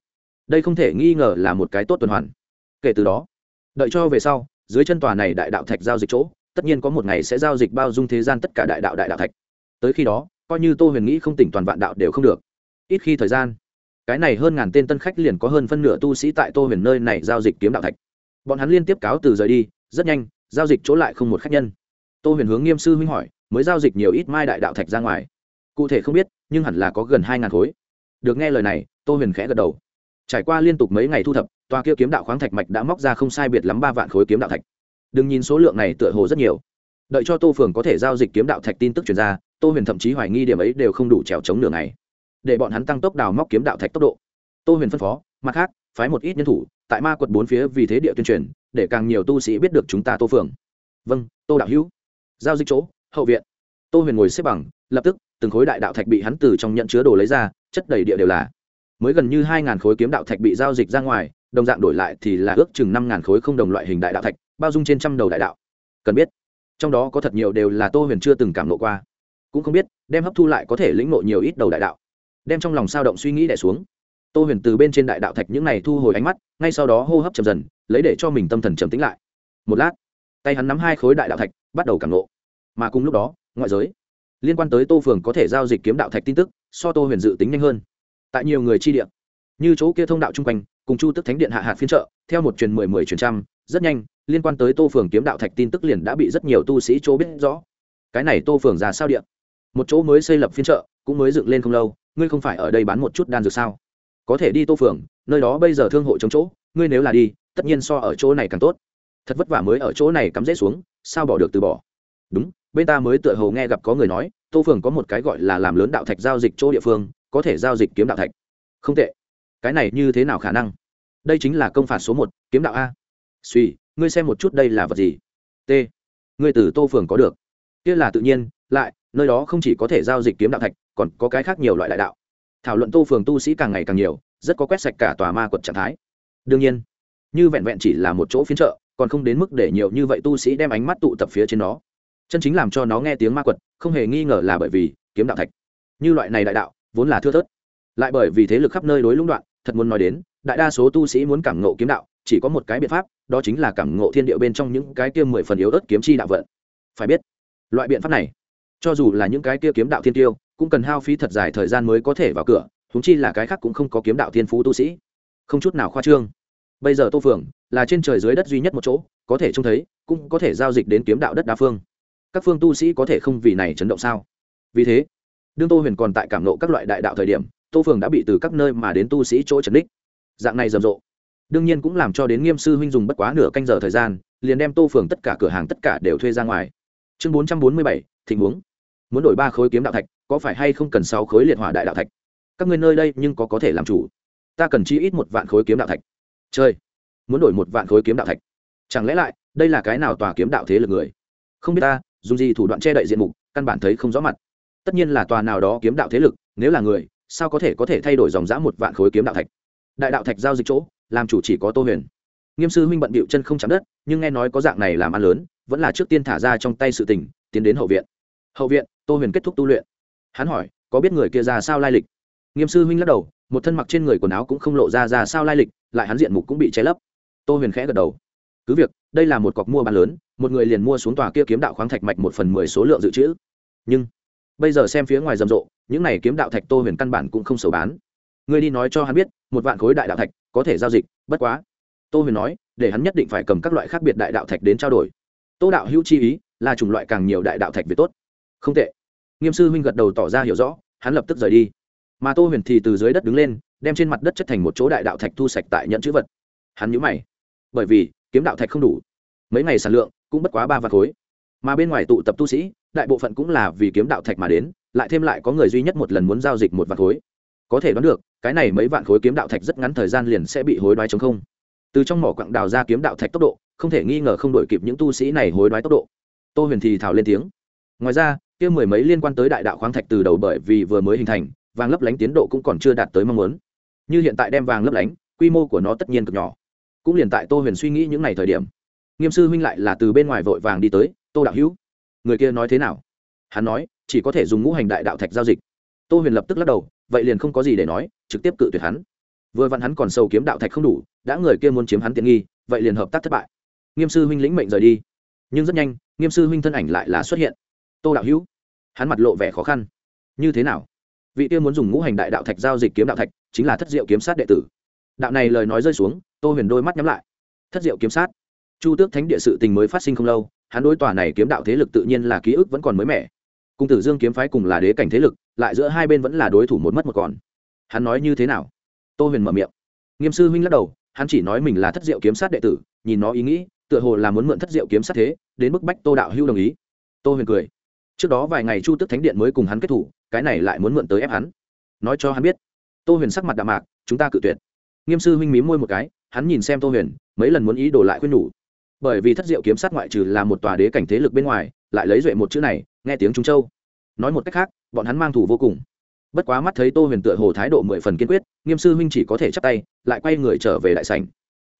Đây không thể nghi ngờ là một cái tốt tuần hoàn. Kể từ đó, đợi cho về sau, dưới chân tòa này đại đạo thạch giao dịch chỗ, tất nhiên có một ngày sẽ giao dịch bao dung thế gian tất cả đại đạo đại đạo thạch. Tới khi đó, coi như tô huyền nghĩ không tỉnh toàn vạn đạo đều không được. Ít khi thời gian, cái này hơn ngàn tên tân khách liền có hơn phân nửa tu sĩ tại tô huyền nơi này giao dịch kiếm đạo thạch. Bọn hắn liên tiếp cáo từ rời đi, rất nhanh giao dịch chỗ lại không một khách nhân. Tô huyền hướng nghiêm sư huynh hỏi, mới giao dịch nhiều ít mai đại đạo thạch ra ngoài. Cụ thể không biết, nhưng hẳn là có gần hai ngàn khối. Được nghe lời này, tô huyền khẽ gật đầu. Trải qua liên tục mấy ngày thu thập toa kia kiếm đạo khoáng thạch mạch đã móc ra không sai biệt lắm ba vạn khối kiếm đạo thạch. Đừng nhìn số lượng này tựa hồ rất nhiều. Đợi cho tô phường có thể giao dịch kiếm đạo thạch tin tức chuyển ra, tô huyền thậm chí hoài nghi điểm ấy đều không đủ trèo chống đường này để bọn hắn tăng tốc đào móc kiếm đạo thạch tốc độ. Tô huyền phân phó, mặt khác, phái một ít nhân thủ, tại ma quật bốn phía vì thế địa tuyên truyền để càng nhiều tu sĩ biết được chúng ta tô phường vâng tô đạo hữu. Giao dịch chỗ, hậu viện. Tô huyền ngồi xếp bằng, lập tức, từng khối đại đạo thạch bị hắn từ trong nhận chứa đồ lấy ra, chất đầy địa đều là. Mới gần như hai ngàn khối kiếm đạo thạch bị giao dịch ra ngoài, đồng dạng đổi lại thì là ước chừng năm ngàn khối không đồng loại hình đại đạo thạch, bao dung trên trăm đầu đại đạo. Cần biết, trong đó có thật nhiều đều là tô huyền chưa từng cảm nộ qua. Cũng không biết, đem hấp thu lại có thể lĩnh nộ nhiều ít đầu đại đạo. Đem trong lòng sao động suy nghĩ đẻ xuống. Tô huyền từ bên trên đại đạo thạch những này thu hồi ánh mắt, ngay sau đó hô hấp chầm dần lấy để cho mình tâm thần trầm tĩnh lại. Một lát, tay hắn nắm hai khối đại đạo thạch, bắt đầu cảm nộ mà cùng lúc đó, ngoại giới, liên quan tới tô phường có thể giao dịch kiếm đạo thạch tin tức, so tô huyền dự tính nhanh hơn. Tại nhiều người chi điện như chỗ kia thông đạo chung quanh, cùng chu tức thánh điện hạ hạt phiên trợ theo một truyền mười mười truyền trăm, rất nhanh, liên quan tới tô phường kiếm đạo thạch tin tức liền đã bị rất nhiều tu sĩ chỗ biết rõ. Cái này tô phường ra sao điện một chỗ mới xây lập phiên trợ cũng mới dựng lên không lâu, ngươi không phải ở đây bán một chút đan dược sao? Có thể đi tô phường, nơi đó bây giờ thương hộ chống chỗ, ngươi nếu là đi tất nhiên so ở chỗ này càng tốt. Thật vất vả mới ở chỗ này cắm rễ xuống, sao bỏ được từ bỏ? Đúng, bên ta mới tựa hồ nghe gặp có người nói, tô phường có một cái gọi là làm lớn đạo thạch giao dịch chỗ địa phương, có thể giao dịch kiếm đạo thạch. Không tệ. Cái này như thế nào khả năng? Đây chính là công phạt số một, kiếm đạo a. Suy ngươi xem một chút đây là vật gì? T. Ngươi từ tô phường có được. Kia là tự nhiên, lại, nơi đó không chỉ có thể giao dịch kiếm đạo thạch, còn có cái khác nhiều loại đại đạo. Thảo luận tô phường tu sĩ càng ngày càng nhiều, rất có quét sạch cả tòa ma quật trạng thái. Đương nhiên như vẹn vẹn chỉ là một chỗ phiên trợ còn không đến mức để nhiều như vậy tu sĩ đem ánh mắt tụ tập phía trên nó. Chân chính làm cho nó nghe tiếng ma quật, không hề nghi ngờ là bởi vì kiếm đạo thạch. Như loại này đại đạo, vốn là thưa thớt. Lại bởi vì thế lực khắp nơi đối lũng đoạn, thật muốn nói đến, đại đa số tu sĩ muốn cảm ngộ kiếm đạo, chỉ có một cái biện pháp, đó chính là cảm ngộ thiên địa bên trong những cái kia mười phần yếu ớt kiếm chi đạo vận. Phải biết, loại biện pháp này, cho dù là những cái kia kiếm đạo thiên tiêu, cũng cần hao phí thật dài thời gian mới có thể vào cửa húng chi là cái khác cũng không có kiếm đạo thiên phú tu sĩ. Không chút nào khoa trương bây giờ tô phường là trên trời dưới đất duy nhất một chỗ, có thể trông thấy, cũng có thể giao dịch đến kiếm đạo đất đa phương. Các phương tu sĩ có thể không vì này chấn động sao? Vì thế, đương tô huyền còn tại cảm nộ các loại đại đạo thời điểm, tô phường đã bị từ các nơi mà đến tu sĩ chỗ trần đích. Dạng này rầm rộ, đương nhiên cũng làm cho đến nghiêm sư huynh dùng bất quá nửa canh giờ thời gian, liền đem tô phường tất cả cửa hàng tất cả đều thuê ra ngoài. Chương bốn trăm bốn mươi bảy, thịnh huống. Muốn đổi ba khối kiếm đạo thạch, có phải hay không cần sáu khối liệt hỏa đại đạo thạch? Các ngươi nơi đây nhưng có có thể làm chủ. Ta cần chi ít một vạn khối kiếm đạo thạch chơi. Muốn đổi một vạn khối kiếm đạo thạch. Chẳng lẽ lại, đây là cái nào tòa kiếm đạo thế lực người? Không biết ta, dùng gì thủ đoạn che đậy diện mục, căn bản thấy không rõ mặt. Tất nhiên là tòa nào đó kiếm đạo thế lực, nếu là người, sao có thể có thể thay đổi dòng dã một vạn khối kiếm đạo thạch? Đại đạo thạch giao dịch chỗ, làm chủ chỉ có tô huyền. Nghiêm sư huynh bận bịu chân không chạm đất, nhưng nghe nói có dạng này làm ăn lớn, vẫn là trước tiên thả ra trong tay sự tình, tiến đến hậu viện. Hậu viện, tô huyền kết thúc tu luyện. Hắn hỏi, có biết người kia ra sao lai lịch? Nghiêm sư huynh lắc đầu một thân mặc trên người quần áo cũng không lộ ra ra sao lai lịch, lại hắn diện mục cũng bị che lấp. Tô huyền khẽ gật đầu. Cứ việc, đây là một cọc mua bán lớn, một người liền mua xuống tòa kia kiếm đạo khoáng thạch mạch một phần mười số lượng dự trữ. Nhưng, bây giờ xem phía ngoài rầm rộ, những này kiếm đạo thạch tô huyền căn bản cũng không sầu bán. Người đi nói cho hắn biết, một vạn khối đại đạo thạch có thể giao dịch, bất quá. Tô huyền nói, để hắn nhất định phải cầm các loại khác biệt đại đạo thạch đến trao đổi. Tô đạo hữu chi ý là chủng loại càng nhiều đại đạo thạch về tốt. Không tệ. Nghiêm sư huynh gật đầu tỏ ra hiểu rõ, hắn lập tức rời đi mà tô huyền thì từ dưới đất đứng lên, đem trên mặt đất chất thành một chỗ đại đạo thạch thu sạch tại nhận chữ vật. Hắn nhũ mày, bởi vì, kiếm đạo thạch không đủ. Mấy ngày sản lượng cũng bất quá ba vạt khối. Mà bên ngoài tụ tập tu sĩ, đại bộ phận cũng là vì kiếm đạo thạch mà đến, lại thêm lại có người duy nhất một lần muốn giao dịch một vạn khối. Có thể đoán được, cái này mấy vạn khối kiếm đạo thạch rất ngắn thời gian liền sẽ bị hối đoái chống không. Từ trong mỏ quặng đào ra kiếm đạo thạch tốc độ, không thể nghi ngờ không đổi kịp những tu sĩ này hối đoái tốc độ. Tô huyền thì thảo lên tiếng. Ngoài ra, kia mười mấy liên quan tới đại đạo khoáng thạch từ đầu bởi vì vừa mới hình thành vàng lấp lánh tiến độ cũng còn chưa đạt tới mong muốn. Như hiện tại đem vàng lấp lánh, quy mô của nó tất nhiên cực nhỏ. Cũng liền tại tô huyền suy nghĩ những ngày thời điểm, nghiêm sư huynh lại là từ bên ngoài vội vàng đi tới, tô đạo hữu, người kia nói thế nào? Hắn nói, chỉ có thể dùng ngũ hành đại đạo thạch giao dịch. Tô huyền lập tức lắc đầu, vậy liền không có gì để nói, trực tiếp cự tuyệt hắn. Vừa vặn hắn còn sâu kiếm đạo thạch không đủ, đã người kia muốn chiếm hắn tiện nghi, vậy liền hợp tác thất bại. Nghiêm sư huynh lĩnh mệnh rời đi. Nhưng rất nhanh, nghiêm sư huynh thân ảnh lại là xuất hiện. Tô đạo hữu. Hắn mặt lộ vẻ khó khăn. Như thế nào? Vị kia muốn dùng ngũ hành đại đạo thạch giao dịch kiếm đạo thạch chính là thất diệu kiếm sát đệ tử. Đạo này lời nói rơi xuống, tô huyền đôi mắt nhắm lại. Thất diệu kiếm sát. Chu tước thánh địa sự tình mới phát sinh không lâu, hắn đối tòa này kiếm đạo thế lực tự nhiên là ký ức vẫn còn mới mẻ. Cung tử dương kiếm phái cùng là đế cảnh thế lực, lại giữa hai bên vẫn là đối thủ một mất một còn. Hắn nói như thế nào? Tô huyền mở miệng. Nghiêm sư huynh lắc đầu, hắn chỉ nói mình là thất diệu kiếm sát đệ tử, nhìn nó ý nghĩ, tựa hồ là muốn mượn thất diệu kiếm sát thế, đến bức bách tô đạo hưu đồng ý. Tô huyền cười trước đó vài ngày chu tức thánh điện mới cùng hắn kết thủ cái này lại muốn mượn tới ép hắn nói cho hắn biết tô huyền sắc mặt đạm mạc chúng ta cự tuyệt nghiêm sư huynh mí môi một cái hắn nhìn xem tô huyền mấy lần muốn ý đổ lại khuyên nhủ bởi vì thất diệu kiếm sát ngoại trừ là một tòa đế cảnh thế lực bên ngoài lại lấy duệ một chữ này nghe tiếng trung châu nói một cách khác bọn hắn mang thủ vô cùng bất quá mắt thấy tô huyền tựa hồ thái độ mười phần kiên quyết nghiêm sư huynh chỉ có thể chắp tay lại quay người trở về đại sảnh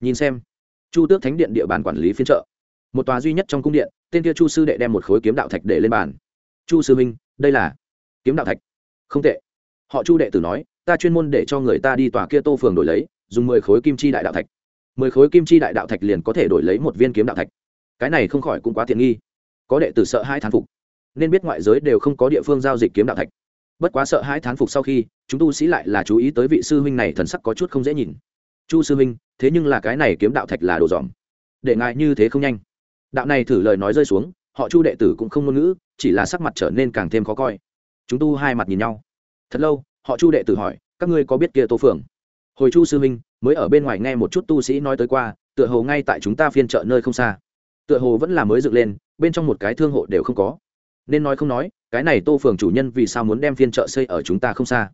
nhìn xem chu tước thánh điện địa bàn quản lý phiên trợ một tòa duy nhất trong cung điện tên kia chu sư đệ đem một khối kiếm đạo thạch để lên bàn chu sư huynh, đây là kiếm đạo thạch. Không tệ. Họ chu đệ tử nói, ta chuyên môn để cho người ta đi tòa kia tô phường đổi lấy, dùng mười khối kim chi đại đạo thạch. Mười khối kim chi đại đạo thạch liền có thể đổi lấy một viên kiếm đạo thạch. Cái này không khỏi cũng quá tiện nghi. Có đệ tử sợ hai thán phục, nên biết ngoại giới đều không có địa phương giao dịch kiếm đạo thạch. Bất quá sợ hai thán phục sau khi, chúng tu sĩ lại là chú ý tới vị sư huynh này thần sắc có chút không dễ nhìn. Chu sư huynh, thế nhưng là cái này kiếm đạo thạch là đồ dòm. Để ngại như thế không nhanh. Đạo này thử lời nói rơi xuống họ chu đệ tử cũng không ngôn ngữ, chỉ là sắc mặt trở nên càng thêm khó coi. Chúng tu hai mặt nhìn nhau. Thật lâu, họ chu đệ tử hỏi, các ngươi có biết kia tô phường hồi chu sư minh mới ở bên ngoài nghe một chút tu sĩ nói tới qua, tựa hồ ngay tại chúng ta phiên chợ nơi không xa. Tựa hồ vẫn là mới dựng lên, bên trong một cái thương hộ đều không có. Nên nói không nói, cái này tô phường chủ nhân vì sao muốn đem phiên chợ xây ở chúng ta không xa?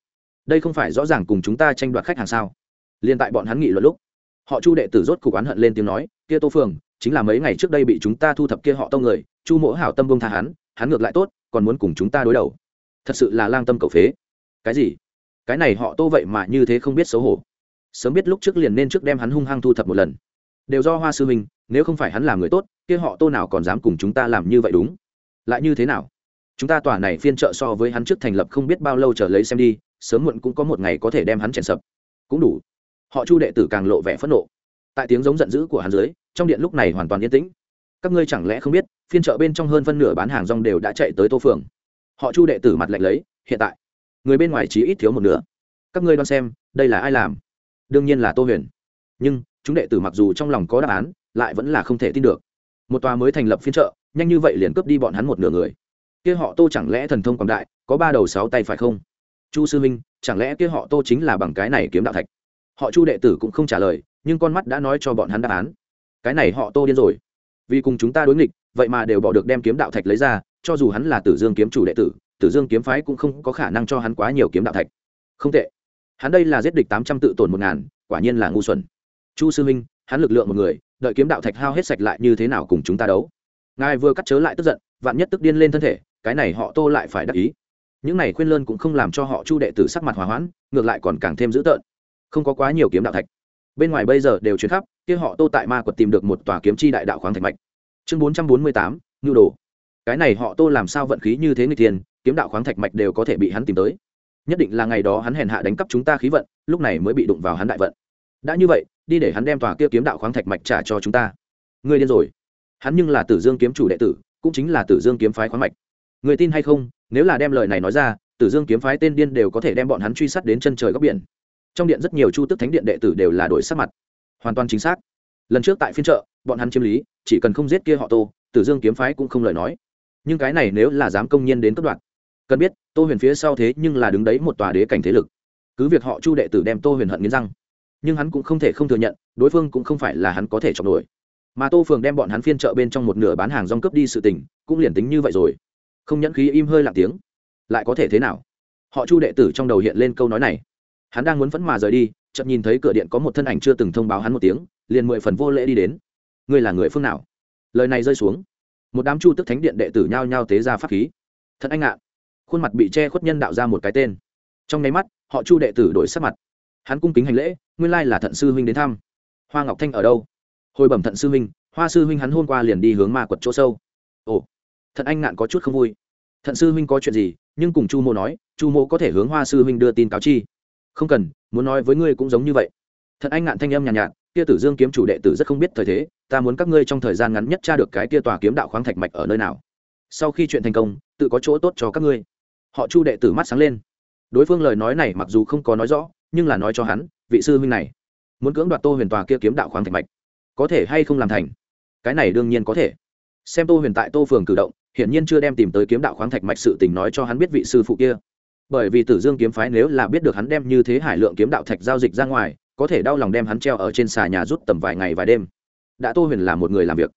Đây không phải rõ ràng cùng chúng ta tranh đoạt khách hàng sao? Liên tại bọn hắn nghị luận lúc, họ chu đệ tử rốt cục oán hận lên tiếng nói, kia tô phường chính là mấy ngày trước đây bị chúng ta thu thập kia họ tông người, chu mỗ hảo tâm bông tha hắn hắn ngược lại tốt, còn muốn cùng chúng ta đối đầu. Thật sự là lang tâm cầu phế. Cái gì? Cái này họ tô vậy mà như thế không biết xấu hổ. Sớm biết lúc trước liền nên trước đem hắn hung hăng thu thập một lần. Đều do hoa sư minh, nếu không phải hắn làm người tốt, kia họ tô nào còn dám cùng chúng ta làm như vậy đúng? Lại như thế nào? Chúng ta tòa này phiên trợ so với hắn trước thành lập không biết bao lâu trở lấy xem đi, sớm muộn cũng có một ngày có thể đem hắn chèn sập. Cũng đủ. Họ chu đệ tử càng lộ vẻ phẫn nộ. Tại tiếng giống giận dữ của hắn dưới trong điện lúc này hoàn toàn yên tĩnh. Các ngươi chẳng lẽ không biết, phiên chợ bên trong hơn phân nửa bán hàng rong đều đã chạy tới tô phường họ chu đệ tử mặt lạnh lấy, hiện tại, người bên ngoài chỉ ít thiếu một nửa. Các ngươi đoán xem, đây là ai làm? Đương nhiên là tô huyền. Nhưng, chúng đệ tử mặc dù trong lòng có đáp án, lại vẫn là không thể tin được. Một tòa mới thành lập phiên chợ, nhanh như vậy liền cướp đi bọn hắn một nửa người. Kia họ tô chẳng lẽ thần thông quảng đại, có ba đầu sáu tay phải không? Chu sư minh chẳng lẽ kia họ tô chính là bằng cái này kiếm đạo thạch? Họ chu đệ tử cũng không trả lời, nhưng con mắt đã nói cho bọn hắn đáp án cái này họ tô điên rồi. Vì cùng chúng ta đối nghịch, vậy mà đều bỏ được đem kiếm đạo thạch lấy ra, cho dù hắn là tử dương kiếm chủ đệ tử tử dương kiếm phái cũng không có khả năng cho hắn quá nhiều kiếm đạo thạch. Không tệ. Hắn đây là giết địch tám trăm tự tổn một ngàn, quả nhiên là ngu xuẩn. Chu sư minh hắn lực lượng một người, đợi kiếm đạo thạch hao hết sạch lại như thế nào cùng chúng ta đấu? Ngài vừa cắt chớ lại tức giận, vạn nhất tức điên lên thân thể, cái này họ tô lại phải đắc ý. Những này khuyên lơn cũng không làm cho họ chu đệ tử sắc mặt hòa hoãn, ngược lại còn càng thêm dữ tợn. Không có quá nhiều kiếm đạo thạch bên ngoài bây giờ đều chuyển khắp, kia họ tô tại ma quật tìm được một tòa kiếm chi đại đạo khoáng thạch mạch. Chương bốn trăm bốn mươi tám, nhu đồ. Cái này họ tô làm sao vận khí như thế người tiền, kiếm đạo khoáng thạch mạch đều có thể bị hắn tìm tới. Nhất định là ngày đó hắn hèn hạ đánh cắp chúng ta khí vận, lúc này mới bị đụng vào hắn đại vận. Đã như vậy, đi để hắn đem tòa kia kiếm đạo khoáng thạch mạch trả cho chúng ta. Người điên rồi. Hắn nhưng là tử dương kiếm chủ đệ tử, cũng chính là tử dương kiếm phái khoáng mạch. Người tin hay không, nếu là đem lời này nói ra, tử dương kiếm phái tên điên đều có thể đem bọn hắn truy sát đến chân trời góc biển trong điện rất nhiều chu tức thánh điện đệ tử đều là đổi sắc mặt. Hoàn toàn chính xác. Lần trước tại phiên chợ, bọn hắn chiếm lý, chỉ cần không giết kia họ tô, tử dương kiếm phái cũng không lời nói. Nhưng cái này nếu là dám công nhiên đến cấp đoạn cần biết, tô huyền phía sau thế nhưng là đứng đấy một tòa đế cảnh thế lực. Cứ việc họ chu đệ tử đem tô huyền hận nghiến răng, nhưng hắn cũng không thể không thừa nhận, đối phương cũng không phải là hắn có thể chọn nổi. Mà tô phường đem bọn hắn phiên chợ bên trong một nửa bán hàng rong cướp đi sự tình, cũng liền tính như vậy rồi. Không nhẫn khí im hơi lặng tiếng. Lại có thể thế nào? Họ chu đệ tử trong đầu hiện lên câu nói này hắn đang muốn phẫn mà rời đi, chợt nhìn thấy cửa điện có một thân ảnh chưa từng thông báo hắn một tiếng, liền mười phần vô lễ đi đến. Ngươi là người phương nào? Lời này rơi xuống, một đám chu tức thánh điện đệ tử nhao nhao tế ra pháp khí. Thật anh ạ. Khuôn mặt bị che khuất nhân đạo ra một cái tên. Trong nháy mắt, họ chu đệ tử đổi sắc mặt. Hắn cung kính hành lễ, nguyên lai là thận sư huynh đến thăm. Hoa ngọc thanh ở đâu? Hồi bẩm thận sư huynh, hoa sư huynh hắn hôm qua liền đi hướng ma quật chỗ sâu. Ồ thận anh ngạn có chút không vui. Thận sư huynh có chuyện gì? Nhưng cùng chu mô nói, chu mô có thể hướng hoa sư huynh đưa tin cáo chi không cần muốn nói với ngươi cũng giống như vậy. Thật anh ngạn thanh âm nhàn nhạt, nhạt kia tử dương kiếm chủ đệ tử rất không biết thời thế ta muốn các ngươi trong thời gian ngắn nhất tra được cái kia tòa kiếm đạo khoáng thạch mạch ở nơi nào. Sau khi chuyện thành công tự có chỗ tốt cho các ngươi. Họ chu đệ tử mắt sáng lên. Đối phương lời nói này mặc dù không có nói rõ nhưng là nói cho hắn vị sư huynh này muốn cưỡng đoạt tô huyền tòa kia kiếm đạo khoáng thạch mạch có thể hay không làm thành? Cái này đương nhiên có thể. Xem tô huyền tại tô phường cử động hiển nhiên chưa đem tìm tới kiếm đạo khoáng thạch mạch sự tình nói cho hắn biết vị sư phụ kia bởi vì tử dương kiếm phái nếu là biết được hắn đem như thế hải lượng kiếm đạo thạch giao dịch ra ngoài có thể đau lòng đem hắn treo ở trên xà nhà rút tầm vài ngày vài đêm. Đã tô huyền là một người làm việc.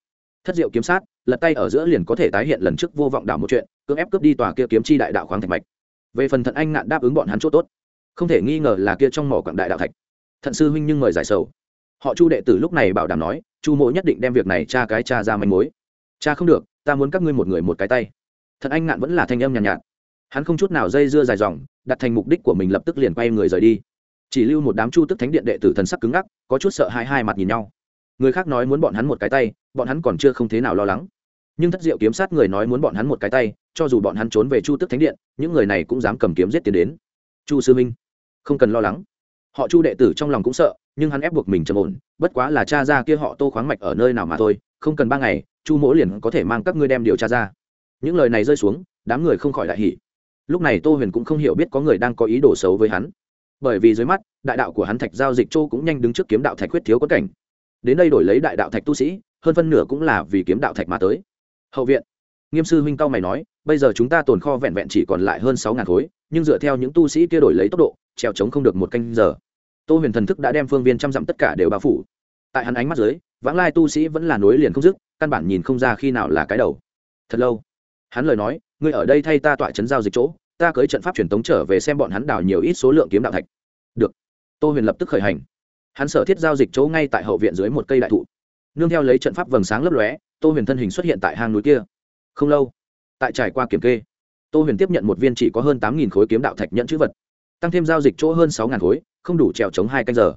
Thất diệu kiếm sát lật tay ở giữa liền có thể tái hiện lần trước vô vọng đảo một chuyện cưỡng ép cướp đi tòa kia kiếm chi đại đạo khoáng thạch mạch. Về phần thận anh ngạn đáp ứng bọn hắn chỗ tốt. Không thể nghi ngờ là kia trong mỏ quảng đại đạo thạch. Thận sư huynh nhưng mời giải sầu. Họ chu đệ tử lúc này bảo đảm nói chu mộ nhất định đem việc này cha cái cha ra manh mối. Cha không được ta muốn các ngươi một người một cái tay. Thận anh ngạn vẫn là thanh âm nhàn nhạt, nhạt hắn không chút nào dây dưa dài dòng, đặt thành mục đích của mình lập tức liền quay người rời đi. Chỉ lưu một đám chu tức thánh điện đệ tử thần sắc cứng ngắc, có chút sợ hai hai mặt nhìn nhau. Người khác nói muốn bọn hắn một cái tay, bọn hắn còn chưa không thế nào lo lắng. Nhưng thất diệu kiếm sát người nói muốn bọn hắn một cái tay, cho dù bọn hắn trốn về chu tức thánh điện, những người này cũng dám cầm kiếm giết tiền đến. Chu sư minh, không cần lo lắng. Họ chu đệ tử trong lòng cũng sợ, nhưng hắn ép buộc mình trầm ổn, bất quá là cha ra kia họ tô khoáng mạch ở nơi nào mà thôi, không cần ba ngày, chu mỗ liền có thể mang các ngươi đem điều tra ra. Những lời này rơi xuống, đám người không khỏi đại hỉ lúc này tô huyền cũng không hiểu biết có người đang có ý đồ xấu với hắn. Bởi vì dưới mắt, đại đạo của hắn thạch giao dịch châu cũng nhanh đứng trước kiếm đạo thạch huyết thiếu quất cảnh. Đến đây đổi lấy đại đạo thạch tu sĩ, hơn phân nửa cũng là vì kiếm đạo thạch mà tới. Hậu viện. Nghiêm sư huynh cao mày nói, bây giờ chúng ta tồn kho vẹn vẹn chỉ còn lại hơn sáu ngàn khối, nhưng dựa theo những tu sĩ kia đổi lấy tốc độ, trèo trống không được một canh giờ. Tô huyền thần thức đã đem phương viên trăm dặm tất cả đều bao phủ. Tại hắn ánh mắt dưới, vãng lai tu sĩ vẫn là nối liền không dứt, căn bản nhìn không ra khi nào là cái đầu. Thật lâu. Hắn lời nói ngươi ở đây thay ta tọa trấn giao dịch chỗ, ta cưới trận pháp truyền tống trở về xem bọn hắn đào nhiều ít số lượng kiếm đạo thạch. Được. Tô huyền lập tức khởi hành. Hắn sở thiết giao dịch chỗ ngay tại hậu viện dưới một cây đại thụ. Nương theo lấy trận pháp vầng sáng lấp lóe, tô huyền thân hình xuất hiện tại hang núi kia. Không lâu, tại trải qua kiểm kê, tô huyền tiếp nhận một viên chỉ có hơn tám khối kiếm đạo thạch nhận chữ vật, tăng thêm giao dịch chỗ hơn sáu khối, không đủ trèo chống hai canh giờ.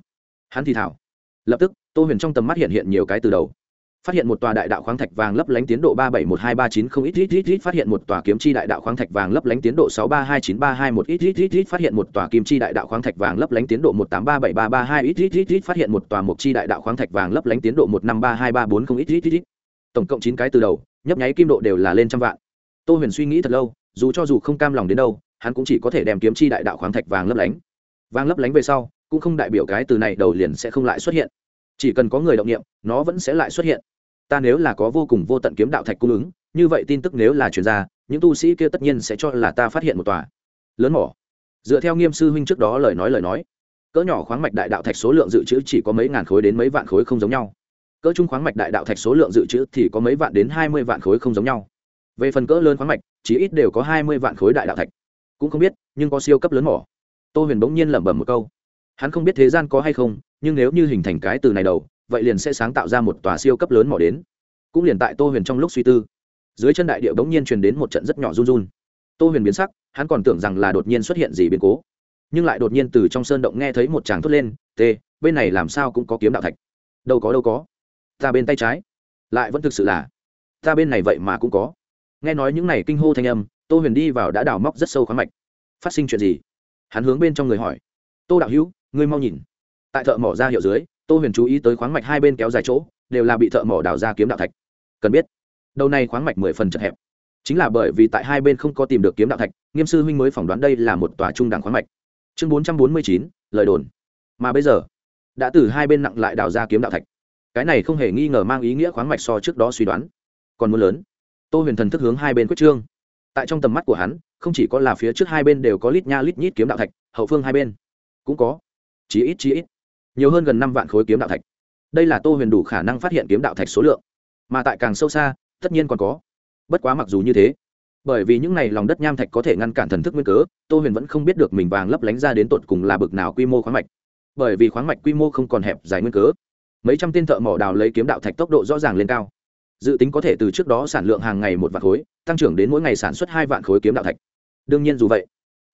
Hắn thì thảo. Lập tức, tô huyền trong tầm mắt hiện hiện nhiều cái từ đầu phát hiện một tòa đại đạo khoáng thạch vàng lấp lánh tiến độ ba bảy một hai ba chín không ít ít ít ít phát hiện một tòa kiếm chi đại đạo khoáng thạch vàng lấp lánh tiến độ sáu ba hai chín ba hai một ít ít ít ít phát hiện một tòa kim chi đại đạo khoáng thạch vàng lấp lánh tiến độ một tám ba bảy ba ba hai ít ít ít ít phát hiện một tòa mục chi đại đạo khoáng thạch vàng lấp lánh tiến độ một năm ba hai ba bốn không ít ít ít ít tổng cộng chín cái từ đầu nhấp nháy kim độ đều là lên trăm vạn tô huyền suy nghĩ thật lâu dù cho dù không cam lòng đến đâu hắn cũng chỉ có thể đem kiếm chi đại đạo khoáng thạch vàng lấp lánh vàng lấp lánh về sau cũng không đại biểu cái từ này đầu liền sẽ không lại xuất hiện chỉ cần có người động niệm, nó vẫn sẽ lại xuất hiện. Ta nếu là có vô cùng vô tận kiếm đạo thạch cung ứng, như vậy tin tức nếu là chuyển ra, những tu sĩ kia tất nhiên sẽ cho là ta phát hiện một tòa. Lớn mỏ. Dựa theo nghiêm sư huynh trước đó lời nói lời nói, cỡ nhỏ khoáng mạch đại đạo thạch số lượng dự trữ chỉ có mấy ngàn khối đến mấy vạn khối không giống nhau. Cỡ trung khoáng mạch đại đạo thạch số lượng dự trữ thì có mấy vạn đến hai mươi vạn khối không giống nhau. Về phần cỡ lớn khoáng mạch, chỉ ít đều có hai mươi vạn khối đại đạo thạch. Cũng không biết, nhưng có siêu cấp lớn mỏ. Tô huyền bỗng nhiên lẩm bẩm một câu. Hắn không biết thế gian có hay không nhưng nếu như hình thành cái từ này đầu, vậy liền sẽ sáng tạo ra một tòa siêu cấp lớn mỏ đến. Cũng liền tại tô huyền trong lúc suy tư, dưới chân đại điệu bỗng nhiên truyền đến một trận rất nhỏ run run. Tô huyền biến sắc, hắn còn tưởng rằng là đột nhiên xuất hiện gì biến cố, nhưng lại đột nhiên từ trong sơn động nghe thấy một chàng thốt lên t bên này làm sao cũng có kiếm đạo thạch. Đâu có đâu có. Ta bên tay trái. Lại vẫn thực sự là. Ta bên này vậy mà cũng có. Nghe nói những này kinh hô thanh âm, tô huyền đi vào đã đào móc rất sâu khoáng mạch. Phát sinh chuyện gì? Hắn hướng bên trong người hỏi. Tô đạo hữu, ngươi mau nhìn tại thợ mỏ ra hiệu dưới, tô huyền chú ý tới khoáng mạch hai bên kéo dài chỗ, đều là bị thợ mỏ đào ra kiếm đạo thạch. Cần biết, đầu này khoáng mạch mười phần chật hẹp. Chính là bởi vì tại hai bên không có tìm được kiếm đạo thạch, nghiêm sư huynh mới phỏng đoán đây là một tòa trung đẳng khoáng mạch. Chương bốn trăm bốn mươi chín, lời đồn. Mà bây giờ, đã từ hai bên nặng lại đào ra kiếm đạo thạch. Cái này không hề nghi ngờ mang ý nghĩa khoáng mạch so trước đó suy đoán còn muốn lớn. Tô huyền thần thức hướng hai bên quyết trương. Tại trong tầm mắt của hắn, không chỉ có là phía trước hai bên đều có lít nha lít nhít kiếm đạo thạch, hậu phương hai bên cũng có. Chí ít chí ít nhiều hơn gần năm vạn khối kiếm đạo thạch. Đây là tô huyền đủ khả năng phát hiện kiếm đạo thạch số lượng, mà tại càng sâu xa, tất nhiên còn có. Bất quá mặc dù như thế, bởi vì những này lòng đất nham thạch có thể ngăn cản thần thức nguyên cớ, tô huyền vẫn không biết được mình vàng lấp lánh ra đến tột cùng là bực nào quy mô khoáng mạch. Bởi vì khoáng mạch quy mô không còn hẹp dài nguyên cớ, mấy trăm tên thợ mỏ đào lấy kiếm đạo thạch tốc độ rõ ràng lên cao. Dự tính có thể từ trước đó sản lượng hàng ngày một vạn khối, tăng trưởng đến mỗi ngày sản xuất hai vạn khối kiếm đạo thạch. Đương nhiên dù vậy,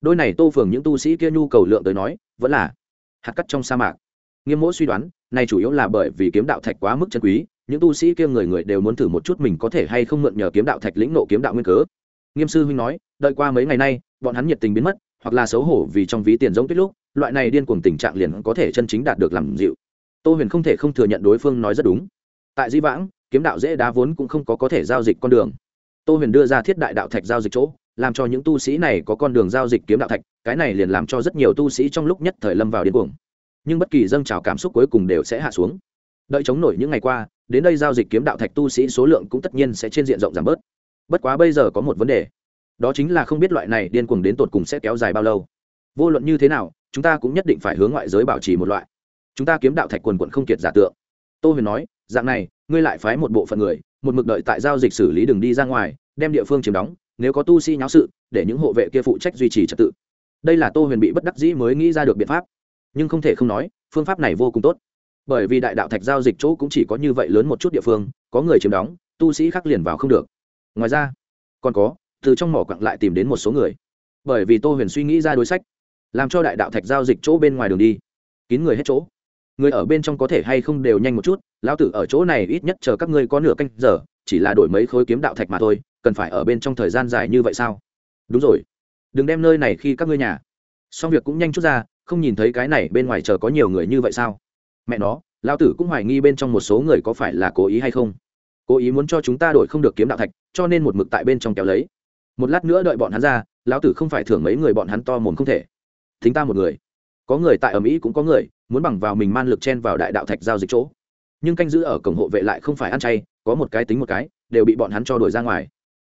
đôi này tô phường những tu sĩ kia nhu cầu lượng tới nói, vẫn là hạt cắt trong sa mạc nghiêm mỗ suy đoán này chủ yếu là bởi vì kiếm đạo thạch quá mức chân quý, những tu sĩ kia người người đều muốn thử một chút mình có thể hay không mượn nhờ kiếm đạo thạch lĩnh nộ kiếm đạo nguyên cớ. Nghiêm sư huynh nói, đợi qua mấy ngày nay, bọn hắn nhiệt tình biến mất, hoặc là xấu hổ vì trong ví tiền giống tuyết lúc, loại này điên cuồng tình trạng liền có thể chân chính đạt được làm dịu. Tô huyền không thể không thừa nhận đối phương nói rất đúng. Tại di vãng, kiếm đạo dễ đá vốn cũng không có có thể giao dịch con đường. Tô huyền đưa ra thiết đại đạo thạch giao dịch chỗ, làm cho những tu sĩ này có con đường giao dịch kiếm đạo thạch, cái này liền làm cho rất nhiều tu sĩ trong lúc nhất thời lâm vào điên cuồng nhưng bất kỳ dâng trào cảm xúc cuối cùng đều sẽ hạ xuống. Đợi chống nổi những ngày qua, đến đây giao dịch kiếm đạo thạch tu sĩ số lượng cũng tất nhiên sẽ trên diện rộng giảm bớt. Bất quá bây giờ có một vấn đề. Đó chính là không biết loại này điên cuồng đến tột cùng sẽ kéo dài bao lâu. Vô luận như thế nào, chúng ta cũng nhất định phải hướng ngoại giới bảo trì một loại. Chúng ta kiếm đạo thạch quần quận không kiệt giả tượng. Tô huyền nói, dạng này, ngươi lại phái một bộ phận người, một mực đợi tại giao dịch xử lý đường đi ra ngoài, đem địa phương chiếm đóng, nếu có tu sĩ nháo sự, để những hộ vệ kia phụ trách duy trì trật tự. Đây là tô huyền bị bất đắc dĩ mới nghĩ ra được biện pháp nhưng không thể không nói, phương pháp này vô cùng tốt. Bởi vì đại đạo thạch giao dịch chỗ cũng chỉ có như vậy lớn một chút địa phương, có người chiếm đóng, tu sĩ khác liền vào không được. Ngoài ra, còn có, từ trong mỏ quặng lại tìm đến một số người. Bởi vì tô huyền suy nghĩ ra đối sách, làm cho đại đạo thạch giao dịch chỗ bên ngoài đường đi, kín người hết chỗ. Người ở bên trong có thể hay không đều nhanh một chút, lão tử ở chỗ này ít nhất chờ các ngươi có nửa canh giờ, chỉ là đổi mấy khối kiếm đạo thạch mà thôi, cần phải ở bên trong thời gian dài như vậy sao? Đúng rồi. Đừng đem nơi này khi các ngươi nhà. Xong việc cũng nhanh chút ra không nhìn thấy cái này bên ngoài chờ có nhiều người như vậy sao? Mẹ nó, lão tử cũng hoài nghi bên trong một số người có phải là cố ý hay không? Cố ý muốn cho chúng ta đổi không được kiếm đạo thạch, cho nên một mực tại bên trong kéo lấy. Một lát nữa đợi bọn hắn ra, lão tử không phải thưởng mấy người bọn hắn to mồm không thể. Thính ta một người. Có người tại ở mỹ cũng có người, muốn bằng vào mình man lực chen vào đại đạo thạch giao dịch chỗ. Nhưng canh giữ ở cổng hộ vệ lại không phải ăn chay, có một cái tính một cái, đều bị bọn hắn cho đuổi ra ngoài.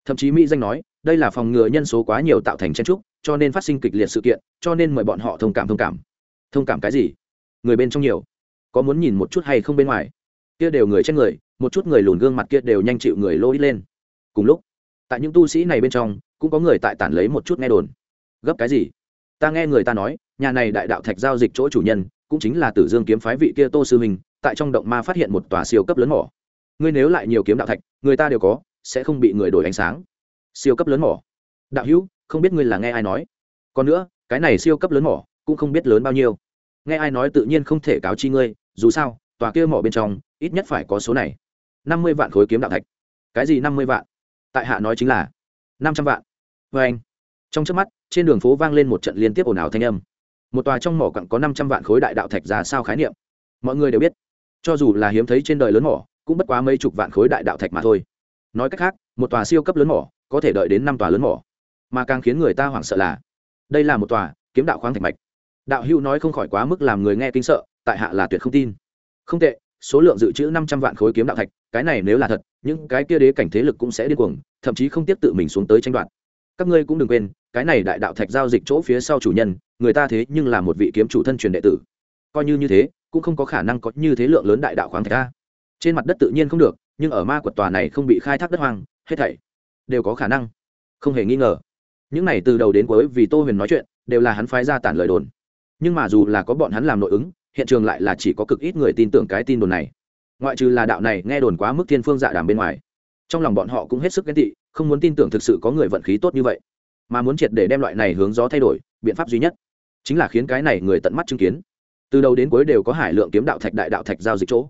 Thậm chí mỹ danh nói, đây là phòng ngừa nhân số quá nhiều tạo thành chen trúc cho nên phát sinh kịch liệt sự kiện, cho nên mời bọn họ thông cảm thông cảm. Thông cảm cái gì? Người bên trong nhiều. Có muốn nhìn một chút hay không bên ngoài? Kia đều người trên người, một chút người lùn gương mặt kia đều nhanh chịu người lôi lên. Cùng lúc, tại những tu sĩ này bên trong, cũng có người tại tản lấy một chút nghe đồn. Gấp cái gì? Ta nghe người ta nói, nhà này đại đạo thạch giao dịch chỗ chủ nhân, cũng chính là tử dương kiếm phái vị kia tô sư huynh tại trong động ma phát hiện một tòa siêu cấp lớn mỏ. Ngươi nếu lại nhiều kiếm đạo thạch, người ta đều có, sẽ không bị người đổi ánh sáng. Siêu cấp lớn mỏ. Đạo hữu không biết ngươi là nghe ai nói. Còn nữa, cái này siêu cấp lớn mỏ, cũng không biết lớn bao nhiêu. Nghe ai nói tự nhiên không thể cáo chi ngươi, dù sao, tòa kia mỏ bên trong, ít nhất phải có số này. Năm mươi vạn khối kiếm đạo thạch. Cái gì năm mươi vạn? Tại hạ nói chính là năm trăm vạn. Vê anh, trong trước mắt, trên đường phố vang lên một trận liên tiếp ồn ào thanh âm. Một tòa trong mỏ cặn có năm trăm vạn khối đại đạo thạch ra sao khái niệm? Mọi người đều biết. Cho dù là hiếm thấy trên đời lớn mỏ, cũng bất quá mấy chục vạn khối đại đạo thạch mà thôi. Nói cách khác, một tòa siêu cấp lớn mỏ, có thể đợi đến năm tòa lớn mỏ mà càng khiến người ta hoảng sợ là, đây là một tòa kiếm đạo khoáng thạch mạch. Đạo hữu nói không khỏi quá mức làm người nghe kinh sợ, tại hạ là tuyệt không tin. Không tệ, số lượng dự trữ năm trăm vạn khối kiếm đạo thạch, cái này nếu là thật, những cái kia đế cảnh thế lực cũng sẽ điên cuồng, thậm chí không tiếp tự mình xuống tới tranh đoạt. Các ngươi cũng đừng quên, cái này đại đạo thạch giao dịch chỗ phía sau chủ nhân, người ta thế nhưng là một vị kiếm chủ thân truyền đệ tử. Coi như như thế, cũng không có khả năng có như thế lượng lớn đại đạo khoáng thạch ta trên mặt đất tự nhiên không được, nhưng ở ma quật tòa này không bị khai thác đất hoang, hết thảy đều có khả năng. Không hề nghi ngờ những này từ đầu đến cuối vì tô huyền nói chuyện, đều là hắn phái ra tản lời đồn. Nhưng mà dù là có bọn hắn làm nội ứng, hiện trường lại là chỉ có cực ít người tin tưởng cái tin đồn này. Ngoại trừ là đạo này nghe đồn quá mức thiên phương dạ đàm bên ngoài, trong lòng bọn họ cũng hết sức ghen tị, không muốn tin tưởng thực sự có người vận khí tốt như vậy. Mà muốn triệt để đem loại này hướng gió thay đổi, biện pháp duy nhất chính là khiến cái này người tận mắt chứng kiến. Từ đầu đến cuối đều có hải lượng kiếm đạo thạch đại đạo thạch giao dịch chỗ,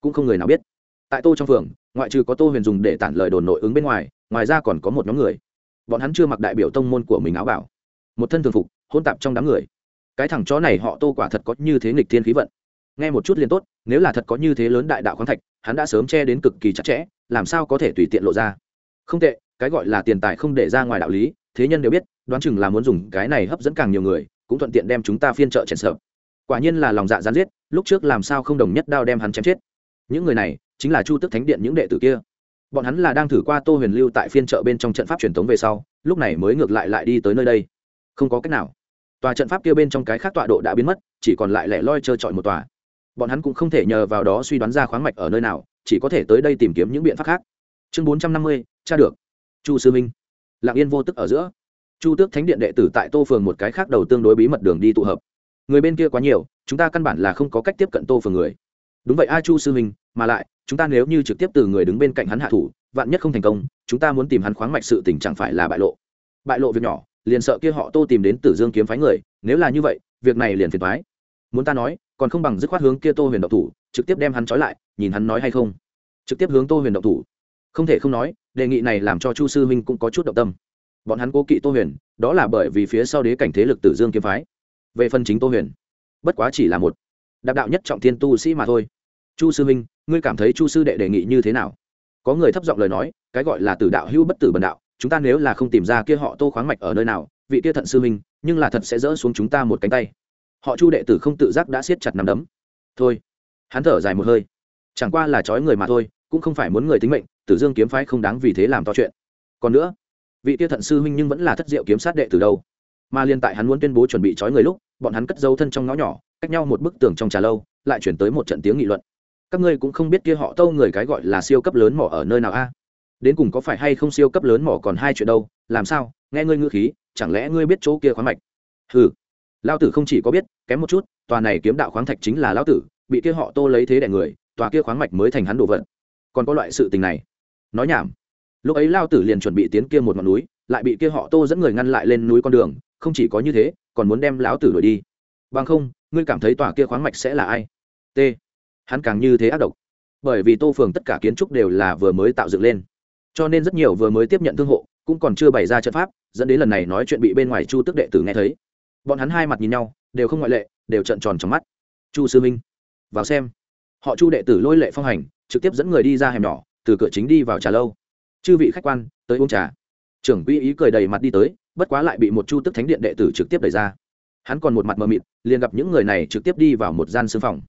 cũng không người nào biết. Tại tô trong phường, ngoại trừ có tô huyền dùng để tản lời đồn nội ứng bên ngoài ngoài ra còn có một nhóm người bọn hắn chưa mặc đại biểu tông môn của mình áo bảo. Một thân thường phục hôn tạp trong đám người. Cái thằng chó này họ tô quả thật có như thế nghịch thiên khí vận. Nghe một chút liền tốt, nếu là thật có như thế lớn đại đạo khoáng thạch, hắn đã sớm che đến cực kỳ chặt chẽ, làm sao có thể tùy tiện lộ ra. Không tệ, cái gọi là tiền tài không để ra ngoài đạo lý, thế nhân đều biết, đoán chừng là muốn dùng cái này hấp dẫn càng nhiều người, cũng thuận tiện đem chúng ta phiên trợ chèn sợ quả nhiên là lòng dạ gián giết, lúc trước làm sao không đồng nhất đao đem hắn chém chết. Những người này, chính là chu tức thánh điện những đệ tử kia bọn hắn là đang thử qua tô huyền lưu tại phiên chợ bên trong trận pháp truyền thống về sau, lúc này mới ngược lại lại đi tới nơi đây. Không có cách nào. Tòa trận pháp kia bên trong cái khác tọa độ đã biến mất, chỉ còn lại lẻ loi trơ trọi một tòa. Bọn hắn cũng không thể nhờ vào đó suy đoán ra khoáng mạch ở nơi nào, chỉ có thể tới đây tìm kiếm những biện pháp khác. Chương bốn trăm năm mươi, tra được. Chu sư minh. Lạng yên vô tức ở giữa. Chu tước thánh điện đệ tử tại tô phường một cái khác đầu tương đối bí mật đường đi tụ hợp. Người bên kia quá nhiều, chúng ta căn bản là không có cách tiếp cận tô phường người đúng vậy a chu sư minh mà lại, chúng ta nếu như trực tiếp từ người đứng bên cạnh hắn hạ thủ, vạn nhất không thành công, chúng ta muốn tìm hắn khoáng mạch sự tình chẳng phải là bại lộ. Bại lộ việc nhỏ, liền sợ kia họ tô tìm đến tử dương kiếm phái người, nếu là như vậy, việc này liền phiền thoái muốn ta nói, còn không bằng dứt khoát hướng kia tô huyền độc thủ, trực tiếp đem hắn trói lại, nhìn hắn nói hay không. Trực tiếp hướng tô huyền độc thủ. Không thể không nói, đề nghị này làm cho chu sư huynh cũng có chút động tâm. Bọn hắn cố kỵ tô huyền, đó là bởi vì phía sau đế cảnh thế lực tử dương kiếm phái. Về phần chính tô huyền, bất quá chỉ là một đạp đạo nhất trọng thiên tu sĩ mà thôi chu sư Minh, ngươi cảm thấy chu sư đệ đề nghị như thế nào? Có người thấp giọng lời nói cái gọi là tử đạo hữu bất tử bần đạo chúng ta nếu là không tìm ra kia họ tô khoáng mạch ở nơi nào vị kia thận sư Minh, nhưng là thật sẽ dỡ xuống chúng ta một cánh tay. Họ chu đệ tử không tự giác đã siết chặt nằm đấm. Thôi hắn thở dài một hơi. Chẳng qua là trói người mà thôi cũng không phải muốn người tính mệnh tử dương kiếm phái không đáng vì thế làm to chuyện. Còn nữa vị tia thận sư huynh nhưng vẫn là thất diệu kiếm sát đệ từ đâu. Mà liên tại hắn muốn tuyên bố chuẩn bị trói người lúc bọn hắn cất dấu thân trong ngõ nhỏ cách nhau một bức tường trong trà lâu lại chuyển tới một trận tiếng nghị luận các ngươi cũng không biết kia họ tâu người cái gọi là siêu cấp lớn mỏ ở nơi nào a? Đến cùng có phải hay không siêu cấp lớn mỏ còn hai chuyện đâu, làm sao? Nghe ngươi ngữ khí, chẳng lẽ ngươi biết chỗ kia khoáng mạch? Ừ lao tử không chỉ có biết, kém một chút, tòa này kiếm đạo khoáng thạch chính là lao tử, bị kia họ tô lấy thế đẻ người, tòa kia khoáng mạch mới thành hắn đồ vật. Còn có loại sự tình này. Nói nhảm. Lúc ấy lao tử liền chuẩn bị tiến kia một ngọn núi, lại bị kia họ tô dẫn người ngăn lại lên núi con đường, không chỉ có như thế, còn muốn đem lão tử đuổi đi. Bằng không, ngươi cảm thấy tòa kia khoáng mạch sẽ là ai? T hắn càng như thế ác độc. Bởi vì tô phường tất cả kiến trúc đều là vừa mới tạo dựng lên. Cho nên rất nhiều vừa mới tiếp nhận thương hộ, cũng còn chưa bày ra trận pháp, dẫn đến lần này nói chuyện bị bên ngoài chu tức đệ tử nghe thấy. Bọn hắn hai mặt nhìn nhau, đều không ngoại lệ, đều trận tròn trong mắt. Chu sư minh, vào xem. Họ chu đệ tử lôi lệ phong hành, trực tiếp dẫn người đi ra hẻm nhỏ, từ cửa chính đi vào trà lâu. Chư vị khách quan, tới uống trà. Trưởng quy ý cười đầy mặt đi tới, bất quá lại bị một chu tức thánh điện đệ tử trực tiếp đẩy ra. Hắn còn một mặt mờ mịt, liền gặp những người này trực tiếp đi vào một gian xương phòng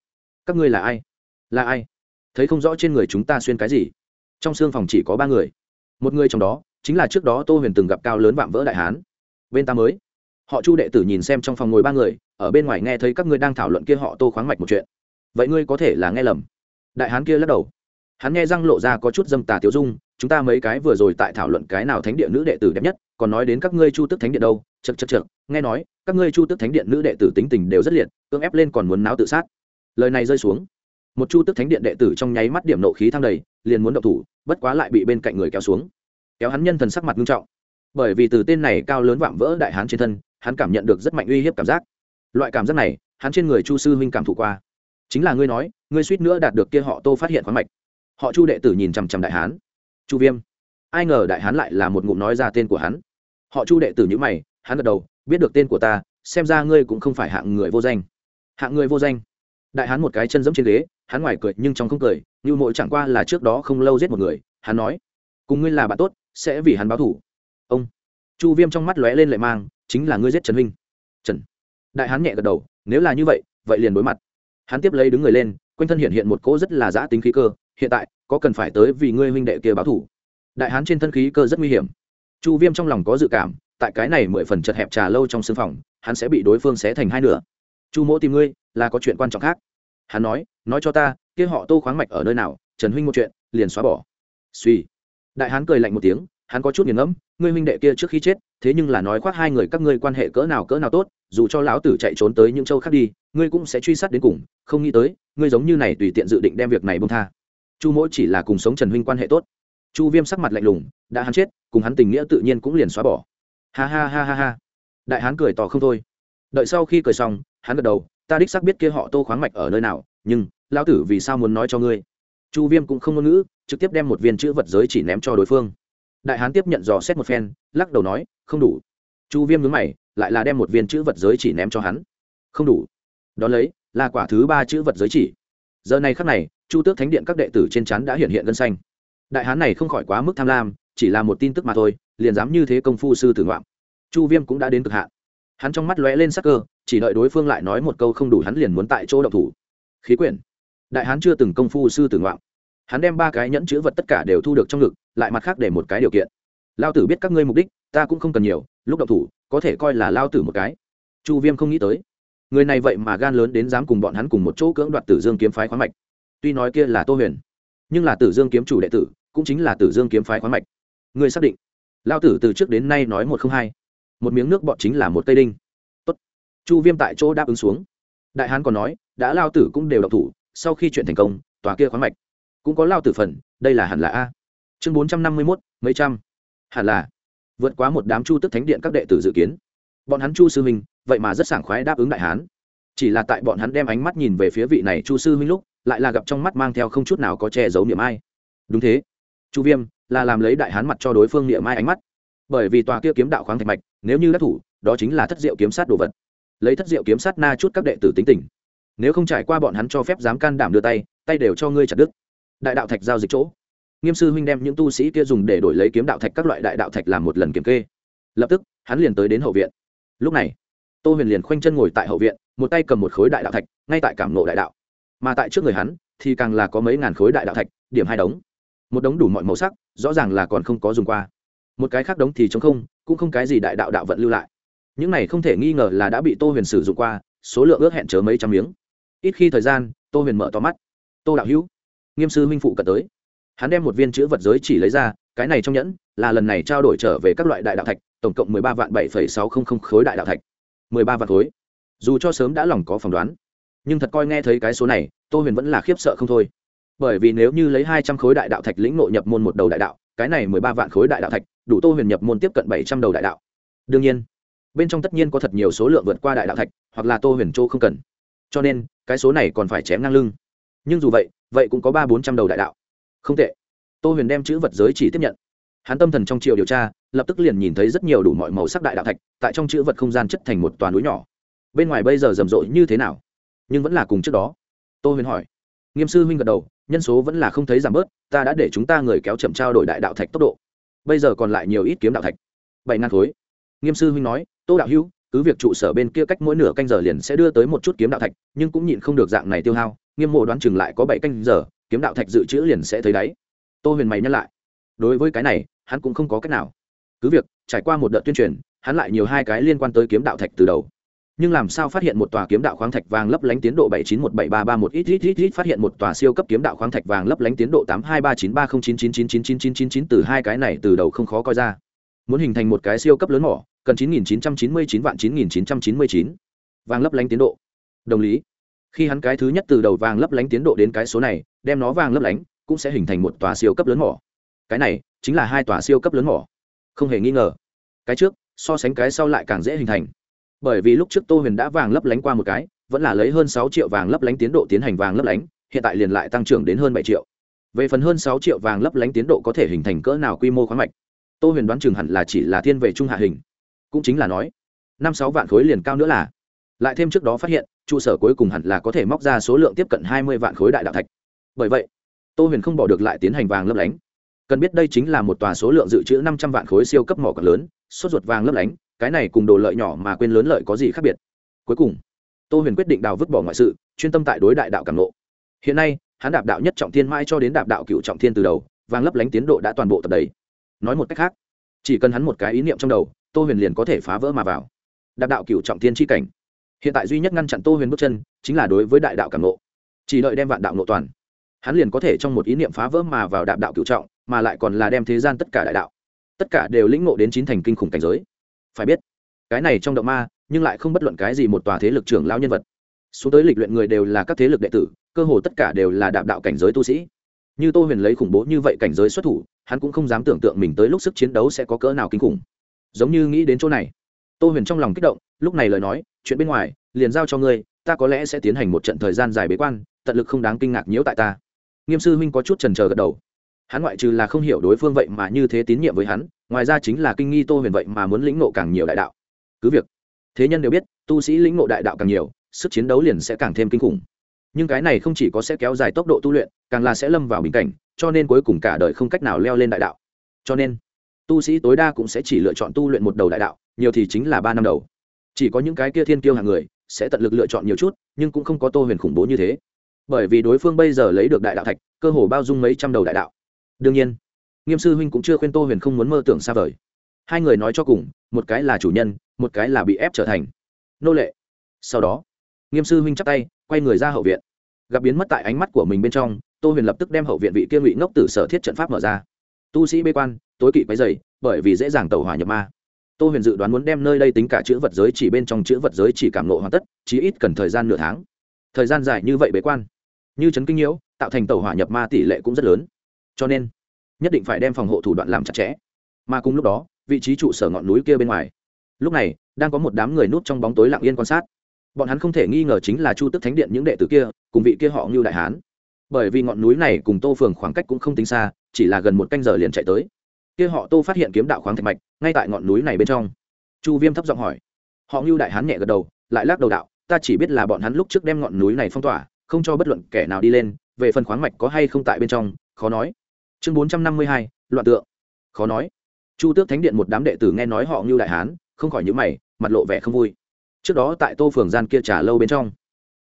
các ngươi là ai? Là ai? Thấy không rõ trên người chúng ta xuyên cái gì? Trong xương phòng chỉ có ba người. Một người trong đó, chính là trước đó tô huyền từng gặp cao lớn vạm vỡ đại hán. Bên ta mới. Họ chu đệ tử nhìn xem trong phòng ngồi ba người, ở bên ngoài nghe thấy các ngươi đang thảo luận kia họ tô khoáng mạch một chuyện. Vậy ngươi có thể là nghe lầm? Đại hán kia lắc đầu. Hắn nghe răng lộ ra có chút dâm tà tiểu dung, chúng ta mấy cái vừa rồi tại thảo luận cái nào thánh địa nữ đệ tử đẹp nhất, còn nói đến các ngươi chu tức thánh điện đâu? Chật chật chật nghe nói, các ngươi chu tức thánh điện nữ đệ tử tính tình đều rất liệt ương ép lên còn muốn náo tự sát lời này rơi xuống. Một chu tức thánh điện đệ tử trong nháy mắt điểm nộ khí thăng đầy, liền muốn động thủ, bất quá lại bị bên cạnh người kéo xuống. Kéo hắn nhân thần sắc mặt nghiêm trọng. Bởi vì từ tên này cao lớn vạm vỡ đại hán trên thân, hắn cảm nhận được rất mạnh uy hiếp cảm giác. Loại cảm giác này, hắn trên người chu sư huynh cảm thụ qua. Chính là ngươi nói, ngươi suýt nữa đạt được kia họ tô phát hiện khoáng mạch. Họ chu đệ tử nhìn chằm chằm đại hán. Chu viêm. Ai ngờ đại hán lại là một ngụm nói ra tên của hắn. Họ chu đệ tử nhữ mày, hắn gật đầu, biết được tên của ta, xem ra ngươi cũng không phải hạng người vô danh. Hạng người vô danh? Đại hán một cái chân giẫm trên ghế hắn ngoài cười nhưng trong không cười, như mỗi chẳng qua là trước đó không lâu giết một người, hắn nói, cùng ngươi là bạn tốt, sẽ vì hắn báo thủ ông chu viêm trong mắt lóe lên lệ mang, chính là ngươi giết trần huynh. Trần. Đại hán nhẹ gật đầu, nếu là như vậy vậy liền đối mặt. Hắn tiếp lấy đứng người lên, quanh thân hiện hiện một cỗ rất là giã tính khí cơ, hiện tại, có cần phải tới vì ngươi huynh đệ kia báo thủ đại hán trên thân khí cơ rất nguy hiểm. Chu viêm trong lòng có dự cảm, tại cái này mười phần chật hẹp trà lâu trong sưng phòng, hắn sẽ bị đối phương xé thành hai nửa. Chu mỗ tìm ngươi, là có chuyện quan trọng khác hắn nói nói cho ta, kia họ tô khoáng mạch ở nơi nào? Trần huynh một chuyện, liền xóa bỏ. Suy. Đại hán cười lạnh một tiếng, hắn có chút nghiền ngẫm, ngươi huynh đệ kia trước khi chết, thế nhưng là nói khoác hai người các ngươi quan hệ cỡ nào cỡ nào tốt, dù cho lão tử chạy trốn tới những châu khác đi, ngươi cũng sẽ truy sát đến cùng, không nghĩ tới, ngươi giống như này tùy tiện dự định đem việc này bông tha. Chu mỗi chỉ là cùng sống trần huynh quan hệ tốt. Chu viêm sắc mặt lạnh lùng, đã hắn chết, cùng hắn tình nghĩa tự nhiên cũng liền xóa bỏ. Ha ha ha ha ha. Đại hán cười tỏ không thôi. Đợi sau khi cười xong, hắn gật đầu ta đích xác biết kia họ tô khoáng mạch ở nơi nào, nhưng lao tử vì sao muốn nói cho ngươi? Chu viêm cũng không ngôn ngữ, trực tiếp đem một viên chữ vật giới chỉ ném cho đối phương. Đại hán tiếp nhận dò xét một phen, lắc đầu nói, không đủ. Chu viêm nhớ mày, lại là đem một viên chữ vật giới chỉ ném cho hắn. Không đủ. Đón lấy, là quả thứ ba chữ vật giới chỉ. Giờ này khắc này, chu tước thánh điện các đệ tử trên chắn đã hiện hiện gân xanh. Đại hán này không khỏi quá mức tham lam, chỉ là một tin tức mà thôi, liền dám như thế công phu sư tử ngoạm. Chu viêm cũng đã đến cực hạn. Hắn trong mắt lóe lên sắc cơ chỉ đợi đối phương lại nói một câu không đủ hắn liền muốn tại chỗ động thủ. Khí quyển. Đại hán chưa từng công phu sư tử ngoạm. Hắn đem ba cái nhẫn chữ vật tất cả đều thu được trong ngực, lại mặt khác để một cái điều kiện. Lao tử biết các ngươi mục đích, ta cũng không cần nhiều, lúc động thủ, có thể coi là lao tử một cái. Chu viêm không nghĩ tới. Người này vậy mà gan lớn đến dám cùng bọn hắn cùng một chỗ cưỡng đoạt tử dương kiếm phái khoáng mạch. Tuy nói kia là tô huyền, nhưng là tử dương kiếm chủ đệ tử, cũng chính là tử dương kiếm phái khoáng mạch. Người xác định. Lao tử từ trước đến nay nói một không hai. Một miếng nước bọn chính là một tây đinh chu viêm tại chỗ đáp ứng xuống. Đại hán còn nói, đã lao tử cũng đều độc thủ, sau khi chuyện thành công, tòa kia khoáng mạch cũng có lao tử phần, đây là hẳn là a. Chương bốn trăm năm mươi mốt, mấy trăm. Hẳn là. Vượt quá một đám chu tức thánh điện các đệ tử dự kiến. Bọn hắn chu sư minh, vậy mà rất sảng khoái đáp ứng đại hán. Chỉ là tại bọn hắn đem ánh mắt nhìn về phía vị này chu sư minh lúc, lại là gặp trong mắt mang theo không chút nào có che giấu niệm ai. Đúng thế. Chu viêm, là làm lấy đại hán mặt cho đối phương niệm ai ánh mắt. Bởi vì tòa kia kiếm đạo khoáng thạch mạch, nếu như đắc thủ, đó chính là thất diệu kiếm sát đồ vật lấy thất diệu kiếm sát na chút các đệ tử tính tình. Nếu không trải qua bọn hắn cho phép dám can đảm đưa tay tay đều cho ngươi chặt đứt. Đại đạo thạch giao dịch chỗ. Nghiêm sư huynh đem những tu sĩ kia dùng để đổi lấy kiếm đạo thạch các loại đại đạo thạch làm một lần kiểm kê. Lập tức, hắn liền tới đến hậu viện. Lúc này, tô huyền liền khoanh chân ngồi tại hậu viện, một tay cầm một khối đại đạo thạch, ngay tại cảm nộ đại đạo. Mà tại trước người hắn, thì càng là có mấy ngàn khối đại đạo thạch, điểm hai đống. Một đống đủ mọi màu sắc, rõ ràng là còn không có dùng qua. Một cái khác đống thì chống không, cũng không cái gì đại đạo đạo vận lưu lại những này không thể nghi ngờ là đã bị tô huyền sử dụng qua, số lượng ước hẹn chớ mấy trăm miếng. Ít khi thời gian, tô huyền mở to mắt. Tô đạo hữu, nghiêm sư minh phụ cận tới. Hắn đem một viên chữ vật giới chỉ lấy ra, cái này trong nhẫn là lần này trao đổi trở về các loại đại đạo thạch, tổng cộng mười ba vạn bảy phẩy sáu không không khối đại đạo thạch. Mười ba vạn khối. Dù cho sớm đã lòng có phỏng đoán, nhưng thật coi nghe thấy cái số này, tô huyền vẫn là khiếp sợ không thôi. Bởi vì nếu như lấy hai trăm khối đại đạo thạch lĩnh nội nhập môn một đầu đại đạo, cái này mười ba vạn khối đại đạo thạch, đủ tô huyền nhập môn tiếp cận bảy trăm đầu đại đạo. Đương nhiên bên trong tất nhiên có thật nhiều số lượng vượt qua đại đạo thạch, hoặc là tô huyền châu không cần. Cho nên, cái số này còn phải chém ngang lưng. Nhưng dù vậy vậy cũng có ba bốn trăm đầu đại đạo. Không tệ. Tô huyền đem chữ vật giới chỉ tiếp nhận. Hắn tâm thần trong triều điều tra, lập tức liền nhìn thấy rất nhiều đủ mọi màu sắc đại đạo thạch, tại trong chữ vật không gian chất thành một toàn núi nhỏ. Bên ngoài bây giờ rầm rộ như thế nào? Nhưng vẫn là cùng trước đó. Tô huyền hỏi. Nghiêm sư huynh gật đầu, nhân số vẫn là không thấy giảm bớt, ta đã để chúng ta người kéo chậm trao đổi đại đạo thạch tốc độ. Bây giờ còn lại nhiều ít kiếm đạo thạch. Bảy ngàn khối. Nghiêm sư huynh nói tô đạo hữu cứ việc trụ sở bên kia cách mỗi nửa canh giờ liền sẽ đưa tới một chút kiếm đạo thạch nhưng cũng nhịn không được dạng này tiêu hao nghiêm mộ đoán chừng lại có bảy canh giờ kiếm đạo thạch dự trữ liền sẽ thấy đáy. Tô huyền mày nhắc lại. Đối với cái này hắn cũng không có cách nào. Cứ việc trải qua một đợt tuyên truyền hắn lại nhiều hai cái liên quan tới kiếm đạo thạch từ đầu. Nhưng làm sao phát hiện một tòa kiếm đạo khoáng thạch vàng lấp lánh tiến độ 7917331 ít ít ít ít phát hiện một tòa siêu cấp kiếm đạo khoáng thạch vàng lấp lánh tiến độ 8239309999999 từ hai cái này từ đầu không khó coi ra. Muốn hình thành một cái siêu cấp lớn mỏ, cần chín nghìn chín trăm chín mươi chín vạn chín nghìn chín trăm chín mươi chín. Vàng lấp lánh tiến độ. Đồng lý, khi hắn cái thứ nhất từ đầu vàng lấp lánh tiến độ đến cái số này, đem nó vàng lấp lánh, cũng sẽ hình thành một tòa siêu cấp lớn mỏ. Cái này chính là hai tòa siêu cấp lớn mỏ. Không hề nghi ngờ, cái trước, so sánh cái sau lại càng dễ hình thành. Bởi vì lúc trước tô huyền đã vàng lấp lánh qua một cái, vẫn là lấy hơn sáu triệu vàng lấp lánh tiến độ tiến hành vàng lấp lánh, hiện tại liền lại tăng trưởng đến hơn bảy triệu. Về phần hơn sáu triệu vàng lấp lánh tiến độ có thể hình thành cỡ nào quy mô khoáng mạch, tô huyền đoán chừng hẳn là chỉ là thiên về trung hạ hình cũng chính là nói, năm sáu vạn khối liền cao nữa là. Lại thêm trước đó phát hiện, trụ sở cuối cùng hẳn là có thể móc ra số lượng tiếp cận hai mươi vạn khối đại đạo thạch. Bởi vậy, tô huyền không bỏ được lại tiến hành vàng lấp lánh. Cần biết đây chính là một tòa số lượng dự trữ năm trăm vạn khối siêu cấp mỏ còn lớn, sốt ruột vàng lấp lánh, cái này cùng đồ lợi nhỏ mà quên lớn lợi có gì khác biệt? Cuối cùng, tô huyền quyết định đào vứt bỏ ngoại sự, chuyên tâm tại đối đại đạo cảm lộ hiện nay, hắn đạp đạo nhất trọng thiên mãi cho đến đạp đạo cựu trọng thiên từ đầu, vàng lấp lánh tiến độ đã toàn bộ tập đầy. Nói một cách khác, chỉ cần hắn một cái ý niệm trong đầu tô huyền liền có thể phá vỡ mà vào. Đạp đạo cựu trọng thiên tri cảnh. Hiện tại duy nhất ngăn chặn tô huyền bước chân, chính là đối với đại đạo cảm nộ chỉ đợi đem vạn đạo nộ toàn, hắn liền có thể trong một ý niệm phá vỡ mà vào đạp đạo cựu trọng, mà lại còn là đem thế gian tất cả đại đạo, tất cả đều lĩnh ngộ đến chín thành kinh khủng cảnh giới. Phải biết, cái này trong động ma, nhưng lại không bất luận cái gì một tòa thế lực trưởng lao nhân vật. Xuống tới lịch luyện người đều là các thế lực đệ tử, cơ hồ tất cả đều là đạp đạo cảnh giới tu sĩ. Như tô huyền lấy khủng bố như vậy cảnh giới xuất thủ, hắn cũng không dám tưởng tượng mình tới lúc sức chiến đấu sẽ có cỡ nào kinh khủng giống như nghĩ đến chỗ này. Tô huyền trong lòng kích động, lúc này lời nói, chuyện bên ngoài, liền giao cho ngươi, ta có lẽ sẽ tiến hành một trận thời gian dài bế quan, tận lực không đáng kinh ngạc nhiễu tại ta. Nghiêm sư huynh có chút trần trờ gật đầu. Hắn ngoại trừ là không hiểu đối phương vậy mà như thế tín nhiệm với hắn, ngoài ra chính là kinh nghi tô huyền vậy mà muốn lĩnh ngộ càng nhiều đại đạo. Cứ việc, thế nhân đều biết, tu sĩ lĩnh ngộ đại đạo càng nhiều, sức chiến đấu liền sẽ càng thêm kinh khủng. Nhưng cái này không chỉ có sẽ kéo dài tốc độ tu luyện, càng là sẽ lâm vào bình cảnh, cho nên cuối cùng cả đời không cách nào leo lên đại đạo. Cho nên tu sĩ tối đa cũng sẽ chỉ lựa chọn tu luyện một đầu đại đạo, nhiều thì chính là ba năm đầu. Chỉ có những cái kia thiên kiêu hàng người sẽ tận lực lựa chọn nhiều chút, nhưng cũng không có tô huyền khủng bố như thế. Bởi vì đối phương bây giờ lấy được đại đạo thạch, cơ hồ bao dung mấy trăm đầu đại đạo. Đương nhiên, nghiêm sư huynh cũng chưa khuyên tô huyền không muốn mơ tưởng xa vời. Hai người nói cho cùng, một cái là chủ nhân, một cái là bị ép trở thành. Nô lệ. Sau đó, nghiêm sư huynh chắp tay, quay người ra hậu viện. Gặp biến mất tại ánh mắt của mình bên trong, tô huyền lập tức đem hậu viện vị kia ngụy ngốc tử sở thiết trận pháp mở ra tu sĩ bê quan, tối kỵ quấy dày, bởi vì dễ dàng tẩu hỏa nhập ma. Tô huyền dự đoán muốn đem nơi đây tính cả chữ vật giới chỉ bên trong chữ vật giới chỉ cảm nộ hoàn tất, chí ít cần thời gian nửa tháng. Thời gian dài như vậy bế quan, như chấn kinh nhiễu, tạo thành tàu hỏa nhập ma tỷ lệ cũng rất lớn. Cho nên, nhất định phải đem phòng hộ thủ đoạn làm chặt chẽ. Mà cùng lúc đó, vị trí trụ sở ngọn núi kia bên ngoài. Lúc này, đang có một đám người núp trong bóng tối lặng yên quan sát. Bọn hắn không thể nghi ngờ chính là chu tức thánh điện những đệ tử kia, cùng vị kia họ như đại hán. Bởi vì ngọn núi này cùng tô phường khoảng cách cũng không tính xa chỉ là gần một canh giờ liền chạy tới. Kia họ tô phát hiện kiếm đạo khoáng thạch mạch, ngay tại ngọn núi này bên trong. Chu viêm thấp giọng hỏi. Họ ngưu đại hán nhẹ gật đầu, lại lắc đầu đạo, ta chỉ biết là bọn hắn lúc trước đem ngọn núi này phong tỏa, không cho bất luận kẻ nào đi lên, về phần khoáng mạch có hay không tại bên trong, khó nói. Chương bốn trăm năm mươi hai, loạn tượng. Khó nói. Chu tước thánh điện một đám đệ tử nghe nói họ ngưu đại hán, không khỏi nhữ mày, mặt lộ vẻ không vui. Trước đó tại tô phường gian kia trả lâu bên trong,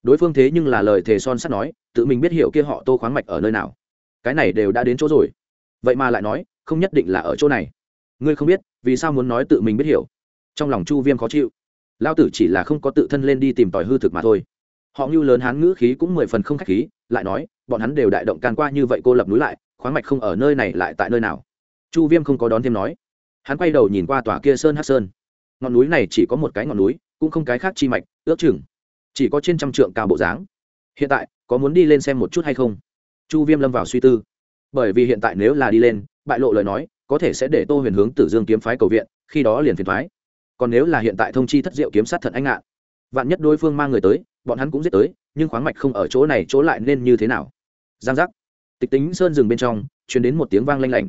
đối phương thế nhưng là lời thề son sắt nói, tự mình biết hiểu kia họ tô khoáng mạch ở nơi nào. Cái này đều đã đến chỗ rồi vậy mà lại nói, không nhất định là ở chỗ này. Ngươi không biết, vì sao muốn nói tự mình biết hiểu? Trong lòng chu viêm khó chịu. Lao tử chỉ là không có tự thân lên đi tìm tòi hư thực mà thôi. Họ như lớn hán ngữ khí cũng mười phần không khách khí, lại nói, bọn hắn đều đại động can qua như vậy cô lập núi lại, khoáng mạch không ở nơi này lại tại nơi nào? Chu viêm không có đón thêm nói. Hắn quay đầu nhìn qua tòa kia sơn hát sơn. Ngọn núi này chỉ có một cái ngọn núi, cũng không cái khác chi mạch, ước chừng chỉ có trên trăm trượng cao bộ dáng. Hiện tại, có muốn đi lên xem một chút hay không? Chu viêm lâm vào suy tư bởi vì hiện tại nếu là đi lên, bại lộ lời nói, có thể sẽ để tô huyền hướng tử dương kiếm phái cầu viện, khi đó liền phiền thoái. Còn nếu là hiện tại thông chi thất diệu kiếm sát thận anh ngạn vạn nhất đối phương mang người tới, bọn hắn cũng giết tới, nhưng khoáng mạch không ở chỗ này, chỗ lại nên như thế nào? Giang giác. Tịch tính sơn dừng bên trong chuyển đến một tiếng vang lanh lảnh.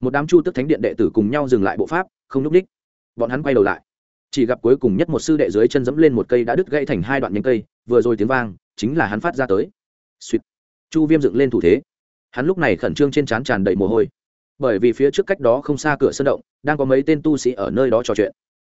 Một đám chu tức thánh điện đệ tử cùng nhau dừng lại bộ pháp, không núp đích. Bọn hắn quay đầu lại. Chỉ gặp cuối cùng nhất một sư đệ dưới chân dẫm lên một cây đã đứt gãy thành hai đoạn nhánh cây, vừa rồi tiếng vang, chính là hắn phát ra tới. Suýt chu viêm dựng lên thủ thế hắn lúc này khẩn trương trên trán tràn đầy mồ hôi. Bởi vì phía trước cách đó không xa cửa sân động, đang có mấy tên tu sĩ ở nơi đó trò chuyện.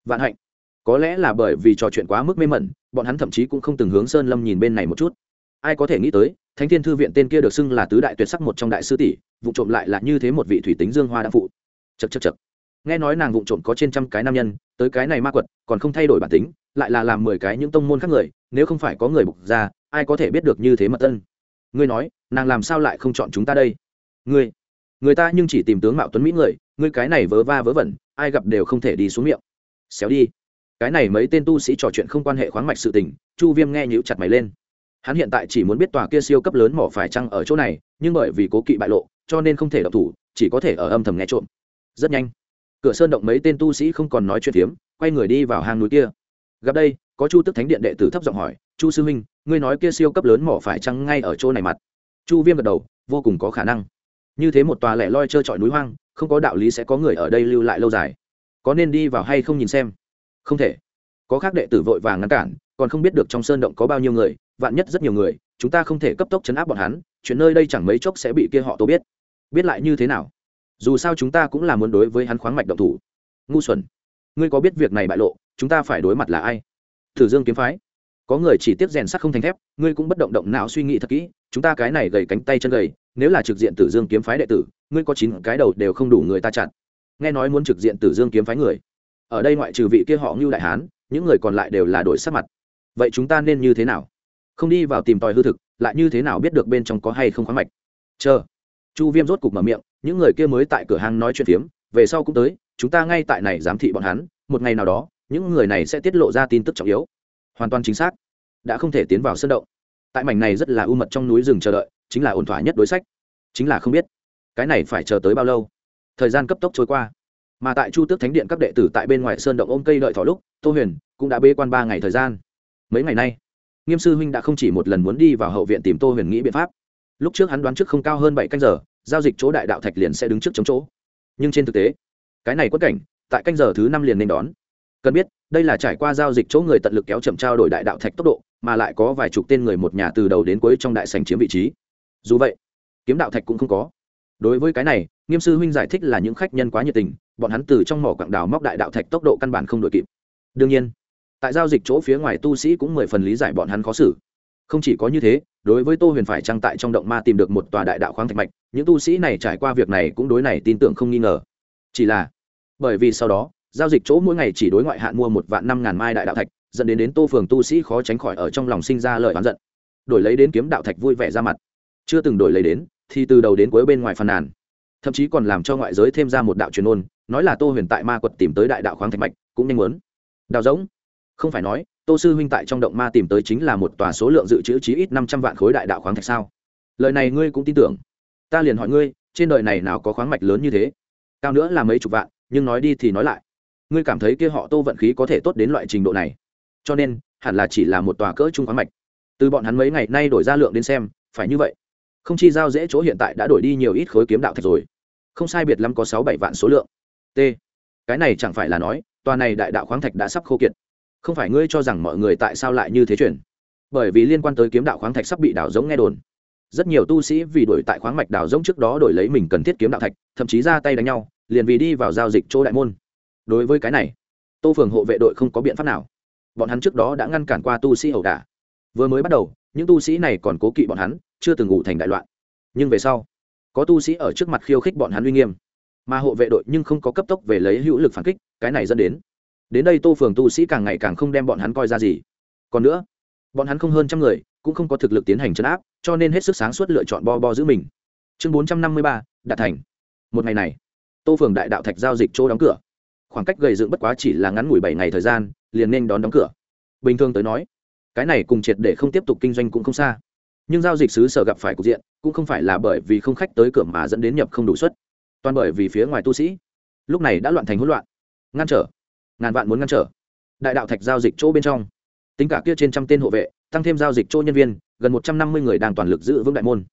Vạn hạnh, có lẽ là bởi vì trò chuyện quá mức mê mẩn, bọn hắn thậm chí cũng không từng hướng sơn lâm nhìn bên này một chút. Ai có thể nghĩ tới, thánh thiên thư viện tên kia được xưng là tứ đại tuyệt sắc một trong đại sư tỷ, vụ trộm lại là như thế một vị thủy tính dương hoa đã phụ. Chật chật chật nghe nói nàng vụ trộm có trên trăm cái nam nhân, tới cái này ma quật, còn không thay đổi bản tính, lại là làm mười cái những tông môn khác người, nếu không phải có người bục ra, ai có thể biết được như thế mật tân ngươi nói, nàng làm sao lại không chọn chúng ta đây? Ngươi, người ta nhưng chỉ tìm tướng mạo tuấn mỹ người, ngươi cái này vớ va vớ vẩn, ai gặp đều không thể đi xuống miệng. Xéo đi. Cái này mấy tên tu sĩ trò chuyện không quan hệ khoáng mạch sự tình, chu viêm nghe nhíu chặt mày lên. Hắn hiện tại chỉ muốn biết tòa kia siêu cấp lớn mỏ phải chăng ở chỗ này, nhưng bởi vì cố kỵ bại lộ, cho nên không thể đọc thủ, chỉ có thể ở âm thầm nghe trộm. Rất nhanh, cửa sơn động mấy tên tu sĩ không còn nói chuyện phiếm, quay người đi vào hang núi kia. Gặp đây, có chu tức thánh điện đệ tử thấp giọng hỏi, chu sư huynh ngươi nói kia siêu cấp lớn mỏ phải chăng ngay ở chỗ này mặt? Chu viêm gật đầu, vô cùng có khả năng. Như thế một tòa lẻ loi trơ trọi núi hoang, không có đạo lý sẽ có người ở đây lưu lại lâu dài. Có nên đi vào hay không nhìn xem? Không thể. Có khác đệ tử vội vàng ngăn cản, còn không biết được trong sơn động có bao nhiêu người, vạn nhất rất nhiều người, chúng ta không thể cấp tốc chấn áp bọn hắn, chuyện nơi đây chẳng mấy chốc sẽ bị kia họ tố biết. Biết lại như thế nào? Dù sao chúng ta cũng là muốn đối với hắn khoáng mạch động thủ. Ngu xuẩn. Ngươi có biết việc này bại lộ, chúng ta phải đối mặt là ai? Thử dương kiếm phái có người chỉ tiếp rèn sắt không thành thép, ngươi cũng bất động động não suy nghĩ thật kỹ, chúng ta cái này gầy cánh tay chân gầy, nếu là trực diện tử dương kiếm phái đệ tử, ngươi có chín cái đầu đều không đủ người ta chặn. Nghe nói muốn trực diện tử dương kiếm phái người. Ở đây ngoại trừ vị kia họ ngưu đại hán, những người còn lại đều là đổi sắc mặt. Vậy chúng ta nên như thế nào? Không đi vào tìm tòi hư thực, lại như thế nào biết được bên trong có hay không khoáng mạch? Chờ. Chu viêm rốt cục mở miệng, những người kia mới tại cửa hàng nói chuyện phiếm, về sau cũng tới, chúng ta ngay tại này giám thị bọn hắn, một ngày nào đó, những người này sẽ tiết lộ ra tin tức trọng yếu hoàn toàn chính xác, đã không thể tiến vào sân động. Tại mảnh này rất là u mật trong núi rừng chờ đợi, chính là ổn thỏa nhất đối sách. Chính là không biết, cái này phải chờ tới bao lâu? Thời gian cấp tốc trôi qua. Mà tại chu tước thánh điện các đệ tử tại bên ngoài sơn động ôm cây đợi thỏ lúc, tô huyền cũng đã bê quan ba ngày thời gian. Mấy ngày nay, nghiêm sư huynh đã không chỉ một lần muốn đi vào hậu viện tìm tô huyền nghĩ biện pháp. Lúc trước hắn đoán trước không cao hơn bảy canh giờ, giao dịch chỗ đại đạo thạch liền sẽ đứng trước chống chỗ. Nhưng trên thực tế, cái này quất cảnh, tại canh giờ thứ năm liền nên đón cần biết, đây là trải qua giao dịch chỗ người tận lực kéo chậm trao đổi đại đạo thạch tốc độ, mà lại có vài chục tên người một nhà từ đầu đến cuối trong đại sành chiếm vị trí. Dù vậy, kiếm đạo thạch cũng không có. Đối với cái này, nghiêm sư huynh giải thích là những khách nhân quá nhiệt tình, bọn hắn từ trong mỏ quảng đào móc đại đạo thạch tốc độ căn bản không đội kịp. Đương nhiên, tại giao dịch chỗ phía ngoài tu sĩ cũng mười phần lý giải bọn hắn khó xử. Không chỉ có như thế, đối với tô huyền phải trang tại trong động ma tìm được một tòa đại đạo khoáng thạch mạch, những tu sĩ này trải qua việc này cũng đối này tin tưởng không nghi ngờ. Chỉ là, bởi vì sau đó giao dịch chỗ mỗi ngày chỉ đối ngoại hạn mua một vạn năm ngàn mai đại đạo thạch, dẫn đến đến tô phường tu sĩ khó tránh khỏi ở trong lòng sinh ra lời oán giận. Đổi lấy đến kiếm đạo thạch vui vẻ ra mặt. Chưa từng đổi lấy đến, thì từ đầu đến cuối bên ngoài phàn nàn. Thậm chí còn làm cho ngoại giới thêm ra một đạo truyền ôn, nói là tô huyền tại ma quật tìm tới đại đạo khoáng thạch mạch, cũng nhanh muốn. Đào giống không phải nói, tô sư huynh tại trong động ma tìm tới chính là một tòa số lượng dự trữ chí ít năm trăm vạn khối đại đạo khoáng thạch sao? Lời này ngươi cũng tin tưởng. Ta liền hỏi ngươi, trên đời này nào có khoáng mạch lớn như thế? Cao nữa là mấy chục vạn, nhưng nói đi thì nói lại ngươi cảm thấy kia họ tô vận khí có thể tốt đến loại trình độ này. Cho nên, hẳn là chỉ là một tòa cỡ trung khoáng mạch. Từ bọn hắn mấy ngày nay đổi ra lượng đến xem, phải như vậy. Không chi giao dễ chỗ hiện tại đã đổi đi nhiều ít khối kiếm đạo thạch rồi. Không sai biệt lắm có sáu bảy vạn số lượng. T. Cái này chẳng phải là nói, tòa này đại đạo khoáng thạch đã sắp khô kiệt. Không phải ngươi cho rằng mọi người tại sao lại như thế chuyển? Bởi vì liên quan tới kiếm đạo khoáng thạch sắp bị đảo giống nghe đồn. Rất nhiều tu sĩ vì đổi tại khoáng mạch đảo giống trước đó đổi lấy mình cần thiết kiếm đạo thạch, thậm chí ra tay đánh nhau, liền vì đi vào giao dịch chỗ đại môn đối với cái này, tô phường hộ vệ đội không có biện pháp nào. Bọn hắn trước đó đã ngăn cản qua tu sĩ ẩu đả. Vừa mới bắt đầu, những tu sĩ này còn cố kỵ bọn hắn, chưa từng ngủ thành đại loạn. Nhưng về sau, có tu sĩ ở trước mặt khiêu khích bọn hắn uy nghiêm. Mà hộ vệ đội nhưng không có cấp tốc về lấy hữu lực phản kích, cái này dẫn đến đến đây tô phường tu sĩ càng ngày càng không đem bọn hắn coi ra gì. Còn nữa, bọn hắn không hơn trăm người, cũng không có thực lực tiến hành chấn áp, cho nên hết sức sáng suốt lựa chọn bo bo giữ mình. Chương bốn trăm năm mươi ba, đạt thành. Một ngày này, tô phường đại đạo thạch giao dịch chỗ đóng cửa khoảng cách gầy dựng bất quá chỉ là ngắn ngủi bảy ngày thời gian, liền nên đón đóng cửa. Bình thường tới nói, cái này cùng triệt để không tiếp tục kinh doanh cũng không xa. Nhưng giao dịch xứ sở gặp phải cục diện, cũng không phải là bởi vì không khách tới cửa mà dẫn đến nhập không đủ suất, toàn bởi vì phía ngoài tu sĩ. Lúc này đã loạn thành hỗn loạn. Ngăn trở. Ngàn vạn muốn ngăn trở. Đại đạo thạch giao dịch chỗ bên trong. Tính cả kia trên trăm tên hộ vệ, tăng thêm giao dịch chỗ nhân viên, gần một trăm năm mươi người đang toàn lực giữ vững đại môn.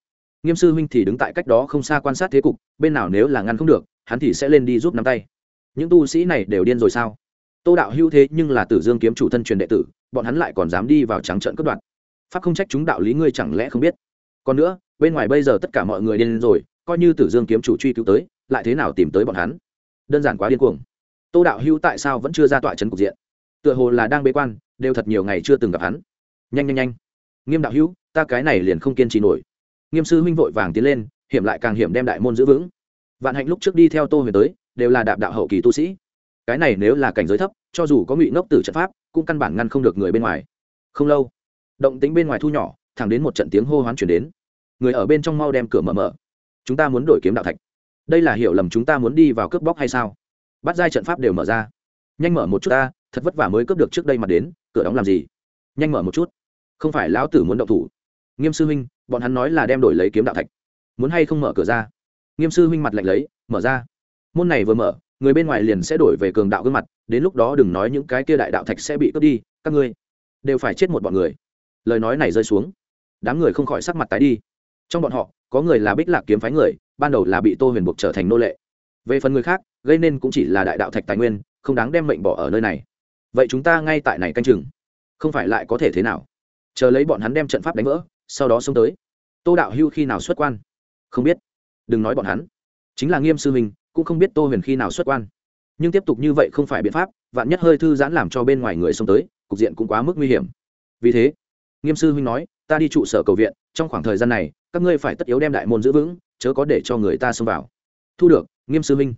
Nghiêm sư huynh thì đứng tại cách đó không xa quan sát thế cục, bên nào nếu là ngăn không được, hắn thì sẽ lên đi giúp nắm tay những tu sĩ này đều điên rồi sao? Tô đạo hữu thế nhưng là tử dương kiếm chủ thân truyền đệ tử, bọn hắn lại còn dám đi vào trắng trận cướp đoạt. Pháp không trách chúng đạo lý ngươi chẳng lẽ không biết? Còn nữa, bên ngoài bây giờ tất cả mọi người điên rồi, coi như tử dương kiếm chủ truy cứu tới, lại thế nào tìm tới bọn hắn? Đơn giản quá điên cuồng. Tô đạo hữu tại sao vẫn chưa ra tọa trấn cục diện? Tựa hồ là đang bế quan, đều thật nhiều ngày chưa từng gặp hắn. Nhanh nhanh nhanh. Nghiêm đạo hữu, ta cái này liền không kiên trì nổi. Nghiêm sư huynh vội vàng tiến lên, hiểm lại càng hiểm đem đại môn giữ vững. Vạn hạnh lúc trước đi theo tô huyền tới đều là đạp đạo hậu kỳ tu sĩ. Cái này nếu là cảnh giới thấp, cho dù có ngụy ngốc tử trận pháp, cũng căn bản ngăn không được người bên ngoài. Không lâu, động tính bên ngoài thu nhỏ, thẳng đến một trận tiếng hô hoán chuyển đến. Người ở bên trong mau đem cửa mở mở. Chúng ta muốn đổi kiếm đạo thạch. Đây là hiểu lầm chúng ta muốn đi vào cướp bóc hay sao? Bắt giai trận pháp đều mở ra. Nhanh mở một chút ta, thật vất vả mới cướp được trước đây mà đến, cửa đóng làm gì? Nhanh mở một chút. Không phải lão tử muốn động thủ. Nghiêm sư huynh, bọn hắn nói là đem đổi lấy kiếm đạo thạch. Muốn hay không mở cửa ra? Nghiêm sư huynh mặt lạnh lấy, mở ra môn này vừa mở, người bên ngoài liền sẽ đổi về cường đạo gương mặt, đến lúc đó đừng nói những cái kia đại đạo thạch sẽ bị cướp đi, các ngươi đều phải chết một bọn người. Lời nói này rơi xuống, đám người không khỏi sắc mặt tái đi. Trong bọn họ, có người là bích lạc kiếm phái người, ban đầu là bị tô huyền buộc trở thành nô lệ. Về phần người khác, gây nên cũng chỉ là đại đạo thạch tài nguyên, không đáng đem mệnh bỏ ở nơi này. Vậy chúng ta ngay tại này canh chừng, không phải lại có thể thế nào? Chờ lấy bọn hắn đem trận pháp đánh vỡ, sau đó xông tới. Tô đạo hưu khi nào xuất quan? Không biết. Đừng nói bọn hắn. Chính là nghiêm sư mình cũng không biết tô huyền khi nào xuất quan. Nhưng tiếp tục như vậy không phải biện pháp, vạn nhất hơi thư giãn làm cho bên ngoài người xông tới, cục diện cũng quá mức nguy hiểm. Vì thế, nghiêm sư huynh nói, ta đi trụ sở cầu viện, trong khoảng thời gian này, các ngươi phải tất yếu đem đại môn giữ vững, chớ có để cho người ta xông vào. Thu được, nghiêm sư huynh.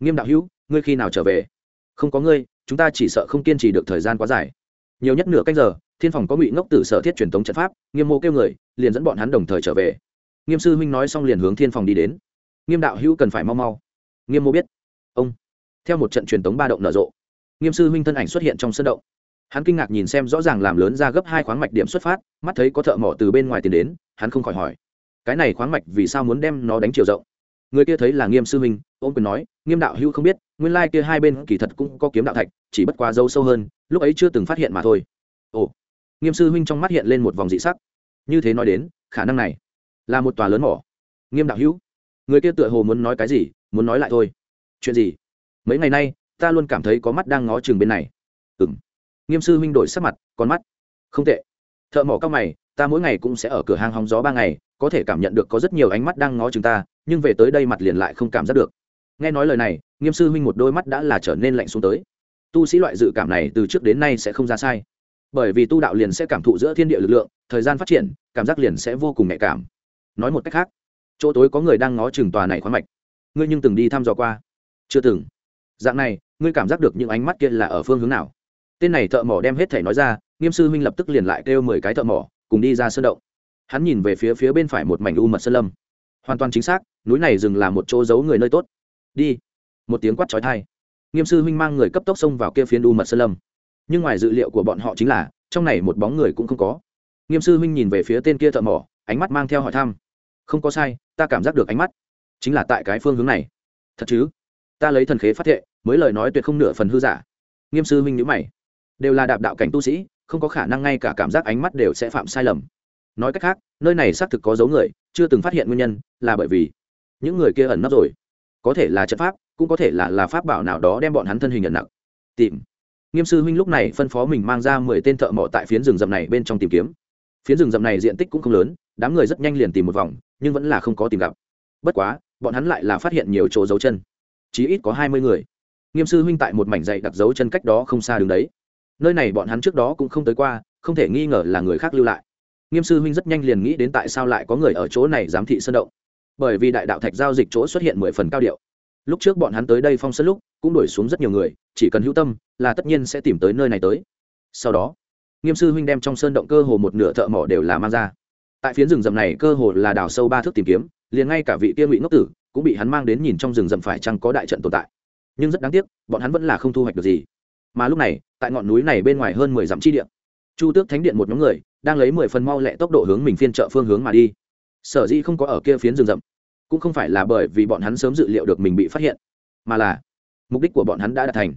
Nghiêm đạo hữu, ngươi khi nào trở về? Không có ngươi, chúng ta chỉ sợ không kiên trì được thời gian quá dài. Nhiều nhất nửa canh giờ, thiên phòng có ngụy ngốc tử sở thiết truyền thống trận pháp, nghiêm mô kêu người, liền dẫn bọn hắn đồng thời trở về. Nghiêm sư huynh nói xong liền hướng thiên phòng đi đến. Nghiêm đạo hữu cần phải mau mau nghiêm mô biết. Ông. Theo một trận truyền tống ba động nở rộ, nghiêm sư huynh thân ảnh xuất hiện trong sân động. Hắn kinh ngạc nhìn xem rõ ràng làm lớn ra gấp hai khoáng mạch điểm xuất phát, mắt thấy có thợ mỏ từ bên ngoài tiền đến, hắn không khỏi hỏi, cái này khoáng mạch vì sao muốn đem nó đánh chiều rộng? Người kia thấy là nghiêm sư huynh, ôm quyền nói, nghiêm đạo hữu không biết, nguyên lai kia hai bên kỳ thật cũng có kiếm đạo thạch, chỉ bất quá dâu sâu hơn, lúc ấy chưa từng phát hiện mà thôi. Ồ. Nghiêm sư huynh trong mắt hiện lên một vòng dị sắc. Như thế nói đến, khả năng này là một tòa lớn mỏ. Nghiêm đạo hữu, người kia tựa hồ muốn nói cái gì muốn nói lại thôi. Chuyện gì? Mấy ngày nay, ta luôn cảm thấy có mắt đang ngó chừng bên này. Ừng nghiêm sư huynh đổi sắc mặt, con mắt. Không tệ. Thợ mỏ cao mày, ta mỗi ngày cũng sẽ ở cửa hàng hóng gió ba ngày, có thể cảm nhận được có rất nhiều ánh mắt đang ngó chừng ta, nhưng về tới đây mặt liền lại không cảm giác được. Nghe nói lời này, nghiêm sư huynh một đôi mắt đã là trở nên lạnh xuống tới. Tu sĩ loại dự cảm này từ trước đến nay sẽ không ra sai. Bởi vì tu đạo liền sẽ cảm thụ giữa thiên địa lực lượng, thời gian phát triển, cảm giác liền sẽ vô cùng nhạy cảm. Nói một cách khác, chỗ tối có người đang ngó chừng tòa này khoáng mạch ngươi nhưng từng đi thăm dò qua? Chưa từng. Dạng này, ngươi cảm giác được những ánh mắt kia là ở phương hướng nào? Tên này thợ mỏ đem hết thể nói ra, nghiêm sư huynh lập tức liền lại kêu mười cái thợ mỏ, cùng đi ra sơn động. Hắn nhìn về phía phía bên phải một mảnh u mật sơn lâm. Hoàn toàn chính xác, núi này dừng là một chỗ giấu người nơi tốt. Đi. Một tiếng quát trói thai nghiêm sư huynh mang người cấp tốc xông vào kia phiến u mật sơn lâm. Nhưng ngoài dự liệu của bọn họ chính là, trong này một bóng người cũng không có. Nghiêm sư huynh nhìn về phía tên kia thợ mỏ, ánh mắt mang theo hỏi thăm. Không có sai, ta cảm giác được ánh mắt chính là tại cái phương hướng này. Thật chứ? Ta lấy thần khế phát thệ, mới lời nói tuyệt không nửa phần hư giả. Nghiêm sư huynh nhữ mày. Đều là đạp đạo cảnh tu sĩ, không có khả năng ngay cả cảm giác ánh mắt đều sẽ phạm sai lầm. Nói cách khác, nơi này xác thực có dấu người, chưa từng phát hiện nguyên nhân, là bởi vì những người kia ẩn nấp rồi. Có thể là trận pháp, cũng có thể là là pháp bảo nào đó đem bọn hắn thân hình nhận nặng. Tìm. Nghiêm sư huynh lúc này phân phó mình mang ra mười tên thợ mỏ tại phiến rừng rậm này bên trong tìm kiếm. Phiến rừng rậm này diện tích cũng không lớn, đám người rất nhanh liền tìm một vòng, nhưng vẫn là không có tìm gặp. Bất quá bọn hắn lại là phát hiện nhiều chỗ dấu chân. Chí ít có hai mươi người. Nghiêm sư huynh tại một mảnh dạy đặt dấu chân cách đó không xa đường đấy. Nơi này bọn hắn trước đó cũng không tới qua, không thể nghi ngờ là người khác lưu lại. Nghiêm sư huynh rất nhanh liền nghĩ đến tại sao lại có người ở chỗ này giám thị sơn động. Bởi vì đại đạo thạch giao dịch chỗ xuất hiện mười phần cao điệu. Lúc trước bọn hắn tới đây phong sân lúc, cũng đuổi xuống rất nhiều người, chỉ cần hữu tâm là tất nhiên sẽ tìm tới nơi này tới. Sau đó, nghiêm sư huynh đem trong sơn động cơ hồ một nửa thợ mỏ đều là mang ra. Tại phiến rừng rậm này cơ hồ là đào sâu ba thước tìm kiếm liền ngay cả vị kia ngụy ngốc tử cũng bị hắn mang đến nhìn trong rừng rậm phải chăng có đại trận tồn tại. Nhưng rất đáng tiếc, bọn hắn vẫn là không thu hoạch được gì. Mà lúc này, tại ngọn núi này bên ngoài hơn mười dặm chi điện chu tước thánh điện một nhóm người đang lấy mười phần mau lẹ tốc độ hướng mình phiên trợ phương hướng mà đi. Sở dĩ không có ở kia phiến rừng rậm, cũng không phải là bởi vì bọn hắn sớm dự liệu được mình bị phát hiện, mà là mục đích của bọn hắn đã đạt thành.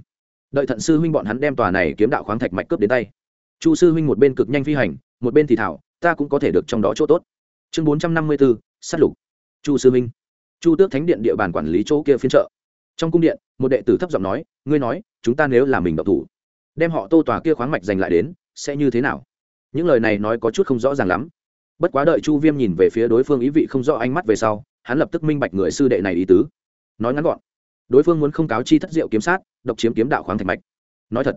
Đợi thận sư huynh bọn hắn đem tòa này kiếm đạo khoáng thạch mạch cướp đến tay. Chu sư huynh một bên cực nhanh phi hành, một bên thì thảo, ta cũng có thể được trong đó chỗ tốt. Chương bốn trăm năm mươi bốn sắt lục chu sư Minh, chu tước thánh điện địa bàn quản lý chỗ kia phiên trợ trong cung điện một đệ tử thấp giọng nói ngươi nói chúng ta nếu là mình độc thủ đem họ tô tòa kia khoáng mạch giành lại đến sẽ như thế nào? Những lời này nói có chút không rõ ràng lắm. Bất quá đợi chu viêm nhìn về phía đối phương ý vị không rõ ánh mắt về sau hắn lập tức minh bạch người sư đệ này ý tứ. Nói ngắn gọn đối phương muốn không cáo chi thất diệu kiếm sát độc chiếm kiếm đạo khoáng thạch mạch. Nói thật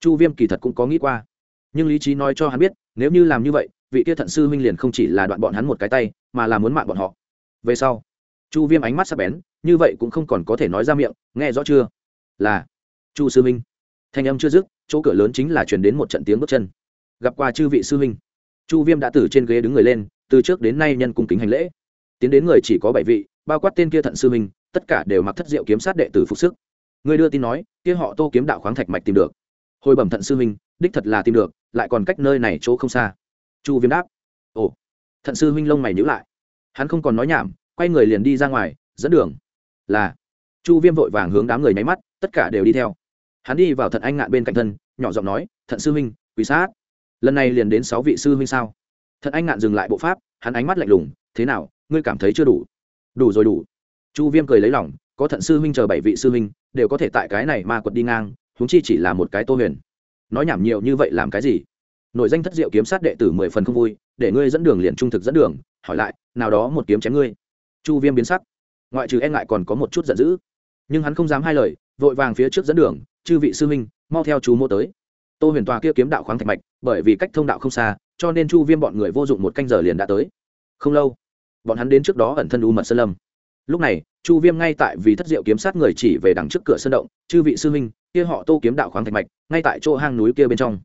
chu viêm kỳ thật cũng có nghĩ qua. Nhưng lý trí nói cho hắn biết nếu như làm như vậy vị kia thận sư huynh liền không chỉ là đoạn bọn hắn một cái tay mà là muốn mạng bọn họ về sau. Chu viêm ánh mắt sắp bén như vậy cũng không còn có thể nói ra miệng nghe rõ chưa? Là chu sư minh, thanh âm chưa dứt chỗ cửa lớn chính là chuyển đến một trận tiếng bước chân. Gặp qua chư vị sư minh, chu viêm đã từ trên ghế đứng người lên từ trước đến nay nhân cung kính hành lễ. Tiến đến người chỉ có bảy vị bao quát tên kia thận sư minh, tất cả đều mặc thất diệu kiếm sát đệ tử phục sức. Người đưa tin nói kia họ tô kiếm đạo khoáng thạch mạch tìm được. Hồi bẩm thận sư minh, đích thật là tìm được lại còn cách nơi này chỗ không xa. Chu viêm đáp ồ. Thận sư huynh lông mày nhữ lại hắn không còn nói nhảm, quay người liền đi ra ngoài, dẫn đường. Là, chu viêm vội vàng hướng đám người nháy mắt, tất cả đều đi theo. Hắn đi vào thận anh ngạn bên cạnh thân, nhỏ giọng nói, thận sư huynh quý sát. Lần này liền đến sáu vị sư huynh sao? Thận anh ngạn dừng lại bộ pháp, hắn ánh mắt lạnh lùng, thế nào, ngươi cảm thấy chưa đủ? Đủ rồi đủ. Chu viêm cười lấy lòng, có thận sư huynh chờ bảy vị sư huynh, đều có thể tại cái này ma quật đi ngang, huống chi chỉ là một cái tô huyền. Nói nhảm nhiều như vậy làm cái gì? Nội danh thất diệu kiếm sát đệ tử mười phần không vui, để ngươi dẫn đường liền trung thực dẫn đường hỏi lại, nào đó một kiếm chém ngươi. Chu viêm biến sắc. Ngoại trừ e ngại còn có một chút giận dữ. Nhưng hắn không dám hai lời, vội vàng phía trước dẫn đường, chư vị sư huynh, mau theo chú mô tới. Tô huyền tòa kia kiếm đạo khoáng thạch mạch, bởi vì cách thông đạo không xa, cho nên chu viêm bọn người vô dụng một canh giờ liền đã tới. Không lâu, bọn hắn đến trước đó ẩn thân u mật sơn lâm. Lúc này, chu viêm ngay tại vì thất diệu kiếm sát người chỉ về đằng trước cửa sơn động, chư vị sư huynh, kia họ tô kiếm đạo khoáng thạch mạch, ngay tại chỗ hang núi kia bên trong.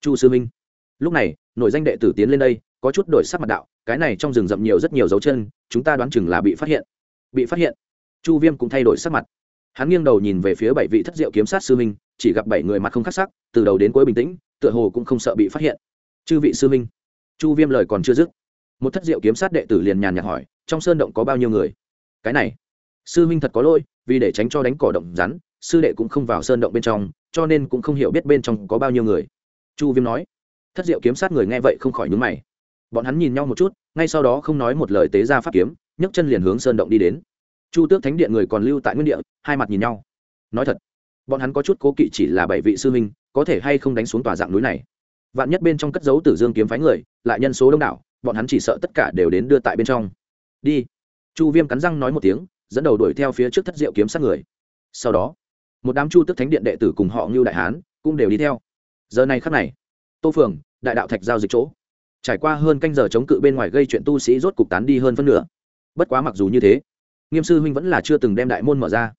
Chu sư huynh. Lúc này nội danh đệ tử tiến lên đây, có chút đổi sắc mặt đạo cái này trong rừng rậm nhiều rất nhiều dấu chân, chúng ta đoán chừng là bị phát hiện. Bị phát hiện. Chu viêm cũng thay đổi sắc mặt. Hắn nghiêng đầu nhìn về phía bảy vị thất diệu kiếm sát sư minh, chỉ gặp bảy người mặt không khắc sắc, từ đầu đến cuối bình tĩnh, tựa hồ cũng không sợ bị phát hiện. Chư vị sư minh. Chu viêm lời còn chưa dứt, một thất diệu kiếm sát đệ tử liền nhàn nhạt hỏi, trong sơn động có bao nhiêu người? Cái này, sư minh thật có lỗi, vì để tránh cho đánh cỏ động rắn, sư đệ cũng không vào sơn động bên trong, cho nên cũng không hiểu biết bên trong có bao nhiêu người. Chu viêm nói. Thất diệu kiếm sát người nghe vậy không khỏi nhúng mày bọn hắn nhìn nhau một chút, ngay sau đó không nói một lời tế ra pháp kiếm, nhấc chân liền hướng sơn động đi đến. Chu tước thánh điện người còn lưu tại nguyên địa, hai mặt nhìn nhau. Nói thật, bọn hắn có chút cố kỵ chỉ là bảy vị sư huynh, có thể hay không đánh xuống tòa dạng núi này. Vạn nhất bên trong cất dấu tử dương kiếm phái người, lại nhân số đông đảo, bọn hắn chỉ sợ tất cả đều đến đưa tại bên trong. Đi. Chu viêm cắn răng nói một tiếng, dẫn đầu đuổi theo phía trước thất diệu kiếm sát người. Sau đó, một đám chu tức thánh điện đệ tử cùng họ ngưu đại hán cũng đều đi theo. Giờ này khắc này, tô phường, đại đạo thạch giao dịch chỗ trải qua hơn canh giờ chống cự bên ngoài gây chuyện tu sĩ rốt cục tán đi hơn phân nửa. Bất quá mặc dù như thế, nghiêm sư huynh vẫn là chưa từng đem đại môn mở ra.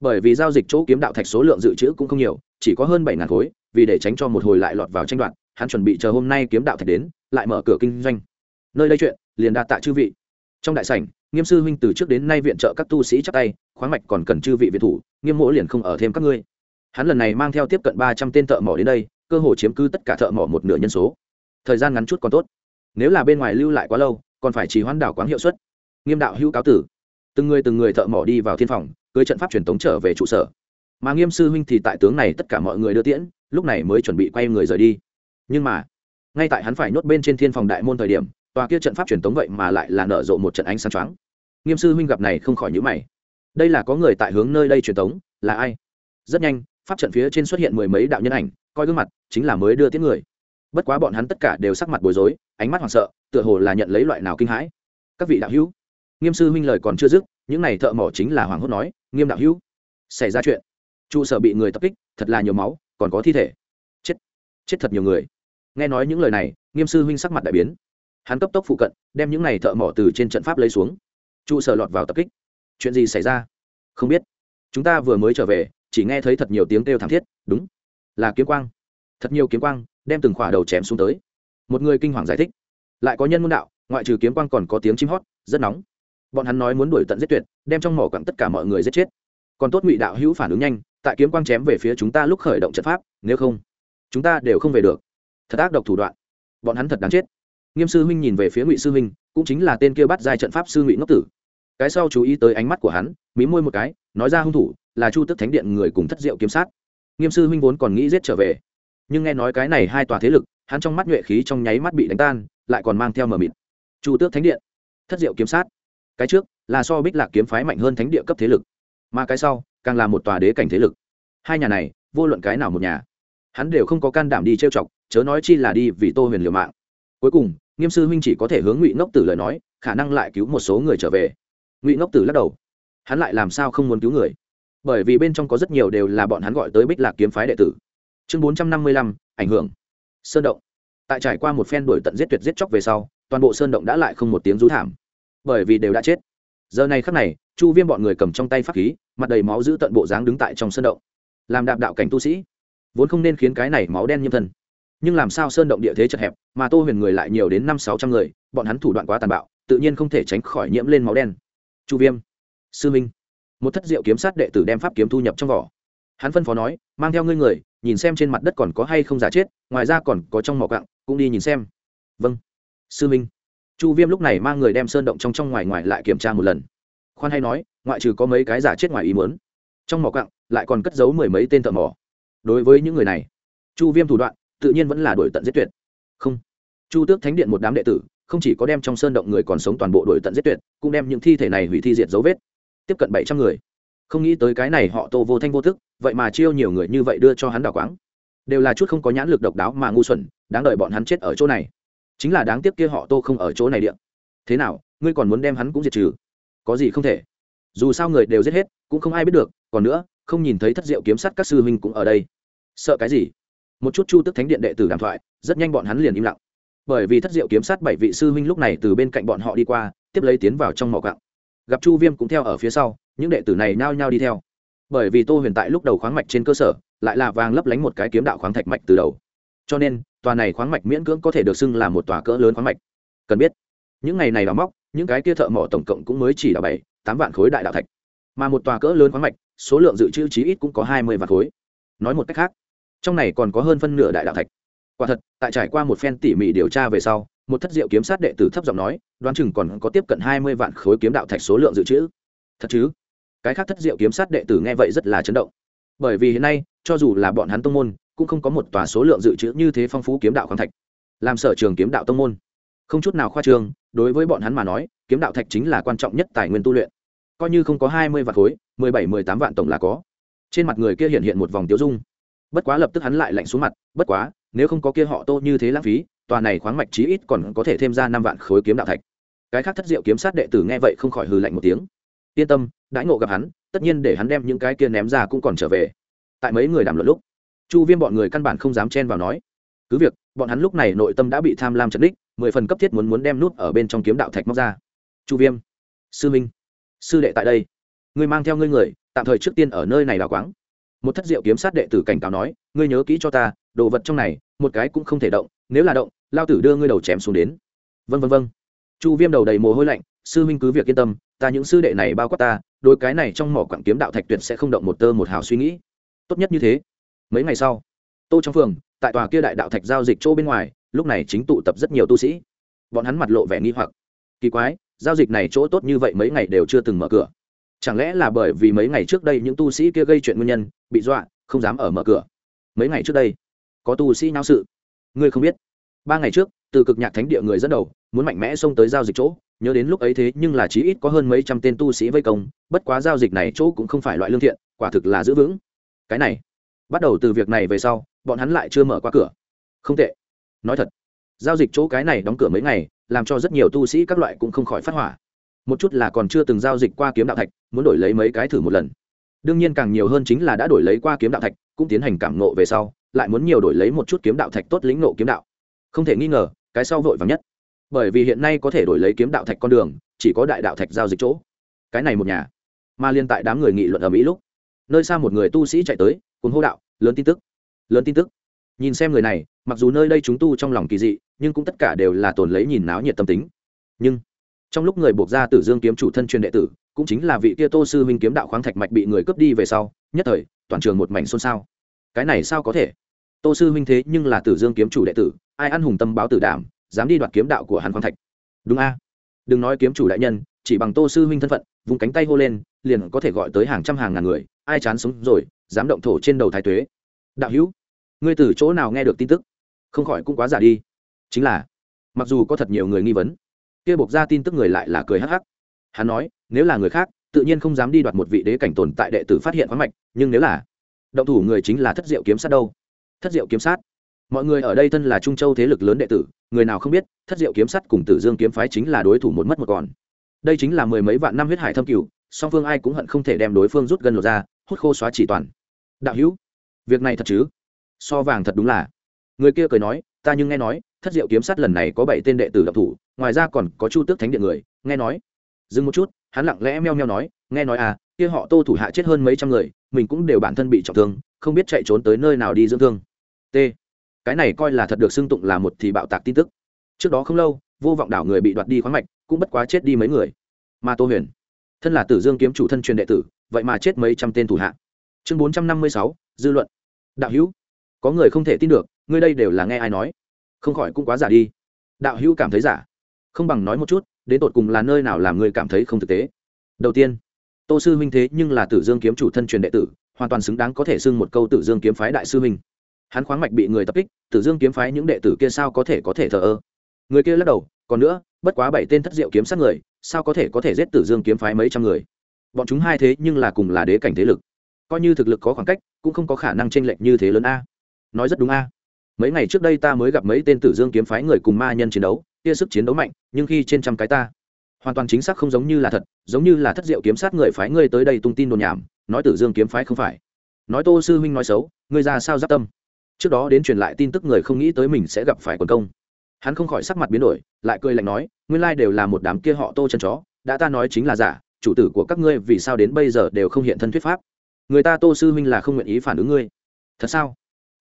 Bởi vì giao dịch chỗ kiếm đạo thạch số lượng dự trữ cũng không nhiều, chỉ có hơn bảy ngàn khối, vì để tránh cho một hồi lại lọt vào tranh đoạt, hắn chuẩn bị chờ hôm nay kiếm đạo thạch đến, lại mở cửa kinh doanh. Nơi đây chuyện, liền đạt tạ chư vị. Trong đại sảnh, nghiêm sư huynh từ trước đến nay viện trợ các tu sĩ chắc tay, khoáng mạch còn cần chư vị viện thủ, nghiêm mỗ liền không ở thêm các ngươi. Hắn lần này mang theo tiếp cận ba trăm tên thợ mỏ đến đây, cơ hồ chiếm cứ tất cả thợ mỏ một nửa nhân số thời gian ngắn chút còn tốt. Nếu là bên ngoài lưu lại quá lâu, còn phải chỉ hoãn đảo quán hiệu suất. Nghiêm đạo hữu cáo tử. Từng người từng người thợ mỏ đi vào thiên phòng, cưới trận pháp truyền tống trở về trụ sở. Mà nghiêm sư huynh thì tại tướng này tất cả mọi người đưa tiễn, lúc này mới chuẩn bị quay người rời đi. Nhưng mà, ngay tại hắn phải nhốt bên trên thiên phòng đại môn thời điểm, tòa kia trận pháp truyền tống vậy mà lại là nở rộ một trận ánh sáng choáng. Nghiêm sư huynh gặp này không khỏi nhữ mày. Đây là có người tại hướng nơi đây truyền tống, là ai? Rất nhanh, pháp trận phía trên xuất hiện mười mấy đạo nhân ảnh, coi gương mặt, chính là mới đưa tiễn người bất quá bọn hắn tất cả đều sắc mặt bối rối, ánh mắt hoảng sợ, tựa hồ là nhận lấy loại nào kinh hãi. Các vị đạo hữu, nghiêm sư huynh lời còn chưa dứt, những này thợ mỏ chính là hoàng hốt nói, nghiêm đạo hữu, xảy ra chuyện. Trụ sở bị người tập kích, thật là nhiều máu, còn có thi thể. Chết chết thật nhiều người. Nghe nói những lời này, nghiêm sư huynh sắc mặt đại biến. Hắn cấp tốc phụ cận, đem những này thợ mỏ từ trên trận pháp lấy xuống. Trụ sở lọt vào tập kích. Chuyện gì xảy ra? Không biết. Chúng ta vừa mới trở về, chỉ nghe thấy thật nhiều tiếng kêu thảm thiết. Đúng, là kiếm quang. Thật nhiều kiếm quang đem từng khỏa đầu chém xuống tới. Một người kinh hoàng giải thích. Lại có nhân môn đạo, ngoại trừ kiếm quang còn có tiếng chim hót, rất nóng. Bọn hắn nói muốn đuổi tận giết tuyệt, đem trong mỏ quặng tất cả mọi người giết chết. Còn tốt ngụy đạo hữu phản ứng nhanh, tại kiếm quang chém về phía chúng ta lúc khởi động trận pháp, nếu không, chúng ta đều không về được. Thật ác độc thủ đoạn. Bọn hắn thật đáng chết. Nghiêm sư huynh nhìn về phía ngụy sư huynh, cũng chính là tên kia bắt giai trận pháp sư ngụy ngốc tử. Cái sau chú ý tới ánh mắt của hắn, mí môi một cái, nói ra hung thủ, là chu tức thánh điện người cùng thất diệu kiếm sát. Nghiêm sư huynh vốn còn nghĩ giết trở về nhưng nghe nói cái này hai tòa thế lực, hắn trong mắt nhuệ khí trong nháy mắt bị đánh tan, lại còn mang theo mờ mịt. Chu tước thánh điện, thất diệu kiếm sát. Cái trước là so bích lạc kiếm phái mạnh hơn thánh địa cấp thế lực, mà cái sau càng là một tòa đế cảnh thế lực. Hai nhà này, vô luận cái nào một nhà, hắn đều không có can đảm đi trêu chọc, chớ nói chi là đi vì tô huyền liều mạng. Cuối cùng, nghiêm sư huynh chỉ có thể hướng ngụy ngốc tử lời nói, khả năng lại cứu một số người trở về. Ngụy ngốc tử lắc đầu. Hắn lại làm sao không muốn cứu người? Bởi vì bên trong có rất nhiều đều là bọn hắn gọi tới bích lạc kiếm phái đệ tử chương bốn trăm năm mươi lăm, ảnh hưởng. Sơn động. Tại trải qua một phen đổi tận giết tuyệt giết chóc về sau, toàn bộ sơn động đã lại không một tiếng rú thảm. Bởi vì đều đã chết. Giờ này khắc này, chu viêm bọn người cầm trong tay pháp khí, mặt đầy máu giữ tận bộ dáng đứng tại trong sơn động. Làm đạp đạo cảnh tu sĩ. Vốn không nên khiến cái này máu đen nhiễm thân. Nhưng làm sao sơn động địa thế chật hẹp, mà tô huyền người lại nhiều đến năm sáu trăm người, bọn hắn thủ đoạn quá tàn bạo, tự nhiên không thể tránh khỏi nhiễm lên máu đen. Chu viêm. Sư minh. Một thất diệu kiếm sát đệ tử đem pháp kiếm thu nhập trong vỏ. Hắn phân phó nói, mang theo ngươi người nhìn xem trên mặt đất còn có hay không giả chết, ngoài ra còn có trong mỏ cặng cũng đi nhìn xem. Vâng. Sư minh. Chu viêm lúc này mang người đem sơn động trong trong ngoài ngoài lại kiểm tra một lần. Khoan hay nói, ngoại trừ có mấy cái giả chết ngoài ý muốn, trong mỏ cặng lại còn cất giấu mười mấy tên thợ mỏ. Đối với những người này, chu viêm thủ đoạn tự nhiên vẫn là đổi tận giết tuyệt. Không. Chu tước thánh điện một đám đệ tử không chỉ có đem trong sơn động người còn sống toàn bộ đổi tận giết tuyệt, cũng đem những thi thể này hủy thi diệt dấu vết, tiếp cận bảy trăm người không nghĩ tới cái này họ tô vô thanh vô thức, vậy mà chiêu nhiều người như vậy đưa cho hắn đào quáng. Đều là chút không có nhãn lực độc đáo mà ngu xuẩn, đáng đợi bọn hắn chết ở chỗ này. Chính là đáng tiếc kia họ tô không ở chỗ này điện thế nào, ngươi còn muốn đem hắn cũng diệt trừ? Có gì không thể? Dù sao người đều giết hết, cũng không ai biết được, còn nữa, không nhìn thấy thất diệu kiếm sắt các sư huynh cũng ở đây. Sợ cái gì? Một chút chu tức thánh điện đệ tử đàm thoại, rất nhanh bọn hắn liền im lặng. Bởi vì thất diệu kiếm sát bảy vị sư huynh lúc này từ bên cạnh bọn họ đi qua, tiếp lấy tiến vào trong mỏ cặng gặp chu viêm cũng theo ở phía sau, những đệ tử này nao nhao đi theo. Bởi vì tô huyền tại lúc đầu khoáng mạch trên cơ sở, lại là vàng lấp lánh một cái kiếm đạo khoáng thạch mạch từ đầu. Cho nên, tòa này khoáng mạch miễn cưỡng có thể được xưng là một tòa cỡ lớn khoáng mạch. Cần biết, những ngày này đào móc, những cái kia thợ mỏ tổng cộng cũng mới chỉ là bảy, tám vạn khối đại đạo thạch. Mà một tòa cỡ lớn khoáng mạch, số lượng dự trữ chí ít cũng có hai mươi vạn khối. Nói một cách khác, trong này còn có hơn phân nửa đại đạo thạch. Quả thật, tại trải qua một phen tỉ mỉ điều tra về sau một thất diệu kiếm sát đệ tử thấp giọng nói, đoán chừng còn có tiếp cận hai mươi vạn khối kiếm đạo thạch số lượng dự trữ. Thật chứ? Cái khác thất diệu kiếm sát đệ tử nghe vậy rất là chấn động. Bởi vì hiện nay, cho dù là bọn hắn tông môn, cũng không có một tòa số lượng dự trữ như thế phong phú kiếm đạo khoáng thạch. Làm sở trường kiếm đạo tông môn. Không chút nào khoa trương, đối với bọn hắn mà nói, kiếm đạo thạch chính là quan trọng nhất tài nguyên tu luyện. Coi như không có hai mươi vạn khối, mười bảy, mười tám vạn tổng là có. Trên mặt người kia hiện hiện một vòng tiêu dung. Bất quá lập tức hắn lại lạnh xuống mặt, bất quá, nếu không có kia họ tô như thế lãng phí tòa này khoáng mạch chí ít còn có thể thêm ra năm vạn khối kiếm đạo thạch. Cái khác thất diệu kiếm sát đệ tử nghe vậy không khỏi hừ lạnh một tiếng. Yên tâm, đãi ngộ gặp hắn, tất nhiên để hắn đem những cái kia ném ra cũng còn trở về. Tại mấy người đàm luận lúc, chu viêm bọn người căn bản không dám chen vào nói, cứ việc, bọn hắn lúc này nội tâm đã bị tham lam chấn đích mười phần cấp thiết muốn muốn đem nút ở bên trong kiếm đạo thạch móc ra. Chu viêm, sư minh, sư đệ tại đây, ngươi mang theo ngươi người, tạm thời trước tiên ở nơi này đào quáng. Một thất diệu kiếm sát đệ tử cảnh cáo nói, ngươi nhớ kỹ cho ta, đồ vật trong này, một cái cũng không thể động nếu là động, lao tử đưa ngươi đầu chém xuống đến. Vân vân vân chu viêm đầu đầy mồ hôi lạnh, sư huynh cứ việc yên tâm, ta những sư đệ này bao quát ta, đôi cái này trong mỏ quặng kiếm đạo thạch tuyệt sẽ không động một tơ một hào suy nghĩ. Tốt nhất như thế. Mấy ngày sau, tô trong phường, tại tòa kia đại đạo thạch giao dịch chỗ bên ngoài, lúc này chính tụ tập rất nhiều tu sĩ. Bọn hắn mặt lộ vẻ nghi hoặc. Kỳ quái, giao dịch này chỗ tốt như vậy mấy ngày đều chưa từng mở cửa. Chẳng lẽ là bởi vì mấy ngày trước đây những tu sĩ kia gây chuyện nguyên nhân, bị dọa, không dám ở mở cửa? Mấy ngày trước đây, có tu sĩ nháo sự ngươi không biết. Ba ngày trước, từ cực nhạc thánh địa người dẫn đầu, muốn mạnh mẽ xông tới giao dịch chỗ, nhớ đến lúc ấy thế nhưng là chí ít có hơn mấy trăm tên tu sĩ vây công, bất quá giao dịch này chỗ cũng không phải loại lương thiện, quả thực là giữ vững. Cái này, bắt đầu từ việc này về sau, bọn hắn lại chưa mở qua cửa. Không tệ. Nói thật, giao dịch chỗ cái này đóng cửa mấy ngày, làm cho rất nhiều tu sĩ các loại cũng không khỏi phát hỏa. Một chút là còn chưa từng giao dịch qua kiếm đạo thạch, muốn đổi lấy mấy cái thử một lần. Đương nhiên càng nhiều hơn chính là đã đổi lấy qua kiếm đạo thạch, cũng tiến hành cảm nộ về sau lại muốn nhiều đổi lấy một chút kiếm đạo thạch tốt lĩnh nộ kiếm đạo. Không thể nghi ngờ, cái sau vội vàng nhất. Bởi vì hiện nay có thể đổi lấy kiếm đạo thạch con đường, chỉ có đại đạo thạch giao dịch chỗ. Cái này một nhà. Mà liên tại đám người nghị luận ở mỹ lúc, nơi xa một người tu sĩ chạy tới, cùng hô đạo, lớn tin tức, lớn tin tức. Nhìn xem người này, mặc dù nơi đây chúng tu trong lòng kỳ dị, nhưng cũng tất cả đều là tồn lấy nhìn náo nhiệt tâm tính. Nhưng, trong lúc người buộc ra tử dương kiếm chủ thân truyền đệ tử, cũng chính là vị kia tô sư minh kiếm đạo khoáng thạch mạch bị người cướp đi về sau, nhất thời, toàn trường một mảnh xôn xao. Cái này sao có thể? Tô sư huynh thế nhưng là tử dương kiếm chủ đệ tử, ai ăn hùng tâm báo tử đảm, dám đi đoạt kiếm đạo của hàn khoáng thạch. Đúng a. Đừng nói kiếm chủ đại nhân, chỉ bằng tô sư huynh thân phận vùng cánh tay hô lên, liền có thể gọi tới hàng trăm hàng ngàn người, ai chán sống rồi, dám động thổ trên đầu thái tuế. Đạo hữu, ngươi từ chỗ nào nghe được tin tức? Không khỏi cũng quá giả đi. Chính là, mặc dù có thật nhiều người nghi vấn, kia buộc ra tin tức người lại là cười hắc hắc. Hắn nói, nếu là người khác, tự nhiên không dám đi đoạt một vị đế cảnh tồn tại đệ tử phát hiện khoáng mạch, nhưng nếu là, động thủ người chính là thất diệu kiếm sát đâu thất diệu kiếm sát. Mọi người ở đây thân là trung châu thế lực lớn đệ tử, người nào không biết, thất diệu kiếm sát cùng tử dương kiếm phái chính là đối thủ một mất một còn. Đây chính là mười mấy vạn năm huyết hải thâm cửu, song phương ai cũng hận không thể đem đối phương rút gần lột ra, hút khô xóa chỉ toàn. Đạo hữu, việc này thật chứ? So vàng thật đúng là. Người kia cười nói, ta nhưng nghe nói, thất diệu kiếm sát lần này có bảy tên đệ tử độc thủ, ngoài ra còn có chu tước thánh điện người, nghe nói. Dừng một chút, hắn lặng lẽ meo meo nói, nghe nói à kia họ tô thủ hạ chết hơn mấy trăm người, mình cũng đều bản thân bị trọng thương, không biết chạy trốn tới nơi nào đi dưỡng thương t. Cái này coi là thật được xưng tụng là một thì bạo tạc tin tức. Trước đó không lâu, vô vọng đảo người bị đoạt đi khoáng mạch, cũng bất quá chết đi mấy người. Mà tô huyền. Thân là tử dương kiếm chủ thân truyền đệ tử, vậy mà chết mấy trăm tên thủ hạ. Chương bốn trăm năm mươi sáu, dư luận. Đạo hữu, có người không thể tin được, ngươi đây đều là nghe ai nói. Không khỏi cũng quá giả đi. Đạo hữu cảm thấy giả. Không bằng nói một chút, đến tột cùng là nơi nào làm ngươi cảm thấy không thực tế. Đầu tiên, tô sư huynh thế nhưng là tử dương kiếm chủ thân truyền đệ tử, hoàn toàn xứng đáng có thể xưng một câu tử dương kiếm phái đại sư huynh hắn khoáng mạch bị người tập kích, tử dương kiếm phái những đệ tử kia sao có thể có thể thờ ơ? Người kia lắc đầu, còn nữa, bất quá bảy tên thất diệu kiếm sát người, sao có thể có thể giết tử dương kiếm phái mấy trăm người? Bọn chúng hai thế nhưng là cùng là đế cảnh thế lực. Coi như thực lực có khoảng cách, cũng không có khả năng tranh lệch như thế lớn a. Nói rất đúng a. Mấy ngày trước đây ta mới gặp mấy tên tử dương kiếm phái người cùng ma nhân chiến đấu, kia sức chiến đấu mạnh, nhưng khi trên trăm cái ta, hoàn toàn chính xác không giống như là thật, giống như là thất diệu kiếm sát người phái ngươi tới đây tung tin đồn nhảm, nói tử dương kiếm phái không phải. Nói tô sư huynh nói xấu, ngươi ra sao giáp tâm? Trước đó đến truyền lại tin tức người không nghĩ tới mình sẽ gặp phải quần công. Hắn không khỏi sắc mặt biến đổi, lại cười lạnh nói, nguyên lai đều là một đám kia họ tô chân chó, đã ta nói chính là giả, chủ tử của các ngươi vì sao đến bây giờ đều không hiện thân thuyết pháp? Người ta tô sư huynh là không nguyện ý phản ứng ngươi. Thật sao?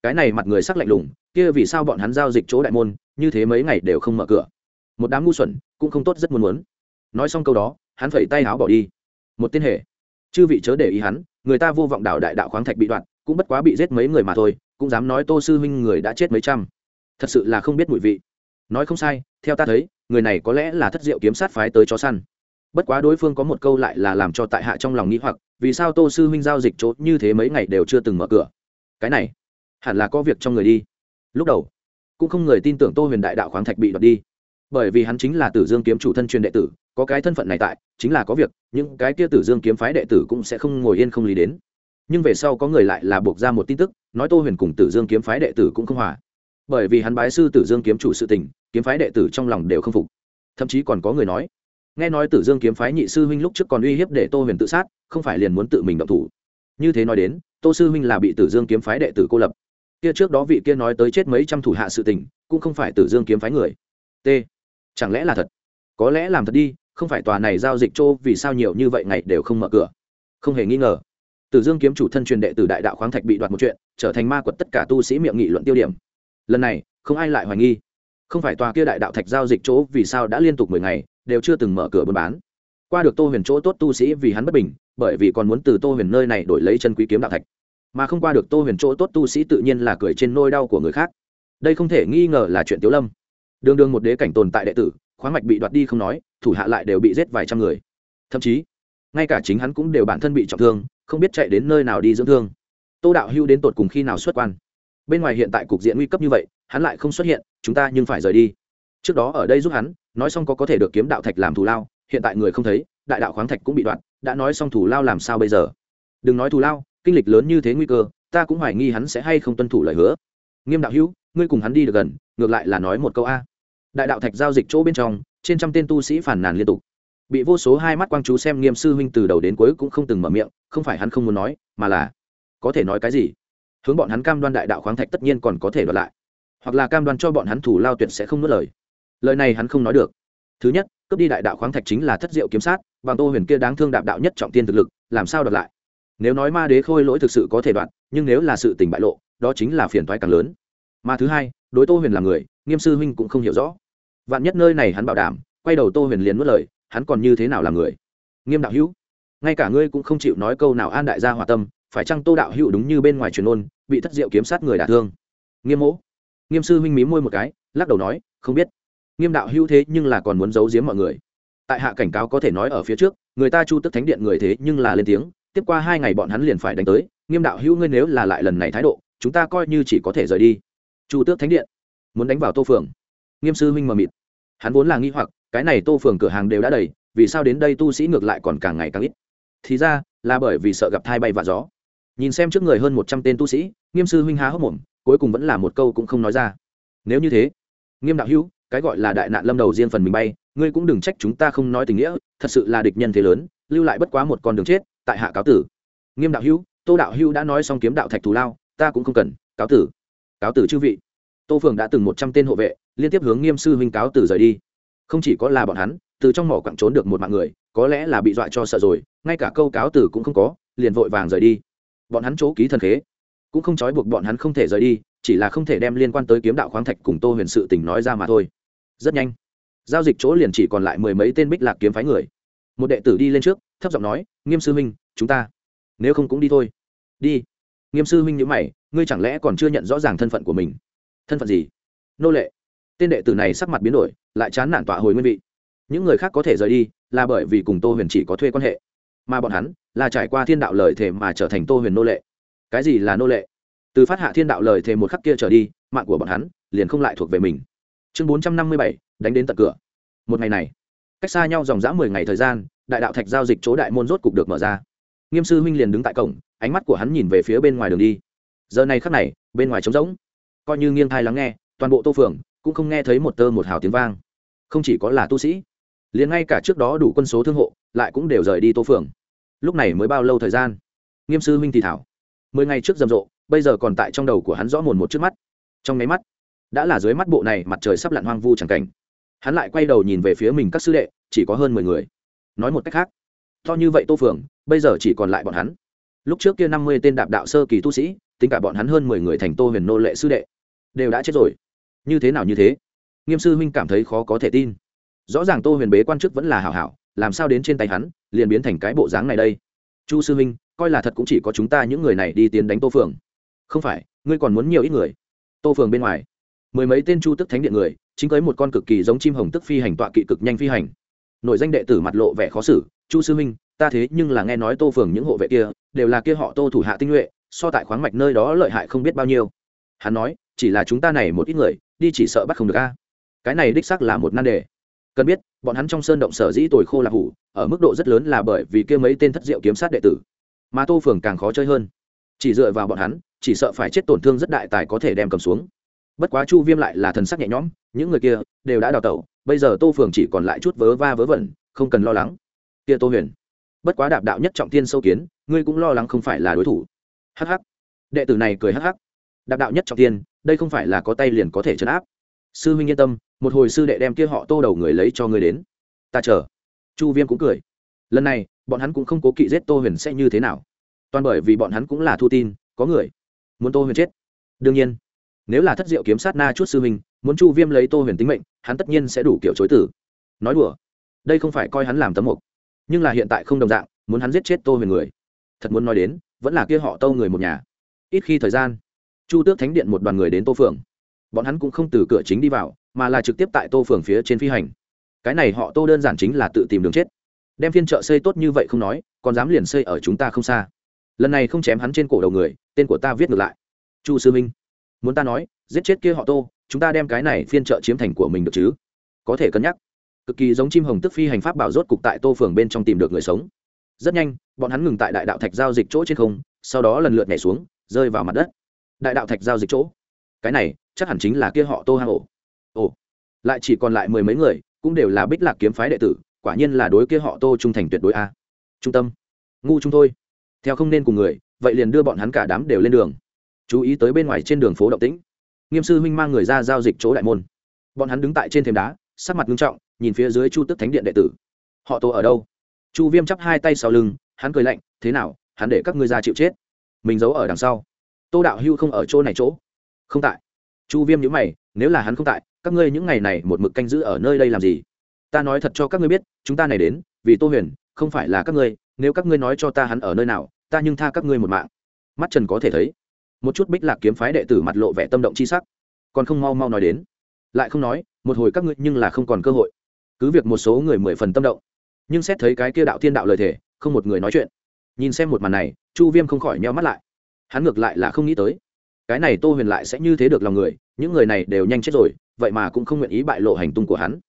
Cái này mặt người sắc lạnh lùng, kia vì sao bọn hắn giao dịch chỗ đại môn, như thế mấy ngày đều không mở cửa? Một đám ngu xuẩn, cũng không tốt rất muốn muốn. Nói xong câu đó, hắn phẩy tay áo bỏ đi. Một tên hệ chư vị chớ để ý hắn, người ta vô vọng đảo đại đạo khoáng thạch bị đoạn, cũng bất quá bị giết mấy người mà thôi cũng dám nói tô sư huynh người đã chết mấy trăm. Thật sự là không biết mùi vị. Nói không sai, theo ta thấy, người này có lẽ là thất diệu kiếm sát phái tới chó săn. Bất quá đối phương có một câu lại là làm cho tại hạ trong lòng nghĩ hoặc, vì sao tô sư huynh giao dịch chỗ như thế mấy ngày đều chưa từng mở cửa? Cái này, hẳn là có việc trong người đi. Lúc đầu, cũng không người tin tưởng tô huyền đại đạo khoáng thạch bị đoạt đi. Bởi vì hắn chính là tử dương kiếm chủ thân truyền đệ tử, có cái thân phận này tại, chính là có việc, những cái kia tử dương kiếm phái đệ tử cũng sẽ không ngồi yên không lý đến. Nhưng về sau có người lại là buộc ra một tin tức nói tô huyền cùng tử dương kiếm phái đệ tử cũng không hòa. Bởi vì hắn bái sư tử dương kiếm chủ sự tình, kiếm phái đệ tử trong lòng đều không phục. Thậm chí còn có người nói, nghe nói tử dương kiếm phái nhị sư huynh lúc trước còn uy hiếp để tô huyền tự sát, không phải liền muốn tự mình động thủ. Như thế nói đến, tô sư huynh là bị tử dương kiếm phái đệ tử cô lập. Kia trước đó vị kia nói tới chết mấy trăm thủ hạ sự tình, cũng không phải tử dương kiếm phái người. T. Chẳng lẽ là thật? Có lẽ làm thật đi, không phải tòa này giao dịch chỗ vì sao nhiều như vậy ngày đều không mở cửa. Không hề nghi ngờ tử dương kiếm chủ thân truyền đệ tử đại đạo khoáng thạch bị đoạt một chuyện, trở thành ma quật tất cả tu sĩ miệng nghị luận tiêu điểm. Lần này, không ai lại hoài nghi. Không phải tòa kia đại đạo thạch giao dịch chỗ vì sao đã liên tục mười ngày, đều chưa từng mở cửa buôn bán. Qua được tô huyền chỗ tốt tu sĩ vì hắn bất bình, bởi vì còn muốn từ tô huyền nơi này đổi lấy chân quý kiếm đạo thạch. Mà không qua được tô huyền chỗ tốt tu sĩ tự nhiên là cười trên nôi đau của người khác. Đây không thể nghi ngờ là chuyện tiếu lâm. Đường đường một đế cảnh tồn tại đệ tử, khoáng mạch bị đoạt đi không nói, thủ hạ lại đều bị giết vài trăm người. Thậm chí, ngay cả chính hắn cũng đều bản thân bị trọng thương không biết chạy đến nơi nào đi dưỡng thương. Tô đạo hưu đến tột cùng khi nào xuất quan? Bên ngoài hiện tại cục diện nguy cấp như vậy, hắn lại không xuất hiện, chúng ta nhưng phải rời đi. Trước đó ở đây giúp hắn, nói xong có có thể được kiếm đạo thạch làm thù lao, hiện tại người không thấy, đại đạo khoáng thạch cũng bị đoạn đã nói xong thù lao làm sao bây giờ? Đừng nói thù lao, kinh lịch lớn như thế nguy cơ, ta cũng hoài nghi hắn sẽ hay không tuân thủ lời hứa. Nghiêm đạo hữu ngươi cùng hắn đi được gần, ngược lại là nói một câu a. Đại đạo thạch giao dịch chỗ bên trong, trên trăm tên tu sĩ phản nàn liên tục bị vô số hai mắt quang chú xem nghiêm sư huynh từ đầu đến cuối cũng không từng mở miệng, không phải hắn không muốn nói, mà là, có thể nói cái gì? Hướng bọn hắn cam đoan đại đạo khoáng thạch tất nhiên còn có thể đoạt lại. Hoặc là cam đoan cho bọn hắn thủ lao tuyệt sẽ không nuốt lời. Lời này hắn không nói được. Thứ nhất, cướp đi đại đạo khoáng thạch chính là thất diệu kiếm sát, bằng tô huyền kia đáng thương đạp đạo nhất trọng tiên thực lực, làm sao đoạt lại? Nếu nói ma đế khôi lỗi thực sự có thể đoạn nhưng nếu là sự tình bại lộ, đó chính là phiền toái càng lớn. Mà thứ hai, đối tô huyền là người, nghiêm sư huynh cũng không hiểu rõ. Vạn nhất nơi này hắn bảo đảm, quay đầu tô huyền liền mất lời hắn còn như thế nào làm người? Nghiêm đạo hữu, ngay cả ngươi cũng không chịu nói câu nào an đại gia hòa tâm, phải chăng tô đạo hữu đúng như bên ngoài truyền ôn bị thất diệu kiếm sát người đả thương? Nghiêm mỗ, nghiêm sư huynh mí môi một cái, lắc đầu nói, không biết. Nghiêm đạo hữu thế nhưng là còn muốn giấu giếm mọi người. Tại hạ cảnh cáo có thể nói ở phía trước, người ta chu tức thánh điện người thế nhưng là lên tiếng, tiếp qua hai ngày bọn hắn liền phải đánh tới. Nghiêm đạo hữu ngươi nếu là lại lần này thái độ, chúng ta coi như chỉ có thể rời đi. Chu tước thánh điện, muốn đánh vào tô phường nghiêm sư huynh mờ mịt. Hắn vốn là nghi hoặc cái này tô phường cửa hàng đều đã đầy, vì sao đến đây tu sĩ ngược lại còn càng ngày càng ít? Thì ra, là bởi vì sợ gặp thai bay và gió. Nhìn xem trước người hơn một trăm tên tu sĩ, nghiêm sư huynh há hốc mồm, cuối cùng vẫn là một câu cũng không nói ra. Nếu như thế, nghiêm đạo hữu, cái gọi là đại nạn lâm đầu riêng phần mình bay, ngươi cũng đừng trách chúng ta không nói tình nghĩa, thật sự là địch nhân thế lớn, lưu lại bất quá một con đường chết, tại hạ cáo tử. Nghiêm đạo hữu, tô đạo hữu đã nói xong kiếm đạo thạch thù lao, ta cũng không cần, cáo tử. Cáo tử chư vị. Tô phường đã từng một trăm tên hộ vệ, liên tiếp hướng nghiêm sư huynh cáo tử rời đi không chỉ có là bọn hắn, từ trong mỏ quặng trốn được một mạng người, có lẽ là bị dọa cho sợ rồi, ngay cả câu cáo tử cũng không có, liền vội vàng rời đi. Bọn hắn chỗ ký thần khế, cũng không trói buộc bọn hắn không thể rời đi, chỉ là không thể đem liên quan tới kiếm đạo khoáng thạch cùng tô huyền sự tình nói ra mà thôi. Rất nhanh, giao dịch chỗ liền chỉ còn lại mười mấy tên bích lạc kiếm phái người. Một đệ tử đi lên trước, thấp giọng nói, nghiêm sư huynh, chúng ta, nếu không cũng đi thôi. Đi. Nghiêm sư huynh nhữ mày, ngươi chẳng lẽ còn chưa nhận rõ ràng thân phận của mình? Thân phận gì? Nô lệ tên đệ tử này sắc mặt biến đổi, lại chán nản tọa hồi nguyên vị. Những người khác có thể rời đi, là bởi vì cùng tô huyền chỉ có thuê quan hệ. Mà bọn hắn, là trải qua thiên đạo lời thề mà trở thành tô huyền nô lệ. Cái gì là nô lệ? Từ phát hạ thiên đạo lời thề một khắc kia trở đi, mạng của bọn hắn liền không lại thuộc về mình. Chương bốn trăm năm mươi bảy, đánh đến tận cửa. Một ngày này, cách xa nhau dòng dã mười ngày thời gian, đại đạo thạch giao dịch chỗ đại môn rốt cục được mở ra. Nghiêm sư huynh liền đứng tại cổng, ánh mắt của hắn nhìn về phía bên ngoài đường đi. Giờ này khắc này, bên ngoài trống rỗng. Coi như nghiêng thai lắng nghe, toàn bộ tô phường cũng không nghe thấy một tơ một hào tiếng vang. Không chỉ có là tu sĩ, liền ngay cả trước đó đủ quân số thương hộ, lại cũng đều rời đi tô phường. Lúc này mới bao lâu thời gian? Nghiêm sư huynh thì thảo. Mười ngày trước rầm rộ, bây giờ còn tại trong đầu của hắn rõ mồn một trước mắt. Trong nháy mắt, đã là dưới mắt bộ này mặt trời sắp lặn hoang vu chẳng cảnh. Hắn lại quay đầu nhìn về phía mình các sư đệ, chỉ có hơn mười người. Nói một cách khác, to như vậy tô phường, bây giờ chỉ còn lại bọn hắn. Lúc trước kia năm mươi tên đạp đạo sơ kỳ tu sĩ, tính cả bọn hắn hơn mười người thành tô huyền nô lệ sư đệ, đều đã chết rồi như thế nào như thế? Nghiêm sư huynh cảm thấy khó có thể tin. Rõ ràng tô huyền bế quan chức vẫn là hảo hảo, làm sao đến trên tay hắn, liền biến thành cái bộ dáng này đây. Chu sư huynh, coi là thật cũng chỉ có chúng ta những người này đi tiến đánh tô phường không phải, ngươi còn muốn nhiều ít người? Tô phường bên ngoài. Mười mấy tên chu tức thánh điện người, chính cưới một con cực kỳ giống chim hồng tức phi hành tọa kỵ cực nhanh phi hành. Nội danh đệ tử mặt lộ vẻ khó xử, chu sư minh ta thế nhưng là nghe nói tô phường những hộ vệ kia, đều là kia họ tô thủ hạ tinh nhuệ, so tại khoáng mạch nơi đó lợi hại không biết bao nhiêu. Hắn nói chỉ là chúng ta này một ít người, đi chỉ sợ bắt không được a. Cái này đích xác là một nan đề. Cần biết, bọn hắn trong sơn động sở dĩ tồi khô là hủ, ở mức độ rất lớn là bởi vì kia mấy tên thất diệu kiếm sát đệ tử. Mà tô phường càng khó chơi hơn. Chỉ dựa vào bọn hắn, chỉ sợ phải chết tổn thương rất đại tài có thể đem cầm xuống. Bất quá chu viêm lại là thần sắc nhẹ nhõm, những người kia đều đã đào tẩu, bây giờ tô phường chỉ còn lại chút vớ va vớ vẩn, không cần lo lắng. Kia tô huyền, bất quá đạp đạo nhất trọng tiên sâu kiến, ngươi cũng lo lắng không phải là đối thủ. Hh đệ tử này cười hh đạp đạo nhất trọng tiên đây không phải là có tay liền có thể chấn áp. Sư huynh yên tâm, một hồi sư đệ đem kia họ tô đầu người lấy cho ngươi đến. Ta chờ. Chu viêm cũng cười. Lần này, bọn hắn cũng không cố kỵ giết tô huyền sẽ như thế nào. Toàn bởi vì bọn hắn cũng là thu tin, có người muốn tô huyền chết. Đương nhiên, nếu là thất diệu kiếm sát na chút sư huynh, muốn chu viêm lấy tô huyền tính mệnh, hắn tất nhiên sẽ đủ kiểu chối tử. Nói đùa, đây không phải coi hắn làm tấm mục, nhưng là hiện tại không đồng dạng, muốn hắn giết chết tô huyền người. Thật muốn nói đến, vẫn là kia họ tâu người một nhà. Ít khi thời gian chu tước thánh điện một đoàn người đến tô phường bọn hắn cũng không từ cửa chính đi vào, mà là trực tiếp tại tô phường phía trên phi hành. Cái này họ tô đơn giản chính là tự tìm đường chết. Đem phiên chợ xây tốt như vậy không nói, còn dám liền xây ở chúng ta không xa. Lần này không chém hắn trên cổ đầu người, tên của ta viết ngược lại. Chu sư minh, muốn ta nói, giết chết kia họ tô, chúng ta đem cái này phiên chợ chiếm thành của mình được chứ? Có thể cân nhắc. Cực kỳ giống chim hồng tức phi hành pháp bảo rốt cục tại tô phường bên trong tìm được người sống. Rất nhanh, bọn hắn ngừng tại đại đạo thạch giao dịch chỗ trên không, sau đó lần lượt nhảy xuống, rơi vào mặt đất đại đạo thạch giao dịch chỗ. Cái này, chắc hẳn chính là kia họ tô hang ổ. Ồ, lại chỉ còn lại mười mấy người, cũng đều là bích lạc kiếm phái đệ tử, quả nhiên là đối kia họ tô trung thành tuyệt đối a. Trung tâm, ngu trung thôi. Theo không nên cùng người, vậy liền đưa bọn hắn cả đám đều lên đường. Chú ý tới bên ngoài trên đường phố động tĩnh. Nghiêm sư huynh mang người ra giao dịch chỗ đại môn. Bọn hắn đứng tại trên thềm đá, sắc mặt nghiêm trọng, nhìn phía dưới chu tức thánh điện đệ tử. Họ tô ở đâu? Chu viêm chắp hai tay sau lưng, hắn cười lạnh, thế nào, hắn để các ngươi ra chịu chết? Mình giấu ở đằng sau tô đạo hưu không ở chỗ này chỗ. Không tại. Chu viêm nhữ mày, nếu là hắn không tại, các ngươi những ngày này một mực canh giữ ở nơi đây làm gì? Ta nói thật cho các ngươi biết, chúng ta này đến, vì tô huyền, không phải là các ngươi, nếu các ngươi nói cho ta hắn ở nơi nào, ta nhưng tha các ngươi một mạng. Mắt trần có thể thấy, một chút bích lạc kiếm phái đệ tử mặt lộ vẻ tâm động chi sắc, còn không mau mau nói đến. Lại không nói, một hồi các ngươi nhưng là không còn cơ hội. Cứ việc một số người mười phần tâm động, nhưng xét thấy cái kia đạo thiên đạo lời thể không một người nói chuyện. Nhìn xem một màn này, chu viêm không khỏi nheo mắt lại hắn ngược lại là không nghĩ tới. Cái này tô huyền lại sẽ như thế được lòng người, những người này đều nhanh chết rồi, vậy mà cũng không nguyện ý bại lộ hành tung của hắn.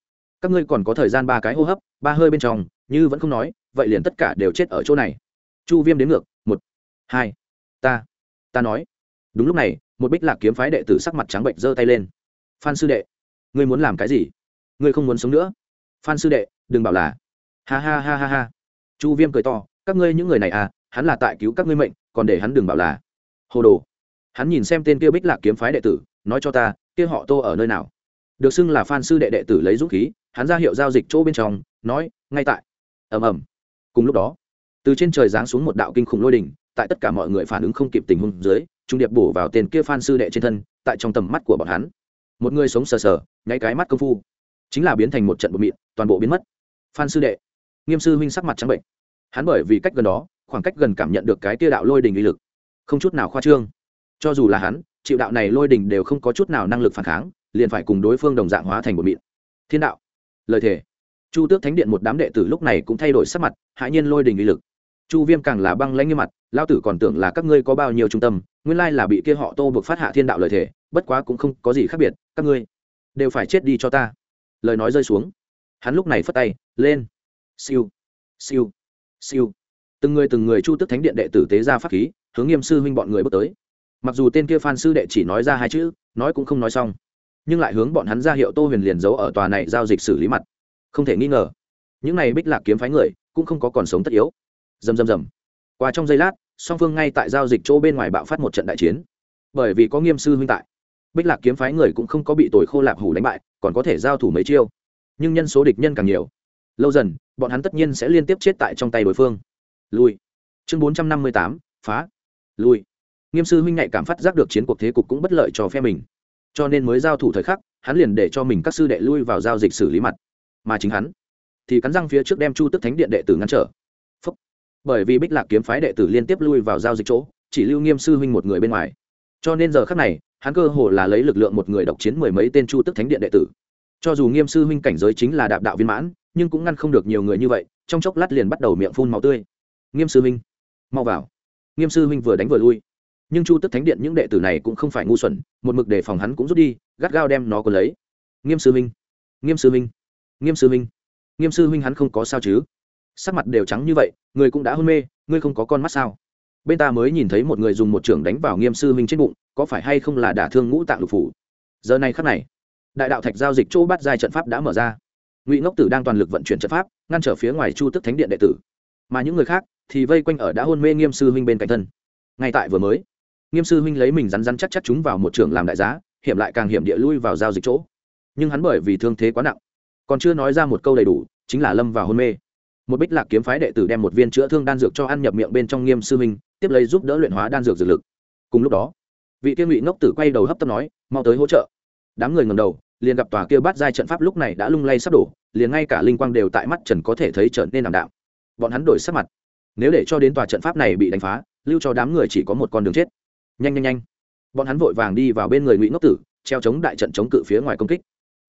Các ngươi còn có thời gian ba cái hô hấp, ba hơi bên trong, như vẫn không nói, vậy liền tất cả đều chết ở chỗ này. Chu viêm đến ngược, một, hai, ta ta nói. Đúng lúc này, một bích lạc kiếm phái đệ tử sắc mặt trắng bệnh giơ tay lên. Phan sư đệ, ngươi muốn làm cái gì? Ngươi không muốn sống nữa. Phan sư đệ, đừng bảo là. Ha ha ha ha ha. Chu viêm cười to, các ngươi những người này à hắn là tại cứu các ngươi mệnh, còn để hắn đừng bảo là hồ đồ. Hắn nhìn xem tên kia bích lạc kiếm phái đệ tử, nói cho ta, kia họ tô ở nơi nào? Được xưng là phan sư đệ đệ tử lấy dũng khí, hắn ra hiệu giao dịch chỗ bên trong, nói, ngay tại. Ầm ầm. Cùng lúc đó, từ trên trời giáng xuống một đạo kinh khủng lôi đỉnh tại tất cả mọi người phản ứng không kịp tình huống dưới, trung điệp bổ vào tên kia phan sư đệ trên thân, tại trong tầm mắt của bọn hắn. Một người sống sờ sờ, nháy cái mắt công phu. Chính là biến thành một trận bột mịn, toàn bộ biến mất. Phan sư đệ. Nghiêm sư huynh sắc mặt trắng bệnh. Hắn bởi vì cách gần đó, khoảng cách gần cảm nhận được cái kia đạo lôi đình uy lực không chút nào khoa trương. Cho dù là hắn, chịu đạo này lôi đình đều không có chút nào năng lực phản kháng, liền phải cùng đối phương đồng dạng hóa thành một mịn. Thiên đạo. Lời thề. Chu tước thánh điện một đám đệ tử lúc này cũng thay đổi sắc mặt, hãi nhiên lôi đình uy lực. Chu viêm càng là băng lãnh như mặt lao tử còn tưởng là các ngươi có bao nhiêu trung tâm, nguyên lai là bị kia họ tô buộc phát hạ thiên đạo lời thề, bất quá cũng không có gì khác biệt, các ngươi đều phải chết đi cho ta. Lời nói rơi xuống. Hắn lúc này phất tay, lên. Siêu. Siêu. Siêu. Từng người từng người chu tức thánh điện đệ tử tế ra pháp khí hướng nghiêm sư huynh bọn người bước tới. Mặc dù tên kia phan sư đệ chỉ nói ra hai chữ, nói cũng không nói xong, nhưng lại hướng bọn hắn ra hiệu tô huyền liền giấu ở tòa này giao dịch xử lý mặt. Không thể nghi ngờ, những này bích lạc kiếm phái người cũng không có còn sống tất yếu. Dầm dầm dầm qua trong giây lát, song phương ngay tại giao dịch chỗ bên ngoài bạo phát một trận đại chiến. Bởi vì có nghiêm sư huynh tại, bích lạc kiếm phái người cũng không có bị tồi khô lạp hủ đánh bại, còn có thể giao thủ mấy chiêu. Nhưng nhân số địch nhân càng nhiều. Lâu dần, bọn hắn tất nhiên sẽ liên tiếp chết tại trong tay đối phương. Lui. Chương bốn trăm năm mươi tám, phá lui. Nghiêm sư huynh nhạy cảm phát giác được chiến cuộc thế cục cũng bất lợi cho phe mình. Cho nên mới giao thủ thời khắc, hắn liền để cho mình các sư đệ lui vào giao dịch xử lý mặt. Mà chính hắn thì cắn răng phía trước đem chu tức thánh điện đệ tử ngăn trở. Phúc. bởi vì bích lạc kiếm phái đệ tử liên tiếp lui vào giao dịch chỗ, chỉ lưu nghiêm sư huynh một người bên ngoài. Cho nên giờ khắc này, hắn cơ hồ là lấy lực lượng một người độc chiến mười mấy tên chu tức thánh điện đệ tử. Cho dù nghiêm sư huynh cảnh giới chính là đạp đạo viên mãn, nhưng cũng ngăn không được nhiều người như vậy, trong chốc lát liền bắt đầu miệng phun máu tươi. Nghiêm sư huynh, mau vào nghiêm sư huynh vừa đánh vừa lui. Nhưng chu tức thánh điện những đệ tử này cũng không phải ngu xuẩn, một mực đề phòng hắn cũng rút đi, gắt gao đem nó còn lấy. Nghiêm sư huynh, nghiêm sư huynh, nghiêm sư huynh, nghiêm sư huynh hắn không có sao chứ? Sắc mặt đều trắng như vậy, người cũng đã hôn mê, ngươi không có con mắt sao? Bên ta mới nhìn thấy một người dùng một trưởng đánh vào nghiêm sư huynh trên bụng, có phải hay không là đả thương ngũ tạng lục phủ? Giờ này khắc này, đại đạo thạch giao dịch chỗ bắt giai trận pháp đã mở ra. Ngụy ngốc tử đang toàn lực vận chuyển trận pháp, ngăn trở phía ngoài chu tức thánh điện đệ tử mà những người khác thì vây quanh ở đã hôn mê nghiêm sư huynh bên cạnh thân. Ngay tại vừa mới, nghiêm sư huynh lấy mình rắn rắn chắc chắc chúng vào một trường làm đại giá, hiểm lại càng hiểm địa lui vào giao dịch chỗ. Nhưng hắn bởi vì thương thế quá nặng, còn chưa nói ra một câu đầy đủ, chính là lâm vào hôn mê. Một bích lạc kiếm phái đệ tử đem một viên chữa thương đan dược cho ăn nhập miệng bên trong nghiêm sư huynh, tiếp lấy giúp đỡ luyện hóa đan dược dược lực. Cùng lúc đó, vị tiên ngụy ngốc tử quay đầu hấp tấp nói, mau tới hỗ trợ. Đám người ngầm đầu, liền gặp tòa kia bắt giai trận pháp lúc này đã lung lay sắp đổ, liền ngay cả linh quang đều tại mắt trần có thể thấy trở nên ảm đạm bọn hắn đổi sắc mặt. Nếu để cho đến tòa trận pháp này bị đánh phá, lưu cho đám người chỉ có một con đường chết. Nhanh nhanh nhanh. Bọn hắn vội vàng đi vào bên người ngụy ngốc tử, treo chống đại trận chống cự phía ngoài công kích.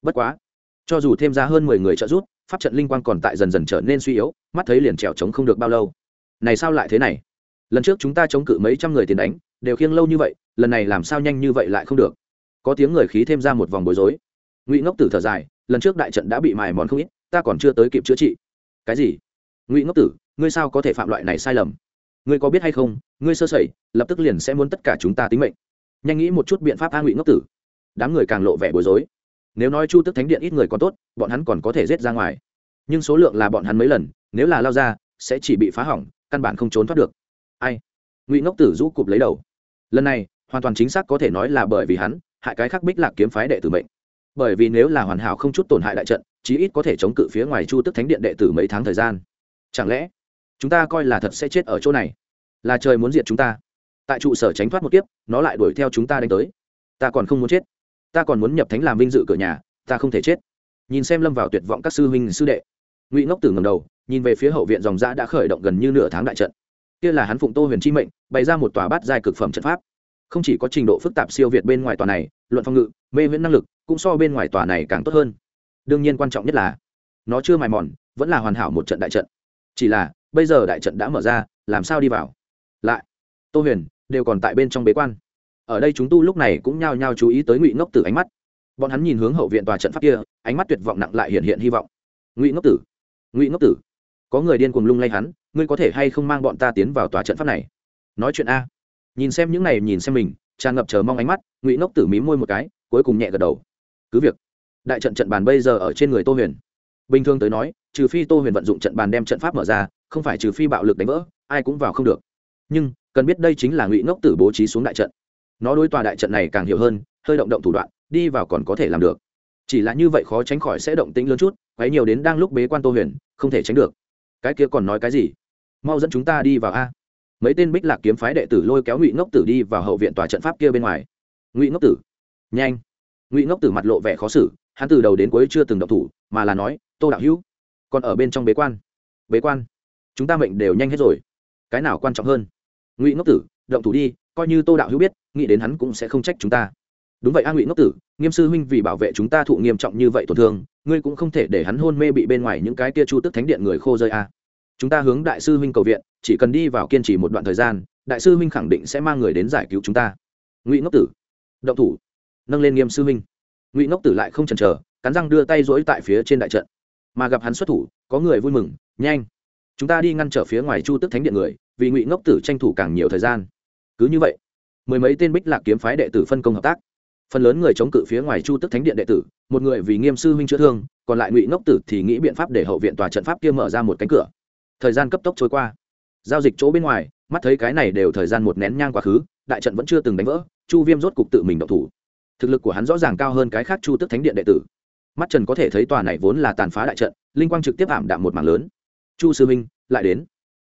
Bất quá, cho dù thêm ra hơn mười người trợ giúp, pháp trận linh quang còn tại dần dần trở nên suy yếu, mắt thấy liền trèo chống không được bao lâu. Này sao lại thế này? Lần trước chúng ta chống cự mấy trăm người tiền đánh, đều khiêng lâu như vậy, lần này làm sao nhanh như vậy lại không được? Có tiếng người khí thêm ra một vòng bối rối. Ngụy ngốc tử thở dài, lần trước đại trận đã bị mài mòn không ít, ta còn chưa tới kịp chữa trị. Cái gì? Ngụy ngốc tử ngươi sao có thể phạm loại này sai lầm ngươi có biết hay không ngươi sơ sẩy lập tức liền sẽ muốn tất cả chúng ta tính mệnh nhanh nghĩ một chút biện pháp a ngụy ngốc tử đám người càng lộ vẻ bối rối nếu nói chu tức thánh điện ít người còn tốt bọn hắn còn có thể rết ra ngoài nhưng số lượng là bọn hắn mấy lần nếu là lao ra sẽ chỉ bị phá hỏng căn bản không trốn thoát được ai ngụy ngốc tử rũ cụp lấy đầu lần này hoàn toàn chính xác có thể nói là bởi vì hắn hại cái khác bích lạc kiếm phái đệ tử mệnh bởi vì nếu là hoàn hảo không chút tổn hại đại trận chí ít có thể chống cự phía ngoài chu tức thánh điện đệ tử mấy tháng thời gian chẳng lẽ chúng ta coi là thật sẽ chết ở chỗ này? Là trời muốn diệt chúng ta. Tại trụ sở tránh thoát một kiếp, nó lại đuổi theo chúng ta đánh tới. Ta còn không muốn chết. Ta còn muốn nhập thánh làm vinh dự cửa nhà, ta không thể chết. Nhìn xem lâm vào tuyệt vọng các sư huynh, sư đệ. Ngụy ngốc tử ngầm đầu, nhìn về phía hậu viện dòng giã đã khởi động gần như nửa tháng đại trận. Kia là hắn phụng tô huyền chi mệnh, bày ra một tòa bát giai cực phẩm trận pháp. Không chỉ có trình độ phức tạp siêu việt bên ngoài tòa này, luận phong ngự, mê viễn năng lực, cũng so bên ngoài tòa này càng tốt hơn. Đương nhiên quan trọng nhất là, nó chưa mài mòn, vẫn là hoàn hảo một trận đại trận chỉ là, bây giờ đại trận đã mở ra, làm sao đi vào? Lại, tô huyền, đều còn tại bên trong bế quan. Ở đây chúng tu lúc này cũng nhao nhao chú ý tới ngụy ngốc tử ánh mắt. Bọn hắn nhìn hướng hậu viện tòa trận pháp kia, ánh mắt tuyệt vọng nặng lại hiện hiện hy vọng. Ngụy ngốc tử, ngụy ngốc tử, có người điên cuồng lung lay hắn, ngươi có thể hay không mang bọn ta tiến vào tòa trận pháp này? Nói chuyện a. Nhìn xem những này, nhìn xem mình, tràn ngập chờ mong ánh mắt, ngụy ngốc tử mí môi một cái, cuối cùng nhẹ gật đầu. Cứ việc, đại trận trận bàn bây giờ ở trên người tô huyền. Bình thường tới nói trừ phi tô huyền vận dụng trận bàn đem trận pháp mở ra, không phải trừ phi bạo lực đánh vỡ, ai cũng vào không được. Nhưng, cần biết đây chính là ngụy ngốc tử bố trí xuống đại trận. Nó đối tòa đại trận này càng hiểu hơn, hơi động động thủ đoạn, đi vào còn có thể làm được. Chỉ là như vậy khó tránh khỏi sẽ động tĩnh lớn chút, quấy nhiều đến đang lúc bế quan tô huyền, không thể tránh được. Cái kia còn nói cái gì? Mau dẫn chúng ta đi vào a. Mấy tên bích lạc kiếm phái đệ tử lôi kéo ngụy ngốc tử đi vào hậu viện tòa trận pháp kia bên ngoài. Ngụy ngốc tử. Nhanh. Ngụy ngốc tử mặt lộ vẻ khó xử, hắn từ đầu đến cuối chưa từng động thủ, mà là nói, tô đạo hữu còn ở bên trong bế quan. Bế quan? Chúng ta mệnh đều nhanh hết rồi. Cái nào quan trọng hơn? Ngụy ngốc tử, động thủ đi, coi như tô đạo hữu biết, nghĩ đến hắn cũng sẽ không trách chúng ta. Đúng vậy a ngụy ngốc tử, nghiêm sư huynh vì bảo vệ chúng ta thụ nghiêm trọng như vậy tổn thương, ngươi cũng không thể để hắn hôn mê bị bên ngoài những cái kia chu tức thánh điện người khô rơi a. Chúng ta hướng đại sư huynh cầu viện, chỉ cần đi vào kiên trì một đoạn thời gian, đại sư huynh khẳng định sẽ mang người đến giải cứu chúng ta. Ngụy ngốc tử, động thủ. Nâng lên nghiêm sư huynh. Ngụy ngốc tử lại không chần chờ, cắn răng đưa tay rỗi tại phía trên đại trận mà gặp hắn xuất thủ, có người vui mừng, nhanh, chúng ta đi ngăn trở phía ngoài chu tức thánh điện người, vì ngụy ngốc tử tranh thủ càng nhiều thời gian. Cứ như vậy, mười mấy tên bích lạc kiếm phái đệ tử phân công hợp tác. Phần lớn người chống cự phía ngoài chu tức thánh điện đệ tử, một người vì nghiêm sư huynh chữa thương, còn lại ngụy ngốc tử thì nghĩ biện pháp để hậu viện tòa trận pháp kia mở ra một cánh cửa. Thời gian cấp tốc trôi qua. Giao dịch chỗ bên ngoài, mắt thấy cái này đều thời gian một nén nhang quá khứ, đại trận vẫn chưa từng đánh vỡ, chu viêm rốt cục tự mình động thủ. Thực lực của hắn rõ ràng cao hơn cái khác chu tức thánh điện đệ tử mắt trần có thể thấy tòa này vốn là tàn phá đại trận, linh quang trực tiếp ảm đạm một mảng lớn. Chu sư minh lại đến.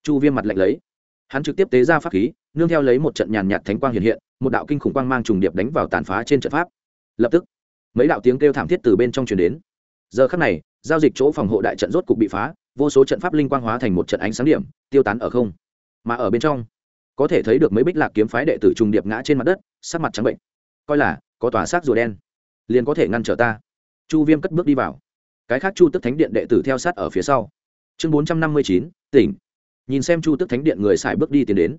Chu viêm mặt lạnh lấy. Hắn trực tiếp tế ra pháp khí, nương theo lấy một trận nhàn nhạt thánh quang hiện hiện, một đạo kinh khủng quang mang trùng điệp đánh vào tàn phá trên trận pháp. Lập tức, mấy đạo tiếng kêu thảm thiết từ bên trong truyền đến. Giờ khắc này, giao dịch chỗ phòng hộ đại trận rốt cục bị phá, vô số trận pháp linh quang hóa thành một trận ánh sáng điểm, tiêu tán ở không. Mà ở bên trong, có thể thấy được mấy bích lạc kiếm phái đệ tử trùng điệp ngã trên mặt đất, sắc mặt trắng bệnh. Coi là có tòa xác rùa đen, liền có thể ngăn trở ta chu viêm cất bước đi vào. Cái khác chu tức thánh điện đệ tử theo sát ở phía sau. Chương bốn trăm năm mươi chín, tỉnh. Nhìn xem chu tức thánh điện người xài bước đi tiến đến.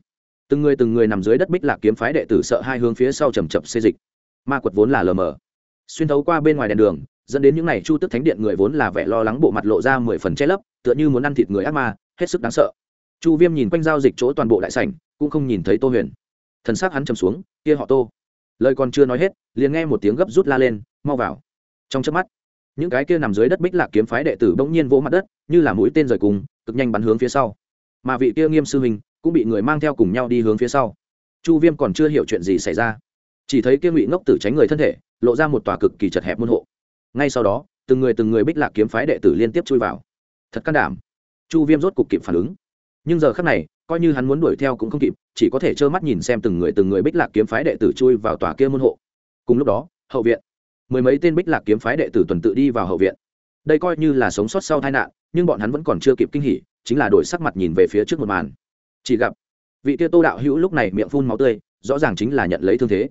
Từng người từng người nằm dưới đất bích lạc kiếm phái đệ tử sợ hai hướng phía sau chầm chập xê dịch. Ma quật vốn là lờ mờ. Xuyên thấu qua bên ngoài đèn đường, dẫn đến những n à y chu tức thánh điện người vốn là vẻ lo lắng bộ mặt lộ ra mười phần che lấp, tựa như muốn ăn thịt người ác ma, hết sức đáng sợ. Chu viêm nhìn quanh giao dịch chỗ toàn bộ đại sảnh, cũng không nhìn thấy tô huyền. Thần s á c hắn chầm xuống, kia họ tô. Lời còn chưa nói hết, liền nghe một tiếng gấp rút la lên, mau vào trong chớp mắt. Những cái kia nằm dưới đất bích lạc kiếm phái đệ tử bỗng nhiên vỗ mặt đất, như là mũi tên rời cùng, cực nhanh bắn hướng phía sau. Mà vị kia nghiêm sư huynh cũng bị người mang theo cùng nhau đi hướng phía sau. Chu viêm còn chưa hiểu chuyện gì xảy ra, chỉ thấy kia ngụy ngốc tử tránh người thân thể, lộ ra một tòa cực kỳ chật hẹp môn hộ. Ngay sau đó, từng người từng người bích lạc kiếm phái đệ tử liên tiếp chui vào. Thật can đảm. Chu viêm rốt cục kịp phản ứng. Nhưng giờ khắc này, coi như hắn muốn đuổi theo cũng không kịp, chỉ có thể trơ mắt nhìn xem từng người từng người bích lạc kiếm phái đệ tử chui vào tòa kia môn hộ. Cùng lúc đó, hậu viện mười mấy tên bích lạc kiếm phái đệ tử tuần tự đi vào hậu viện. Đây coi như là sống sót sau tai nạn, nhưng bọn hắn vẫn còn chưa kịp kinh hỉ, chính là đổi sắc mặt nhìn về phía trước một màn. Chỉ gặp, vị tia tô đạo hữu lúc này miệng phun máu tươi, rõ ràng chính là nhận lấy thương thế.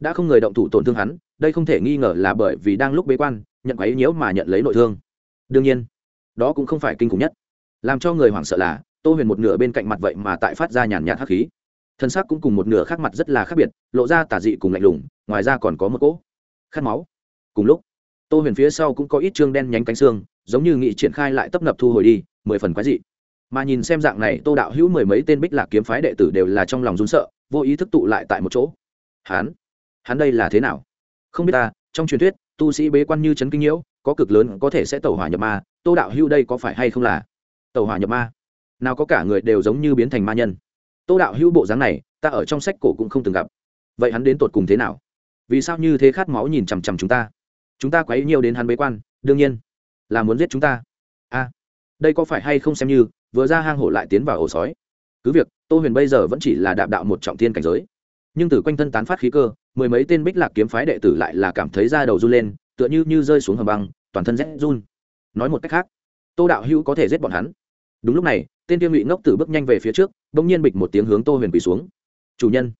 Đã không người động thủ tổn thương hắn, đây không thể nghi ngờ là bởi vì đang lúc bế quan, nhận quấy nhiễu mà nhận lấy nội thương. Đương nhiên, đó cũng không phải kinh khủng nhất. Làm cho người hoảng sợ là, tô huyền một nửa bên cạnh mặt vậy mà tại phát ra nhàn nhạt hắc khí. Thân xác cũng cùng một nửa khác mặt rất là khác biệt, lộ ra tả dị cùng lạnh lùng, ngoài ra còn có một cỗ khát máu cùng lúc, tô huyền phía sau cũng có ít trương đen nhánh cánh xương, giống như nghị triển khai lại tấp nập thu hồi đi, mười phần quái dị. Mà nhìn xem dạng này, tô đạo hữu mười mấy tên bích lạc kiếm phái đệ tử đều là trong lòng run sợ, vô ý thức tụ lại tại một chỗ. Hán hắn đây là thế nào? Không biết ta, trong truyền thuyết, tu sĩ bế quan như trấn kinh nhiễu, có cực lớn có thể sẽ tẩu hỏa nhập ma, tô đạo hữu đây có phải hay không là tẩu hỏa nhập ma? Nào có cả người đều giống như biến thành ma nhân. Tô đạo hữu bộ dáng này, ta ở trong sách cổ cũng không từng gặp. Vậy hắn đến tột cùng thế nào? Vì sao như thế khát máu nhìn chằm chằm chúng ta? Chúng ta quấy nhiều đến hắn bế quan, đương nhiên là muốn giết chúng ta. A, đây có phải hay không xem như vừa ra hang hổ lại tiến vào ổ sói? Cứ việc, tô huyền bây giờ vẫn chỉ là đạm đạo một trọng thiên cảnh giới, nhưng từ quanh thân tán phát khí cơ, mười mấy tên bích lạc kiếm phái đệ tử lại là cảm thấy da đầu run lên, tựa như như rơi xuống hầm băng, toàn thân rét run. Nói một cách khác, tô đạo hữu có thể giết bọn hắn. Đúng lúc này, tên tiêu ngụy ngốc tử bước nhanh về phía trước đ ỗ n g nhiên bịch một tiếng hướng tô huyền quỳ xuống. Chủ nhân,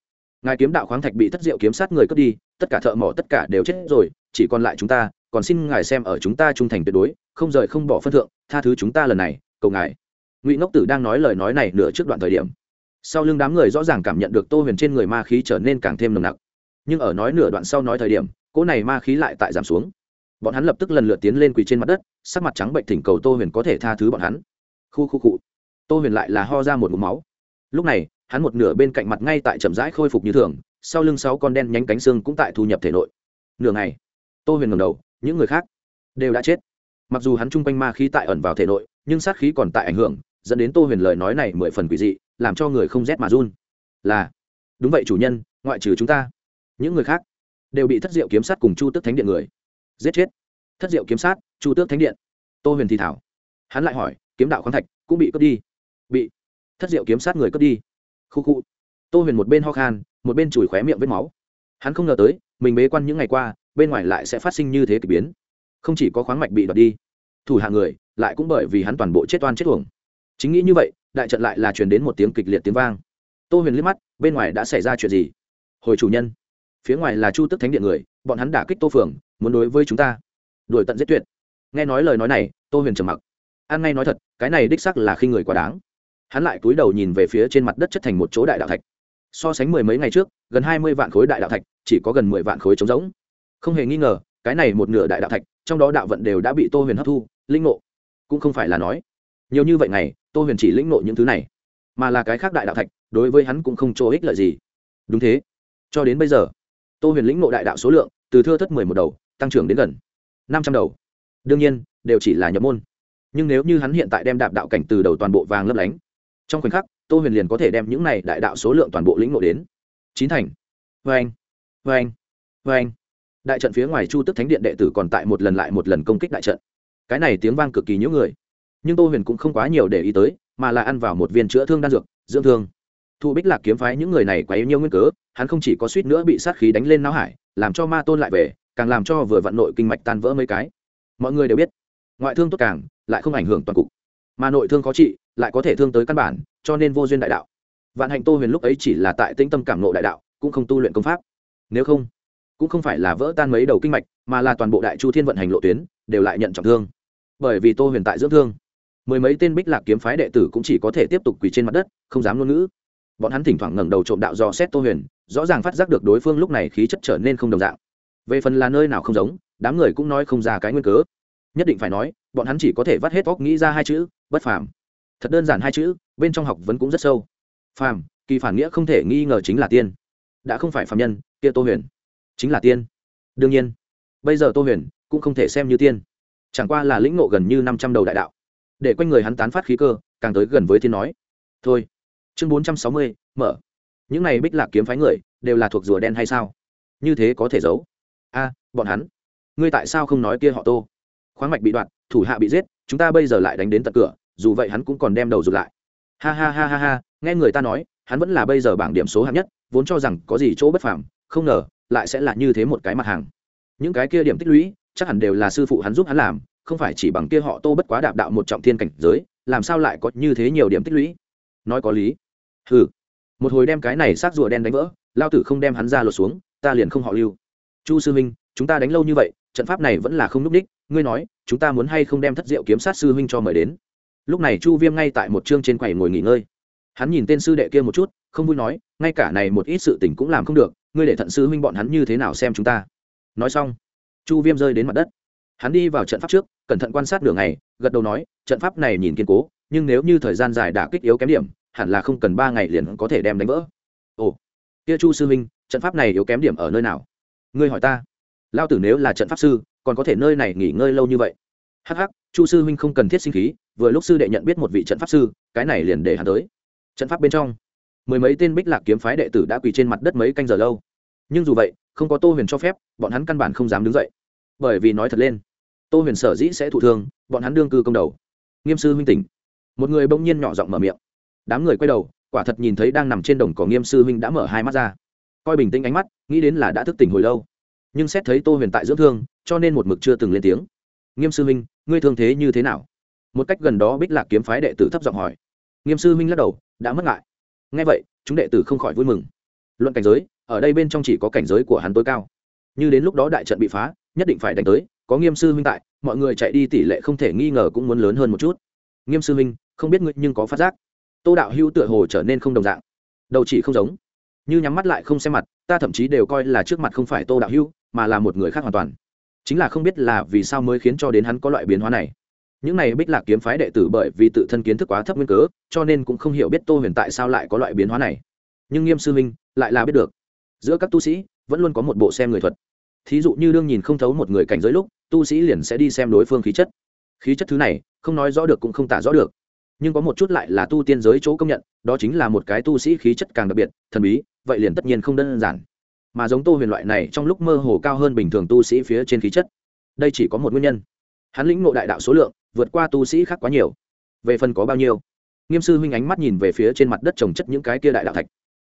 ngài kiếm đạo khoáng thạch bị thất diệu kiếm sát người cướp đi, tất cả thợ mỏ tất cả đều chết rồi chỉ còn lại chúng ta, còn xin ngài xem ở chúng ta trung thành tuyệt đối, không rời không bỏ phân thượng, tha thứ chúng ta lần này, cầu ngài. Ngụy ngốc tử đang nói lời nói này nửa trước đoạn thời điểm. Sau lưng đám người rõ ràng cảm nhận được tô huyền trên người ma khí trở nên càng thêm nồng nặc. Nhưng ở nói nửa đoạn sau nói thời điểm, cỗ này ma khí lại tại giảm xuống. Bọn hắn lập tức lần lượt tiến lên quỳ trên mặt đất, sắc mặt trắng bệnh thỉnh cầu tô huyền có thể tha thứ bọn hắn. Khu khu cụ. Tô huyền lại là ho ra một mũ máu. Lúc này, hắn một nửa bên cạnh mặt ngay tại chậm rãi khôi phục như thường, sau lưng sáu con đen nhánh cánh xương cũng tại thu nhập thể nội. Nửa ngày tô huyền ngầm đầu, những người khác đều đã chết. Mặc dù hắn chung quanh ma khí tại ẩn vào thể nội, nhưng sát khí còn tại ảnh hưởng, dẫn đến tô huyền lời nói này mười phần quỷ dị, làm cho người không rét mà run. Là, đúng vậy chủ nhân, ngoại trừ chúng ta, những người khác đều bị thất diệu kiếm sát cùng chu tước thánh điện người giết chết. Thất diệu kiếm sát, chu tước thánh điện. Tô huyền thì thảo. Hắn lại hỏi, kiếm đạo khoáng thạch cũng bị cướp đi. Bị thất diệu kiếm sát người cướp đi. Khu khu. Tô huyền một bên ho khan, một bên chùi khóe miệng vết máu. Hắn không ngờ tới, mình bế quan những ngày qua bên ngoài lại sẽ phát sinh như thế k ỳ biến. Không chỉ có khoáng mạch bị đoạt đi, thủ hạ người lại cũng bởi vì hắn toàn bộ chết oan chết tuồng chính nghĩ như vậy, đại trận lại là truyền đến một tiếng kịch liệt tiếng vang. Tô huyền liếc mắt, bên ngoài đã xảy ra chuyện gì? Hồi chủ nhân, phía ngoài là chu tức thánh điện người, bọn hắn đả kích tô phường muốn đối với chúng ta đuổi tận giết tuyệt. Nghe nói lời nói này, tô huyền trầm mặc. An ngay nói thật, cái này đích sắc là khi người quá đáng. Hắn lại cúi đầu nhìn về phía trên mặt đất chất thành một chỗ đại đạo thạch. So sánh mười mấy ngày trước, gần hai mươi vạn khối đại đạo thạch, chỉ có gần mười vạn khối trống rỗng không hề nghi ngờ, cái này một nửa đại đạo thạch, trong đó đạo vận đều đã bị tô huyền hấp thu, linh ngộ cũng không phải là nói. Nhiều như vậy này tô huyền chỉ lĩnh ngộ những thứ này, mà là cái khác đại đạo thạch, đối với hắn cũng không chỗ ích lợi gì. Đúng thế. Cho đến bây giờ, tô huyền lĩnh ngộ đại đạo số lượng, từ thưa thất mười một đầu, tăng trưởng đến gần năm trăm đầu. Đương nhiên, đều chỉ là nhập môn. Nhưng nếu như hắn hiện tại đem đạp đạo cảnh từ đầu toàn bộ vàng lấp lánh, trong khoảnh khắc, tô huyền liền có thể đem những này đại đạo số lượng toàn bộ lĩnh ngộ đến. Chín thành. Vê anh vê anh vê anh đại trận phía ngoài chu tức thánh điện đệ tử còn tại một lần lại một lần công kích đại trận. Cái này tiếng vang cực kỳ nhiễu người. Nhưng tô huyền cũng không quá nhiều để ý tới, mà là ăn vào một viên chữa thương đan dược, dưỡng thương. Thụ bích lạc kiếm phái những người này quá yếu nhiều nguyên cớ, hắn không chỉ có suýt nữa bị sát khí đánh lên não hải, làm cho ma tôn lại về, càng làm cho vừa vận nội kinh mạch tan vỡ mấy cái. Mọi người đều biết, ngoại thương tốt càng, lại không ảnh hưởng toàn cục. Mà nội thương khó trị, lại có thể thương tới căn bản, cho nên vô duyên đại đạo. Vạn hạnh tô huyền lúc ấy chỉ là tại tĩnh tâm cảm nộ đại đạo, cũng không tu luyện công pháp. Nếu không cũng không phải là vỡ tan mấy đầu kinh mạch, mà là toàn bộ đại chu thiên vận hành lộ tuyến, đều lại nhận trọng thương. Bởi vì tô huyền tại dưỡng thương, mười mấy tên bích lạc kiếm phái đệ tử cũng chỉ có thể tiếp tục quỳ trên mặt đất, không dám ngôn ngữ. Bọn hắn thỉnh thoảng ngẩng đầu trộm đạo dò xét tô huyền, rõ ràng phát giác được đối phương lúc này khí chất trở nên không đồng dạng. Về phần là nơi nào không giống, đám người cũng nói không ra cái nguyên cớ. Nhất định phải nói, bọn hắn chỉ có thể vắt hết óc nghĩ ra hai chữ, bất phàm. Thật đơn giản hai chữ, bên trong học vấn cũng rất sâu. Phàm, kỳ phản nghĩa không thể nghi ngờ chính là tiên. Đã không phải phàm nhân, kia tô huyền chính là tiên. Đương nhiên bây giờ tô huyền cũng không thể xem như tiên. Chẳng qua là lĩnh ngộ gần như năm trăm đầu đại đạo. Để quanh người hắn tán phát khí cơ càng tới gần với thiên nói. Thôi chương bốn trăm sáu mươi mở. Những này bích lạc kiếm phái người đều là thuộc rùa đen hay sao? Như thế có thể giấu? A bọn hắn ngươi tại sao không nói kia họ tô? Khoáng mạch bị đoạn, thủ hạ bị giết chúng ta bây giờ lại đánh đến tận cửa dù vậy hắn cũng còn đem đầu rụt lại. Ha ha ha ha ha nghe người ta nói hắn vẫn là bây giờ bảng điểm số hạng nhất vốn cho rằng có gì chỗ bất phàm không ngờ lại sẽ là như thế một cái mặt hàng. Những cái kia điểm tích lũy, chắc hẳn đều là sư phụ hắn giúp hắn làm, không phải chỉ bằng kia họ tô bất quá đạp đạo một trọng thiên cảnh giới, làm sao lại có như thế nhiều điểm tích lũy? Nói có lý. Ừ một hồi đem cái này xác rùa đen đánh vỡ, lao tử không đem hắn ra lột xuống, ta liền không họ lưu. Chu sư huynh, chúng ta đánh lâu như vậy, trận pháp này vẫn là không núp đích, ngươi nói, chúng ta muốn hay không đem thất diệu kiếm sát sư huynh cho mời đến? Lúc này chu viêm ngay tại một chương trên quầy ngồi nghỉ ngơi. Hắn nhìn tên sư đệ kia một chút, không vui nói, ngay cả này một ít sự tình cũng làm không được ngươi để thận sư huynh bọn hắn như thế nào xem chúng ta? Nói xong chu viêm rơi đến mặt đất. Hắn đi vào trận pháp trước cẩn thận quan sát đường này, gật đầu nói trận pháp này nhìn kiên cố nhưng nếu như thời gian dài đã kích yếu kém điểm hẳn là không cần ba ngày liền có thể đem đánh vỡ. Ồ kia chu sư huynh trận pháp này yếu kém điểm ở nơi nào? Ngươi hỏi ta. Lao tử nếu là trận pháp sư còn có thể nơi này nghỉ ngơi lâu như vậy? Hắc hắc chu sư huynh không cần thiết sinh khí vừa lúc sư đệ nhận biết một vị trận pháp sư cái này liền để hắn tới. Trận pháp bên trong mười mấy tên bích lạc kiếm phái đệ tử đã quỳ trên mặt đất mấy canh giờ lâu. Nhưng dù vậy, không có tô huyền cho phép, bọn hắn căn bản không dám đứng dậy. Bởi vì nói thật lên, tô huyền sở dĩ sẽ thụ thương, bọn hắn đương cư công đầu. Nghiêm sư huynh tỉnh. Một người bỗng nhiên nhỏ giọng mở miệng. Đám người quay đầu, quả thật nhìn thấy đang nằm trên đồng cỏ nghiêm sư huynh đã mở hai mắt ra. Coi bình tĩnh ánh mắt, nghĩ đến là đã thức tỉnh hồi lâu. Nhưng xét thấy tô huyền tại dưỡng thương, cho nên một mực chưa từng lên tiếng. Nghiêm sư huynh, ngươi thương thế như thế nào? Một cách gần đó bích lạc kiếm phái đệ tử thấp giọng hỏi. Nghiêm sư huynh lắc đầu, đã mất ngại ngay vậy, chúng đệ tử không khỏi vui mừng. Luận cảnh giới, ở đây bên trong chỉ có cảnh giới của hắn tối cao. Như đến lúc đó đại trận bị phá, nhất định phải đánh tới, có nghiêm sư huynh tại, mọi người chạy đi tỷ lệ không thể nghi ngờ cũng muốn lớn hơn một chút. Nghiêm sư huynh không biết ngươi nhưng có phát giác? Tô đạo hưu tựa hồ trở nên không đồng dạng. Đầu chỉ không giống. Như nhắm mắt lại không xem mặt, ta thậm chí đều coi là trước mặt không phải tô đạo hưu mà là một người khác hoàn toàn. Chính là không biết là vì sao mới khiến cho đến hắn có loại biến hóa này những này bích lạc kiếm phái đệ tử bởi vì tự thân kiến thức quá thấp nguyên cớ, cho nên cũng không hiểu biết tô huyền tại sao lại có loại biến hóa này. Nhưng nghiêm sư minh lại là biết được. Giữa các tu sĩ, vẫn luôn có một bộ xem người thuật. Thí dụ như đương nhìn không thấu một người cảnh giới lúc, tu sĩ liền sẽ đi xem đối phương khí chất. Khí chất thứ này, không nói rõ được cũng không tả rõ được. Nhưng có một chút lại là tu tiên giới chỗ công nhận, đó chính là một cái tu sĩ khí chất càng đặc biệt, thần bí, vậy liền tất nhiên không đơn giản. Mà giống tô huyền loại này trong lúc mơ hồ cao hơn bình thường tu sĩ phía trên khí chất. Đây chỉ có một nguyên nhân. Hắn lĩnh ngộ đại đạo số lượng vượt qua tu sĩ khác quá nhiều. Về phần có bao nhiêu? Nghiêm sư huynh ánh mắt nhìn về phía trên mặt đất trồng chất những cái kia đại đạo thạch.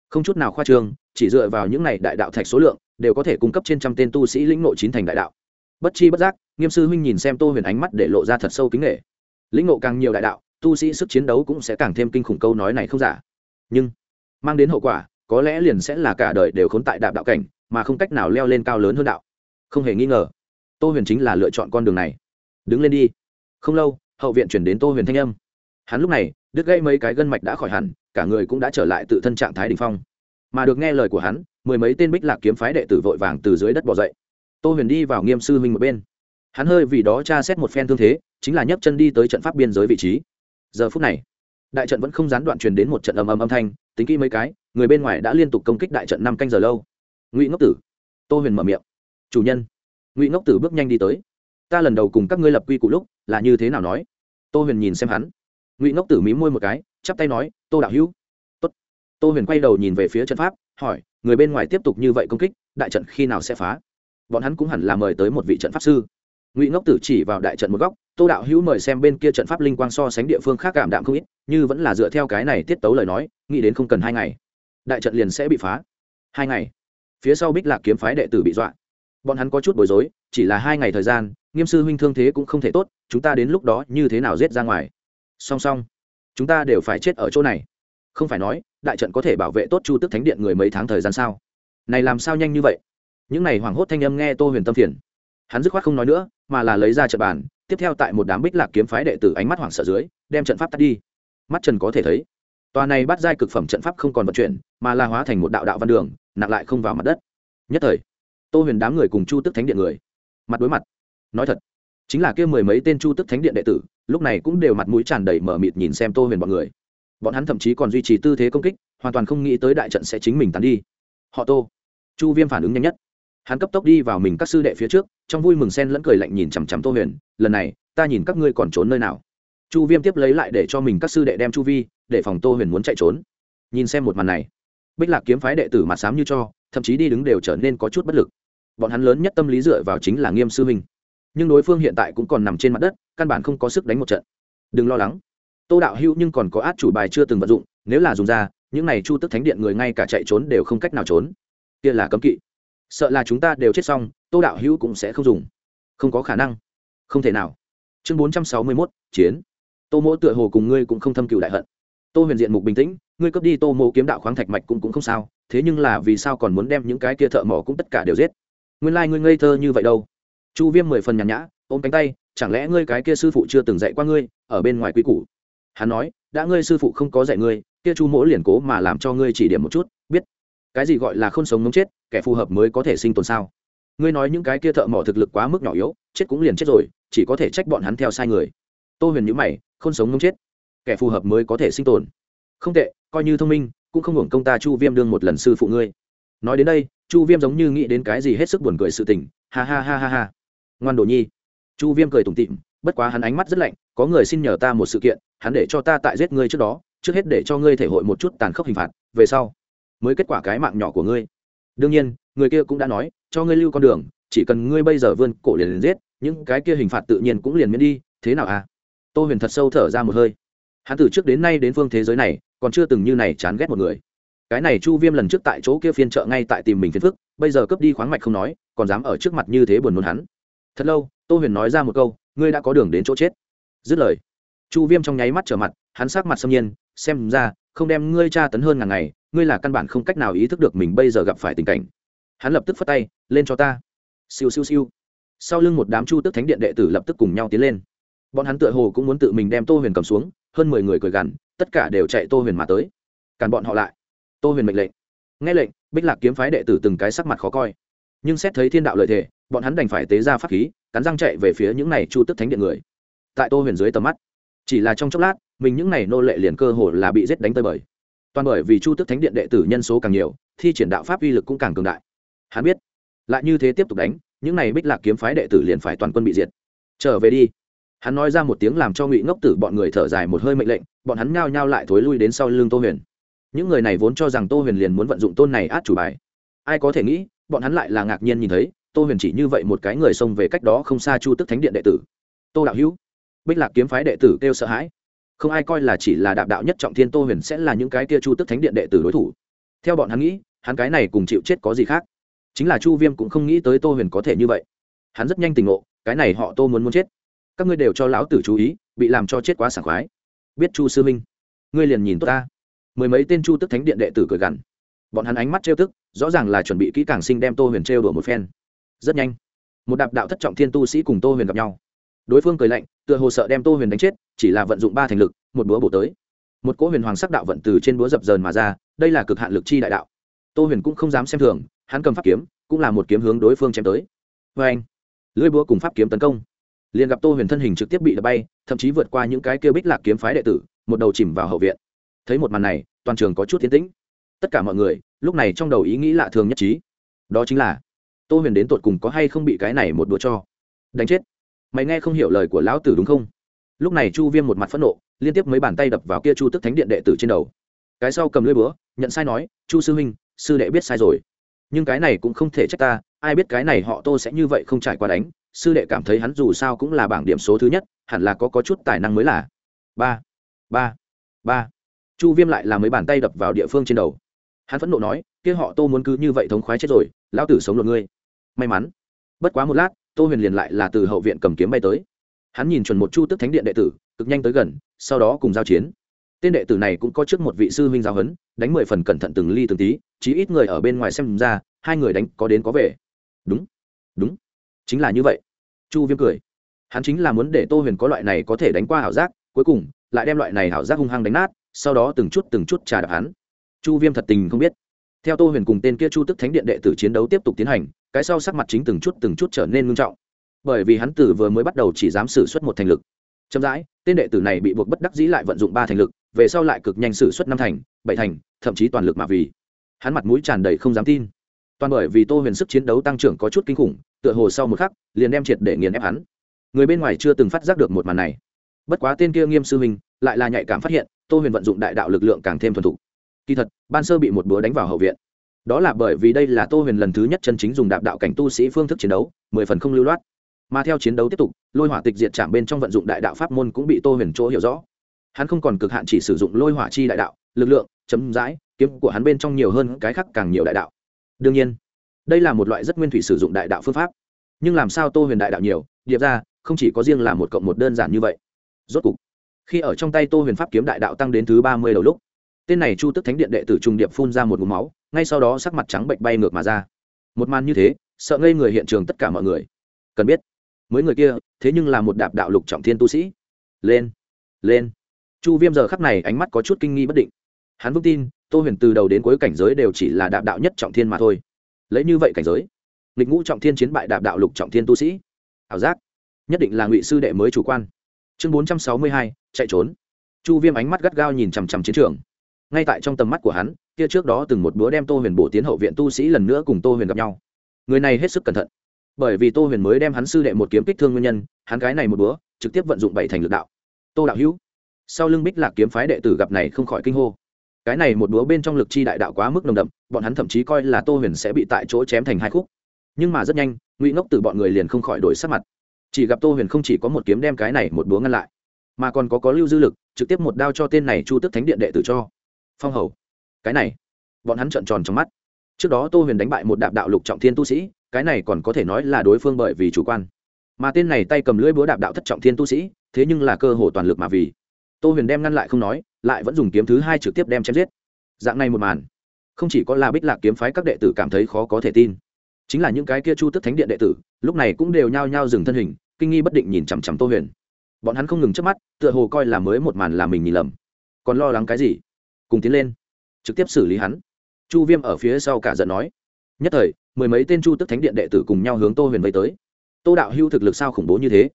Không chút nào khoa trương, chỉ dựa vào những này đại đạo thạch số lượng, đều có thể cung cấp trên trăm tên tu sĩ lĩnh ngộ chín thành đại đạo. Bất chi bất giác, nghiêm sư huynh nhìn xem tô huyền ánh mắt để lộ ra thật sâu kính nghệ lĩnh ngộ càng nhiều đại đạo, tu sĩ sức chiến đấu cũng sẽ càng thêm kinh khủng câu nói này không giả. Nhưng, mang đến hậu quả, có lẽ liền sẽ là cả đời đều khốn tại đạp đạo cảnh, mà không cách nào leo lên cao lớn hơn đạo. Không hề nghi ngờ, tô huyền chính là lựa chọn con đường này. Đứng lên đi không lâu, hậu viện chuyển đến tô huyền thanh âm. Hắn lúc này, đứt gây mấy cái gân mạch đã khỏi hẳn, cả người cũng đã trở lại tự thân trạng thái đ ỉ n h phong. Mà được nghe lời của hắn, mười mấy tên bích lạc kiếm phái đệ tử vội vàng từ dưới đất bỏ dậy. Tô huyền đi vào nghiêm sư huynh một bên. Hắn hơi vì đó tra xét một phen thương thế, chính là nhấc chân đi tới trận pháp biên giới vị trí. Giờ phút này, đại trận vẫn không gián đoạn truyền đến một trận ầm ầm âm thanh, tính kỹ mấy cái, người bên ngoài đã liên tục công kích đại trận năm canh giờ lâu. Ngụy ngốc tử. Tô huyền mở miệng. Chủ nhân. Ngụy ngốc tử bước nhanh đi tới ta lần đầu cùng các ngươi lập quy củ lúc là như thế nào nói? Tô huyền nhìn xem hắn. Ngụy ngốc tử mí môi một cái, chắp tay nói, tô đạo hữu. Tốt. tô huyền quay đầu nhìn về phía trận pháp, hỏi, người bên ngoài tiếp tục như vậy công kích, đại trận khi nào sẽ phá? Bọn hắn cũng hẳn là mời tới một vị trận pháp sư. Ngụy ngốc tử chỉ vào đại trận một góc, tô đạo hữu mời xem bên kia trận pháp linh quang so sánh địa phương khác cảm đạm không ít, như vẫn là dựa theo cái này tiết tấu lời nói, nghĩ đến không cần hai ngày, đại trận liền sẽ bị phá. Hai ngày? Phía sau bích lạc kiếm phái đệ tử bị dọa. Bọn hắn có chút bối rối, chỉ là hai ngày thời gian nghiêm sư huynh thương thế cũng không thể tốt, chúng ta đến lúc đó như thế nào giết ra ngoài? Song song, chúng ta đều phải chết ở chỗ này. Không phải nói, đại trận có thể bảo vệ tốt chu tức thánh điện người mấy tháng thời gian sao? Này làm sao nhanh như vậy? Những này hoảng hốt thanh âm nghe tô huyền tâm phiền. Hắn dứt khoát không nói nữa, mà là lấy ra trận bàn, tiếp theo tại một đám bích lạc kiếm phái đệ tử ánh mắt hoảng sợ dưới, đem trận pháp tắt đi. Mắt trần có thể thấy, tòa này bắt giai cực phẩm trận pháp không còn vận chuyển, mà là hóa thành một đạo đạo văn đường, nặng lại không vào mặt đất. Nhất thời, tô huyền đám người cùng chu tức thánh điện người, mặt đối mặt nói thật, chính là kia mười mấy tên chu tức thánh điện đệ tử, lúc này cũng đều mặt mũi tràn đầy mở mịt nhìn xem tô huyền bọn người. Bọn hắn thậm chí còn duy trì tư thế công kích, hoàn toàn không nghĩ tới đại trận sẽ chính mình tàn đi. Họ tô, chu viêm phản ứng nhanh nhất. Hắn cấp tốc đi vào mình các sư đệ phía trước, trong vui mừng sen lẫn cười lạnh nhìn chằm chằm tô huyền, lần này, ta nhìn các ngươi còn trốn nơi nào? Chu viêm tiếp lấy lại để cho mình các sư đệ đem chu vi, để phòng tô huyền muốn chạy trốn. Nhìn xem một màn này, bích lạc kiếm phái đệ tử mặt sám như cho, thậm chí đi đứng đều trở nên có chút bất lực. Bọn hắn lớn nhất tâm lý dựa vào chính là nghiêm sư huynh nhưng đối phương hiện tại cũng còn nằm trên mặt đất, căn bản không có sức đánh một trận. Đừng lo lắng. Tô đạo hữu nhưng còn có át chủ bài chưa từng vận dụng, nếu là dùng ra, những này chu tức thánh điện người ngay cả chạy trốn đều không cách nào trốn. Kia là cấm kỵ. Sợ là chúng ta đều chết xong, tô đạo hữu cũng sẽ không dùng. Không có khả năng. Không thể nào. Chương bốn trăm sáu mươi mốt, chiến. Tô mỗ tựa hồ cùng ngươi cũng không thâm cựu đại hận. Tô huyền diện mục bình tĩnh, ngươi cướp đi tô mỗ kiếm đạo khoáng thạch mạch cũng cũng không sao, thế nhưng là vì sao còn muốn đem những cái kia thợ mỏ cũng tất cả đều giết? Nguyên lai、like、ngươi ngây thơ như vậy đâu chu viêm mười phần nhàn nhã, ôm cánh tay, chẳng lẽ ngươi cái kia sư phụ chưa từng dạy qua ngươi, ở bên ngoài quy củ? Hắn nói, đã ngươi sư phụ không có dạy ngươi, kia chu mỗ liền cố mà làm cho ngươi chỉ điểm một chút, biết cái gì gọi là không sống mống chết, kẻ phù hợp mới có thể sinh tồn sao? Ngươi nói những cái kia thợ mỏ thực lực quá mức nhỏ yếu, chết cũng liền chết rồi, chỉ có thể trách bọn hắn theo sai người. Tô huyền nhữ mày không sống mống chết, kẻ phù hợp mới có thể sinh tồn. Không tệ, coi như thông minh, cũng không hưởng công ta chu viêm đương một lần sư phụ ngươi. Nói đến đây, chu viêm giống như nghĩ đến cái gì hết sức buồn cười sự tình, ha ha ha ha ha ngoan đồ nhi. Chu viêm cười tủm tịm bất quá hắn ánh mắt rất lạnh có người xin nhờ ta một sự kiện hắn để cho ta tại giết ngươi trước đó trước hết để cho ngươi thể hội một chút tàn khốc hình phạt về sau mới kết quả cái mạng nhỏ của ngươi. Đương nhiên người kia cũng đã nói cho ngươi lưu con đường chỉ cần ngươi bây giờ vươn cổ liền, liền giết những cái kia hình phạt tự nhiên cũng liền miễn đi thế nào à? Tô huyền thật sâu thở ra một hơi. Hắn từ trước đến nay đến phương thế giới này còn chưa từng như này chán ghét một người. Cái này chu viêm lần trước tại chỗ kia phiên chợ ngay tại tìm mình phiền phức bây giờ cướp đi khoáng mạch không nói còn dám ở trước mặt như thế buồn nôn hắn thật lâu, tô huyền nói ra một câu, ngươi đã có đường đến chỗ chết. Dứt lời, chu viêm trong nháy mắt trở mặt, hắn sát mặt xâm nhiên, xem ra, không đem ngươi tra tấn hơn ngàn ngày, ngươi là căn bản không cách nào ý thức được mình bây giờ gặp phải tình cảnh. Hắn lập tức phất tay, lên cho ta. Siêu siêu siêu. Sau lưng một đám chu tức thánh điện đệ tử lập tức cùng nhau tiến lên. Bọn hắn tựa hồ cũng muốn tự mình đem tô huyền cầm xuống, hơn mười người cười gằn, tất cả đều chạy tô huyền mà tới. Cản bọn họ lại. Tô huyền mệnh lệnh. Nghe lệnh, bích lạc kiếm phái đệ tử từng cái sắc mặt khó coi. Nhưng xét thấy thiên đạo lợi thể bọn hắn đành phải tế ra pháp khí, cắn răng chạy về phía những này chu tức thánh điện người. Tại tô huyền dưới tầm mắt, chỉ là trong chốc lát, mình những này nô lệ liền cơ hồ là bị giết đánh tơi bời. Toàn bởi vì chu tức thánh điện đệ tử nhân số càng nhiều, thi triển đạo pháp uy lực cũng càng cường đại. Hắn biết, lại như thế tiếp tục đánh, những này bích lạc kiếm phái đệ tử liền phải toàn quân bị diệt. Trở về đi. Hắn nói ra một tiếng làm cho ngụy ngốc tử bọn người thở dài một hơi mệnh lệnh, bọn hắn nhao nhao lại thối lui đến sau lưng tô huyền. Những người này vốn cho rằng tô huyền liền muốn vận dụng tôn này át chủ bài. Ai có thể nghĩ, bọn hắn lại là ngạc nhiên nhìn thấy tô huyền chỉ như vậy một cái người xông về cách đó không xa chu tức thánh điện đệ tử. Tô đạo hữu, bích lạc kiếm phái đệ tử kêu sợ hãi. Không ai coi là chỉ là đạo đạo nhất trọng thiên tô huyền sẽ là những cái kia chu tức thánh điện đệ tử đối thủ. Theo bọn hắn nghĩ, hắn cái này cùng chịu chết có gì khác? Chính là chu viêm cũng không nghĩ tới tô huyền có thể như vậy. Hắn rất nhanh tình ngộ, cái này họ tô muốn muốn chết. Các ngươi đều cho lão tử chú ý, bị làm cho chết quá sảng khoái. Biết chu sư minh ngươi liền nhìn tốt ta. Mười mấy tên chu tức thánh điện đệ tử cười gằn. Bọn hắn ánh mắt trêu tức, rõ ràng là chuẩn bị kỹ càng sinh đem tô huyền trêu đùa một phen rất nhanh. Một đạp đạo thất trọng thiên tu sĩ cùng tô huyền gặp nhau. Đối phương cười lạnh, tựa hồ sợ đem tô huyền đánh chết, chỉ là vận dụng ba thành lực, một búa bổ tới. Một cỗ huyền hoàng sắc đạo vận từ trên búa dập dờn mà ra, đây là cực hạn lực chi đại đạo. Tô huyền cũng không dám xem thường, hắn cầm pháp kiếm, cũng là một kiếm hướng đối phương chém tới. Vê anh lưỡi búa cùng pháp kiếm tấn công. Liền gặp tô huyền thân hình trực tiếp bị đập bay, thậm chí vượt qua những cái kêu bích lạc kiếm phái đệ tử, một đầu chìm vào hậu viện. Thấy một màn này, toàn trường có chút tiến tĩnh. Tất cả mọi người, lúc này trong đầu ý nghĩ lạ thường nhất trí. Đó chính là tô huyền đến tột cùng có hay không bị cái này một đũa cho? Đánh chết. Mày nghe không hiểu lời của lão tử đúng không? Lúc này chu viêm một mặt phẫn nộ, liên tiếp mấy bàn tay đập vào kia chu tức thánh điện đệ tử trên đầu. Cái sau cầm lưỡi búa, nhận sai nói, chu sư huynh, sư đệ biết sai rồi. Nhưng cái này cũng không thể trách ta, ai biết cái này họ tô sẽ như vậy không trải qua đánh, sư đệ cảm thấy hắn dù sao cũng là bảng điểm số thứ nhất, hẳn là có có chút tài năng mới là. Ba ba ba. Chu viêm lại làm mấy bàn tay đập vào địa phương trên đầu. Hắn phẫn nộ nói, kia họ tô muốn cứ như vậy thống khoái chết rồi, lão tử sống lột ngươi may mắn. Bất quá một lát, tô huyền liền lại là từ hậu viện cầm kiếm bay tới. Hắn nhìn chuẩn một chu tức thánh điện đệ tử, cực nhanh tới gần, sau đó cùng giao chiến. Tên đệ tử này cũng có trước một vị sư huynh giáo huấn, đánh mười phần cẩn thận từng ly từng tí, chí ít người ở bên ngoài xem ra, hai người đánh có đến có về. Đúng đúng, chính là như vậy. Chu viêm cười. Hắn chính là muốn để tô huyền có loại này có thể đánh qua ảo giác, cuối cùng, lại đem loại này ảo giác hung hăng đánh nát, sau đó từng chút từng chút trà đạp hắn. Chu viêm thật tình không biết. Theo tô huyền cùng tên kia chu tức thánh điện đệ tử chiến đấu tiếp tục tiến hành cái sau sắc mặt chính từng chút từng chút trở nên ngưng trọng. Bởi vì hắn tử vừa mới bắt đầu chỉ dám xử suất một thành lực. Chậm rãi, tên đệ tử này bị buộc bất đắc dĩ lại vận dụng ba thành lực, về sau lại cực nhanh xử suất năm thành, bảy thành, thậm chí toàn lực mà vì. Hắn mặt mũi tràn đầy không dám tin. Toàn bởi vì tô huyền sức chiến đấu tăng trưởng có chút kinh khủng, tựa hồ sau một khắc, liền đem triệt để nghiền ép hắn. Người bên ngoài chưa từng phát giác được một màn này. Bất quá tên kia nghiêm sư huynh lại là nhạy cảm phát hiện, tô huyền vận dụng đại đạo lực lượng càng thêm thuần thục. Kỳ thật, ban sơ bị một búa đánh vào hậu viện đó là bởi vì đây là tô huyền lần thứ nhất chân chính dùng đạp đạo cảnh tu sĩ phương thức chiến đấu, mười phần không lưu loát. Mà theo chiến đấu tiếp tục, lôi hỏa tịch diệt chạm bên trong vận dụng đại đạo pháp môn cũng bị tô huyền chỗ hiểu rõ. Hắn không còn cực hạn chỉ sử dụng lôi hỏa chi đại đạo, lực lượng, chấm dãi, kiếm của hắn bên trong nhiều hơn cái khác càng nhiều đại đạo. Đương nhiên, đây là một loại rất nguyên thủy sử dụng đại đạo phương pháp. Nhưng làm sao tô huyền đại đạo nhiều? Điệp ra, không chỉ có riêng là một cộng một đơn giản như vậy. Rốt cục, khi ở trong tay tô huyền pháp kiếm đại đạo tăng đến thứ ba mươi đầu lúc, tên này chu tức thánh điện đệ tử trung điệp phun ra một mũ máu ngay sau đó sắc mặt trắng bệnh bay ngược mà ra. Một màn như thế, sợ ngây người hiện trường tất cả mọi người. Cần biết mới người kia, thế nhưng là một đạp đạo lục trọng thiên tu sĩ. Lên lên. Chu viêm giờ khắc này ánh mắt có chút kinh nghi bất định. Hắn vững tin, tô huyền từ đầu đến cuối cảnh giới đều chỉ là đạp đạo nhất trọng thiên mà thôi. Lấy như vậy cảnh giới, nghịch ngũ trọng thiên chiến bại đạp đạo lục trọng thiên tu sĩ. Ảo giác, nhất định là ngụy sư đệ mới chủ quan. Chương bốn trăm sáu mươi hai, chạy trốn. Chu viêm ánh mắt gắt gao nhìn chằm chằm chiến trường ngay tại trong tầm mắt của hắn, kia trước đó từng một bữa đem tô huyền bổ tiến hậu viện tu sĩ lần nữa cùng tô huyền gặp nhau. Người này hết sức cẩn thận. Bởi vì tô huyền mới đem hắn sư đệ một kiếm kích thương nguyên nhân, hắn cái này một bữa, trực tiếp vận dụng bảy thành lực đạo. Tô đạo hữu, sau lưng bích lạc kiếm phái đệ tử gặp này không khỏi kinh hô. Cái này một búa bên trong lực chi đại đạo quá mức nồng đậm, bọn hắn thậm chí coi là tô huyền sẽ bị tại chỗ chém thành hai khúc. Nhưng mà rất nhanh, ngụy ngốc từ bọn người liền không khỏi đổi sắc mặt. Chỉ gặp tô huyền không chỉ có một kiếm đem cái này một búa ngăn lại, mà còn có có lưu dư lực, trực tiếp một đao cho tên này chu tức thánh điện đệ tử cho phong hầu, cái này, bọn hắn trợn tròn trong mắt. Trước đó tô huyền đánh bại một đạp đạo lục trọng thiên tu sĩ, cái này còn có thể nói là đối phương bởi vì chủ quan. Mà tên này tay cầm lưỡi búa đạp đạo thất trọng thiên tu sĩ, thế nhưng là cơ hồ toàn lực mà vì. Tô huyền đem ngăn lại không nói, lại vẫn dùng kiếm thứ hai trực tiếp đem chém giết. Dạng này một màn, không chỉ có là bích lạc kiếm phái các đệ tử cảm thấy khó có thể tin, chính là những cái kia chu tức thánh điện đệ tử, lúc này cũng đều nhao nhao dừng thân hình, kinh nghi bất định nhìn chằm chằm tô huyền. Bọn hắn không ngừng trước mắt, tựa hồ coi là mới một màn là mình nhìn lầm. Còn lo lắng cái gì? Cùng tiến lên, trực tiếp xử lý hắn. Chu viêm ở phía sau cả giận nói, nhất thời, mười mấy tên chu tức thánh điện đệ tử cùng nhau hướng tô huyền vây tới. Tô đạo hưu thực lực sao khủng bố như thế?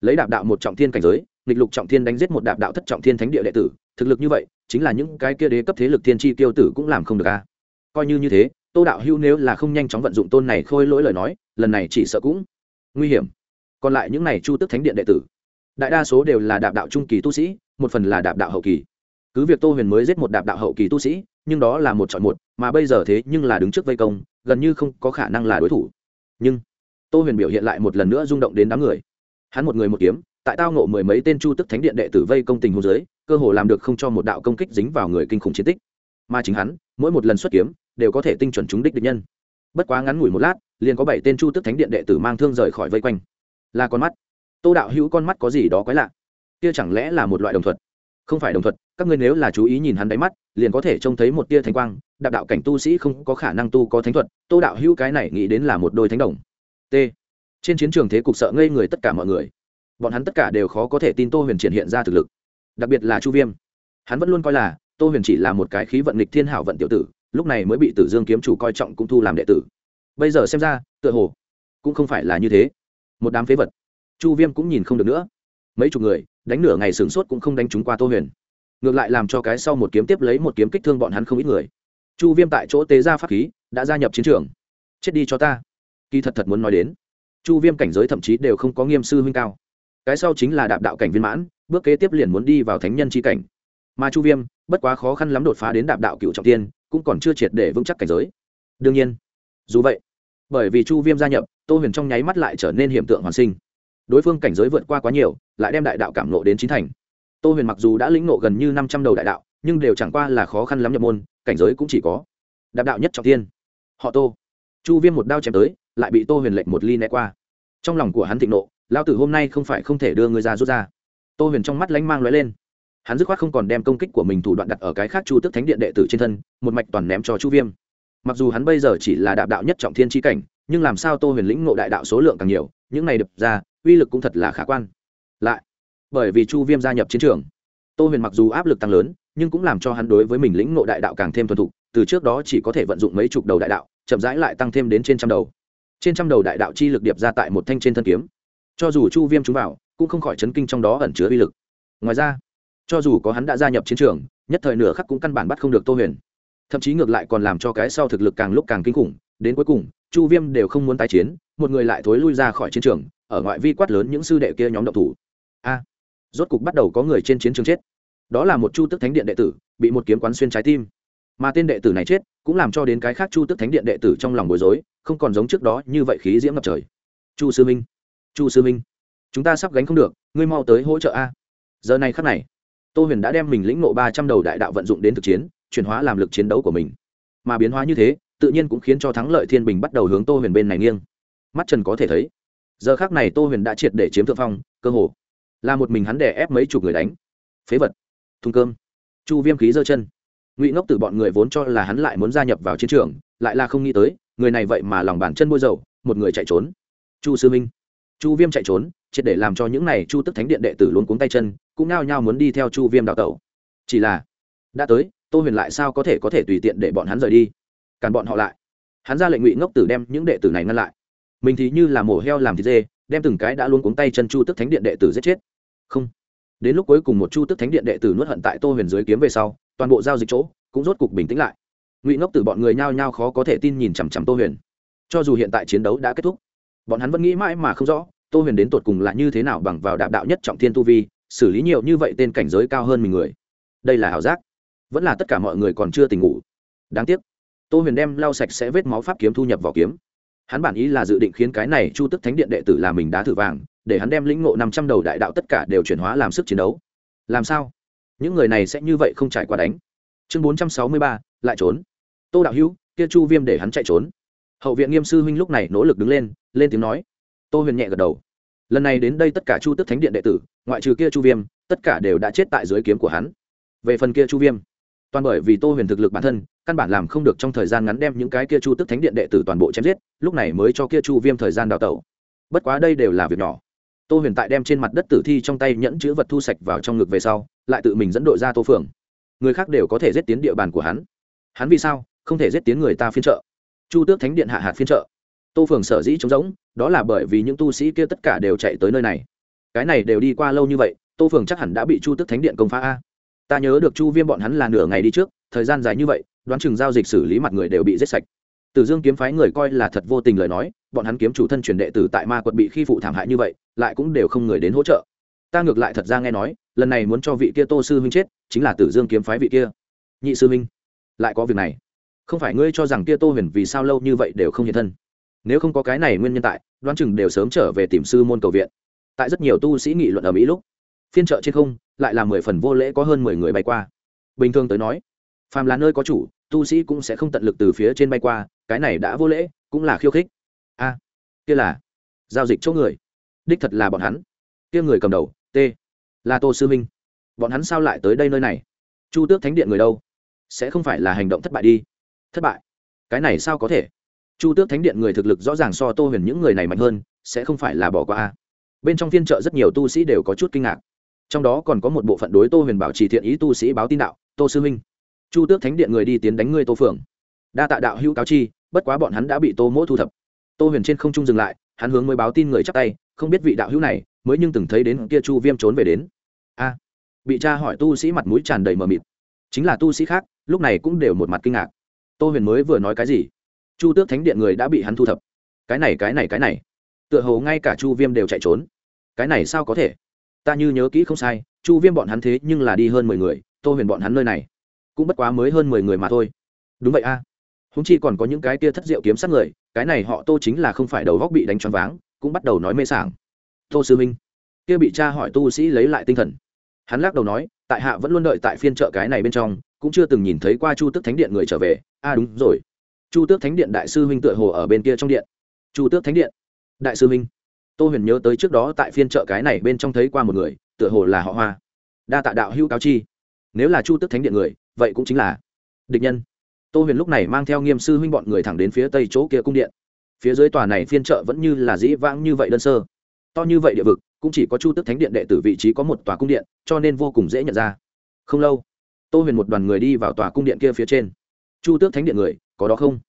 Lấy đạp đạo một trọng thiên cảnh giới, nghịch lục trọng thiên đánh giết một đạp đạo thất trọng thiên thánh địa đệ tử, thực lực như vậy, chính là những cái kia đế cấp thế lực thiên tri tiêu tử cũng làm không được a. Coi như như thế, tô đạo hưu nếu là không nhanh chóng vận dụng tôn này khôi lỗi lời nói, lần này chỉ sợ cũng nguy hiểm. Còn lại những này chu tức thánh điện đệ tử, đại đa số đều là đạp đạo trung kỳ tu sĩ, một phần là đạp đạo hậu kỳ cứ việc tô huyền mới giết một đạp đạo hậu kỳ tu sĩ, nhưng đó là một chọn một, mà bây giờ thế nhưng là đứng trước vây công, gần như không có khả năng là đối thủ. Nhưng, tô huyền biểu hiện lại một lần nữa rung động đến đám người. Hắn một người một kiếm, tại tao nộ mười mấy tên chu tức thánh điện đệ tử vây công tình hồ dưới, cơ hồ làm được không cho một đạo công kích dính vào người kinh khủng chiến tích. Mà chính hắn, mỗi một lần xuất kiếm, đều có thể tinh chuẩn trúng đích địch nhân. Bất quá ngắn ngủi một lát, liền có bảy tên chu tức thánh điện đệ tử mang thương rời khỏi vây quanh. Là con mắt. Tô đạo hữu con mắt có gì đó quái lạ? Kia chẳng lẽ là một loại đồng thuật? Không phải đồng thuật, các ngươi nếu là chú ý nhìn hắn đáy mắt, liền có thể trông thấy một tia thánh quang, đạp đạo cảnh tu sĩ không có khả năng tu có thánh thuật, tô đạo hữu cái này nghĩ đến là một đôi thánh đồng. T. Trên chiến trường thế cục sợ ngây người tất cả mọi người. Bọn hắn tất cả đều khó có thể tin tô huyền triển hiện ra thực lực. Đặc biệt là chu viêm. Hắn vẫn luôn coi là, tô huyền chỉ là một cái khí vận lịch thiên hảo vận tiểu tử, lúc này mới bị tử dương kiếm chủ coi trọng cũng thu làm đệ tử. Bây giờ xem ra, tựa hồ cũng không phải là như thế. Một đám phế vật. Chu viêm cũng nhìn không được nữa. Mấy chục người đánh nửa ngày sửng sốt cũng không đánh trúng qua tô huyền. Ngược lại làm cho cái sau một kiếm tiếp lấy một kiếm kích thương bọn hắn không ít người. Chu viêm tại chỗ tế ra pháp khí, đã gia nhập chiến trường. Chết đi cho ta. Kỳ thật thật muốn nói đến, chu viêm cảnh giới thậm chí đều không có nghiêm sư huynh cao. Cái sau chính là đạp đạo cảnh viên mãn, bước kế tiếp liền muốn đi vào thánh nhân c cảnh. Mà chu viêm, bất quá khó khăn lắm đột phá đến đạp đạo cựu trọng tiên, cũng còn chưa triệt để vững chắc cảnh giới. Đương nhiên, dù vậy, bởi vì chu viêm gia nhập, tô huyền trong nháy mắt lại trở nên hiểm tượng hoàn sinh đối phương cảnh giới vượt qua quá nhiều, lại đem đại đạo cảm nộ đến chín thành. Tô huyền mặc dù đã lĩnh nộ gần như năm trăm đầu đại đạo, nhưng đều chẳng qua là khó khăn lắm nhập môn, cảnh giới cũng chỉ có đạp đạo nhất trọng tiên họ tô. Chu viêm một đao chém tới, lại bị tô huyền lệnh một ly né qua. Trong lòng của hắn thịnh nộ, lao tử hôm nay không phải không thể đưa người ra rút ra. Tô huyền trong mắt lánh mang l lên. Hắn dứt khoát không còn đem công kích của mình thủ đoạn đặt ở cái khác chu tức thánh điện đệ tử trên thân, một mạch toàn ném cho chu viêm. Mặc dù hắn bây giờ chỉ là đạp đạo nhất trọng thiên tri cảnh nhưng làm sao tô huyền lĩnh ngộ đại đạo số lượng càng nhiều, những này đập ra, uy lực cũng thật là khả quan. Lại, bởi vì chu viêm gia nhập chiến trường, tô huyền mặc dù áp lực tăng lớn, nhưng cũng làm cho hắn đối với mình lĩnh ngộ đại đạo càng thêm thuần thục, từ trước đó chỉ có thể vận dụng mấy chục đầu đại đạo, chậm rãi lại tăng thêm đến trên trăm đầu. Trên trăm đầu đại đạo chi lực điệp ra tại một thanh trên thân kiếm. Cho dù chu viêm chúng vào, cũng không khỏi chấn kinh trong đó ẩn chứa uy lực. Ngoài ra, cho dù có hắn đã gia nhập chiến trường, nhất thời nửa khắc cũng căn bản bắt không được tô huyền. Thậm chí ngược lại còn làm cho cái sau thực lực càng lúc càng kinh khủng, đến cuối cùng chu viêm đều không muốn tái chiến, một người lại thối lui ra khỏi chiến trường, ở ngoại vi quát lớn những sư đệ kia nhóm động thủ. A, rốt cục bắt đầu có người trên chiến trường chết. Đó là một chu tức thánh điện đệ tử, bị một kiếm quán xuyên trái tim. Mà tên đệ tử này chết, cũng làm cho đến cái khác chu tức thánh điện đệ tử trong lòng bối rối, không còn giống trước đó như vậy khí diễm ngập trời. Chu sư minh, chu sư minh, chúng ta sắp gánh không được, ngươi mau tới hỗ trợ a. Giờ này khắc này, tô huyền đã đem mình lĩnh nộ ba trăm đầu đại đạo vận dụng đến thực chiến, chuyển hóa làm lực chiến đấu của mình. Mà biến hóa như thế tự nhiên cũng khiến cho thắng lợi thiên bình bắt đầu hướng tô huyền bên này nghiêng. Mắt trần có thể thấy, giờ khác này tô huyền đã triệt để chiếm thượng phong, cơ hồ là một mình hắn đè ép mấy chục người đánh. Phế vật, thùng cơm, chu viêm khí giơ chân. Ngụy ngốc từ bọn người vốn cho là hắn lại muốn gia nhập vào chiến trường, lại là không nghĩ tới, người này vậy mà lòng bàn chân bôi dầu, một người chạy trốn. Chu sư minh, chu viêm chạy trốn, triệt để làm cho những này chu tức thánh điện đệ tử luôn cuống tay chân, cũng nao nhao muốn đi theo chu viêm đào tẩu. Chỉ là, đã tới, tô huyền lại sao có thể có thể tùy tiện để bọn hắn rời đi? Cản bọn họ lại. Hắn ra lệnh ngụy ngốc tử đem những đệ tử này ngăn lại. Mình thì như là mổ heo làm thịt dê, đem từng cái đã luôn cuống tay chân chu tức thánh điện đệ tử giết chết. Không. Đến lúc cuối cùng một chu tức thánh điện đệ tử nuốt hận tại tô huyền dưới kiếm về sau, toàn bộ giao dịch chỗ cũng rốt cục bình tĩnh lại. Ngụy ngốc tử bọn người nhao nhao khó có thể tin nhìn chằm chằm tô huyền. Cho dù hiện tại chiến đấu đã kết thúc, bọn hắn vẫn nghĩ mãi mà không rõ tô huyền đến tột cùng là như thế nào bằng vào đạo đạo nhất trọng thiên tu vi, xử lý nhiều như vậy tên cảnh giới cao hơn mình người. Đây là ảo giác. Vẫn là tất cả mọi người còn chưa tỉnh ngủ. Đáng tiếc tô huyền đem lau sạch sẽ vết máu pháp kiếm thu nhập vào kiếm. Hắn bản ý là dự định khiến cái này chu tức thánh điện đệ tử là mình đá thử vàng, để hắn đem lĩnh ngộ năm trăm đầu đại đạo tất cả đều chuyển hóa làm sức chiến đấu. Làm sao? Những người này sẽ như vậy không trải qua đánh. Chương bốn trăm sáu mươi ba, lại trốn. Tô đạo hữu, kia chu viêm để hắn chạy trốn. Hậu viện nghiêm sư huynh lúc này nỗ lực đứng lên lên tiếng nói. Tô huyền nhẹ gật đầu. Lần này đến đây tất cả chu tức thánh điện đệ tử, ngoại trừ kia chu viêm, tất cả đều đã chết tại dưới kiếm của hắn. Về phần kia chu viêm, toàn bởi vì tô huyền thực lực bản thân căn bản làm không được trong thời gian ngắn đem những cái kia chu tức thánh điện đệ tử toàn bộ chém giết, lúc này mới cho kia chu viêm thời gian đào tẩu. Bất quá đây đều là việc nhỏ. Tô huyền tại đem trên mặt đất tử thi trong tay nhẫn chữ vật thu sạch vào trong ngực về sau, lại tự mình dẫn đội ra tô phường người khác đều có thể giết tiến địa bàn của hắn. Hắn vì sao không thể giết tiến người ta phiên trợ chu tước thánh điện hạ hạt phiên trợ tô phường sở dĩ trống rỗng, đó là bởi vì những tu sĩ kia tất cả đều chạy tới nơi này. Cái này đều đi qua lâu như vậy, tô phường chắc hẳn đã bị chu tước thánh điện công phá a. Ta nhớ được chu viêm bọn hắn là nửa ngày đi trước, thời gian dài như vậy đoán chừng giao dịch xử lý mặt người đều bị giết sạch Tử Dương kiếm phái người coi là thật vô tình lời nói, bọn hắn kiếm chủ thân truyền đệ tử tại ma quật bị khi phụ thảm hại như vậy, lại cũng đều không người đến hỗ trợ. Ta ngược lại thật ra nghe nói, lần này muốn cho vị kia Tô sư huynh chết, chính là Tử Dương kiếm phái vị kia. Nhị sư huynh, lại có việc này. Không phải ngươi cho rằng kia Tô Huyền vì sao lâu như vậy đều không hiện thân? Nếu không có cái này nguyên nhân tại, đoán chừng đều sớm trở về tìm sư môn cầu viện. Tại rất nhiều tu sĩ nghị luận ở Mỹ lúc, phiên chợ trên không, lại là mười phần vô lễ có hơn mười người bay qua. Bình thường tới nói, phàm là nơi có chủ, tu sĩ cũng sẽ không tận lực từ phía trên bay qua, cái này đã vô lễ cũng là khiêu khích. A kia là giao dịch chỗ người. Đích thật là bọn hắn. Kia người cầm đầu t là tô sư minh. Bọn hắn sao lại tới đây nơi này? Chu tước thánh điện người đâu? Sẽ không phải là hành động thất bại đi. Thất bại? Cái này sao có thể? Chu tước thánh điện người thực lực rõ ràng so tô huyền những người này mạnh hơn sẽ không phải là bỏ qua a. Bên trong phiên Trợ rất nhiều tu sĩ đều có chút kinh ngạc. Trong đó còn có một bộ phận đối tô huyền bảo trì thiện ý tu sĩ báo tin đạo tô sư minh chu tước thánh điện người đi tiến đánh ngươi tô phượng. Đa tạ đạo hữu cáo chi, bất quá bọn hắn đã bị tô mỗ thu thập. Tô huyền trên không trung dừng lại, hắn hướng mới báo tin người chắc tay, không biết vị đạo hữu này mới nhưng từng thấy đến kia chu viêm trốn về đến. A, bị cha hỏi tu sĩ mặt mũi tràn đầy mờ mịt. Chính là tu sĩ khác, lúc này cũng đều một mặt kinh ngạc. Tô huyền mới vừa nói cái gì? Chu tước thánh điện người đã bị hắn thu thập. Cái này cái này cái này. Tựa hồ ngay cả chu viêm đều chạy trốn. Cái này sao có thể? Ta như nhớ kỹ không sai, chu viêm bọn hắn thế nhưng là đi hơn mười người, tô huyền bọn hắn nơi này cũng bất quá mới hơn mười người mà thôi. Đúng vậy a. Húng chi còn có những cái tia thất diệu kiếm sát người, cái này họ tô chính là không phải đầu góc bị đánh choáng váng, cũng bắt đầu nói mê sảng. Tô sư minh kia bị cha hỏi tu sĩ lấy lại tinh thần. Hắn lắc đầu nói, tại hạ vẫn luôn đợi tại phiên chợ cái này bên trong, cũng chưa từng nhìn thấy qua chu tước thánh điện người trở về. A à đúng rồi. Chu tước thánh điện đại sư huynh tựa hồ ở bên kia trong điện. Chu tước thánh điện. Đại sư huynh, tô huyền nhớ tới trước đó tại phiên chợ cái này bên trong thấy qua một người, tựa hồ là họ hoa. Đa tạ đạo hữu cáo chi. Nếu là chu tước thánh điện người vậy cũng chính là địch nhân. Tô huyền lúc này mang theo nghiêm sư huynh bọn người thẳng đến phía tây chỗ kia cung điện. Phía dưới tòa này phiên chợ vẫn như là dĩ vãng như vậy đơn sơ. To như vậy địa vực, cũng chỉ có chu tước thánh điện đệ tử vị trí có một tòa cung điện, cho nên vô cùng dễ nhận ra. Không lâu, tô huyền một đoàn người đi vào tòa cung điện kia phía trên. Chu tước thánh điện người, có đó không?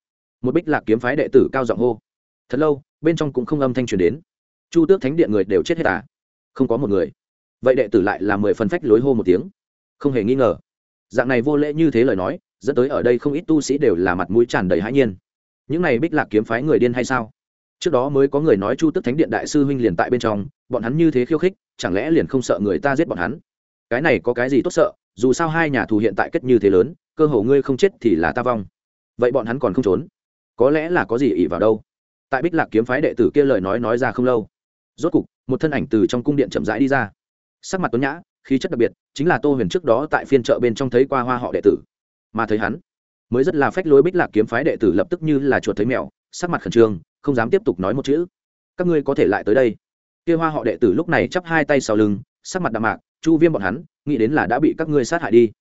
Một bích lạc kiếm phái đệ tử cao giọng hô. Thật lâu, bên trong cũng không âm thanh truyền đến. Chu tước thánh điện người đều chết hết à? Không có một người. Vậy đệ tử lại là mười phần phách lối hô một tiếng. Không hề nghi ngờ dạng này vô lễ như thế lời nói, dẫn tới ở đây không ít tu sĩ đều là mặt mũi tràn đầy hãi nhiên. Những này bích lạc kiếm phái người điên hay sao? Trước đó mới có người nói chu tức thánh điện đại sư huynh liền tại bên trong, bọn hắn như thế khiêu khích, chẳng lẽ liền không sợ người ta giết bọn hắn? Cái này có cái gì tốt sợ, dù sao hai nhà thù hiện tại kết như thế lớn, cơ hồ ngươi không chết thì là ta vong. Vậy bọn hắn còn không trốn? Có lẽ là có gì ỉ vào đâu. Tại bích lạc kiếm phái đệ tử kia lời nói nói ra không lâu. Rốt cục, một thân ảnh từ trong cung điện chậm rãi đi ra. Sắc mặt tuấn nhã khí chất đặc biệt, chính là tô huyền trước đó tại phiên chợ bên trong thấy qua hoa họ đệ tử. Mà thấy hắn, mới rất là phách lối bích lạc kiếm phái đệ tử lập tức như là chuột thấy mèo, sắc mặt khẩn trương, không dám tiếp tục nói một chữ. Các ngươi có thể lại tới đây. Kia hoa họ đệ tử lúc này chắp hai tay sau lưng, sắc mặt đạm mạc, chu viêm bọn hắn, nghĩ đến là đã bị các ngươi sát hại đi.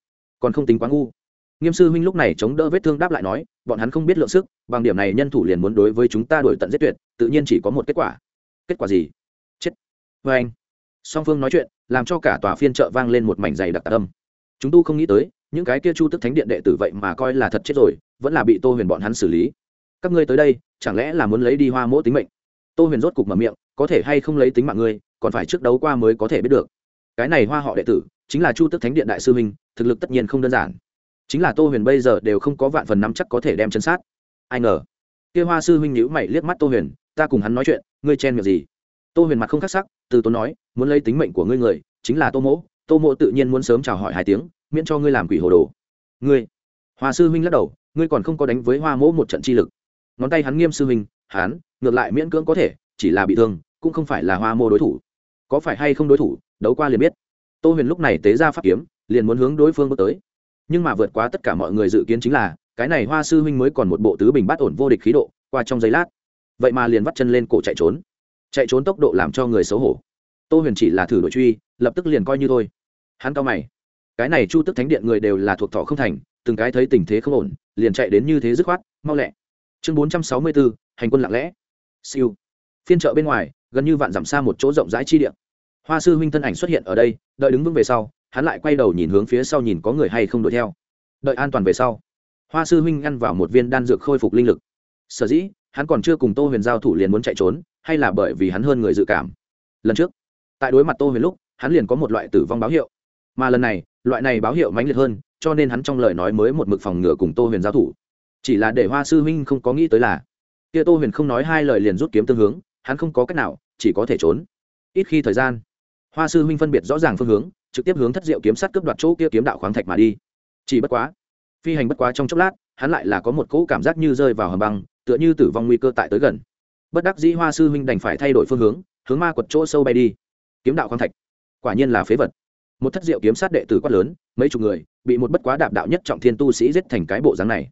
Còn không tính quá ngu. Nghiêm sư huynh lúc này chống đỡ vết thương đáp lại nói, bọn hắn không biết lượng sức, bằng điểm này nhân thủ liền muốn đối với chúng ta đổi tận giết tuyệt, tự nhiên chỉ có một kết quả. Kết quả gì? Chết. Vê anh. Song phương nói chuyện làm cho cả tòa phiên chợ vang lên một mảnh dày đặc tạc âm. Chúng tu không nghĩ tới, những cái kia chu tức thánh điện đệ tử vậy mà coi là thật chết rồi, vẫn là bị tô huyền bọn hắn xử lý. Các ngươi tới đây, chẳng lẽ là muốn lấy đi hoa mỗ tính mệnh? Tô huyền rốt cục mở miệng, có thể hay không lấy tính mạng ngươi, còn phải trước đấu qua mới có thể biết được. Cái này hoa họ đệ tử, chính là chu tức thánh điện đại sư minh thực lực tất nhiên không đơn giản. Chính là tô huyền bây giờ đều không có vạn phần nắm chắc có thể đem chân sát. Ai ngờ, kia hoa sư huynh nhữ mày liếc mắt tô huyền, ta cùng hắn nói chuyện, ngươi chen miệng gì? Tô huyền mặt không khắc sắc, từ tốn nói, muốn lấy tính mệnh của ngươi người, chính là tô mỗ. Tô mỗ tự nhiên muốn sớm chào hỏi hai tiếng, miễn cho ngươi làm quỷ hồ đồ. Ngươi? Hoa sư huynh lắc đầu, ngươi còn không có đánh với hoa mỗ một trận chi lực. Ngón tay hắn nghiêm sư huynh hắn ngược lại miễn cưỡng có thể, chỉ là bị thương, cũng không phải là hoa mô đối thủ. Có phải hay không đối thủ, đấu qua liền biết. Tô huyền lúc này tế ra pháp kiếm, liền muốn hướng đối phương bước tới. Nhưng mà vượt qua tất cả mọi người dự kiến chính là, cái này hoa sư huynh mới còn một bộ tứ bình bát ổn vô địch khí độ, qua trong giây lát, vậy mà liền vắt chân lên cổ chạy trốn chạy trốn tốc độ làm cho người xấu hổ. Tô huyền chỉ là thử đội truy, lập tức liền coi như thôi. Hắn cao mày. Cái này chu tức thánh điện người đều là thuộc thọ không thành, từng cái thấy tình thế không ổn, liền chạy đến như thế dứt khoát, mau lẹ. Chương bốn trăm sáu mươi bốn hành quân lặng lẽ. Siêu. Phiên chợ bên ngoài, gần như vạn dặm xa một chỗ rộng rãi chi điện hoa sư huynh thân ảnh xuất hiện ở đây, đợi đứng vững về sau, hắn lại quay đầu nhìn hướng phía sau nhìn có người hay không đuổi theo. Đợi an toàn về sau. Hoa sư huynh ngăn vào một viên đan dược khôi phục linh lực. Sở dĩ hắn còn chưa cùng tô huyền giao thủ liền muốn chạy trốn, hay là bởi vì hắn hơn người dự cảm. Lần trước, tại đối mặt tô huyền lúc, hắn liền có một loại tử vong báo hiệu. Mà lần này, loại này báo hiệu mãnh liệt hơn, cho nên hắn trong lời nói mới một mực phòng ngừa cùng tô huyền giao thủ. Chỉ là để hoa sư huynh không có nghĩ tới là, kia tô huyền không nói hai lời liền rút kiếm tương hướng, hắn không có cách nào, chỉ có thể trốn. Ít khi thời gian, hoa sư huynh phân biệt rõ ràng phương hướng, trực tiếp hướng thất diệu kiếm sắt cướp đoạt chỗ kia kiếm đạo khoáng thạch mà đi. Chỉ bất quá, phi hành bất quá trong chốc lát hắn lại là có một cỗ cảm giác như rơi vào hầm băng, tựa như tử vong nguy cơ tại tới gần. Bất đắc dĩ hoa sư huynh đành phải thay đổi phương hướng hướng ma quật chỗ sâu bay đi. Kiếm đạo khoáng thạch. Quả nhiên là phế vật. Một thất diệu kiếm sát đệ tử quát lớn, mấy chục người, bị một bất quá đạp đạo nhất trọng thiên tu sĩ giết thành cái bộ dáng này.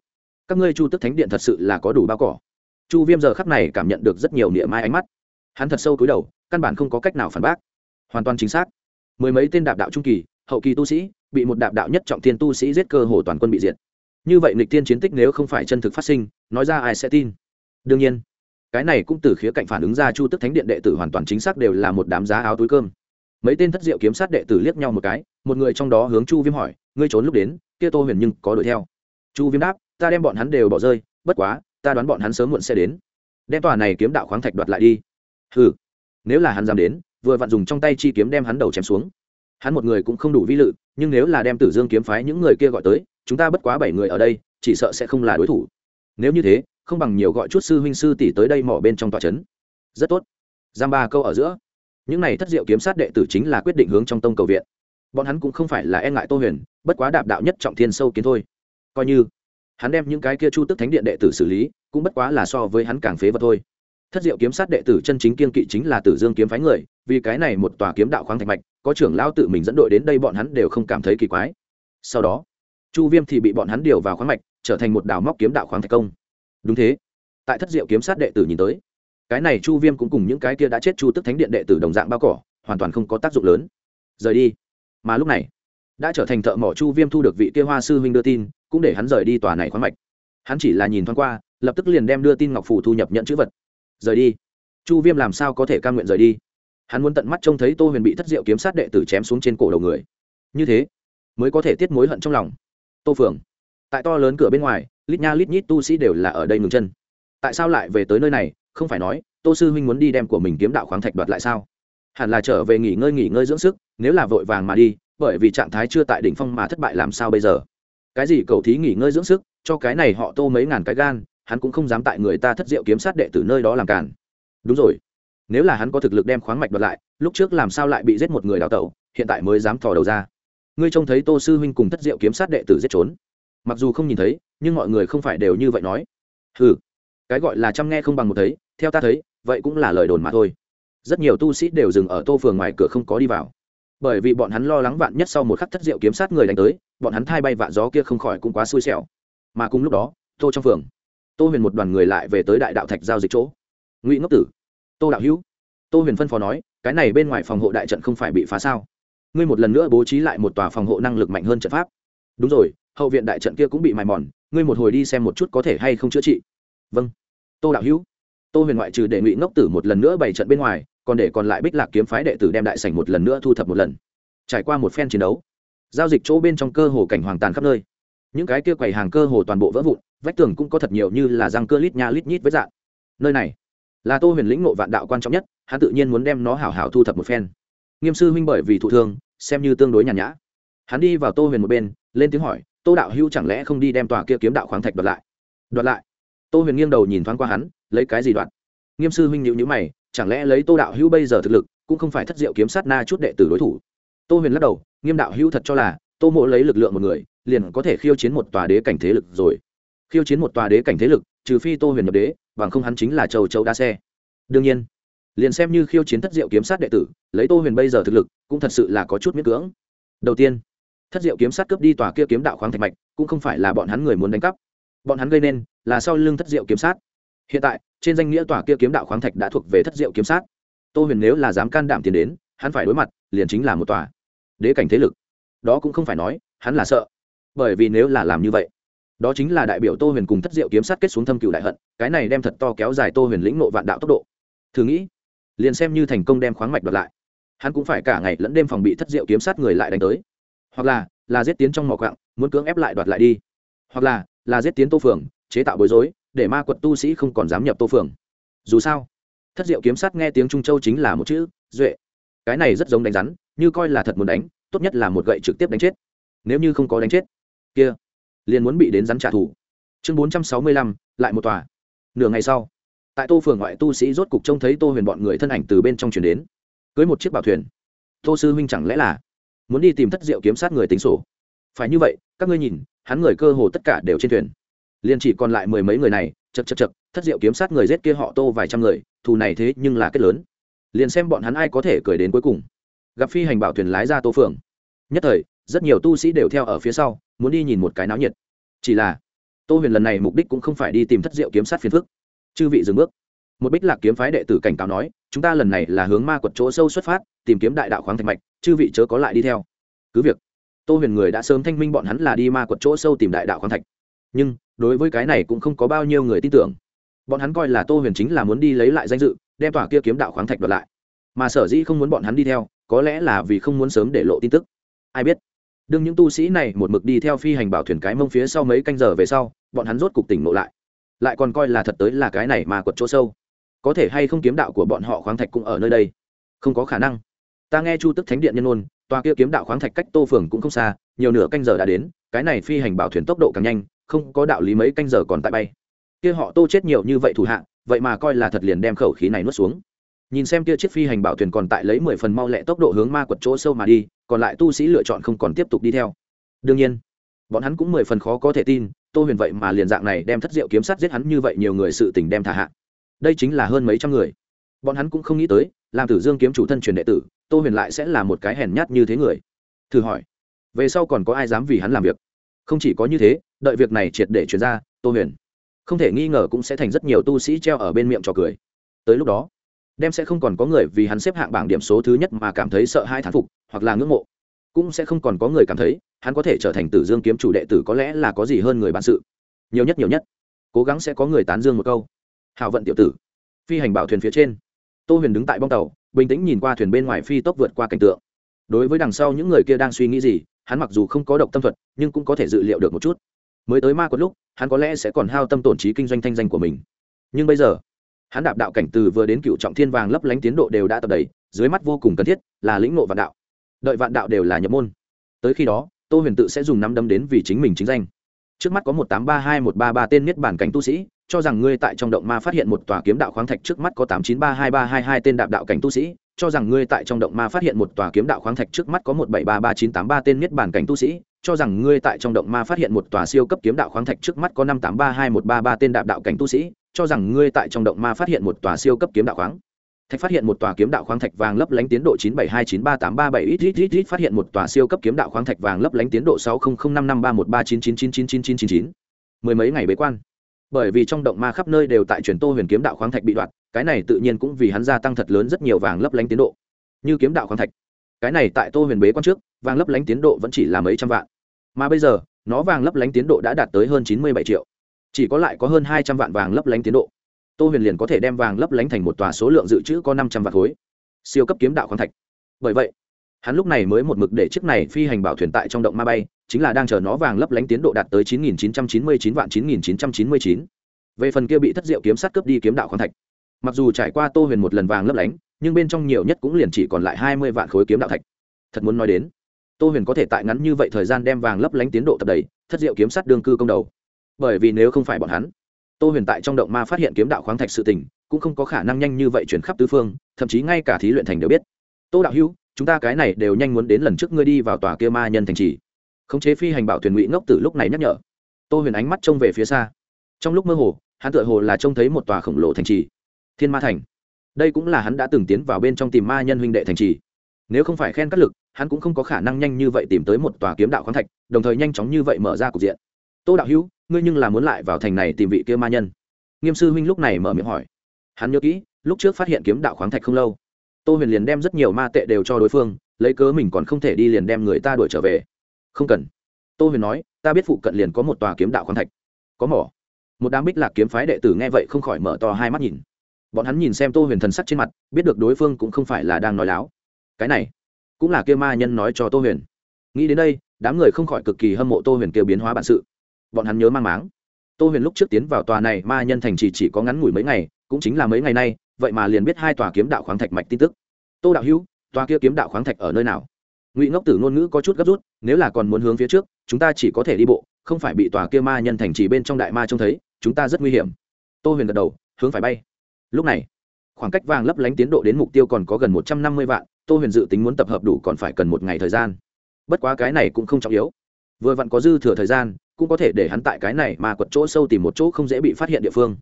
Các ngươi chu tức thánh điện thật sự là có đủ bao cỏ. Chu viêm giờ khắp này cảm nhận được rất nhiều niệm mai ánh mắt. Hắn thật sâu cúi đầu, căn bản không có cách nào phản bác. Hoàn toàn chính xác. Mười mấy tên đạp đạo trung kỳ, hậu kỳ tu sĩ, bị một đạp đạo nhất trọng thiên tu sĩ giết cơ hồ toàn quân bị diệt như vậy nịch tiên chiến tích nếu không phải chân thực phát sinh, nói ra ai sẽ tin? Đương nhiên, cái này cũng từ khía cạnh phản ứng ra chu tức thánh điện đệ tử hoàn toàn chính xác đều là một đám giá áo túi cơm. Mấy tên thất diệu kiếm sát đệ tử liếc nhau một cái, một người trong đó hướng chu viêm hỏi, ngươi trốn lúc đến, kia tô huyền nhưng có đuổi theo? Chu viêm đáp, ta đem bọn hắn đều bỏ rơi, bất quá, ta đoán bọn hắn sớm muộn sẽ đến. Đem tòa này kiếm đạo khoáng thạch đoạt lại đi. Ừ nếu là hắn dám đến, vừa vặn dùng trong tay chi kiếm đem hắn đầu chém xuống. Hắn một người cũng không đủ vi lự, nhưng nếu là đem tử dương kiếm phái những người kia gọi tới chúng ta bất quá bảy người ở đây, chỉ sợ sẽ không là đối thủ. Nếu như thế, không bằng nhiều gọi chút sư huynh sư tỷ tới đây mỏ bên trong tòa trấn rất tốt. Giam ba câu ở giữa. Những này thất diệu kiếm sát đệ tử chính là quyết định hướng trong tông cầu viện. Bọn hắn cũng không phải là e ngại tô huyền, bất quá đạp đạo nhất trọng thiên sâu kiến thôi. Coi như, hắn đem những cái kia chu tức thánh điện đệ tử xử lý, cũng bất quá là so với hắn càng phế vật thôi. Thất diệu kiếm sát đệ tử chân chính kiên kỵ chính là tử dương kiếm phái người, vì cái này một tòa kiếm đạo khoáng thạch mạch, có trưởng lao tự mình dẫn đội đến đây bọn hắn đều không cảm thấy kỳ quái. Sau đó chu viêm thì bị bọn hắn điều vào khoáng mạch, trở thành một đào móc kiếm đạo khoáng thạch công. Đúng thế. Tại thất diệu kiếm sát đệ tử nhìn tới, cái này chu viêm cũng cùng những cái kia đã chết chu tức thánh điện đệ tử đồng dạng bao cỏ, hoàn toàn không có tác dụng lớn. Rời đi. Mà lúc này, đã trở thành thợ mỏ chu viêm thu được vị kia hoa sư huynh đưa tin, cũng để hắn rời đi tòa này khoáng mạch. Hắn chỉ là nhìn thoáng qua, lập tức liền đem đưa tin ngọc phủ thu nhập nhận chữ vật. Rời đi. Chu viêm làm sao có thể c nguyện rời đi? Hắn muốn tận mắt trông thấy tô huyền bị thất diệu kiếm sát đệ tử chém xuống trên cổ đầu người. Như thế, mới có thể tiết mối hận trong lòng tô phường tại to lớn cửa bên ngoài, lít nha lít nhít tu sĩ đều là ở đây ngừng chân. Tại sao lại về tới nơi này? Không phải nói, tô sư huynh muốn đi đem của mình kiếm đạo khoáng thạch đoạt lại sao? Hẳn là trở về nghỉ ngơi nghỉ ngơi dưỡng sức, nếu là vội vàng mà đi, bởi vì trạng thái chưa tại đỉnh phong mà thất bại làm sao bây giờ? Cái gì cầu thí nghỉ ngơi dưỡng sức, cho cái này họ tô mấy ngàn cái gan, hắn cũng không dám tại người ta thất diệu kiếm sát đệ từ nơi đó làm cản đúng rồi. Nếu là hắn có thực lực đem khoáng mạch đoạt lại, lúc trước làm sao lại bị giết một người đào tẩu, hiện tại mới dám thò đầu ra ngươi trông thấy tô sư huynh cùng thất diệu kiếm sát đệ tử giết trốn. Mặc dù không nhìn thấy, nhưng mọi người không phải đều như vậy nói. Ừ cái gọi là chăm nghe không bằng một thấy, theo ta thấy, vậy cũng là lời đồn mà thôi. Rất nhiều tu sĩ đều dừng ở tô phường ngoài cửa không có đi vào. Bởi vì bọn hắn lo lắng vạn nhất sau một khắc thất diệu kiếm sát người đánh tới, bọn hắn thay bay vạ gió kia không khỏi cũng quá xui xẻo. Mà cùng lúc đó, tô trong phường, tô huyền một đoàn người lại về tới đại đạo thạch giao dịch chỗ. Ngụy ngốc tử, tô đạo hữu, tô huyền phân phó nói, cái này bên ngoài phòng hộ đại trận không phải bị phá sao? Ngươi một lần nữa bố trí lại một tòa phòng hộ năng lực mạnh hơn trận pháp. Đúng rồi, hậu viện đại trận kia cũng bị mài mòn, ngươi một hồi đi xem một chút có thể hay không chữa trị. Vâng. Tô đạo hữu. Tô huyền ngoại trừ để ngụy ngốc tử một lần nữa bày trận bên ngoài, còn để còn lại bích lạc kiếm phái đệ tử đem đại sảnh một lần nữa thu thập một lần. Trải qua một phen chiến đấu, giao dịch chỗ bên trong cơ hồ cảnh hoàng tàn khắp nơi. Những cái kia quầy hàng cơ hồ toàn bộ vỡ vụn, vách tường cũng có thật nhiều như là răng cơ lít nha lít nhít với dạng nơi này là tô huyền lĩnh ngộ vạn đạo quan trọng nhất, hắn tự nhiên muốn đem nó hảo hảo thu thập một phen nghiêm sư huynh bởi vì thụ thương, xem như tương đối nhàn nhã. Hắn đi vào tô huyền một bên, lên tiếng hỏi, tô đạo hữu chẳng lẽ không đi đem tòa kia kiếm đạo khoáng thạch đoạt lại? Đoạt lại? Tô huyền nghiêng đầu nhìn thoáng qua hắn, lấy cái gì đoạt? Nghiêm sư huynh nhịu nhữ mày, chẳng lẽ lấy tô đạo hữu bây giờ thực lực, cũng không phải thất diệu kiếm sát na chút đệ tử đối thủ? Tô huyền lắc đầu, nghiêm đạo hữu thật cho là, tô mộ lấy lực lượng một người, liền có thể khiêu chiến một tòa đế cảnh thế lực rồi. Khiêu chiến một tòa đế cảnh thế lực, trừ phi tô huyền nhập đế, bằng không hắn chính là châu châu đa xe. Đương nhiên liền xem như khiêu chiến thất diệu kiếm sát đệ tử, lấy tô huyền bây giờ thực lực, cũng thật sự là có chút miễn cưỡng. Đầu tiên, thất diệu kiếm sát cướp đi tòa kia kiếm đạo khoáng thạch mạch, cũng không phải là bọn hắn người muốn đánh cắp. Bọn hắn gây nên là sau lưng thất diệu kiếm sát. Hiện tại, trên danh nghĩa tòa kia kiếm đạo khoáng thạch đã thuộc về thất diệu kiếm sát. Tô huyền nếu là dám can đảm tiến đến, hắn phải đối mặt, liền chính là một tòa đế cảnh thế lực. Đó cũng không phải nói, hắn là sợ. Bởi vì nếu là làm như vậy, đó chính là đại biểu tô huyền cùng thất diệu kiếm sát kết xuống thâm cựu đại hận, cái này đem thật to kéo dài tô huyền lĩnh nộ vạn đạo tốc độ. Thử nghĩ liền xem như thành công đem khoáng mạch đoạt lại. Hắn cũng phải cả ngày lẫn đêm phòng bị thất diệu kiếm sát người lại đánh tới. Hoặc là là giết tiến trong mỏ quạng muốn cưỡng ép lại đoạt lại đi. Hoặc là là giết tiến tô phường, chế tạo bối rối, để ma quật tu sĩ không còn dám nhập tô phường. Dù sao, thất diệu kiếm sát nghe tiếng trung châu chính là một chữ, duệ. Cái này rất giống đánh rắn, như coi là thật muốn đánh, tốt nhất là một gậy trực tiếp đánh chết. Nếu như không có đánh chết, kia, liền muốn bị đến rắn trả thù. Chương bốn trăm sáu mươi lăm, lại một tòa. Nửa ngày sau tại tô phường ngoại tu sĩ rốt cục trông thấy tô huyền bọn người thân ảnh từ bên trong chuyển đến. Cưới một chiếc bảo thuyền. Tô sư huynh chẳng lẽ là muốn đi tìm thất diệu kiếm sát người tính sổ? Phải như vậy, các ngươi nhìn, hắn người cơ hồ tất cả đều trên thuyền. Liền chỉ còn lại mười mấy người này, chật chật chật, thất diệu kiếm sát người giết kia họ tô vài trăm người, thù này thế nhưng là kết lớn. Liền xem bọn hắn ai có thể cười đến cuối cùng. Gặp phi hành bảo thuyền lái ra tô phường. Nhất thời, rất nhiều tu sĩ đều theo ở phía sau, muốn đi nhìn một cái náo nhiệt. Chỉ là, tô huyền lần này mục đích cũng không phải đi tìm thất diệu kiếm sát phiền phức chư vị dừng bước. Một bích lạc kiếm phái đệ tử cảnh cáo nói, chúng ta lần này là hướng ma quật chỗ sâu xuất phát, tìm kiếm đại đạo khoáng thạch mạch, chư vị chớ có lại đi theo. Cứ việc, tô huyền người đã sớm thanh minh bọn hắn là đi ma quật chỗ sâu tìm đại đạo khoáng thạch. Nhưng, đối với cái này cũng không có bao nhiêu người tin tưởng. Bọn hắn coi là tô huyền chính là muốn đi lấy lại danh dự, đem tòa kia kiếm đạo khoáng thạch đoạt lại. Mà sở dĩ không muốn bọn hắn đi theo, có lẽ là vì không muốn sớm để lộ tin tức. Ai biết, đương những tu sĩ này một mực đi theo phi hành bảo thuyền cái mông phía sau mấy canh giờ về sau, bọn hắn rốt cục tỉnh ngộ lại lại còn coi là thật tới là cái này mà quật chỗ sâu. Có thể hay không kiếm đạo của bọn họ khoáng thạch cũng ở nơi đây? Không có khả năng. Ta nghe chu tức thánh điện nhân ôn, tòa kia kiếm đạo khoáng thạch cách tô phường cũng không xa, nhiều nửa canh giờ đã đến, cái này phi hành bảo thuyền tốc độ càng nhanh, không có đạo lý mấy canh giờ còn tại bay. Kia họ tô chết nhiều như vậy thủ hạ, vậy mà coi là thật liền đem khẩu khí này nuốt xuống. Nhìn xem kia chiếc phi hành bảo thuyền còn tại lấy mười phần mau lẹ tốc độ hướng ma quật chỗ sâu mà đi, còn lại tu sĩ lựa chọn không còn tiếp tục đi theo. Đương nhiên, bọn hắn cũng mười phần khó có thể tin tô huyền vậy mà liền dạng này đem thất diệu kiếm sát giết hắn như vậy nhiều người sự tình đem thả hạ. Đây chính là hơn mấy trăm người. Bọn hắn cũng không nghĩ tới làm tử dương kiếm chủ thân truyền đệ tử, tô huyền lại sẽ là một cái hèn nhát như thế người. Thử hỏi, về sau còn có ai dám vì hắn làm việc? Không chỉ có như thế, đợi việc này triệt để chuyển ra, tô huyền không thể nghi ngờ cũng sẽ thành rất nhiều tu sĩ treo ở bên miệng trò cười. Tới lúc đó, đem sẽ không còn có người vì hắn xếp hạng bảng điểm số thứ nhất mà cảm thấy sợ hai thán phục, hoặc là ngưỡng mộ cũng sẽ không còn có người cảm thấy, hắn có thể trở thành tử dương kiếm chủ đệ tử có lẽ là có gì hơn người bản sự. Nhiều nhất nhiều nhất. Cố gắng sẽ có người tán dương một câu. Hào vận tiểu tử. Phi hành bảo thuyền phía trên. Tô huyền đứng tại bong tàu, bình tĩnh nhìn qua thuyền bên ngoài phi tốc vượt qua cảnh tượng. Đối với đằng sau những người kia đang suy nghĩ gì, hắn mặc dù không có độc tâm thuật, nhưng cũng có thể dự liệu được một chút. Mới tới ma quật lúc, hắn có lẽ sẽ còn hao tâm tổn trí kinh doanh thanh danh của mình. Nhưng bây giờ, hắn đạp đạo cảnh từ vừa đến cựu trọng thiên vàng lấp lánh tiến độ đều đã tập đầy, dưới mắt vô cùng cần thiết là lĩnh ngộ vạn đạo đợi vạn đạo đều là nhập môn. Tới khi đó, tô huyền tự sẽ dùng năm đấm đến vì chính mình chính danh. Trước mắt có một tám ba hai một ba ba tên niết bản cảnh tu sĩ, cho rằng ngươi tại trong động ma phát hiện một tòa kiếm đạo khoáng thạch trước mắt có tám chín ba hai ba hai hai tên đạp đạo cảnh tu sĩ, cho rằng ngươi tại trong động ma phát hiện một tòa kiếm đạo khoáng thạch trước mắt có một bảy ba ba chín tám ba tên niết bản cảnh tu sĩ, cho rằng ngươi tại trong động ma phát hiện một tòa siêu cấp kiếm đạo khoáng thạch trước mắt có năm tám ba hai một ba ba tên đạp đạo cảnh tu sĩ, cho rằng ngươi tại trong động ma phát hiện một tòa siêu cấp kiếm đạo khoáng thạch phát hiện một tòa kiếm đạo khoáng thạch vàng lấp lánh tiến độ chín bảy hai chín ba tám ba bảy ít ít ít ít phát hiện một tòa siêu cấp kiếm đạo khoáng thạch vàng lấp lánh tiến độ sáu không không năm năm ba một ba chín chín chín chín chín chín chín chín. Mười mấy ngày bế quan. Bởi vì trong động ma khắp nơi đều tại truyền tô huyền kiếm đạo khoáng thạch bị đoạt, cái này tự nhiên cũng vì hắn gia tăng thật lớn rất nhiều vàng lấp lánh tiến độ. Như kiếm đạo khoáng thạch, cái này tại tô huyền bế quan trước, vàng lấp lánh tiến độ vẫn chỉ là mấy trăm vạn. Mà bây giờ, nó vàng lấp lánh tiến độ đã đạt tới hơn chín mươi bảy triệu. Chỉ có lại có hơn hai trăm vạn vàng lấp lánh tiến độ tô huyền liền có thể đem vàng lấp lánh thành một tòa số lượng dự trữ có năm trăm vạn khối. Siêu cấp kiếm đạo khoáng thạch. Bởi vậy, hắn lúc này mới một mực để chiếc này phi hành bảo thuyền tại trong động ma bay, chính là đang chờ nó vàng lấp lánh tiến độ đạt tới chín nghìn chín trăm chín mươi chín vạn chín nghìn chín trăm chín mươi chín. Về phần kia bị thất diệu kiếm sát cướp đi kiếm đạo khoáng thạch, mặc dù trải qua tô huyền một lần vàng lấp lánh, nhưng bên trong nhiều nhất cũng liền chỉ còn lại hai mươi vạn khối kiếm đạo thạch. Thật muốn nói đến, tô huyền có thể tại ngắn như vậy thời gian đem vàng lấp lánh tiến độ tập đầy, thất diệu kiếm sát đương cư công đầu. Bởi vì nếu không phải bọn hắn tô huyền tại trong động ma phát hiện kiếm đạo khoáng thạch sự tình, cũng không có khả năng nhanh như vậy chuyển khắp tứ phương, thậm chí ngay cả thí luyện thành đều biết. Tô đạo hữu, chúng ta cái này đều nhanh muốn đến lần trước ngươi đi vào tòa kia ma nhân thành trì. Khống chế phi hành bảo thuyền ngụy ngốc từ lúc này nhắc nhở. Tô huyền ánh mắt trông về phía xa. Trong lúc mơ hồ, hắn tựa hồ là trông thấy một tòa khổng lồ thành trì. Thiên ma thành. Đây cũng là hắn đã từng tiến vào bên trong tìm ma nhân huynh đệ thành trì. Nếu không phải khen cắt lực, hắn cũng không có khả năng nhanh như vậy tìm tới một tòa kiếm đạo khoáng thạch, đồng thời nhanh chóng như vậy mở ra cục diện. Tô đạo hữu ngươi nhưng là muốn lại vào thành này tìm vị kia ma nhân. Nghiêm sư huynh lúc này mở miệng hỏi. Hắn nhớ kỹ, lúc trước phát hiện kiếm đạo khoáng thạch không lâu. Tô huyền liền đem rất nhiều ma tệ đều cho đối phương, lấy cớ mình còn không thể đi liền đem người ta đuổi trở về. Không cần. Tô huyền nói, ta biết phụ cận liền có một tòa kiếm đạo khoáng thạch. Có mỏ. Một đám bích lạc kiếm phái đệ tử nghe vậy không khỏi mở to hai mắt nhìn. Bọn hắn nhìn xem tô huyền thần sắc trên mặt, biết được đối phương cũng không phải là đang nói láo. Cái này, cũng là kia ma nhân nói cho tô huyền. Nghĩ đến đây, đám người không khỏi cực kỳ hâm mộ tô huyền kêu biến hóa bản sự bọn hắn nhớ mang máng. Tô huyền lúc trước tiến vào tòa này ma nhân thành chỉ, chỉ có ngắn ngủi mấy ngày cũng chính là mấy ngày nay vậy mà liền biết hai tòa kiếm đạo khoáng thạch mạch tin tức. Tô đạo hữu tòa kia kiếm đạo khoáng thạch ở nơi nào? Ngụy ngốc tử ngôn ngữ có chút gấp rút nếu là còn muốn hướng phía trước chúng ta chỉ có thể đi bộ không phải bị tòa kia ma nhân thành trì bên trong đại ma trông thấy chúng ta rất nguy hiểm. Tô huyền gật đầu hướng phải bay. Lúc này khoảng cách vàng lấp lánh tiến độ đến mục tiêu còn có gần một trăm năm mươi vạn tô huyền dự tính muốn tập hợp đủ còn phải cần một ngày thời gian. Bất quá cái này cũng không trọng yếu. Vừa vặn có dư thừa thời gian cũng có thể để hắn tại cái này mà quật chỗ sâu tìm một chỗ không dễ bị phát hiện địa phương.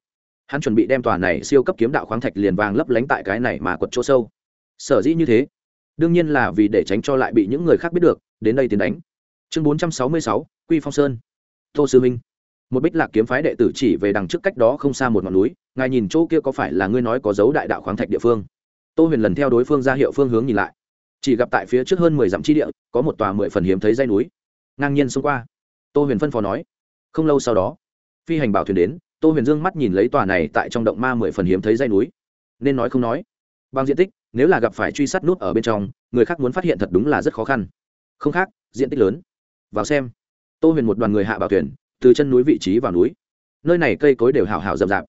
Hắn chuẩn bị đem tòa này siêu cấp kiếm đạo khoáng thạch liền vàng lấp lánh tại cái này mà quật chỗ sâu. Sở dĩ như thế, đương nhiên là vì để tránh cho lại bị những người khác biết được, đến đây tiến đánh. Chương bốn trăm sáu mươi sáu, quy phong sơn. Tô sư minh. Một bích lạc kiếm phái đệ tử chỉ về đằng trước cách đó không xa một ngọn núi, ngài nhìn chỗ kia có phải là ngươi nói có dấu đại đạo khoáng thạch địa phương? Tô huyền lần theo đối phương ra hiệu phương hướng nhìn lại. Chỉ gặp tại phía trước hơn mười dặm chi địa, có một tòa mười phần hiếm thấy dây núi. Ngang nhiên xông qua tô huyền phân phó nói. Không lâu sau đó, phi hành bảo thuyền đến, tô huyền dương mắt nhìn lấy tòa này tại trong động ma mười phần hiếm thấy dây núi. Nên nói không nói. Bằng diện tích, nếu là gặp phải truy sát nút ở bên trong, người khác muốn phát hiện thật đúng là rất khó khăn. Không khác, diện tích lớn. Vào xem. Tô huyền một đoàn người hạ bảo thuyền, từ chân núi vị trí vào núi. Nơi này cây cối đều hào hào rậm rạp.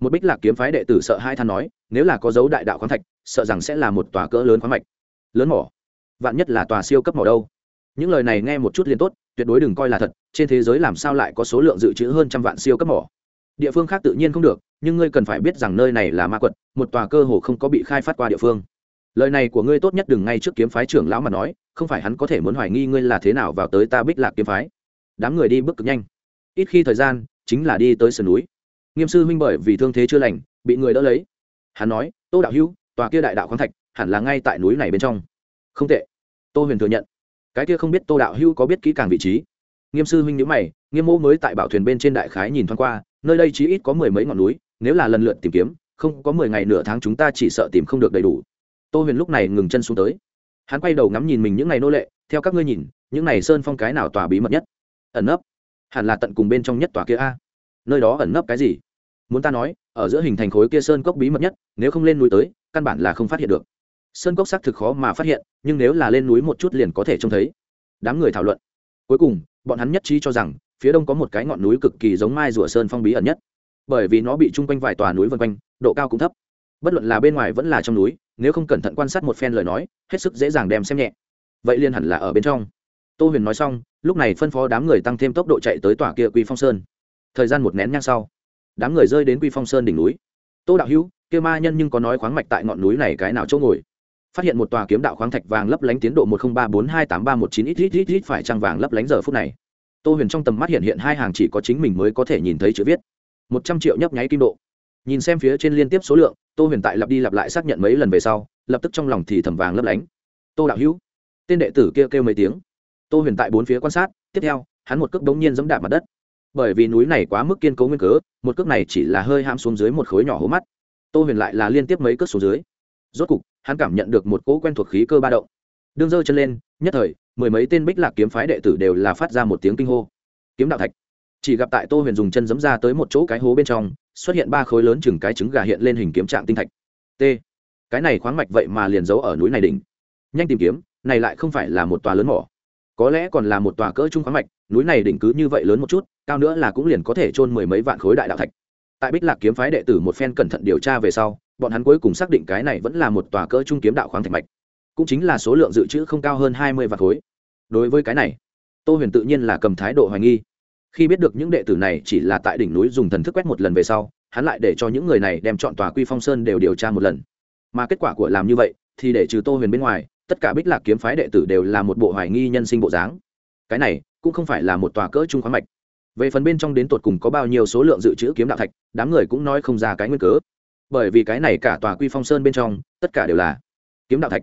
Một bích lạc kiếm phái đệ tử sợ hai than nói, nếu là có dấu đại đạo khoáng thạch, sợ rằng sẽ là một tòa cỡ lớn khoáng mạch. Lớn mỏ. Vạn nhất là tòa siêu cấp mỏ đâu? Những lời này nghe một chút liền tốt, tuyệt đối đừng coi là thật, trên thế giới làm sao lại có số lượng dự trữ hơn trăm vạn siêu cấp mỏ? Địa phương khác tự nhiên không được, nhưng ngươi cần phải biết rằng nơi này là ma quật, một tòa cơ hồ không có bị khai phát qua địa phương. Lời này của ngươi tốt nhất đừng ngay trước kiếm phái trưởng lão mà nói, không phải hắn có thể muốn hoài nghi ngươi là thế nào vào tới ta bích lạc kiếm phái. Đám người đi bước cực nhanh. Ít khi thời gian, chính là đi tới sườn núi. Nghiêm sư huynh bởi vì thương thế chưa lành, bị người đỡ lấy. Hắn nói, tô đạo hữu, tòa kia đại đạo khoáng thạch hẳn là ngay tại núi này bên trong. Không tệ. Tô huyền thừa nhận cái kia không biết tô đạo hữu có biết kỹ càng vị trí. Nghiêm sư huynh nhữ mày, nghiêm mô mới tại bảo thuyền bên trên đại khái nhìn thoáng qua, nơi đây chỉ ít có mười mấy ngọn núi, nếu là lần lượt tìm kiếm, không có mười ngày nửa tháng chúng ta chỉ sợ tìm không được đầy đủ. Tô huyền lúc này ngừng chân xuống tới. Hắn quay đầu ngắm nhìn mình những ngày nô lệ, theo các ngươi nhìn, những ngày sơn phong cái nào tòa bí mật nhất? Ẩn nấp. Hẳn là tận cùng bên trong nhất tòa kia a. Nơi đó ẩn nấp cái gì? Muốn ta nói, ở giữa hình thành khối kia sơn cốc bí mật nhất, nếu không lên núi tới, căn bản là không phát hiện được sơn cốc xác thực khó mà phát hiện, nhưng nếu là lên núi một chút liền có thể trông thấy. Đám người thảo luận. Cuối cùng, bọn hắn nhất trí cho rằng, phía đông có một cái ngọn núi cực kỳ giống mai rùa sơn phong bí ẩn nhất. Bởi vì nó bị chung quanh vài tòa núi vân quanh, độ cao cũng thấp. Bất luận là bên ngoài vẫn là trong núi, nếu không cẩn thận quan sát một phen lời nói, hết sức dễ dàng đem xem nhẹ. Vậy liên hẳn là ở bên trong. Tô huyền nói xong, lúc này phân phó đám người tăng thêm tốc độ chạy tới tòa kia quy phong sơn. Thời gian một nén nhang sau, đám người rơi đến quy phong sơn đỉnh núi. Tô đạo hữu, kia ma nhân nhưng có nói khoáng mạch tại ngọn núi này cái nào chỗ ngồi? Phát hiện một tòa kiếm đạo khoáng thạch vàng lấp lánh tiến độ một không ba bốn hai tám ba một chín ít ít ít ít phải trăng vàng lấp lánh giờ phút này. Tô huyền trong tầm mắt hiện hiện hai hàng chỉ có chính mình mới có thể nhìn thấy chữ viết. Một trăm triệu nhấp nháy kim độ. Nhìn xem phía trên liên tiếp số lượng tô huyền tại lặp đi lặp lại xác nhận mấy lần về sau lập tức trong lòng thì thầm vàng lấp lánh. Tô đạo hữu tên đệ tử kia kêu, kêu mấy tiếng. Tô huyền tại bốn phía quan sát tiếp theo hắn một cước đống nhiên giẫm đạp mặt đất. Bởi vì núi này quá mức kiên cố nguyên cớ một cước này chỉ là hơi ham xuống dưới một khối nhỏ hố mắt. Tô huyền lại là liên tiếp mấy cước xuống dưới. Rốt cục hắn cảm nhận được một cỗ quen thuộc khí cơ ba động. Đương giơ chân lên, nhất thời, mười mấy tên bích lạc kiếm phái đệ tử đều là phát ra một tiếng kinh hô. Kiếm đạo thạch. Chỉ gặp tại tô huyền dùng chân giấm ra tới một chỗ cái hố bên trong, xuất hiện ba khối lớn chừng cái trứng gà hiện lên hình kiếm trạng tinh thạch. T. Cái này khoáng mạch vậy mà liền giấu ở núi này đỉnh. Nhanh tìm kiếm, này lại không phải là một tòa lớn mỏ. Có lẽ còn là một tòa cỡ trung khoáng mạch, núi này đỉnh cứ như vậy lớn một chút, cao nữa là cũng liền có thể chôn mười mấy vạn khối đại đạo thạch. Tại bích lạc kiếm phái đệ tử một phen cẩn thận điều tra về sau bọn hắn cuối cùng xác định cái này vẫn là một tòa cỡ trung kiếm đạo khoáng thạch mạch. Cũng chính là số lượng dự trữ không cao hơn hai mươi vạn khối. Đối với cái này, tô huyền tự nhiên là cầm thái độ hoài nghi. Khi biết được những đệ tử này chỉ là tại đỉnh núi dùng thần thức quét một lần về sau, hắn lại để cho những người này đem chọn tòa quy phong sơn đều điều tra một lần. Mà kết quả của làm như vậy, thì để trừ tô huyền bên ngoài, tất cả bích lạc kiếm phái đệ tử đều là một bộ hoài nghi nhân sinh bộ dáng. Cái này, cũng không phải là một tòa cỡ trung khoáng mạch. Về phần bên trong đến tột cùng có bao nhiêu số lượng dự trữ kiếm đạo thạch, đám người cũng nói không ra cái nguyên cớ bởi vì cái này cả tòa quy phong sơn bên trong, tất cả đều là kiếm đạo thạch.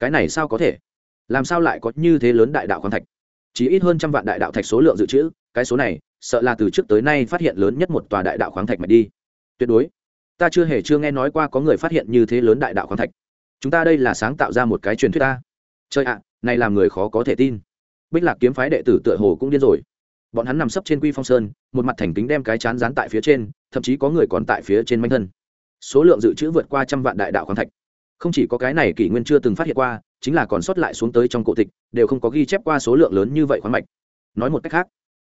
Cái này sao có thể? Làm sao lại có như thế lớn đại đạo khoáng thạch? Chỉ ít hơn trăm vạn đại đạo thạch số lượng dự trữ, cái số này, sợ là từ trước tới nay phát hiện lớn nhất một tòa đại đạo khoáng thạch mà đi. Tuyệt đối. Ta chưa hề chưa nghe nói qua có người phát hiện như thế lớn đại đạo khoáng thạch. Chúng ta đây là sáng tạo ra một cái truyền thuyết ta. Chơi ạ, này làm người khó có thể tin. Bích lạc kiếm phái đệ tử tựa hồ cũng điên rồi. Bọn hắn nằm sấp trên quy phong sơn, một mặt thành kính đem cái chán dán tại phía trên, thậm chí có người còn tại phía trên manh thân số lượng dự trữ vượt qua trăm vạn đại đạo khoáng thạch. Không chỉ có cái này kỷ nguyên chưa từng phát hiện qua, chính là còn sót lại xuống tới trong cổ tịch, đều không có ghi chép qua số lượng lớn như vậy khoáng mạch. Nói một cách khác,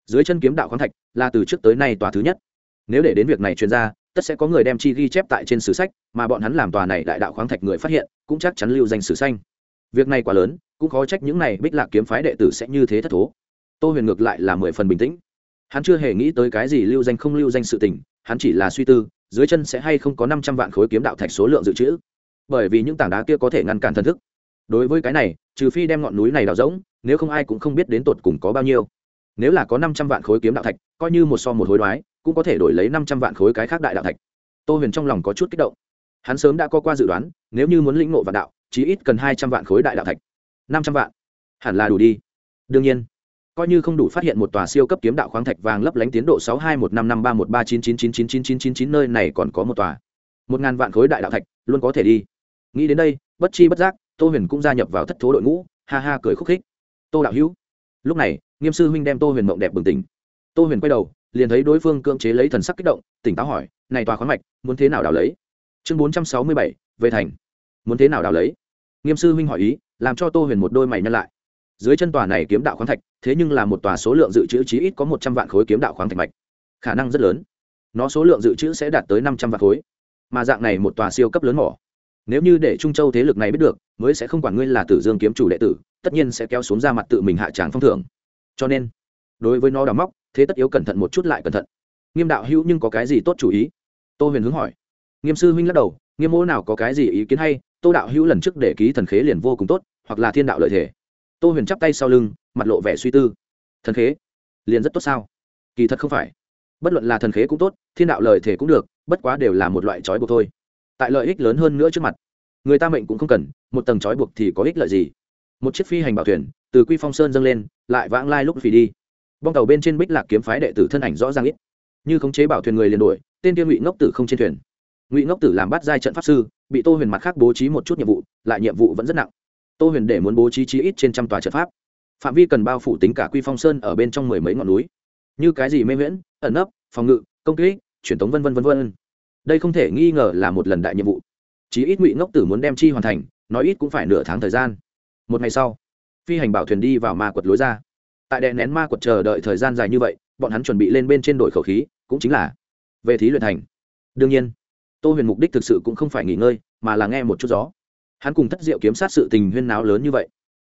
dưới chân kiếm đạo khoáng thạch là từ trước tới nay tòa thứ nhất. Nếu để đến việc này truyền ra, tất sẽ có người đem chi ghi chép tại trên sử sách, mà bọn hắn làm tòa này đại đạo khoáng thạch người phát hiện, cũng chắc chắn lưu danh sử xanh việc này quá lớn, cũng khó trách những này bích lạc kiếm phái đệ tử sẽ như thế thất thố. Tô huyền ngược lại là mười phần bình tĩnh hắn chưa hề nghĩ tới cái gì lưu danh không lưu danh sự tình, hắn chỉ là suy tư, dưới chân sẽ hay không có năm trăm vạn khối kiếm đạo thạch số lượng dự trữ. Bởi vì những tảng đá kia có thể ngăn cản thần thức. Đối với cái này, trừ phi đem ngọn núi này đào rỗng, nếu không ai cũng không biết đến tột cùng có bao nhiêu. Nếu là có năm trăm vạn khối kiếm đạo thạch, coi như một so một hối đoái, cũng có thể đổi lấy năm trăm vạn khối cái khác đại đạo thạch. Tô huyền trong lòng có chút kích động. Hắn sớm đã có qua dự đoán, nếu như muốn lĩnh ngộ vạn đạo, chí ít cần hai trăm vạn khối đại đạo thạch. Năm trăm vạn, hẳn là đủ đi. Đương nhiên coi như không đủ phát hiện một tòa siêu cấp kiếm đạo khoáng thạch vàng lấp lánh tiến độ sáu hai một năm năm ba một ba chín chín chín chín chín chín chín chín nơi này còn có một tòa. Một ngàn vạn khối đại đạo thạch, luôn có thể đi. Nghĩ đến đây, bất chi bất giác, tô huyền cũng gia nhập vào thất thố đội ngũ, ha ha cười khúc khích. Tô đạo hữu. Lúc này, nghiêm sư huynh đem tô huyền mộng đẹp bừng tỉnh. Tô huyền quay đầu, liền thấy đối phương cưỡng chế lấy thần sắc kích động, tỉnh táo hỏi, này tòa khoáng mạch, muốn thế nào đào lấy? Chương bốn trăm sáu mươi bảy, về thành. Muốn thế nào đào lấy? Nghiêm sư huynh hỏi ý, làm cho tô huyền một đôi mày nhăn lại dưới chân tòa này kiếm đạo khoáng thạch, thế nhưng là một tòa số lượng dự trữ chí ít có một trăm vạn khối kiếm đạo khoáng thạch mạch. Khả năng rất lớn. Nó số lượng dự trữ sẽ đạt tới năm trăm vạn khối. Mà dạng này một tòa siêu cấp lớn mỏ, nếu như để trung châu thế lực này biết được, mới sẽ không quản ngươi là tử dương kiếm chủ đệ tử, tất nhiên sẽ kéo xuống ra mặt tự mình hạ tràng phong thưởng. Cho nên, đối với nó đào móc, thế tất yếu cẩn thận một chút lại cẩn thận. Nghiêm đạo hữu nhưng có cái gì tốt chủ ý? Tô huyền hướng hỏi. Nghiêm sư huynh lắc đầu, nghiêm mô nào có cái gì ý kiến hay? Tô đạo hữu lần trước để ký thần khế liền vô cùng tốt, hoặc là thiên đạo lợi thể tô huyền chắp tay sau lưng, mặt lộ vẻ suy tư. Thần khế, liền rất tốt sao? Kỳ thật không phải. Bất luận là thần khế cũng tốt, thiên đạo lợi thể cũng được, bất quá đều là một loại trói buộc thôi. Tại lợi ích lớn hơn nữa trước mặt, người ta mệnh cũng không cần, một tầng trói buộc thì có ích lợi gì? Một chiếc phi hành bảo thuyền, từ quy phong sơn dâng lên, lại vãng lai lúc phì đi. Bong tàu bên trên bích lạc kiếm phái đệ tử thân ảnh rõ ràng ít. Như khống chế bảo thuyền người liền đuổi, tên kia ngụy ngốc tử không trên thuyền. Ngụy ngốc tử làm bắt giai trận pháp sư, bị tô huyền mặt khác bố trí một chút nhiệm vụ, lại nhiệm vụ vẫn rất nặng tô huyền để muốn bố trí chí ít trên trăm tòa trận pháp. Phạm vi cần bao phủ tính cả quy phong sơn ở bên trong mười mấy ngọn núi. Như cái gì mê miễn ẩn nấp, phòng ngự, công kỹ truyền thống vân vân vân vân. Đây không thể nghi ngờ là một lần đại nhiệm vụ. Chí ít ngụy ngốc tử muốn đem chi hoàn thành, nói ít cũng phải nửa tháng thời gian. Một ngày sau, phi hành bảo thuyền đi vào ma quật lối ra. Tại đè nén ma quật chờ đợi thời gian dài như vậy, bọn hắn chuẩn bị lên bên trên đổi khẩu khí, cũng chính là về thí luyện thành. Đương nhiên, tô huyền mục đích thực sự cũng không phải nghỉ ngơi, mà là nghe một chút gió hắn cùng thất diệu kiếm sát sự tình huyên náo lớn như vậy.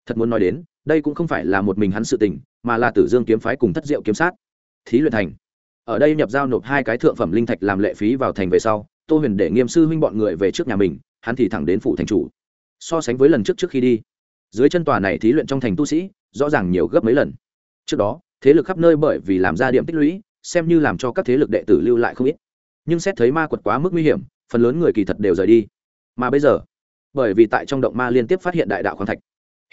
Thật muốn nói đến, đây cũng không phải là một mình hắn sự tình, mà là tử dương kiếm phái cùng thất diệu kiếm sát. Thí luyện thành. Ở đây nhập giao nộp hai cái thượng phẩm linh thạch làm lệ phí vào thành về sau, tô huyền để nghiêm sư huynh bọn người về trước nhà mình, hắn thì thẳng đến phủ thành chủ. So sánh với lần trước trước khi đi, dưới chân tòa này thí luyện trong thành tu sĩ, rõ ràng nhiều gấp mấy lần. Trước đó, thế lực khắp nơi bởi vì làm ra điểm tích lũy, xem như làm cho các thế lực đệ tử lưu lại không ít. Nhưng xét thấy ma quật quá mức nguy hiểm, phần lớn người kỳ thật đều rời đi. Mà bây giờ bởi vì tại trong động ma liên tiếp phát hiện đại đạo khoáng thạch.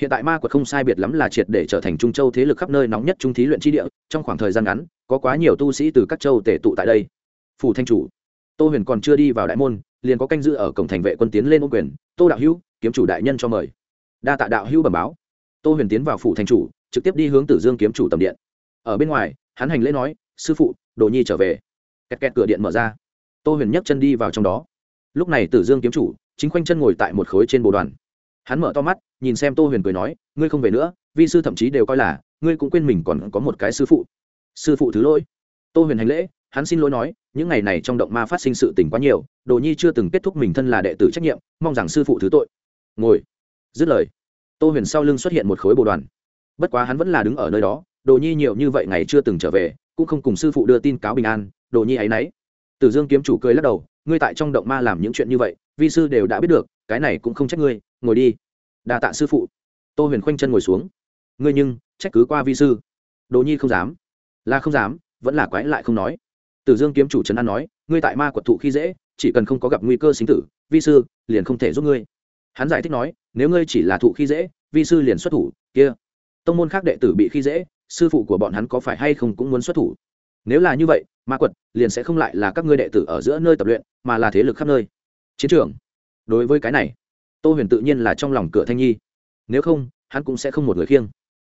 Hiện tại ma quật không sai biệt lắm là triệt để trở thành trung châu thế lực khắp nơi nóng nhất trung thí luyện tri địa, trong khoảng thời gian ngắn, có quá nhiều tu sĩ từ các châu tể tụ tại đây. Phủ thanh chủ, tô huyền còn chưa đi vào đại môn, liền có canh giữ ở cổng thành vệ quân tiến lên ô quyền, tô đạo hữu, kiếm chủ đại nhân cho mời. Đa tạ đạo hữu bẩm báo. Tô huyền tiến vào phủ thanh chủ, trực tiếp đi hướng tử dương kiếm chủ tầm điện. Ở bên ngoài, hắn hành lễ nói, sư phụ, đồ nhi trở về. Kẹt kẹt cửa điện mở ra. Tô huyền nhấc chân đi vào trong đó. Lúc này tử dương kiếm chủ chính khoanh chân ngồi tại một khối trên bồ đoàn. Hắn mở to mắt, nhìn xem tô huyền cười nói, ngươi không về nữa, vi sư thậm chí đều coi là, ngươi cũng quên mình còn có một cái sư phụ. Sư phụ thứ lỗi. Tô huyền hành lễ, hắn xin lỗi nói, những ngày này trong động ma phát sinh sự tình quá nhiều, đồ nhi chưa từng kết thúc mình thân là đệ tử trách nhiệm, mong rằng sư phụ thứ tội. Ngồi. Dứt lời, tô huyền sau lưng xuất hiện một khối bồ đoàn. Bất quá hắn vẫn là đứng ở nơi đó, đồ nhi nhiều như vậy ngày chưa từng trở về, cũng không cùng sư phụ đưa tin cáo bình an, đồ nhi ấy y tử dương kiếm chủ cười lắc đầu ngươi tại trong động ma làm những chuyện như vậy, vi sư đều đã biết được, cái này cũng không trách ngươi, ngồi đi. Đà tạ sư phụ. Tô huyền khoanh chân ngồi xuống. Ngươi nhưng, trách cứ qua vi sư. Đồ nhi không dám. Là không dám, vẫn là quái lại không nói. Tử dương kiếm chủ trấn an nói, ngươi tại ma quật thụ khi dễ, chỉ cần không có gặp nguy cơ sinh tử, vi sư liền không thể giúp ngươi. Hắn giải thích nói, nếu ngươi chỉ là thụ khi dễ, vi sư liền xuất thủ, kia. Tông môn khác đệ tử bị khi dễ, sư phụ của bọn hắn có phải hay không cũng muốn xuất thủ? Nếu là như vậy, ma quật liền sẽ không lại là các ngươi đệ tử ở giữa nơi tập luyện, mà là thế lực khắp nơi. Chiến trường. Đối với cái này, tô huyền tự nhiên là trong lòng cửa thanh nhi. Nếu không, hắn cũng sẽ không một người khiêng.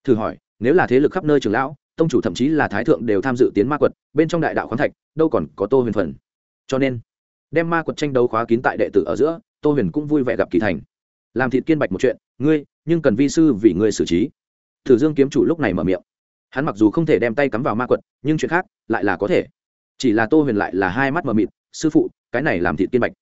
Thử hỏi, nếu là thế lực khắp nơi trường lão, tông chủ thậm chí là thái thượng đều tham dự tiến ma quật, bên trong đại đạo khoáng thạch, đâu còn có tô huyền phần. Cho nên, đem ma quật tranh đấu khóa kín tại đệ tử ở giữa, tô huyền cũng vui vẻ gặp kỳ thành. Làm thịt kiên bạch một chuyện, ngươi, nhưng cần vi sư vì ngươi xử trí. Thử dương kiếm chủ lúc này mở miệng hắn mặc dù không thể đem tay cắm vào ma quật, nhưng chuyện khác lại là có thể. Chỉ là tô huyền lại là hai mắt mờ mịt, sư phụ, cái này làm thịt kiên bạch.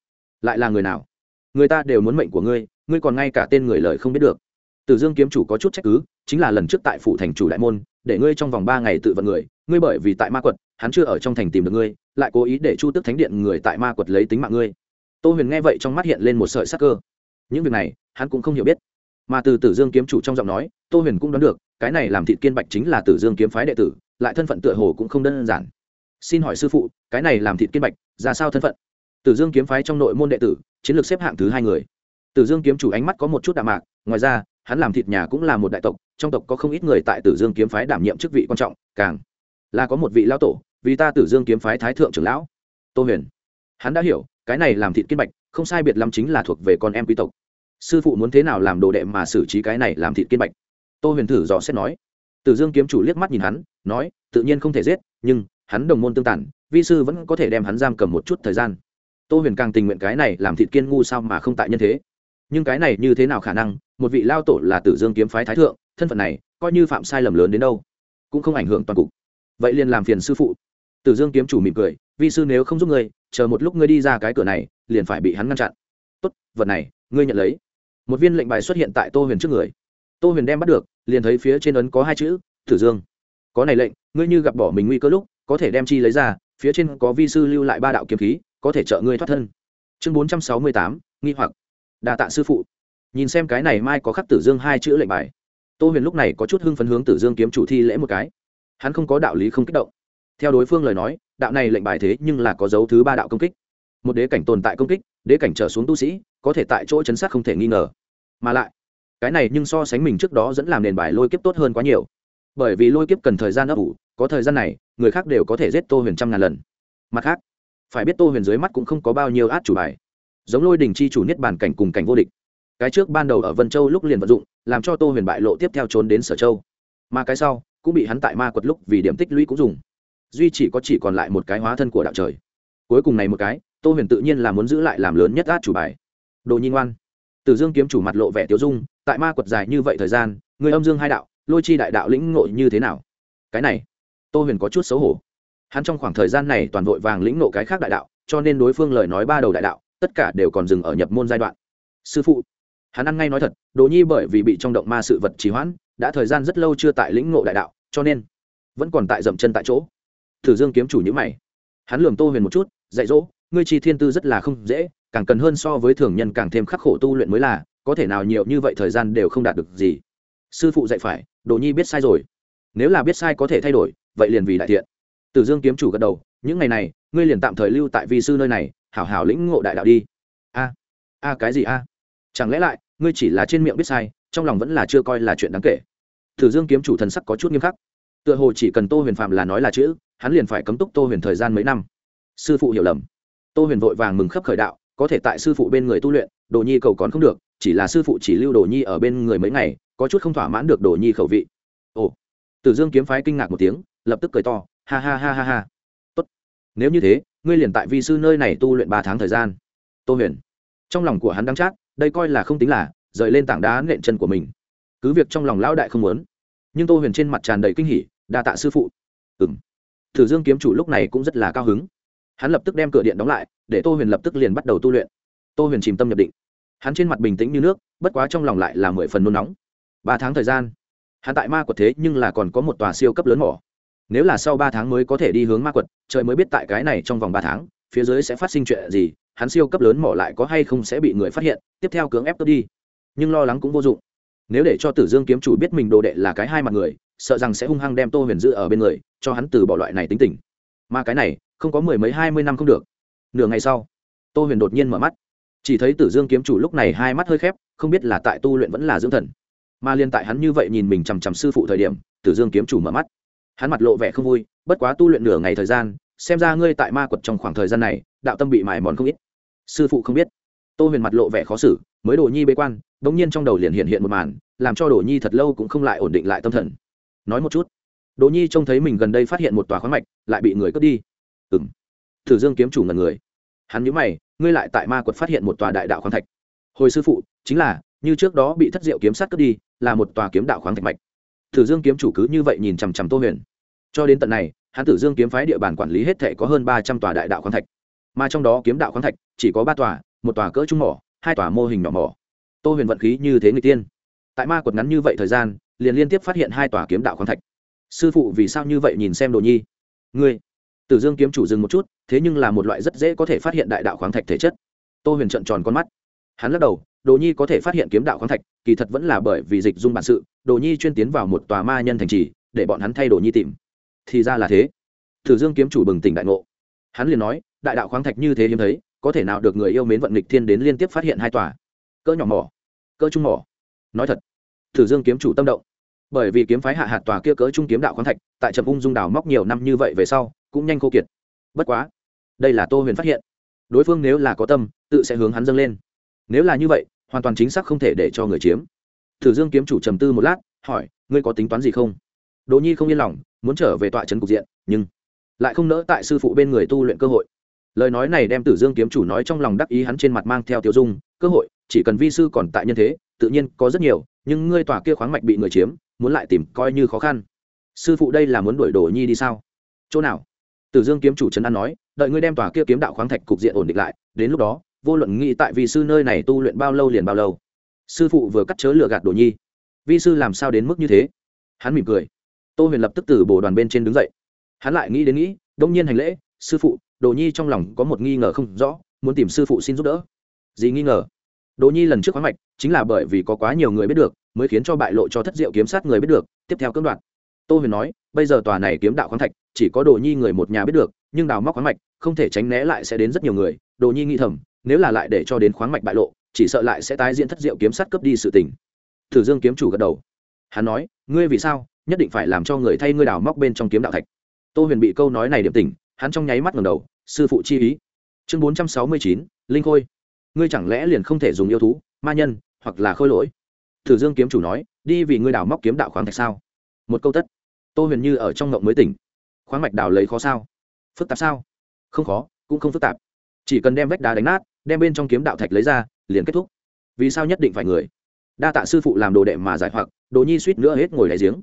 Lại là người nào? Người ta đều muốn mệnh của ngươi ngươi còn ngay cả tên người lời không biết được. Tử dương kiếm chủ có chút trách cứ, chính là lần trước tại phủ thành chủ đại môn, để ngươi trong vòng ba ngày tự vận người, ngươi bởi vì tại ma quật, hắn chưa ở trong thành tìm được ngươi, lại cố ý để chu tức thánh điện người tại ma quật lấy tính mạng ngươi. Tô huyền nghe vậy trong mắt hiện lên một sợi sắc cơ. Những việc này, hắn cũng không hiểu biết mà từ tử dương kiếm chủ trong giọng nói, tô huyền cũng đoán được, cái này làm thịt kiên bạch chính là tử dương kiếm phái đệ tử, lại thân phận tựa hồ cũng không đơn giản. Xin hỏi sư phụ, cái này làm thịt kiên bạch, ra sao thân phận? Tử dương kiếm phái trong nội môn đệ tử, chiến lược xếp hạng thứ hai người. Tử dương kiếm chủ ánh mắt có một chút đạm mạc, ngoài ra, hắn làm thịt nhà cũng là một đại tộc, trong tộc có không ít người tại tử dương kiếm phái đảm nhiệm chức vị quan trọng, càng là có một vị lão tổ, vì ta tử dương kiếm phái thái thượng trưởng lão. Tô huyền, hắn đã hiểu, cái này làm thịt kiên bạch, không sai biệt lắm chính là thuộc về con em quý tộc sư phụ muốn thế nào làm đồ đệ mà xử trí cái này làm thịt kiên bạch? Tô huyền thử dò xét nói. Tử dương kiếm chủ liếc mắt nhìn hắn, nói, tự nhiên không thể giết, nhưng, hắn đồng môn tương tản, vi sư vẫn có thể đem hắn giam cầm một chút thời gian. Tô huyền càng tình nguyện cái này làm thịt kiên ngu sao mà không tại nhân thế. Nhưng cái này như thế nào khả năng, một vị lao tổ là tử dương kiếm phái thái thượng, thân phận này, coi như phạm sai lầm lớn đến đâu, cũng không ảnh hưởng toàn cục. Vậy liền làm phiền sư phụ. Tử dương kiếm chủ mỉm cười, vi sư nếu không giúp ngươi, chờ một lúc ngươi đi ra cái cửa này, liền phải bị hắn ngăn chặn. Tốt, vật này, ngươi nhận lấy một viên lệnh bài xuất hiện tại tô huyền trước người. Tô huyền đem bắt được, liền thấy phía trên ấn có hai chữ, tử dương. Có này lệnh, ngươi như gặp bỏ mình nguy cơ lúc, có thể đem chi lấy ra, phía trên có vi sư lưu lại ba đạo kiếm khí, có thể trợ ngươi thoát thân. Chương bốn trăm sáu mươi tám, nghi hoặc. Đà tạ sư phụ. Nhìn xem cái này mai có khắc tử dương hai chữ lệnh bài, tô huyền lúc này có chút hưng phấn hướng tử dương kiếm chủ thi lễ một cái. Hắn không có đạo lý không kích động. Theo đối phương lời nói, đạo này lệnh bài thế nhưng là có dấu thứ ba đạo công kích. Một đế cảnh tồn tại công kích, đế cảnh trở xuống tu sĩ, có thể tại chỗ chấn sát không thể nghi ngờ mà lại, cái này nhưng so sánh mình trước đó dẫn làm nền bài lôi kiếp tốt hơn quá nhiều. Bởi vì lôi kiếp cần thời gian ấp ủ, có thời gian này, người khác đều có thể giết tô huyền trăm ngàn lần. Mặt khác, phải biết tô huyền dưới mắt cũng không có bao nhiêu át chủ bài. Giống lôi đình chi chủ niết bàn cảnh cùng cảnh vô địch. Cái trước ban đầu ở vân châu lúc liền vận dụng, làm cho tô huyền bại lộ tiếp theo trốn đến sở châu. Mà cái sau, cũng bị hắn tại ma quật lúc vì điểm tích lũy cũng dùng. Duy chỉ có chỉ còn lại một cái hóa thân của đạo trời. Cuối cùng này một cái, tô huyền tự nhiên là muốn giữ lại làm lớn nhất át chủ bài. Đồ nhi ngoan tử dương kiếm chủ mặt lộ vẻ tiêu dung, tại ma quật dài như vậy thời gian, người âm dương hai đạo, lôi chi đại đạo lĩnh ngộ như thế nào? Cái này, tô huyền có chút xấu hổ. Hắn trong khoảng thời gian này toàn vội vàng lĩnh ngộ cái khác đại đạo, cho nên đối phương lời nói ba đầu đại đạo, tất cả đều còn dừng ở nhập môn giai đoạn. Sư phụ, hắn ăn ngay nói thật, đồ nhi bởi vì bị trong động ma sự vật trì hoãn, đã thời gian rất lâu chưa tại lĩnh ngộ đại đạo, cho nên vẫn còn tại dậm chân tại chỗ. Tử dương kiếm chủ nhíu mày. Hắn lườm tô huyền một chút, dạy dỗ, ngươi chi thiên tư rất là không dễ càng cần hơn so với thường nhân càng thêm khắc khổ tu luyện mới là, có thể nào nhiều như vậy thời gian đều không đạt được gì. Sư phụ dạy phải, đồ nhi biết sai rồi. Nếu là biết sai có thể thay đổi, vậy liền vì đại thiện tử dương kiếm chủ gật đầu, những ngày này, ngươi liền tạm thời lưu tại vi sư nơi này, hảo hảo lĩnh ngộ đại đạo đi. A a cái gì a? Chẳng lẽ lại, ngươi chỉ là trên miệng biết sai, trong lòng vẫn là chưa coi là chuyện đáng kể. Tử dương kiếm chủ thần sắc có chút nghiêm khắc. Tựa hồ chỉ cần tô huyền phạm là nói là chữ, hắn liền phải cấm túc tô huyền thời gian mấy năm. Sư phụ hiểu lầm. Tô huyền vội vàng mừng khấp khởi đạo có thể tại sư phụ bên người tu luyện, đồ nhi cầu còn không được, chỉ là sư phụ chỉ lưu đồ nhi ở bên người mấy ngày, có chút không thỏa mãn được đồ nhi khẩu vị. Ồ. Tử dương kiếm phái kinh ngạc một tiếng, lập tức cười to, ha ha ha ha ha. Tốt. Nếu như thế, ngươi liền tại vi sư nơi này tu luyện ba tháng thời gian. Tô huyền. Trong lòng của hắn đang chắc đây coi là không tính là, rời lên tảng đá nện chân của mình. Cứ việc trong lòng lão đại không muốn, nhưng tô huyền trên mặt tràn đầy kinh hỉ, đa tạ sư phụ. Ừng Tử dương kiếm chủ lúc này cũng rất là cao hứng hắn lập tức đem cửa điện đóng lại, để tô huyền lập tức liền bắt đầu tu luyện. Tô huyền chìm tâm nhập định. Hắn trên mặt bình tĩnh như nước, bất quá trong lòng lại là mười phần nôn nóng. Ba tháng thời gian, hắn tại ma quật thế nhưng là còn có một tòa siêu cấp lớn mỏ. Nếu là sau ba tháng mới có thể đi hướng ma quật, trời mới biết tại cái này trong vòng ba tháng, phía dưới sẽ phát sinh chuyện gì, hắn siêu cấp lớn mỏ lại có hay không sẽ bị người phát hiện, tiếp theo cưỡng ép cướp đi. Nhưng lo lắng cũng vô dụng. Nếu để cho tử dương kiếm chủ biết mình đồ đệ là cái hai mặt người, sợ rằng sẽ hung hăng đem tô huyền giữ ở bên người, cho hắn từ bỏ loại này tính tình. Mà cái này không có mười mấy hai mươi năm không được. Nửa ngày sau, tô huyền đột nhiên mở mắt. Chỉ thấy tử dương kiếm chủ lúc này hai mắt hơi khép, không biết là tại tu luyện vẫn là dưỡng thần. Mà liên tại hắn như vậy nhìn mình chằm chằm sư phụ thời điểm, tử dương kiếm chủ mở mắt. Hắn mặt lộ vẻ không vui, bất quá tu luyện nửa ngày thời gian, xem ra ngươi tại ma quật trong khoảng thời gian này, đạo tâm bị mài mòn không ít. Sư phụ không biết. Tô huyền mặt lộ vẻ khó xử, mới đồ nhi bế quan đ ỗ n g nhiên trong đầu liền hiện hiện một màn, làm cho đồ nhi thật lâu cũng không lại ổn định lại tâm thần. Nói một chút. Đồ nhi trông thấy mình gần đây phát hiện một tòa khoáng mạch, lại bị người cướp đi ừ m thử dương kiếm chủ ngần người. Hắn nhớ mày, ngươi lại tại ma quật phát hiện một tòa đại đạo khoáng thạch. Hồi sư phụ, chính là, như trước đó bị thất diệu kiếm sát cướp đi, là một tòa kiếm đạo khoáng thạch mạch. Thử dương kiếm chủ cứ như vậy nhìn chằm chằm tô huyền. Cho đến tận này, hắn tử dương kiếm phái địa bàn quản lý hết thể có hơn ba trăm tòa đại đạo khoáng thạch. Mà trong đó kiếm đạo khoáng thạch, chỉ có ba tòa, một tòa cỡ trung mỏ, hai tòa mô hình nhỏ mỏ. Tô huyền vận khí như thế người tiên. Tại ma quật ngắn như vậy thời gian, liền liên tiếp phát hiện hai tòa kiếm đạo khoáng thạch. Sư phụ vì sao như vậy nhìn xem đồ nhi? Ngươi tử dương kiếm chủ dừng một chút, thế nhưng là một loại rất dễ có thể phát hiện đại đạo khoáng thạch thể chất. Tô huyền trận tròn con mắt. Hắn lắc đầu, đồ nhi có thể phát hiện kiếm đạo khoáng thạch, kỳ thật vẫn là bởi vì dịch dung bản sự, đồ nhi chuyên tiến vào một tòa ma nhân thành trì, để bọn hắn thay đồ nhi tìm. Thì ra là thế. Tử dương kiếm chủ bừng tỉnh đại ngộ. Hắn liền nói, đại đạo khoáng thạch như thế hiếm thấy, có thể nào được người yêu mến vận nghịch thiên đến liên tiếp phát hiện hai tòa? Cỡ nhỏ mỏ, cỡ trung mỏ. Nói thật, Tử dương kiếm chủ tâm động. Bởi vì kiếm phái hạ hạt tòa kia cỡ trung kiếm đạo khoáng thạch, tại trầm ung dung đào móc nhiều năm như vậy về sau cũng nhanh khô kiệt. Bất quá, đây là tô huyền phát hiện. Đối phương nếu là có tâm, tự sẽ hướng hắn dâng lên. Nếu là như vậy, hoàn toàn chính xác không thể để cho người chiếm. Thử dương kiếm chủ trầm tư một lát, hỏi, ngươi có tính toán gì không? Đỗ nhi không yên lòng, muốn trở về tọa trấn cục diện, nhưng lại không nỡ tại sư phụ bên người tu luyện cơ hội. Lời nói này đem tử dương kiếm chủ nói trong lòng đắc ý hắn trên mặt mang theo tiêu dung, cơ hội, chỉ cần vi sư còn tại nhân thế, tự nhiên có rất nhiều, nhưng ngươi tòa kia khoáng mạch bị người chiếm, muốn lại tìm coi như khó khăn. Sư phụ đây là muốn đuổi đồ nhi đi sao? Chỗ nào? Tử dương kiếm chủ trấn an nói, đợi ngươi đem tòa kia kiếm đạo khoáng thạch cục diện ổn định lại, đến lúc đó, vô luận nghĩ tại vi sư nơi này tu luyện bao lâu liền bao lâu. Sư phụ vừa cắt chớ lửa gạt đồ nhi. Vi sư làm sao đến mức như thế? Hắn mỉm cười. Tô huyền lập tức từ bồ đoàn bên trên đứng dậy. Hắn lại nghĩ đến nghĩ, đông nhiên hành lễ, sư phụ đồ nhi trong lòng có một nghi ngờ không rõ, muốn tìm sư phụ xin giúp đỡ. Gì nghi ngờ? Đồ nhi lần trước khoáng mạch, chính là bởi vì có quá nhiều người biết được, mới khiến cho bại lộ cho thất diệu kiếm sát người biết được, tiếp theo cưỡng đoạt tô huyền nói, bây giờ tòa này kiếm đạo khoáng thạch, chỉ có đồ nhi người một nhà biết được, nhưng đào móc khoáng mạch, không thể tránh né lại sẽ đến rất nhiều người. Đồ nhi nghĩ thầm, nếu là lại để cho đến khoáng mạch bại lộ, chỉ sợ lại sẽ tái diễn thất diệu kiếm sát cướp đi sự tình. Thử dương kiếm chủ gật đầu. Hắn nói, ngươi vì sao, nhất định phải làm cho người thay ngươi đào móc bên trong kiếm đạo thạch. Tô huyền bị câu nói này điểm tình hắn trong nháy mắt ngầm đầu, sư phụ chi ý. Chương bốn trăm sáu mươi chín, linh khôi. Ngươi chẳng lẽ liền không thể dùng yêu thú, ma nhân, hoặc là khôi lỗi? Thử dương kiếm chủ nói, đi vì ngươi đào móc kiếm đạo khoáng thạch sao? Một câu tất tô huyền như ở trong ngộng mới tỉnh. Khoáng mạch đào lấy khó sao? Phức tạp sao? Không khó, cũng không phức tạp. Chỉ cần đem vách đá đánh nát, đem bên trong kiếm đạo thạch lấy ra, liền kết thúc. Vì sao nhất định phải người? Đa tạ sư phụ làm đồ đệ mà giải hoặc, đồ nhi suýt nữa hết ngồi đáy giếng.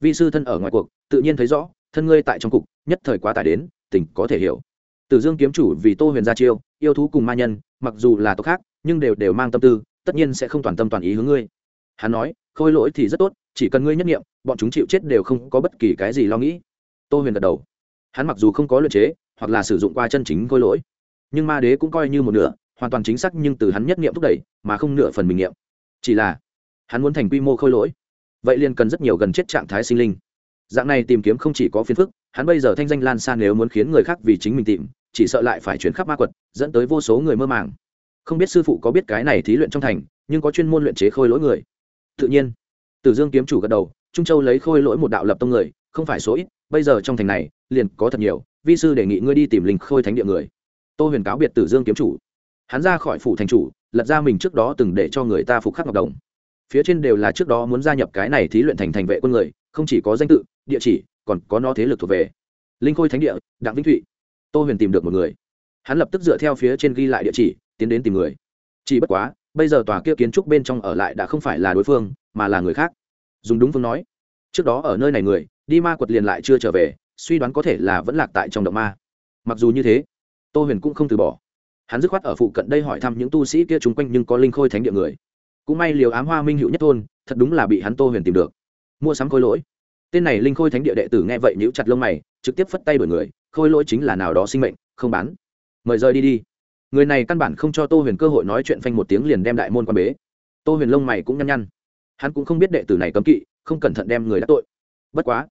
Vi sư thân ở ngoài cuộc, tự nhiên thấy rõ, thân ngươi tại trong cục, nhất thời quá tải đến, tình có thể hiểu. Tử dương kiếm chủ vì tô huyền gia chiêu, yêu thú cùng ma nhân, mặc dù là tộc khác, nhưng đều đều mang tâm tư, tất nhiên sẽ không toàn tâm toàn ý hướng ngươi hắn nói, khôi lỗi thì rất tốt, chỉ cần ngươi nhất nghiệm, bọn chúng chịu chết đều không có bất kỳ cái gì lo nghĩ. Tô huyền gật đầu. Hắn mặc dù không có luyện chế, hoặc là sử dụng qua chân chính khôi lỗi, nhưng ma đế cũng coi như một nửa, hoàn toàn chính xác nhưng từ hắn nhất nghiệm thúc đẩy, mà không nửa phần mình nghiệm. Chỉ là, hắn muốn thành quy mô khôi lỗi, vậy liền cần rất nhiều gần chết trạng thái sinh linh. Dạng này tìm kiếm không chỉ có phiền phức, hắn bây giờ thanh danh lan xa nếu muốn khiến người khác vì chính mình tìm, chỉ sợ lại phải chuyển khắp ma quật, dẫn tới vô số người mơ màng. Không biết sư phụ có biết cái này thí luyện trong thành, nhưng có chuyên môn luyện chế khôi lỗi người tự nhiên. Tử dương kiếm chủ gật đầu, trung châu lấy khôi lỗi một đạo lập tông người, không phải số ít, bây giờ trong thành này, liền có thật nhiều, vi sư đề nghị ngươi đi tìm linh khôi thánh địa người. Tô huyền cáo biệt tử dương kiếm chủ. Hắn ra khỏi phủ thành chủ, lật ra mình trước đó từng để cho người ta phục khắc ngọc đồng. Phía trên đều là trước đó muốn gia nhập cái này thí luyện thành thành vệ quân người, không chỉ có danh tự, địa chỉ, còn có nó thế lực thuộc về. Linh khôi thánh địa, đặng vĩnh thụy. Tô huyền tìm được một người. Hắn lập tức dựa theo phía trên ghi lại địa chỉ, tiến đến tìm người. Chỉ bất quá bây giờ tòa kia kiến trúc bên trong ở lại đã không phải là đối phương, mà là người khác. Dùng đúng phương nói. Trước đó ở nơi này người, đi ma quật liền lại chưa trở về, suy đoán có thể là vẫn lạc tại trong động ma. Mặc dù như thế, tô huyền cũng không từ bỏ. Hắn dứt khoát ở phụ cận đây hỏi thăm những tu sĩ kia chung quanh nhưng có linh khôi thánh địa người. Cũng may liều ám hoa minh hữu nhất thôn, thật đúng là bị hắn tô huyền tìm được. Mua sắm khôi lỗi. Tên này linh khôi thánh địa đệ tử nghe vậy nhíu chặt lông mày, trực tiếp phất tay bởi người, khôi lỗi chính là nào đó sinh mệnh, không bán. Mời rời đi đi người này căn bản không cho tô huyền cơ hội nói chuyện phanh một tiếng liền đem đại môn quan bế. tô huyền lông mày cũng nhăn nhăn. hắn cũng không biết đệ tử này cấm kỵ, không cẩn thận đem người đắc tội. bất quá,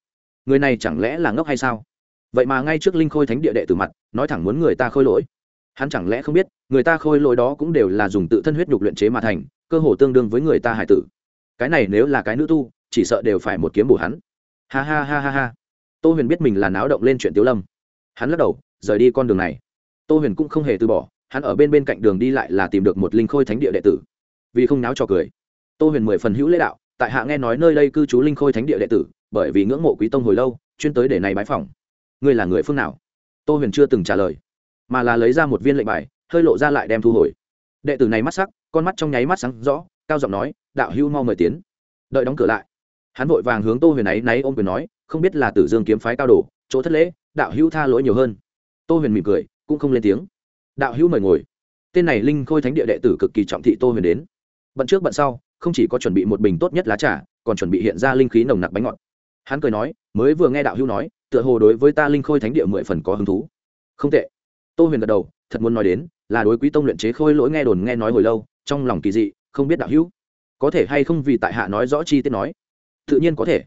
người này chẳng lẽ là ngốc hay sao? vậy mà ngay trước linh khôi thánh địa đệ tử mặt, nói thẳng muốn người ta khôi lỗi. hắn chẳng lẽ không biết, người ta khôi lỗi đó cũng đều là dùng tự thân huyết nhục luyện chế mà thành, cơ hồ tương đương với người ta hải tử. cái này nếu là cái nữ tu, chỉ sợ đều phải một kiếm bổ hắn. ha ha ha ha ha. tô huyền biết mình là náo động lên chuyện tiếu lâm. hắn lắc đầu, rời đi con đường này. tô huyền cũng không hề từ bỏ hắn ở bên bên cạnh đường đi lại là tìm được một linh khôi thánh địa đệ tử. Vì không náo cho cười, tô huyền mười phần hữu lễ đạo, tại hạ nghe nói nơi đây cư trú linh khôi thánh địa đệ tử, bởi vì ngưỡng mộ quý tông hồi lâu, chuyên tới để này bái phỏng. Ngươi là người phương nào? Tô huyền chưa từng trả lời, mà là lấy ra một viên lệnh bài, hơi lộ ra lại đem thu hồi. Đệ tử này mắt sắc, con mắt trong nháy mắt sáng rõ, cao giọng nói, đạo hữu mau mời tiến. Đợi đóng cửa lại, hắn vội vàng hướng tô huyền ấy náy ôm quyền nói, không biết là tử dương kiếm phái cao đồ, chỗ thất lễ, đạo hữu tha lỗi nhiều hơn. Tô huyền mỉm cười, cũng không lên tiếng đạo hữu mời ngồi. Tên này linh khôi thánh địa đệ tử cực kỳ trọng thị tô huyền đến. Bận trước bận sau, không chỉ có chuẩn bị một bình tốt nhất lá trà, còn chuẩn bị hiện ra linh khí nồng nặc bánh ngọt. Hắn cười nói, mới vừa nghe đạo hữu nói, tựa hồ đối với ta linh khôi thánh địa mười phần có hứng thú. Không tệ. Tô huyền gật đầu, thật muốn nói đến, là đối quý tông luyện chế khôi lỗi nghe đồn nghe nói hồi lâu, trong lòng kỳ dị, không biết đạo hữu có thể hay không vì tại hạ nói rõ chi tiết nói. Tự nhiên có thể.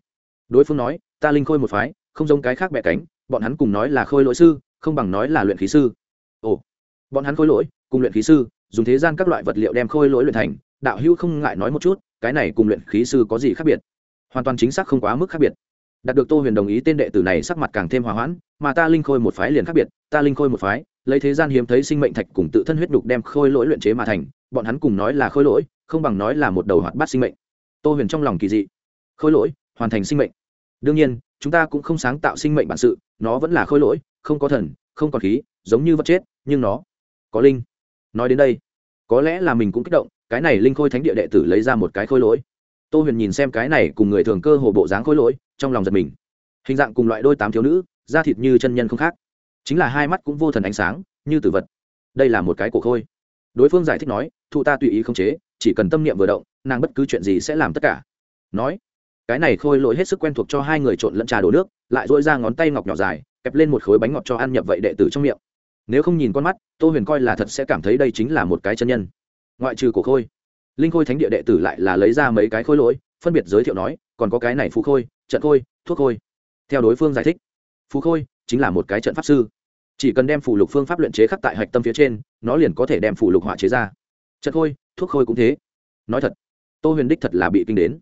Đối phương nói, ta linh khôi một phái, không giống cái khác bẹ cánh, bọn hắn cùng nói là khôi lỗi sư, không bằng nói là luyện khí sư. Ồ bọn hắn khôi lỗi, cùng luyện khí sư, dùng thế gian các loại vật liệu đem khôi lỗi luyện thành, đạo hữu không ngại nói một chút, cái này cùng luyện khí sư có gì khác biệt? Hoàn toàn chính xác không quá mức khác biệt. Đạt được tô huyền đồng ý, tên đệ tử này sắc mặt càng thêm hòa hoãn, mà ta linh khôi một phái liền khác biệt, ta linh khôi một phái, lấy thế gian hiếm thấy sinh mệnh thạch cùng tự thân huyết đục đem khôi lỗi luyện chế mà thành, bọn hắn cùng nói là khôi lỗi, không bằng nói là một đầu hoạt bát sinh mệnh. Tô huyền trong lòng kỳ dị. Khôi lỗi, hoàn thành sinh mệnh. Đương nhiên, chúng ta cũng không sáng tạo sinh mệnh bản sự, nó vẫn là khôi lỗi, không có thần, không còn khí, giống như vật chết, nhưng nó có linh. Nói đến đây, có lẽ là mình cũng kích động, cái này linh khôi thánh địa đệ tử lấy ra một cái khôi lỗi. Tô huyền nhìn xem cái này cùng người thường cơ hồ bộ dáng khôi lỗi, trong lòng giật mình. Hình dạng cùng loại đôi tám thiếu nữ, da thịt như chân nhân không khác. Chính là hai mắt cũng vô thần ánh sáng, như tử vật. Đây là một cái cổ khôi. Đối phương giải thích nói thụ ta tùy ý không chế, chỉ cần tâm niệm vừa động, nàng bất cứ chuyện gì sẽ làm tất cả. Nói, cái này khôi lỗi hết sức quen thuộc cho hai người trộn lẫn trà đổ nước, lại dỗi ra ngón tay ngọc nhỏ dài, kẹp lên một khối bánh ngọt cho ăn nhập vậy đệ tử trong miệng nếu không nhìn con mắt, tô huyền coi là thật sẽ cảm thấy đây chính là một cái chân nhân. Ngoại trừ cổ khôi, linh khôi thánh địa đệ tử lại là lấy ra mấy cái khôi lỗi, phân biệt giới thiệu nói, còn có cái này phú khôi, trận khôi, thuốc khôi. Theo đối phương giải thích phú khôi chính là một cái trận pháp sư. Chỉ cần đem phủ lục phương pháp luyện chế khắc tại hạch tâm phía trên, nó liền có thể đem phủ lục họa chế ra. Trận khôi, thuốc khôi cũng thế. Nói thật, tô huyền đích thật là bị kinh đến.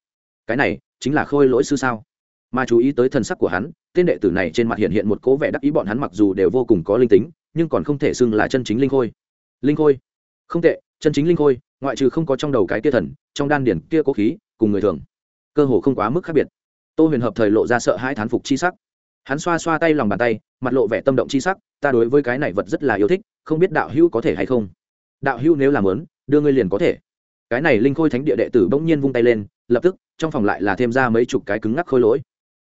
Cái này chính là khôi lỗi sư sao? Mà chú ý tới thần sắc của hắn, tên đệ tử này trên mặt hiện hiện một cố vẻ đắc ý, bọn hắn mặc dù đều vô cùng có linh tính nhưng còn không thể xưng là chân chính linh khôi. Linh khôi? Không tệ, chân chính linh khôi, ngoại trừ không có trong đầu cái kia thần, trong đan điển kia cố khí, cùng người thường. Cơ hồ không quá mức khác biệt. Tô huyền hợp thời lộ ra sợ hãi thán phục chi sắc. Hắn xoa xoa tay lòng bàn tay, mặt lộ vẻ tâm động chi sắc, ta đối với cái này vật rất là yêu thích, không biết đạo hữu có thể hay không? Đạo hữu nếu làm lớn, đưa ngươi liền có thể. Cái này linh khôi thánh địa đệ tử bỗng nhiên vung tay lên, lập tức, trong phòng lại là thêm ra mấy chục cái cứng ngắc khôi lỗi.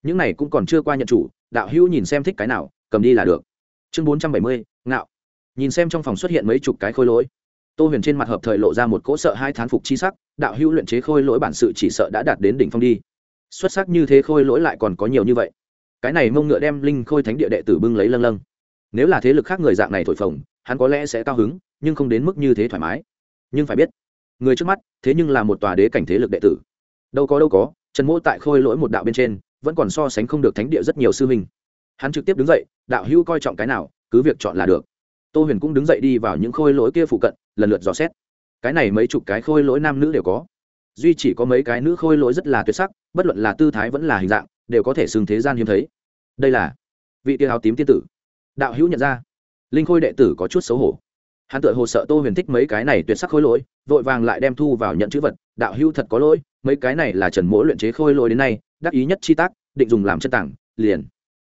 Những này cũng còn chưa qua nhận chủ, đạo hữu nhìn xem thích cái nào, cầm đi là được. Chương bốn trăm bảy mươi ngạo. Nhìn xem trong phòng xuất hiện mấy chục cái khôi lỗi, tô huyền trên mặt hợp thời lộ ra một cỗ sợ hai thán phục chi sắc, đạo hữu luyện chế khôi lỗi bản sự chỉ sợ đã đạt đến đỉnh phong đi. Xuất sắc như thế khôi lỗi lại còn có nhiều như vậy. Cái này mông ngựa đem linh khôi thánh địa đệ tử bưng lấy lâng lâng. Nếu là thế lực khác người dạng này thổi phồng, hắn có lẽ sẽ cao hứng, nhưng không đến mức như thế thoải mái. Nhưng phải biết, người trước mắt, thế nhưng là một tòa đế cảnh thế lực đệ tử. Đâu có đâu có, trần mỗ tại khôi lỗi một đạo bên trên, vẫn còn so sánh không được thánh địa rất nhiều sư huynh. Hắn trực tiếp đứng dậy, đạo hữu coi trọng cái nào cứ việc chọn là được. Tô huyền cũng đứng dậy đi vào những khôi lỗi kia phụ cận, lần lượt dò xét. Cái này mấy chục cái khôi lỗi nam nữ đều có. Duy chỉ có mấy cái nữ khôi lỗi rất là tuyệt sắc, bất luận là tư thái vẫn là hình dạng, đều có thể xưng thế gian hiếm thấy. Đây là vị tiên áo tím tiên tử. Đạo hữu nhận ra. Linh khôi đệ tử có chút xấu hổ. Hắn tự hồ sợ tô huyền thích mấy cái này tuyệt sắc khôi lỗi, vội vàng lại đem thu vào nhận chữ vật. Đạo hữu thật có lỗi, mấy cái này là trần mỗi luyện chế khôi lỗi đến nay, đắc ý nhất chi tác, định dùng làm chân tảng, liền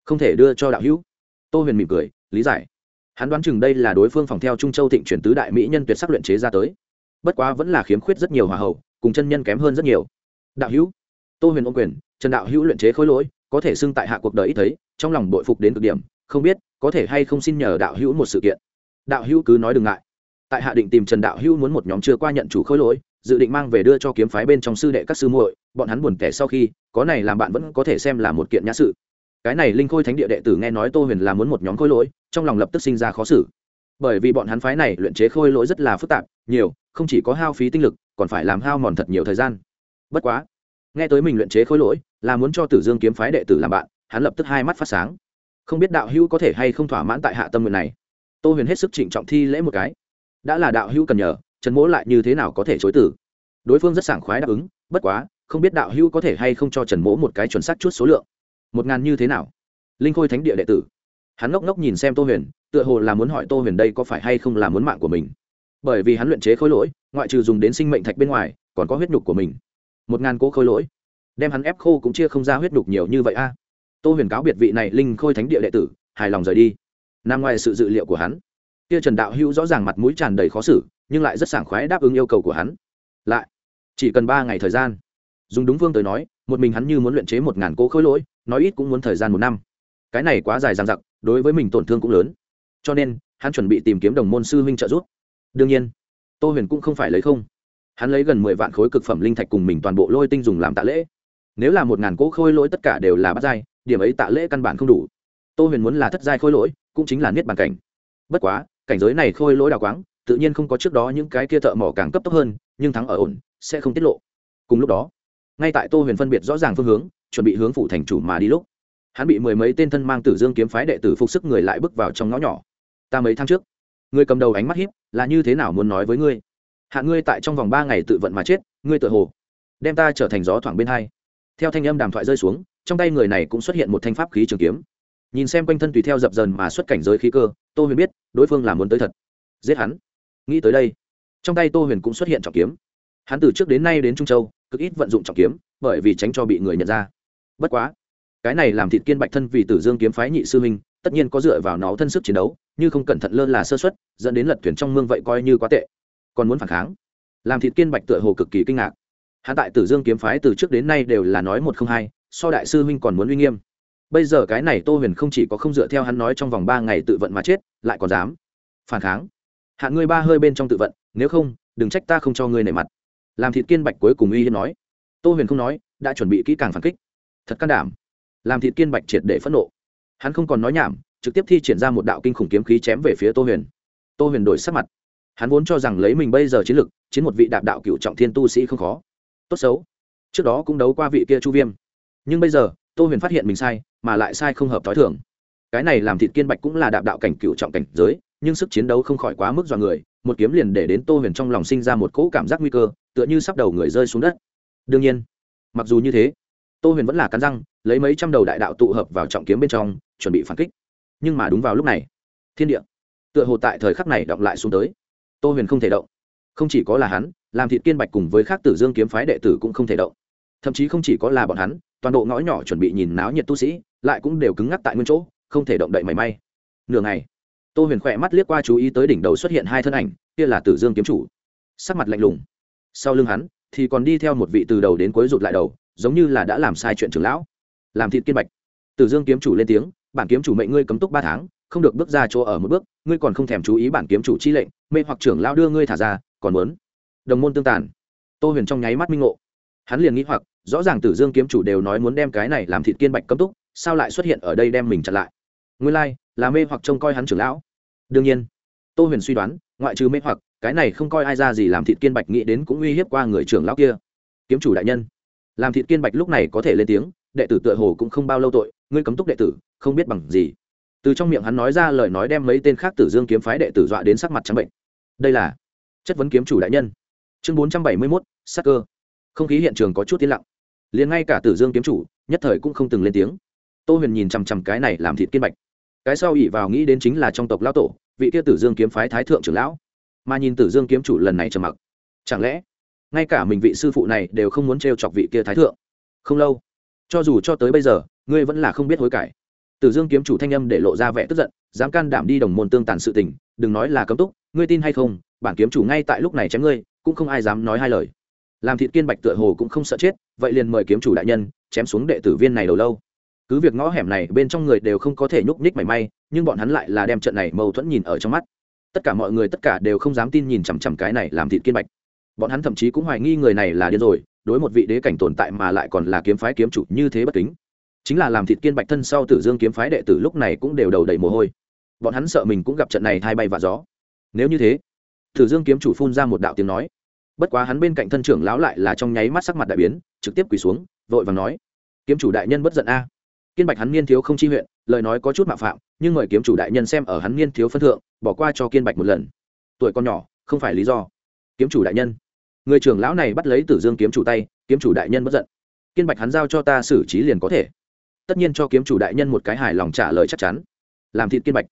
không thể đưa cho đạo hữu. Tô huyền mỉm cười lý giải. Hắn đoán chừng đây là đối phương phòng theo trung châu thịnh chuyển tứ đại mỹ nhân tuyệt sắc luyện chế ra tới. Bất quá vẫn là khiếm khuyết rất nhiều hòa hậu, cùng chân nhân kém hơn rất nhiều. Đạo hữu, tô huyền ô quyền, trần đạo hữu luyện chế khối lỗi, có thể xưng tại hạ cuộc đời ít thấy, trong lòng bội phục đến cực điểm, không biết có thể hay không xin nhờ đạo hữu một sự kiện. Đạo hữu cứ nói đừng ngại. Tại hạ định tìm trần đạo hữu muốn một nhóm chưa qua nhận chủ khối lỗi, dự định mang về đưa cho kiếm phái bên trong sư đệ các sư muội, bọn hắn buồn tẻ sau khi, có này làm bạn vẫn có thể xem là một kiện nhã sự cái này linh khôi thánh địa đệ tử nghe nói tô huyền là muốn một nhóm khôi lỗi, trong lòng lập tức sinh ra khó xử. Bởi vì bọn hắn phái này luyện chế khôi lỗi rất là phức tạp, nhiều, không chỉ có hao phí tinh lực, còn phải làm hao mòn thật nhiều thời gian. Bất quá, nghe tới mình luyện chế khôi lỗi, là muốn cho tử dương kiếm phái đệ tử làm bạn, hắn lập tức hai mắt phát sáng. Không biết đạo hữu có thể hay không thỏa mãn tại hạ tâm nguyện này. Tô huyền hết sức trịnh trọng thi lễ một cái. Đã là đạo hữu cần nhờ, trần mỗ lại như thế nào có thể chối tử đối phương rất sảng khoái đáp ứng, bất quá, không biết đạo hữu có thể hay không cho trần mỗ một cái chuẩn xác chút số lượng một ngàn như thế nào? Linh khôi thánh địa đệ tử. Hắn ngốc ngốc nhìn xem tô huyền, tựa hồ là muốn hỏi tô huyền đây có phải hay không là muốn mạng của mình. Bởi vì hắn luyện chế khối lỗi, ngoại trừ dùng đến sinh mệnh thạch bên ngoài, còn có huyết nhục của mình. Một ngàn cỗ khối lỗi. Đem hắn ép khô cũng chia không ra huyết nhục nhiều như vậy a. À. Tô huyền cáo biệt vị này linh khôi thánh địa đệ tử, hài lòng rời đi. Nằm ngoài sự dự liệu của hắn, kia trần đạo hữu rõ ràng mặt mũi tràn đầy khó xử, nhưng lại rất sảng khoái đáp ứng yêu cầu của hắn. Lại, chỉ cần ba ngày thời gian dùng đúng vương tới nói, một mình hắn như muốn luyện chế một ngàn cỗ khối lỗi, nói ít cũng muốn thời gian một năm. Cái này quá dài dằng dặc, đối với mình tổn thương cũng lớn. Cho nên, hắn chuẩn bị tìm kiếm đồng môn sư huynh trợ giúp. Đương nhiên, tô huyền cũng không phải lấy không. Hắn lấy gần mười vạn khối cực phẩm linh thạch cùng mình toàn bộ lôi tinh dùng làm tạ lễ. Nếu là một ngàn cỗ khôi lỗi tất cả đều là bắt giai, điểm ấy tạ lễ căn bản không đủ. Tô huyền muốn là thất giai khôi lỗi, cũng chính là niết bàn cảnh. Bất quá, cảnh giới này khôi lỗi đào quáng, tự nhiên không có trước đó những cái kia thợ mỏ càng cấp tốc hơn, nhưng thắng ở ổn, sẽ không tiết lộ. Cùng lúc đó ngay tại tô huyền phân biệt rõ ràng phương hướng, chuẩn bị hướng phủ thành chủ mà đi lúc, hắn bị mười mấy tên thân mang tử dương kiếm phái đệ tử phục sức người lại bước vào trong ngõ nhỏ. Ta mấy tháng trước người cầm đầu ánh mắt hiếp, là như thế nào muốn nói với ngươi? Hạ ngươi tại trong vòng ba ngày tự vận mà chết, ngươi tự hồ đem ta trở thành gió thoảng bên hai. Theo thanh âm đàm thoại rơi xuống, trong tay người này cũng xuất hiện một thanh pháp khí trường kiếm. Nhìn xem quanh thân tùy theo dập dần mà xuất cảnh giới khí cơ, tô huyền biết, đối phương là muốn tới thật. Giết hắn. Nghĩ tới đây, trong tay tô huyền cũng xuất hiện trọng kiếm. Hắn từ trước đến nay đến trung châu cực ít vận dụng trọng kiếm, bởi vì tránh cho bị người nhận ra. Bất quá, cái này làm thịt kiên bạch thân vì tử dương kiếm phái nhị sư huynh, tất nhiên có dựa vào nó thân sức chiến đấu, như không cẩn thận lơ là sơ xuất dẫn đến lật thuyền trong mương vậy coi như quá tệ. Còn muốn phản kháng? Làm thịt kiên bạch tựa hồ cực kỳ kinh ngạc. Hắn tại tử dương kiếm phái từ trước đến nay đều là nói một không hai, so đại sư huynh còn muốn uy nghiêm. Bây giờ cái này tô huyền không chỉ có không dựa theo hắn nói trong vòng ba ngày tự vận mà chết, lại còn dám phản kháng. Hạ ngươi ba hơi bên trong tự vận, nếu không, đừng trách ta không cho ngươi nể mặt làm thịt kiên bạch cuối cùng uy hiếp nói. Tô huyền không nói, đã chuẩn bị kỹ càng phản kích. Thật can đảm. Làm thịt kiên bạch triệt để phẫn nộ. Hắn không còn nói nhảm, trực tiếp thi triển ra một đạo kinh khủng kiếm khí chém về phía tô huyền. Tô huyền đổi sắc mặt. Hắn vốn cho rằng lấy mình bây giờ chiến lực, chiến một vị đạp đạo cựu trọng thiên tu sĩ không khó. Tốt xấu. Trước đó cũng đấu qua vị kia chu viêm. Nhưng bây giờ, tô huyền phát hiện mình sai, mà lại sai không hợp t h o i thường. Cái này làm thịt kiên bạch cũng là đạp đạo cảnh cựu trọng cảnh giới nhưng sức chiến đấu không khỏi quá mức dọa người, một kiếm liền để đến tô huyền trong lòng sinh ra một cỗ cảm giác nguy cơ, tựa như sắp đầu người rơi xuống đất. Đương nhiên, mặc dù như thế, tô huyền vẫn là cắn răng, lấy mấy trăm đầu đại đạo tụ hợp vào trọng kiếm bên trong, chuẩn bị phản kích. Nhưng mà đúng vào lúc này, thiên địa, tựa hồ tại thời khắc này động lại xuống tới. Tô huyền không thể động. Không chỉ có là hắn, làm thịt kiên bạch cùng với khác tử dương kiếm phái đệ tử cũng không thể động. Thậm chí không chỉ có là bọn hắn, toàn bộ ngõ nhỏ chuẩn bị nhìn náo nhiệt tu sĩ, lại cũng đều cứng ngắc tại nguyên chỗ, không thể động đậy mảy may. Nửa ngày tô huyền khỏe mắt liếc qua chú ý tới đỉnh đầu xuất hiện hai thân ảnh, kia là tử dương kiếm chủ. Sắc mặt lạnh lùng. Sau lưng hắn thì còn đi theo một vị từ đầu đến cuối rụt lại đầu, giống như là đã làm sai chuyện trưởng lão. Làm thịt kiên bạch. Tử dương kiếm chủ lên tiếng, bản kiếm chủ mệnh ngươi cấm túc ba tháng, không được bước ra chỗ ở một bước, ngươi còn không thèm chú ý bản kiếm chủ chi lệnh, mê hoặc trưởng lão đưa ngươi thả ra, còn muốn? Đồng môn tương tàn. Tô huyền trong nháy mắt minh ngộ. Hắn liền nghĩ hoặc, rõ ràng tử dương kiếm chủ đều nói muốn đem cái này làm thịt kiên bạch cấm túc, sao lại xuất hiện ở đây đem mình chặn lại? Nguyên lai, là mê hoặc trông coi hắn trưởng lão. Đương nhiên, tô huyền suy đoán, ngoại trừ mê hoặc, cái này không coi ai ra gì làm thịt kiên bạch nghĩ đến cũng uy hiếp qua người trưởng lão kia. Kiếm chủ đại nhân, làm thịt kiên bạch lúc này có thể lên tiếng, đệ tử tựa hồ cũng không bao lâu tội, ngươi cấm túc đệ tử, không biết bằng gì. Từ trong miệng hắn nói ra lời nói đem mấy tên khác tử dương kiếm phái đệ tử dọa đến sắc mặt trắng bệnh. Đây là chất vấn kiếm chủ đại nhân. Chương bốn trăm bảy mươi mốt sắc cơ. Không khí hiện trường có chút tiến lặng. Liền ngay cả tử dương kiếm chủ, nhất thời cũng không từng lên tiếng. Tô huyền nhìn chằm chằm cái này làm thịt kiên bạch cái sau ỉ vào nghĩ đến chính là trong tộc lão tổ, vị kia tử dương kiếm phái thái thượng trưởng lão. Mà nhìn tử dương kiếm chủ lần này trầm mặc. Chẳng lẽ, ngay cả mình vị sư phụ này đều không muốn t chọc vị kia thái thượng? Không lâu, cho dù cho tới bây giờ, ngươi vẫn là không biết hối cải. Tử dương kiếm chủ thanh âm để lộ ra vẻ tức giận, dám can đảm đi đồng môn tương tàn sự tình, đừng nói là cấm túc, ngươi tin hay không, bản kiếm chủ ngay tại lúc này chém ngươi, cũng không ai dám nói hai lời. Làm thịt kiên bạch tựa hồ cũng không sợ chết, vậy liền mời kiếm chủ đại nhân chém xuống đệ tử viên này đầu lâu cứ việc ngõ hẻm này bên trong người đều không có thể nhúc nhích mảy may, nhưng bọn hắn lại là đem trận này mâu thuẫn nhìn ở trong mắt. Tất cả mọi người tất cả đều không dám tin nhìn chằm chằm cái này làm thịt kiên bạch. Bọn hắn thậm chí cũng hoài nghi người này là điên rồi, đối một vị đế cảnh tồn tại mà lại còn là kiếm phái kiếm chủ như thế bất kính. Chính là làm thịt kiên bạch thân sau tử dương kiếm phái đệ tử lúc này cũng đều đầu đầy mồ hôi. Bọn hắn sợ mình cũng gặp trận này thay bay và gió. Nếu như thế, tử dương kiếm chủ phun ra một đạo tiếng nói. Bất quá hắn bên cạnh thân trưởng lão lại là trong nháy mắt sắc mặt đại biến, trực tiếp quỳ xuống, vội và nói, kiếm chủ đại nhân bất giận a kiên bạch hắn niên thiếu không chi huyện, lời nói có chút mạo phạm, nhưng mời kiếm chủ đại nhân xem ở hắn niên thiếu phân thượng, bỏ qua cho kiên bạch một lần. Tuổi con nhỏ, không phải lý do. Kiếm chủ đại nhân. Người trưởng lão này bắt lấy tử dương kiếm chủ tay, kiếm chủ đại nhân bất giận. Kiên bạch hắn giao cho ta xử trí liền có thể. Tất nhiên cho kiếm chủ đại nhân một cái hài lòng trả lời chắc chắn. Làm thịt kiên bạch.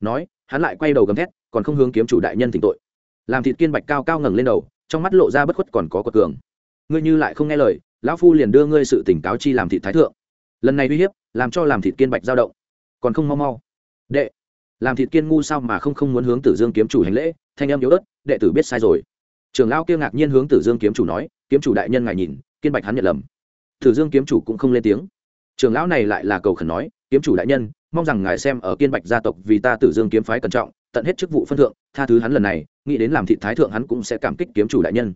Nói, hắn lại quay đầu gầm thét, còn không hướng kiếm chủ đại nhân tỉnh tội. Làm thịt kiên bạch cao cao ngẩng lên đầu, trong mắt lộ ra bất khuất còn có quật cường. Ngươi như lại không nghe lời, lão phu liền đưa ngươi sự tỉnh cáo chi làm thịt thái thượng. Lần này uy hiếp làm cho làm thịt kiên bạch dao động. Còn không mau mau. Đệ. Làm thịt kiên ngu sao mà không không muốn hướng tử dương kiếm chủ hành lễ, thanh em yếu ớt, đệ tử biết sai rồi. Trường lão kia ngạc nhiên hướng tử dương kiếm chủ nói, kiếm chủ đại nhân ngài nhìn, kiên bạch hắn nhận lầm. Tử dương kiếm chủ cũng không lên tiếng. Trường lão này lại là cầu khẩn nói, kiếm chủ đại nhân, mong rằng ngài xem ở kiên bạch gia tộc vì ta tử dương kiếm phái cẩn trọng, tận hết chức vụ phân thượng, tha thứ hắn lần này, nghĩ đến làm thị thái thượng hắn cũng sẽ cảm kích kiếm chủ đại nhân.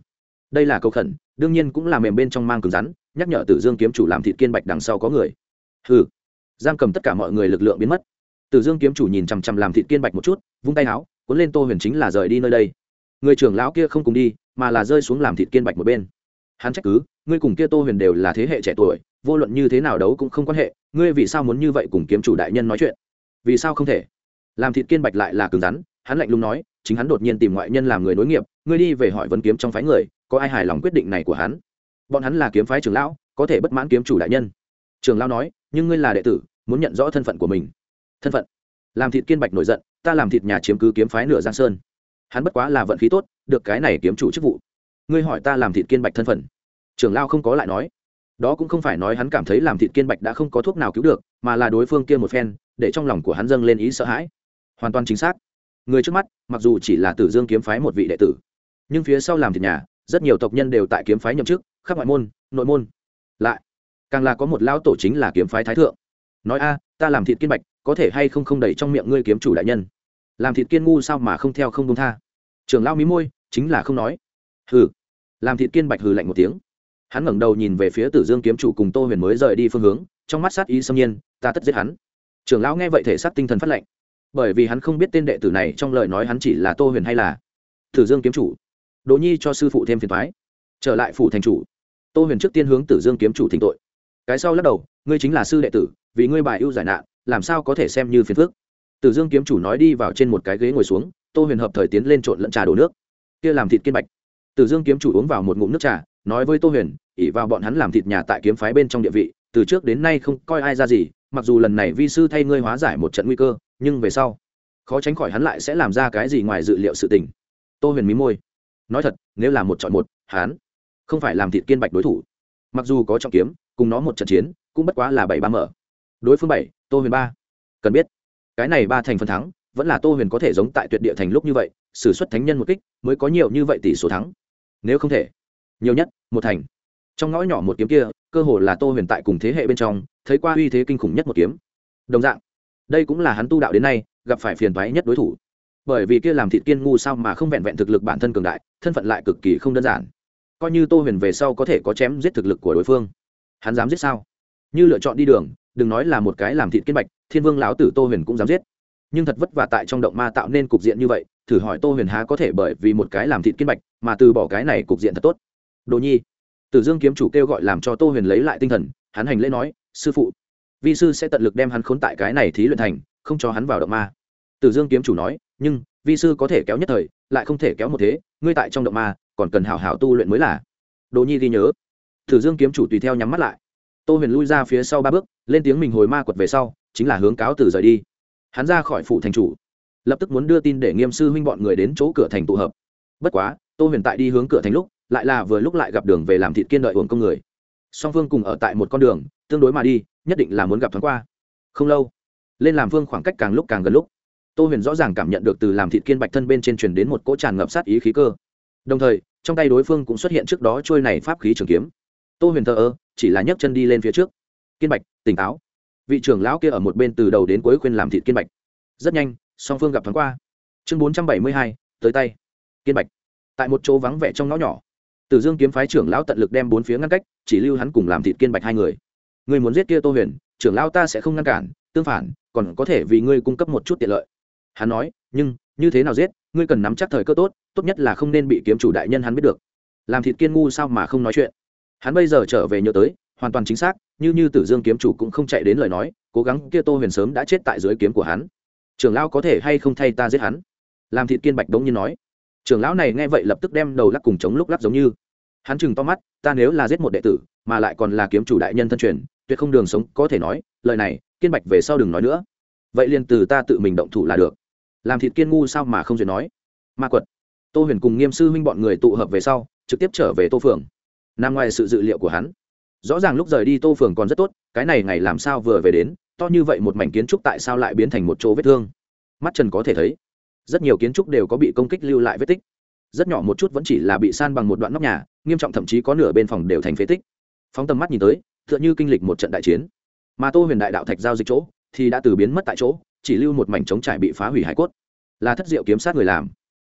Đây là cầu khẩn, đương nhiên cũng là mềm bên trong mang cứng rắn, nhắc nhở tử dương kiếm chủ làm thịt kiên bạch đằng sau có người hừ. Giam cầm tất cả mọi người lực lượng biến mất. Tử dương kiếm chủ nhìn chằm chằm làm thịt kiên bạch một chút, vung tay áo cuốn lên tô huyền chính là rời đi nơi đây. Người trưởng lão kia không cùng đi, mà là rơi xuống làm thịt kiên bạch một bên. Hắn trách cứ, ngươi cùng kia tô huyền đều là thế hệ trẻ tuổi, vô luận như thế nào đấu cũng không quan hệ, ngươi vì sao muốn như vậy cùng kiếm chủ đại nhân nói chuyện? Vì sao không thể? Làm thịt kiên bạch lại là cứng rắn, hắn lạnh lùng nói, chính hắn đột nhiên tìm ngoại nhân làm người nối nghiệp, ngươi đi về hỏi vấn kiếm trong phái người, có ai hài lòng quyết định này của hắn? Bọn hắn là kiếm phái trưởng lão, có thể bất mãn kiếm chủ đại nhân. Trường lão nói nhưng ngươi là đệ tử, muốn nhận rõ thân phận của mình. Thân phận? Làm thịt kiên bạch nổi giận, ta làm thịt nhà chiếm cứ kiếm phái nửa giang sơn. Hắn bất quá là vận khí tốt, được cái này kiếm chủ chức vụ. Ngươi hỏi ta làm thịt kiên bạch thân phận? Trưởng lao không có lại nói. Đó cũng không phải nói hắn cảm thấy làm thịt kiên bạch đã không có thuốc nào cứu được, mà là đối phương kia một phen, để trong lòng của hắn dâng lên ý sợ hãi. Hoàn toàn chính xác. Người trước mắt, mặc dù chỉ là tử dương kiếm phái một vị đệ tử, nhưng phía sau làm thịt nhà, rất nhiều tộc nhân đều tại kiếm phái nhậm chức, khắp ngoại môn, nội môn. Lại càng là có một lao tổ chính là kiếm phái thái thượng. Nói a, ta làm thịt kiên bạch, có thể hay không không đẩy trong miệng ngươi kiếm chủ đại nhân? Làm thịt kiên ngu sao mà không theo không công tha? Trường lao mí môi, chính là không nói. Hừ. Làm thịt kiên bạch hừ lạnh một tiếng. Hắn ngẩng đầu nhìn về phía tử dương kiếm chủ cùng tô huyền mới rời đi phương hướng, trong mắt sát ý xâm nhiên, ta tất giết hắn. Trưởng lão nghe vậy thể xác tinh thần phát lệnh bởi vì hắn không biết tên đệ tử này, trong lời nói hắn chỉ là tô huyền hay là tử dương kiếm chủ. Đỗ nhi cho sư phụ thêm phiền thoái trở lại phủ thành chủ. Tô huyền trước tiên hướng tử dương kiếm chủ thỉnh tội cái sau lắc đầu, ngươi chính là sư đệ tử, vì ngươi bài ưu giải nạn, làm sao có thể xem như phiền phước tử dương kiếm chủ nói đi vào trên một cái ghế ngồi xuống, tô huyền hợp thời tiến lên trộn lẫn trà đổ nước. Kia làm thịt kiên bạch. Tử dương kiếm chủ uống vào một ngụm nước trà, nói với tô huyền, ỉ vào bọn hắn làm thịt nhà tại kiếm phái bên trong địa vị, từ trước đến nay không coi ai ra gì, mặc dù lần này vi sư thay ngươi hóa giải một trận nguy cơ, nhưng về sau, khó tránh khỏi hắn lại sẽ làm ra cái gì ngoài dự liệu sự tình. Tô huyền mí môi. Nói thật, nếu là một chọn một, hắn không phải làm thịt kiên bạch đối thủ. Mặc dù có trọng kiếm cùng nó một trận chiến, cũng bất quá là bảy ba mở. Đối phương bảy, tô huyền ba. Cần biết, cái này ba thành phần thắng, vẫn là tô huyền có thể giống tại tuyệt địa thành lúc như vậy s ử suất thánh nhân một kích, mới có nhiều như vậy tỷ số thắng. Nếu không thể, nhiều nhất, một thành. Trong ngõ nhỏ một kiếm kia, cơ hồ là tô huyền tại cùng thế hệ bên trong, thấy qua uy thế kinh khủng nhất một kiếm. Đồng dạng, đây cũng là hắn tu đạo đến nay, gặp phải phiền toái nhất đối thủ. Bởi vì kia làm thịt kiên ngu sao mà không vẹn vẹn thực lực bản thân cường đại, thân phận lại cực kỳ không đơn giản. Coi như tô huyền về sau có thể có chém giết thực lực của đối phương hắn dám giết sao? Như lựa chọn đi đường, đừng nói là một cái làm thịt kiên bạch, thiên vương lão tử tô huyền cũng dám giết. Nhưng thật vất vả tại trong động ma tạo nên cục diện như vậy, thử hỏi tô huyền há có thể bởi vì một cái làm thịt kiên bạch mà từ bỏ cái này cục diện thật tốt. Đồ nhi, tử dương kiếm chủ kêu gọi làm cho tô huyền lấy lại tinh thần, hắn hành lễ nói, sư phụ, vi sư sẽ tận lực đem hắn khốn tại cái này thí luyện thành, không cho hắn vào động ma. Tử dương kiếm chủ nói, nhưng, vi sư có thể kéo nhất thời, lại không thể kéo một thế, ngươi tại trong động ma, còn cần hảo hảo tu luyện mới là. Đồ nhi ghi nhớ tử dương kiếm chủ tùy theo nhắm mắt lại. Tô huyền lui ra phía sau ba bước, lên tiếng mình hồi ma quật về sau, chính là hướng cáo từ rời đi. Hắn ra khỏi phủ thành chủ, lập tức muốn đưa tin để nghiêm sư huynh bọn người đến chỗ cửa thành tụ hợp. Bất quá, tô huyền tại đi hướng cửa thành lúc, lại là vừa lúc lại gặp đường về làm thịt kiên đợi uổng công người. Song phương cùng ở tại một con đường, tương đối mà đi, nhất định là muốn gặp thoáng qua. Không lâu, lên làm vương khoảng cách càng lúc càng gần lúc, tô huyền rõ ràng cảm nhận được từ làm thịt kiên bạch thân bên trên truyền đến một cỗ tràn ngập sát ý khí cơ. Đồng thời, trong tay đối phương cũng xuất hiện trước đó trôi này pháp khí trường kiếm tô huyền thờ ơ, chỉ là nhấc chân đi lên phía trước. Kiên bạch, tỉnh táo. Vị trưởng lão kia ở một bên từ đầu đến cuối khuyên làm thịt kiên bạch. Rất nhanh, song phương gặp thoáng qua. Chương bốn trăm bảy mươi hai, tới tay. Kiên bạch, tại một chỗ vắng vẻ trong ngõ nhỏ. Tử dương kiếm phái trưởng lão tận lực đem bốn phía ngăn cách, chỉ lưu hắn cùng làm thịt kiên bạch hai người. Người muốn giết kia tô huyền, trưởng lão ta sẽ không ngăn cản, tương phản, còn có thể vì ngươi cung cấp một chút tiện lợi. Hắn nói, nhưng, như thế nào giết, ngươi cần nắm chắc thời cơ tốt tốt nhất là không nên bị kiếm chủ đại nhân hắn biết được. Làm thịt kiên ngu sao mà không nói chuyện hắn bây giờ trở về nhớ tới, hoàn toàn chính xác, như như tử dương kiếm chủ cũng không chạy đến lời nói, cố gắng kia tô huyền sớm đã chết tại dưới kiếm của hắn. Trưởng lão có thể hay không thay ta giết hắn? Làm thịt kiên bạch đống như nói. Trưởng lão này nghe vậy lập tức đem đầu lắc cùng chống lúc lắc giống như. Hắn chừng to mắt, ta nếu là giết một đệ tử, mà lại còn là kiếm chủ đại nhân thân truyền, tuyệt không đường sống, có thể nói, lời này, kiên bạch về sau đừng nói nữa. Vậy liền từ ta tự mình động thủ là được. Làm thịt kiên ngu sao mà không duyệt nói. Ma quật. Tô huyền cùng nghiêm sư huynh bọn người tụ hợp về sau, trực tiếp trở về tô phường nằm ngoài sự dự liệu của hắn. Rõ ràng lúc rời đi tô phường còn rất tốt, cái này ngày làm sao vừa về đến, to như vậy một mảnh kiến trúc tại sao lại biến thành một chỗ vết thương? Mắt trần có thể thấy, rất nhiều kiến trúc đều có bị công kích lưu lại vết tích. Rất nhỏ một chút vẫn chỉ là bị san bằng một đoạn nóc nhà, nghiêm trọng thậm chí có nửa bên phòng đều thành phế tích. Phóng tầm mắt nhìn tới t h ư ợ n h ư kinh lịch một trận đại chiến. Mà tô huyền đại đạo thạch giao dịch chỗ, thì đã từ biến mất tại chỗ, chỉ lưu một mảnh trống trải bị phá hủy hải cốt. Là thất diệu kiếm sát người làm.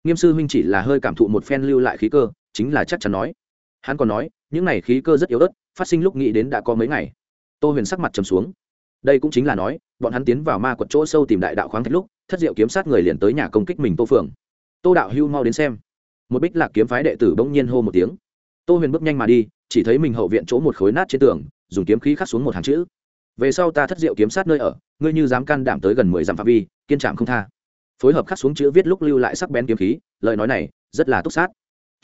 Nghiêm sư huynh chỉ là hơi cảm thụ một phen lưu lại khí cơ, chính là chắc chắn nói hắn còn nói, những này khí cơ rất yếu ớt, phát sinh lúc nghĩ đến đã có mấy ngày. Tô huyền sắc mặt trầm xuống. Đây cũng chính là nói, bọn hắn tiến vào ma quật chỗ sâu tìm đại đạo khoáng thạch lúc, thất diệu kiếm sát người liền tới nhà công kích mình tô phường tô đạo hưu mau đến xem. Một bích lạc kiếm phái đệ tử bỗng nhiên hô một tiếng. Tô huyền bước nhanh mà đi, chỉ thấy mình hậu viện chỗ một khối nát trên tường, dùng kiếm khí khắc xuống một hàng chữ. Về sau ta thất diệu kiếm sát nơi ở, ngươi như dám can đảm tới gần mười dặm phạm vi, kiên trạm không tha. Phối hợp khắc xuống chữ viết lúc lưu lại sắc bén kiếm khí, lời nói này rất là túc sát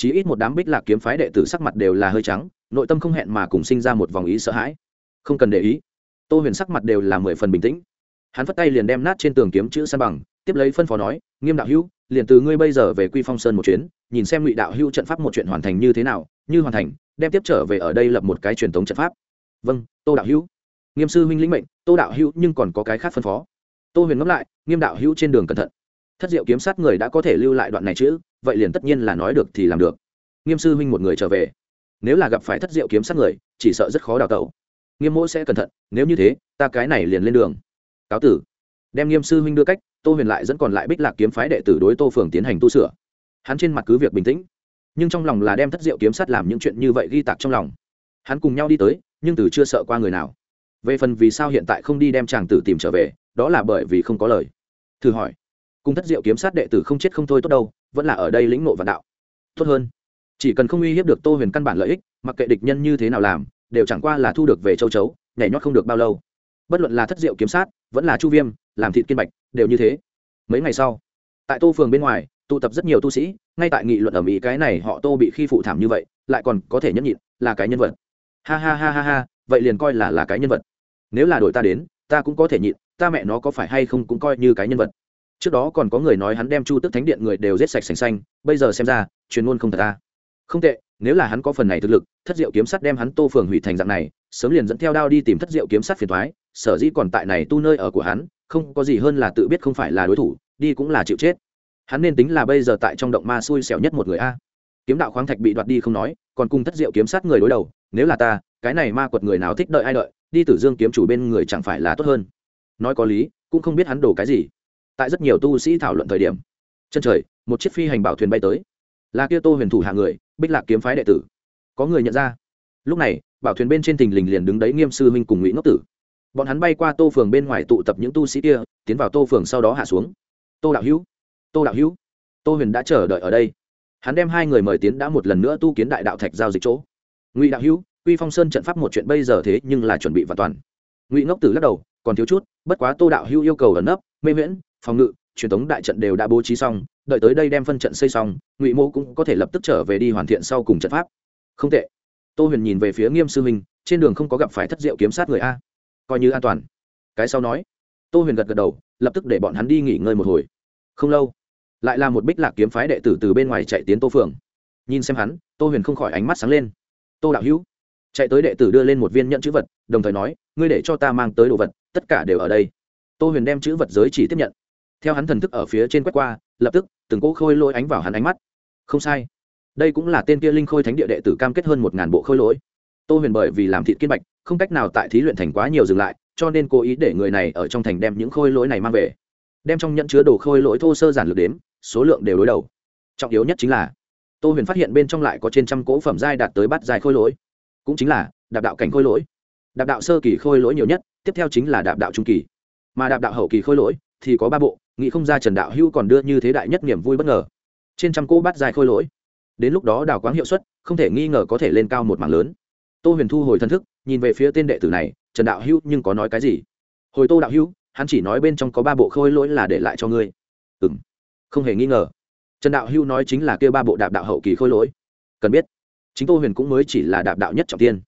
chí ít một đám bích lạc kiếm phái đệ tử sắc mặt đều là hơi trắng, nội tâm không hẹn mà cùng sinh ra một vòng ý sợ hãi. Không cần để ý. Tô huyền sắc mặt đều là mười phần bình tĩnh. Hắn phất tay liền đem nát trên tường kiếm chữ san bằng, tiếp lấy phân phó nói, nghiêm đạo hữu, liền từ ngươi bây giờ về quy phong sơn một chuyến, nhìn xem ngụy đạo hữu trận pháp một chuyện hoàn thành như thế nào, như hoàn thành, đem tiếp trở về ở đây lập một cái truyền thống trận pháp. Vâng tô đạo hữu. Nghiêm sư huynh lĩnh mệnh, tô đạo hữu nhưng còn có cái khác phân phó. Tô huyền ngẫm lại, nghiêm đạo hữu trên đường cẩn thận thất diệu kiếm sát người đã có thể lưu lại đoạn này chứ? vậy liền tất nhiên là nói được thì làm được. Nghiêm sư huynh một người trở về. Nếu là gặp phải thất diệu kiếm sát người, chỉ sợ rất khó đào tẩu. Nghiêm mỗ sẽ cẩn thận, nếu như thế, ta cái này liền lên đường. Cáo tử. Đem nghiêm sư huynh đưa cách, tô huyền lại dẫn còn lại bích lạc kiếm phái đệ tử đối tô phường tiến hành tu sửa. Hắn trên mặt cứ việc bình tĩnh, nhưng trong lòng là đem thất diệu kiếm sát làm những chuyện như vậy ghi tạc trong lòng. Hắn cùng nhau đi tới, nhưng từ chưa sợ qua người nào. Về phần vì sao hiện tại không đi đem chàng tử tìm trở về, đó là bởi vì không có lời. Thử hỏi cùng thất diệu kiếm sát đệ tử không chết không thôi tốt đâu, vẫn là ở đây lĩnh ngộ vạn đạo. Tốt hơn. Chỉ cần không uy hiếp được tô huyền căn bản lợi ích, mặc kệ địch nhân như thế nào làm, đều chẳng qua là thu được về châu chấu, nhảy nhót không được bao lâu. Bất luận là thất diệu kiếm sát, vẫn là chu viêm, làm thịt kiên bạch, đều như thế. Mấy ngày sau, tại tô phường bên ngoài, tụ tập rất nhiều tu sĩ, ngay tại nghị luận ở mỹ cái này họ tô bị khi phụ thảm như vậy, lại còn có thể nhẫn nhịn, là cái nhân vật. Ha ha ha ha ha, vậy liền coi là là cái nhân vật. Nếu là đội ta đến, ta cũng có thể nhịn, ta mẹ nó có phải hay không cũng coi như cái nhân vật trước đó còn có người nói hắn đem chu tức thánh điện người đều giết sạch sành xanh, bây giờ xem ra, truyền ngôn không thật ta không tệ, nếu là hắn có phần này thực lực, thất diệu kiếm sắt đem hắn tô phường hủy thành dạng này, sớm liền dẫn theo đao đi tìm thất diệu kiếm sắt phiền thoái sở dĩ còn tại này tu nơi ở của hắn, không có gì hơn là tự biết không phải là đối thủ, đi cũng là chịu chết. Hắn nên tính là bây giờ tại trong động ma xui xẻo nhất một người a. Kiếm đạo khoáng thạch bị đoạt đi không nói, còn cùng thất diệu kiếm sát người đối đầu, nếu là ta, cái này ma quật người nào thích đợi ai đợi, đi tử dương kiếm chủ bên người chẳng phải là tốt hơn. Nói có lý, cũng không biết hắn đổ cái gì tại rất nhiều tu sĩ thảo luận thời điểm. Chân trời, một chiếc phi hành bảo thuyền bay tới. Là kia tô huyền thủ hạ người, bích lạc kiếm phái đệ tử. Có người nhận ra. Lúc này, bảo thuyền bên trên thình lình liền đứng đấy nghiêm sư huynh cùng ngụy ngốc tử. Bọn hắn bay qua tô phường bên ngoài tụ tập những tu sĩ kia, tiến vào tô phường sau đó hạ xuống. Tô đạo hữu, tô đạo hữu, tô huyền đã chờ đợi ở đây. Hắn đem hai người mời tiến đã một lần nữa tu kiến đại đạo thạch giao dịch chỗ. Ngụy đạo hữu, quy phong sơn trận pháp một chuyện bây giờ thế nhưng là chuẩn bị và toàn. Ngụy ngốc tử lắc đầu, còn thiếu chút, bất quá tô đạo hữu yêu cầu ẩn nấp, mê miễn phòng ngự, truyền thống đại trận đều đã bố trí xong, đợi tới đây đem phân trận xây xong, ngụy mô cũng có thể lập tức trở về đi hoàn thiện sau cùng trận pháp. Không tệ. Tô huyền nhìn về phía nghiêm sư huynh trên đường không có gặp phải thất diệu kiếm sát người a. Coi như an toàn. Cái sau nói. Tô huyền gật gật đầu, lập tức để bọn hắn đi nghỉ ngơi một hồi. Không lâu, lại là một bích lạc kiếm phái đệ tử từ bên ngoài chạy tiến tô phường nhìn xem hắn, tô huyền không khỏi ánh mắt sáng lên. Tô đạo hữu, chạy tới đệ tử đưa lên một viên nhận chữ vật, đồng thời nói, ngươi để cho ta mang tới đồ vật, tất cả đều ở đây. Tô huyền đem chữ vật giới chỉ tiếp nhận theo hắn thần thức ở phía trên quét qua, lập tức, từng cỗ khôi lỗi ánh vào hắn ánh mắt. Không sai. Đây cũng là tên kia linh khôi thánh địa đệ tử cam kết hơn một ngàn bộ khôi lỗi. Tô huyền bởi vì làm thịt kiên bạch, không cách nào tại thí luyện thành quá nhiều dừng lại, cho nên cố ý để người này ở trong thành đem những khôi lỗi này mang về. Đem trong nhận chứa đồ khôi lỗi thô sơ giản lược đếm, số lượng đều đối đầu. Trọng yếu nhất chính là, tô huyền phát hiện bên trong lại có trên trăm cỗ phẩm giai đạt tới bắt dài khôi lỗi. Cũng chính là, đạp đạo cảnh khôi lỗi. Đạp đạo sơ kỳ khôi lỗi nhiều nhất, tiếp theo chính là đạp đạo trung kỳ. Mà đạp đạo hậu kỳ khôi lỗi thì có ba bộ nghĩ không ra trần đạo hữu còn đưa như thế đại nhất niềm vui bất ngờ. Trên trăm cỗ bát dài khôi lỗi, đến lúc đó đào quáng hiệu suất, không thể nghi ngờ có thể lên cao một mảng lớn. Tô huyền thu hồi thân thức, nhìn về phía tên đệ tử này, trần đạo hữu nhưng có nói cái gì? Hồi tô đạo hữu, hắn chỉ nói bên trong có ba bộ khôi lỗi là để lại cho ngươi. Ừ m không hề nghi ngờ. Trần đạo hữu nói chính là kêu ba bộ đạp đạo hậu kỳ khôi lỗi. Cần biết, chính tô huyền cũng mới chỉ là đạp đạo nhất trọng tiên.